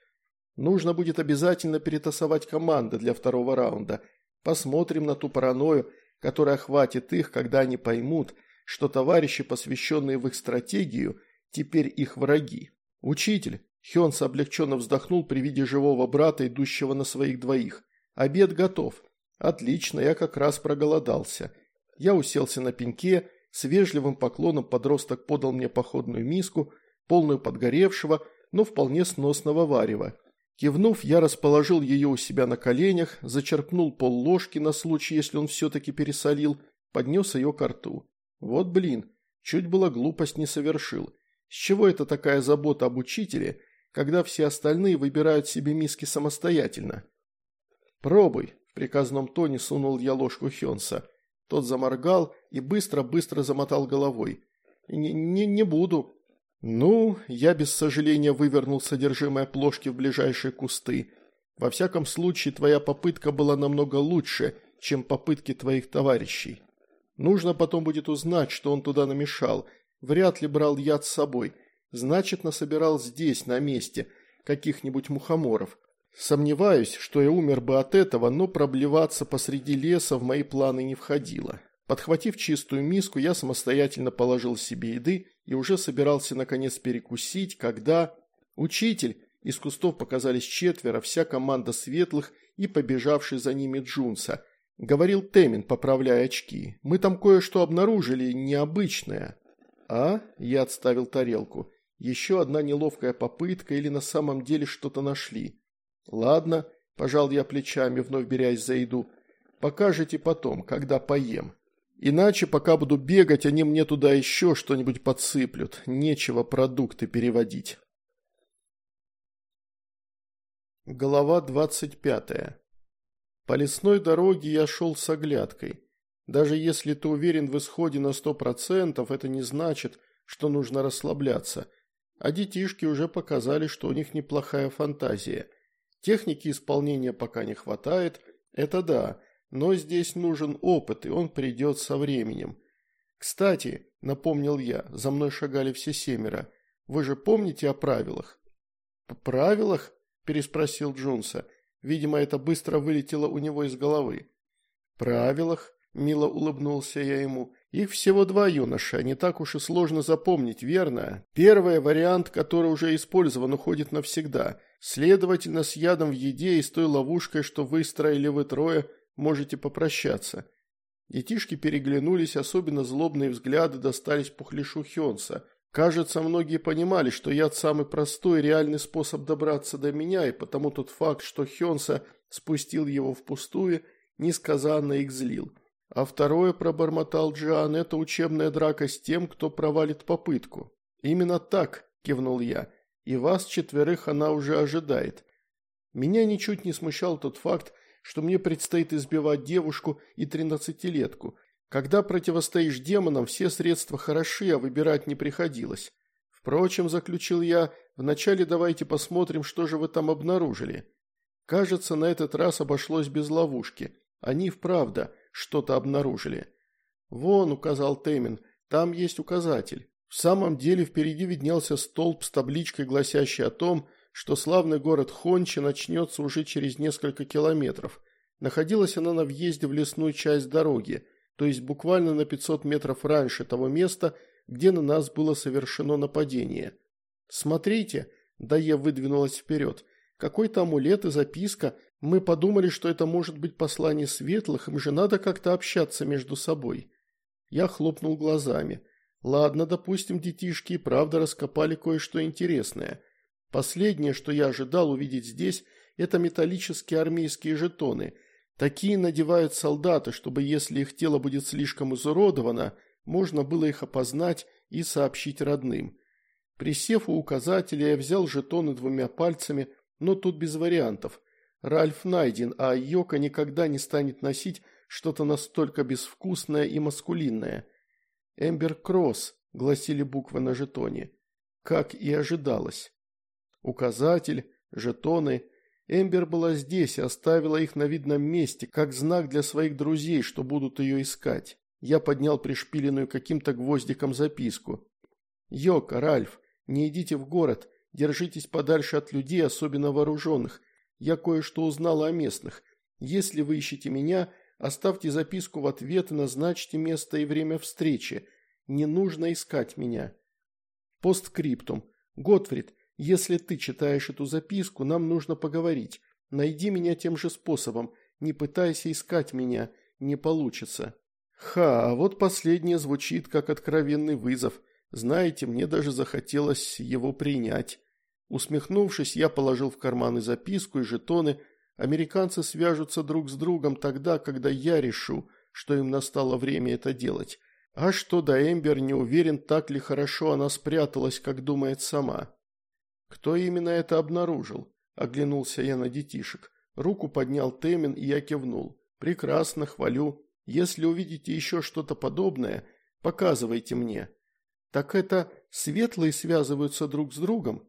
Нужно будет обязательно перетасовать команды для второго раунда. Посмотрим на ту паранойю, которая охватит их, когда они поймут, что товарищи, посвященные в их стратегию, теперь их враги. Учитель, Хёнс облегченно вздохнул при виде живого брата, идущего на своих двоих. «Обед готов». «Отлично, я как раз проголодался». Я уселся на пеньке, с вежливым поклоном подросток подал мне походную миску, полную подгоревшего, но вполне сносного варева. Кивнув, я расположил ее у себя на коленях, зачерпнул пол ложки на случай, если он все-таки пересолил, поднес ее к рту. Вот блин, чуть было глупость не совершил. С чего это такая забота об учителе, когда все остальные выбирают себе миски самостоятельно. «Пробуй», – в приказном тоне сунул я ложку Хёнса. Тот заморгал и быстро-быстро замотал головой. «Не, не, не буду». «Ну, я без сожаления вывернул содержимое плошки в ближайшие кусты. Во всяком случае, твоя попытка была намного лучше, чем попытки твоих товарищей. Нужно потом будет узнать, что он туда намешал. Вряд ли брал яд с собой». Значит, насобирал здесь, на месте, каких-нибудь мухоморов. Сомневаюсь, что я умер бы от этого, но проблеваться посреди леса в мои планы не входило. Подхватив чистую миску, я самостоятельно положил себе еды и уже собирался наконец перекусить, когда... Учитель! Из кустов показались четверо, вся команда светлых и побежавший за ними Джунса. Говорил Темин, поправляя очки. «Мы там кое-что обнаружили необычное». «А?» – я отставил тарелку. Еще одна неловкая попытка или на самом деле что-то нашли. Ладно, пожал я плечами, вновь берясь за еду. Покажете потом, когда поем. Иначе, пока буду бегать, они мне туда еще что-нибудь подсыплют. Нечего продукты переводить. Глава двадцать пятая. По лесной дороге я шел с оглядкой. Даже если ты уверен в исходе на сто процентов, это не значит, что нужно расслабляться. А детишки уже показали, что у них неплохая фантазия. Техники исполнения пока не хватает, это да, но здесь нужен опыт, и он придет со временем. Кстати, напомнил я, за мной шагали все семеро. Вы же помните о правилах? «Правилах?» – переспросил Джунса. Видимо, это быстро вылетело у него из головы. «Правилах?» – мило улыбнулся я ему. Их всего два юноша, не так уж и сложно запомнить, верно? Первый вариант, который уже использован, уходит навсегда. Следовательно, с ядом в еде и с той ловушкой, что выстроили вы трое, можете попрощаться. Детишки переглянулись, особенно злобные взгляды достались пухлишу Хёнса. Кажется, многие понимали, что яд самый простой реальный способ добраться до меня, и потому тот факт, что Хёнса спустил его впустую, несказанно их злил. А второе, пробормотал Джиан, это учебная драка с тем, кто провалит попытку. Именно так, кивнул я, и вас четверых она уже ожидает. Меня ничуть не смущал тот факт, что мне предстоит избивать девушку и тринадцатилетку. Когда противостоишь демонам, все средства хороши, а выбирать не приходилось. Впрочем, заключил я, вначале давайте посмотрим, что же вы там обнаружили. Кажется, на этот раз обошлось без ловушки. Они, вправду, что-то обнаружили. «Вон», — указал Темин, — «там есть указатель». В самом деле впереди виднелся столб с табличкой, гласящей о том, что славный город Хончи начнется уже через несколько километров. Находилась она на въезде в лесную часть дороги, то есть буквально на 500 метров раньше того места, где на нас было совершено нападение. «Смотрите», – Дая выдвинулась вперед, – «какой-то амулет и записка. Мы подумали, что это может быть послание светлых, им же надо как-то общаться между собой». Я хлопнул глазами. Ладно, допустим, детишки и правда раскопали кое-что интересное. Последнее, что я ожидал увидеть здесь, это металлические армейские жетоны. Такие надевают солдаты, чтобы если их тело будет слишком изуродовано, можно было их опознать и сообщить родным. Присев у указателя, я взял жетоны двумя пальцами, но тут без вариантов. Ральф найден, а Йока никогда не станет носить что-то настолько безвкусное и маскулинное. «Эмбер Кросс», – гласили буквы на жетоне. Как и ожидалось. Указатель, жетоны. Эмбер была здесь и оставила их на видном месте, как знак для своих друзей, что будут ее искать. Я поднял пришпиленную каким-то гвоздиком записку. «Йока, Ральф, не идите в город, держитесь подальше от людей, особенно вооруженных. Я кое-что узнала о местных. Если вы ищете меня, оставьте записку в ответ и назначьте место и время встречи. Не нужно искать меня». Посткриптум. Готфрид, если ты читаешь эту записку, нам нужно поговорить. Найди меня тем же способом. Не пытайся искать меня. Не получится. Ха, а вот последнее звучит как откровенный вызов. Знаете, мне даже захотелось его принять. Усмехнувшись, я положил в карманы записку и жетоны. Американцы свяжутся друг с другом тогда, когда я решу, что им настало время это делать. А что до Эмбер, не уверен, так ли хорошо она спряталась, как думает сама. «Кто именно это обнаружил?» – оглянулся я на детишек. Руку поднял Темин, и я кивнул. «Прекрасно, хвалю. Если увидите еще что-то подобное, показывайте мне». «Так это светлые связываются друг с другом?»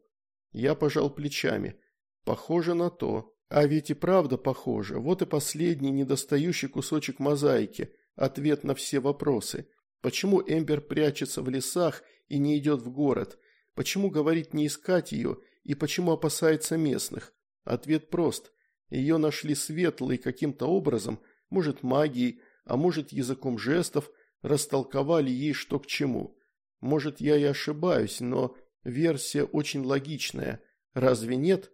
Я пожал плечами. «Похоже на то. А ведь и правда похоже. Вот и последний недостающий кусочек мозаики. Ответ на все вопросы. Почему Эмбер прячется в лесах и не идет в город?» Почему говорит не искать ее и почему опасается местных? Ответ прост. Ее нашли светлые каким-то образом, может магией, а может языком жестов, растолковали ей что к чему. Может, я и ошибаюсь, но версия очень логичная. Разве нет?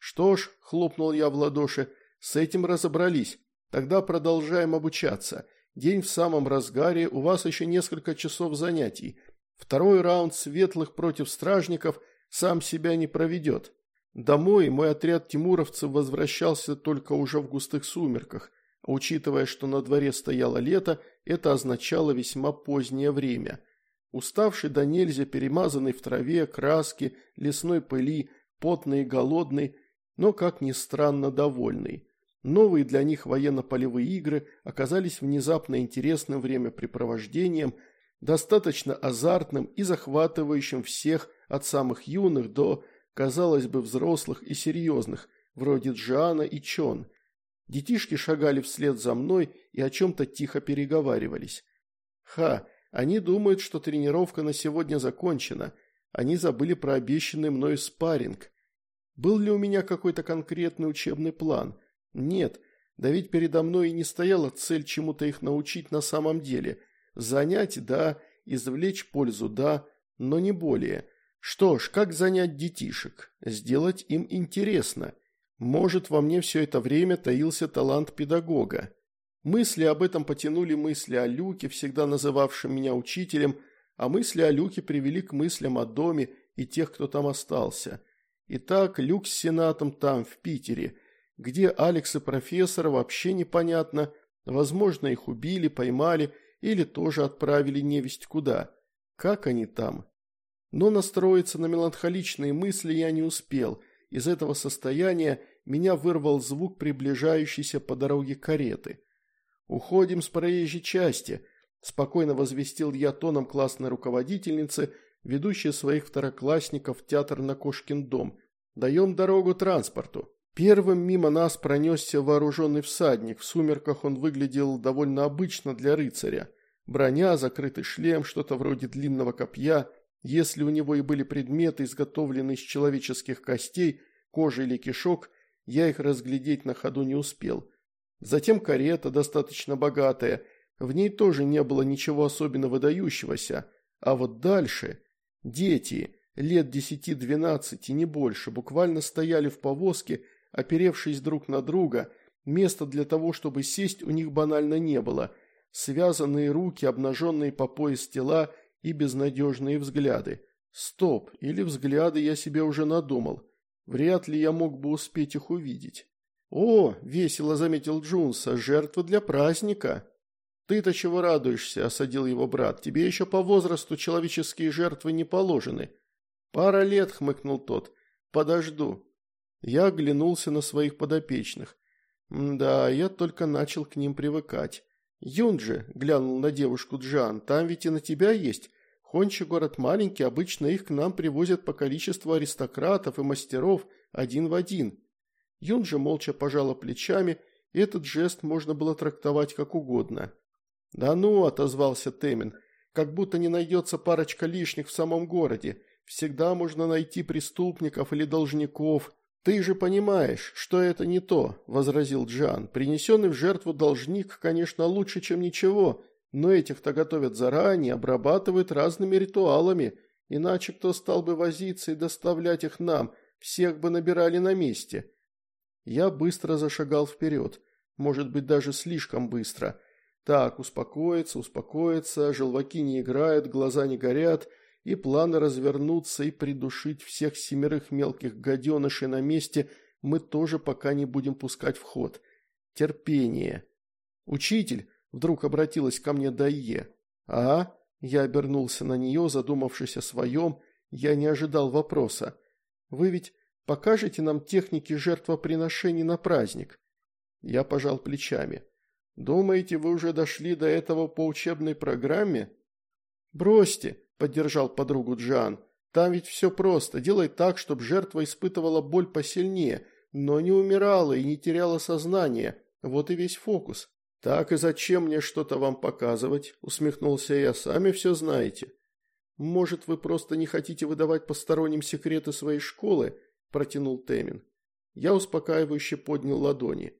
Что ж, хлопнул я в ладоши, с этим разобрались. Тогда продолжаем обучаться. День в самом разгаре, у вас еще несколько часов занятий. Второй раунд светлых против стражников сам себя не проведет. Домой мой отряд тимуровцев возвращался только уже в густых сумерках, учитывая, что на дворе стояло лето, это означало весьма позднее время. Уставший до нельзя, перемазанный в траве, краске, лесной пыли, потный и голодный, но, как ни странно, довольный. Новые для них военно-полевые игры оказались внезапно интересным времяпрепровождением – достаточно азартным и захватывающим всех от самых юных до, казалось бы, взрослых и серьезных, вроде Джана и Чон. Детишки шагали вслед за мной и о чем-то тихо переговаривались. Ха, они думают, что тренировка на сегодня закончена. Они забыли про обещанный мною спарринг. Был ли у меня какой-то конкретный учебный план? Нет, да ведь передо мной и не стояла цель чему-то их научить на самом деле – Занять – да, извлечь пользу – да, но не более. Что ж, как занять детишек? Сделать им интересно. Может, во мне все это время таился талант педагога. Мысли об этом потянули мысли о Люке, всегда называвшем меня учителем, а мысли о Люке привели к мыслям о доме и тех, кто там остался. Итак, Люк с Сенатом там, в Питере. Где Алекс и профессор, вообще непонятно. Возможно, их убили, поймали – или тоже отправили невесть куда. Как они там? Но настроиться на меланхоличные мысли я не успел. Из этого состояния меня вырвал звук приближающейся по дороге кареты. «Уходим с проезжей части», – спокойно возвестил я тоном классной руководительницы, ведущей своих второклассников в театр на Кошкин дом. «Даем дорогу транспорту». Первым мимо нас пронесся вооруженный всадник, в сумерках он выглядел довольно обычно для рыцаря. Броня, закрытый шлем, что-то вроде длинного копья. Если у него и были предметы, изготовленные из человеческих костей, кожи или кишок, я их разглядеть на ходу не успел. Затем карета, достаточно богатая. В ней тоже не было ничего особенно выдающегося. А вот дальше... Дети, лет десяти-двенадцати, не больше, буквально стояли в повозке, оперевшись друг на друга. Места для того, чтобы сесть, у них банально не было. Связанные руки, обнаженные по пояс тела и безнадежные взгляды. Стоп, или взгляды я себе уже надумал. Вряд ли я мог бы успеть их увидеть. «О!» – весело заметил Джунса. «Жертва для праздника!» «Ты-то чего радуешься?» – осадил его брат. «Тебе еще по возрасту человеческие жертвы не положены». «Пара лет», – хмыкнул тот. «Подожду». Я оглянулся на своих подопечных. Да, я только начал к ним привыкать. «Юнджи», – глянул на девушку Джан, – «там ведь и на тебя есть. Хончи город маленький, обычно их к нам привозят по количеству аристократов и мастеров один в один». Юнджи молча пожала плечами, и этот жест можно было трактовать как угодно. «Да ну», – отозвался Темин, – «как будто не найдется парочка лишних в самом городе. Всегда можно найти преступников или должников. Ты же понимаешь, что это не то», – возразил Джан. «Принесенный в жертву должник, конечно, лучше, чем ничего, но этих-то готовят заранее, обрабатывают разными ритуалами, иначе кто стал бы возиться и доставлять их нам, всех бы набирали на месте». Я быстро зашагал вперед, может быть, даже слишком быстро – так, успокоиться, успокоиться, желваки не играют, глаза не горят, и планы развернуться и придушить всех семерых мелких гаденышей на месте мы тоже пока не будем пускать в ход. Терпение. «Учитель!» – вдруг обратилась ко мне Дайе. «А?» – я обернулся на нее, задумавшись о своем, я не ожидал вопроса. «Вы ведь покажете нам техники жертвоприношений на праздник?» Я пожал плечами. Думаете, вы уже дошли до этого по учебной программе? Бросьте, поддержал подругу Джан. Там ведь все просто. Делай так, чтобы жертва испытывала боль посильнее, но не умирала и не теряла сознание. Вот и весь фокус. Так и зачем мне что-то вам показывать? Усмехнулся я. Сами все знаете. Может, вы просто не хотите выдавать посторонним секреты своей школы? Протянул Темин. Я успокаивающе поднял ладони.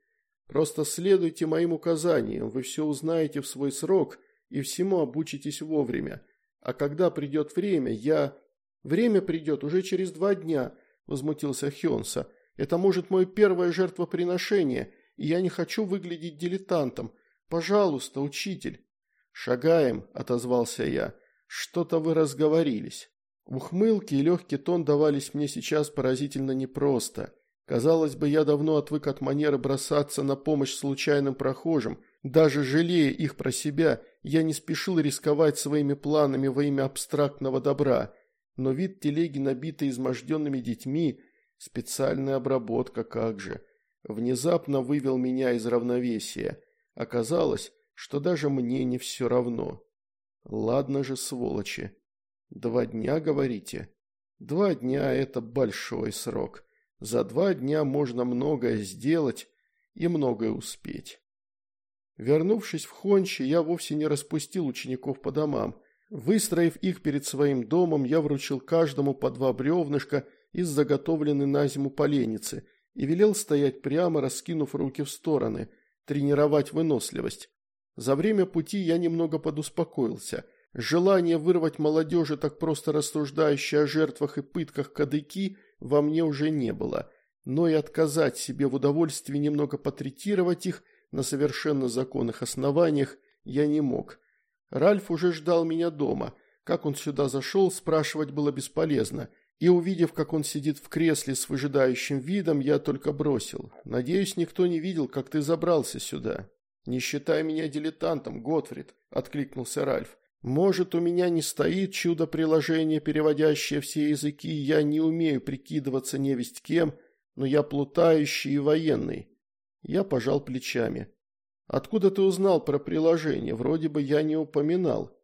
Просто следуйте моим указаниям, вы все узнаете в свой срок и всему обучитесь вовремя. А когда придет время, я... Время придет уже через два дня, возмутился Хёнса. Это может мое первое жертвоприношение, и я не хочу выглядеть дилетантом. Пожалуйста, учитель. Шагаем, отозвался я. Что-то вы разговорились. Ухмылки и легкий тон давались мне сейчас поразительно непросто. Казалось бы, я давно отвык от манеры бросаться на помощь случайным прохожим. Даже жалея их про себя, я не спешил рисковать своими планами во имя абстрактного добра. Но вид телеги, набитой изможденными детьми, специальная обработка, как же, внезапно вывел меня из равновесия. Оказалось, что даже мне не все равно. Ладно же, сволочи. Два дня, говорите? Два дня – это большой срок. За два дня можно многое сделать и многое успеть. Вернувшись в Хончи, я вовсе не распустил учеников по домам. Выстроив их перед своим домом, я вручил каждому по два бревнышка из заготовленной на зиму поленницы и велел стоять прямо, раскинув руки в стороны, тренировать выносливость. За время пути я немного подуспокоился. Желание вырвать молодежи, так просто рассуждающие о жертвах и пытках кадыки – во мне уже не было, но и отказать себе в удовольствии немного потретировать их на совершенно законных основаниях я не мог. Ральф уже ждал меня дома. Как он сюда зашел, спрашивать было бесполезно. И увидев, как он сидит в кресле с выжидающим видом, я только бросил. «Надеюсь, никто не видел, как ты забрался сюда». «Не считай меня дилетантом, Готфрид», – откликнулся Ральф. Может, у меня не стоит чудо-приложение, переводящее все языки, я не умею прикидываться невесть кем, но я плутающий и военный. Я пожал плечами. Откуда ты узнал про приложение? Вроде бы я не упоминал.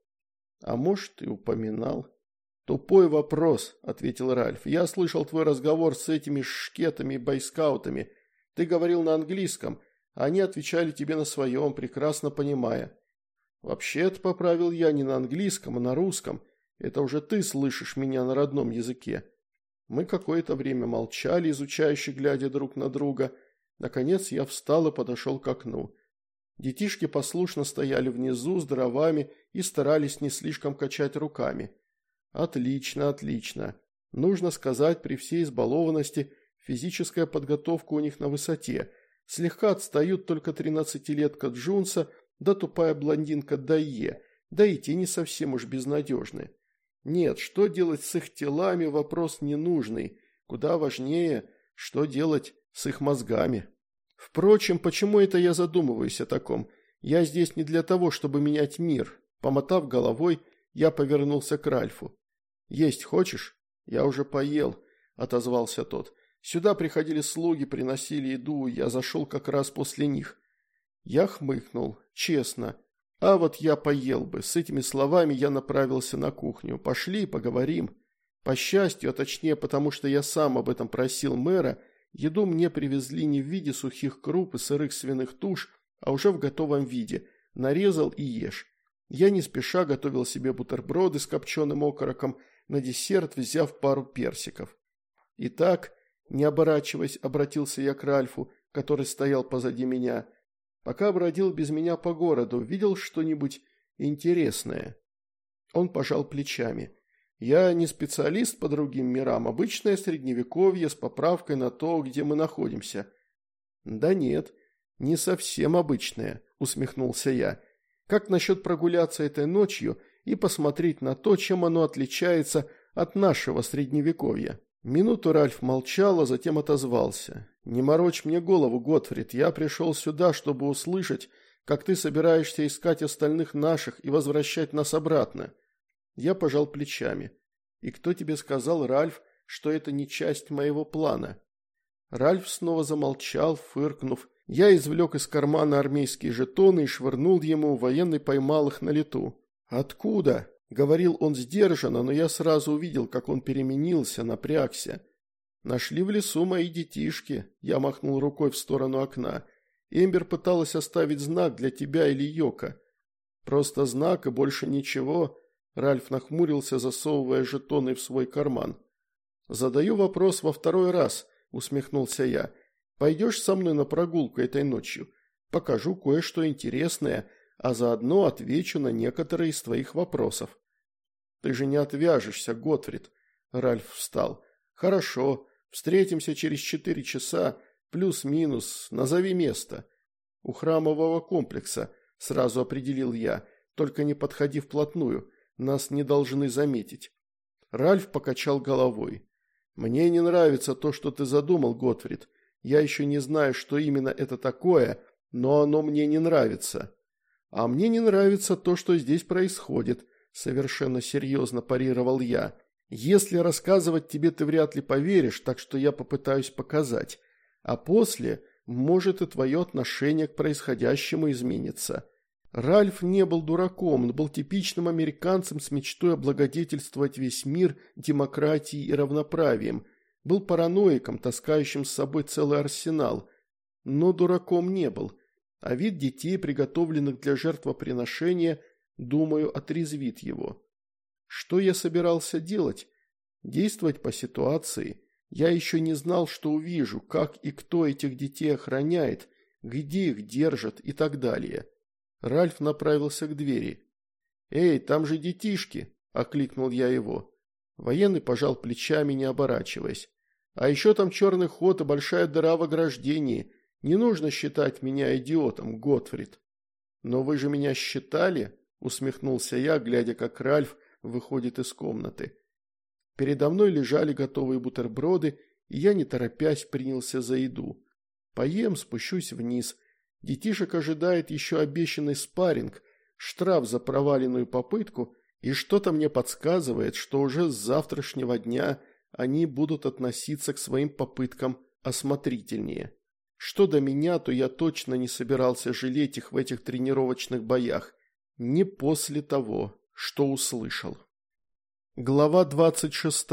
А может, и упоминал. Тупой вопрос, ответил Ральф. Я слышал твой разговор с этими шкетами и бойскаутами. Ты говорил на английском, а они отвечали тебе на своем, прекрасно понимая. «Вообще-то, поправил я не на английском, а на русском. Это уже ты слышишь меня на родном языке». Мы какое-то время молчали, изучающе глядя друг на друга. Наконец я встал и подошел к окну. Детишки послушно стояли внизу с дровами и старались не слишком качать руками. Отлично, отлично. Нужно сказать, при всей избалованности, физическая подготовка у них на высоте. Слегка отстают только тринадцатилетка Джунса да тупая блондинка Дайе, да и те не совсем уж безнадежны. Нет, что делать с их телами – вопрос ненужный. Куда важнее, что делать с их мозгами. Впрочем, почему это я задумываюсь о таком? Я здесь не для того, чтобы менять мир. Помотав головой, я повернулся к Ральфу. «Есть хочешь?» «Я уже поел», – отозвался тот. «Сюда приходили слуги, приносили еду, я зашел как раз после них». Я хмыкнул, честно. А вот я поел бы. С этими словами я направился на кухню. Пошли, поговорим. По счастью, а точнее потому, что я сам об этом просил мэра, еду мне привезли не в виде сухих круп и сырых свиных туш, а уже в готовом виде. Нарезал и ешь. Я не спеша готовил себе бутерброды с копченым окороком, на десерт взяв пару персиков. Итак, не оборачиваясь, обратился я к Ральфу, который стоял позади меня. Пока бродил без меня по городу, видел что-нибудь интересное. Он пожал плечами. Я не специалист по другим мирам, обычное средневековье с поправкой на то, где мы находимся. Да нет, не совсем обычное, усмехнулся я. Как насчет прогуляться этой ночью и посмотреть на то, чем оно отличается от нашего средневековья. Минуту Ральф молчал, а затем отозвался. «Не морочь мне голову, Готфрид, я пришел сюда, чтобы услышать, как ты собираешься искать остальных наших и возвращать нас обратно». Я пожал плечами. «И кто тебе сказал, Ральф, что это не часть моего плана?» Ральф снова замолчал, фыркнув. Я извлек из кармана армейские жетоны и швырнул ему, военный поймал их на лету. «Откуда?» – говорил он сдержанно, но я сразу увидел, как он переменился, напрягся. «Нашли в лесу мои детишки», – я махнул рукой в сторону окна. «Эмбер пыталась оставить знак для тебя или Йока». «Просто знак и больше ничего», – Ральф нахмурился, засовывая жетоны в свой карман. «Задаю вопрос во второй раз», – усмехнулся я. «Пойдешь со мной на прогулку этой ночью? Покажу кое-что интересное, а заодно отвечу на некоторые из твоих вопросов. Ты же не отвяжешься, Готфрид. Ральф встал. Хорошо, встретимся через четыре часа, плюс-минус, назови место. У храмового комплекса, сразу определил я, только не подходи вплотную, нас не должны заметить. Ральф покачал головой. «Мне не нравится то, что ты задумал, Готфрид. Я еще не знаю, что именно это такое, но оно мне не нравится. «А мне не нравится то, что здесь происходит», – совершенно серьезно парировал я. «Если рассказывать тебе ты вряд ли поверишь, так что я попытаюсь показать. А после, может, и твое отношение к происходящему изменится». Ральф не был дураком, он был типичным американцем с мечтой облагодетельствовать весь мир демократией и равноправием. Был параноиком, таскающим с собой целый арсенал. Но дураком не был – а вид детей, приготовленных для жертвоприношения, думаю, отрезвит его. Что я собирался делать? Действовать по ситуации. Я еще не знал, что увижу, как и кто этих детей охраняет, где их держат и так далее. Ральф направился к двери. «Эй, там же детишки!» – окликнул я его. Военный пожал плечами, не оборачиваясь. «А еще там черный ход и большая дыра в ограждении. Не нужно считать меня идиотом, Готфрид. Но вы же меня считали, усмехнулся я, глядя, как Ральф выходит из комнаты. Передо мной лежали готовые бутерброды, и я, не торопясь, принялся за еду. Поем, спущусь вниз. Детишек ожидает еще обещанный спарринг, штраф за проваленную попытку, и что-то мне подсказывает, что уже с завтрашнего дня они будут относиться к своим попыткам осмотрительнее. Что до меня, то я точно не собирался жалеть их в этих тренировочных боях. Не после того, что услышал. Глава 26.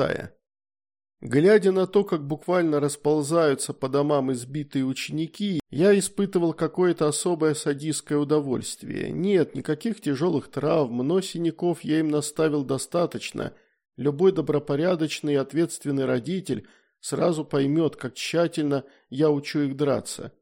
Глядя на то, как буквально расползаются по домам избитые ученики, я испытывал какое-то особое садистское удовольствие. Нет, никаких тяжелых травм, но синяков я им наставил достаточно. Любой добропорядочный и ответственный родитель сразу поймет, как тщательно я учу их драться.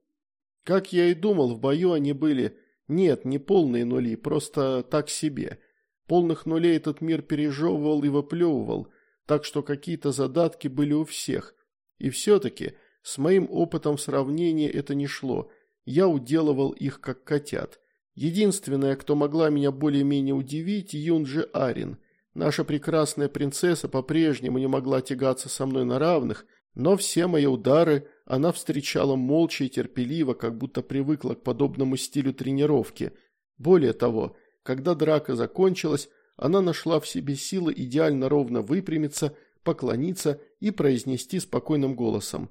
Как я и думал, в бою они были, нет, не полные нули, просто так себе. Полных нулей этот мир пережевывал и выплевывал, так что какие-то задатки были у всех. И все-таки с моим опытом в сравнении это не шло, я уделывал их как котят. Единственная, кто могла меня более-менее удивить, Юнджи Арин. Наша прекрасная принцесса по-прежнему не могла тягаться со мной на равных, но все мои удары она встречала молча и терпеливо, как будто привыкла к подобному стилю тренировки. Более того, когда драка закончилась, она нашла в себе силы идеально ровно выпрямиться, поклониться и произнести спокойным голосом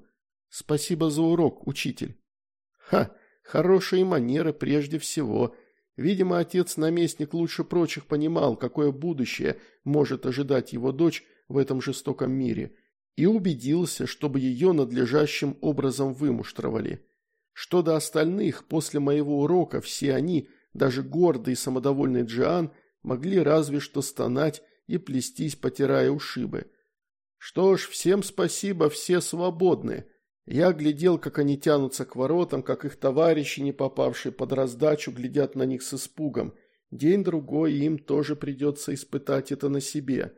«Спасибо за урок, учитель». Ха, хорошие манеры прежде всего. Видимо, отец-наместник лучше прочих понимал, какое будущее может ожидать его дочь в этом жестоком мире – и убедился, чтобы ее надлежащим образом вымуштровали. Что до остальных, после моего урока все они, даже гордый и самодовольный Джиан, могли разве что стонать и плестись, потирая ушибы. Что ж, всем спасибо, все свободны. Я глядел, как они тянутся к воротам, как их товарищи, не попавшие под раздачу, глядят на них с испугом. День-другой им тоже придется испытать это на себе.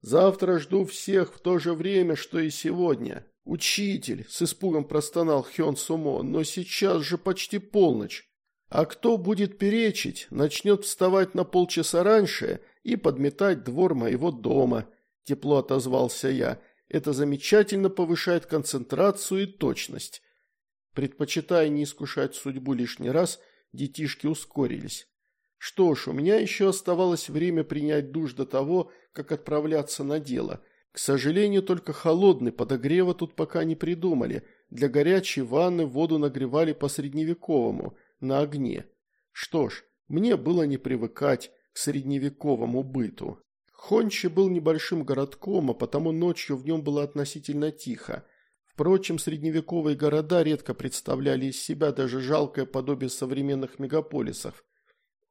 Завтра жду всех в то же время, что и сегодня. Учитель, с испугом простонал Хён Сумо, но сейчас же почти полночь. А кто будет перечить, начнет вставать на полчаса раньше и подметать двор моего дома. Тепло отозвался я. Это замечательно повышает концентрацию и точность. Предпочитая не искушать судьбу лишний раз, детишки ускорились. Что ж, у меня еще оставалось время принять душ до того, как отправляться на дело. К сожалению, только холодный, подогрева тут пока не придумали. Для горячей ванны воду нагревали по-средневековому, на огне. Что ж, мне было не привыкать к средневековому быту. Хончи был небольшим городком, а потому ночью в нем было относительно тихо. Впрочем, средневековые города редко представляли из себя даже жалкое подобие современных мегаполисов.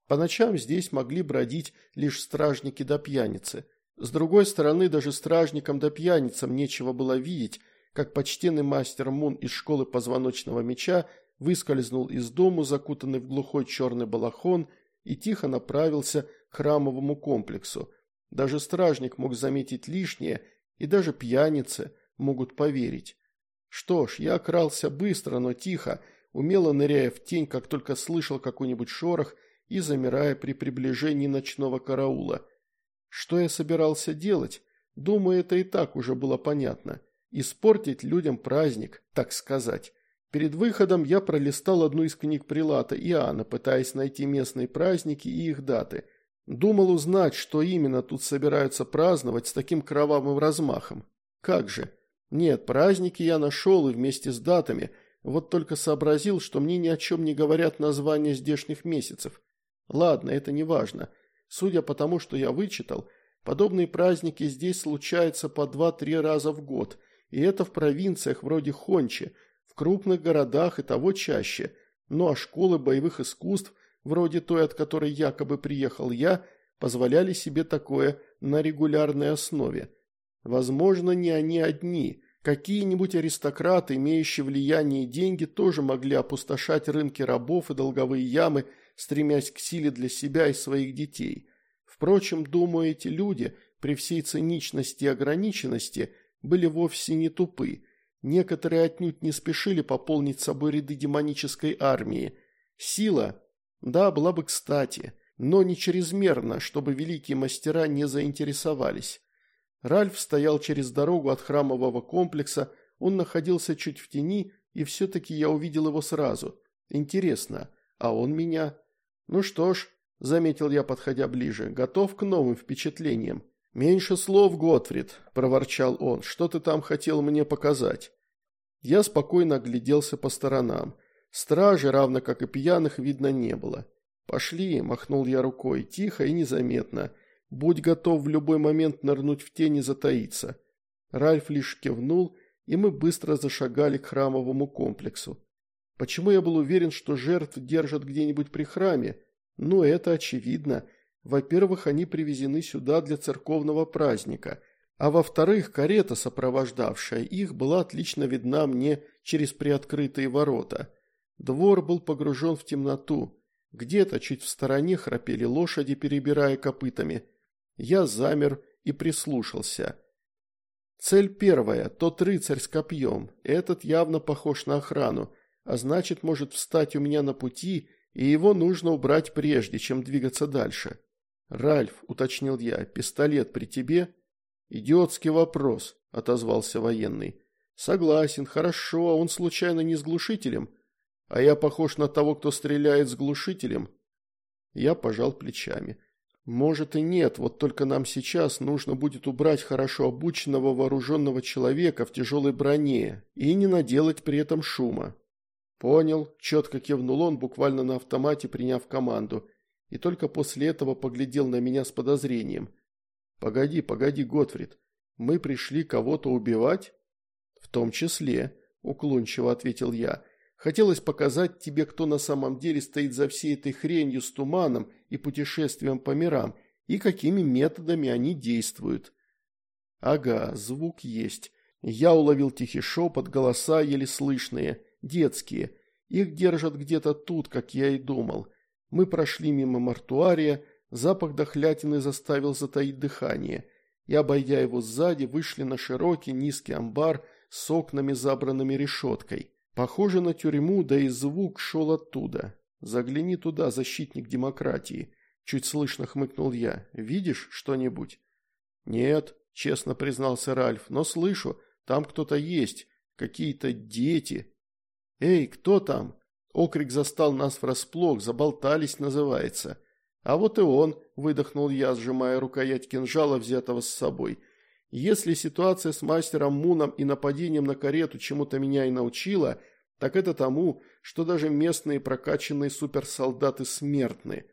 По ночам здесь могли бродить лишь стражники да пьяницы. С другой стороны, даже стражникам да пьяницам нечего было видеть, как почтенный мастер Мун из школы позвоночного меча выскользнул из дому, закутанный в глухой черный балахон, и тихо направился к храмовому комплексу. Даже стражник мог заметить лишнее, и даже пьяницы могут поверить. Что ж, я крался быстро, но тихо, умело ныряя в тень, как только слышал какой-нибудь шорох – и замирая при приближении ночного караула. Что я собирался делать? Думаю, это и так уже было понятно. Испортить людям праздник, так сказать. Перед выходом я пролистал одну из книг Прилата Иоанна, пытаясь найти местные праздники и их даты. Думал узнать, что именно тут собираются праздновать с таким кровавым размахом. Как же? Нет, праздники я нашел и вместе с датами, вот только сообразил, что мне ни о чем не говорят названия здешних месяцев. Ладно, это не важно. Судя по тому, что я вычитал, подобные праздники здесь случаются по два-три раза в год, и это в провинциях вроде Хончи, в крупных городах и того чаще. Ну а школы боевых искусств, вроде той, от которой якобы приехал я, позволяли себе такое на регулярной основе. Возможно, не они одни. Какие-нибудь аристократы, имеющие влияние и деньги, тоже могли опустошать рынки рабов и долговые ямы стремясь к силе для себя и своих детей. Впрочем, думаю, эти люди, при всей циничности и ограниченности, были вовсе не тупы. Некоторые отнюдь не спешили пополнить собой ряды демонической армии. Сила, да, была бы кстати, но не чрезмерно, чтобы великие мастера не заинтересовались. Ральф стоял через дорогу от храмового комплекса, он находился чуть в тени, и все-таки я увидел его сразу. Интересно, а он меня. Ну что ж, заметил я, подходя ближе, готов к новым впечатлениям. «Меньше слов, Готфрид», – проворчал он, – «что ты там хотел мне показать?» Я спокойно огляделся по сторонам. Стражи, равно как и пьяных, видно не было. «Пошли», – махнул я рукой, тихо и незаметно. «Будь готов в любой момент нырнуть в тень и затаиться». Ральф лишь кивнул, и мы быстро зашагали к храмовому комплексу. Почему я был уверен, что жертв держат где-нибудь при храме? Ну, это очевидно. Во-первых, они привезены сюда для церковного праздника, А во-вторых, карета, сопровождавшая их, была отлично видна мне через приоткрытые ворота. Двор был погружен в темноту. Где-то чуть в стороне храпели лошади, перебирая копытами. Я замер и прислушался. Цель первая – тот рыцарь с копьем. Этот явно похож на охрану, а значит может встать у меня на пути, и его нужно убрать прежде, чем двигаться дальше. «Ральф», – уточнил я, – «пистолет при тебе?» «Идиотский вопрос», – отозвался военный. «Согласен, хорошо, а он случайно не с глушителем? А я похож на того, кто стреляет с глушителем?» Я пожал плечами. «Может и нет, вот только нам сейчас нужно будет убрать хорошо обученного вооруженного человека в тяжелой броне и не наделать при этом шума». «Понял», – четко кивнул он, буквально на автомате приняв команду, и только после этого поглядел на меня с подозрением – «Погоди, погоди, Готфрид, мы пришли кого-то убивать?» «В том числе», – уклончиво ответил я. «Хотелось показать тебе, кто на самом деле стоит за всей этой хренью с туманом и путешествием по мирам, и какими методами они действуют». «Ага, звук есть. Я уловил тихий шепот, голоса еле слышные, детские. Их держат где-то тут, как я и думал. Мы прошли мимо мартуария, Запах дохлятины заставил затаить дыхание, и, обойдя его сзади, вышли на широкий низкий амбар с окнами, забранными решеткой. Похоже на тюрьму, да и звук шел оттуда. «Загляни туда, защитник демократии», – чуть слышно хмыкнул я. «Видишь что-нибудь?» «Нет», – честно признался Ральф, – «но слышу, там кто-то есть, какие-то дети». «Эй, кто там?» Окрик застал нас врасплох, заболтались, называется. «А вот и он», – выдохнул я, сжимая рукоять кинжала, взятого с собой. «Если ситуация с мастером Муном и нападением на карету чему-то меня и научила, так это тому, что даже местные прокачанные суперсолдаты смертны».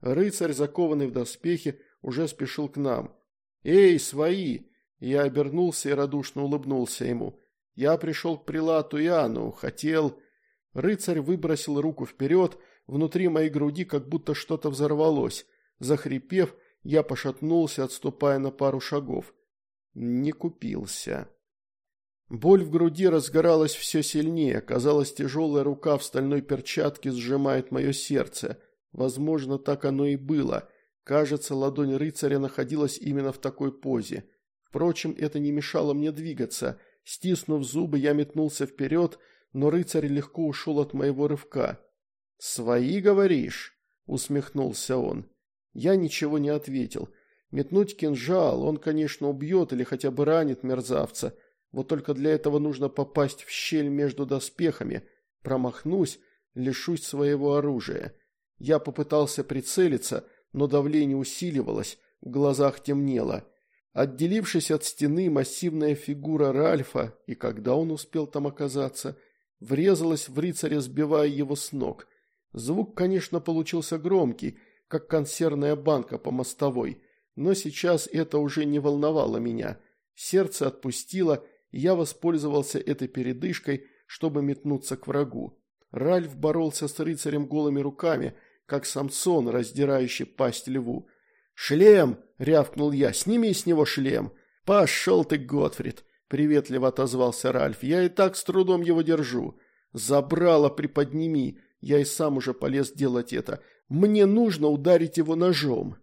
Рыцарь, закованный в доспехи, уже спешил к нам. «Эй, свои!» Я обернулся и радушно улыбнулся ему. «Я пришел к прилату Иоанну, хотел...» Рыцарь выбросил руку вперед, Внутри моей груди как будто что-то взорвалось. Захрипев, я пошатнулся, отступая на пару шагов. Не купился. Боль в груди разгоралась все сильнее. Казалось, тяжелая рука в стальной перчатке сжимает мое сердце. Возможно, так оно и было. Кажется, ладонь рыцаря находилась именно в такой позе. Впрочем, это не мешало мне двигаться. Стиснув зубы, я метнулся вперед, но рыцарь легко ушел от моего рывка. «Свои, говоришь?» – усмехнулся он. Я ничего не ответил. Метнуть кинжал, он, конечно, убьет или хотя бы ранит мерзавца. Вот только для этого нужно попасть в щель между доспехами. Промахнусь, лишусь своего оружия. Я попытался прицелиться, но давление усиливалось, в глазах темнело. Отделившись от стены, массивная фигура Ральфа, и когда он успел там оказаться, врезалась в рыцаря, сбивая его с ног – Звук, конечно, получился громкий, как консервная банка по мостовой, но сейчас это уже не волновало меня. Сердце отпустило, и я воспользовался этой передышкой, чтобы метнуться к врагу. Ральф боролся с рыцарем голыми руками, как Самсон, раздирающий пасть льву. «Шлем!» – рявкнул я. «Сними с него шлем!» «Пошел ты, Готфрид!» – приветливо отозвался Ральф. «Я и так с трудом его держу. Забрало приподними!» Я и сам уже полез делать это. Мне нужно ударить его ножом.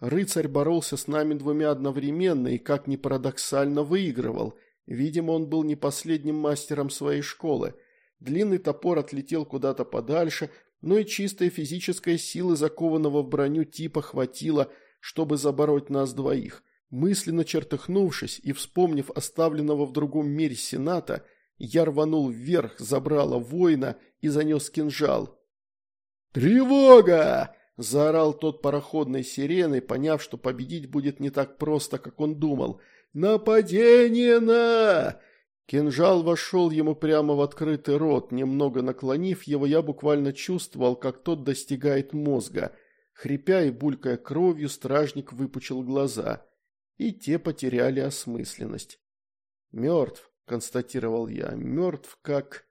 Рыцарь боролся с нами двумя одновременно и, как ни парадоксально, выигрывал. Видимо, он был не последним мастером своей школы. Длинный топор отлетел куда-то подальше, но и чистой физической силы закованного в броню типа хватило, чтобы забороть нас двоих. Мысленно чертыхнувшись и вспомнив оставленного в другом мире Сената, я рванул вверх, забрала воина и занес кинжал. «Тревога!» – заорал тот пароходной сиреной, поняв, что победить будет не так просто, как он думал. «Нападение на...» Кинжал вошел ему прямо в открытый рот. Немного наклонив его, я буквально чувствовал, как тот достигает мозга. Хрипя и булькая кровью, стражник выпучил глаза. И те потеряли осмысленность. «Мертв», – констатировал я, – «мертв как...»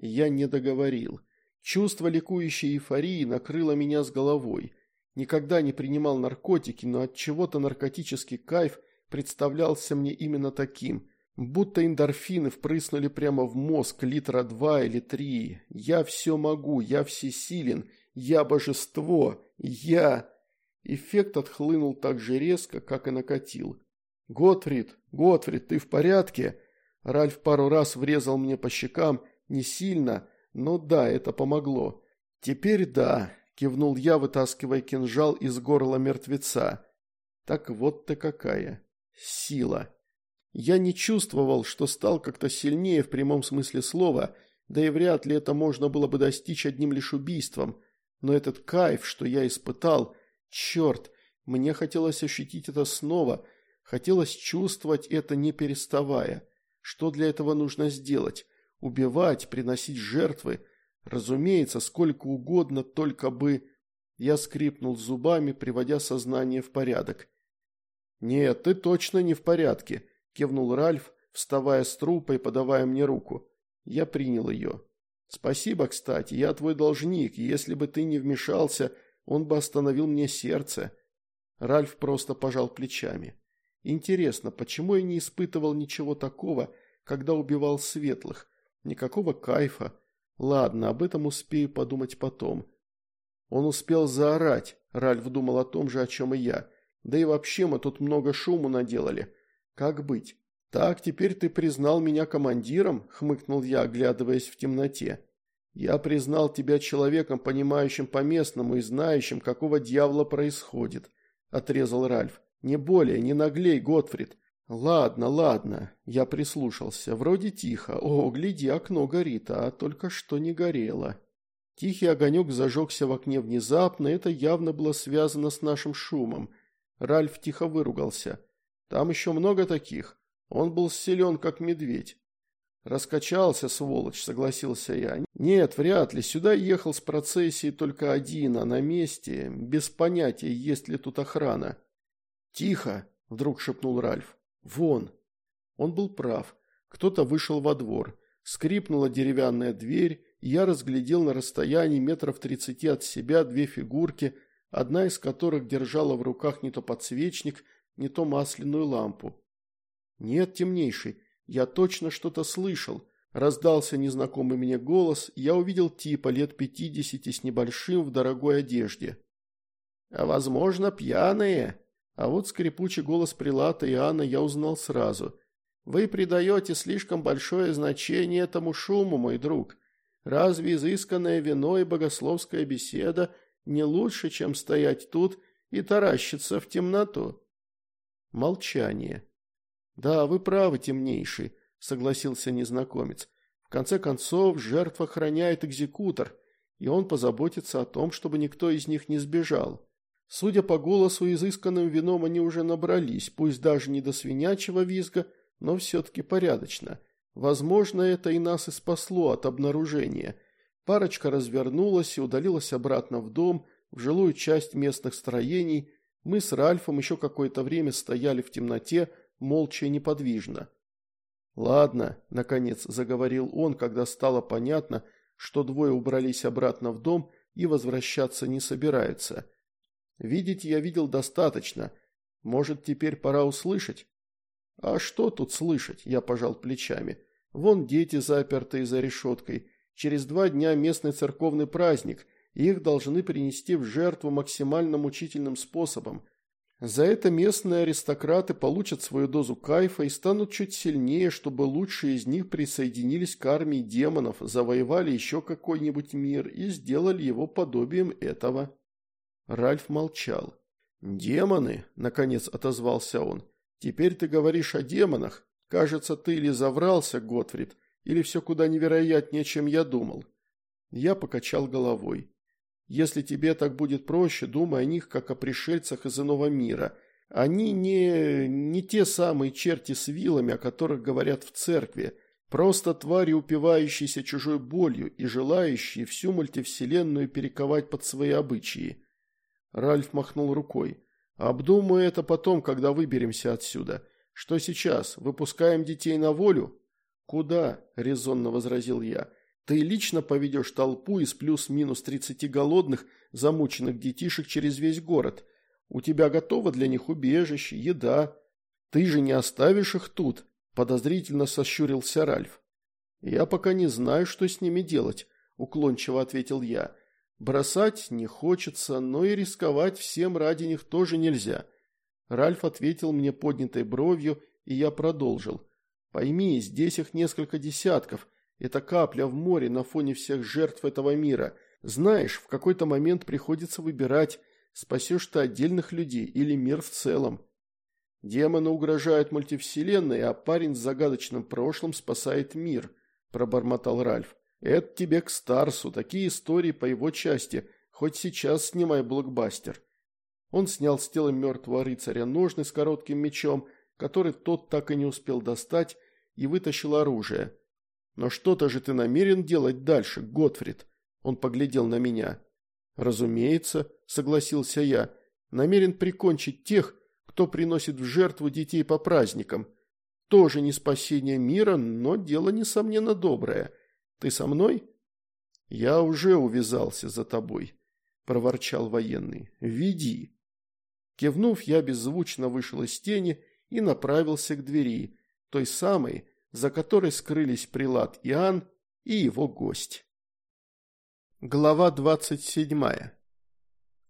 Я не договорил. Чувство ликующей эйфории накрыло меня с головой. Никогда не принимал наркотики, но от чего-то наркотический кайф представлялся мне именно таким. Будто эндорфины впрыснули прямо в мозг литра два или три. Я все могу, я всесилен, я божество, я... Эффект отхлынул так же резко, как и накатил. «Готфрид, Готфрид, ты в порядке?» Ральф пару раз врезал мне по щекам, не сильно, но да, это помогло. «Теперь да», – кивнул я, вытаскивая кинжал из горла мертвеца. «Так вот ты какая. Сила». Я не чувствовал, что стал как-то сильнее в прямом смысле слова, да и вряд ли это можно было бы достичь одним лишь убийством. Но этот кайф, что я испытал, черт, мне хотелось ощутить это снова, хотелось чувствовать это не переставая. Что для этого нужно сделать? Убивать, приносить жертвы? Разумеется, сколько угодно, только бы... Я скрипнул зубами, приводя сознание в порядок. «Нет, ты точно не в порядке», – кивнул Ральф, вставая с трупа и подавая мне руку. Я принял ее. «Спасибо, кстати, я твой должник, и если бы ты не вмешался, он бы остановил мне сердце». Ральф просто пожал плечами. «Интересно, почему я не испытывал ничего такого, когда убивал светлых? Никакого кайфа. Ладно, об этом успею подумать потом. Он успел заорать, Ральф думал о том же, о чем и я. Да и вообще мы тут много шуму наделали. Как быть? Так, теперь ты признал меня командиром, хмыкнул я, оглядываясь в темноте. Я признал тебя человеком, понимающим по-местному и знающим, какого дьявола происходит, отрезал Ральф. Не более, не наглей, Готфрид. «Ладно, ладно», – я прислушался. Вроде тихо. О, гляди, окно горит, а только что не горело. Тихий огонек зажегся в окне внезапно, это явно было связано с нашим шумом. Ральф тихо выругался. «Там еще много таких. Он был силен, как медведь». «Раскачался, сволочь», – согласился я. «Нет, вряд ли. Сюда ехал с процессией только один, а на месте, без понятия, есть ли тут охрана». «Тихо», – вдруг шепнул Ральф. «Вон!» Он был прав. Кто-то вышел во двор. Скрипнула деревянная дверь, и я разглядел на расстоянии метров тридцати от себя две фигурки, одна из которых держала в руках не то подсвечник, не то масляную лампу. «Нет, темнейший, я точно что-то слышал», – раздался незнакомый мне голос, и я увидел типа лет пятидесяти с небольшим в дорогой одежде. «А возможно, пьяные», а вот скрипучий голос Прилата Иоанна я узнал сразу. «Вы придаете слишком большое значение этому шуму, мой друг. Разве изысканное вино и богословская беседа не лучше, чем стоять тут и таращиться в темноту?» Молчание. «Да, вы правы, темнейший», — согласился незнакомец. «В конце концов, жертва охраняет экзекутор, и он позаботится о том, чтобы никто из них не сбежал». Судя по голосу, изысканным вином они уже набрались, пусть даже не до свинячьего визга, но все-таки порядочно. Возможно, это и нас и спасло от обнаружения. Парочка развернулась и удалилась обратно в дом, в жилую часть местных строений. Мы с Ральфом еще какое-то время стояли в темноте, молча и неподвижно. «Ладно», – наконец заговорил он, когда стало понятно, что двое убрались обратно в дом и возвращаться не собираются – Видеть я видел достаточно. Может, теперь пора услышать? А что тут слышать? Я пожал плечами. Вон дети запертые за решеткой. Через два дня местный церковный праздник, их должны принести в жертву максимально мучительным способом. За это местные аристократы получат свою дозу кайфа и станут чуть сильнее, чтобы лучшие из них присоединились к армии демонов, завоевали еще какой-нибудь мир и сделали его подобием этого. Ральф молчал. «Демоны?» – наконец отозвался он. «Теперь ты говоришь о демонах. Кажется, ты или заврался, Готфрид, или все куда невероятнее, чем я думал». Я покачал головой. «Если тебе так будет проще, думай о них, как о пришельцах из иного мира. Они не... не те самые черти с вилами, о которых говорят в церкви, просто твари, упивающиеся чужой болью и желающие всю мультивселенную перековать под свои обычаи». Ральф махнул рукой. «Обдумаю это потом, когда выберемся отсюда. Что сейчас? Выпускаем детей на волю?» «Куда?» – резонно возразил я. «Ты лично поведешь толпу из плюс-минус тридцати голодных, замученных детишек через весь город. У тебя готово для них убежище, еда». «Ты же не оставишь их тут?» – подозрительно сощурился Ральф. «Я пока не знаю, что с ними делать», – уклончиво ответил я. «Бросать не хочется, но и рисковать всем ради них тоже нельзя». Ральф ответил мне поднятой бровью, и я продолжил. «Пойми, здесь их несколько десятков. Это капля в море на фоне всех жертв этого мира. Знаешь, в какой-то момент приходится выбирать, спасешь ты отдельных людей или мир в целом. Демоны угрожают мультивселенной, а парень с загадочным прошлым спасает мир», – пробормотал Ральф. «Это тебе к Старсу, такие истории по его части, хоть сейчас снимай блокбастер». Он снял с тела мертвого рыцаря ножны с коротким мечом, который тот так и не успел достать, и вытащил оружие. «Но что-то же ты намерен делать дальше, Готфрид?» Он поглядел на меня. «Разумеется», — согласился я, — «намерен прикончить тех, кто приносит в жертву детей по праздникам. Тоже не спасение мира, но дело, несомненно, доброе. Ты со мной?» «Я уже увязался за тобой», – проворчал военный. «Веди». Кивнув, я беззвучно вышел из тени и направился к двери, той самой, за которой скрылись прилад Иоанн и его гость. Глава двадцать седьмая.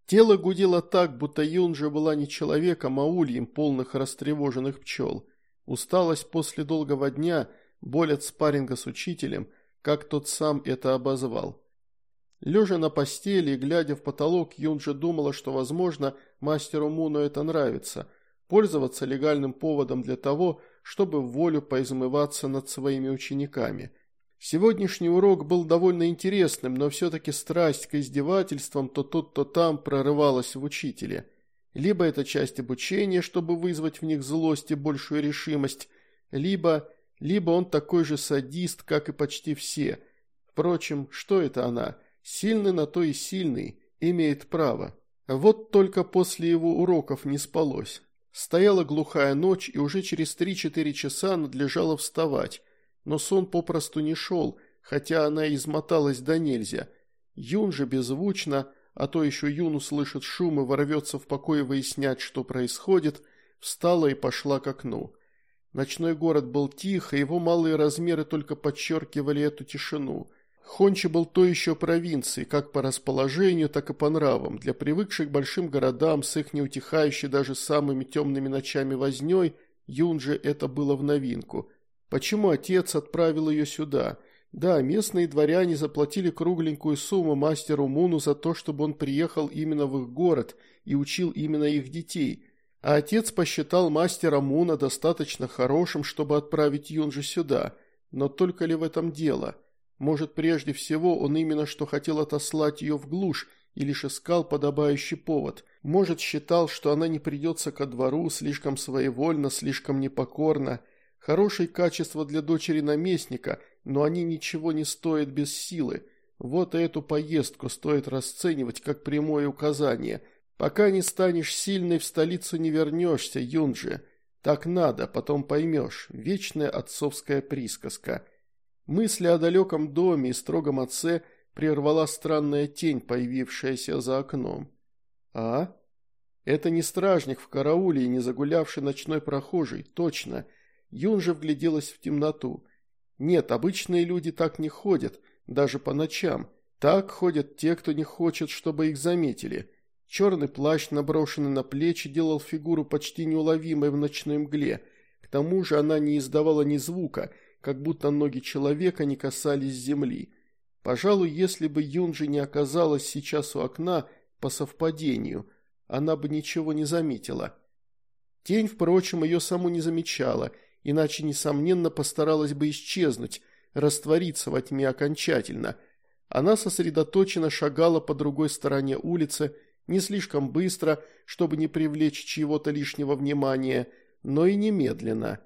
Тело гудело так, будто Юнжа была не человеком, а ульем полных растревоженных пчел. Усталость после долгого дня, боль от спарринга с учителем, как тот сам это обозвал. Лежа на постели и глядя в потолок, Юнжа думала, что, возможно, мастеру Муну это нравится – пользоваться легальным поводом для того, чтобы волю поизмываться над своими учениками. Сегодняшний урок был довольно интересным, но все-таки страсть к издевательствам то тут, то там прорывалась в учителе. Либо это часть обучения, чтобы вызвать в них злость и большую решимость, либо... либо он такой же садист, как и почти все. Впрочем, что это она? Сильный на то и сильный, имеет право. Вот только после его уроков не спалось. Стояла глухая ночь, и уже через три-четыре часа надлежало вставать но сон попросту не шел, хотя она измоталась до нельзя. Юн же беззвучно, а то еще Юн услышит шум и ворвется в покой выяснять, что происходит, встала и пошла к окну. Ночной город был тих, и его малые размеры только подчеркивали эту тишину. Хончи был то еще провинцией, как по расположению, так и по нравам. Для привыкших к большим городам, с их неутихающей даже самыми темными ночами возней, Юн же это было в новинку – Почему отец отправил ее сюда? Да, местные дворяне заплатили кругленькую сумму мастеру Муну за то, чтобы он приехал именно в их город и учил именно их детей. А отец посчитал мастера Муна достаточно хорошим, чтобы отправить Юнжи сюда. Но только ли в этом дело? Может, прежде всего он именно что хотел отослать ее в глушь и лишь искал подобающий повод. Может, считал, что она не придется ко двору слишком своевольно, слишком непокорно – Хорошие качества для дочери наместника, но они ничего не стоят без силы. Вот и эту поездку стоит расценивать как прямое указание. Пока не станешь сильной, в столицу не вернешься, Юнджи. Так надо, потом поймешь. Вечная отцовская присказка. Мысли о далеком доме и строгом отце прервала странная тень, появившаяся за окном. А? Это не стражник в карауле и не загулявший ночной прохожий, точно – Юн же вгляделась в темноту. Нет, обычные люди так не ходят, даже по ночам. Так ходят те, кто не хочет, чтобы их заметили. Черный плащ, наброшенный на плечи, делал фигуру почти неуловимой в ночной мгле. К тому же она не издавала ни звука, как будто ноги человека не касались земли. Пожалуй, если бы Юнджи не оказалась сейчас у окна, по совпадению, она бы ничего не заметила. Тень, впрочем, ее саму не замечала – иначе, несомненно, постаралась бы исчезнуть, раствориться во тьме окончательно. Она сосредоточенно шагала по другой стороне улицы, не слишком быстро, чтобы не привлечь чьего-то лишнего внимания, но и немедленно.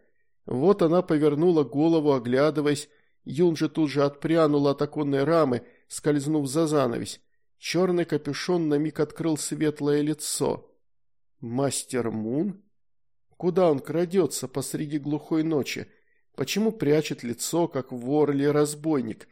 Вот она повернула голову, оглядываясь, Юн же тут же отпрянула от оконной рамы, скользнув за занавесь. Черный капюшон на миг открыл светлое лицо. «Мастер Мун?» Куда он крадется посреди глухой ночи? Почему прячет лицо, как вор или разбойник?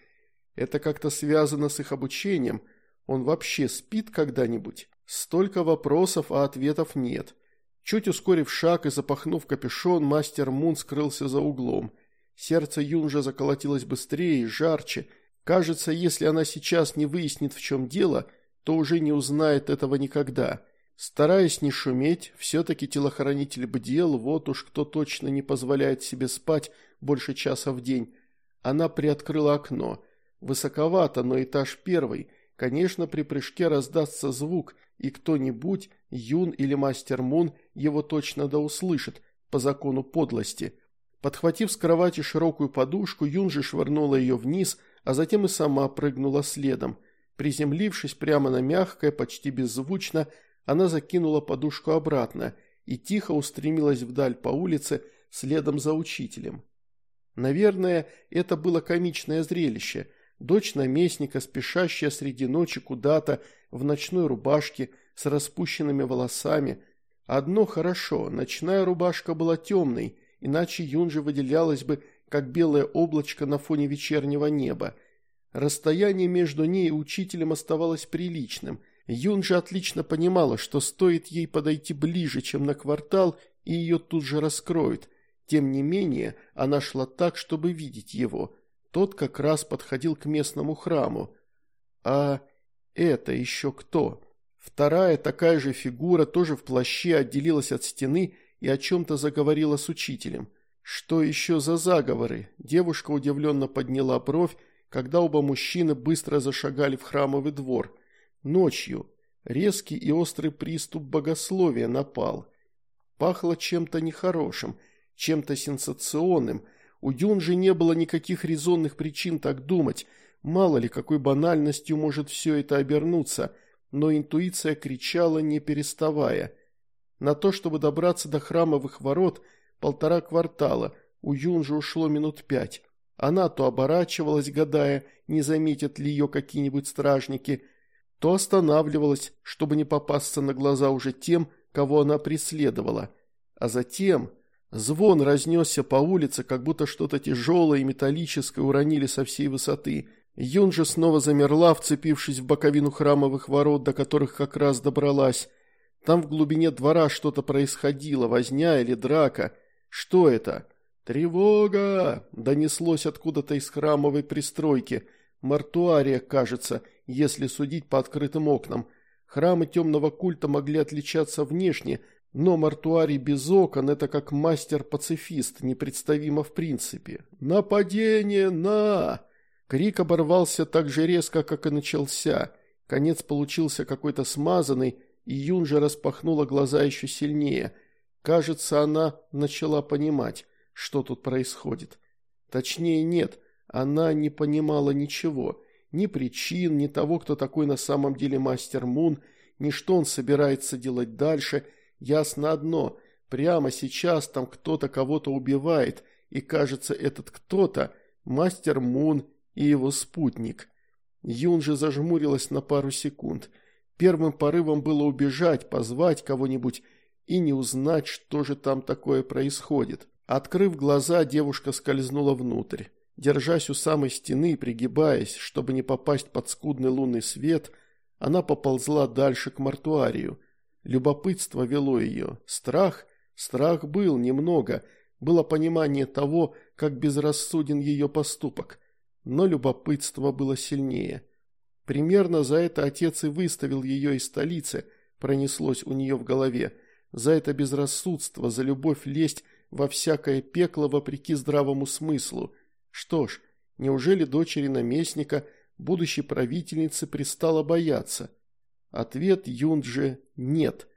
Это как-то связано с их обучением. Он вообще спит когда-нибудь? Столько вопросов, а ответов нет. Чуть ускорив шаг и запахнув капюшон, мастер Мун скрылся за углом. Сердце Юнжа заколотилось быстрее и жарче. Кажется, если она сейчас не выяснит, в чем дело, то уже не узнает этого никогда. Стараясь не шуметь, все-таки телохранитель бдел, вот уж кто точно не позволяет себе спать больше часа в день. Она приоткрыла окно. Высоковато, но этаж первый. Конечно, при прыжке раздастся звук, и кто-нибудь, Юн или Мастер Мун, его точно да услышит, по закону подлости. Подхватив с кровати широкую подушку, Юн же швырнула ее вниз, а затем и сама прыгнула следом. Приземлившись прямо на мягкое, почти беззвучно, она закинула подушку обратно и тихо устремилась вдаль по улице следом за учителем. Наверное, это было комичное зрелище. Дочь наместника, спешащая среди ночи куда-то в ночной рубашке с распущенными волосами. Одно хорошо, ночная рубашка была темной, иначе Юнжи выделялась бы, как белое облачко на фоне вечернего неба. Расстояние между ней и учителем оставалось приличным. Юнжи отлично понимала, что стоит ей подойти ближе, чем на квартал, и ее тут же раскроют – тем не менее, она шла так, чтобы видеть его. Тот как раз подходил к местному храму. А это еще кто? Вторая такая же фигура, тоже в плаще, отделилась от стены и о чем-то заговорила с учителем. Что еще за заговоры? Девушка удивленно подняла бровь, когда оба мужчины быстро зашагали в храмовый двор. Ночью. Резкий и острый приступ богословия напал. Пахло чем-то нехорошим – чем-то сенсационным. У Дюнжи не было никаких резонных причин так думать. Мало ли, какой банальностью может все это обернуться, но интуиция кричала, не переставая. На то, чтобы добраться до храмовых ворот, полтора квартала, у Юнжи ушло минут пять. Она то оборачивалась, гадая, не заметят ли ее какие-нибудь стражники, то останавливалась, чтобы не попасться на глаза уже тем, кого она преследовала. А затем... Звон разнесся по улице, как будто что-то тяжелое и металлическое уронили со всей высоты. Юн же снова замерла, вцепившись в боковину храмовых ворот, до которых как раз добралась. Там в глубине двора что-то происходило, возня или драка. Что это? «Тревога!» – донеслось откуда-то из храмовой пристройки. Мартуария, кажется, если судить по открытым окнам. Храмы темного культа могли отличаться внешне – но мартуарий без окон – это как мастер-пацифист, непредставимо в принципе. «Нападение на!» Крик оборвался так же резко, как и начался. Конец получился какой-то смазанный, и Юнжа распахнула глаза еще сильнее. Кажется, она начала понимать, что тут происходит. Точнее, нет, она не понимала ничего. Ни причин, ни того, кто такой на самом деле мастер Мун, ни что он собирается делать дальше – Ясно одно, прямо сейчас там кто-то кого-то убивает, и кажется, этот кто-то – мастер Мун и его спутник. Юн же зажмурилась на пару секунд. Первым порывом было убежать, позвать кого-нибудь и не узнать, что же там такое происходит. Открыв глаза, девушка скользнула внутрь. Держась у самой стены и пригибаясь, чтобы не попасть под скудный лунный свет, она поползла дальше к мартуарию – Любопытство вело ее. Страх? Страх был немного. Было понимание того, как безрассуден ее поступок. Но любопытство было сильнее. Примерно за это отец и выставил ее из столицы, пронеслось у нее в голове. За это безрассудство, за любовь лезть во всякое пекло вопреки здравому смыслу. Что ж, неужели дочери наместника, будущей правительницы, пристала бояться? Ответ Юнджи «нет».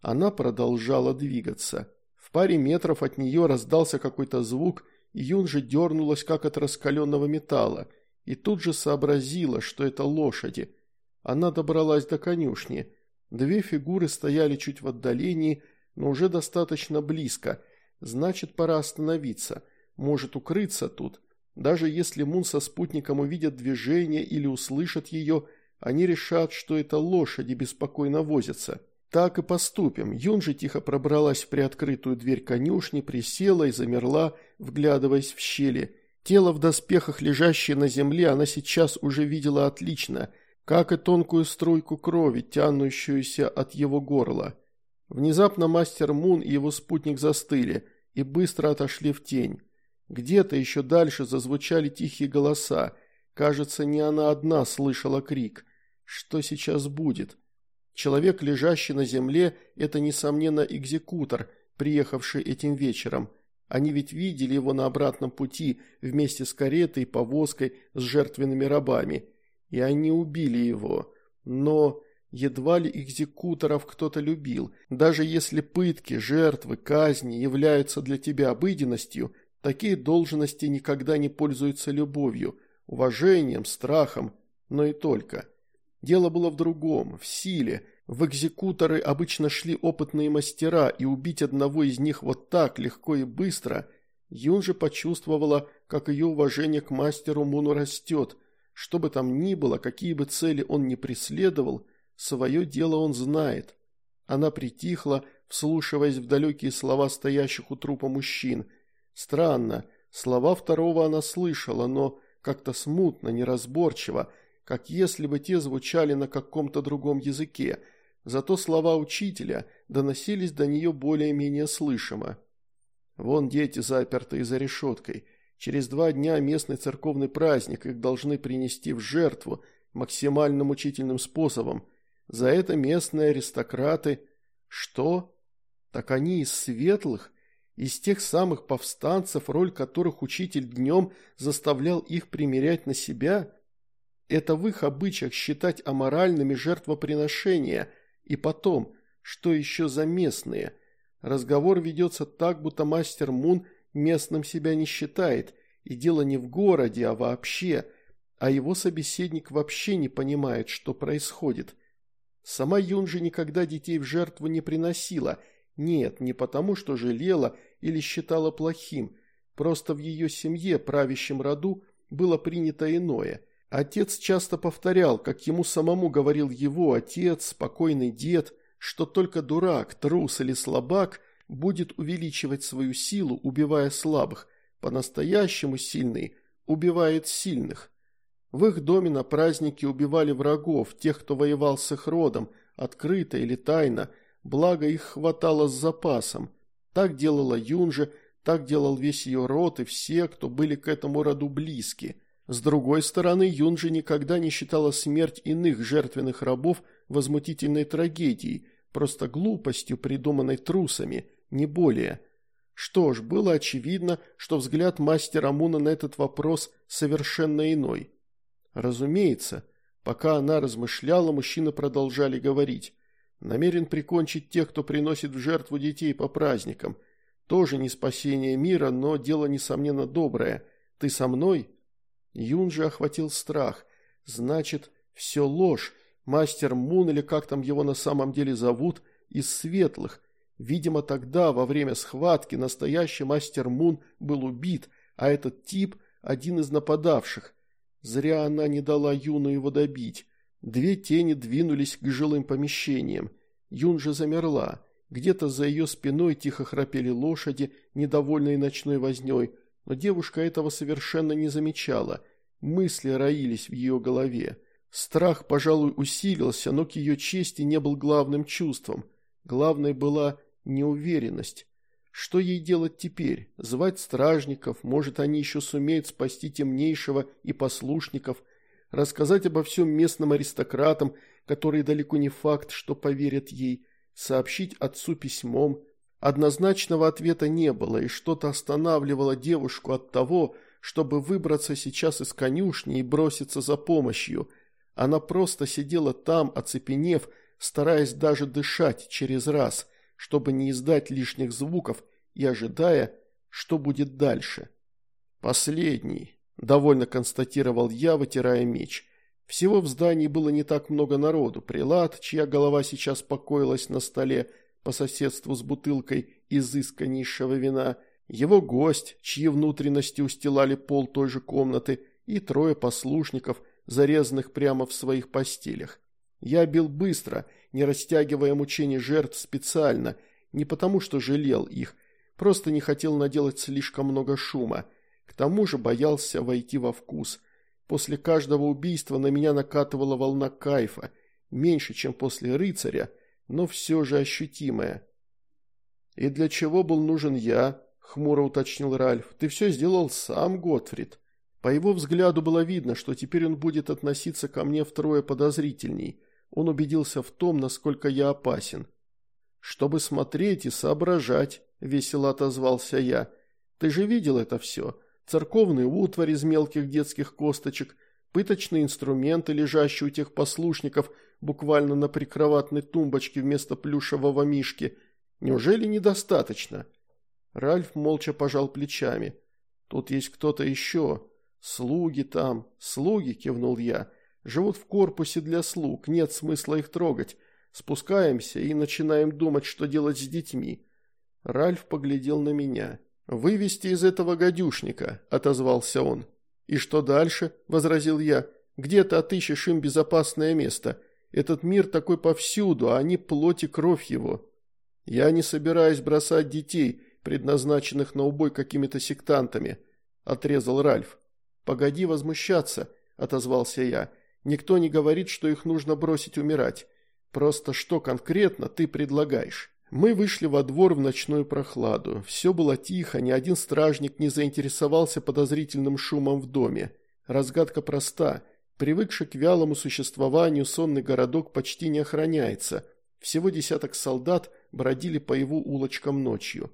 Она продолжала двигаться. В паре метров от нее раздался какой-то звук, и Юнджи дернулась, как от раскаленного металла, и тут же сообразила, что это лошади. Она добралась до конюшни. Две фигуры стояли чуть в отдалении, но уже достаточно близко. Значит, пора остановиться. Может укрыться тут. Даже если Мун со спутником увидят движение или услышат ее, они решат, что это лошади беспокойно возятся. Так и поступим. Юн же тихо пробралась в приоткрытую дверь конюшни, присела и замерла, вглядываясь в щели. Тело в доспехах, лежащее на земле, она сейчас уже видела отлично, как и тонкую струйку крови, тянущуюся от его горла. Внезапно мастер Мун и его спутник застыли и быстро отошли в тень. Где-то еще дальше зазвучали тихие голоса. Кажется, не она одна слышала крик. Что сейчас будет? Человек, лежащий на земле, это, несомненно, экзекутор, приехавший этим вечером. Они ведь видели его на обратном пути вместе с каретой повозкой с жертвенными рабами. И они убили его. Но едва ли экзекуторов кто-то любил. Даже если пытки, жертвы, казни являются для тебя обыденностью, такие должности никогда не пользуются любовью, уважением, страхом, но и только. Дело было в другом, в силе. В экзекуторы обычно шли опытные мастера, и убить одного из них вот так легко и быстро. Юн же почувствовала, как ее уважение к мастеру Муну растет. Что бы там ни было, какие бы цели он ни преследовал, свое дело он знает. Она притихла, вслушиваясь в далекие слова стоящих у трупа мужчин. Странно, слова второго она слышала, но как-то смутно, неразборчиво, как если бы те звучали на каком-то другом языке, зато слова учителя доносились до нее более-менее слышимо. Вон дети, запертые за решеткой. Через два дня местный церковный праздник, их должны принести в жертву максимально мучительным способом. За это местные аристократы... Что? Так они из светлых? Из тех самых повстанцев, роль которых учитель днем заставлял их примерять на себя? Это в их обычаях считать аморальными жертвоприношения. И потом, что еще за местные? Разговор ведется так, будто мастер Мун местным себя не считает. И дело не в городе, а вообще. А его собеседник вообще не понимает, что происходит. Сама Юнжи никогда детей в жертву не приносила. Нет, не потому, что жалела или считала плохим. Просто в ее семье, правящем роду, было принято иное – Отец часто повторял, как ему самому говорил его отец, спокойный дед, что только дурак, трус или слабак будет увеличивать свою силу, убивая слабых, по-настоящему сильный убивает сильных. В их доме на празднике убивали врагов, тех, кто воевал с их родом, открыто или тайно, благо их хватало с запасом. Так делала Юнжа, так делал весь ее род и все, кто были к этому роду близки – с другой стороны, Юнжи никогда не считала смерть иных жертвенных рабов возмутительной трагедией, просто глупостью, придуманной трусами, не более. Что ж, было очевидно, что взгляд мастера Муна на этот вопрос совершенно иной. Разумеется, пока она размышляла, мужчины продолжали говорить. Намерен прикончить тех, кто приносит в жертву детей по праздникам. Тоже не спасение мира, но дело, несомненно, доброе. Ты со мной?» Юнжи охватил страх. Значит, все ложь. Мастер Мун, или как там его на самом деле зовут, из светлых. Видимо, тогда, во время схватки, настоящий мастер Мун был убит, а этот тип – один из нападавших. Зря она не дала Юну его добить. Две тени двинулись к жилым помещениям. Юн же замерла. Где-то за ее спиной тихо храпели лошади, недовольные ночной возней – но девушка этого совершенно не замечала. Мысли роились в ее голове. Страх, пожалуй, усилился, но к ее чести не был главным чувством. Главной была неуверенность. Что ей делать теперь? Звать стражников? Может, они еще сумеют спасти темнейшего и послушников? Рассказать обо всем местным аристократам, которые далеко не факт, что поверят ей? Сообщить отцу письмом? Однозначного ответа не было, и что-то останавливало девушку от того, чтобы выбраться сейчас из конюшни и броситься за помощью. Она просто сидела там, оцепенев, стараясь даже дышать через раз, чтобы не издать лишних звуков и ожидая, что будет дальше. «Последний», – довольно констатировал я, вытирая меч. Всего в здании было не так много народу. Прилад, чья голова сейчас покоилась на столе, – по соседству с бутылкой изысканнейшего вина, его гость, чьи внутренности устилали пол той же комнаты, и трое послушников, зарезанных прямо в своих постелях. Я бил быстро, не растягивая мучений жертв специально, не потому что жалел их, просто не хотел наделать слишком много шума. К тому же боялся войти во вкус. После каждого убийства на меня накатывала волна кайфа, меньше, чем после рыцаря, но все же ощутимое. «И для чего был нужен я?» – хмуро уточнил Ральф. «Ты все сделал сам, Готфрид». По его взгляду было видно, что теперь он будет относиться ко мне втрое подозрительней. Он убедился в том, насколько я опасен. «Чтобы смотреть и соображать», – весело отозвался я. «Ты же видел это все. Церковный утварь из мелких детских косточек, пыточные инструменты, лежащие у тех послушников буквально на прикроватной тумбочке вместо плюшевого мишки. Неужели недостаточно?» Ральф молча пожал плечами. «Тут есть кто-то еще. Слуги там. Слуги», – кивнул я. «Живут в корпусе для слуг. Нет смысла их трогать. Спускаемся и начинаем думать, что делать с детьми». Ральф поглядел на меня. «Вывести из этого гадюшника», – отозвался он. «И что дальше?» – возразил я. «Где ты отыщешь им безопасное место? Этот мир такой повсюду, а они плоть и кровь его. Я не собираюсь бросать детей, предназначенных на убой какими-то сектантами», – отрезал Ральф. «Погоди возмущаться», – отозвался я. «Никто не говорит, что их нужно бросить умирать. Просто что конкретно ты предлагаешь?» Мы вышли во двор в ночную прохладу. Все было тихо, ни один стражник не заинтересовался подозрительным шумом в доме. Разгадка проста. Привыкший к вялому существованию сонный городок почти не охраняется. Всего десяток солдат бродили по его улочкам ночью.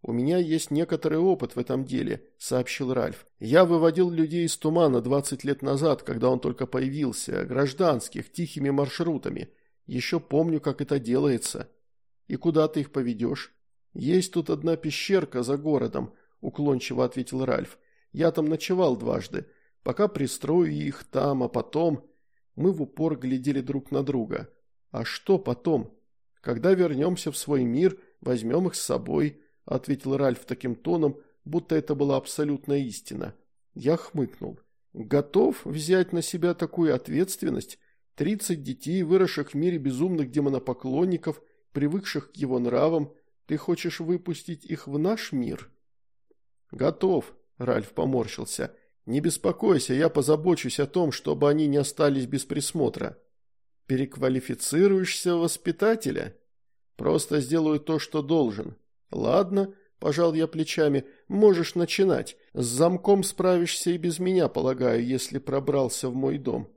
«У меня есть некоторый опыт в этом деле», – сообщил Ральф. «Я выводил людей из тумана 20 лет назад, когда он только появился, гражданских, тихими маршрутами. Еще помню, как это делается». «И куда ты их поведешь?» «Есть тут одна пещерка за городом», – уклончиво ответил Ральф. «Я там ночевал дважды. Пока пристрою их там, а потом...» Мы в упор глядели друг на друга. «А что потом? Когда вернемся в свой мир, возьмем их с собой», – ответил Ральф таким тоном, будто это была абсолютная истина. Я хмыкнул. «Готов взять на себя такую ответственность? Тридцать детей, выросших в мире безумных демонопоклонников – привыкших к его нравам, ты хочешь выпустить их в наш мир?» «Готов», – Ральф поморщился. «Не беспокойся, я позабочусь о том, чтобы они не остались без присмотра». «Переквалифицируешься воспитателя?» «Просто сделаю то, что должен». «Ладно», – пожал я плечами, – «можешь начинать. С замком справишься и без меня, полагаю, если пробрался в мой дом».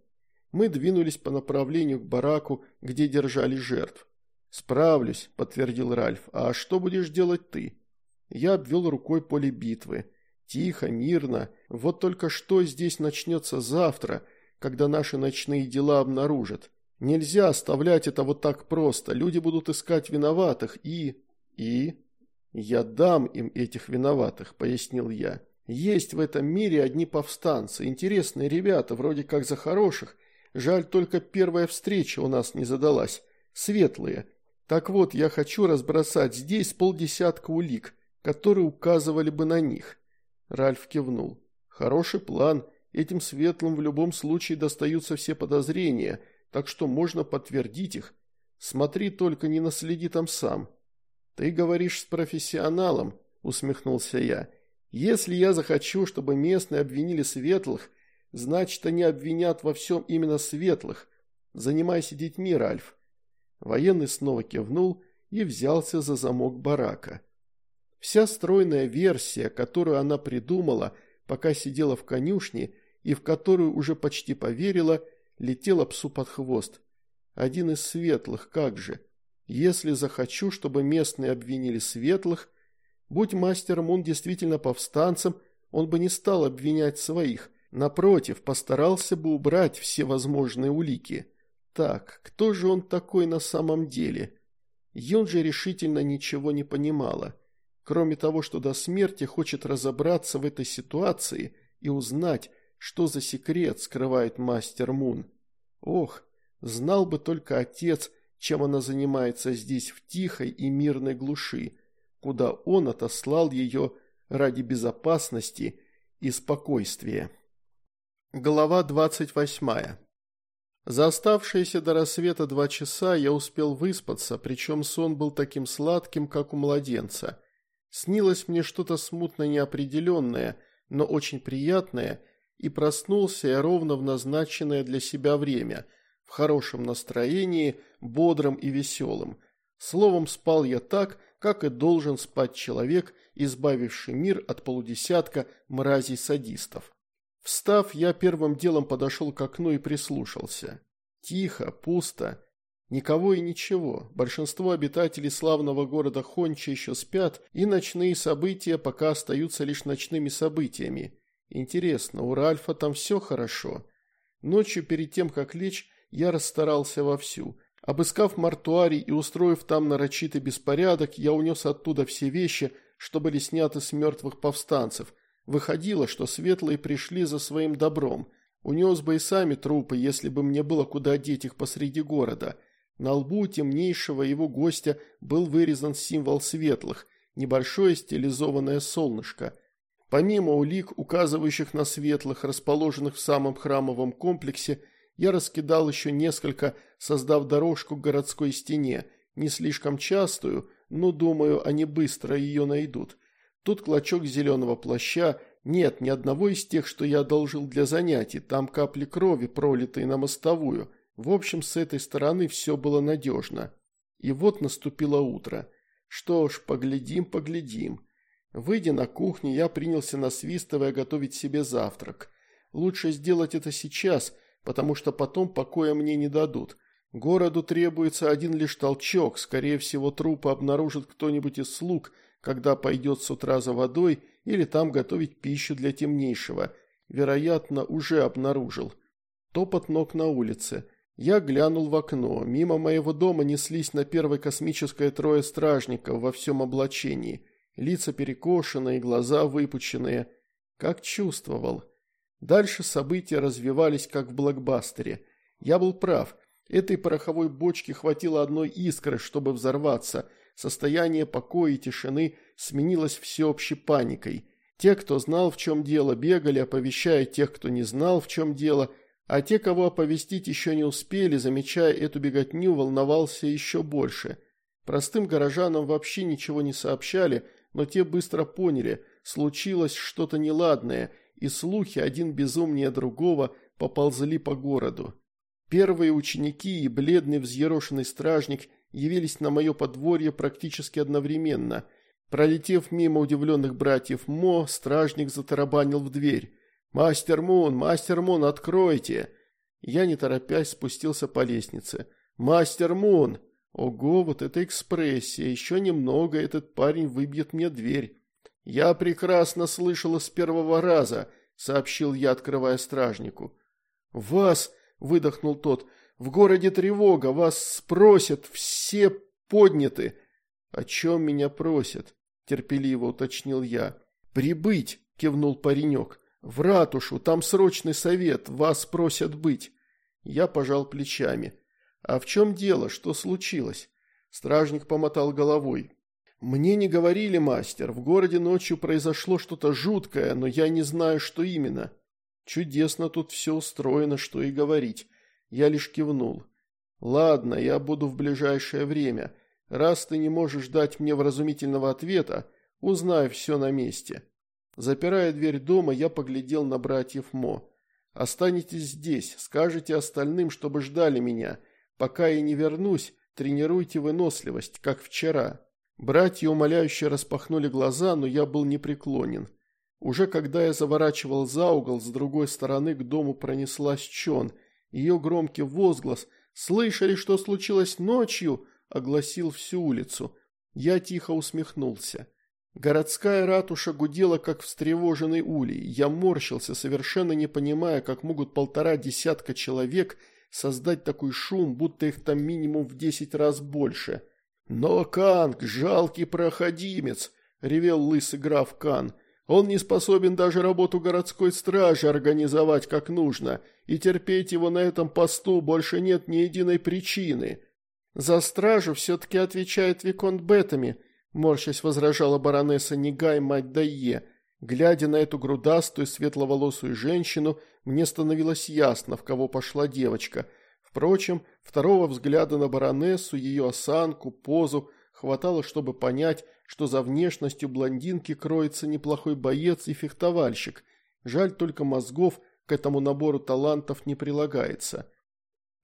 Мы двинулись по направлению к бараку, где держали жертв. «Справлюсь», – подтвердил Ральф. «А что будешь делать ты?» Я обвел рукой поле битвы. Тихо, мирно. Вот только что здесь начнется завтра, когда наши ночные дела обнаружат. Нельзя оставлять это вот так просто. Люди будут искать виноватых и... и... «Я дам им этих виноватых», – пояснил я. «Есть в этом мире одни повстанцы, интересные ребята, вроде как за хороших. Жаль, только первая встреча у нас не задалась. Светлые. Так вот, я хочу разбросать здесь полдесятка улик, которые указывали бы на них. Ральф кивнул. Хороший план. Этим светлым в любом случае достаются все подозрения, так что можно подтвердить их. Смотри только, не наследи там сам. Ты говоришь с профессионалом, усмехнулся я. Если я захочу, чтобы местные обвинили светлых, значит, они обвинят во всем именно светлых. Занимайся детьми, Ральф. Военный снова кивнул и взялся за замок барака. Вся стройная версия, которую она придумала, пока сидела в конюшне, и в которую уже почти поверила, летела псу под хвост. Один из светлых, как же. Если захочу, чтобы местные обвинили светлых, будь мастер Мун действительно повстанцем, он бы не стал обвинять своих, напротив, постарался бы убрать все возможные улики. Так, кто же он такой на самом деле? Юн же решительно ничего не понимала. Кроме того, что до смерти хочет разобраться в этой ситуации и узнать, что за секрет скрывает мастер Мун. Ох, знал бы только отец, чем она занимается здесь в тихой и мирной глуши, куда он отослал ее ради безопасности и спокойствия. Глава двадцать восьмая за оставшиеся до рассвета два часа я успел выспаться, причем сон был таким сладким, как у младенца. Снилось мне что-то смутно неопределенное, но очень приятное, и проснулся я ровно в назначенное для себя время, в хорошем настроении, бодрым и веселым. Словом, спал я так, как и должен спать человек, избавивший мир от полудесятка мразей-садистов. Встав, я первым делом подошел к окну и прислушался. Тихо, пусто, никого и ничего. Большинство обитателей славного города Хонча еще спят, и ночные события пока остаются лишь ночными событиями. Интересно, у Ральфа там все хорошо? Ночью перед тем, как лечь, я расстарался вовсю. Обыскав мартуарий и устроив там нарочитый беспорядок, я унес оттуда все вещи, что были сняты с мертвых повстанцев. Выходило, что светлые пришли за своим добром. Унес бы и сами трупы, если бы мне было куда деть их посреди города. На лбу темнейшего его гостя был вырезан символ светлых, небольшое стилизованное солнышко. Помимо улик, указывающих на светлых, расположенных в самом храмовом комплексе, я раскидал еще несколько, создав дорожку к городской стене, не слишком частую, но, думаю, они быстро ее найдут. Тут клочок зеленого плаща, нет, ни одного из тех, что я одолжил для занятий, там капли крови, пролитые на мостовую. В общем, с этой стороны все было надежно. И вот наступило утро. Что ж, поглядим, поглядим. Выйдя на кухню, я принялся насвистывая готовить себе завтрак. Лучше сделать это сейчас – потому что потом покоя мне не дадут. Городу требуется один лишь толчок, скорее всего трупы обнаружит кто-нибудь из слуг, когда пойдет с утра за водой или там готовить пищу для темнейшего. Вероятно, уже обнаружил. Топот ног на улице. Я глянул в окно. Мимо моего дома неслись на первой космическое трое стражников во всем облачении. Лица перекошенные, глаза выпученные. Как чувствовал. Дальше события развивались как в блокбастере. Я был прав. Этой пороховой бочке хватило одной искры, чтобы взорваться. Состояние покоя и тишины сменилось всеобщей паникой. Те, кто знал, в чем дело, бегали, оповещая тех, кто не знал, в чем дело, а те, кого оповестить еще не успели, замечая эту беготню, волновался еще больше. Простым горожанам вообще ничего не сообщали, но те быстро поняли, случилось что-то неладное – и слухи, один безумнее другого, поползли по городу. Первые ученики и бледный взъерошенный стражник явились на мое подворье практически одновременно. Пролетев мимо удивленных братьев Мо, стражник затарабанил в дверь. «Мастер Мун, мастер Мун, откройте!» Я, не торопясь, спустился по лестнице. «Мастер Мун!» Ого, вот это экспрессия, еще немного, этот парень выбьет мне дверь. «Я прекрасно слышала с первого раза», – сообщил я, открывая стражнику. «Вас», – выдохнул тот, – «в городе тревога, вас спросят, все подняты». «О чем меня просят?» – терпеливо уточнил я. «Прибыть», – кивнул паренек. «В ратушу, там срочный совет, вас просят быть». Я пожал плечами. «А в чем дело? Что случилось?» Стражник помотал головой. «Мне не говорили, мастер, в городе ночью произошло что-то жуткое, но я не знаю, что именно. Чудесно тут все устроено, что и говорить. Я лишь кивнул. Ладно, я буду в ближайшее время. Раз ты не можешь дать мне вразумительного ответа, узнаю все на месте». Запирая дверь дома, я поглядел на братьев Мо. «Останетесь здесь, скажите остальным, чтобы ждали меня. Пока я не вернусь, тренируйте выносливость, как вчера». Братья умоляюще распахнули глаза, но я был непреклонен. Уже когда я заворачивал за угол, с другой стороны к дому пронеслась Чон. Ее громкий возглас «Слышали, что случилось ночью?» огласил всю улицу. Я тихо усмехнулся. Городская ратуша гудела, как встревоженный улей. Я морщился, совершенно не понимая, как могут полтора десятка человек создать такой шум, будто их там минимум в десять раз больше. «Но Канг – жалкий проходимец», – ревел лысый граф Кан. «Он не способен даже работу городской стражи организовать как нужно, и терпеть его на этом посту больше нет ни единой причины». «За стражу все-таки отвечает Виконт Бетами», – морщась возражала баронесса Нигай, мать Дайе. Глядя на эту грудастую, светловолосую женщину, мне становилось ясно, в кого пошла девочка – Впрочем, второго взгляда на баронессу, ее осанку, позу хватало, чтобы понять, что за внешностью блондинки кроется неплохой боец и фехтовальщик. Жаль только мозгов к этому набору талантов не прилагается.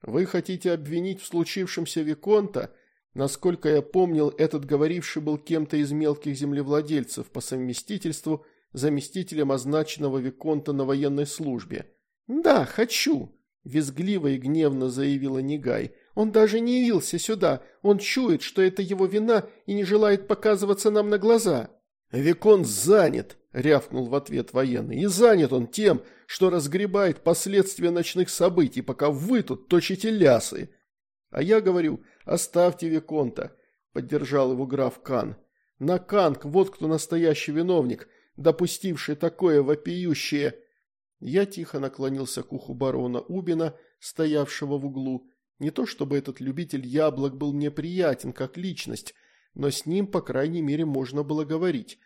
Вы хотите обвинить в случившемся Виконта? Насколько я помнил, этот говоривший был кем-то из мелких землевладельцев по совместительству заместителем означенного Виконта на военной службе. «Да, хочу», – визгливо и гневно заявила Негай. «Он даже не явился сюда. Он чует, что это его вина и не желает показываться нам на глаза». «Виконт занят», – рявкнул в ответ военный. «И занят он тем, что разгребает последствия ночных событий, пока вы тут точите лясы. А я говорю, оставьте Виконта, поддержал его граф Кан. На Канг, вот кто настоящий виновник, допустивший такое вопиющее... Я тихо наклонился к уху барона Убина, стоявшего в углу. Не то чтобы этот любитель яблок был мне приятен как личность, но с ним, по крайней мере, можно было говорить.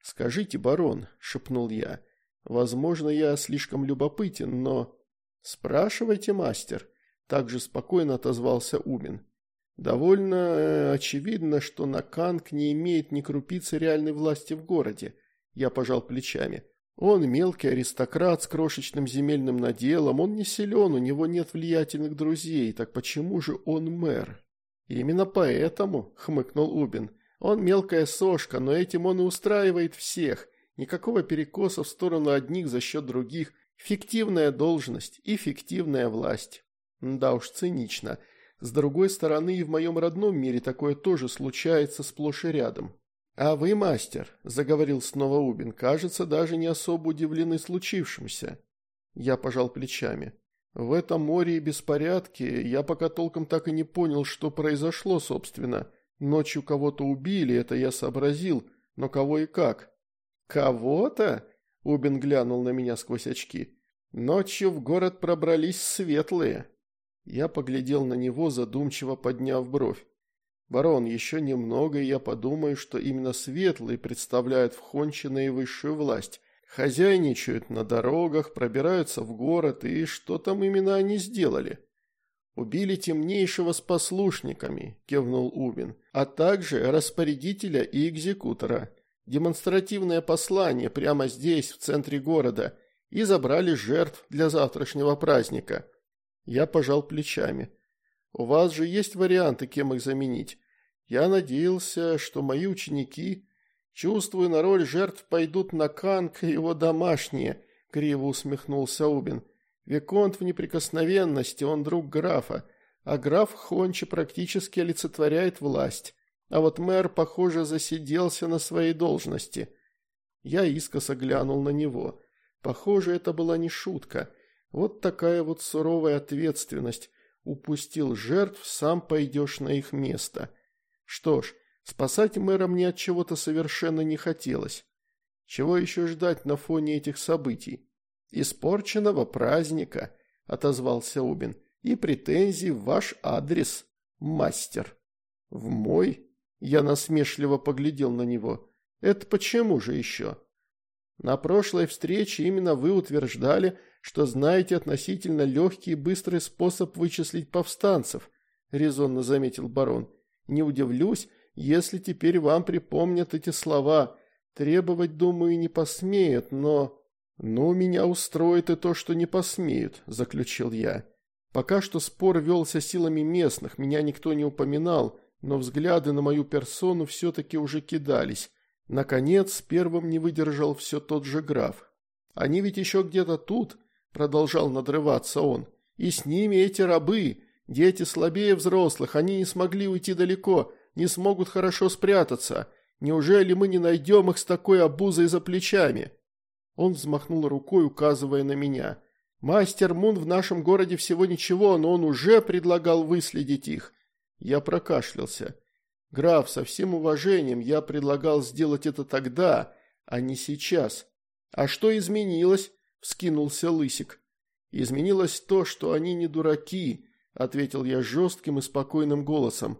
«Скажите, барон», — шепнул я, — Возможно, я слишком любопытен, но... Спрашивайте, мастер. Также спокойно отозвался Умин. Довольно э, очевидно, что Наканг не имеет ни крупицы реальной власти в городе. Я пожал плечами. Он мелкий аристократ с крошечным земельным наделом, он не силен, у него нет влиятельных друзей, так почему же он мэр? Именно поэтому, хмыкнул Убин, он мелкая сошка, но этим он и устраивает всех. Никакого перекоса в сторону одних за счет других. Фиктивная должность и фиктивная власть. Да уж, цинично. С другой стороны, и в моем родном мире такое тоже случается сплошь и рядом. «А вы, мастер», – заговорил снова Убин, – «кажется, даже не особо удивлены случившимся». Я пожал плечами. «В этом море и беспорядке я пока толком так и не понял, что произошло, собственно. Ночью кого-то убили, это я сообразил, но кого и как. «Кого-то?» – Убин глянул на меня сквозь очки. «Ночью в город пробрались светлые». Я поглядел на него, задумчиво подняв бровь. «Барон, еще немного, и я подумаю, что именно светлые представляют в наивысшую власть. Хозяйничают на дорогах, пробираются в город, и что там именно они сделали?» «Убили темнейшего с послушниками», – кивнул Убин, – «а также распорядителя и экзекутора. Демонстративное послание прямо здесь, в центре города, и забрали жертв для завтрашнего праздника. Я пожал плечами. У вас же есть варианты, кем их заменить. Я надеялся, что мои ученики, чувствуя на роль жертв, пойдут на Канг и его домашние, криво усмехнулся Убин. Виконт в неприкосновенности, он друг графа, а граф Хонче практически олицетворяет власть. А вот мэр, похоже, засиделся на своей должности. Я искоса глянул на него. Похоже, это была не шутка. Вот такая вот суровая ответственность. Упустил жертв, сам пойдешь на их место. Что ж, спасать мэра мне от чего-то совершенно не хотелось. Чего еще ждать на фоне этих событий? Испорченного праздника, отозвался Убин, и претензий в ваш адрес, мастер. В мой? Я насмешливо поглядел на него. «Это почему же еще?» «На прошлой встрече именно вы утверждали, что знаете относительно легкий и быстрый способ вычислить повстанцев», – резонно заметил барон. «Не удивлюсь, если теперь вам припомнят эти слова. Требовать, думаю, не посмеют, но...» «Ну, меня устроит и то, что не посмеют», – заключил я. Пока что спор велся силами местных, меня никто не упоминал, но взгляды на мою персону все-таки уже кидались. Наконец, первым не выдержал все тот же граф. «Они ведь еще где-то тут», – продолжал надрываться он. «И с ними эти рабы, дети слабее взрослых, они не смогли уйти далеко, не смогут хорошо спрятаться. Неужели мы не найдем их с такой обузой за плечами?» Он взмахнул рукой, указывая на меня. «Мастер Мун в нашем городе всего ничего, но он уже предлагал выследить их. Я прокашлялся. «Граф, со всем уважением, я предлагал сделать это тогда, а не сейчас. А что изменилось?» – вскинулся Лысик. «Изменилось то, что они не дураки», – ответил я жестким и спокойным голосом.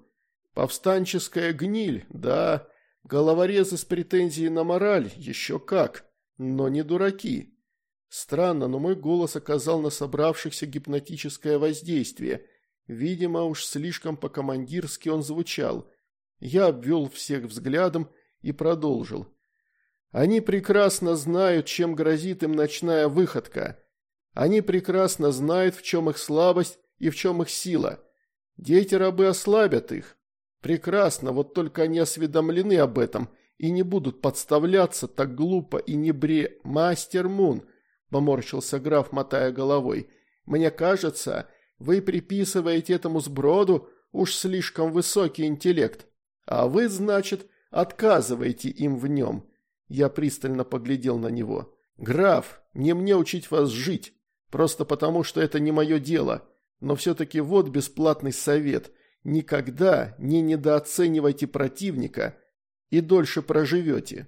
«Повстанческая гниль, да, головорезы с претензией на мораль, еще как, но не дураки». Странно, но мой голос оказал на собравшихся гипнотическое воздействие – Видимо, уж слишком по-командирски он звучал. Я обвел всех взглядом и продолжил. Они прекрасно знают, чем грозит им ночная выходка. Они прекрасно знают, в чем их слабость и в чем их сила. Дети-рабы ослабят их. Прекрасно, вот только они осведомлены об этом и не будут подставляться так глупо и небре. Мастер Мун, поморщился граф, мотая головой, мне кажется, вы приписываете этому сброду уж слишком высокий интеллект, а вы, значит, отказываете им в нем. Я пристально поглядел на него. «Граф, не мне учить вас жить, просто потому, что это не мое дело. Но все-таки вот бесплатный совет. Никогда не недооценивайте противника и дольше проживете».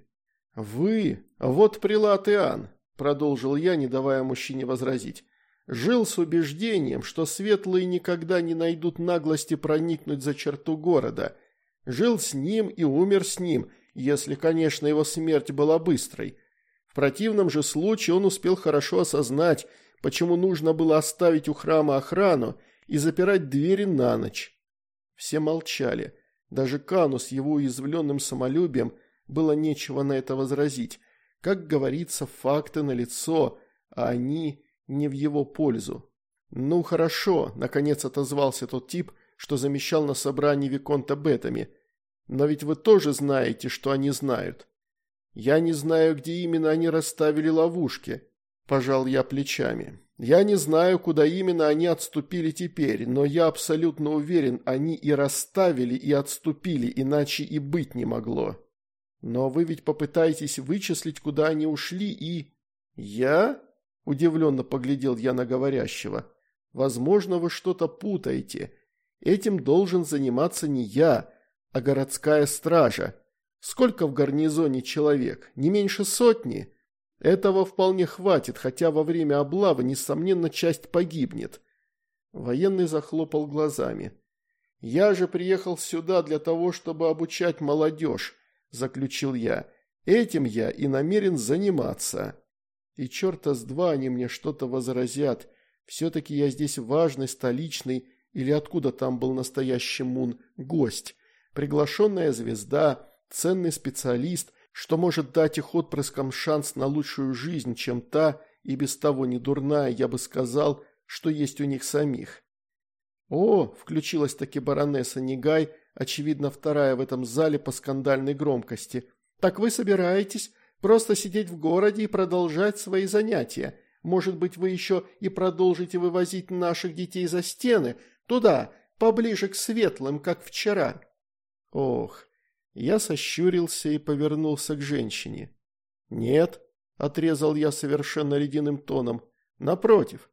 «Вы, вот прилад Иоанн», – продолжил я, не давая мужчине возразить, – «жил с убеждением, что светлые никогда не найдут наглости проникнуть за черту города. Жил с ним и умер с ним, если, конечно, его смерть была быстрой» противном же случае он успел хорошо осознать, почему нужно было оставить у храма охрану и запирать двери на ночь. Все молчали. Даже Кану с его уязвленным самолюбием было нечего на это возразить. Как говорится, факты налицо, а они не в его пользу. «Ну хорошо», – наконец отозвался тот тип, что замещал на собрании Виконта Бетами. «Но ведь вы тоже знаете, что они знают». Я не знаю, где именно они расставили ловушки. Пожал я плечами. Я не знаю, куда именно они отступили теперь, но я абсолютно уверен, они и расставили, и отступили, иначе и быть не могло. Но вы ведь попытаетесь вычислить, куда они ушли, и... Я? Удивленно поглядел я на говорящего. Возможно, вы что-то путаете. Этим должен заниматься не я, а городская стража. Сколько в гарнизоне человек? Не меньше сотни? Этого вполне хватит, хотя во время облавы, несомненно, часть погибнет. Военный захлопал глазами. «Я же приехал сюда для того, чтобы обучать молодежь», – заключил я. «Этим я и намерен заниматься». И черта с два они мне что-то возразят. Все-таки я здесь важный, столичный, или откуда там был настоящий мун, гость. Приглашенная звезда, ценный специалист, что может дать их отпрыскам шанс на лучшую жизнь, чем та, и без того не дурная, я бы сказал, что есть у них самих. О, включилась таки баронесса Нигай, очевидно вторая в этом зале по скандальной громкости. Так вы собираетесь просто сидеть в городе и продолжать свои занятия? Может быть, вы еще и продолжите вывозить наших детей за стены, туда, поближе к светлым, как вчера? Ох, я сощурился и повернулся к женщине. «Нет», – отрезал я совершенно ледяным тоном, – «напротив,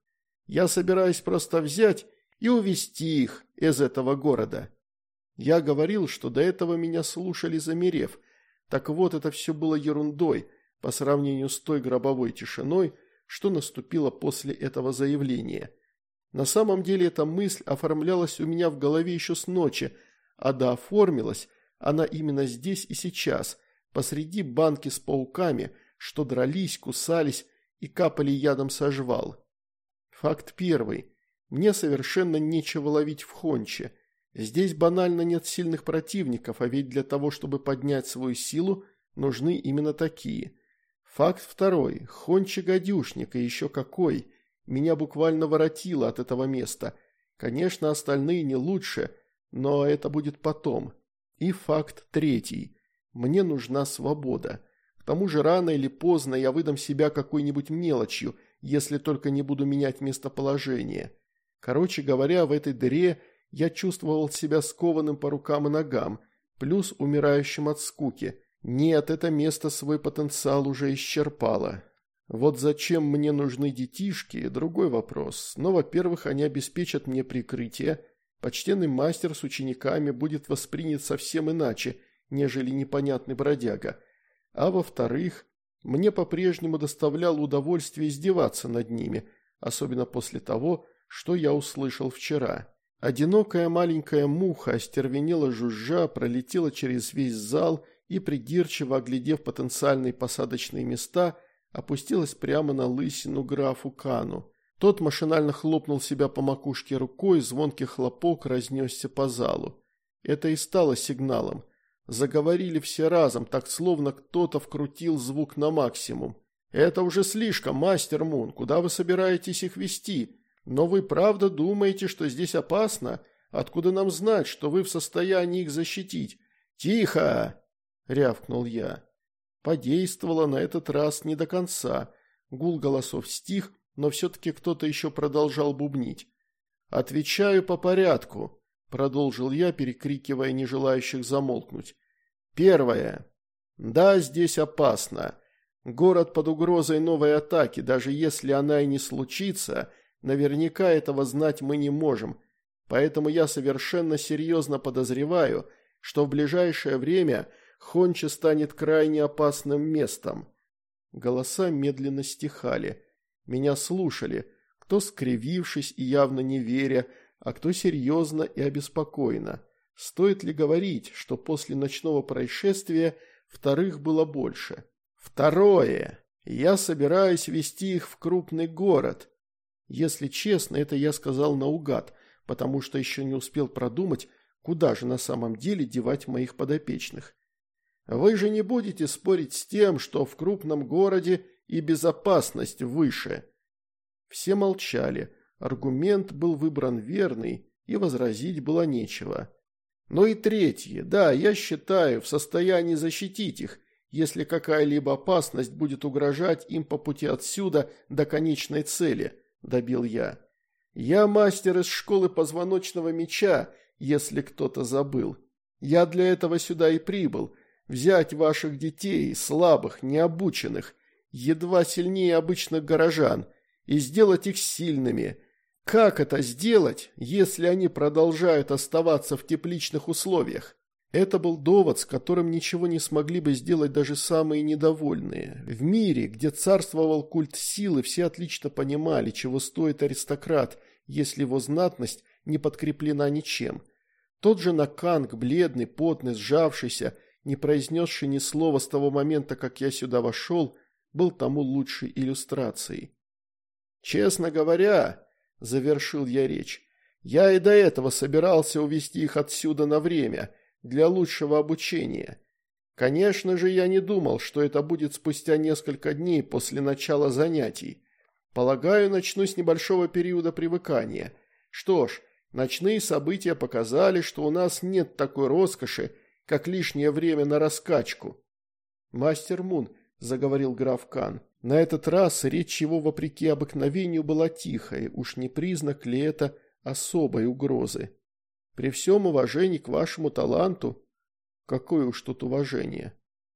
я собираюсь просто взять и увести их из этого города». Я говорил, что до этого меня слушали замерев, так вот это все было ерундой по сравнению с той гробовой тишиной, что наступила после этого заявления. На самом деле эта мысль оформлялась у меня в голове еще с ночи, а да оформилась – она именно здесь и сейчас, посреди банки с пауками, что дрались, кусались и капали ядом со. Факт первый. Мне совершенно нечего ловить в хонче. Здесь банально нет сильных противников, а ведь для того, чтобы поднять свою силу, нужны именно такие. Факт второй. Хонче гадюшник, и еще какой. Меня буквально воротило от этого места. Конечно, остальные не лучше, но это будет потом. И факт третий. Мне нужна свобода. К тому же рано или поздно я выдам себя какой-нибудь мелочью, если только не буду менять местоположение. Короче говоря, в этой дыре я чувствовал себя скованным по рукам и ногам, плюс умирающим от скуки. Нет, это место свой потенциал уже исчерпало. Вот зачем мне нужны детишки – другой вопрос. Но, во-первых, они обеспечат мне прикрытие – Почтенный мастер с учениками будет воспринят совсем иначе, нежели непонятный бродяга. А во-вторых, мне по-прежнему доставляло удовольствие издеваться над ними, особенно после того, что я услышал вчера. Одинокая маленькая муха, остервенела жужжа, пролетела через весь зал и, придирчиво оглядев потенциальные посадочные места, опустилась прямо на лысину графу Кану. Тот машинально хлопнул себя по макушке рукой, звонкий хлопок разнесся по залу. Это и стало сигналом. Заговорили все разом, так словно кто-то вкрутил звук на максимум. «Это уже слишком, мастер Мун, куда вы собираетесь их вести? Но вы правда думаете, что здесь опасно? Откуда нам знать, что вы в состоянии их защитить? Тихо!» – рявкнул я. Подействовало на этот раз не до конца. Гул голосов стих, но все-таки кто-то еще продолжал бубнить. «Отвечаю по порядку», – продолжил я, перекрикивая нежелающих замолкнуть. «Первое. Да, здесь опасно. Город под угрозой новой атаки, даже если она и не случится, наверняка этого знать мы не можем, поэтому я совершенно серьезно подозреваю, что в ближайшее время Хонче станет крайне опасным местом». Голоса медленно стихали. Меня слушали, кто скривившись и явно не веря, а кто серьезно и обеспокоенно. Стоит ли говорить, что после ночного происшествия вторых было больше? Второе. Я собираюсь вести их в крупный город. Если честно, это я сказал наугад, потому что еще не успел продумать, куда же на самом деле девать моих подопечных. Вы же не будете спорить с тем, что в крупном городе и безопасность выше. Все молчали, аргумент был выбран верный, и возразить было нечего. Но и третье, да, я считаю, в состоянии защитить их, если какая-либо опасность будет угрожать им по пути отсюда до конечной цели, добил я. Я мастер из школы позвоночного меча, если кто-то забыл. Я для этого сюда и прибыл, взять ваших детей, слабых, необученных, едва сильнее обычных горожан, и сделать их сильными. Как это сделать, если они продолжают оставаться в тепличных условиях? Это был довод, с которым ничего не смогли бы сделать даже самые недовольные. В мире, где царствовал культ силы, все отлично понимали, чего стоит аристократ, если его знатность не подкреплена ничем. Тот же Наканг, бледный, потный, сжавшийся, не произнесший ни слова с того момента, как я сюда вошел, был тому лучшей иллюстрацией. «Честно говоря», – завершил я речь, – «я и до этого собирался увести их отсюда на время, для лучшего обучения. Конечно же, я не думал, что это будет спустя несколько дней после начала занятий. Полагаю, начну с небольшого периода привыкания. Что ж, ночные события показали, что у нас нет такой роскоши, как лишнее время на раскачку. «Мастер Мун», – заговорил граф Кан, – на этот раз речь его, вопреки обыкновению, была тихая, уж не признак ли это особой угрозы. «При всем уважении к вашему таланту...» «Какое уж тут уважение?»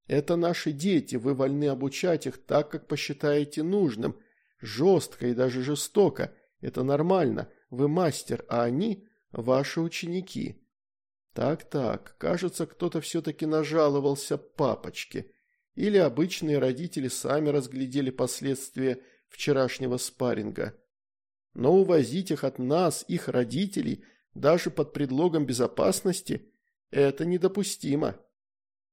«Это наши дети, вы вольны обучать их так, как посчитаете нужным, жестко и даже жестоко, это нормально, вы мастер, а они – ваши ученики». Так-так, кажется, кто-то все-таки нажаловался папочке. Или обычные родители сами разглядели последствия вчерашнего спарринга. Но увозить их от нас, их родителей, даже под предлогом безопасности, это недопустимо.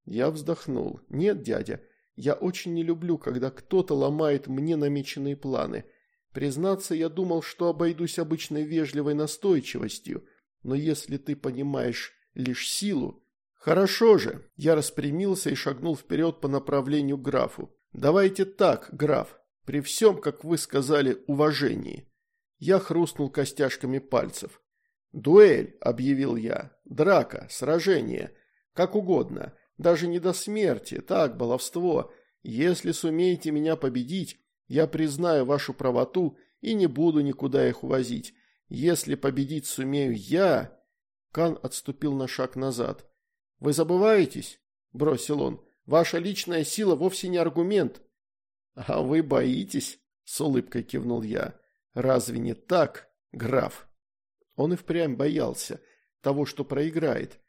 Я вздохнул. Нет, дядя, я очень не люблю, когда кто-то ломает мне намеченные планы. Признаться, я думал, что обойдусь обычной вежливой настойчивостью, но если ты понимаешь лишь силу. Хорошо же, я распрямился и шагнул вперед по направлению к графу. Давайте так, граф, при всем, как вы сказали, уважении. Я хрустнул костяшками пальцев. «Дуэль», — объявил я, — «драка, сражение, как угодно, даже не до смерти, так, баловство. Если сумеете меня победить, я признаю вашу правоту и не буду никуда их увозить. Если победить сумею я, Кан отступил на шаг назад. «Вы забываетесь?» – бросил он. «Ваша личная сила вовсе не аргумент». «А вы боитесь?» – с улыбкой кивнул я. «Разве не так, граф?» Он и впрямь боялся того, что проиграет,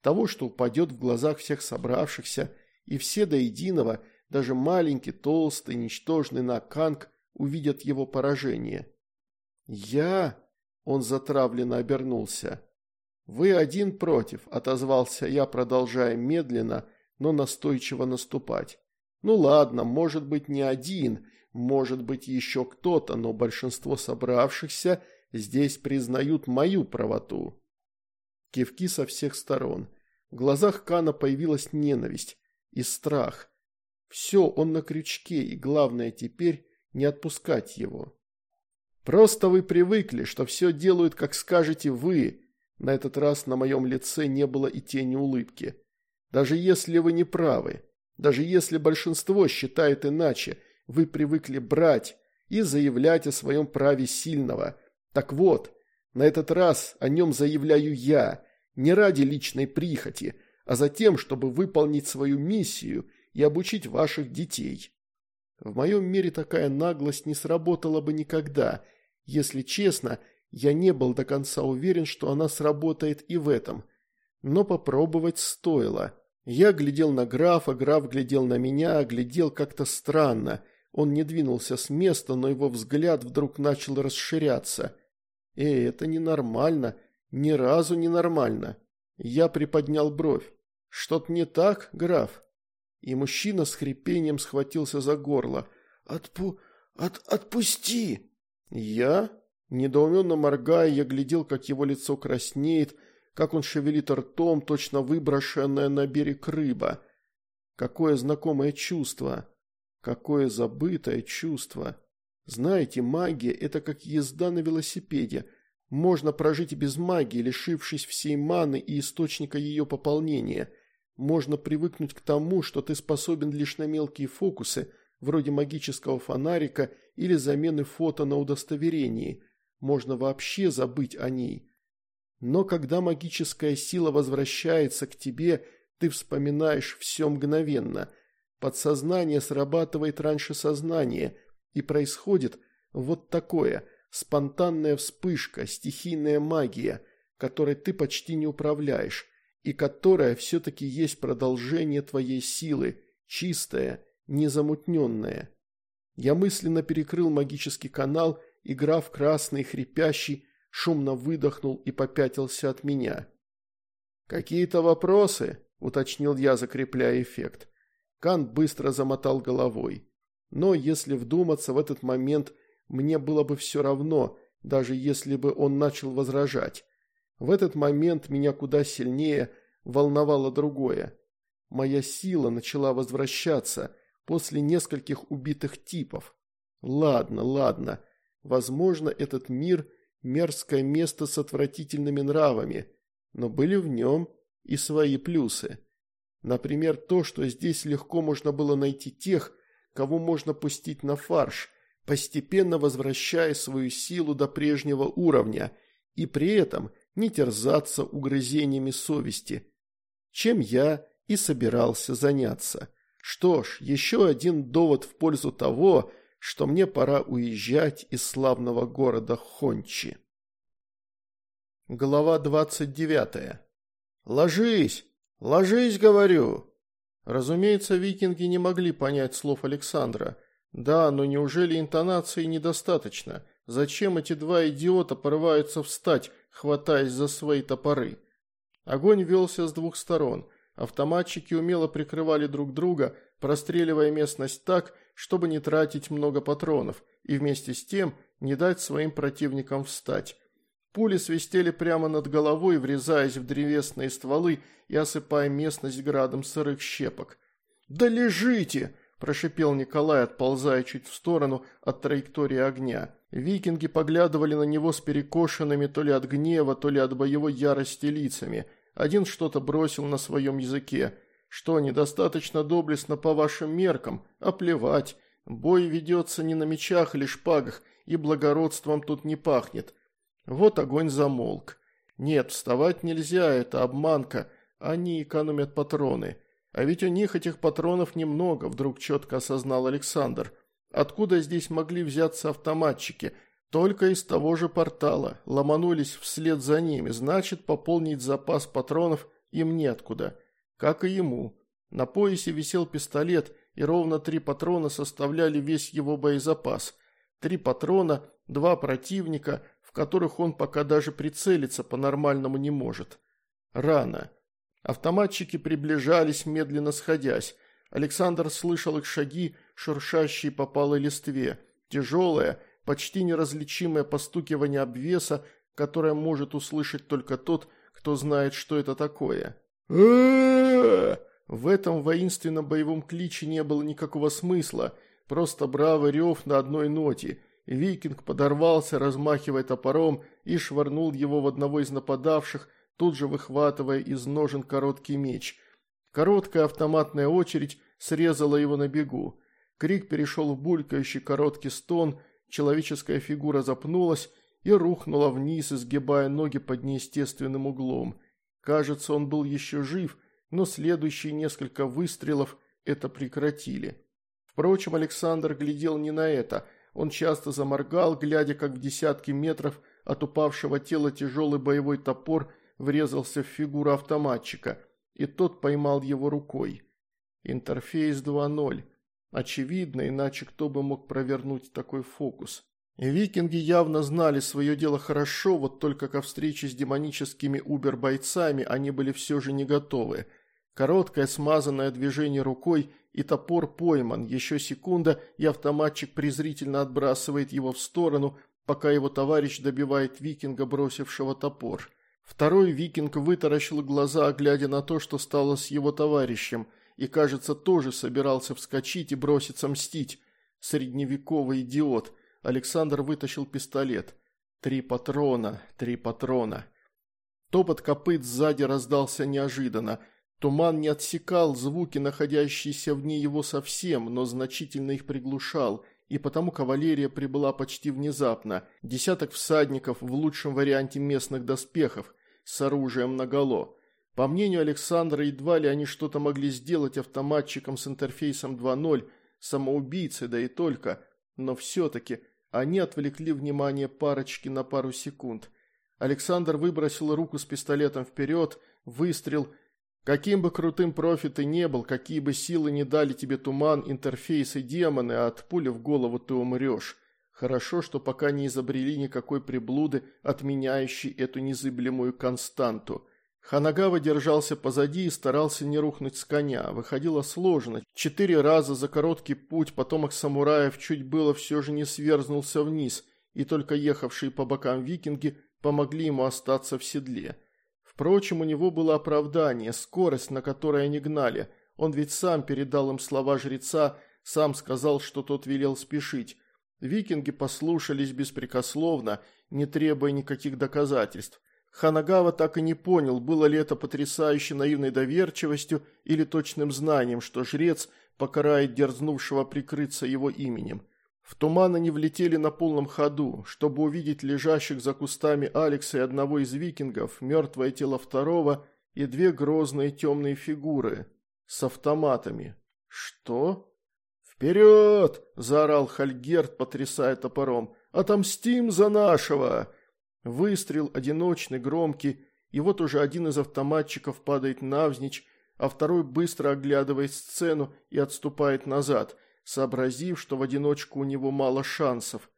того, что упадет в глазах всех собравшихся, и все до единого, даже маленький, толстый, ничтожный Наканг увидят его поражение. «Я...» – он затравленно обернулся. «Вы один против», – отозвался я, продолжая медленно, но настойчиво наступать. «Ну ладно, может быть не один, может быть еще кто-то, но большинство собравшихся здесь признают мою правоту». Кивки со всех сторон. В глазах Кана появилась ненависть и страх. Все, он на крючке, и главное теперь не отпускать его. Просто вы привыкли, что все делают, как скажете вы. На этот раз на моем лице не было и тени улыбки. Даже если вы не правы, даже если большинство считает иначе, вы привыкли брать и заявлять о своем праве сильного. Так вот, на этот раз о нем заявляю я, не ради личной прихоти, а за тем, чтобы выполнить свою миссию и обучить ваших детей. В моем мире такая наглость не сработала бы никогда. Если честно, я не был до конца уверен, что она сработает и в этом. Но попробовать стоило. Я глядел на графа, граф глядел на меня, глядел как-то странно. Он не двинулся с места, но его взгляд вдруг начал расширяться. Эй, это ненормально, ни разу не нормально. Я приподнял бровь. Что-то не так, граф? И мужчина с хрипением схватился за горло. «Отпу... От... отпусти!» «Я?» Недоуменно моргая, я глядел, как его лицо краснеет, как он шевелит ртом, точно выброшенная на берег рыба. Какое знакомое чувство! Какое забытое чувство! Знаете, магия – это как езда на велосипеде. Можно прожить без магии, лишившись всей маны и источника ее пополнения – можно привыкнуть к тому, что ты способен лишь на мелкие фокусы, вроде магического фонарика или замены фото на удостоверении. Можно вообще забыть о ней. Но когда магическая сила возвращается к тебе, ты вспоминаешь все мгновенно. Подсознание срабатывает раньше сознания, и происходит вот такое – спонтанная вспышка, стихийная магия, которой ты почти не управляешь и которая все-таки есть продолжение твоей силы, чистая, незамутненная. Я мысленно перекрыл магический канал, и граф красный, хрипящий, шумно выдохнул и попятился от меня. «Какие-то вопросы?» – уточнил я, закрепляя эффект. Кан быстро замотал головой. Но если вдуматься в этот момент, мне было бы все равно, даже если бы он начал возражать. В этот момент меня куда сильнее волновало другое. Моя сила начала возвращаться после нескольких убитых типов. Ладно, ладно. Возможно, этот мир – мерзкое место с отвратительными нравами, но были в нем и свои плюсы. Например, то, что здесь легко можно было найти тех, кого можно пустить на фарш, постепенно возвращая свою силу до прежнего уровня, и при этом не терзаться угрызениями совести, чем я и собирался заняться. Что ж, еще один довод в пользу того, что мне пора уезжать из славного города Хончи. Глава двадцать девятая. «Ложись! Ложись, говорю!» Разумеется, викинги не могли понять слов Александра. Да, но неужели интонации недостаточно? Зачем эти два идиота порываются встать, хватаясь за свои топоры? Огонь велся с двух сторон. Автоматчики умело прикрывали друг друга, простреливая местность так, чтобы не тратить много патронов, и вместе с тем не дать своим противникам встать. Пули свистели прямо над головой, врезаясь в древесные стволы и осыпая местность градом сырых щепок. «Да лежите!» – прошипел Николай, отползая чуть в сторону от траектории огня. Викинги поглядывали на него с перекошенными то ли от гнева, то ли от боевой ярости лицами. Один что-то бросил на своем языке. Что, недостаточно доблестно по вашим меркам? А плевать. Бой ведется не на мечах или шпагах, и благородством тут не пахнет. Вот огонь замолк. Нет, вставать нельзя, это обманка. Они экономят патроны. А ведь у них этих патронов немного, вдруг четко осознал Александр. Откуда здесь могли взяться автоматчики? Только из того же портала. Ломанулись вслед за ними. Значит, пополнить запас патронов им неоткуда. Как и ему. На поясе висел пистолет, и ровно три патрона составляли весь его боезапас. Три патрона, два противника, в которых он пока даже прицелиться по-нормальному не может. Рано. Автоматчики приближались, медленно сходясь. Александр слышал их шаги, шуршащие по палой листве, тяжелое, почти неразличимое постукивание обвеса, которое может услышать только тот, кто знает, что это такое. В этом воинственном боевом кличе не было никакого смысла, просто бравый рев на одной ноте, Викинг подорвался, размахивая топором, и швырнул его в одного из нападавших, тут же выхватывая из ножен короткий меч. Короткая автоматная очередь срезала его на бегу. Крик перешел в булькающий короткий стон, человеческая фигура запнулась и рухнула вниз, изгибая ноги под неестественным углом. Кажется, он был еще жив, но следующие несколько выстрелов это прекратили. Впрочем, Александр глядел не на это. Он часто заморгал, глядя, как в десятки метров от упавшего тела тяжелый боевой топор врезался в фигуру автоматчика, и тот поймал его рукой. Интерфейс 2.0. Очевидно, иначе кто бы мог провернуть такой фокус. Викинги явно знали свое дело хорошо, вот только ко встрече с демоническими убер-бойцами они были все же не готовы. Короткое смазанное движение рукой и топор пойман, еще секунда, и автоматчик презрительно отбрасывает его в сторону, пока его товарищ добивает викинга, бросившего топор. Второй викинг вытаращил глаза, глядя на то, что стало с его товарищем, и, кажется, тоже собирался вскочить и броситься мстить. Средневековый идиот. Александр вытащил пистолет. Три патрона, три патрона. Топот копыт сзади раздался неожиданно. Туман не отсекал звуки, находящиеся вне его совсем, но значительно их приглушал, и потому кавалерия прибыла почти внезапно. Десяток всадников в лучшем варианте местных доспехов, с оружием наголо. По мнению Александра, едва ли они что-то могли сделать автоматчиком с интерфейсом 2.0, самоубийцы, да и только, но все-таки они отвлекли внимание парочки на пару секунд. Александр выбросил руку с пистолетом вперед, выстрел. Каким бы крутым профи ты не был, какие бы силы не дали тебе туман, интерфейс и демоны, а от пули в голову ты умрешь. Хорошо, что пока не изобрели никакой приблуды, отменяющей эту незыблемую константу. Ханагава держался позади и старался не рухнуть с коня. Выходило сложно. Четыре раза за короткий путь потомок самураев чуть было все же не сверзнулся вниз, и только ехавшие по бокам викинги помогли ему остаться в седле. Впрочем, у него было оправдание, скорость, на которой они гнали. Он ведь сам передал им слова жреца, сам сказал, что тот велел спешить. Викинги послушались беспрекословно, не требуя никаких доказательств. Ханагава так и не понял, было ли это потрясающе наивной доверчивостью или точным знанием, что жрец покарает дерзнувшего прикрыться его именем. В туман они влетели на полном ходу, чтобы увидеть лежащих за кустами Алекса и одного из викингов, мертвое тело второго и две грозные темные фигуры с автоматами. «Что?» «Вперед!» – заорал Хальгерт, потрясая топором. «Отомстим за нашего!» Выстрел одиночный, громкий, и вот уже один из автоматчиков падает навзничь, а второй быстро оглядывает сцену и отступает назад, сообразив, что в одиночку у него мало шансов.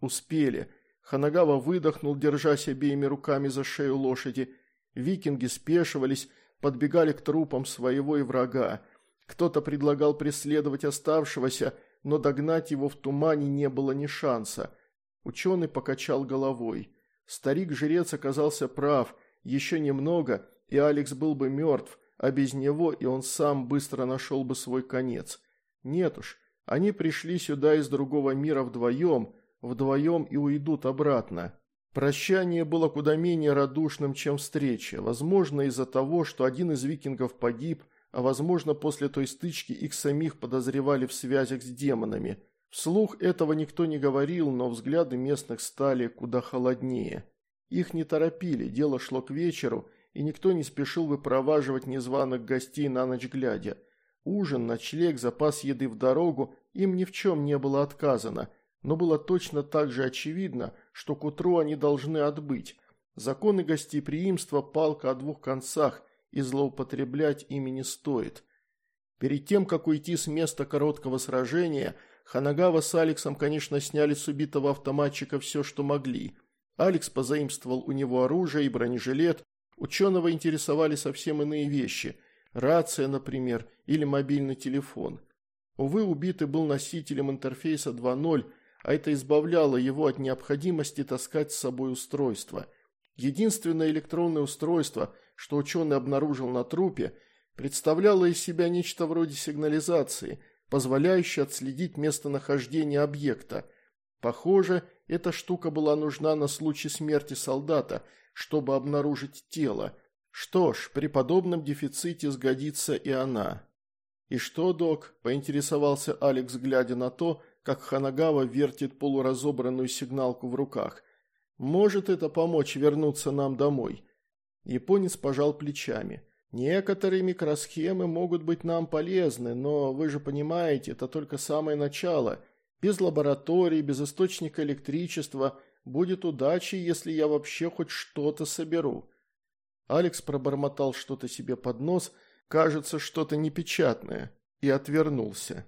Успели. Ханагава выдохнул, держась обеими руками за шею лошади. Викинги спешивались, подбегали к трупам своего и врага. Кто-то предлагал преследовать оставшегося, но догнать его в тумане не было ни шанса. Ученый покачал головой. Старик-жрец оказался прав, еще немного, и Алекс был бы мертв, а без него и он сам быстро нашел бы свой конец. Нет уж, они пришли сюда из другого мира вдвоем, вдвоем и уйдут обратно. Прощание было куда менее радушным, чем встреча, возможно из-за того, что один из викингов погиб, а возможно после той стычки их самих подозревали в связях с демонами. Вслух этого никто не говорил, но взгляды местных стали куда холоднее. Их не торопили, дело шло к вечеру, и никто не спешил выпроваживать незваных гостей на ночь глядя. Ужин, ночлег, запас еды в дорогу им ни в чем не было отказано, но было точно так же очевидно, что к утру они должны отбыть. Законы гостеприимства – палка о двух концах, и злоупотреблять ими не стоит. Перед тем, как уйти с места короткого сражения – Ханагава с Алексом, конечно, сняли с убитого автоматчика все, что могли. Алекс позаимствовал у него оружие и бронежилет. Ученого интересовали совсем иные вещи. Рация, например, или мобильный телефон. Увы, убитый был носителем интерфейса 2.0, а это избавляло его от необходимости таскать с собой устройство. Единственное электронное устройство, что ученый обнаружил на трупе, представляло из себя нечто вроде сигнализации – позволяющий отследить местонахождение объекта. Похоже, эта штука была нужна на случай смерти солдата, чтобы обнаружить тело. Что ж, при подобном дефиците сгодится и она. «И что, док?» – поинтересовался Алекс, глядя на то, как Ханагава вертит полуразобранную сигналку в руках. «Может это помочь вернуться нам домой?» Японец пожал плечами. «Некоторые микросхемы могут быть нам полезны, но вы же понимаете, это только самое начало. Без лаборатории, без источника электричества будет удачей, если я вообще хоть что-то соберу». Алекс пробормотал что-то себе под нос, кажется, что-то непечатное, и отвернулся.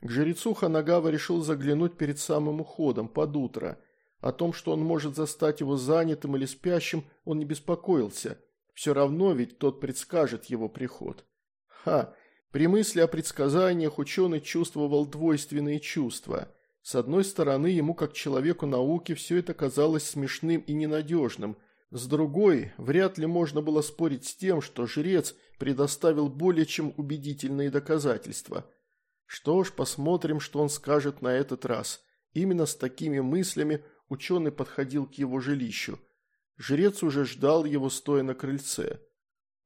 К жрецу Ханагава решил заглянуть перед самым уходом, под утро. О том, что он может застать его занятым или спящим, он не беспокоился. Все равно ведь тот предскажет его приход. Ха! При мысли о предсказаниях ученый чувствовал двойственные чувства. С одной стороны, ему как человеку науки все это казалось смешным и ненадежным. С другой, вряд ли можно было спорить с тем, что жрец предоставил более чем убедительные доказательства – что ж, посмотрим, что он скажет на этот раз. Именно с такими мыслями ученый подходил к его жилищу. Жрец уже ждал его, стоя на крыльце.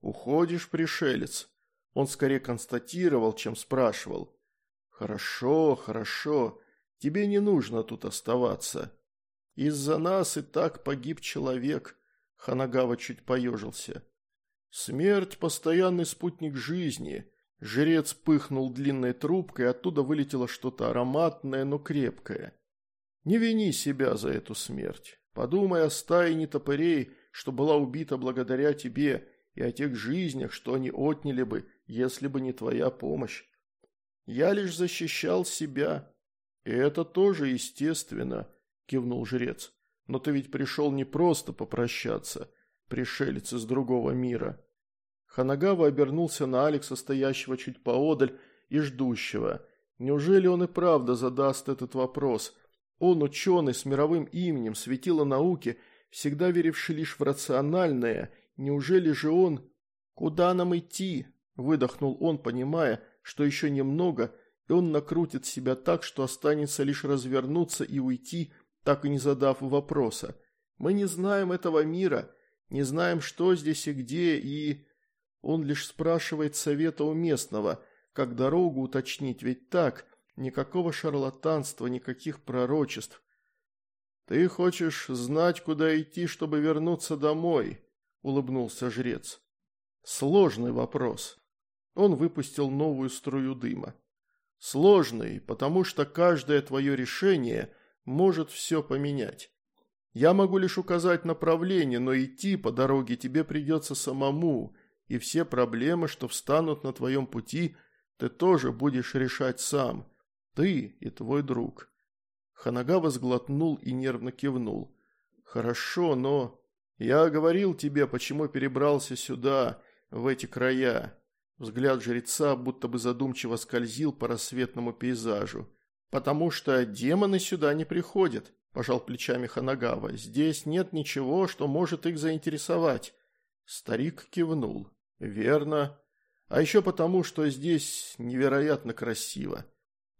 «Уходишь, пришелец?» Он скорее констатировал, чем спрашивал. «Хорошо, хорошо. Тебе не нужно тут оставаться. Из-за нас и так погиб человек», — Ханагава чуть поежился. «Смерть – постоянный спутник жизни. Жрец пыхнул длинной трубкой, оттуда вылетело что-то ароматное, но крепкое. Не вини себя за эту смерть. Подумай о стае нетопырей, что была убита благодаря тебе, и о тех жизнях, что они отняли бы, если бы не твоя помощь. Я лишь защищал себя. И это тоже естественно, кивнул жрец. Но ты ведь пришел не просто попрощаться, пришелец из другого мира. Ханагава обернулся на Алекса, стоящего чуть поодаль и ждущего. Неужели он и правда задаст этот вопрос? Он, ученый с мировым именем, светило науки, всегда веривший лишь в рациональное. Неужели же он... «Куда нам идти?» – выдохнул он, понимая, что еще немного, и он накрутит себя так, что останется лишь развернуться и уйти, так и не задав вопроса. «Мы не знаем этого мира, не знаем, что здесь и где, и...» Он лишь спрашивает совета у местного, как дорогу уточнить, ведь так, никакого шарлатанства, никаких пророчеств. «Ты хочешь знать, куда идти, чтобы вернуться домой?» – улыбнулся жрец. «Сложный вопрос». Он выпустил новую струю дыма. «Сложный, потому что каждое твое решение может все поменять. Я могу лишь указать направление, но идти по дороге тебе придется самому, и все проблемы, что встанут на твоем пути, ты тоже будешь решать сам. Ты и твой друг». Ханагава сглотнул и нервно кивнул. «Хорошо, но...» «Я говорил тебе, почему перебрался сюда, в эти края». Взгляд жреца будто бы задумчиво скользил по рассветному пейзажу. «Потому что демоны сюда не приходят», – пожал плечами Ханагава. «Здесь нет ничего, что может их заинтересовать». Старик кивнул. «Верно. А еще потому, что здесь невероятно красиво».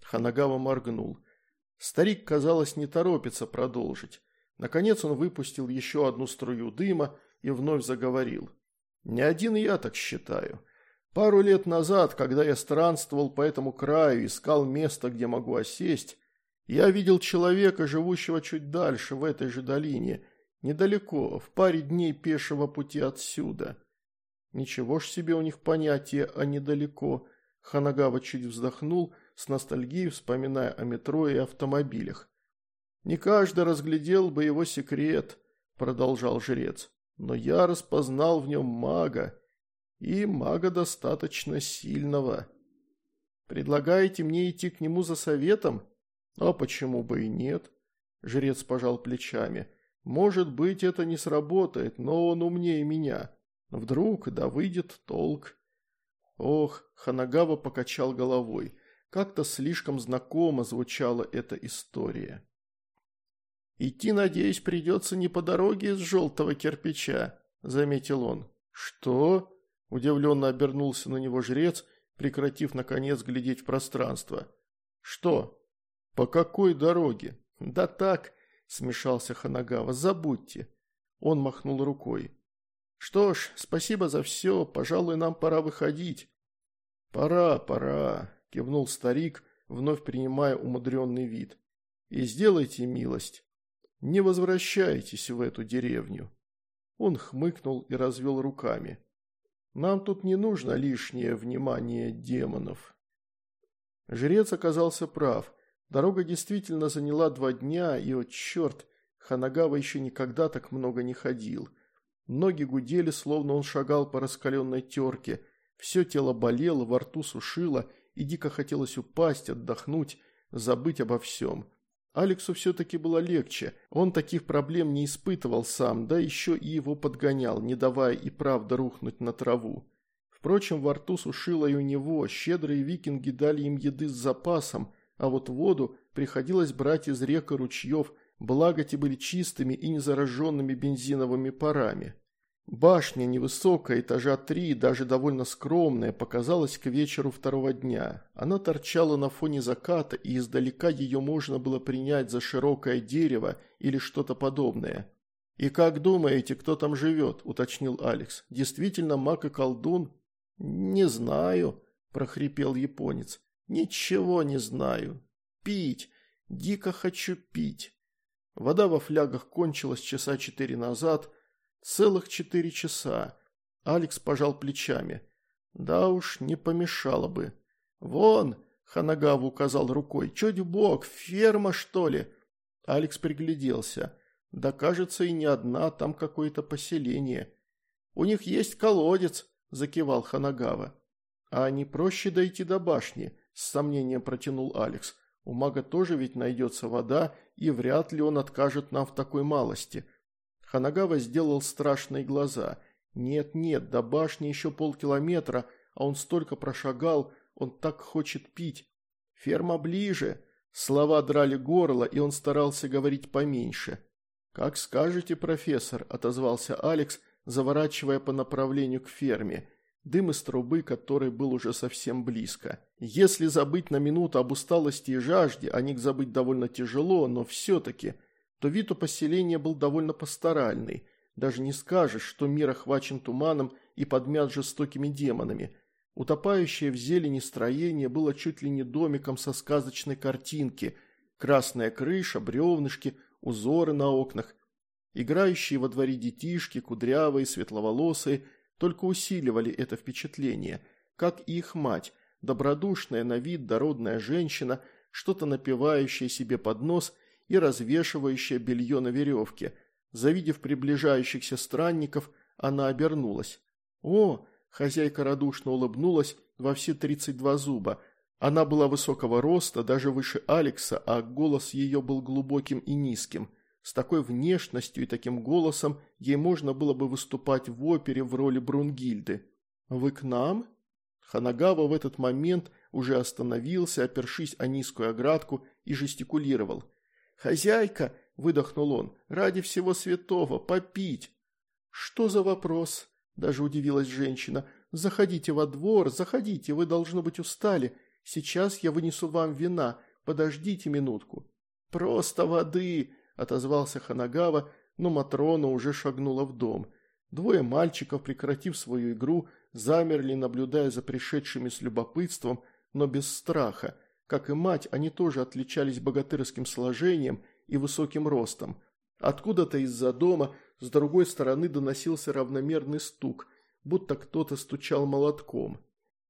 Ханагава моргнул. Старик, казалось, не торопится продолжить. Наконец он выпустил еще одну струю дыма и вновь заговорил. «Не один я так считаю. Пару лет назад, когда я странствовал по этому краю, искал место, где могу осесть, я видел человека, живущего чуть дальше, в этой же долине, недалеко, в паре дней пешего пути отсюда. Ничего ж себе у них понятие, а недалеко. Ханагава чуть вздохнул, с ностальгией вспоминая о метро и автомобилях. «Не каждый разглядел бы его секрет», – продолжал жрец. «Но я распознал в нем мага, и мага достаточно сильного. Предлагаете мне идти к нему за советом? А почему бы и нет?» Жрец пожал плечами. «Может быть, это не сработает, но он умнее меня. Вдруг, да выйдет толк. Ох, Ханагава покачал головой. Как-то слишком знакомо звучала эта история. «Идти, надеюсь, придется не по дороге из желтого кирпича», – заметил он. «Что?» – удивленно обернулся на него жрец, прекратив, наконец, глядеть в пространство. «Что? По какой дороге? «Да так», – смешался Ханагава, – «забудьте». Он махнул рукой. «Что ж, спасибо за все, пожалуй, нам пора выходить». «Пора, пора», – кивнул старик, вновь принимая умудренный вид. «И сделайте милость. Не возвращайтесь в эту деревню». Он хмыкнул и развел руками. «Нам тут не нужно лишнее внимание демонов». Жрец оказался прав. Дорога действительно заняла два дня, и, о черт, Ханагава еще никогда так много не ходил. Ноги гудели, словно он шагал по раскаленной терке. Все тело болело, во рту сушило, и дико хотелось упасть, отдохнуть, забыть обо всем. Алексу все-таки было легче, он таких проблем не испытывал сам, да еще и его подгонял, не давая и правда рухнуть на траву. Впрочем, во рту сушило и у него, щедрые викинги дали им еды с запасом, а вот воду приходилось брать из рек и ручьев, благо те были чистыми и незараженными бензиновыми парами. Башня невысокая, этажа три, даже довольно скромная, показалась к вечеру второго дня. Она торчала на фоне заката, и издалека ее можно было принять за широкое дерево или что-то подобное. «И как думаете, кто там живет?» – уточнил Алекс. «Действительно маг и колдун?» «Не знаю», – прохрипел японец. «Ничего не знаю. Пить. Дико хочу пить». Вода во флягах кончилась часа четыре назад – Целых четыре часа. Алекс пожал плечами. Да уж, не помешало бы. Вон, Ханагаву указал рукой. Чуть бог, ферма что ли? Алекс пригляделся. Да кажется и не одна, там какое-то поселение. У них есть колодец, закивал Ханагава. А не проще дойти до башни, с сомнением протянул Алекс. У мага тоже ведь найдется вода, и вряд ли он откажет нам в такой малости. Ханагава сделал страшные глаза. Нет-нет, до башни еще полкилометра, а он столько прошагал, он так хочет пить. Ферма ближе. Слова драли горло, и он старался говорить поменьше. «Как скажете, профессор», – отозвался Алекс, заворачивая по направлению к ферме. Дым из трубы, который был уже совсем близко. Если забыть на минуту об усталости и жажде, а них забыть довольно тяжело, но все-таки – то вид у поселения был довольно пасторальный. Даже не скажешь, что мир охвачен туманом и подмят жестокими демонами. Утопающее в зелени строение было чуть ли не домиком со сказочной картинки. Красная крыша, бревнышки, узоры на окнах. Играющие во дворе детишки, кудрявые, светловолосые, только усиливали это впечатление, как и их мать, добродушная на вид дородная женщина, что-то напивающая себе под нос – и развешивающая белье на веревке. Завидев приближающихся странников, она обернулась. «О!» – хозяйка радушно улыбнулась во все тридцать два зуба. Она была высокого роста, даже выше Алекса, а голос ее был глубоким и низким. С такой внешностью и таким голосом ей можно было бы выступать в опере в роли Брунгильды. «Вы к нам?» Ханагава в этот момент уже остановился, опершись о низкую оградку и жестикулировал. «Хозяйка!» – выдохнул он. «Ради всего святого! Попить!» «Что за вопрос?» – даже удивилась женщина. «Заходите во двор, заходите, вы, должно быть, устали. Сейчас я вынесу вам вина. Подождите минутку». «Просто воды!» – отозвался Ханагава, но Матрона уже шагнула в дом. Двое мальчиков, прекратив свою игру, замерли, наблюдая за пришедшими с любопытством, но без страха – как и мать, они тоже отличались богатырским сложением и высоким ростом. Откуда-то из-за дома с другой стороны доносился равномерный стук, будто кто-то стучал молотком.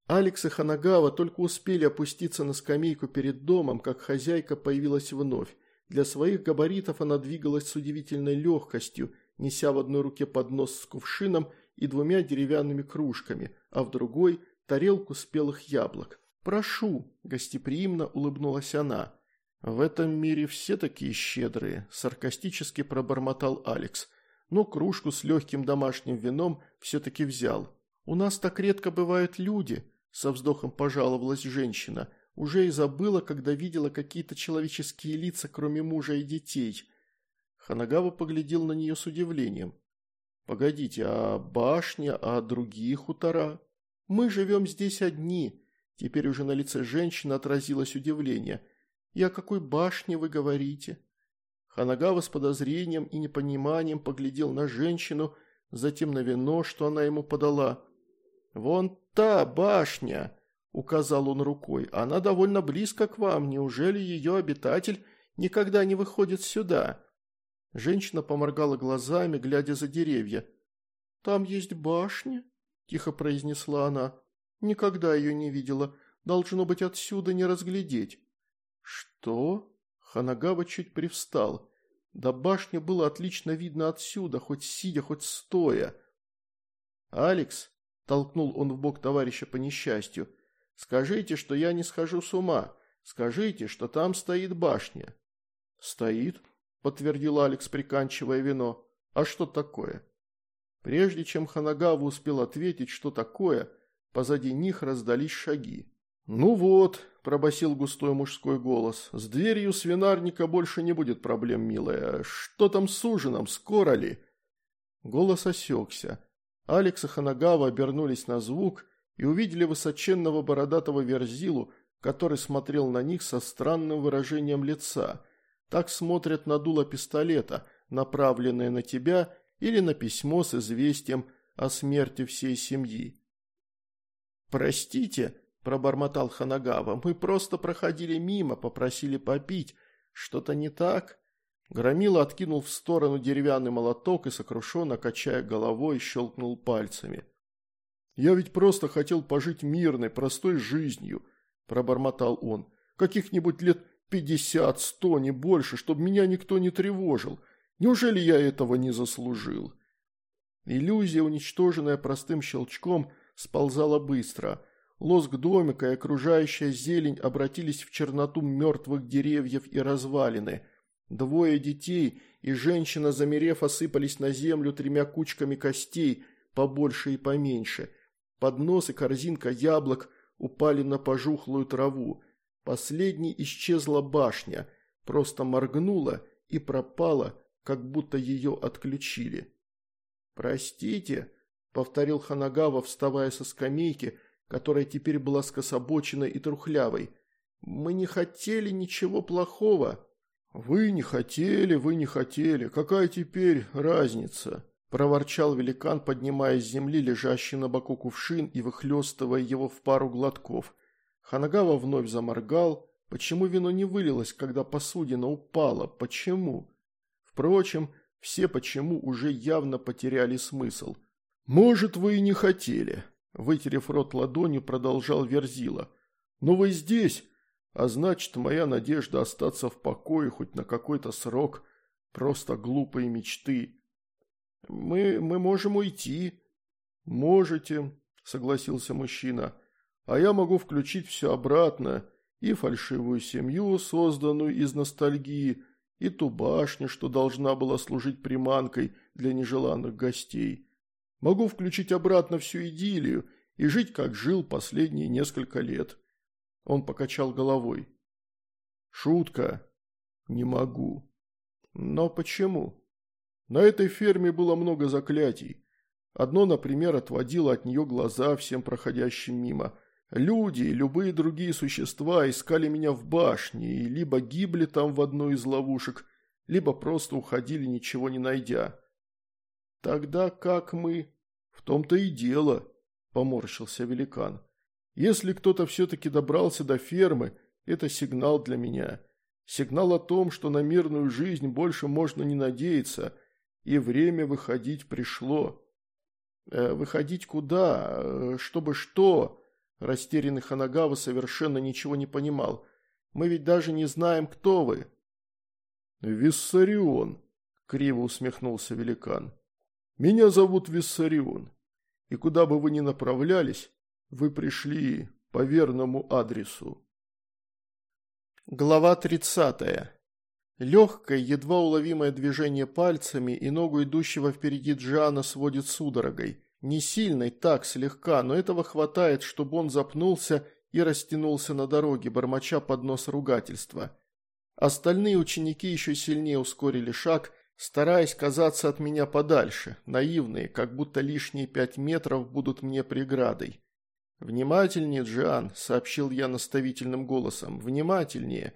Алекс и Ханагава только успели опуститься на скамейку перед домом, как хозяйка появилась вновь. Для своих габаритов она двигалась с удивительной легкостью, неся в одной руке поднос с кувшином и двумя деревянными кружками, а в другой – тарелку спелых яблок. «Прошу», – гостеприимно улыбнулась она. «В этом мире все такие щедрые», – саркастически пробормотал Алекс. Но кружку с легким домашним вином все-таки взял. «У нас так редко бывают люди», – со вздохом пожаловалась женщина. «Уже и забыла, когда видела какие-то человеческие лица, кроме мужа и детей». Ханагава поглядел на нее с удивлением. «Погодите, а башня, а другие хутора?» «Мы живем здесь одни», Теперь уже на лице женщины отразилось удивление. «И о какой башне вы говорите?» Ханагава с подозрением и непониманием поглядел на женщину, затем на вино, что она ему подала. «Вон та башня!» – указал он рукой. «Она довольно близко к вам. Неужели ее обитатель никогда не выходит сюда?» Женщина поморгала глазами, глядя за деревья. «Там есть башня?» – тихо произнесла она. «Никогда ее не видела. Должно быть, отсюда не разглядеть». «Что?» Ханагава чуть привстал. До башни было отлично видно отсюда, хоть сидя, хоть стоя. «Алекс», – толкнул он в бок товарища по несчастью, – «скажите, что я не схожу с ума. Скажите, что там стоит башня». «Стоит», – подтвердил Алекс, приканчивая вино. «А что такое?» Прежде чем Ханагава успел ответить, что такое, позади них раздались шаги. «Ну вот», – пробасил густой мужской голос, – «с дверью свинарника больше не будет проблем, милая. Что там с ужином, скоро ли?» Голос осекся. Алекс и Ханагава обернулись на звук и увидели высоченного бородатого верзилу, который смотрел на них со странным выражением лица. Так смотрят на дуло пистолета, направленное на тебя, или на письмо с известием о смерти всей семьи. «Простите», пробормотал Ханагава. «Мы просто проходили мимо, попросили попить. Что-то не так?» Громила откинул в сторону деревянный молоток и, сокрушенно качая головой, щелкнул пальцами. «Я ведь просто хотел пожить мирной, простой жизнью», – пробормотал он. «Каких-нибудь лет пятьдесят, сто, не больше, чтобы меня никто не тревожил. Неужели я этого не заслужил?» Иллюзия, уничтоженная простым щелчком, сползала быстро – Лоск домика и окружающая зелень обратились в черноту мертвых деревьев и развалины. Двое детей и женщина, замерев, осыпались на землю тремя кучками костей, побольше и поменьше. Поднос и корзинка яблок упали на пожухлую траву. Последней исчезла башня, просто моргнула и пропала, как будто ее отключили. «Простите», — повторил Ханагава, вставая со скамейки, которая теперь была скособоченной и трухлявой. «Мы не хотели ничего плохого». «Вы не хотели, вы не хотели. Какая теперь разница?» – проворчал великан, поднимая с земли лежащий на боку кувшин и выхлестывая его в пару глотков. Ханагава вновь заморгал. Почему вино не вылилось, когда посудина упала? Почему? Впрочем, все почему уже явно потеряли смысл. «Может, вы и не хотели», Вытерев рот ладонью, продолжал Верзила. «Но вы здесь, а значит, моя надежда остаться в покое хоть на какой-то срок – просто глупые мечты. Мы, мы можем уйти». «Можете», – согласился мужчина. «А я могу включить все обратно, и фальшивую семью, созданную из ностальгии, и ту башню, что должна была служить приманкой для нежеланных гостей». Могу включить обратно всю идиллию и жить, как жил последние несколько лет. Он покачал головой. Шутка. Не могу. Но почему? На этой ферме было много заклятий. Одно, например, отводило от нее глаза всем проходящим мимо. Люди и любые другие существа искали меня в башне и либо гибли там в одной из ловушек, либо просто уходили, ничего не найдя. Тогда как мы... «В том-то и дело», – поморщился великан. «Если кто-то все-таки добрался до фермы, это сигнал для меня. Сигнал о том, что на мирную жизнь больше можно не надеяться, и время выходить пришло». «Э, «Выходить куда? Э, чтобы что?» Растерянный Ханагава совершенно ничего не понимал. «Мы ведь даже не знаем, кто вы». «Виссарион», – криво усмехнулся великан. Меня зовут Виссарион, и куда бы вы ни направлялись, вы пришли по верному адресу. Глава 30. Легкое, едва уловимое движение пальцами и ногу идущего впереди Джана сводит судорогой. Не сильной, так, слегка, но этого хватает, чтобы он запнулся и растянулся на дороге, бормоча под нос ругательства. Остальные ученики еще сильнее ускорили шаг – стараясь казаться от меня подальше, наивные, как будто лишние пять метров будут мне преградой. «Внимательнее, Джиан», — сообщил я наставительным голосом, — «внимательнее.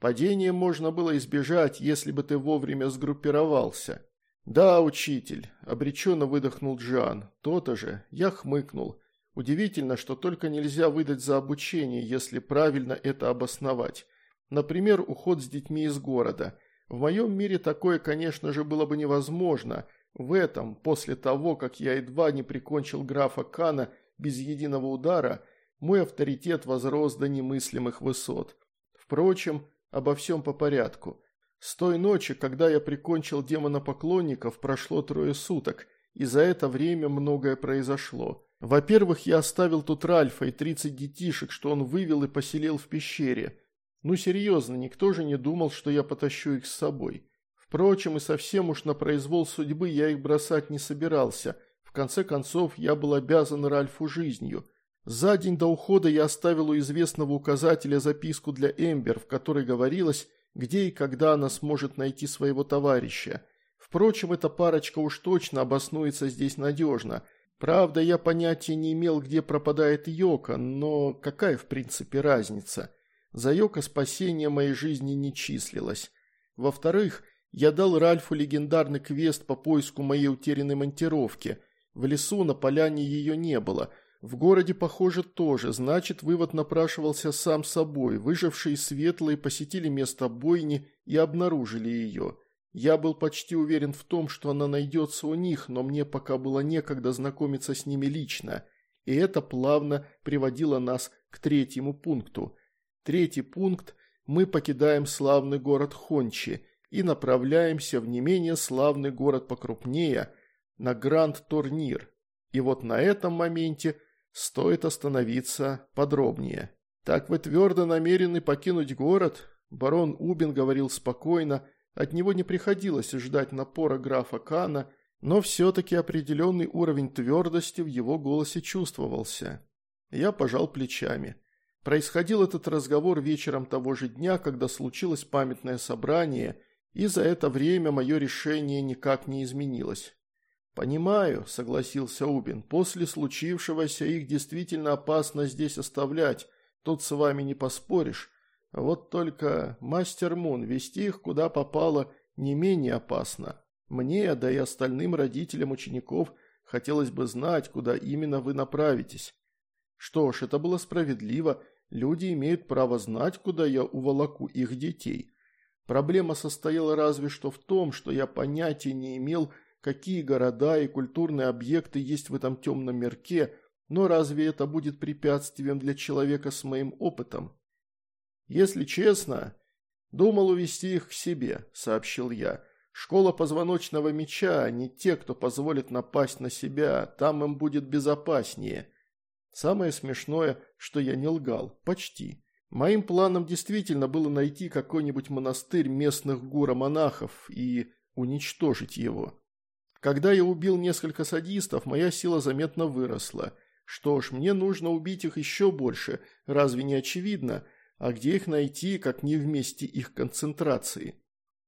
Падение можно было избежать, если бы ты вовремя сгруппировался. Да, учитель, обреченно выдохнул Джан. То-то же, я хмыкнул. Удивительно, что только нельзя выдать за обучение, если правильно это обосновать. Например, уход с детьми из города. В моем мире такое, конечно же, было бы невозможно. В этом, после того, как я едва не прикончил графа Кана без единого удара, мой авторитет возрос до немыслимых высот. Впрочем, обо всем по порядку. С той ночи, когда я прикончил демона поклонников, прошло трое суток, и за это время многое произошло. Во-первых, я оставил тут Ральфа и 30 детишек, что он вывел и поселил в пещере. Ну серьезно, никто же не думал, что я потащу их с собой. Впрочем, и совсем уж на произвол судьбы я их бросать не собирался. В конце концов, я был обязан Ральфу жизнью. За день до ухода я оставил у известного указателя записку для Эмбер, в которой говорилось, где и когда она сможет найти своего товарища. Впрочем, эта парочка уж точно обоснуется здесь надежно – Правда, я понятия не имел, где пропадает Йока, но какая в принципе разница? За Йока спасение моей жизни не числилось. Во-вторых, я дал Ральфу легендарный квест по поиску моей утерянной монтировки. В лесу на поляне ее не было. В городе, похоже, тоже, значит, вывод напрашивался сам собой. Выжившие светлые посетили место бойни и обнаружили ее. Я был почти уверен в том, что она найдется у них, но мне пока было некогда знакомиться с ними лично. И это плавно приводило нас к третьему пункту. Третий пункт – мы покидаем славный город Хончи и направляемся в не менее славный город покрупнее – на Гранд-турнир. И вот на этом моменте стоит остановиться подробнее. «Так вы твердо намерены покинуть город?» Барон Убин говорил спокойно – от него не приходилось ждать напора графа Кана, но все-таки определенный уровень твердости в его голосе чувствовался. Я пожал плечами. Происходил этот разговор вечером того же дня, когда случилось памятное собрание, и за это время мое решение никак не изменилось. «Понимаю», – согласился Убин, – «после случившегося их действительно опасно здесь оставлять, тут с вами не поспоришь, вот только, мастер Мун, вести их куда попало не менее опасно. Мне, да и остальным родителям учеников хотелось бы знать, куда именно вы направитесь. Что ж, это было справедливо, люди имеют право знать, куда я уволоку их детей. Проблема состояла разве что в том, что я понятия не имел, какие города и культурные объекты есть в этом темном мирке, но разве это будет препятствием для человека с моим опытом? «Если честно, думал увести их к себе», – сообщил я. «Школа позвоночного меча, а не те, кто позволит напасть на себя, там им будет безопаснее». Самое смешное, что я не лгал, почти. Моим планом действительно было найти какой-нибудь монастырь местных гура-монахов и уничтожить его. Когда я убил несколько садистов, моя сила заметно выросла. Что ж, мне нужно убить их еще больше, разве не очевидно – а где их найти, как не в месте их концентрации?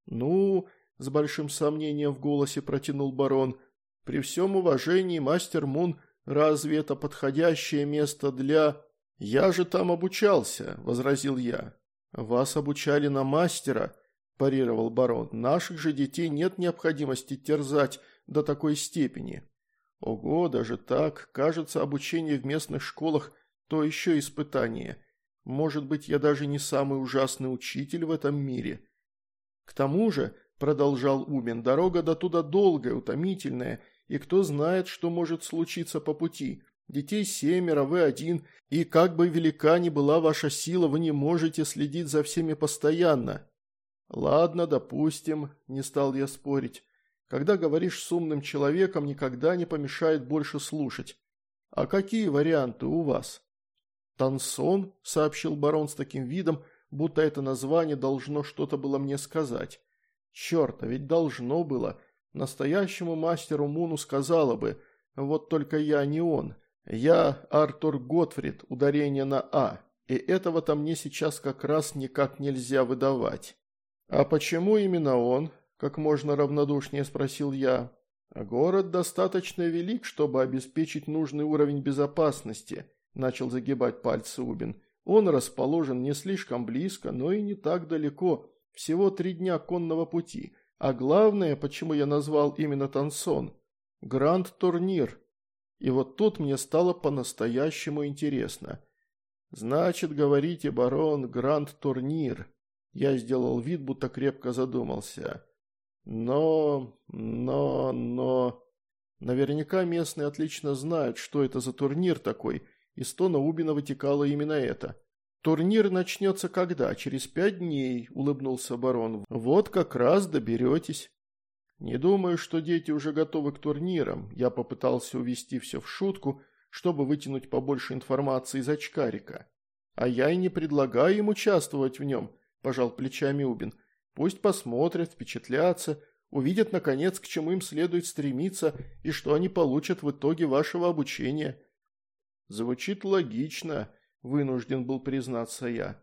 Ну, с большим сомнением в голосе протянул барон, при всем уважении, мастер Мун, разве это подходящее место для... Я же там обучался, возразил я. Вас обучали на мастера, парировал барон. Наших же детей нет необходимости терзать до такой степени. Ого, даже так, кажется, обучение в местных школах – то еще испытание – может быть, я даже не самый ужасный учитель в этом мире. К тому же, продолжал Умен, дорога до туда долгая, утомительная, и кто знает, что может случиться по пути. Детей семеро, вы один, и как бы велика ни была ваша сила, вы не можете следить за всеми постоянно. Ладно, допустим, не стал я спорить. Когда говоришь с умным человеком, никогда не помешает больше слушать. А какие варианты у вас? «Тансон», – сообщил барон с таким видом, будто это название должно что-то было мне сказать. «Черт, а ведь должно было. Настоящему мастеру Муну сказала бы, вот только я не он. Я Артур Готфрид, ударение на «А», и этого-то мне сейчас как раз никак нельзя выдавать». «А почему именно он?» – как можно равнодушнее спросил я. «Город достаточно велик, чтобы обеспечить нужный уровень безопасности». – начал загибать пальцы Убин. Он расположен не слишком близко, но и не так далеко, всего три дня конного пути. А главное, почему я назвал именно Тансон – Гранд-турнир. И вот тут мне стало по-настоящему интересно. Значит, говорите, барон, Гранд-турнир. Я сделал вид, будто крепко задумался. Но, но, но... Наверняка местные отлично знают, что это за турнир такой, из тона Убина вытекало именно это. «Турнир начнется когда? Через пять дней», – улыбнулся барон. «Вот как раз доберетесь». «Не думаю, что дети уже готовы к турнирам. Я попытался увести все в шутку, чтобы вытянуть побольше информации из очкарика. А я и не предлагаю им участвовать в нем», – пожал плечами Убин. «Пусть посмотрят, впечатлятся, увидят, наконец, к чему им следует стремиться и что они получат в итоге вашего обучения». «Звучит логично», – вынужден был признаться я.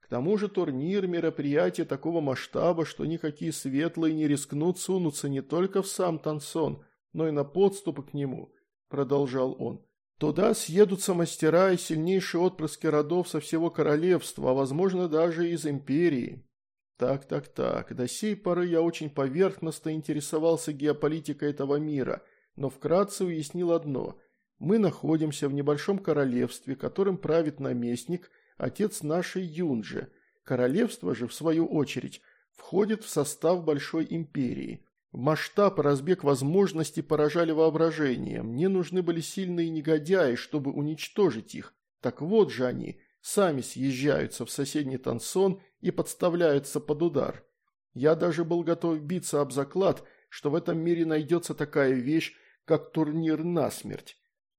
К тому же турнир – мероприятие такого масштаба, что никакие светлые не рискнут сунуться не только в сам Тансон, но и на подступы к нему, продолжал он. Туда съедутся мастера и сильнейшие отпрыски родов со всего королевства, а возможно даже из империи. Так, так, так, до сей поры я очень поверхностно интересовался геополитикой этого мира, но вкратце уяснил одно – мы находимся в небольшом королевстве, которым правит наместник, отец нашей Юнджи. Королевство же, в свою очередь, входит в состав Большой империи. Масштаб и разбег возможностей поражали воображение. Мне нужны были сильные негодяи, чтобы уничтожить их. Так вот же они, сами съезжаются в соседний Тансон и подставляются под удар. Я даже был готов биться об заклад, что в этом мире найдется такая вещь, как турнир насмерть.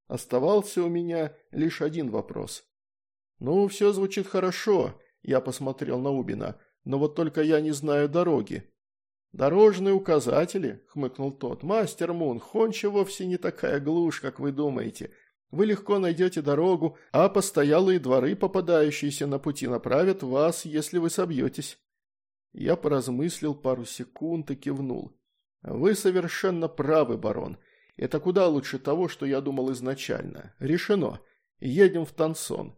Оставался у меня лишь один вопрос. «Ну, все звучит хорошо», – я посмотрел на Убина, – «но вот только я не знаю дороги». «Дорожные указатели», – хмыкнул тот. «Мастер Мун, Хонча вовсе не такая глушь, как вы думаете. Вы легко найдете дорогу, а постоялые дворы, попадающиеся на пути, направят вас, если вы собьетесь». Я поразмыслил пару секунд и кивнул. «Вы совершенно правы, барон. Это куда лучше того, что я думал изначально. Решено. Едем в Тансон.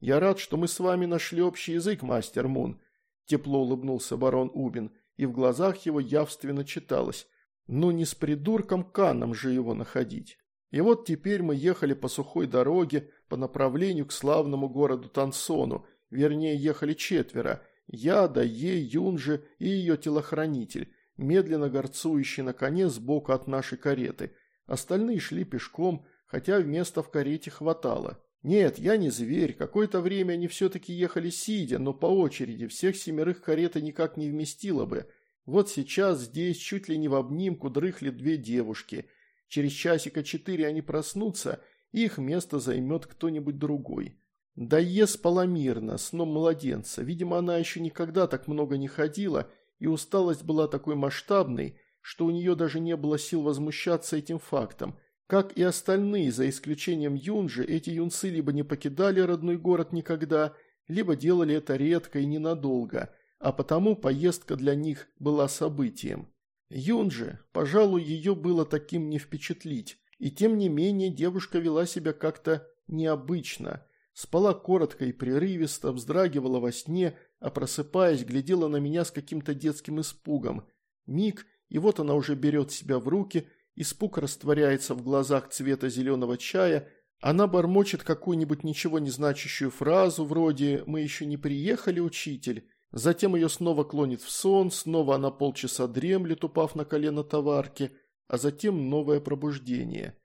Я рад, что мы с вами нашли общий язык, мастер Мун. Тепло улыбнулся барон Убин, и в глазах его явственно читалось. Ну не с придурком Каном же его находить. И вот теперь мы ехали по сухой дороге по направлению к славному городу Тансону, вернее ехали четверо, я, Дае, Юнжи и ее телохранитель, медленно горцующий на коне сбоку от нашей кареты – Остальные шли пешком, хотя места в карете хватало. Нет, я не зверь, какое-то время они все-таки ехали сидя, но по очереди, всех семерых карета никак не вместила бы. Вот сейчас здесь чуть ли не в обнимку дрыхли две девушки. Через часика четыре они проснутся, и их место займет кто-нибудь другой. Да спала мирно, сном младенца. Видимо, она еще никогда так много не ходила, и усталость была такой масштабной, что у нее даже не было сил возмущаться этим фактом. Как и остальные, за исключением Юнжи, эти юнцы либо не покидали родной город никогда, либо делали это редко и ненадолго, а потому поездка для них была событием. Юнжи, пожалуй, ее было таким не впечатлить, и тем не менее девушка вела себя как-то необычно. Спала коротко и прерывисто, вздрагивала во сне, а просыпаясь, глядела на меня с каким-то детским испугом. Миг – и вот она уже берет себя в руки, испуг растворяется в глазах цвета зеленого чая, она бормочет какую-нибудь ничего не значащую фразу вроде «Мы еще не приехали, учитель», затем ее снова клонит в сон, снова она полчаса дремлет, упав на колено товарки, а затем новое пробуждение.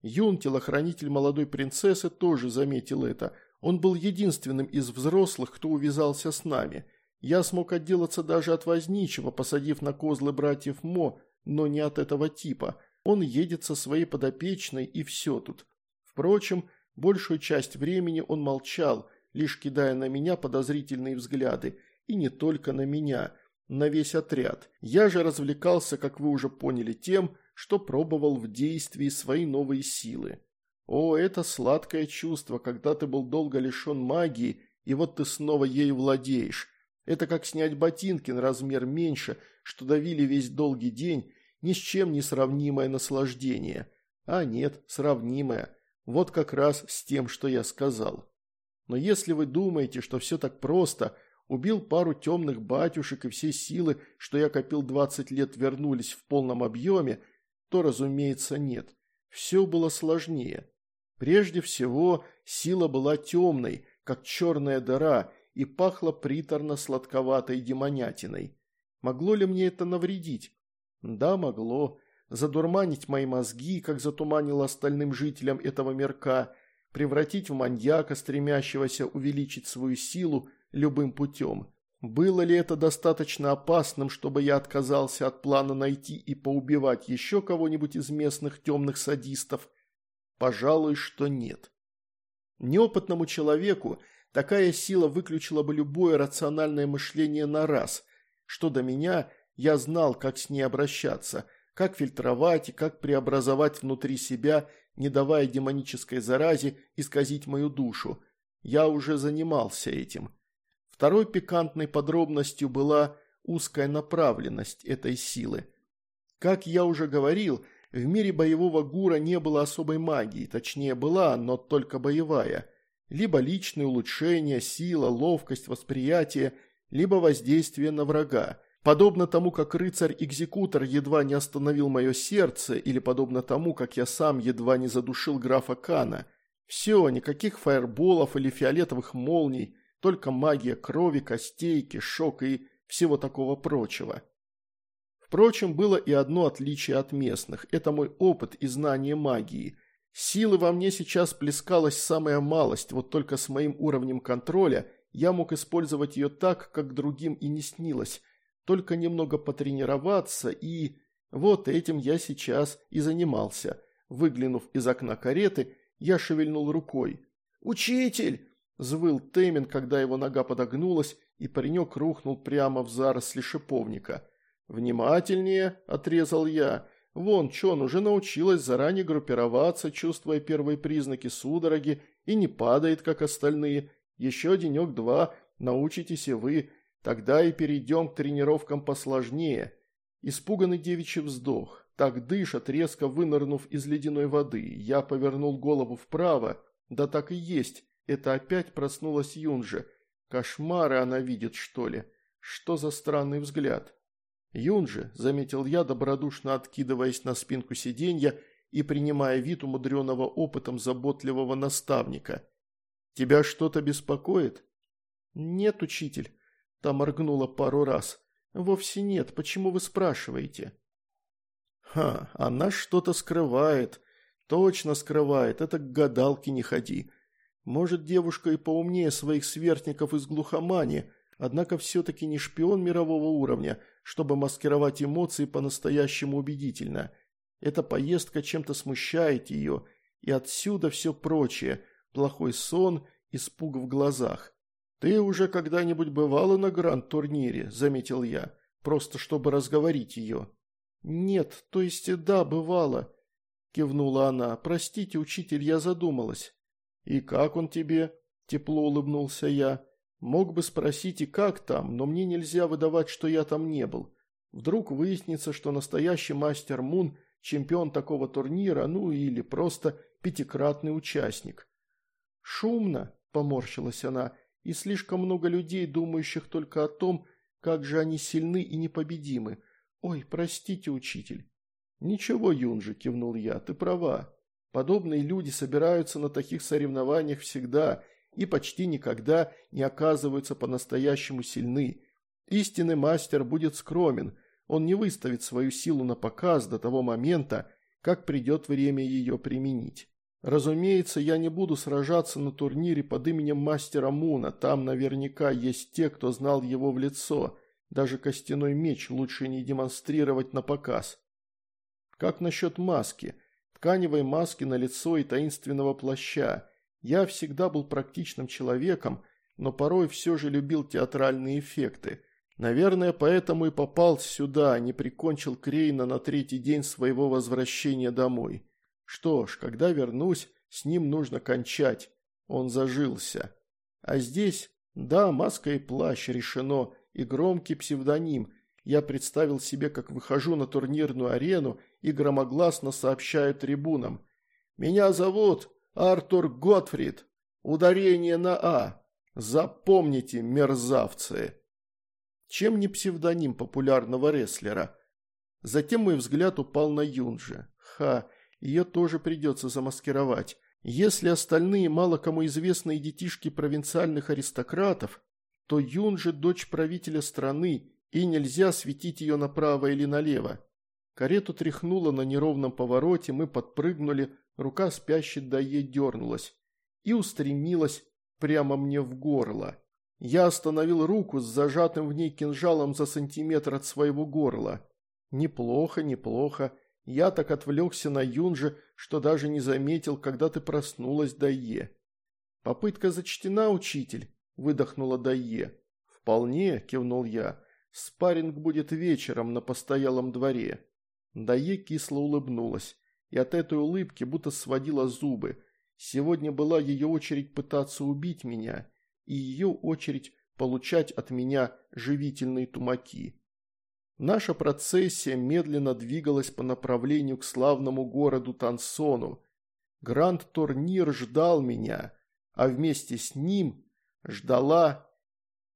Юн, телохранитель молодой принцессы, тоже заметил это. Он был единственным из взрослых, кто увязался с нами – я смог отделаться даже от возничего, посадив на козлы братьев Мо, но не от этого типа. Он едет со своей подопечной и все тут. Впрочем, большую часть времени он молчал, лишь кидая на меня подозрительные взгляды. И не только на меня, на весь отряд. Я же развлекался, как вы уже поняли, тем, что пробовал в действии свои новые силы. О, это сладкое чувство, когда ты был долго лишен магии, и вот ты снова ею владеешь. Это как снять ботинки на размер меньше, что давили весь долгий день, ни с чем не сравнимое наслаждение. А нет, сравнимое. Вот как раз с тем, что я сказал. Но если вы думаете, что все так просто, убил пару темных батюшек и все силы, что я копил 20 лет, вернулись в полном объеме, то, разумеется, нет. Все было сложнее. Прежде всего, сила была темной, как черная дыра, и пахла приторно-сладковатой демонятиной. Могло ли мне это навредить? Да, могло. Задурманить мои мозги, как затуманило остальным жителям этого мирка, превратить в маньяка, стремящегося увеличить свою силу любым путем. Было ли это достаточно опасным, чтобы я отказался от плана найти и поубивать еще кого-нибудь из местных темных садистов? Пожалуй, что нет. Неопытному человеку такая сила выключила бы любое рациональное мышление на раз. Что до меня, я знал, как с ней обращаться, как фильтровать и как преобразовать внутри себя, не давая демонической заразе исказить мою душу. Я уже занимался этим. Второй пикантной подробностью была узкая направленность этой силы. Как я уже говорил, в мире боевого гура не было особой магии, точнее была, но только боевая. Либо личные улучшения, сила, ловкость, восприятие, либо воздействие на врага. Подобно тому, как рыцарь-экзекутор едва не остановил мое сердце, или подобно тому, как я сам едва не задушил графа Кана. Все, никаких фаерболов или фиолетовых молний, только магия крови, костей, кишок и всего такого прочего. Впрочем, было и одно отличие от местных – это мой опыт и знание магии. Силы во мне сейчас плескалась самая малость, вот только с моим уровнем контроля я мог использовать ее так, как другим и не снилось, только немного потренироваться и... Вот этим я сейчас и занимался. Выглянув из окна кареты, я шевельнул рукой. «Учитель!» – взвыл Тэмин, когда его нога подогнулась, и паренек рухнул прямо в заросли шиповника – «Внимательнее», – отрезал я. «Вон, Чон уже научилась заранее группироваться, чувствуя первые признаки судороги, и не падает, как остальные. Еще денек-два, научитесь и вы. Тогда и перейдем к тренировкам посложнее». Испуганный девичий вздох. Так дышат, резко вынырнув из ледяной воды. Я повернул голову вправо. Да так и есть. Это опять проснулась Юнжа. Кошмары она видит, что ли? Что за странный взгляд? «Юнжи», – заметил я, добродушно откидываясь на спинку сиденья и принимая вид умудренного опытом заботливого наставника. «Тебя что-то беспокоит?» «Нет, учитель», – та моргнула пару раз. «Вовсе нет. Почему вы спрашиваете?» «Ха, она что-то скрывает. Точно скрывает. Это к гадалке не ходи. Может, девушка и поумнее своих сверстников из глухомани, однако все-таки не шпион мирового уровня, чтобы маскировать эмоции по-настоящему убедительно. Эта поездка чем-то смущает ее, и отсюда все прочее – плохой сон, испуг в глазах. «Ты уже когда-нибудь бывала на гранд-турнире?» – заметил я, просто чтобы разговорить ее. «Нет, то есть да, бывало», – кивнула она. «Простите, учитель, я задумалась». «И как он тебе?» – тепло улыбнулся я. Мог бы спросить и как там, но мне нельзя выдавать, что я там не был. Вдруг выяснится, что настоящий мастер Мун – чемпион такого турнира, ну или просто пятикратный участник. «Шумно», – поморщилась она, – «и слишком много людей, думающих только о том, как же они сильны и непобедимы. Ой, простите, учитель». «Ничего, Юнжи», – кивнул я, – «ты права. Подобные люди собираются на таких соревнованиях всегда – и почти никогда не оказываются по-настоящему сильны. Истинный мастер будет скромен, он не выставит свою силу на показ до того момента, как придет время ее применить. Разумеется, я не буду сражаться на турнире под именем мастера Муна, там наверняка есть те, кто знал его в лицо, даже костяной меч лучше не демонстрировать на показ. Как насчет маски? Тканевой маски на лицо и таинственного плаща. Я всегда был практичным человеком, но порой все же любил театральные эффекты. Наверное, поэтому и попал сюда, а не прикончил Крейна на третий день своего возвращения домой. Что ж, когда вернусь, с ним нужно кончать. Он зажился. А здесь, да, маска и плащ решено, и громкий псевдоним. Я представил себе, как выхожу на турнирную арену и громогласно сообщаю трибунам. «Меня зовут Артур Готфрид. Ударение на «а». Запомните, мерзавцы. Чем не псевдоним популярного рестлера? Затем мой взгляд упал на Юнджи. Ха, ее тоже придется замаскировать. Если остальные мало кому известные детишки провинциальных аристократов, то Юнджи – дочь правителя страны, и нельзя светить ее направо или налево. Карету тряхнуло на неровном повороте, мы подпрыгнули, рука спящей Дае дернулась и устремилась прямо мне в горло. Я остановил руку с зажатым в ней кинжалом за сантиметр от своего горла. Неплохо, неплохо. Я так отвлекся на Юнже, что даже не заметил, когда ты проснулась, Дае. «Попытка зачтена, учитель», – выдохнула Дае. «Вполне», – кивнул я. «Спарринг будет вечером на постоялом дворе». Дае кисло улыбнулась, и от этой улыбки будто сводила зубы. Сегодня была ее очередь пытаться убить меня – и ее очередь получать от меня живительные тумаки. Наша процессия медленно двигалась по направлению к славному городу Тансону. Гранд-турнир ждал меня, а вместе с ним ждала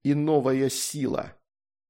и новая сила.